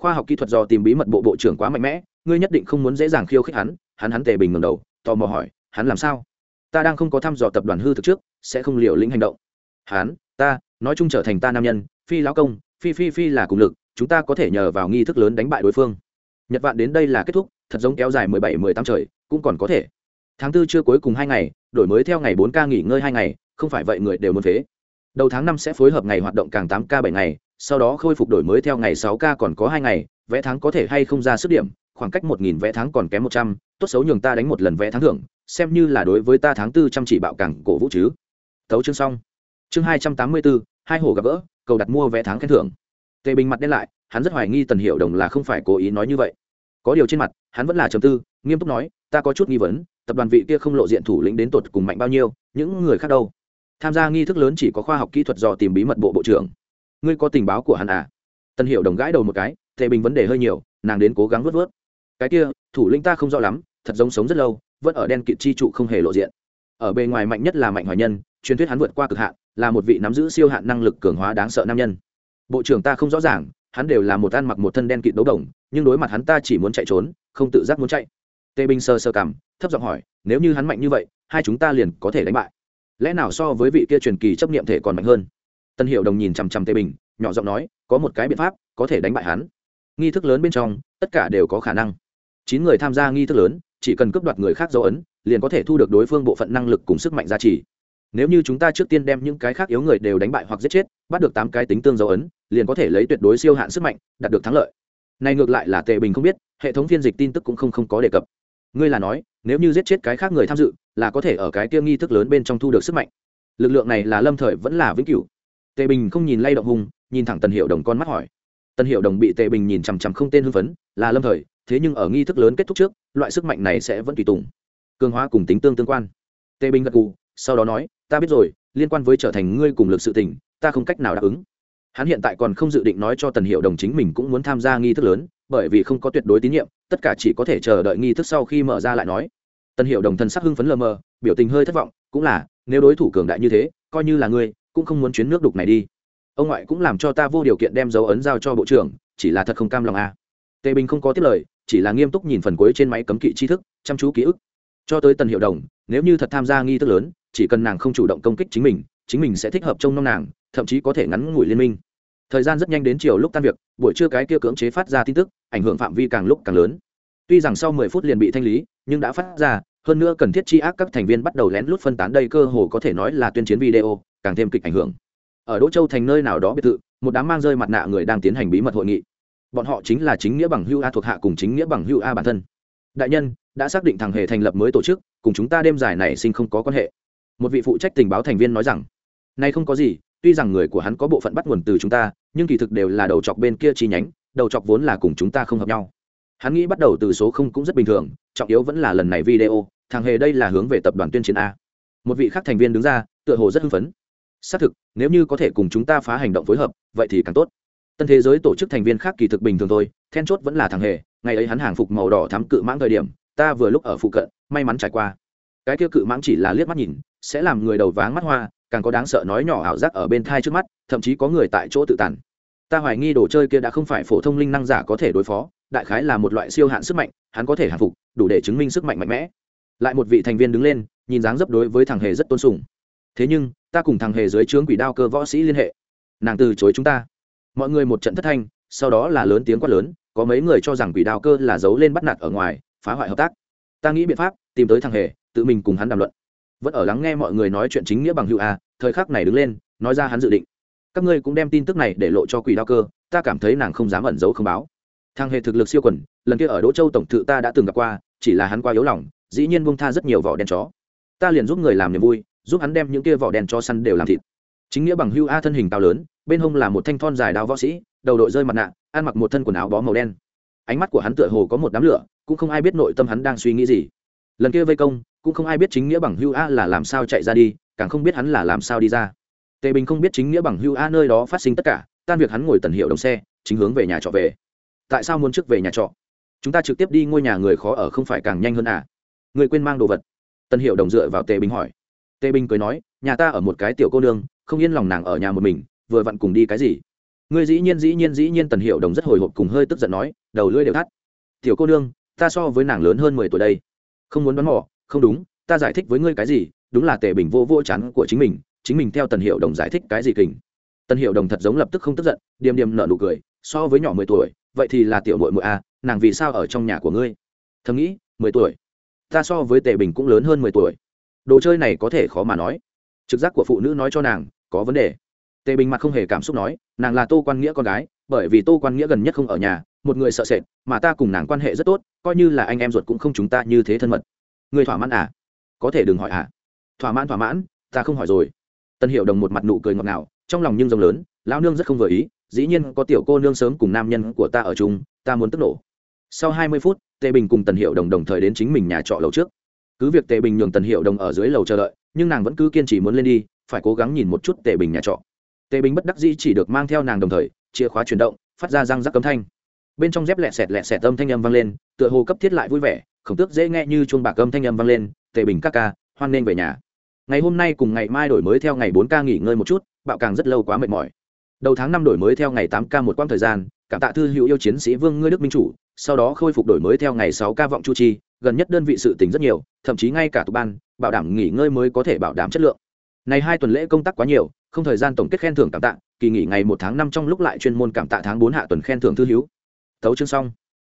Khoa học kỹ thuật do tìm bí mật bộ bộ trưởng quá mạnh mẽ, ngươi nhất định không muốn dễ dàng khiêu khích hắn hắn hắn tề bình ngầm đầu, tò mò hỏi, hắn làm sao? Ta đang không có thăm dò tập đoàn hư thực trước, sẽ không liều lĩnh hành động. Hắn, ta, nói chung trở thành ta nam nhân, phi lão công, phi phi phi là cùng lực chúng ta có thể nhờ vào nghi thức lớn đánh bại đối phương. Nhật vạn đến đây là kết thúc, thật giống kéo dài mười bảy, mười tám trời, cũng còn có thể. Tháng tư chưa cuối cùng hai ngày, đổi mới theo ngày bốn k nghỉ ngơi hai ngày, không phải vậy người đều muốn phế. Đầu tháng năm sẽ phối hợp ngày hoạt động càng tám k bảy ngày, sau đó khôi phục đổi mới theo ngày sáu k còn có hai ngày vẽ tháng có thể hay không ra sức điểm, khoảng cách một nghìn vẽ tháng còn kém một trăm, tốt xấu nhường ta đánh một lần vẽ tháng thưởng, xem như là đối với ta tháng tư chăm chỉ bạo càng cổ vũ chứ. Tấu chương xong. Chương hai trăm tám mươi bốn, hai hồ gặp gỡ, cầu đặt mua vé tháng khen thưởng tề bình mặt đen lại, hắn rất hoài nghi tần hiệu đồng là không phải cố ý nói như vậy. Có điều trên mặt, hắn vẫn là trầm tư, nghiêm túc nói, ta có chút nghi vấn, tập đoàn vị kia không lộ diện thủ lĩnh đến tột cùng mạnh bao nhiêu, những người khác đâu? Tham gia nghi thức lớn chỉ có khoa học kỹ thuật do tìm bí mật bộ bộ trưởng. Ngươi có tình báo của hắn à? Tần hiệu đồng gãi đầu một cái tề bình vấn đề hơi nhiều, nàng đến cố gắng vớt vớt. Cái kia, thủ lĩnh ta không rõ lắm, thật giống sống rất lâu, vẫn ở đen kịt chi trụ không hề lộ diện. Ở bề ngoài mạnh nhất là mạnh hoài nhân, truyền thuyết hắn vượt qua cực hạn, là một vị nắm giữ siêu hạn năng lực cường hóa đáng sợ nam nhân bộ trưởng ta không rõ ràng, hắn đều là một ăn mặc một thân đen kịt đấu đồng, nhưng đối mặt hắn ta chỉ muốn chạy trốn, không tự giác muốn chạy. Tề bình sơ sơ cảm thấp giọng hỏi, nếu như hắn mạnh như vậy, hai chúng ta liền có thể đánh bại. Lẽ nào so với vị kia truyền kỳ chấp niệm thể còn mạnh hơn? Tân hiệu đồng nhìn chằm chằm tề bình, nhỏ giọng nói, có một cái biện pháp, có thể đánh bại hắn. Nghi thức lớn bên trong, tất cả đều có khả năng. Chín người tham gia nghi thức lớn, chỉ cần cướp đoạt người khác dấu ấn, liền có thể thu được đối phương bộ phận năng lực cùng sức mạnh giá trị nếu như chúng ta trước tiên đem những cái khác yếu người đều đánh bại hoặc giết chết, bắt được tám cái tính tương dấu ấn, liền có thể lấy tuyệt đối siêu hạn sức mạnh, đạt được thắng lợi. Này ngược lại là tề bình không biết, hệ thống phiên dịch tin tức cũng không không có đề cập. Ngươi là nói, nếu như giết chết cái khác người tham dự, là có thể ở cái tiêm nghi thức lớn bên trong thu được sức mạnh. Lực lượng này là lâm thời vẫn là vĩnh cửu. Tề bình không nhìn lay động hùng nhìn thẳng tần hiệu đồng con mắt hỏi. Tần hiệu đồng bị tề bình nhìn chằm chằm không tên hưng phấn, là lâm thời, thế nhưng ở nghi thức lớn kết thúc trước, loại sức mạnh này sẽ vẫn tùy tùng. Cường hóa cùng tính tương tương quan. Tề bình gật gù sau đó nói, ta biết rồi, liên quan với trở thành ngươi cùng lực sự tình, ta không cách nào đáp ứng. Hắn hiện tại còn không dự định nói cho tần hiệu đồng chính mình cũng muốn tham gia nghi thức lớn, bởi vì không có tuyệt đối tín nhiệm, tất cả chỉ có thể chờ đợi nghi thức sau khi mở ra lại nói. Tần hiệu đồng thần sắc hưng phấn lờ mờ, biểu tình hơi thất vọng, cũng là, nếu đối thủ cường đại như thế, coi như là ngươi, cũng không muốn chuyến nước đục này đi. Ông ngoại cũng làm cho ta vô điều kiện đem dấu ấn giao cho bộ trưởng, chỉ là thật không cam lòng à. tề bình không có tiết lời, chỉ là nghiêm túc nhìn phần cuối trên máy cấm kỵ tri thức, chăm chú ký ức. Cho tới tần hiệu đồng, nếu như thật tham gia nghi thức lớn chỉ cần nàng không chủ động công kích chính mình chính mình sẽ thích hợp trông nom nàng, thậm chí có thể ngắn ngủi liên minh. Thời gian rất nhanh đến chiều lúc tan việc, buổi trưa cái kia cưỡng chế phát ra tin tức, ảnh hưởng phạm vi càng lúc càng lớn. Tuy rằng sau mười phút liền bị thanh lý, nhưng đã phát ra, hơn nữa cần thiết chi ác các thành viên bắt đầu lén lút phân tán đây cơ hồ có thể nói là tuyên chiến video, càng thêm kịch ảnh hưởng. Ở đỗ châu thành nơi nào đó biệt thự, một đám mang rơi mặt nạ người đang tiến hành bí mật hội nghị. Bọn họ chính là chính nghĩa bằng hưu a thuộc hạ cùng chính nghĩa bằng hưu a bản thân. Đại nhân, đã xác định thằng hề thành lập mới tổ chức, cùng chúng ta đêm dài này sinh không có quan hệ một vị phụ trách tình báo thành viên nói rằng nay không có gì, tuy rằng người của hắn có bộ phận bắt nguồn từ chúng ta, nhưng kỳ thực đều là đầu chọc bên kia chi nhánh, đầu chọc vốn là cùng chúng ta không hợp nhau. Hắn nghĩ bắt đầu từ số không cũng rất bình thường, trọng yếu vẫn là lần này video, thằng hề đây là hướng về tập đoàn tuyên chiến a. Một vị khác thành viên đứng ra, tựa hồ rất hưng phấn. Xác thực, nếu như có thể cùng chúng ta phá hành động phối hợp, vậy thì càng tốt. Tân thế giới tổ chức thành viên khác kỳ thực bình thường thôi, then chốt vẫn là thằng hề, ngày ấy hắn hàng phục màu đỏ thắm cự mãng thời điểm, ta vừa lúc ở phụ cận, may mắn trải qua. Cái kia cự mãng chỉ là liếc mắt nhìn sẽ làm người đầu váng mắt hoa, càng có đáng sợ nói nhỏ ảo giác ở bên thai trước mắt, thậm chí có người tại chỗ tự tàn. Ta hoài nghi đồ chơi kia đã không phải phổ thông linh năng giả có thể đối phó, đại khái là một loại siêu hạn sức mạnh, hắn có thể hạ phục, đủ để chứng minh sức mạnh mạnh mẽ. Lại một vị thành viên đứng lên, nhìn dáng dấp đối với thằng hề rất tôn sùng. Thế nhưng, ta cùng thằng hề dưới trướng quỷ đao cơ võ sĩ liên hệ. Nàng từ chối chúng ta. Mọi người một trận thất thanh, sau đó là lớn tiếng quát lớn, có mấy người cho rằng quỷ đao cơ là giấu lên bắt nạt ở ngoài, phá hoại hợp tác. Ta nghĩ biện pháp, tìm tới thằng hề, tự mình cùng hắn đàm luận vẫn ở lắng nghe mọi người nói chuyện chính nghĩa bằng hữu a, thời khắc này đứng lên, nói ra hắn dự định. Các ngươi cũng đem tin tức này để lộ cho quỷ đao cơ, ta cảm thấy nàng không dám ẩn giấu không báo. Thang hệ thực lực siêu quần, lần kia ở đỗ châu tổng thự ta đã từng gặp qua, chỉ là hắn qua yếu lòng, dĩ nhiên buông tha rất nhiều vỏ đen chó. Ta liền giúp người làm niềm vui, giúp hắn đem những kia vỏ đen cho săn đều làm thịt. Chính nghĩa bằng hưu a thân hình cao lớn, bên hông là một thanh thon dài đao võ sĩ, đầu đội rơi mặt nạ, ăn mặc một thân quần áo bó màu đen. Ánh mắt của hắn tựa hồ có một đám lửa, cũng không ai biết nội tâm hắn đang suy nghĩ gì. Lần kia vây công cũng không ai biết chính nghĩa bằng hưu a là làm sao chạy ra đi, càng không biết hắn là làm sao đi ra. Tề bình không biết chính nghĩa bằng hưu a nơi đó phát sinh tất cả, tan việc hắn ngồi tần hiệu đồng xe, chính hướng về nhà trọ về. Tại sao muốn trước về nhà trọ? Chúng ta trực tiếp đi ngôi nhà người khó ở không phải càng nhanh hơn à? Người quên mang đồ vật. Tần hiệu đồng dựa vào tề bình hỏi. Tề bình cười nói, nhà ta ở một cái tiểu cô nương, không yên lòng nàng ở nhà một mình, vừa vặn cùng đi cái gì? Ngươi dĩ nhiên dĩ nhiên dĩ nhiên tần hiệu đồng rất hồi hộp cùng hơi tức giận nói, đầu lưỡi đều thắt. Tiểu cô nương, ta so với nàng lớn hơn mười tuổi đây. Không muốn bắn mỏ không đúng, ta giải thích với ngươi cái gì, đúng là tề bình vô vô chắn của chính mình chính mình theo tần hiệu đồng giải thích cái gì kình. Tần hiệu đồng thật giống lập tức không tức giận, điềm điềm nở nụ cười, so với nhỏ mười tuổi, vậy thì là tiểu mội mội à nàng vì sao ở trong nhà của ngươi? Thầm nghĩ, mười tuổi. Ta so với tề bình cũng lớn hơn mười tuổi. Đồ chơi này có thể khó mà nói. Trực giác của phụ nữ nói cho nàng, có vấn đề. Tề bình mặt không hề cảm xúc nói, nàng là tô quan nghĩa con gái, bởi vì tô quan nghĩa gần nhất không ở nhà, một người sợ sệt, mà ta cùng nàng quan hệ rất tốt, coi như là anh em ruột cũng không chúng ta như thế thân mật người thỏa mãn à? Có thể đừng hỏi à? Thỏa mãn thỏa mãn, ta không hỏi rồi. Tân hiệu đồng một mặt nụ cười ngọt ngào, trong lòng nhưng rồng lớn, lão nương rất không vừa ý, dĩ nhiên có tiểu cô nương sớm cùng nam nhân của ta ở chung, ta muốn tức nổ. Sau hai mươi phút, tề bình cùng tần hiệu đồng đồng thời đến chính mình nhà trọ lầu trước. Cứ việc tề bình nhường tần hiệu đồng ở dưới lầu chờ đợi, nhưng nàng vẫn cứ kiên trì muốn lên đi, phải cố gắng nhìn một chút tề bình nhà trọ. Tề bình bất đắc dĩ chỉ được mang theo nàng đồng thời, chìa khóa chuyển động, phát ra răng rắc cấm thanh. Bên trong dép lẹ sẹt lẹ sẹt âm thanh âm vang lên, tựa hồ cấp thiết lại vui vẻ khổng tước dễ nghe như chuông bạc âm thanh âm vang lên, tề bình các ca, hoan nên về nhà. Ngày hôm nay cùng ngày mai đổi mới theo ngày bốn ca nghỉ ngơi một chút, bạo càng rất lâu quá mệt mỏi. Đầu tháng năm đổi mới theo ngày tám ca một quãng thời gian, cảm tạ thư hữu yêu chiến sĩ vương ngươi đức minh chủ, sau đó khôi phục đổi mới theo ngày sáu ca vọng chu chi, gần nhất đơn vị sự tình rất nhiều, thậm chí ngay cả tục ban, bảo đảm nghỉ ngơi mới có thể bảo đảm chất lượng. Này hai tuần lễ công tác quá nhiều, không thời gian tổng kết khen thưởng cảm tạ, kỳ nghỉ ngày một tháng năm trong lúc lại chuyên môn cảm tạ tháng bốn hạ tuần khen thưởng thư hữu. Tấu chương xong.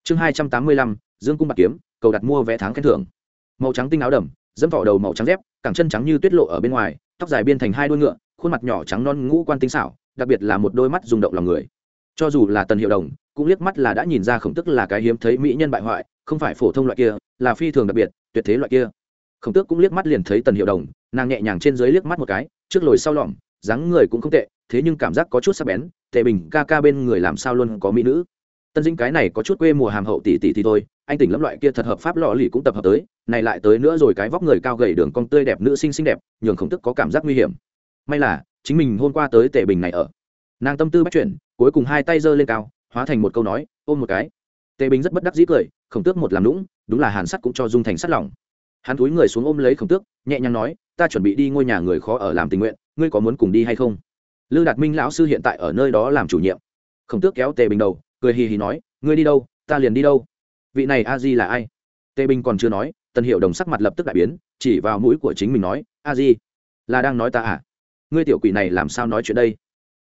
Chương hai trăm tám mươi lăm dương cung bạc kiếm, cầu đặt mua vé tháng khen thưởng. Màu trắng tinh áo đầm, dẫm vỏ đầu màu trắng dép, cẳng chân trắng như tuyết lộ ở bên ngoài, tóc dài biên thành hai đuôi ngựa, khuôn mặt nhỏ trắng non ngũ quan tinh xảo, đặc biệt là một đôi mắt rung động lòng người. Cho dù là tần hiệu đồng, cũng liếc mắt là đã nhìn ra khổng tức là cái hiếm thấy mỹ nhân bại hoại, không phải phổ thông loại kia, là phi thường đặc biệt, tuyệt thế loại kia. Khổng tước cũng liếc mắt liền thấy tần hiệu đồng, nàng nhẹ nhàng trên dưới liếc mắt một cái, trước lồi sau lỏm dáng người cũng không tệ, thế nhưng cảm giác có chút sắc bén tệ bình ca ca bên người làm sao luôn có mỹ nữ. Tân dĩnh cái này có chút quê mùa hàm hậu tỷ tỷ thì thôi anh tỉnh lẫm loại kia thật hợp pháp lọ lì cũng tập hợp tới, này lại tới nữa rồi cái vóc người cao gầy đường cong tươi đẹp nữ sinh xinh đẹp, nhường khổng tức có cảm giác nguy hiểm. May là, chính mình hôm qua tới tệ bình này ở. Nàng tâm tư bắt chuyển cuối cùng hai tay giơ lên cao, hóa thành một câu nói, ôm một cái. Tệ bình rất bất đắc dĩ cười, khổng tước một làm lũng đúng là hàn sắt cũng cho dung thành sắt lòng hắn túi người xuống ôm lấy khổng tước, nhẹ nhàng nói, ta chuẩn bị đi ngôi nhà người khó ở làm tình nguyện, ngươi có muốn cùng đi hay không? Lư đạt minh lão sư hiện tại ở nơi đó làm chủ nhiệm. Khổng tước kéo tề bình đầu, cười hì hì nói, ngươi đi đâu, ta liền đi đâu vị này a di là ai? Tề bình còn chưa nói, tần hiệu đồng sắc mặt lập tức đại biến, chỉ vào mũi của chính mình nói, a di, là đang nói ta à? Ngươi tiểu quỷ này làm sao nói chuyện đây?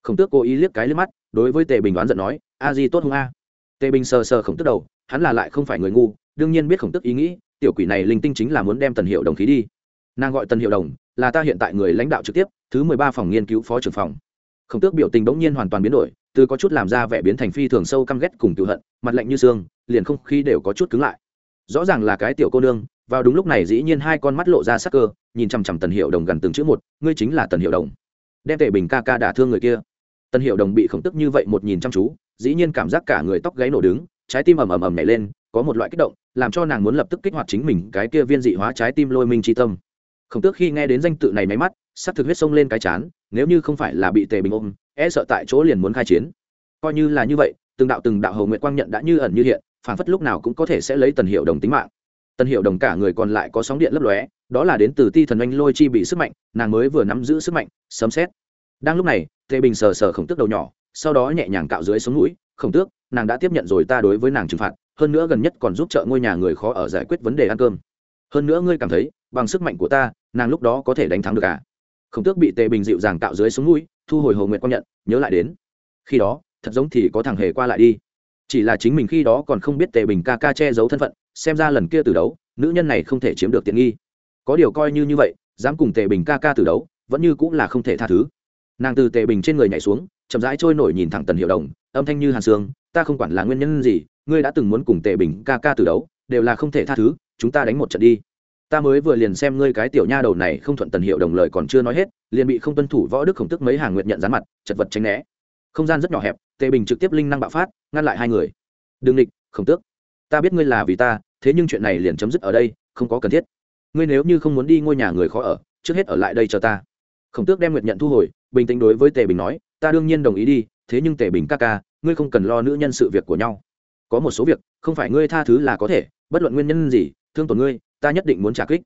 Khổng tước cố ý liếc cái liếc mắt, đối với tề bình đoán giận nói, a di tốt hung a. Tề bình sờ sờ khổng tước đầu, hắn là lại không phải người ngu, đương nhiên biết khổng tước ý nghĩ, tiểu quỷ này linh tinh chính là muốn đem tần hiệu đồng khí đi. Nàng gọi tần hiệu đồng, là ta hiện tại người lãnh đạo trực tiếp, thứ mười ba phòng nghiên cứu phó trưởng phòng. Khổng tước biểu tình bỗng nhiên hoàn toàn biến đổi từ có chút làm ra vẻ biến thành phi thường sâu căm ghét cùng tự hận, mặt lạnh như xương, liền không khí đều có chút cứng lại. Rõ ràng là cái tiểu cô nương, vào đúng lúc này dĩ nhiên hai con mắt lộ ra sắc cơ, nhìn chằm chằm tần hiệu đồng gần từng chữ một, ngươi chính là tần hiệu đồng. Đem tệ bình ca ca đả thương người kia. Tần hiệu đồng bị khổng tức như vậy một nhìn chăm chú, dĩ nhiên cảm giác cả người tóc gáy nổ đứng, trái tim ầm ầm ầm nhảy lên, có một loại kích động, làm cho nàng muốn lập tức kích hoạt chính mình cái kia viên dị hóa trái tim lôi minh tri tâm. Khổng tước khi nghe đến danh tự này máy mắt, sắc thực huyết sông lên cái chán, nếu như không phải là bị tề bình ôm e sợ tại chỗ liền muốn khai chiến. Coi như là như vậy, từng đạo từng đạo hầu nguyện quang nhận đã như ẩn như hiện phản phất lúc nào cũng có thể sẽ lấy tần hiệu đồng tính mạng. Tần hiệu đồng cả người còn lại có sóng điện lấp lóe, đó là đến từ ti thần anh lôi chi bị sức mạnh, nàng mới vừa nắm giữ sức mạnh, sấm xét đang lúc này, tề bình sờ sờ khổng tước đầu nhỏ, sau đó nhẹ nhàng cạo dưới sống mũi, khổng tước, nàng đã tiếp nhận rồi ta đối với nàng trừng phạt, hơn nữa gần nhất còn giúp trợ ngôi nhà người khó ở giải quyết vấn đề ăn cơm. Hơn nữa ngươi cảm thấy, bằng sức mạnh của ta, nàng lúc đó có thể đánh thắng được à? Khổng tước bị tề bình dịu dàng cạo dưới sống mũi thu hồi hồ nguyện quang nhận, nhớ lại đến. Khi đó, thật giống thì có thằng hề qua lại đi. Chỉ là chính mình khi đó còn không biết tề bình ca ca che giấu thân phận, xem ra lần kia từ đấu, nữ nhân này không thể chiếm được tiện nghi. Có điều coi như như vậy, dám cùng tề bình ca ca từ đấu, vẫn như cũng là không thể tha thứ. Nàng từ tề bình trên người nhảy xuống, chậm rãi trôi nổi nhìn thẳng tần hiệu đồng, âm thanh như hàn sương, ta không quản là nguyên nhân gì, ngươi đã từng muốn cùng tề bình ca ca từ đấu, đều là không thể tha thứ, chúng ta đánh một trận đi ta mới vừa liền xem ngươi cái tiểu nha đầu này không thuận tần hiệu đồng lời còn chưa nói hết, liền bị không tuân thủ võ đức khổng tức mấy hàng nguyện nhận rán mặt, chật vật tránh né. Không gian rất nhỏ hẹp, tề bình trực tiếp linh năng bạo phát, ngăn lại hai người. Đừng địch khổng tước. Ta biết ngươi là vì ta, thế nhưng chuyện này liền chấm dứt ở đây, không có cần thiết. Ngươi nếu như không muốn đi ngôi nhà người khó ở, trước hết ở lại đây cho ta. Khổng tước đem nguyện nhận thu hồi, bình tĩnh đối với tề bình nói, ta đương nhiên đồng ý đi, thế nhưng tề bình ca ca, ngươi không cần lo nữ nhân sự việc của nhau. Có một số việc, không phải ngươi tha thứ là có thể, bất luận nguyên nhân gì, thương tổn ngươi ta nhất định muốn trả kích.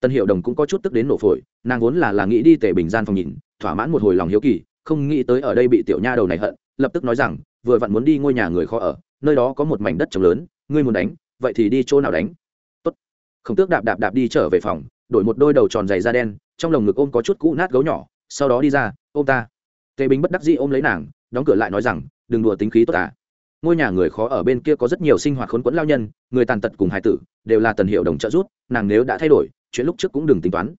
Tân hiệu đồng cũng có chút tức đến nổ phổi, nàng vốn là là nghĩ đi tề bình gian phòng nhìn, thỏa mãn một hồi lòng hiếu kỳ, không nghĩ tới ở đây bị tiểu nha đầu này hận, lập tức nói rằng, vừa vặn muốn đi ngôi nhà người khó ở, nơi đó có một mảnh đất trồng lớn, ngươi muốn đánh, vậy thì đi chỗ nào đánh? Tốt. khổng tước đạp đạp đạp đi trở về phòng, đổi một đôi đầu tròn dày da đen, trong lồng ngực ôm có chút cũ nát gấu nhỏ, sau đó đi ra, ôm ta. Tề bình bất đắc dĩ ôm lấy nàng, đóng cửa lại nói rằng, đừng đùa tính khí tốt à ngôi nhà người khó ở bên kia có rất nhiều sinh hoạt khốn quẫn lao nhân, người tàn tật cùng hải tử, đều là tần hiệu đồng trợ giúp, nàng nếu đã thay đổi, chuyện lúc trước cũng đừng tính toán.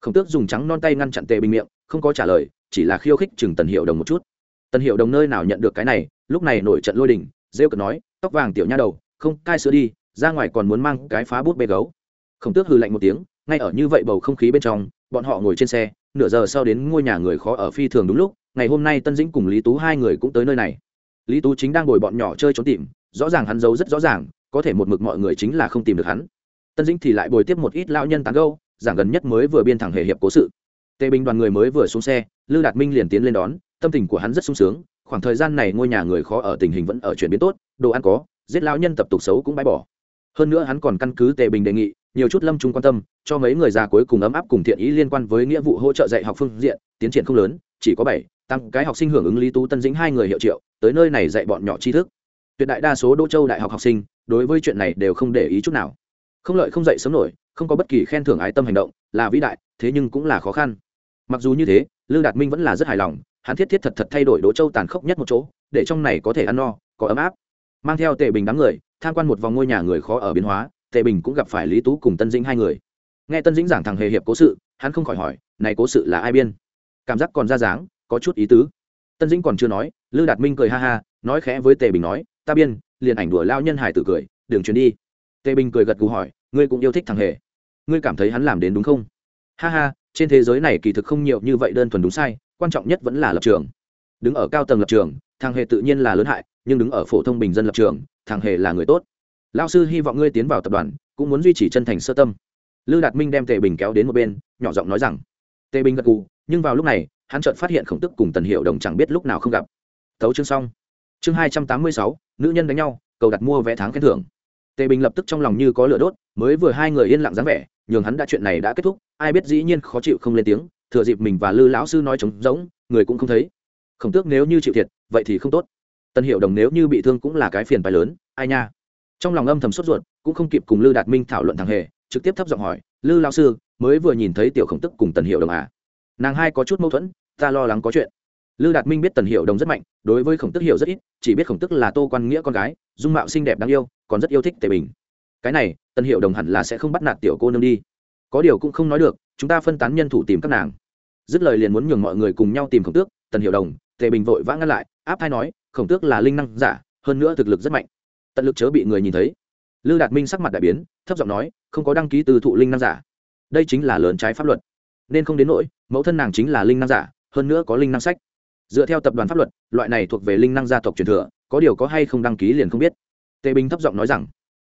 Khổng tước dùng trắng non tay ngăn chặn tề bình miệng, không có trả lời, chỉ là khiêu khích chừng tần hiệu đồng một chút. Tần hiệu đồng nơi nào nhận được cái này, lúc này nổi trận lôi đình, rêu cực nói, tóc vàng tiểu nha đầu, không cai sữa đi, ra ngoài còn muốn mang cái phá bút bê gấu. Khổng tước hừ lạnh một tiếng, ngay ở như vậy bầu không khí bên trong, bọn họ ngồi trên xe, nửa giờ sau đến ngôi nhà người khó ở phi thường đúng lúc, ngày hôm nay tân dĩnh cùng lý tú hai người cũng tới nơi này lý tú chính đang ngồi bọn nhỏ chơi trốn tìm, rõ ràng hắn giấu rất rõ ràng, có thể một mực mọi người chính là không tìm được hắn. Tân dĩnh thì lại bồi tiếp một ít lao nhân tán gâu giảng gần nhất mới vừa biên thẳng hề hiệp cố sự. Tề bình đoàn người mới vừa xuống xe lư đạt minh liền tiến lên đón, tâm tình của hắn rất sung sướng, khoảng thời gian này ngôi nhà người khó ở tình hình vẫn ở chuyển biến tốt, đồ ăn có, giết lao nhân tập tục xấu cũng bãi bỏ. Hơn nữa hắn còn căn cứ tề bình đề nghị, nhiều chút lâm trung quan tâm, cho mấy người già cuối cùng ấm áp cùng thiện ý liên quan với nghĩa vụ hỗ trợ dạy học phương diện, tiến triển không lớn, chỉ có bảy tăng cái học sinh hưởng ứng lý tú tân dĩnh hai người hiệu triệu, tới nơi này dạy bọn nhỏ tri thức. Tuyệt đại đa số Đỗ châu đại học học sinh, đối với chuyện này đều không để ý chút nào. Không lợi không dạy sớm nổi, không có bất kỳ khen thưởng ái tâm hành động, là vĩ đại, thế nhưng cũng là khó khăn. Mặc dù như thế Lưu đạt minh vẫn là rất hài lòng, hắn thiết thiết thật thật thay đổi đỗ châu tàn khốc nhất một chỗ, để trong này có thể ăn no, có ấm áp. Mang theo tề bình đám người, tham quan một vòng ngôi nhà người khó ở biến hóa, tề bình cũng gặp phải lý tú cùng tân dĩnh hai người. Nghe tân dĩnh giảng thằng hề hiệp cố sự, hắn không khỏi hỏi, này cố sự là ai biên? Cảm giác còn ra dáng có chút ý tứ. Tân dĩnh còn chưa nói, lư đạt minh cười ha ha, nói khẽ với tề bình nói, ta biên, liền ảnh đùa lao nhân hải tử cười, đường chuyến đi. Tề bình cười gật gù hỏi, ngươi cũng yêu thích thằng hề. Ngươi cảm thấy hắn làm đến đúng không? Ha ha, trên thế giới này kỳ thực không nhiều như vậy đơn thuần đúng sai, quan trọng nhất vẫn là lập trường. Đứng ở cao tầng lập trường, thằng hề tự nhiên là lớn hại, nhưng đứng ở phổ thông bình dân lập trường, thằng hề là người tốt. Lao sư hy vọng ngươi tiến vào tập đoàn, cũng muốn duy trì chân thành sơ tâm. Lư đạt minh đem tề bình kéo đến một bên, nhỏ giọng nói rằng. Tề bình gật gù nhưng vào lúc này, hắn chợt phát hiện khổng tức cùng tần hiệu đồng chẳng biết lúc nào không gặp. Thấu chương xong. Chương hai trăm tám mươi sáu, nữ nhân đánh nhau, cầu đặt mua vé tháng khen thưởng. Tề bình lập tức trong lòng như có lửa đốt, mới vừa hai người yên lặng dáng vẻ, nhường hắn đã chuyện này đã kết thúc, ai biết dĩ nhiên khó chịu không lên tiếng, thừa dịp mình và lư lão sư nói trống rỗng, người cũng không thấy. Khổng tước nếu như chịu thiệt, vậy thì không tốt. Tần hiệu đồng nếu như bị thương cũng là cái phiền bài lớn, ai nha. Trong lòng âm thầm sốt ruột, cũng không kịp cùng lư đạt minh thảo luận thằng hề, trực tiếp thấp giọng hỏi, lư lao sư, mới vừa nhìn thấy tiểu khổng tức cùng tần hiệu đồng à? Nàng hai có chút mâu thuẫn, ta lo lắng có chuyện. Lư đạt minh biết tần hiệu đồng rất mạnh, đối với khổng tức hiểu rất ít, chỉ biết khổng tức là tô quan nghĩa con gái, dung mạo xinh đẹp đáng yêu, còn rất yêu thích tề bình. Cái này, tần hiệu đồng hẳn là sẽ không bắt nạt tiểu cô nương đi. Có điều cũng không nói được, chúng ta phân tán nhân thủ tìm các nàng. Dứt lời liền muốn nhường mọi người cùng nhau tìm khổng tước, tần hiệu đồng, tề bình vội vã ngăn lại, áp thai nói, khổng tước là linh năng giả, hơn nữa thực lực rất mạnh. Tận lực chớ bị người nhìn thấy. Lư đạt minh sắc mặt đại biến, thấp giọng nói, không có đăng ký từ thụ linh năng giả. Đây chính là lớn trái pháp luật. Nên không đến nỗi mẫu thân nàng chính là linh năng giả, hơn nữa có linh năng sách. Dựa theo tập đoàn pháp luật, loại này thuộc về linh năng gia tộc truyền thừa, có điều có hay không đăng ký liền không biết. Tề bình thấp giọng nói rằng,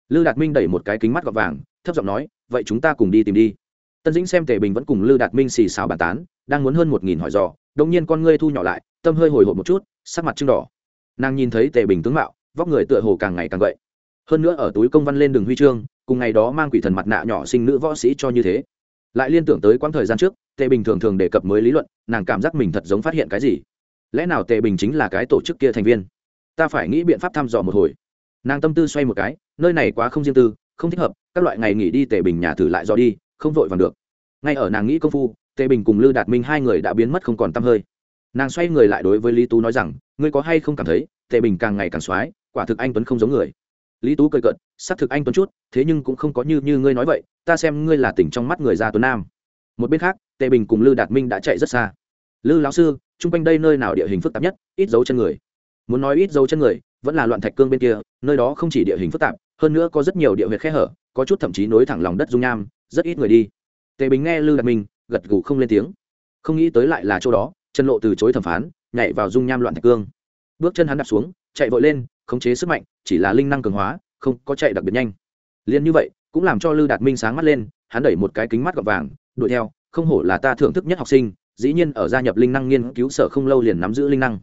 lư đạt minh đẩy một cái kính mắt gọt vàng, thấp giọng nói, vậy chúng ta cùng đi tìm đi. Tân dĩnh xem tề bình vẫn cùng lư đạt minh xì xào bàn tán, đang muốn hơn một nghìn hỏi dò đông nhiên con ngươi thu nhỏ lại, tâm hơi hồi hộp một chút, sắc mặt trưng đỏ. Nàng nhìn thấy tề bình tướng mạo, vóc người tựa hồ càng ngày càng vậy hơn nữa ở túi công văn lên đường huy chương, cùng ngày đó mang quỷ thần mặt nạ nhỏ sinh nữ võ sĩ cho như thế lại liên tưởng tới quãng thời gian trước, tề bình thường thường đề cập mới lý luận, nàng cảm giác mình thật giống phát hiện cái gì. Lẽ nào tề bình chính là cái tổ chức kia thành viên? Ta phải nghĩ biện pháp thăm dò một hồi. Nàng tâm tư xoay một cái, nơi này quá không riêng tư, không thích hợp, các loại ngày nghỉ đi tề bình nhà thử lại dò đi, không vội vàng được. Ngay ở nàng nghĩ công phu, tề bình cùng lư đạt minh hai người đã biến mất không còn t hơi. Nàng xoay người lại đối với lý tú nói rằng, ngươi có hay không cảm thấy tề bình càng ngày càng x quả thực anh tuấn không giống người lý tú cười cợt, xác thực anh tuấn chút, thế nhưng cũng không có như như ngươi nói vậy, ta xem ngươi là tỉnh trong mắt người gia tuấn nam. Một bên khác, tề bình cùng lư đạt minh đã chạy rất xa. Lư lão sư, chung quanh đây nơi nào địa hình phức tạp nhất, ít dấu chân người. Muốn nói ít dấu chân người, vẫn là loạn thạch cương bên kia, nơi đó không chỉ địa hình phức tạp, hơn nữa có rất nhiều địa huyệt khe hở, có chút thậm chí nối thẳng lòng đất dung nham, rất ít người đi. Tề bình nghe lư đạt minh, gật gù không lên tiếng. Không nghĩ tới lại là chỗ đó, chân lộ từ chối thẩm phán, nhảy vào dung nham loạn thạch cương. Bước chân hắn đạp xuống, chạy vội lên khống chế sức mạnh, chỉ là linh năng cường hóa, không có chạy đặc biệt nhanh. Liền như vậy, cũng làm cho lư đạt minh sáng mắt lên, hắn đẩy một cái kính mắt gọt vàng, đuổi theo, không hổ là ta thưởng thức nhất học sinh, dĩ nhiên ở gia nhập linh năng nghiên cứu sở không lâu liền nắm giữ linh năng.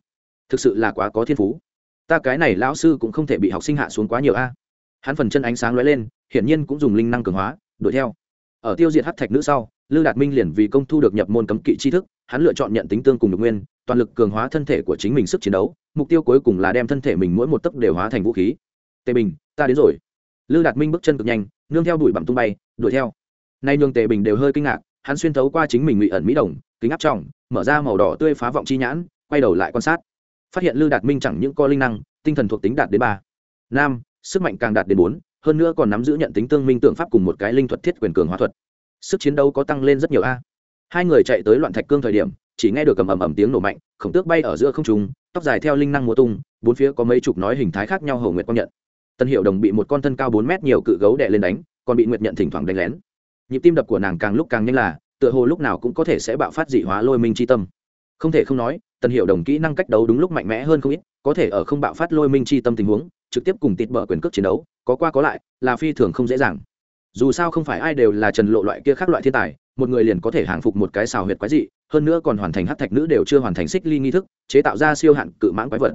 Thực sự là quá có thiên phú. Ta cái này lão sư cũng không thể bị học sinh hạ xuống quá nhiều a. Hắn phần chân ánh sáng lóe lên, hiển nhiên cũng dùng linh năng cường hóa, đuổi theo. Ở tiêu diệt hắc thạch nữ sau lư đạt minh liền vì công thu được nhập môn cấm kỵ tri thức, hắn lựa chọn nhận tính tương cùng được nguyên, toàn lực cường hóa thân thể của chính mình sức chiến đấu, mục tiêu cuối cùng là đem thân thể mình mỗi một tấc đều hóa thành vũ khí. Tề bình, ta đến rồi. Lư đạt minh bước chân cực nhanh, nương theo đuổi bặm tung bay, đuổi theo. Nay nương tề bình đều hơi kinh ngạc, hắn xuyên thấu qua chính mình ngụy ẩn mỹ đồng, kính áp trọng, mở ra màu đỏ tươi phá vọng chi nhãn, quay đầu lại quan sát. Phát hiện lư đạt minh chẳng những có linh năng, tinh thần thuộc tính đạt đến ba nam sức mạnh càng đạt đến bốn, hơn nữa còn nắm giữ nhận tính tương minh tượng pháp cùng một cái linh thuật thiết quyền cường hóa thuật sức chiến đấu có tăng lên rất nhiều a. Hai người chạy tới loạn thạch cương thời điểm, chỉ nghe được cầm ầm ầm tiếng nổ mạnh, khổng tước bay ở giữa không trung, tóc dài theo linh năng mùa tung, bốn phía có mấy chục nói hình thái khác nhau hầu nguyệt quang nhận. Tân hiệu đồng bị một con thân cao bốn mét nhiều cự gấu đè lên đánh, còn bị nguyệt nhận thỉnh thoảng đánh lén. Nhịp tim đập của nàng càng lúc càng nhanh là, tựa hồ lúc nào cũng có thể sẽ bạo phát dị hóa lôi minh chi tâm. Không thể không nói, tần hiệu đồng kỹ năng cách đấu đúng lúc mạnh mẽ hơn không ít, có thể ở không bạo phát lôi minh chi tâm tình huống, trực tiếp cùng tịt bở quyền cước chiến đấu, có qua có lại, là phi thường không dễ dàng dù sao không phải ai đều là trần lộ loại kia khác loại thiên tài, một người liền có thể hàng phục một cái xào huyệt quái dị, hơn nữa còn hoàn thành hát thạch nữ đều chưa hoàn thành xích ly nghi thức, chế tạo ra siêu hạn cự mãng quái vật.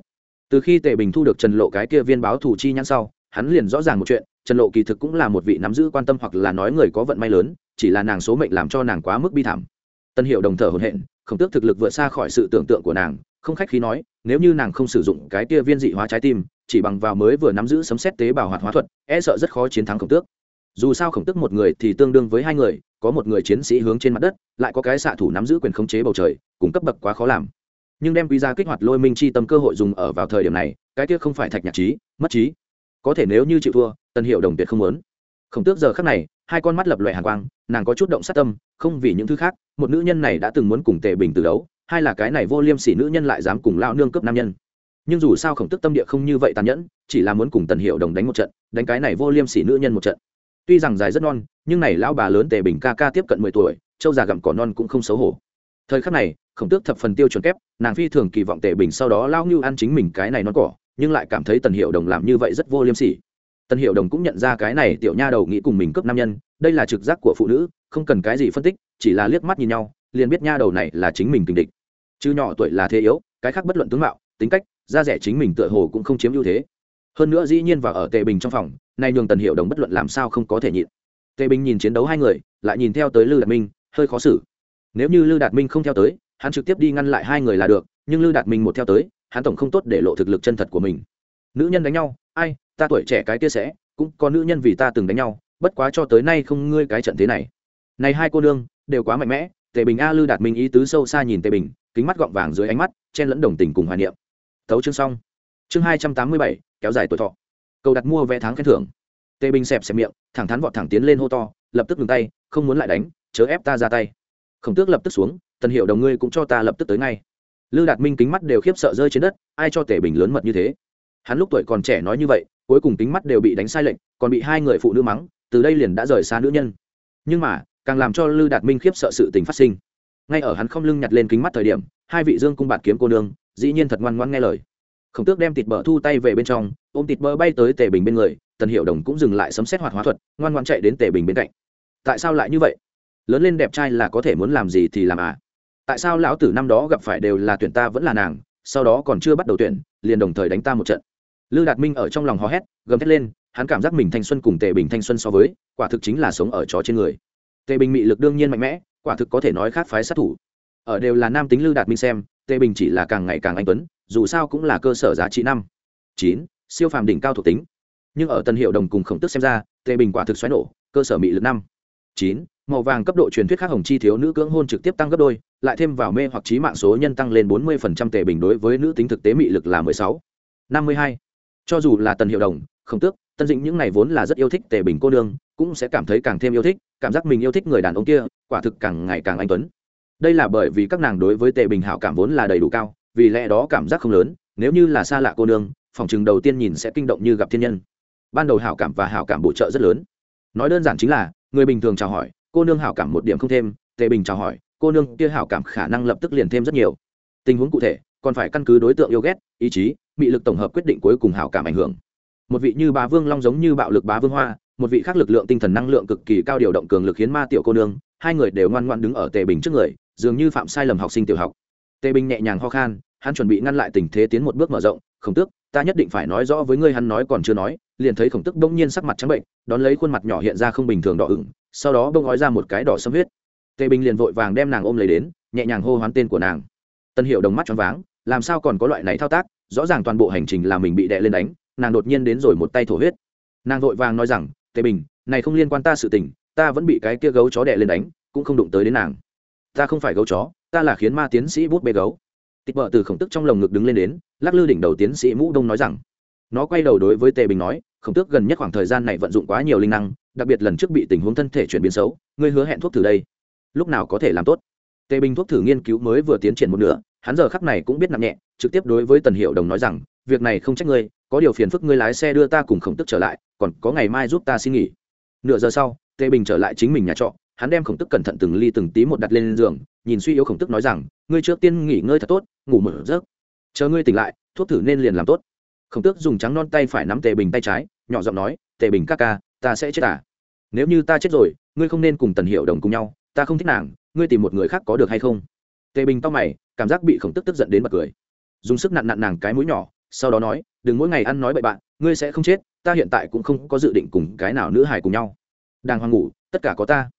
Từ khi tề bình thu được trần lộ cái kia viên báo thủ chi nhãn sau, hắn liền rõ ràng một chuyện, trần lộ kỳ thực cũng là một vị nắm giữ quan tâm hoặc là nói người có vận may lớn, chỉ là nàng số mệnh làm cho nàng quá mức bi thảm. Tân hiệu đồng thở hồn hện khổng tước thực lực vượt xa khỏi sự tưởng tượng của nàng, không khách khí nói, nếu như nàng không sử dụng cái kia viên dị hóa trái tim, chỉ bằng vào mới vừa nắm giữ sấm xét tế bào hoạt hóa thuật e sợ rất khó chiến thắng khổng tước dù sao khổng tước một người thì tương đương với hai người, có một người chiến sĩ hướng trên mặt đất, lại có cái xạ thủ nắm giữ quyền khống chế bầu trời, cùng cấp bậc quá khó làm. Nhưng đem quý gia kích hoạt lôi minh chi tâm cơ hội dùng ở vào thời điểm này, cái kia không phải thạch nhạc trí, mất trí. Có thể nếu như chịu thua tân hiệu đồng tuyệt không muốn. Khổng tước giờ khắc này, hai con mắt lập loại hàn quang, nàng có chút động sát tâm, không vì những thứ khác, một nữ nhân này đã từng muốn cùng tề bình từ đấu hay là cái này vô liêm sỉ nữ nhân lại dám cùng lao nương cấp nam nhân. Nhưng dù sao khổng tức tâm địa không như vậy tàn nhẫn, chỉ là muốn cùng tần hiệu đồng đánh một trận, đánh cái này vô liêm sỉ nữ nhân một trận tuy rằng dài rất non, nhưng này lão bà lớn tề bình ca ca tiếp cận mười tuổi châu già gặm cỏ non cũng không xấu hổ. Thời khắc này, khổng tước thập phần tiêu chuẩn kép, nàng phi thường kỳ vọng tề bình sau đó lao như ăn chính mình cái này non cỏ, nhưng lại cảm thấy tần hiệu đồng làm như vậy rất vô liêm sỉ. Tần hiệu đồng cũng nhận ra cái này tiểu nha đầu nghĩ cùng mình cướp nam nhân, đây là trực giác của phụ nữ, không cần cái gì phân tích, chỉ là liếc mắt nhìn nhau, liền biết nha đầu này là chính mình tình địch. Chứ nhỏ tuổi là thế yếu, cái khác bất luận tướng mạo, tính cách, da rẻ chính mình tựa hồ cũng không chiếm ưu thế hơn nữa dĩ nhiên và ở tề bình trong phòng, nay nhường tần hiệu đồng bất luận làm sao không có thể nhịn. Tề bình nhìn chiến đấu hai người, lại nhìn theo tới lư đạt minh, hơi khó xử. Nếu như lư đạt minh không theo tới, hắn trực tiếp đi ngăn lại hai người là được, nhưng lư đạt minh một theo tới, hắn tổng không tốt để lộ thực lực chân thật của mình. Nữ nhân đánh nhau, ai, ta tuổi trẻ cái kia sẽ, cũng có nữ nhân vì ta từng đánh nhau, bất quá cho tới nay không ngươi cái trận thế này. Này hai cô nương, đều quá mạnh mẽ, tề bình a lư đạt minh ý tứ sâu xa nhìn tề bình, kính mắt gọng vàng dưới ánh mắt, chen lẫn đồng tình cùng hoài niệm. Thấu chương xong. Chương hai trăm tám mươi bảy kéo dài tuổi thọ. Cầu đặt mua vé tháng khen thưởng. Tề bình xẹp xẹp miệng, thẳng thắn vọt thẳng tiến lên hô to, lập tức ngừng tay, không muốn lại đánh, chớ ép ta ra tay. Khổng tước lập tức xuống, tần hiệu đồng ngươi cũng cho ta lập tức tới ngay. Lư đạt minh kính mắt đều khiếp sợ rơi trên đất, ai cho tề bình lớn mật như thế? Hắn lúc tuổi còn trẻ nói như vậy, cuối cùng kính mắt đều bị đánh sai lệnh, còn bị hai người phụ nữ mắng, từ đây liền đã rời xa nữ nhân. Nhưng mà, càng làm cho lư đạt minh khiếp sợ sự tình phát sinh. Ngay ở hắn không lưng nhặt lên kính mắt thời điểm, hai vị dương cung bạt kiếm cô nương, dĩ nhiên thật ngoan ngoan nghe lời khổng tước đem thịt bờ thu tay về bên trong, ôm thịt bờ bay tới tề bình bên người, tần hiệu đồng cũng dừng lại sấm xét hoạt hóa thuật, ngoan ngoan chạy đến tề bình bên cạnh. Tại sao lại như vậy? Lớn lên đẹp trai là có thể muốn làm gì thì làm à? Tại sao lão tử năm đó gặp phải đều là tuyển ta vẫn là nàng, sau đó còn chưa bắt đầu tuyển, liền đồng thời đánh ta một trận? Lư đạt minh ở trong lòng hò hét, gầm thét lên, hắn cảm giác mình thanh xuân cùng tề bình thanh xuân so với, quả thực chính là sống ở chó trên người. Tề bình mị lực đương nhiên mạnh mẽ, quả thực có thể nói khác phái sát thủ. Ở đều là nam tính lư đạt minh xem, tề bình chỉ là càng ngày càng anh tuấn dù sao cũng là cơ sở giá trị năm. Chín, siêu phàm đỉnh cao thuộc tính. Nhưng ở tân hiệu đồng cùng khổng tức xem ra tề bình quả thực xoáy nổ, cơ sở mị lực năm. Chín, màu vàng cấp độ truyền thuyết khác hồng chi thiếu nữ cưỡng hôn trực tiếp tăng gấp đôi, lại thêm vào mê hoặc trí mạng số nhân tăng lên bốn mươi phần trăm tề bình đối với nữ tính thực tế mị lực là mười sáu. Năm mươi hai, cho dù là tần hiệu đồng, khổng tước, tân dĩnh những này vốn là rất yêu thích tề bình cô nương, cũng sẽ cảm thấy càng thêm yêu thích, cảm giác mình yêu thích người đàn ông kia, quả thực càng ngày càng anh tuấn. Đây là bởi vì các nàng đối với tề bình hảo cảm vốn là đầy đủ cao vì lẽ đó cảm giác không lớn, nếu như là xa lạ cô nương, phòng chừng đầu tiên nhìn sẽ kinh động như gặp thiên nhân. Ban đầu hảo cảm và hảo cảm bổ trợ rất lớn. Nói đơn giản chính là, người bình thường chào hỏi, cô nương hảo cảm một điểm không thêm, tề bình chào hỏi, cô nương kia hảo cảm khả năng lập tức liền thêm rất nhiều. Tình huống cụ thể, còn phải căn cứ đối tượng yêu ghét, ý chí bị lực tổng hợp quyết định cuối cùng hảo cảm ảnh hưởng. Một vị như bá vương long giống như bạo lực bá vương hoa, một vị khác lực lượng tinh thần năng lượng cực kỳ cao điều động cường lực khiến ma tiểu cô nương, hai người đều ngoan ngoan đứng ở tề bình trước người, dường như phạm sai lầm học sinh tiểu học. Tề bình nhẹ nhàng ho khan hắn chuẩn bị ngăn lại tình thế tiến một bước mở rộng, khổng tước, ta nhất định phải nói rõ với ngươi hắn nói còn chưa nói. Liền thấy khổng tức bỗng nhiên sắc mặt trắng bệnh, đón lấy khuôn mặt nhỏ hiện ra không bình thường đỏ ửng, sau đó bông gói ra một cái đỏ sâm huyết. Tề bình liền vội vàng đem nàng ôm lấy đến, nhẹ nhàng hô hoán tên của nàng. Tân hiệu đồng mắt choáng váng, làm sao còn có loại này thao tác? Rõ ràng toàn bộ hành trình là mình bị đè lên đánh, nàng đột nhiên đến rồi một tay thổ huyết. Nàng vội vàng nói rằng, tề bình, này không liên quan ta sự tình, ta vẫn bị cái kia gấu chó đè lên đánh, cũng không đụng tới đến nàng. Ta không phải gấu chó, ta là khiến ma tiến sĩ bút bê gấu tịch vợ từ khổng tức trong lồng ngực đứng lên đến, lắc lư đỉnh đầu tiến sĩ mũ đông nói rằng, nó quay đầu đối với tề bình nói, khổng tước gần nhất khoảng thời gian này vận dụng quá nhiều linh năng, đặc biệt lần trước bị tình huống thân thể chuyển biến xấu, ngươi hứa hẹn thuốc thử đây. Lúc nào có thể làm tốt? Tề bình thuốc thử nghiên cứu mới vừa tiến triển một nửa, hắn giờ khắc này cũng biết nặng nhẹ, trực tiếp đối với tần hiệu đồng nói rằng, việc này không trách ngươi, có điều phiền phức ngươi lái xe đưa ta cùng khổng tức trở lại, còn có ngày mai giúp ta xin nghỉ. Nửa giờ sau, tề bình trở lại chính mình nhà trọ hắn đem khổng tức cẩn thận từng ly từng tí một đặt lên giường, nhìn suy yếu khổng tức nói rằng, ngươi trước tiên nghỉ ngơi thật tốt, ngủ mở giấc. Chờ ngươi tỉnh lại, thuốc thử nên liền làm tốt. Khổng tước dùng trắng non tay phải nắm tề bình tay trái, nhỏ giọng nói, tề bình ca ca, ta sẽ chết à? Nếu như ta chết rồi, ngươi không nên cùng tần hiệu đồng cùng nhau, ta không thích nàng, ngươi tìm một người khác có được hay không? Tề bình to mày, cảm giác bị khổng tức tức giận đến bật cười. Dùng sức nặn nặn nàng cái mũi nhỏ, sau đó nói, đừng mỗi ngày ăn nói bậy bạn, ngươi sẽ không chết, ta hiện tại cũng không có dự định cùng cái nào nữ hài cùng nhau. Đang hoang ngủ, tất cả có ta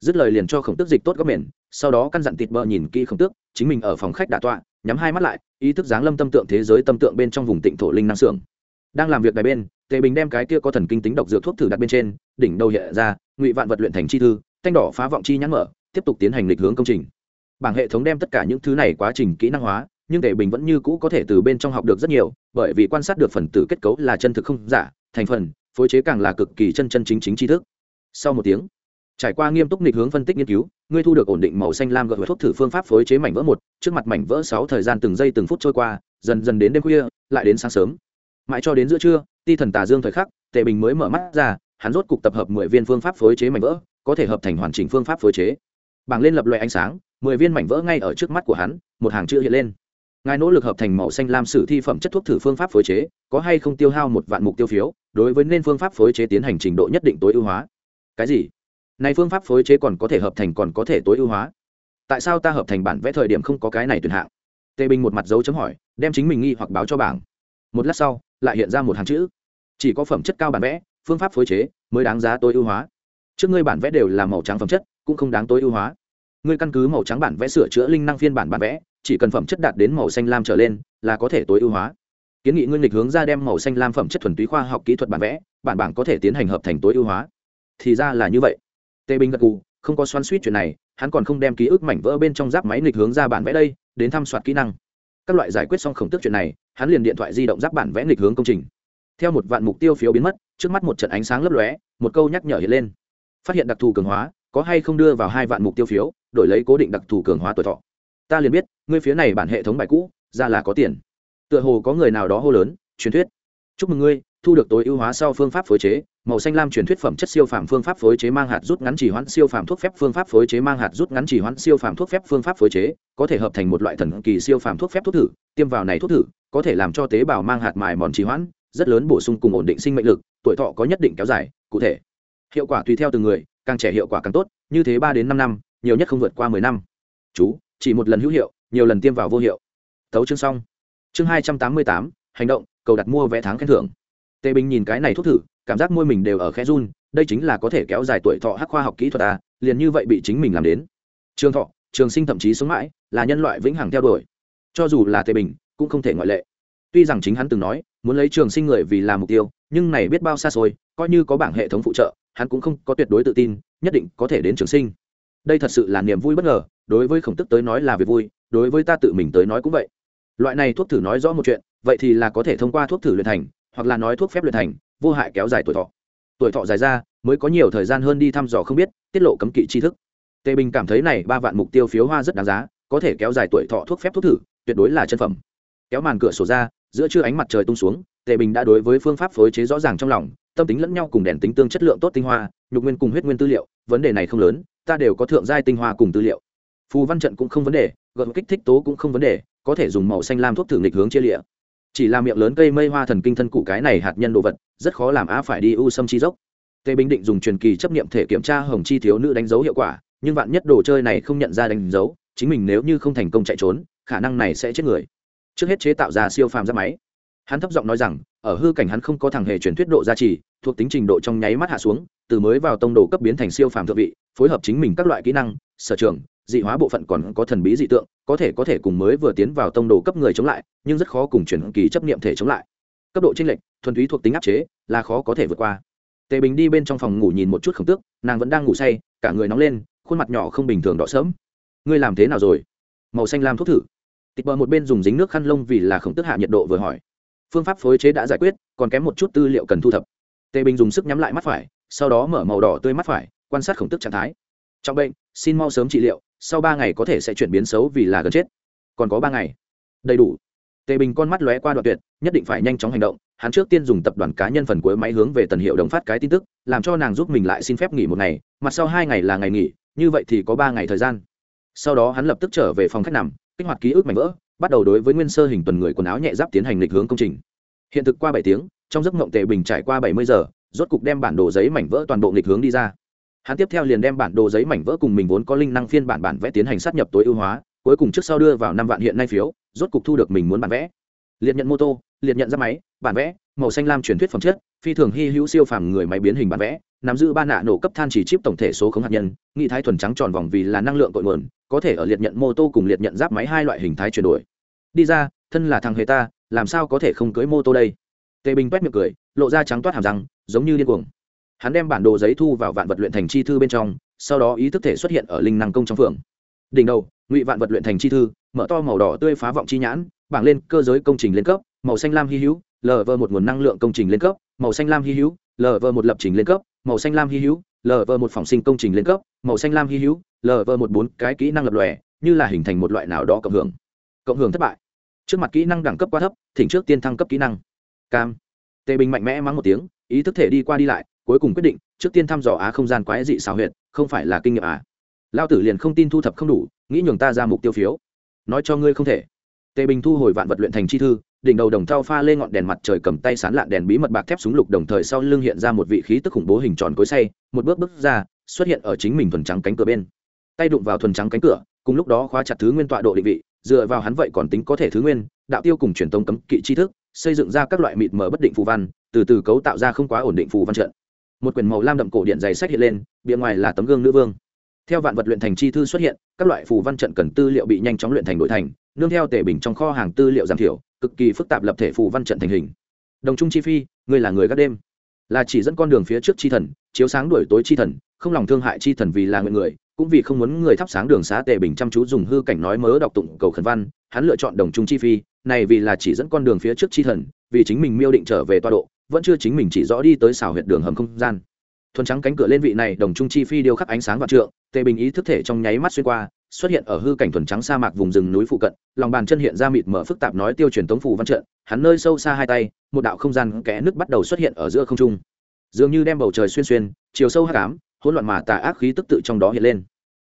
dứt lời liền cho khổng tước dịch tốt góc mền sau đó căn dặn thịt bơ nhìn kỹ khổng tước, chính mình ở phòng khách đà tọa, nhắm hai mắt lại, ý thức giáng lâm tâm tượng thế giới tâm tượng bên trong vùng tịnh thổ linh năng xưởng. Đang làm việc đài bên, tề bình đem cái kia có thần kinh tính độc dược thuốc thử đặt bên trên, đỉnh đầu hiện ra, ngụy vạn vật luyện thành chi thư, thanh đỏ phá vọng chi nhãn mở, tiếp tục tiến hành lịch hướng công trình. Bảng hệ thống đem tất cả những thứ này quá trình kỹ năng hóa, nhưng tề bình vẫn như cũ có thể từ bên trong học được rất nhiều, bởi vì quan sát được phần tử kết cấu là chân thực không giả, thành phần, phối chế càng là cực kỳ chân chân chính chính tri thức. Sau một tiếng trải qua nghiêm túc nghịch hướng phân tích nghiên cứu, ngươi thu được ổn định màu xanh lam gợi thuốc thử phương pháp phối chế mảnh vỡ một, trước mặt mảnh vỡ sáu thời gian từng giây từng phút trôi qua, dần dần đến đêm khuya, lại đến sáng sớm. Mãi cho đến giữa trưa, ti thần tà dương thời khắc, tề bình mới mở mắt ra, hắn rốt cục tập hợp mười viên phương pháp phối chế mảnh vỡ, có thể hợp thành hoàn chỉnh phương pháp phối chế. Bảng lên lập loại ánh sáng, mười viên mảnh vỡ ngay ở trước mắt của hắn, một hàng chữ hiện lên. Ngài nỗ lực hợp thành màu xanh lam sử thi phẩm chất thuốc thử phương pháp phối chế, có hay không tiêu hao một vạn mục tiêu phiếu, đối với nên phương pháp phối chế tiến hành trình độ nhất định tối ưu hóa. Cái gì? Này phương pháp phối chế còn có thể hợp thành còn có thể tối ưu hóa. Tại sao ta hợp thành bản vẽ thời điểm không có cái này tuyển hạng? Tề bình một mặt dấu chấm hỏi, đem chính mình nghi hoặc báo cho bảng. Một lát sau, lại hiện ra một hàng chữ. Chỉ có phẩm chất cao bản vẽ, phương pháp phối chế mới đáng giá tối ưu hóa. Trước ngươi bản vẽ đều là màu trắng phẩm chất, cũng không đáng tối ưu hóa. Ngươi căn cứ màu trắng bản vẽ sửa chữa linh năng phiên bản bản vẽ, chỉ cần phẩm chất đạt đến màu xanh lam trở lên là có thể tối ưu hóa. Kiến nghị ngươi lịch hướng ra đem màu xanh lam phẩm chất thuần túy khoa học kỹ thuật bản vẽ, bản bảng có thể tiến hành hợp thành tối ưu hóa. Thì ra là như vậy tề bình gật cù không có xoắn suýt chuyện này, hắn còn không đem ký ức mảnh vỡ bên trong giáp máy lịch hướng ra bản vẽ đây, đến thăm soạt kỹ năng. Các loại giải quyết xong khổng tức chuyện này, hắn liền điện thoại di động giáp bản vẽ lịch hướng công trình. Theo một vạn mục tiêu phiếu biến mất, trước mắt một trận ánh sáng lấp lóe, một câu nhắc nhở hiện lên. Phát hiện đặc thù cường hóa, có hay không đưa vào hai vạn mục tiêu phiếu, đổi lấy cố định đặc thù cường hóa tuổi thọ. Ta liền biết, ngươi phía này bản hệ thống bài cũ, ra là có tiền. Tựa hồ có người nào đó hô lớn, truyền thuyết. Chúc mừng ngươi thu được tối ưu hóa sau phương pháp phối chế, màu xanh lam truyền thuyết phẩm chất siêu phàm phương pháp phối chế mang hạt rút ngắn chỉ hoãn siêu phàm thuốc phép phương pháp phối chế mang hạt rút ngắn chỉ hoãn siêu phàm thuốc phép phương pháp phối chế, có thể hợp thành một loại thần kỳ siêu phàm thuốc phép thuốc thử, tiêm vào này thuốc thử, có thể làm cho tế bào mang hạt mài mòn trì hoãn, rất lớn bổ sung cùng ổn định sinh mệnh lực, tuổi thọ có nhất định kéo dài, cụ thể. Hiệu quả tùy theo từng người, càng trẻ hiệu quả càng tốt, như thế ba đến năm năm, nhiều nhất không vượt qua mười năm. Chú, chỉ một lần hữu hiệu, nhiều lần tiêm vào vô hiệu. Thấu chương xong. Chương hai trăm tám mươi tám, hành động, cầu đặt mua vé tháng khen thưởng tề bình nhìn cái này thuốc thử, cảm giác môi mình đều ở khe run, đây chính là có thể kéo dài tuổi thọ hắc khoa học kỹ thuật à liền như vậy bị chính mình làm đến. Trường thọ, trường sinh thậm chí sống mãi, là nhân loại vĩnh hằng theo đuổi. Cho dù là tề bình, cũng không thể ngoại lệ. Tuy rằng chính hắn từng nói, muốn lấy trường sinh người vì làm mục tiêu, nhưng này biết bao xa xôi, coi như có bảng hệ thống phụ trợ, hắn cũng không có tuyệt đối tự tin, nhất định có thể đến trường sinh. Đây thật sự là niềm vui bất ngờ, đối với khổng tức tới nói là việc vui, đối với ta tự mình tới nói cũng vậy. Loại này thuốc thử nói rõ một chuyện, vậy thì là có thể thông qua thuốc thử luyện thành hoặc là nói thuốc phép luyện thành, vô hại kéo dài tuổi thọ. Tuổi thọ dài ra, mới có nhiều thời gian hơn đi thăm dò không biết, tiết lộ cấm kỵ tri thức. Tề bình cảm thấy này ba vạn mục tiêu phiếu hoa rất đáng giá, có thể kéo dài tuổi thọ thuốc phép thuốc thử, tuyệt đối là chân phẩm. Kéo màn cửa sổ ra, giữa trưa ánh mặt trời tung xuống, tề bình đã đối với phương pháp phối chế rõ ràng trong lòng, tâm tính lẫn nhau cùng đèn tính tương chất lượng tốt tinh hoa, nhục nguyên cùng huyết nguyên tư liệu, vấn đề này không lớn, ta đều có thượng giai tinh hoa cùng tư liệu. Phù văn trận cũng không vấn đề, gợn kích thích tố cũng không vấn đề, có thể dùng màu xanh lam thuốc thử nghịch hướng chia lịa chỉ là miệng lớn cây mây hoa thần kinh thân cụ cái này hạt nhân đồ vật, rất khó làm á phải đi u sâm chi dốc. Tề bình định dùng truyền kỳ chấp nghiệm thể kiểm tra hồng chi thiếu nữ đánh dấu hiệu quả, nhưng vạn nhất đồ chơi này không nhận ra đánh dấu, chính mình nếu như không thành công chạy trốn, khả năng này sẽ chết người. Trước hết chế tạo ra siêu phàm ra máy. Hắn thấp giọng nói rằng, ở hư cảnh hắn không có thằng hề truyền thuyết độ gia trì, thuộc tính trình độ trong nháy mắt hạ xuống, từ mới vào tông đồ cấp biến thành siêu phàm thượng vị, phối hợp chính mình các loại kỹ năng, sở trường dị hóa bộ phận còn có thần bí dị tượng, có thể có thể cùng mới vừa tiến vào tông đồ cấp người chống lại, nhưng rất khó cùng chuyển kỳ chấp niệm thể chống lại. Cấp độ tranh lệch, thuần túy thuộc tính áp chế, là khó có thể vượt qua. Tề bình đi bên trong phòng ngủ nhìn một chút khổng tước, nàng vẫn đang ngủ say, cả người nóng lên, khuôn mặt nhỏ không bình thường đỏ sớm ngươi làm thế nào rồi? Màu xanh lam thuốc thử. Tịch bờ một bên dùng dính nước khăn lông vì là khổng tức hạ nhiệt độ vừa hỏi. Phương pháp phối chế đã giải quyết, còn kém một chút tư liệu cần thu thập. Tề bình dùng sức nhắm lại mắt phải, sau đó mở màu đỏ tươi mắt phải, quan sát khổng tức trạng thái. Trong bệnh, xin mau sớm trị liệu sau ba ngày có thể sẽ chuyển biến xấu vì là gần chết. Còn có ba ngày. Đầy đủ. Tề bình con mắt lóe qua đoạn tuyệt, nhất định phải nhanh chóng hành động. Hắn trước tiên dùng tập đoàn cá nhân phần cuối máy hướng về tần hiệu đồng phát cái tin tức, làm cho nàng giúp mình lại xin phép nghỉ một ngày, mặt sau hai ngày là ngày nghỉ, như vậy thì có ba ngày thời gian. Sau đó hắn lập tức trở về phòng khách nằm, kích hoạt ký ức mảnh vỡ, bắt đầu đối với nguyên sơ hình tuần người quần áo nhẹ giáp tiến hành lịch hướng công trình. Hiện thực qua bảy tiếng, trong giấc mộng tề bình trải qua bảy mươi giờ, rốt cục đem bản đồ giấy mảnh vỡ toàn bộ nghịch hướng đi ra hắn tiếp theo liền đem bản đồ giấy mảnh vỡ cùng mình vốn có linh năng phiên bản bản vẽ tiến hành sát nhập tối ưu hóa, cuối cùng trước sau đưa vào năm vạn hiện nay phiếu, rốt cục thu được mình muốn bản vẽ. Liệt nhận mô tô, liệt nhận ra máy, bản vẽ, màu xanh lam truyền thuyết phẩm chất, phi thường hy hữu siêu phàm người máy biến hình bản vẽ, nắm giữ ba nạ nổ cấp than chỉ chip tổng thể số không hạt nhân, nghị thái thuần trắng tròn vòng vì là năng lượng cội nguồn, có thể ở liệt nhận mô tô cùng liệt nhận giáp máy hai loại hình thái chuyển đổi. Đi ra, thân là thằng hề ta, làm sao có thể không cưới mô tô đây? Tề bình quét miệng cười, lộ ra trắng toát hàm răng, giống như điên cuồng hắn đem bản đồ giấy thu vào vạn vật luyện thành chi thư bên trong, sau đó ý thức thể xuất hiện ở linh năng công trong phường. Đỉnh đầu, ngụy vạn vật luyện thành chi thư, mở to màu đỏ tươi phá vọng chi nhãn, bảng lên, cơ giới công trình lên cấp, màu xanh lam hy hữu lv một nguồn năng lượng công trình lên cấp, màu xanh lam hy hữu lv một lập trình lên cấp, màu xanh lam hy hữu lv một phòng sinh công trình lên cấp, màu xanh lam hy hữu lv một bốn cái kỹ năng lập lòe, như là hình thành một loại nào đó cộng hưởng. Cộng hưởng thất bại. Trước mặt kỹ năng đẳng cấp quá thấp, thỉnh trước tiên thăng cấp kỹ năng. Cam. Tề bình mạnh mẽ mắng một tiếng, ý thức thể đi qua đi lại cuối cùng quyết định, trước tiên thăm dò á không gian quái dị xào huyện không phải là kinh nghiệm à. Lao tử liền không tin thu thập không đủ, nghĩ nhường ta ra mục tiêu phiếu. Nói cho ngươi không thể. Tề bình thu hồi vạn vật luyện thành chi thư, đỉnh đầu đồng thao pha lên ngọn đèn mặt trời cầm tay sán lạn đèn bí mật bạc thép súng lục đồng thời sau lưng hiện ra một vị khí tức khủng bố hình tròn cối say một bước bước ra, xuất hiện ở chính mình thuần trắng cánh cửa bên. Tay đụng vào thuần trắng cánh cửa, cùng lúc đó khóa chặt thứ nguyên tọa độ định vị, dựa vào hắn vậy còn tính có thể thứ nguyên, đạo tiêu cùng truyền tông cấm kỵ tri thức, xây dựng ra các loại mịt mờ bất định phù văn, từ từ cấu tạo ra không quá ổn định phù văn trận một quyển màu lam đậm cổ điện dày sách hiện lên, bìa ngoài là tấm gương nữ vương. Theo vạn vật luyện thành chi thư xuất hiện, các loại phù văn trận cần tư liệu bị nhanh chóng luyện thành nội thành, nương theo tể bình trong kho hàng tư liệu giảm thiểu, cực kỳ phức tạp lập thể phù văn trận thành hình. Đồng trung chi phi người là người gác đêm. Là chỉ dẫn con đường phía trước chi thần, chiếu sáng đuổi tối chi thần, không lòng thương hại chi thần vì là nguyện người, cũng vì không muốn người thắp sáng đường xá tề bình chăm chú dùng hư cảnh nói mớ đọc tụng cầu khẩn văn, hắn lựa chọn đồng trung chi phi, này vì là chỉ dẫn con đường phía trước chi thần, vì chính mình miêu định trở về toa độ vẫn chưa chính mình chỉ rõ đi tới xảo huyệt đường hầm không gian. Thuần trắng cánh cửa lên vị này đồng trung chi phi điêu khắc ánh sáng và trượng, tề bình ý thức thể trong nháy mắt xuyên qua, xuất hiện ở hư cảnh thuần trắng sa mạc vùng rừng núi phụ cận, lòng bàn chân hiện ra mịt mở phức tạp nói tiêu truyền tống phủ văn trận, hắn nơi sâu xa hai tay, một đạo không gian kẽ nước bắt đầu xuất hiện ở giữa không trung. Dường như đem bầu trời xuyên xuyên, chiều sâu hắc ám, hỗn loạn mà tà ác khí tức tự trong đó hiện lên.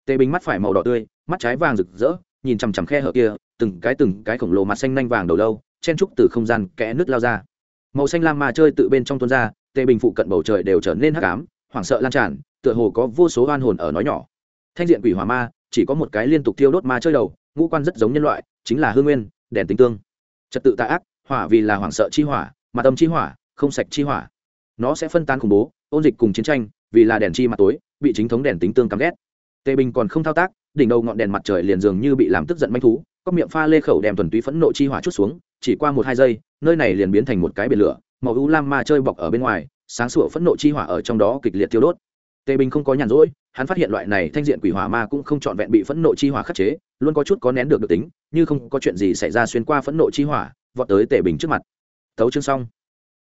Tề bình mắt phải màu đỏ tươi, mắt trái vàng rực rỡ, nhìn chằm chằm khe hở kia, từng cái từng cái khổng lồ mặt xanh nanh vàng đầu lâu, chen trúc từ không gian kẽ nước lao ra màu xanh lam mà chơi tự bên trong tuôn ra, tề bình phụ cận bầu trời đều trở nên hắc ám, hoảng sợ lan tràn, tựa hồ có vô số oan hồn ở nói nhỏ. Thanh diện quỷ hỏa ma, chỉ có một cái liên tục thiêu đốt ma chơi đầu, ngũ quan rất giống nhân loại, chính là hương nguyên, đèn tính tương. Trật tự tạ ác, hỏa vì là hoảng sợ chi hỏa, mà tâm chi hỏa, không sạch chi hỏa. Nó sẽ phân tán khủng bố, ôn dịch cùng chiến tranh, vì là đèn chi mặt tối, bị chính thống đèn tính tương căm ghét. Tề bình còn không thao tác, đỉnh đầu ngọn đèn mặt trời liền dường như bị làm tức giận manh thú, có miệng pha lê khẩu đem thuần túy phẫn nộ chi hỏa chút xuống chỉ qua một hai giây, nơi này liền biến thành một cái biển lửa, màu u lam ma chơi bọc ở bên ngoài, sáng sủa phẫn nộ chi hỏa ở trong đó kịch liệt tiêu đốt. Tề bình không có nhàn rỗi, hắn phát hiện loại này thanh diện quỷ hỏa ma cũng không trọn vẹn bị phẫn nộ chi hỏa khắc chế, luôn có chút có nén được được tính, như không có chuyện gì xảy ra xuyên qua phẫn nộ chi hỏa, vọt tới tề bình trước mặt. Tấu chương xong.